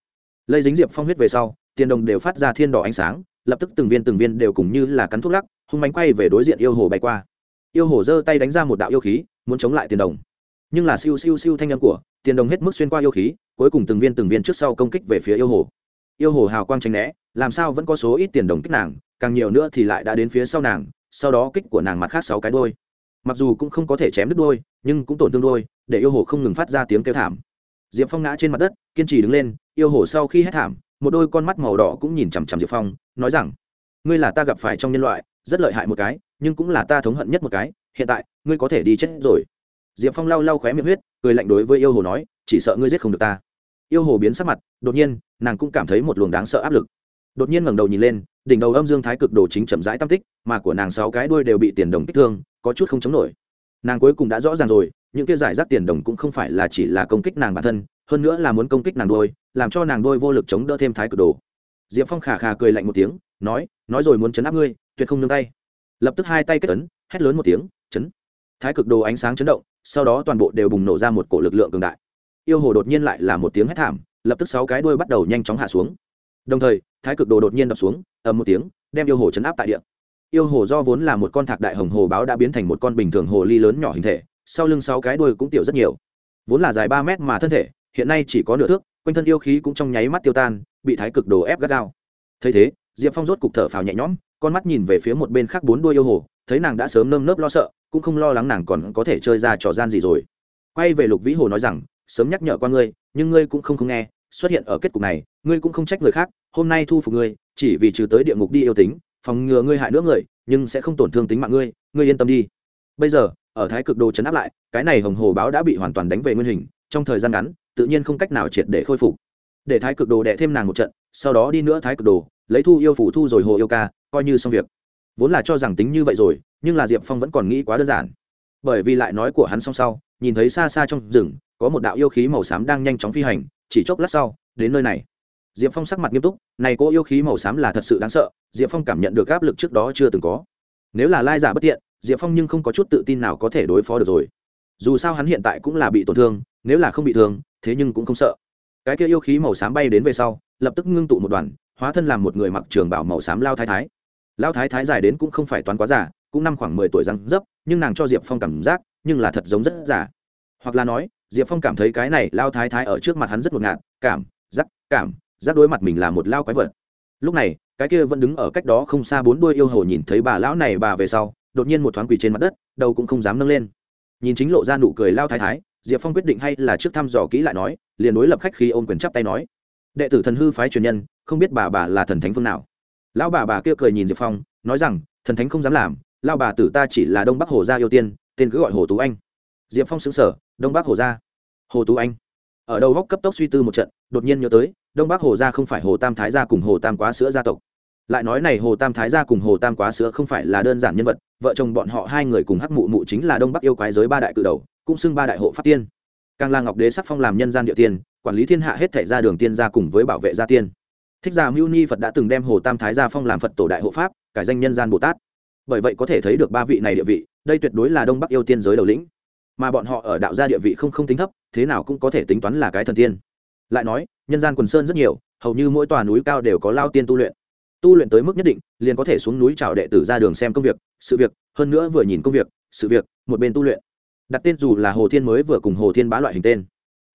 Lấy dính diệp phong huyết về sau, tiền đồng đều phát ra thiên đỏ ánh sáng, lập tức từng viên từng viên đều cùng như là cắn thuốc lắc, hung bánh quay về đối diện yêu hồ bay qua. Yêu hồ giơ tay đánh ra một đạo yêu khí, muốn chống lại tiền đồng. Nhưng là siêu siêu siêu thanh âm của, tiền đồng hết mức xuyên qua yêu khí, cuối cùng từng viên từng viên trước sau công kích về phía yêu hồ. Yêu hồ hào quang tranh né làm sao vẫn có số ít tiền đồng kích nàng, càng nhiều nữa thì lại đã đến phía sau nàng, sau đó kích của nàng mặt khác sáu cái đôi mặc dù cũng không có thể chém đứt đôi nhưng cũng tổn thương đôi để yêu hồ không ngừng phát ra tiếng kêu thảm. Diệp phong ngã trên mặt đất, kiên trì đứng lên, yêu hồ sau khi hét thảm, một đôi con mắt màu đỏ cũng nhìn chằm chằm diệp phong, nói rằng, ngươi là ta gặp phải trong nhân loại, rất lợi hại một cái, nhưng cũng là ta thống hận nhất một cái, hiện tại, ngươi có thể đi chết rồi. Diệp phong lau lau khóe miệng huyết, cười lạnh đối với yêu hồ nói, chỉ sợ ngươi giết không được ta. Yêu hồ biến sắc mặt, đột nhiên, nàng cũng cảm thấy một luồng đáng sợ áp lực đột nhiên ngẩng đầu nhìn lên, đỉnh đầu âm dương thái cực đồ chính chậm rãi tam tích, mà của nàng sáu cái đuôi đều bị tiền đồng kích thương, có chút không chống nổi. Nàng cuối cùng đã rõ ràng rồi, những kia giải rác tiền đồng cũng không phải là chỉ là công kích nàng bản thân, hơn nữa là muốn công kích nàng đôi làm cho nàng đôi vô lực chống đỡ thêm thái cực đồ. Diệp phong khà khà cười lạnh một tiếng, nói nói rồi muốn chấn áp ngươi, tuyệt không nương tay. Lập tức hai tay kết tấn hét lớn một tiếng, chấn. Thái cực đồ ánh sáng chấn động, sau đó toàn bộ đều bùng nổ ra một cổ lực lượng cường đại. Yêu hồ đột nhiên lại là một tiếng hét thảm, lập tức sáu cái đuôi bắt đầu nhanh chóng hạ xuống đồng thời, thái cực đồ đột nhiên đập xuống, ầm một tiếng, đem yêu hồ chấn áp tại địa. Yêu hồ do vốn là một con thạc đại hồng hồ báo đã biến thành một con bình thường hồ ly lớn nhỏ hình thể, sau lưng sáu cái đuôi cũng tiểu rất nhiều. Vốn là dài ba mét mà thân thể, hiện nay chỉ có nửa thước, quanh thân yêu khí cũng trong nháy mắt tiêu tan, bị thái cực đồ ép gắt gao. Thấy thế, diệp phong rốt cục thở phào nhẹ nhõm, con mắt nhìn về phía một bên khác bốn đuôi yêu hồ, thấy nàng đã sớm nơm nớp lo sợ, cũng không lo lắng nàng còn có thể chơi ra trò gian gì rồi. Quay về lục vĩ hồ nói rằng, sớm nhắc nhở qua ngươi, nhưng ngươi cũng không không nghe xuất hiện ở kết cục này, ngươi cũng không trách người khác, hôm nay thu phục ngươi, chỉ vì trừ tới địa ngục đi yêu tính, phòng ngừa ngươi hại nữa người, nhưng sẽ không tổn thương tính mạng ngươi ngươi yên tâm đi. Bây giờ, ở thái cực đồ chấn áp lại, cái này hồng hồ báo đã bị hoàn toàn đánh về nguyên hình, trong thời gian ngắn, tự nhiên không cách nào triệt để khôi phục. Để thái cực đồ đẻ thêm nàng một trận, sau đó đi nữa thái cực đồ, lấy thu yêu phủ thu rồi hồ yêu ca, coi như xong việc. Vốn là cho rằng tính như vậy rồi, nhưng là diệp phong vẫn còn nghĩ quá đơn giản. Bởi vì lại nói của hắn xong sau, nhìn thấy xa xa trong rừng, có một đạo yêu khí màu xám đang nhanh chóng phi hành chỉ chốc lát sau, đến nơi này. Diệp phong sắc mặt nghiêm túc, này cô yêu khí màu xám là thật sự đáng sợ, diệp phong cảm nhận được áp lực trước đó chưa từng có. Nếu là lai giả bất tiện diệp phong nhưng không có chút tự tin nào có thể đối phó được rồi. Dù sao hắn hiện tại cũng là bị tổn thương, nếu là không bị thương, thế nhưng cũng không sợ. Cái kia yêu khí màu xám bay đến về sau, lập tức ngưng tụ một đoàn, hóa thân làm một người mặc trường bảo màu xám lao thái thái. Lao thái thái dài đến cũng không phải toán quá giả cũng năm khoảng mười tuổi răng dấp, nhưng nàng cho diệp phong cảm giác, nhưng là thật giống rất giả hoặc là nói diệp phong cảm thấy cái này lao thái thái ở trước mặt hắn rất ngột ngạt, cảm, giác cảm, giác đối mặt mình là một lao quái vật. Lúc này, cái kia vẫn đứng ở cách đó không xa bốn đuôi yêu hồ nhìn thấy bà lão này bà về sau, đột nhiên một thoáng quỳ trên mặt đất, đầu cũng không dám nâng lên. Nhìn chính lộ ra nụ cười lao thái thái, diệp phong quyết định hay là trước thăm dò kỹ lại nói, liền đối lập khách khi ôm quyền chắp tay nói. Đệ tử thần hư phái truyền nhân, không biết bà bà là thần thánh phương nào. Lão bà bà kia cười nhìn diệp phong, nói rằng, thần thánh không dám làm, lao bà tử ta chỉ là đông bắc hồ gia yêu tiên, tên cứ gọi hồ tú anh. Diệp phong xứng sở đông bắc hồ gia. Hồ tú anh. Ở đầu góc cấp tốc suy tư một trận, đột nhiên nhớ tới, đông bắc hồ gia không phải hồ tam thái gia cùng hồ tam quá sữa gia tộc. Lại nói này hồ tam thái gia cùng hồ tam quá sữa không phải là đơn giản nhân vật, vợ chồng bọn họ hai người cùng hắc mụ mụ chính là đông bắc yêu quái giới ba đại cự đầu, cũng xưng ba đại hộ pháp tiên. Càng là ngọc đế sắc phong làm nhân gian địa tiên, quản lý thiên hạ hết thể ra đường tiên gia cùng với bảo vệ gia tiên. Thích giả mưu ni phật đã từng đem hồ tam thái gia phong làm phật tổ đại hộ pháp, cải danh nhân gian bồ tát. Bởi vậy có thể thấy được ba vị này địa vị, đây tuyệt đối là đông bắc yêu tiên giới đầu lĩnh mà bọn họ ở đạo gia địa vị không không tính thấp, thế nào cũng có thể tính toán là cái thần tiên. Lại nói, nhân gian quần sơn rất nhiều, hầu như mỗi tòa núi cao đều có lao tiên tu luyện. Tu luyện tới mức nhất định, liền có thể xuống núi chào đệ tử ra đường xem công việc, sự việc, hơn nữa vừa nhìn công việc, sự việc, một bên tu luyện. Đặt tên dù là hồ thiên mới vừa cùng hồ thiên bá loại hình tên.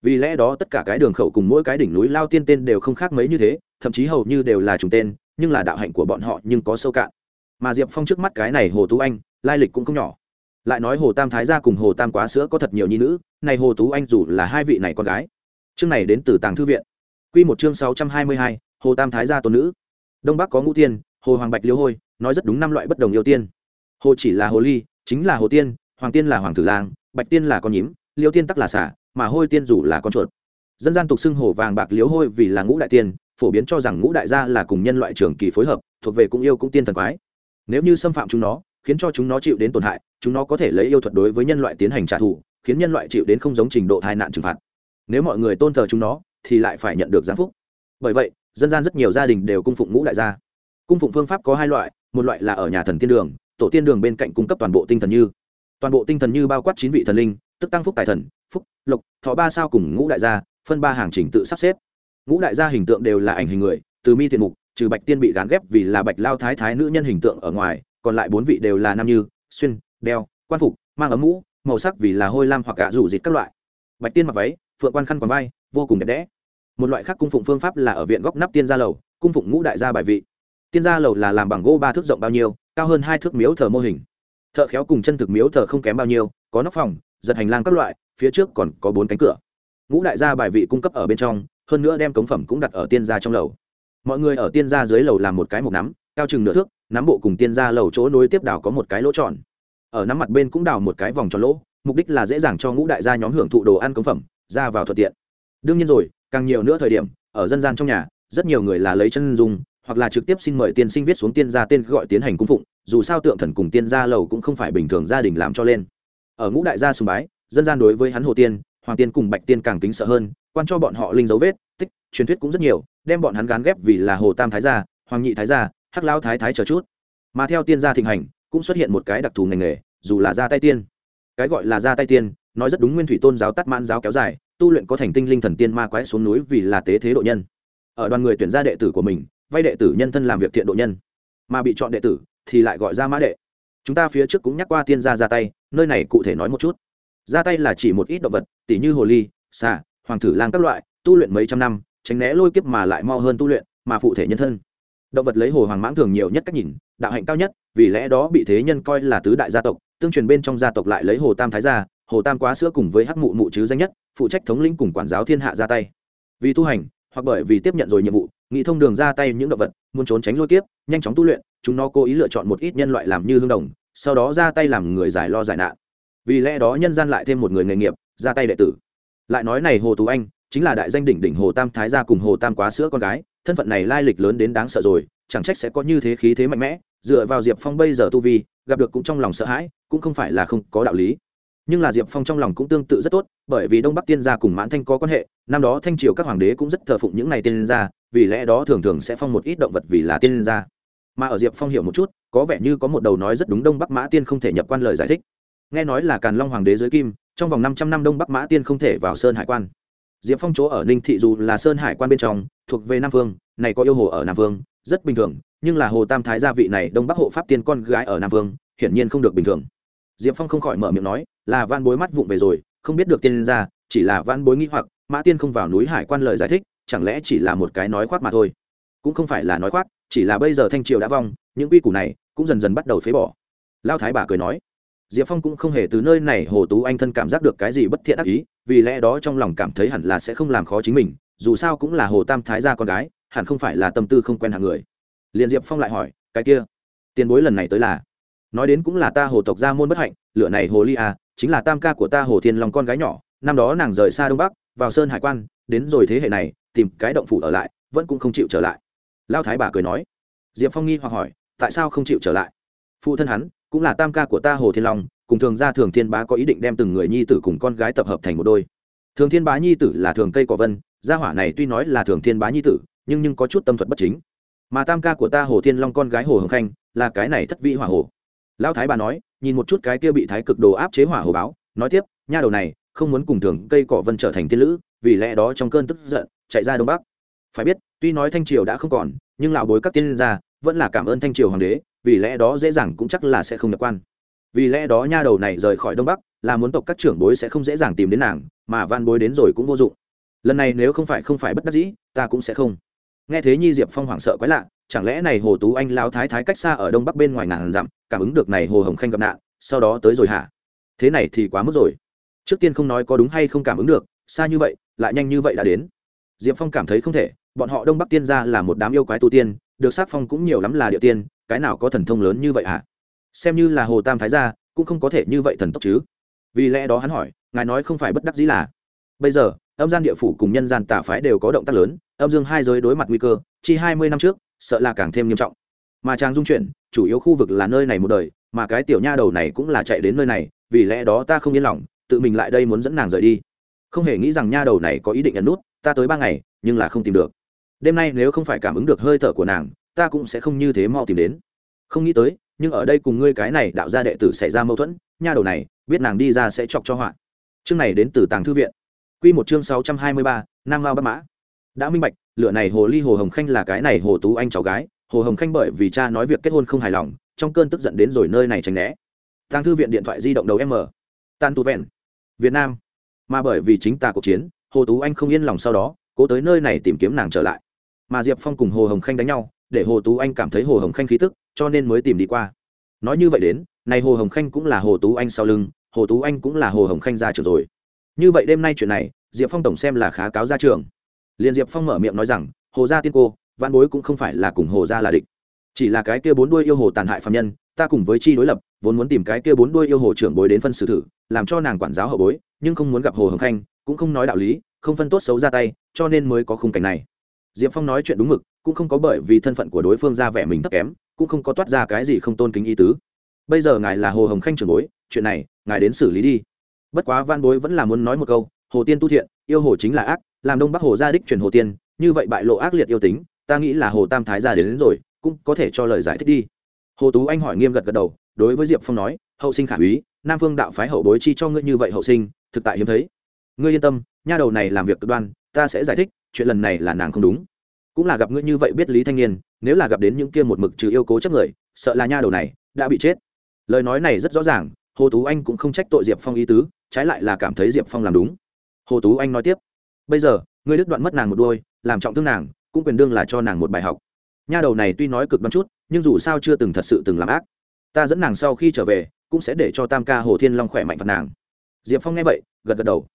Vì lẽ đó tất cả cái đường khẩu cùng mỗi cái đỉnh núi lao tiên tên đều không khác mấy như thế, thậm chí hầu như đều là trùng tên, nhưng là đạo hạnh của bọn họ nhưng có sâu cạn. Mà diệp phong trước mắt cái này hồ tú anh, lai lịch cũng không nhỏ lại nói hồ tam thái gia cùng hồ tam quá sữa có thật nhiều nhi nữ, này hồ tú anh dù là hai vị này con gái. Chương này đến từ tàng thư viện. Q một chương sáu trăm hai mươi hai, hồ tam thái gia tôn nữ. Đông bắc có ngũ tiên, hồ hoàng bạch liêu hôi, nói rất đúng năm loại bất đồng yêu tiên. Hồ chỉ là hồ ly, chính là hồ tiên, hoàng tiên là hoàng tử lang, bạch tiên là con nhím, liêu tiên tắc là xả, mà hôi tiên dù là con chuột. Dân gian tục xưng hồ vàng bạc liếu hôi vì là ngũ đại tiên, phổ biến cho rằng ngũ đại gia là cùng nhân loại trường kỳ phối hợp, thuộc về cũng yêu cũng tiên thần quái. Nếu như xâm phạm chúng nó khiến cho chúng nó chịu đến tổn hại, chúng nó có thể lấy yêu thuật đối với nhân loại tiến hành trả thù, khiến nhân loại chịu đến không giống trình độ tai nạn trừng phạt. Nếu mọi người tôn thờ chúng nó, thì lại phải nhận được giáng phúc. Bởi vậy, dân gian rất nhiều gia đình đều cung phụng ngũ đại gia. Cung phụng phương pháp có hai loại, một loại là ở nhà thần tiên đường, tổ tiên đường bên cạnh cung cấp toàn bộ tinh thần như. Toàn bộ tinh thần như bao quát chín vị thần linh, tức tăng phúc tài thần, phúc, lộc, thọ ba sao cùng ngũ đại gia, phân ba hàng trình tự sắp xếp. Ngũ đại gia hình tượng đều là ảnh hình người, từ mi thiện mục, trừ bạch tiên bị gán ghép vì là bạch lao thái thái nữ nhân hình tượng ở ngoài còn lại bốn vị đều là nam như, xuyên, đeo, quan phục, mang ấm mũ, màu sắc vì là hôi lam hoặc gạ rủ dịt các loại. Bạch tiên mặc váy, phượng quan khăn còn vai, vô cùng đẹp đẽ. Một loại khác cung phụng phương pháp là ở viện góc nắp tiên gia lầu, cung phụng ngũ đại gia bài vị. Tiên gia lầu là làm bằng gỗ ba thước rộng bao nhiêu, cao hơn hai thước miếu thờ mô hình. Thợ khéo cùng chân thực miếu thờ không kém bao nhiêu, có nóc phòng, giật hành lang các loại, phía trước còn có bốn cánh cửa. Ngũ đại gia bài vị cung cấp ở bên trong, hơn nữa đem cống phẩm cũng đặt ở tiên gia trong lầu. Mọi người ở tiên gia dưới lầu làm một cái mộc nắm, cao chừng nửa thước nắm bộ cùng tiên gia lầu chỗ nối tiếp đảo có một cái lỗ tròn. Ở nắm mặt bên cũng đào một cái vòng tròn lỗ, mục đích là dễ dàng cho ngũ đại gia nhóm hưởng thụ đồ ăn cống phẩm, ra vào thuận tiện. Đương nhiên rồi, càng nhiều nữa thời điểm, ở dân gian trong nhà, rất nhiều người là lấy chân dùng hoặc là trực tiếp xin mời tiên sinh viết xuống tiên gia tên gọi tiến hành cung phụng, dù sao tượng thần cùng tiên gia lầu cũng không phải bình thường gia đình làm cho lên. Ở ngũ đại gia sùng bái, dân gian đối với hắn hồ tiên, hoàng tiên cùng bạch tiên càng kính sợ hơn, quan cho bọn họ linh dấu vết, tích, truyền thuyết cũng rất nhiều, đem bọn hắn gán ghép vì là hồ tam thái gia, hoàng nhị thái gia hắc lao thái thái chờ chút. Mà theo tiên gia thịnh hành, cũng xuất hiện một cái đặc thù ngành nghề, dù là gia tay tiên. Cái gọi là gia tay tiên, nói rất đúng nguyên thủy tôn giáo tắt mãn giáo kéo dài, tu luyện có thành tinh linh thần tiên ma quái xuống núi vì là tế thế độ nhân. Ở đoàn người tuyển ra đệ tử của mình, vay đệ tử nhân thân làm việc thiện độ nhân. Mà bị chọn đệ tử, thì lại gọi ra mã đệ. Chúng ta phía trước cũng nhắc qua tiên gia ra tay, nơi này cụ thể nói một chút. Ra tay là chỉ một ít động vật, tỉ như hồ ly, xà, hoàng thử lang các loại, tu luyện mấy trăm năm, tránh né lôi kiếp mà lại mau hơn tu luyện, mà phụ thể nhân thân động vật lấy hồ hoàng mãng thường nhiều nhất cách nhìn, đạo hạnh cao nhất, vì lẽ đó bị thế nhân coi là tứ đại gia tộc, tương truyền bên trong gia tộc lại lấy hồ tam thái gia hồ tam quá sữa cùng với hắc mụ mụ chứ danh nhất, phụ trách thống lĩnh cùng quản giáo thiên hạ ra tay. Vì tu hành, hoặc bởi vì tiếp nhận rồi nhiệm vụ, nghĩ thông đường ra tay những động vật, muốn trốn tránh lôi kiếp, nhanh chóng tu luyện, chúng nó cố ý lựa chọn một ít nhân loại làm như hương đồng, sau đó ra tay làm người giải lo giải nạn. Vì lẽ đó nhân gian lại thêm một người nghề nghiệp, ra tay đệ tử. Lại nói này hồ tú anh, chính là đại danh đỉnh đỉnh hồ tam thái gia cùng hồ tam quá sữa con gái thân phận này lai lịch lớn đến đáng sợ rồi, chẳng trách sẽ có như thế khí thế mạnh mẽ, dựa vào diệp phong bây giờ tu vi, gặp được cũng trong lòng sợ hãi, cũng không phải là không có đạo lý. Nhưng là diệp phong trong lòng cũng tương tự rất tốt, bởi vì đông bắc tiên gia cùng mãn thanh có quan hệ, năm đó thanh triều các hoàng đế cũng rất thờ phụng những này tiên gia, vì lẽ đó thường thường sẽ phong một ít động vật vì là tiên gia. Mà ở diệp phong hiểu một chút, có vẻ như có một đầu nói rất đúng đông bắc mã tiên không thể nhập quan lời giải thích. Nghe nói là càn long hoàng đế dưới kim, trong vòng năm trăm năm đông bắc mã tiên không thể vào sơn hải quan diệp phong chỗ ở ninh thị dù là sơn hải quan bên trong, thuộc về nam vương, này có yêu hồ ở nam vương, rất bình thường, nhưng là hồ tam thái gia vị này đông bắc hộ pháp tiên con gái ở nam vương, hiển nhiên không được bình thường. Diệp phong không khỏi mở miệng nói, là van bối mắt vụng về rồi, không biết được tiên ra chỉ là van bối nghĩ hoặc, mã tiên không vào núi hải quan lời giải thích, chẳng lẽ chỉ là một cái nói khoác mà thôi? Cũng không phải là nói khoác, chỉ là bây giờ thanh triều đã vong, những quy củ này cũng dần dần bắt đầu phế bỏ. Lao thái bà cười nói diệp phong cũng không hề từ nơi này hồ tú anh thân cảm giác được cái gì bất thiện ác ý, vì lẽ đó trong lòng cảm thấy hẳn là sẽ không làm khó chính mình, dù sao cũng là hồ tam thái gia con gái, hẳn không phải là tâm tư không quen hàng người. Liền diệp phong lại hỏi, cái kia, tiền bối lần này tới là? Nói đến cũng là ta hồ tộc gia môn bất hạnh, lựa này hồ ly à chính là tam ca của ta hồ thiên long con gái nhỏ, năm đó nàng rời xa đông bắc, vào sơn hải quan, đến rồi thế hệ này, tìm cái động phủ ở lại, vẫn cũng không chịu trở lại. Lao thái bà cười nói. Diệp phong nghi hoặc hỏi, tại sao không chịu trở lại? Phụ thân hắn cũng là tam ca của ta hồ thiên long, cùng thường gia thường thiên bá có ý định đem từng người nhi tử cùng con gái tập hợp thành một đôi. Thường thiên bá nhi tử là thường cây cỏ vân, gia hỏa này tuy nói là thường thiên bá nhi tử, nhưng nhưng có chút tâm thuật bất chính. Mà tam ca của ta hồ thiên long con gái hồ hồng khanh, là cái này thất vị hỏa hồ lão thái bà nói, nhìn một chút cái kia bị thái cực đồ áp chế hỏa hồ báo, nói tiếp, nha đầu này, không muốn cùng thường cây cỏ vân trở thành tiên lữ, vì lẽ đó trong cơn tức giận, chạy ra đông bắc. Phải biết, tuy nói thanh triều đã không còn, nhưng lão bối các tiên gia vẫn là cảm ơn thanh triều hoàng đế vì lẽ đó dễ dàng cũng chắc là sẽ không nhập quan. Vì lẽ đó nha đầu này rời khỏi đông bắc, là muốn tộc các trưởng bối sẽ không dễ dàng tìm đến nàng, mà van bối đến rồi cũng vô dụng. Lần này nếu không phải không phải bất đắc dĩ, ta cũng sẽ không. Nghe thế nhi diệp phong hoảng sợ quái lạ, chẳng lẽ này hồ tú anh lao thái thái cách xa ở đông bắc bên ngoài ngàn dặm, cảm ứng được này hồ hồng khanh gặp nạn, sau đó tới rồi hả? Thế này thì quá mức rồi. Trước tiên không nói có đúng hay không cảm ứng được, xa như vậy, lại nhanh như vậy đã đến. Diệp phong cảm thấy không thể, bọn họ đông bắc tiên ra là một đám yêu quái tu tiên, được sát phong cũng nhiều lắm là địa tiên cái nào có thần thông lớn như vậy à? xem như là hồ tam thái gia, cũng không có thể như vậy thần tốc chứ. Vì lẽ đó hắn hỏi, ngài nói không phải bất đắc dĩ là? Bây giờ, âm gian địa phủ cùng nhân gian tả phái đều có động tác lớn, âm dương hai giới đối mặt nguy cơ, chi hai mươi năm trước, sợ là càng thêm nghiêm trọng. Mà trang dung chuyển, chủ yếu khu vực là nơi này một đời, mà cái tiểu nha đầu này cũng là chạy đến nơi này, vì lẽ đó ta không yên lòng, tự mình lại đây muốn dẫn nàng rời đi. Không hề nghĩ rằng nha đầu này có ý định ẩn nút, ta tới ba ngày, nhưng là không tìm được. Đêm nay nếu không phải cảm ứng được hơi thở của nàng ta cũng sẽ không như thế mau tìm đến. Không nghĩ tới, nhưng ở đây cùng ngươi cái này đạo gia đệ tử xảy ra mâu thuẫn, nha đầu này, biết nàng đi ra sẽ chọc cho họa. Chương này đến từ tàng thư viện. Q một chương sáu trăm hai mươi ba, nam mao bắc mã. Đã minh bạch lựa này hồ ly hồ hồng khanh là cái này hồ tú anh cháu gái, hồ hồng khanh bởi vì cha nói việc kết hôn không hài lòng, trong cơn tức giận đến rồi nơi này tránh né. Tàng thư viện điện thoại di động đầu m. Tan tu vẹn. Việt nam. Mà bởi vì chính ta cuộc chiến, hồ tú anh không yên lòng sau đó, cố tới nơi này tìm kiếm nàng trở lại. Mà diệp phong cùng hồ hồng khanh đánh nhau để hồ tú anh cảm thấy hồ hồng khanh khí tức, cho nên mới tìm đi qua. Nói như vậy đến, này hồ hồng khanh cũng là hồ tú anh sau lưng, hồ tú anh cũng là hồ hồng khanh ra trường rồi. Như vậy đêm nay chuyện này, diệp phong tổng xem là khá cáo ra trường liền diệp phong mở miệng nói rằng, hồ gia tiên cô văn bối cũng không phải là cùng hồ gia là địch. Chỉ là cái kia bốn đuôi yêu hồ tàn hại phạm nhân, ta cùng với chi đối lập, vốn muốn tìm cái kia bốn đuôi yêu hồ trưởng bối đến phân xử thử, làm cho nàng quản giáo hậu bối, nhưng không muốn gặp hồ hồng khanh, cũng không nói đạo lý, không phân tốt xấu ra tay, cho nên mới có khung cảnh này diệp phong nói chuyện đúng mực cũng không có bởi vì thân phận của đối phương ra vẻ mình thấp kém cũng không có toát ra cái gì không tôn kính ý tứ. Bây giờ ngài là hồ hồng khanh trưởng bối chuyện này ngài đến xử lý đi. Bất quá van bối vẫn là muốn nói một câu hồ tiên tu thiện yêu hồ chính là ác làm đông bắc hồ gia đích truyền hồ tiên như vậy bại lộ ác liệt yêu tính ta nghĩ là hồ tam thái gia đến, đến rồi cũng có thể cho lời giải thích đi. Hồ tú anh hỏi nghiêm gật gật đầu đối với diệp phong nói hậu sinh khả úy nam phương đạo phái hậu bối chi cho ngươi như vậy hậu sinh thực tại hiếm thấy. Ngươi yên tâm nha đầu này làm việc cực đoan ta sẽ giải thích, chuyện lần này là nàng không đúng. Cũng là gặp ngươi như vậy biết lý thanh niên, nếu là gặp đến những kia một mực trừ yêu cố chấp người, sợ là nha đầu này đã bị chết. Lời nói này rất rõ ràng, hồ tú anh cũng không trách tội diệp phong ý tứ, trái lại là cảm thấy diệp phong làm đúng. Hồ tú anh nói tiếp, bây giờ, ngươi đứt đoạn mất nàng một đôi, làm trọng thương nàng, cũng quyền đương là cho nàng một bài học. Nha đầu này tuy nói cực đoan chút, nhưng dù sao chưa từng thật sự từng làm ác. Ta dẫn nàng sau khi trở về, cũng sẽ để cho tam ca hồ thiên long khỏe mạnh phạt nàng. Diệp phong nghe vậy, gật gật đầu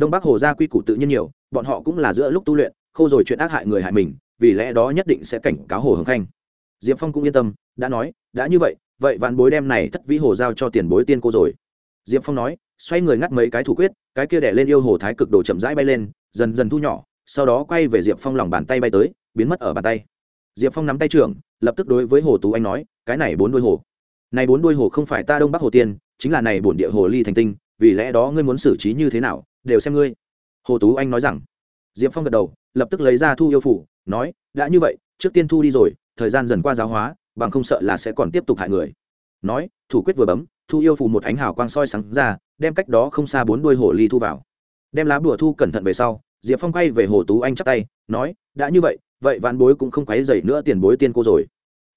đông bắc hồ gia quy củ tự nhiên nhiều, bọn họ cũng là giữa lúc tu luyện, khâu rồi chuyện ác hại người hại mình, vì lẽ đó nhất định sẽ cảnh cáo hồ hồng khanh. Diệp phong cũng yên tâm, đã nói, đã như vậy vậy vạn bối đem này thất vĩ hồ giao cho tiền bối tiên cô rồi. Diệp phong nói, xoay người ngắt mấy cái thủ quyết, cái kia đẻ lên yêu hồ thái cực đồ chậm rãi bay lên, dần dần thu nhỏ, sau đó quay về diệp phong lòng bàn tay bay tới, biến mất ở bàn tay. Diệp phong nắm tay trưởng, lập tức đối với hồ tú anh nói, cái này bốn đuôi hồ. Này bốn đuôi hồ không phải ta đông bắc hồ tiên, chính là này bổn địa hồ ly thành tinh, vì lẽ đó ngươi muốn xử trí như thế nào đều xem ngươi. Hồ tú anh nói rằng. Diệp phong gật đầu, lập tức lấy ra thu yêu phủ, nói, đã như vậy, trước tiên thu đi rồi, thời gian dần qua giáo hóa, bằng không sợ là sẽ còn tiếp tục hại người. Nói, thủ quyết vừa bấm, thu yêu phủ một ánh hào quang soi sáng ra, đem cách đó không xa bốn đuôi hồ ly thu vào. Đem lá bùa thu cẩn thận về sau, diệp phong quay về hồ tú anh chắp tay, nói, đã như vậy vậy vạn bối cũng không quấy dày nữa tiền bối tiên cô rồi.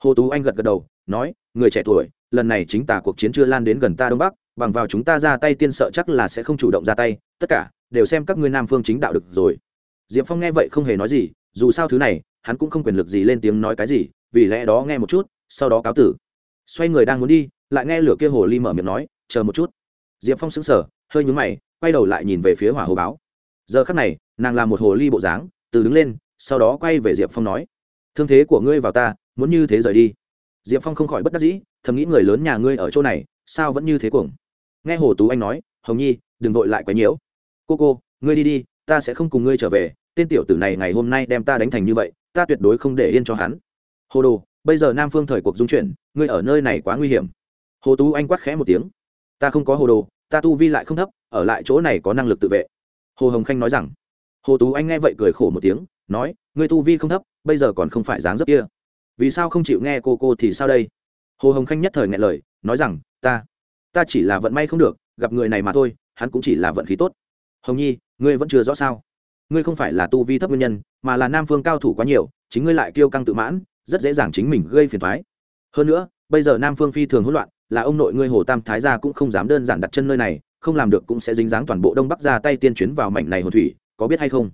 Hồ tú anh gật gật đầu, nói, người trẻ tuổi, lần này chính tả cuộc chiến chưa lan đến gần ta đông bắc, bằng vào chúng ta ra tay tiên sợ chắc là sẽ không chủ động ra tay tất cả, đều xem các ngươi nam phương chính đạo được rồi. Diệp phong nghe vậy không hề nói gì, dù sao thứ này, hắn cũng không quyền lực gì lên tiếng nói cái gì, vì lẽ đó nghe một chút, sau đó cáo tử. Xoay người đang muốn đi, lại nghe lửa kia hồ ly mở miệng nói, chờ một chút. Diệp phong sững sờ, hơi nhúng mày, quay đầu lại nhìn về phía hỏa hồ báo. Giờ khắc này, nàng làm một hồ ly bộ dáng, từ đứng lên, sau đó quay về diệp phong nói, thương thế của ngươi vào ta, muốn như thế rời đi. Diệp phong không khỏi bất đắc dĩ, thầm nghĩ người lớn nhà ngươi ở chỗ này, sao vẫn như thế cuồng. Nghe hồ tú anh nói, hồng nhi, đừng vội lại quấy nhiễu cô cô, ngươi đi đi, ta sẽ không cùng ngươi trở về, tên tiểu tử này ngày hôm nay đem ta đánh thành như vậy, ta tuyệt đối không để yên cho hắn. Hồ đồ, bây giờ nam phương thời cuộc dung chuyển, ngươi ở nơi này quá nguy hiểm. Hồ tú anh quát khẽ một tiếng. Ta không có hồ đồ, ta tu vi lại không thấp, ở lại chỗ này có năng lực tự vệ. Hồ hồng khanh nói rằng. Hồ tú anh nghe vậy cười khổ một tiếng, nói, ngươi tu vi không thấp, bây giờ còn không phải dáng dấp kia. Vì sao không chịu nghe cô cô thì sao đây? Hồ hồng khanh nhất thời nghe lời, nói rằng, ta ta chỉ là vận may không được, gặp người này mà thôi, hắn cũng chỉ là vận khí tốt hồng nhi, ngươi vẫn chưa rõ sao? Ngươi không phải là tu vi thấp nguyên nhân, mà là nam phương cao thủ quá nhiều, chính ngươi lại kiêu căng tự mãn, rất dễ dàng chính mình gây phiền thoái hơn nữa, bây giờ nam phương phi thường hỗn loạn, là ông nội ngươi hồ tam thái gia cũng không dám đơn giản đặt chân nơi này, không làm được cũng sẽ dính dáng toàn bộ đông bắc ra tay tiên chuyến vào mảnh này hồ thủy, có biết hay không?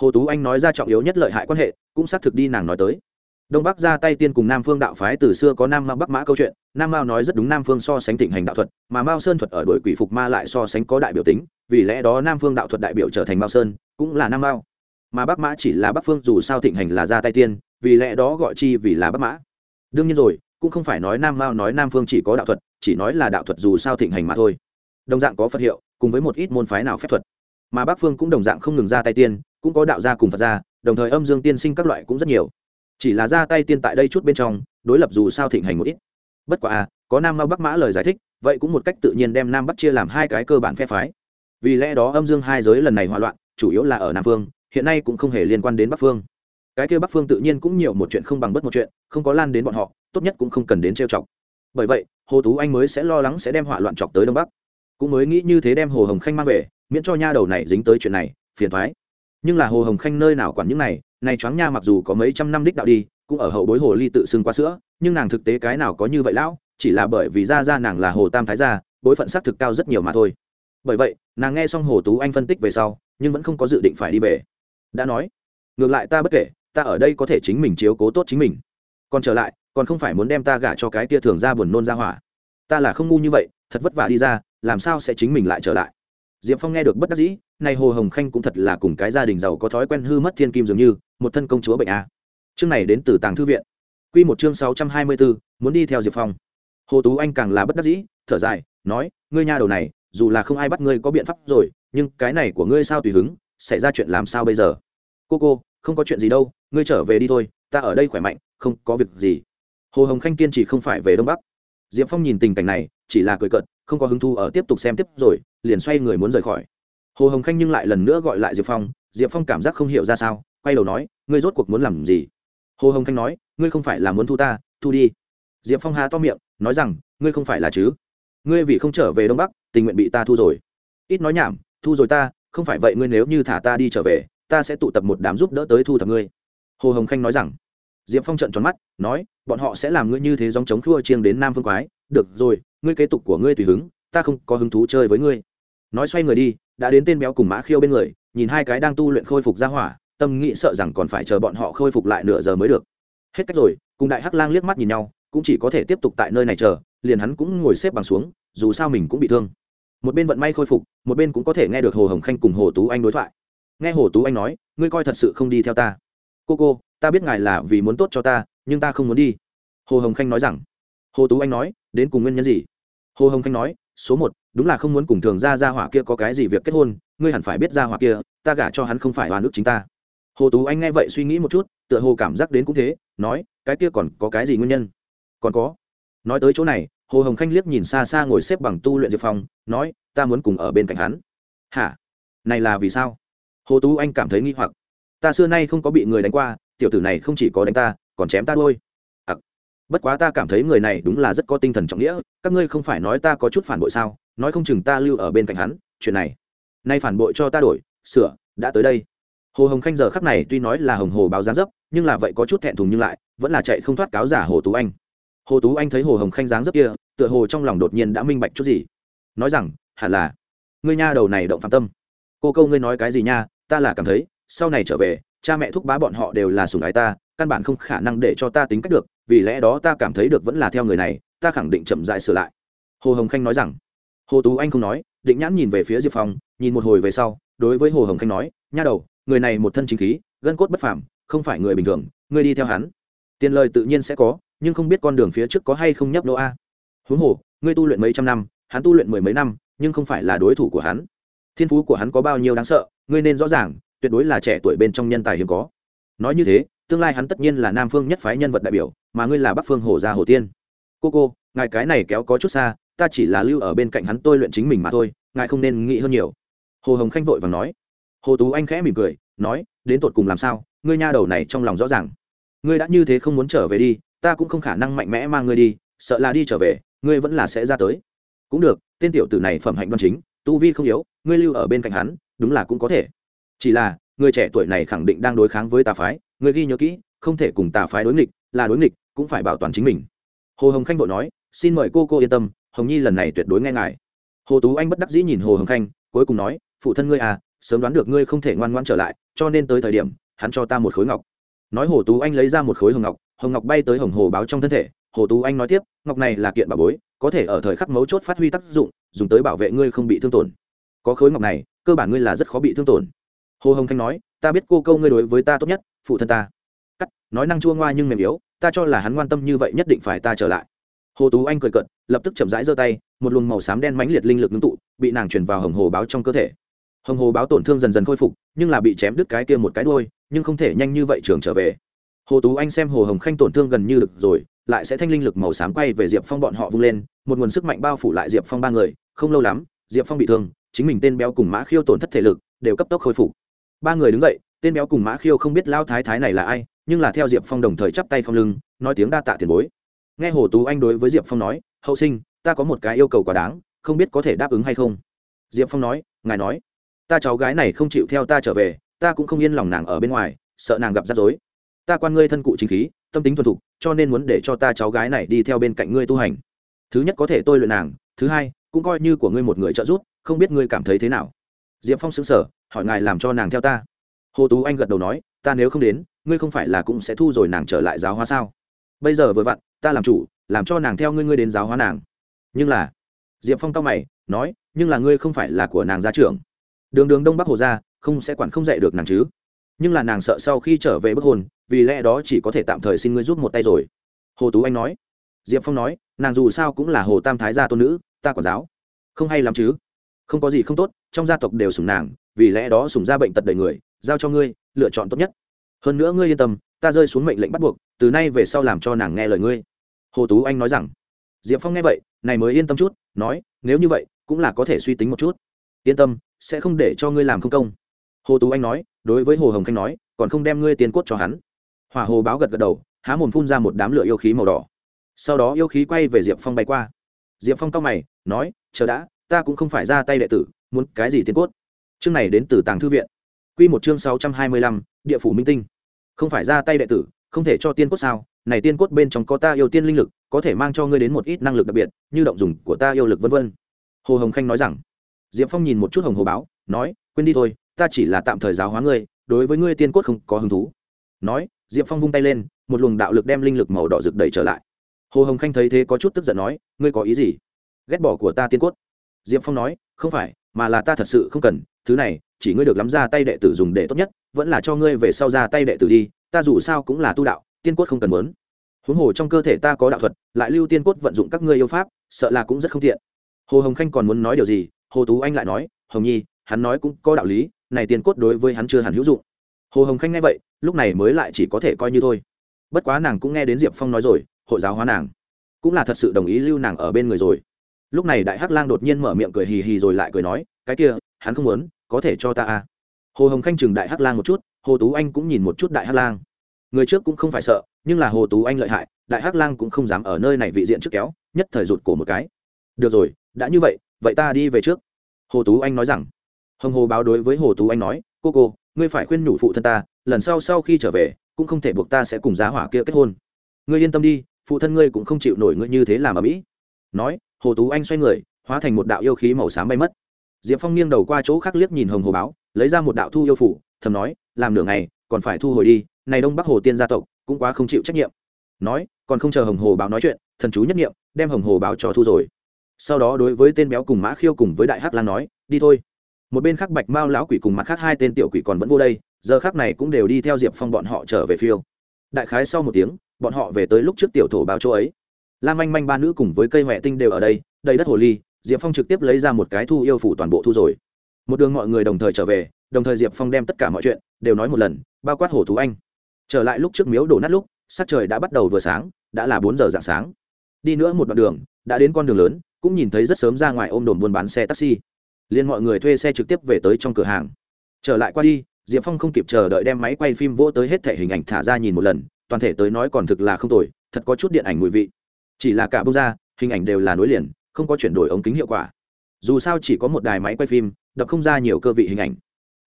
Hồ tú anh nói ra trọng yếu nhất lợi hại quan hệ, cũng xác thực đi nàng nói tới. Đông bắc ra tay tiên cùng nam phương đạo phái từ xưa có nam mao bắc mã câu chuyện nam mao nói rất đúng, nam phương so sánh thịnh hành đạo thuật, mà mao sơn thuật ở đội quỷ phục ma lại so sánh có đại biểu tính, vì lẽ đó nam phương đạo thuật đại biểu trở thành mao sơn, cũng là nam mao. Mà bắc mã chỉ là bắc phương, dù sao thịnh hành là ra tay tiên, vì lẽ đó gọi chi vì là bắc mã. Đương nhiên rồi, cũng không phải nói nam mao nói nam phương chỉ có đạo thuật, chỉ nói là đạo thuật dù sao thịnh hành mà thôi. Đồng dạng có phật hiệu, cùng với một ít môn phái nào phép thuật. Mà bắc phương cũng đồng dạng không ngừng ra tay tiên, cũng có đạo gia cùng phật gia, đồng thời âm dương tiên sinh các loại cũng rất nhiều. Chỉ là ra tay tiên tại đây chút bên trong, đối lập dù sao thịnh hành một ít bất quả à có nam mao bắc mã lời giải thích, vậy cũng một cách tự nhiên đem nam bắc chia làm hai cái cơ bản phe phái. Vì lẽ đó âm dương hai giới lần này hòa loạn, chủ yếu là ở nam phương, hiện nay cũng không hề liên quan đến bắc phương. Cái kia bắc phương tự nhiên cũng nhiều một chuyện không bằng bất một chuyện, không có lan đến bọn họ, tốt nhất cũng không cần đến trêu chọc. Bởi vậy, hồ tú anh mới sẽ lo lắng sẽ đem hỏa loạn chọc tới đông bắc. Cũng mới nghĩ như thế đem hồ hồng khanh mang về, miễn cho nha đầu này dính tới chuyện này, phiền thoái nhưng là hồ hồng khanh nơi nào quản những này này choáng nha mặc dù có mấy trăm năm đích đạo đi cũng ở hậu bối hồ ly tự xưng qua sữa, nhưng nàng thực tế cái nào có như vậy lão, chỉ là bởi vì ra ra nàng là hồ tam thái gia, bối phận xác thực cao rất nhiều mà thôi. Bởi vậy, nàng nghe xong hồ tú anh phân tích về sau, nhưng vẫn không có dự định phải đi về. Đã nói, ngược lại ta bất kể, ta ở đây có thể chính mình chiếu cố tốt chính mình. Còn trở lại, còn không phải muốn đem ta gả cho cái tia thường ra buồn nôn ra hỏa. Ta là không ngu như vậy, thật vất vả đi ra, làm sao sẽ chính mình lại trở lại? Diệp phong nghe được bất đắc dĩ, nay hồ hồng khanh cũng thật là cùng cái gia đình giàu có thói quen hư mất thiên kim dường như, một thân công chúa bệnh a chương này đến từ tàng thư viện. Q một chương sáu trăm hai mươi bốn muốn đi theo diệp phong. Hồ tú anh càng là bất đắc dĩ, thở dài, nói, ngươi nha đầu này, dù là không ai bắt ngươi có biện pháp rồi, nhưng cái này của ngươi sao tùy hứng, xảy ra chuyện làm sao bây giờ? Cô cô, không có chuyện gì đâu, ngươi trở về đi thôi, ta ở đây khỏe mạnh, không có việc gì. Hồ hồng khanh kiên trì không phải về đông bắc. Diệp phong nhìn tình cảnh này, chỉ là cười cợt, không có hứng thu ở tiếp tục xem tiếp rồi, liền xoay người muốn rời khỏi. Hồ hồng khanh nhưng lại lần nữa gọi lại diệp phong diệp phong cảm giác không hiểu ra sao, quay đầu nói, ngươi rốt cuộc muốn làm gì? Hồ hồng khanh nói, ngươi không phải là muốn thu ta, thu đi. Diệp phong hà to miệng, nói rằng, ngươi không phải là chứ? Ngươi vì không trở về đông bắc, tình nguyện bị ta thu rồi. Ít nói nhảm, thu rồi ta, không phải vậy ngươi nếu như thả ta đi trở về, ta sẽ tụ tập một đám giúp đỡ tới thu thập ngươi. Hồ hồng khanh nói rằng. Diệp phong trận tròn mắt, nói, bọn họ sẽ làm ngươi như thế dòng chống khua chiêng đến nam phương quái. Được rồi, ngươi kế tục của ngươi tùy hứng, ta không có hứng thú chơi với ngươi. Nói xoay người đi, đã đến tên béo cùng mã khiêu bên người, nhìn hai cái đang tu luyện khôi phục ra hỏa tâm nghĩ sợ rằng còn phải chờ bọn họ khôi phục lại nửa giờ mới được. Hết cách rồi, cùng đại hắc lang liếc mắt nhìn nhau, cũng chỉ có thể tiếp tục tại nơi này chờ, liền hắn cũng ngồi xếp bằng xuống, dù sao mình cũng bị thương. Một bên vận may khôi phục, một bên cũng có thể nghe được hồ hồng khanh cùng hồ tú anh đối thoại. Nghe hồ tú anh nói, ngươi coi thật sự không đi theo ta. Cô cô, ta biết ngài là vì muốn tốt cho ta, nhưng ta không muốn đi. Hồ hồng khanh nói rằng. Hồ tú anh nói, đến cùng nguyên nhân gì? Hồ hồng khanh nói, số một, đúng là không muốn cùng thường ra ra hỏa kia có cái gì việc kết hôn, ngươi hẳn phải biết ra hỏa kia, ta gả cho hắn không phải oan ức chính ta hồ tú anh nghe vậy suy nghĩ một chút tựa hồ cảm giác đến cũng thế nói cái kia còn có cái gì nguyên nhân? Còn có. Nói tới chỗ này hồ hồng khanh liếc nhìn xa xa ngồi xếp bằng tu luyện diệp phong nói ta muốn cùng ở bên cạnh hắn. Hả? Này là vì sao? Hồ tú anh cảm thấy nghi hoặc. Ta xưa nay không có bị người đánh qua tiểu tử này không chỉ có đánh ta còn chém ta đôi à, bất quá ta cảm thấy người này đúng là rất có tinh thần trọng nghĩa các ngươi không phải nói ta có chút phản bội sao nói không chừng ta lưu ở bên cạnh hắn chuyện này nay phản bội cho ta đổi sửa đã tới đây hồ hồng khanh giờ khắc này tuy nói là hồng hồ báo gián dấp, nhưng là vậy có chút thẹn thùng nhưng lại, vẫn là chạy không thoát cáo giả hồ tú anh. Hồ tú anh thấy hồ hồng khanh dáng dấp kia, tựa hồ trong lòng đột nhiên đã minh bạch chút gì. Nói rằng, hẳn là, ngươi nha đầu này động phạm tâm. Cô câu ngươi nói cái gì nha, ta là cảm thấy, sau này trở về, cha mẹ thúc bá bọn họ đều là sủng ái ta, căn bản không khả năng để cho ta tính cách được, vì lẽ đó ta cảm thấy được vẫn là theo người này, ta khẳng định chậm dại sửa lại. Hồ hồng khanh nói rằng. Hồ tú anh không nói, định nhãn nhìn về phía diệp phong, nhìn một hồi về sau, đối với hồ hồng khanh nói, nha đầu người này một thân chính khí, gân cốt bất phàm, không phải người bình thường, ngươi đi theo hắn. Tiền lời tự nhiên sẽ có, nhưng không biết con đường phía trước có hay không nhấp đỗ a. Huống hồ, ngươi tu luyện mấy trăm năm, hắn tu luyện mười mấy năm, nhưng không phải là đối thủ của hắn. Thiên phú của hắn có bao nhiêu đáng sợ, ngươi nên rõ ràng, tuyệt đối là trẻ tuổi bên trong nhân tài hiếm có. Nói như thế, tương lai hắn tất nhiên là nam phương nhất phái nhân vật đại biểu, mà ngươi là bắc phương hồ gia hồ tiên. Cô cô, ngài cái này kéo có chút xa, ta chỉ là lưu ở bên cạnh hắn tôi luyện chính mình mà thôi, ngài không nên nghĩ hơn nhiều. Hồ hồng khanh vội và nói hồ tú anh khẽ mỉm cười, nói, đến tột cùng làm sao? Ngươi nha đầu này trong lòng rõ ràng. Ngươi đã như thế không muốn trở về đi, ta cũng không khả năng mạnh mẽ mang ngươi đi, sợ là đi trở về, ngươi vẫn là sẽ ra tới. Cũng được, tên tiểu tử này phẩm hạnh đoan chính, tu vi không yếu, ngươi lưu ở bên cạnh hắn, đúng là cũng có thể. Chỉ là, người trẻ tuổi này khẳng định đang đối kháng với tà phái người ghi nhớ kỹ, không thể cùng tà phái đối nghịch, là đối nghịch, cũng phải bảo toàn chính mình. Hồ hồng khanh vội nói, xin mời cô cô yên tâm, hồng nhi lần này tuyệt đối nghe ngài. Hồ tú anh bất đắc dĩ nhìn hồ hồng khanh, cuối cùng nói, phụ thân ngươi à sớm đoán được ngươi không thể ngoan ngoan trở lại, cho nên tới thời điểm, hắn cho ta một khối ngọc. Nói hồ tú anh lấy ra một khối hồng ngọc hồng ngọc bay tới hồng hồ báo trong thân thể. Hồ tú anh nói tiếp, ngọc này là kiện bảo bối, có thể ở thời khắc mấu chốt phát huy tác dụng, dùng tới bảo vệ ngươi không bị thương tổn. Có khối ngọc này, cơ bản ngươi là rất khó bị thương tổn. Hồ hồng khanh nói, ta biết cô câu ngươi đối với ta tốt nhất, phụ thân ta. Cắt, nói năng chua ngoa nhưng mềm yếu, ta cho là hắn quan tâm như vậy nhất định phải ta trở lại. Hồ tú anh cười cận lập tức chậm rãi giơ tay, một luồng màu xám đen mãnh liệt linh lực ngưng tụ, bị nàng truyền vào hồng hồ báo trong cơ thể hồng hồ báo tổn thương dần dần khôi phục, nhưng là bị chém đứt cái kia một cái đôi nhưng không thể nhanh như vậy trường trở về. Hồ tú anh xem hồ hồng khanh tổn thương gần như được rồi, lại sẽ thanh linh lực màu xám quay về diệp phong bọn họ vung lên, một nguồn sức mạnh bao phủ lại diệp phong ba người, không lâu lắm, diệp phong bị thương, chính mình tên béo cùng mã khiêu tổn thất thể lực, đều cấp tốc khôi phục. Ba người đứng dậy, tên béo cùng mã khiêu không biết lao thái thái này là ai, nhưng là theo diệp phong đồng thời chắp tay không lưng, nói tiếng đa tạ tiền bối. Nghe hồ tú anh đối với diệp phong nói, hậu sinh, ta có một cái yêu cầu quá đáng, không biết có thể đáp ứng hay không? Diệp phong nói, ngài nói ta cháu gái này không chịu theo ta trở về, ta cũng không yên lòng nàng ở bên ngoài, sợ nàng gặp rắc rối. Ta quan ngươi thân cụ chính khí, tâm tính thuần thục, cho nên muốn để cho ta cháu gái này đi theo bên cạnh ngươi tu hành. Thứ nhất có thể tôi luyện nàng, thứ hai, cũng coi như của ngươi một người trợ giúp, không biết ngươi cảm thấy thế nào. Diệp phong xứng sở hỏi ngài làm cho nàng theo ta. Hồ tú anh gật đầu nói, ta nếu không đến, ngươi không phải là cũng sẽ thu rồi nàng trở lại giáo hóa sao? Bây giờ vừa vặn, ta làm chủ, làm cho nàng theo ngươi ngươi đến giáo hóa nàng. Nhưng là, diệp phong cao mày, nói, nhưng là ngươi không phải là của nàng gia trưởng đường đường đông bắc hồ gia không sẽ quản không dạy được nàng chứ. Nhưng là nàng sợ sau khi trở về bức hồn, vì lẽ đó chỉ có thể tạm thời xin ngươi giúp một tay rồi. Hồ tú anh nói. Diệp phong nói nàng dù sao cũng là hồ tam thái gia tôn nữ ta quản giáo. Không hay lắm chứ. Không có gì không tốt trong gia tộc đều sủng nàng vì lẽ đó sủng ra bệnh tật đầy người giao cho ngươi lựa chọn tốt nhất. Hơn nữa ngươi yên tâm ta rơi xuống mệnh lệnh bắt buộc từ nay về sau làm cho nàng nghe lời ngươi. Hồ tú anh nói rằng. Diệp phong nghe vậy này mới yên tâm chút nói nếu như vậy cũng là có thể suy tính một chút yên tâm, sẽ không để cho ngươi làm không công. Hồ tú anh nói, đối với hồ hồng khanh nói, còn không đem ngươi tiền cốt cho hắn. Hỏa hồ báo gật gật đầu, há mồm phun ra một đám lửa yêu khí màu đỏ. Sau đó yêu khí quay về diệp phong bay qua. Diệp phong cao mày, nói, chờ đã, ta cũng không phải ra tay đệ tử, muốn cái gì tiền cốt? Chương này đến từ tàng thư viện. Q một chương sáu trăm hai mươi lăm, địa phủ minh tinh. Không phải ra tay đệ tử, không thể cho tiên cốt sao? Này tiên cốt bên trong có ta yêu tiên linh lực, có thể mang cho ngươi đến một ít năng lực đặc biệt, như động dùng của ta yêu lực vân vân. Hồ hồng khanh nói rằng diệp phong nhìn một chút hồng hồ báo, nói, quên đi thôi, ta chỉ là tạm thời giáo hóa ngươi, đối với ngươi tiên cốt không có hứng thú. Nói, diệp phong vung tay lên, một luồng đạo lực đem linh lực màu đỏ rực đẩy trở lại. Hồ hồng khanh thấy thế có chút tức giận nói, ngươi có ý gì? Ghét bỏ của ta tiên cốt. Diệp phong nói, không phải, mà là ta thật sự không cần, thứ này, chỉ ngươi được lắm ra tay đệ tử dùng để tốt nhất, vẫn là cho ngươi về sau ra tay đệ tử đi, ta dù sao cũng là tu đạo, tiên cốt không cần muốn. Huống hồ trong cơ thể ta có đạo thuật, lại lưu tiên cốt vận dụng các ngươi yêu pháp, sợ là cũng rất không tiện. Hồ hồng khanh còn muốn nói điều gì hồ tú anh lại nói, hồng nhi, hắn nói cũng có đạo lý, này tiền cốt đối với hắn chưa hẳn hữu dụng. Hồ hồng khanh nghe vậy, lúc này mới lại chỉ có thể coi như thôi. Bất quá nàng cũng nghe đến diệp phong nói rồi, hội giáo hóa nàng. Cũng là thật sự đồng ý lưu nàng ở bên người rồi. Lúc này đại hắc lang đột nhiên mở miệng cười hì hì rồi lại cười nói, cái kia, hắn không muốn, có thể cho ta à? Hồ hồng khanh chừng đại hắc lang một chút, hồ tú anh cũng nhìn một chút đại hắc lang. Người trước cũng không phải sợ, nhưng là hồ tú anh lợi hại, đại hắc lang cũng không dám ở nơi này vị diện trước kéo, nhất thời rụt cổ một cái. Được rồi, đã như vậy vậy ta đi về trước. Hồ tú anh nói rằng. Hồng hồ báo đối với hồ tú anh nói, cô cô, ngươi phải khuyên nhủ phụ thân ta, lần sau sau khi trở về, cũng không thể buộc ta sẽ cùng giá hỏa kia kết hôn. Ngươi yên tâm đi, phụ thân ngươi cũng không chịu nổi ngươi như thế làm ở mỹ. Nói, hồ tú anh xoay người, hóa thành một đạo yêu khí màu xám bay mất. Diệp phong nghiêng đầu qua chỗ khác liếc nhìn hồng hồ báo, lấy ra một đạo thu yêu phủ, thầm nói, làm nửa ngày, còn phải thu hồi đi, này đông bắc hồ tiên gia tộc, cũng quá không chịu trách nhiệm. Nói, còn không chờ hồng hồ báo nói chuyện, thần chú nhất nghiệm, đem hồng hồ báo cho thu rồi sau đó đối với tên béo cùng mã khiêu cùng với đại hắc lan nói, đi thôi. Một bên khác bạch mao lão quỷ cùng mặt khác hai tên tiểu quỷ còn vẫn vô đây, giờ khác này cũng đều đi theo diệp phong bọn họ trở về phiêu. Đại khái sau một tiếng, bọn họ về tới lúc trước tiểu thổ bào chỗ ấy. Lam anh manh ba nữ cùng với cây huệ tinh đều ở đây, đầy đất hồ ly, diệp phong trực tiếp lấy ra một cái thu yêu phủ toàn bộ thu rồi. Một đường mọi người đồng thời trở về, đồng thời diệp phong đem tất cả mọi chuyện đều nói một lần, bao quát hồ thú anh. Trở lại lúc trước miếu đổ nát lúc, sắc trời đã bắt đầu vừa sáng, đã là bốn giờ dạng sáng. Đi nữa một đoạn đường, đã đến con đường lớn cũng nhìn thấy rất sớm ra ngoài ôm đồn buôn bán xe taxi. Liền mọi người thuê xe trực tiếp về tới trong cửa hàng. Trở lại qua đi, diệp phong không kịp chờ đợi đem máy quay phim vỗ tới hết thể hình ảnh thả ra nhìn một lần, toàn thể tới nói còn thực là không tồi, thật có chút điện ảnh mùi vị. Chỉ là cả bông ra, hình ảnh đều là nối liền, không có chuyển đổi ống kính hiệu quả. Dù sao chỉ có một đài máy quay phim, đập không ra nhiều cơ vị hình ảnh.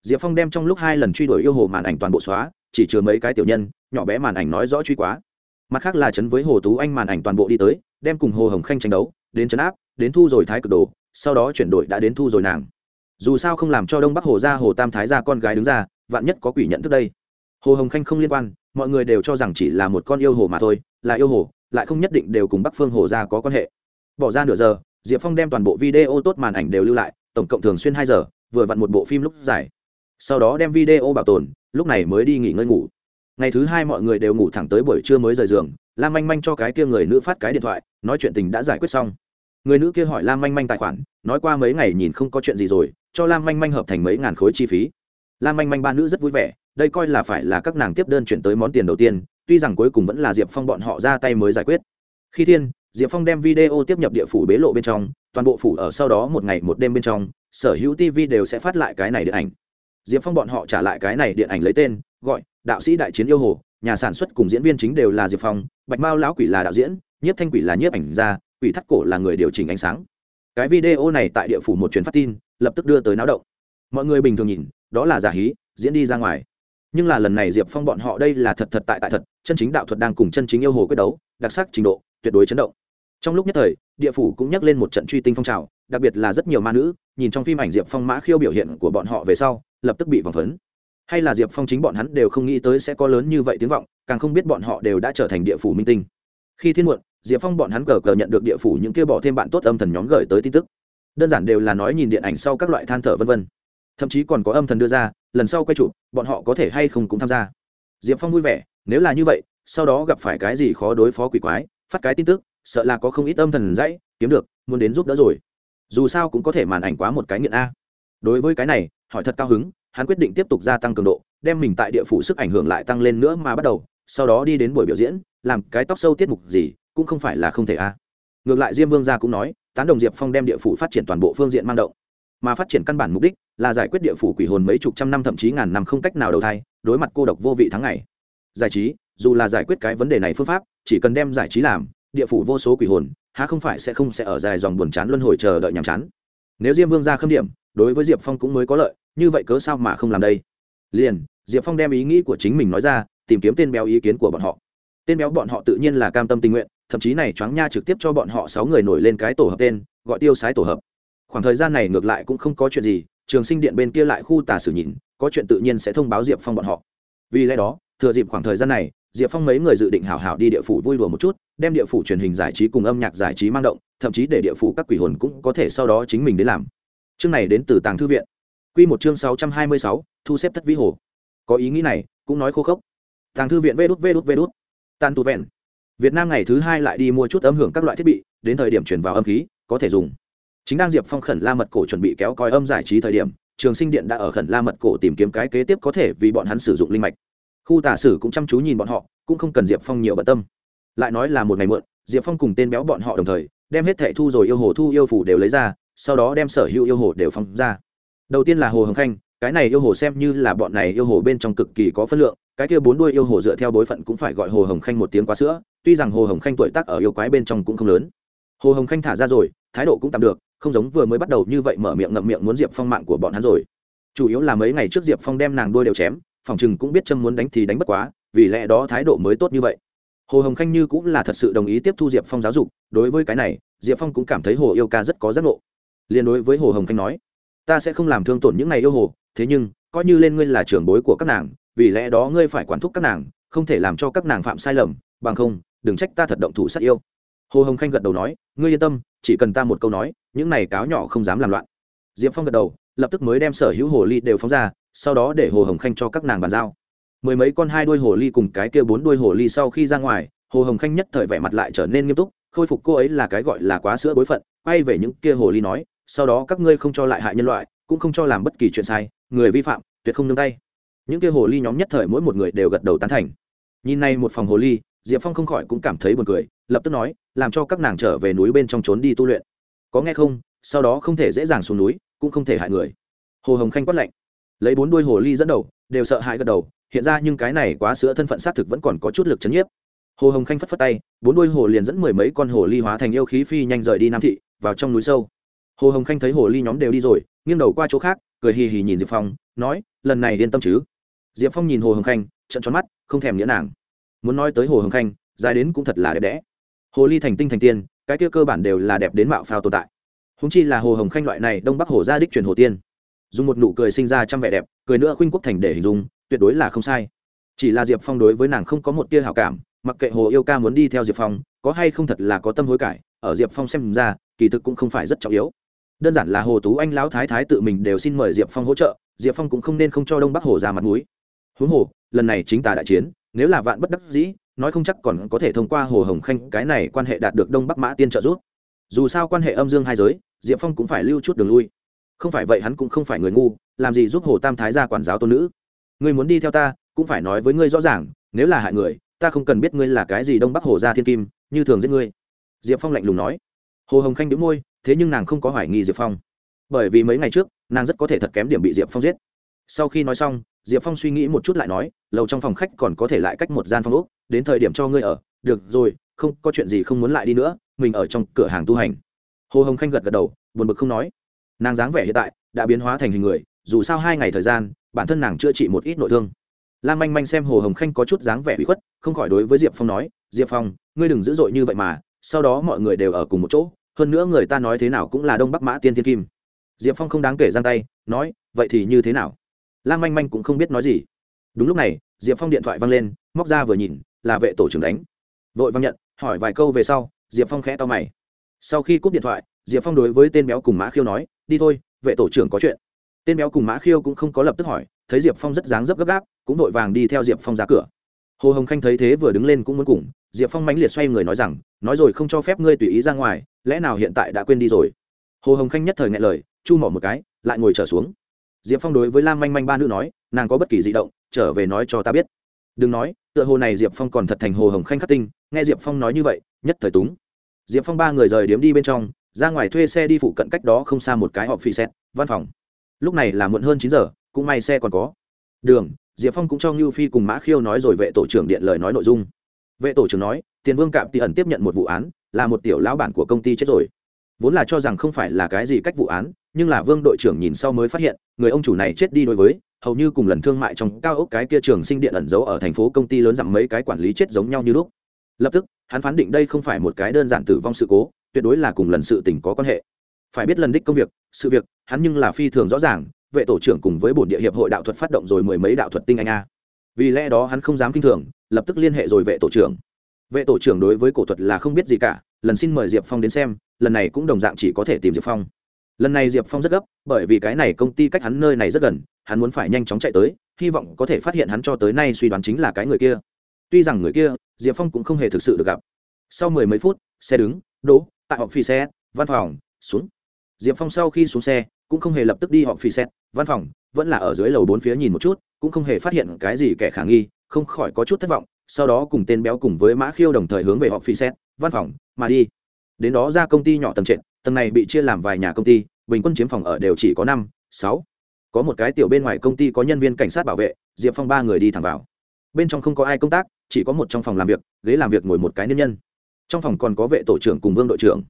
Diệp phong đem trong lúc hai lần truy đuổi yêu hồ màn ảnh toàn bộ xóa, chỉ chứa mấy cái tiểu nhân, nhỏ bé màn ảnh nói rõ truy quá. Mặt khác là chấn với hồ tú anh màn ảnh toàn bộ đi tới, đem cùng hồ hồng khanh tranh đấu đến trấn áp, đến thu rồi thái cực đồ, sau đó chuyển đổi đã đến thu rồi nàng. Dù sao không làm cho đông bắc hồ ra hồ tam thái ra con gái đứng ra, vạn nhất có quỷ nhận thức đây. Hồ hồng khanh không liên quan, mọi người đều cho rằng chỉ là một con yêu hồ mà thôi, là yêu hồ, lại không nhất định đều cùng bắc phương hồ ra có quan hệ. Bỏ ra nửa giờ, diệp phong đem toàn bộ video tốt màn ảnh đều lưu lại, tổng cộng thường xuyên hai giờ, vừa vặn một bộ phim lúc dài. Sau đó đem video bảo tồn, lúc này mới đi nghỉ ngơi ngủ ngày thứ hai mọi người đều ngủ thẳng tới buổi trưa mới rời giường, lam manh manh cho cái kia người nữ phát cái điện thoại, nói chuyện tình đã giải quyết xong. Người nữ kia hỏi lam manh manh tài khoản, nói qua mấy ngày nhìn không có chuyện gì rồi, cho lam manh manh hợp thành mấy ngàn khối chi phí. Lam manh manh ba nữ rất vui vẻ, đây coi là phải là các nàng tiếp đơn chuyển tới món tiền đầu tiên, tuy rằng cuối cùng vẫn là diệp phong bọn họ ra tay mới giải quyết. Khi thiên, diệp phong đem video tiếp nhập địa phủ bế lộ bên trong, toàn bộ phủ ở sau đó một ngày một đêm bên trong, sở hữu tv đều sẽ phát lại cái này điện ảnh. Diệp phong bọn họ trả lại cái này điện ảnh lấy tên gọi, đạo sĩ đại chiến yêu hồ, nhà sản xuất cùng diễn viên chính đều là diệp phong, bạch mao lão quỷ là đạo diễn, nhiếp thanh quỷ là nhiếp ảnh gia, quỷ thắt cổ là người điều chỉnh ánh sáng. Cái video này tại địa phủ một chuyến phát tin, lập tức đưa tới náo động. Mọi người bình thường nhìn, đó là giả hí, diễn đi ra ngoài. Nhưng là lần này diệp phong bọn họ đây là thật thật tại tại thật, chân chính đạo thuật đang cùng chân chính yêu hồ quyết đấu, đặc sắc trình độ, tuyệt đối chấn động. Trong lúc nhất thời, địa phủ cũng nhắc lên một trận truy tinh phong trào, đặc biệt là rất nhiều ma nữ, nhìn trong phim ảnh diệp phong mã khiêu biểu hiện của bọn họ về sau, lập tức bị vòng phấn hay là diệp phong chính bọn hắn đều không nghĩ tới sẽ có lớn như vậy tiếng vọng, càng không biết bọn họ đều đã trở thành địa phủ minh tinh. Khi thiên muộn, diệp phong bọn hắn cờ cờ nhận được địa phủ những kêu bỏ thêm bạn tốt âm thần nhóm gửi tới tin tức. Đơn giản đều là nói nhìn điện ảnh sau các loại than thở vân vân. Thậm chí còn có âm thần đưa ra, lần sau quay chụp, bọn họ có thể hay không cũng tham gia. Diệp phong vui vẻ, nếu là như vậy, sau đó gặp phải cái gì khó đối phó quỷ quái, phát cái tin tức, sợ là có không ít âm thần dãy, kiếm được, muốn đến giúp đỡ rồi. Dù sao cũng có thể màn ảnh quá một cái nghiện a. Đối với cái này, hỏi thật cao hứng hắn quyết định tiếp tục gia tăng cường độ, đem mình tại địa phủ sức ảnh hưởng lại tăng lên nữa mà bắt đầu, sau đó đi đến buổi biểu diễn, làm cái tóc sâu tiết mục gì, cũng không phải là không thể a. Ngược lại diêm vương gia cũng nói, tán đồng diệp phong đem địa phủ phát triển toàn bộ phương diện mang động. Mà phát triển căn bản mục đích là giải quyết địa phủ quỷ hồn mấy chục trăm năm thậm chí ngàn năm không cách nào đầu thai, đối mặt cô độc vô vị tháng ngày. Giải trí, dù là giải quyết cái vấn đề này phương pháp, chỉ cần đem giải trí làm, địa phủ vô số quỷ hồn, há không phải sẽ không sẽ ở dài dòng buồn chán luân hồi chờ đợi nhàm chán. Nếu diêm vương ra khâm điểm đối với diệp phong cũng mới có lợi, như vậy cớ sao mà không làm đây? Liền, diệp phong đem ý nghĩ của chính mình nói ra, tìm kiếm tên béo ý kiến của bọn họ. Tên béo bọn họ tự nhiên là cam tâm tình nguyện, thậm chí này choáng nha trực tiếp cho bọn họ sáu người nổi lên cái tổ hợp tên, gọi tiêu sái tổ hợp. Khoảng thời gian này ngược lại cũng không có chuyện gì, trường sinh điện bên kia lại khu tà sử nhìn có chuyện tự nhiên sẽ thông báo diệp phong bọn họ. Vì lẽ đó, thừa dịp khoảng thời gian này, diệp phong mấy người dự định hảo hảo đi địa phủ vui đùa một chút, đem địa phủ truyền hình giải trí cùng âm nhạc giải trí mang động, thậm chí để địa phủ các quỷ hồn cũng có thể sau đó chính mình đến làm chương này đến từ tàng thư viện. Q một chương sáu trăm hai mươi sáu, thu xếp thất vĩ hồ. Có ý nghĩ này, cũng nói khô khốc. Tàng thư viện vê đút vê đút vê đút. Tàn tu vẹn. Việt nam ngày thứ hai lại đi mua chút âm hưởng các loại thiết bị, đến thời điểm chuyển vào âm khí, có thể dùng. Chính đang diệp phong khẩn la mật cổ chuẩn bị kéo coi âm giải trí thời điểm, trường sinh điện đã ở khẩn la mật cổ tìm kiếm cái kế tiếp có thể vì bọn hắn sử dụng linh mạch. Khu tả sử cũng chăm chú nhìn bọn họ, cũng không cần diệp phong nhiều bận tâm. Lại nói là một ngày muộn, diệp phong cùng tên béo bọn họ đồng thời, đem hết thẻ thu rồi yêu hồ thu yêu phủ đều lấy ra sau đó đem sở hữu yêu hồ đều phong ra. Đầu tiên là hồ hồng khanh, cái này yêu hồ xem như là bọn này yêu hồ bên trong cực kỳ có phân lượng, cái kia bốn đuôi yêu hồ dựa theo bối phận cũng phải gọi hồ hồng khanh một tiếng quá sữa, tuy rằng hồ hồng khanh tuổi tác ở yêu quái bên trong cũng không lớn. Hồ hồng khanh thả ra rồi, thái độ cũng tạm được, không giống vừa mới bắt đầu như vậy mở miệng ngậm miệng muốn diệp phong mạng của bọn hắn rồi. Chủ yếu là mấy ngày trước diệp phong đem nàng đuôi đều chém, phòng chừng cũng biết châm muốn đánh thì đánh bất quá, vì lẽ đó thái độ mới tốt như vậy. Hồ hồng khanh như cũng là thật sự đồng ý tiếp thu diệp phong giáo dục, đối với cái này, diệp phong cũng cảm thấy hồ yêu ca rất có giác ngộ liên đối với hồ hồng khanh nói, ta sẽ không làm thương tổn những này yêu hồ, thế nhưng, coi như lên ngươi là trưởng bối của các nàng, vì lẽ đó ngươi phải quản thúc các nàng, không thể làm cho các nàng phạm sai lầm, bằng không, đừng trách ta thật động thủ sát yêu. Hồ hồng khanh gật đầu nói, ngươi yên tâm, chỉ cần ta một câu nói, những này cáo nhỏ không dám làm loạn. Diệp phong gật đầu, lập tức mới đem sở hữu hồ ly đều phóng ra, sau đó để hồ hồng khanh cho các nàng bàn giao. Mười mấy con hai đuôi hồ ly cùng cái kia bốn đuôi hồ ly sau khi ra ngoài, hồ hồng khanh nhất thời vẻ mặt lại trở nên nghiêm túc, khôi phục cô ấy là cái gọi là quá sữa bối phận, quay về những kia hồ ly nói sau đó các ngươi không cho lại hại nhân loại, cũng không cho làm bất kỳ chuyện sai, người vi phạm, tuyệt không nương tay. Những kia hồ ly nhóm nhất thời mỗi một người đều gật đầu tán thành. Nhìn này một phòng hồ ly, diệp phong không khỏi cũng cảm thấy buồn cười, lập tức nói, làm cho các nàng trở về núi bên trong trốn đi tu luyện. Có nghe không? Sau đó không thể dễ dàng xuống núi, cũng không thể hại người. Hồ hồng khanh quát lạnh. Lấy bốn đuôi hồ ly dẫn đầu, đều sợ hãi gật đầu, hiện ra nhưng cái này quá sữa thân phận xác thực vẫn còn có chút lực chấn nhiếp. Hồ hồng khanh phất phất tay, bốn đuôi hồ liền dẫn mười mấy con hồ ly hóa thành yêu khí phi nhanh rời đi nam thị, vào trong núi sâu hồ hồng khanh thấy hồ ly nhóm đều đi rồi, nghiêng đầu qua chỗ khác, cười hì hì nhìn diệp phong, nói, lần này yên tâm chứ? Diệp phong nhìn hồ hồng khanh trận tròn mắt, không thèm nghĩa nàng. Muốn nói tới hồ hồng khanh, dài đến cũng thật là đẹp đẽ. Hồ ly thành tinh thành tiên, cái kia cơ bản đều là đẹp đến mạo phao tồn tại. Húng chi là hồ hồng khanh loại này đông bắc hồ gia đích truyền hồ tiên. Dùng một nụ cười sinh ra trăm vẻ đẹp, cười nữa khuynh quốc thành để hình dung, tuyệt đối là không sai. Chỉ là diệp phong đối với nàng không có một tia hảo cảm, mặc kệ hồ yêu ca muốn đi theo diệp phong, có hay không thật là có tâm hối cải, ở diệp phong xem ra, kỳ thực cũng không phải rất trọng yếu đơn giản là hồ tú anh lão thái thái tự mình đều xin mời diệp phong hỗ trợ, diệp phong cũng không nên không cho đông bắc hồ ra mặt m ũ i huống hồ, lần này chính tà đại chiến, nếu là vạn bất đắc dĩ, nói không chắc còn có thể thông qua hồ hồng khanh, cái này quan hệ đạt được đông bắc mã tiên trợ giúp. Dù sao quan hệ âm dương hai giới, diệp phong cũng phải lưu chút đường lui. Không phải vậy hắn cũng không phải người ngu, làm gì giúp hồ tam thái ra quản giáo tôn nữ. Ngươi muốn đi theo ta, cũng phải nói với ngươi rõ ràng, nếu là hại người, ta không cần biết ngươi là cái gì đông bắc hồ gia thiên kim, như thường giết ngươi. Diệp phong lạnh lùng nói. Hồ hồng khanh đĩu môi thế nhưng nàng không có hoài nghi diệp phong bởi vì mấy ngày trước nàng rất có thể thật kém điểm bị diệp phong giết sau khi nói xong diệp phong suy nghĩ một chút lại nói lầu trong phòng khách còn có thể lại cách một gian phòng úc đến thời điểm cho ngươi ở được rồi không có chuyện gì không muốn lại đi nữa mình ở trong cửa hàng tu hành hồ hồng khanh gật gật đầu buồn bực không nói nàng dáng vẻ hiện tại đã biến hóa thành hình người dù sao hai ngày thời gian bản thân nàng chữa trị một ít nội thương lan manh manh xem hồ hồng khanh có chút dáng vẻ bị khuất không khỏi đối với diệp phong nói diệp phong ngươi đừng dữ dội như vậy mà sau đó mọi người đều ở cùng một chỗ hơn nữa người ta nói thế nào cũng là đông bắc mã tiên thiên kim. Diệp phong không đáng kể giang tay, nói, vậy thì như thế nào? Lan manh manh cũng không biết nói gì. Đúng lúc này, diệp phong điện thoại văng lên, móc ra vừa nhìn, là vệ tổ trưởng đánh. Vội văng nhận, hỏi vài câu về sau, diệp phong khẽ to mày. Sau khi cúp điện thoại, diệp phong đối với tên béo cùng mã khiêu nói, đi thôi, vệ tổ trưởng có chuyện. Tên béo cùng mã khiêu cũng không có lập tức hỏi, thấy diệp phong rất dáng dấp gấp gáp, cũng vội vàng đi theo diệp phong ra cửa. Hồ hồng khanh thấy thế vừa đứng lên cũng muốn cùng, diệp phong mãnh liệt xoay người nói rằng nói rồi không cho phép ngươi tùy ý ra ngoài, lẽ nào hiện tại đã quên đi rồi? Hồ hồng khanh nhất thời ngại lời, chu mỏ một cái, lại ngồi trở xuống. Diệp phong đối với lam manh manh ba nữ nói, nàng có bất kỳ di động, trở về nói cho ta biết. Đừng nói, tựa hồ này diệp phong còn thật thành hồ hồng khanh khắc tinh, nghe diệp phong nói như vậy, nhất thời túng. Diệp phong ba người rời điếm đi bên trong, ra ngoài thuê xe đi phụ cận cách đó không xa một cái họp phi xét, văn phòng. Lúc này là muộn hơn chín giờ, cũng may xe còn có. Đường, diệp phong cũng cho ngưu phi cùng mã khiêu nói rồi vệ tổ trưởng điện lời nói nội dung. Vệ tổ trưởng nói tiền vương cạm tỉ ẩn tiếp nhận một vụ án, là một tiểu lão bản của công ty chết rồi. Vốn là cho rằng không phải là cái gì cách vụ án, nhưng là vương đội trưởng nhìn sau mới phát hiện, người ông chủ này chết đi đối với, hầu như cùng lần thương mại trong cao ốc cái kia trường sinh điện ẩn giấu ở thành phố công ty lớn dặm mấy cái quản lý chết giống nhau như lúc. Lập tức, hắn phán định đây không phải một cái đơn giản tử vong sự cố, tuyệt đối là cùng lần sự tình có quan hệ. Phải biết lần đích công việc, sự việc, hắn nhưng là phi thường rõ ràng, vệ tổ trưởng cùng với bổn địa hiệp hội đạo thuật phát động rồi mười mấy đạo thuật tinh anh a. Vì lẽ đó hắn không dám kinh thường, lập tức liên hệ rồi vệ tổ trưởng vệ tổ trưởng đối với cổ thuật là không biết gì cả, lần xin mời diệp phong đến xem, lần này cũng đồng dạng chỉ có thể tìm diệp phong. Lần này diệp phong rất gấp, bởi vì cái này công ty cách hắn nơi này rất gần, hắn muốn phải nhanh chóng chạy tới, hy vọng có thể phát hiện hắn cho tới nay suy đoán chính là cái người kia. Tuy rằng người kia, diệp phong cũng không hề thực sự được gặp. Sau mười mấy phút, xe đứng, đỗ, tại họp phi xe, văn phòng, xuống. Diệp phong sau khi xuống xe, cũng không hề lập tức đi họp phi xe, văn phòng, vẫn là ở dưới lầu bốn phía nhìn một chút, cũng không hề phát hiện cái gì kẻ khả nghi, không khỏi có chút thất vọng sau đó cùng tên béo cùng với mã khiêu đồng thời hướng về họp phi xét, văn phòng, mà đi. Đến đó ra công ty nhỏ tầng trệt, tầng này bị chia làm vài nhà công ty, bình quân chiếm phòng ở đều chỉ có năm, sáu. Có một cái tiểu bên ngoài công ty có nhân viên cảnh sát bảo vệ, diệp phong ba người đi thẳng vào. Bên trong không có ai công tác, chỉ có một trong phòng làm việc, ghế làm việc ngồi một cái nhân nhân. Trong phòng còn có vệ tổ trưởng cùng vương đội trưởng.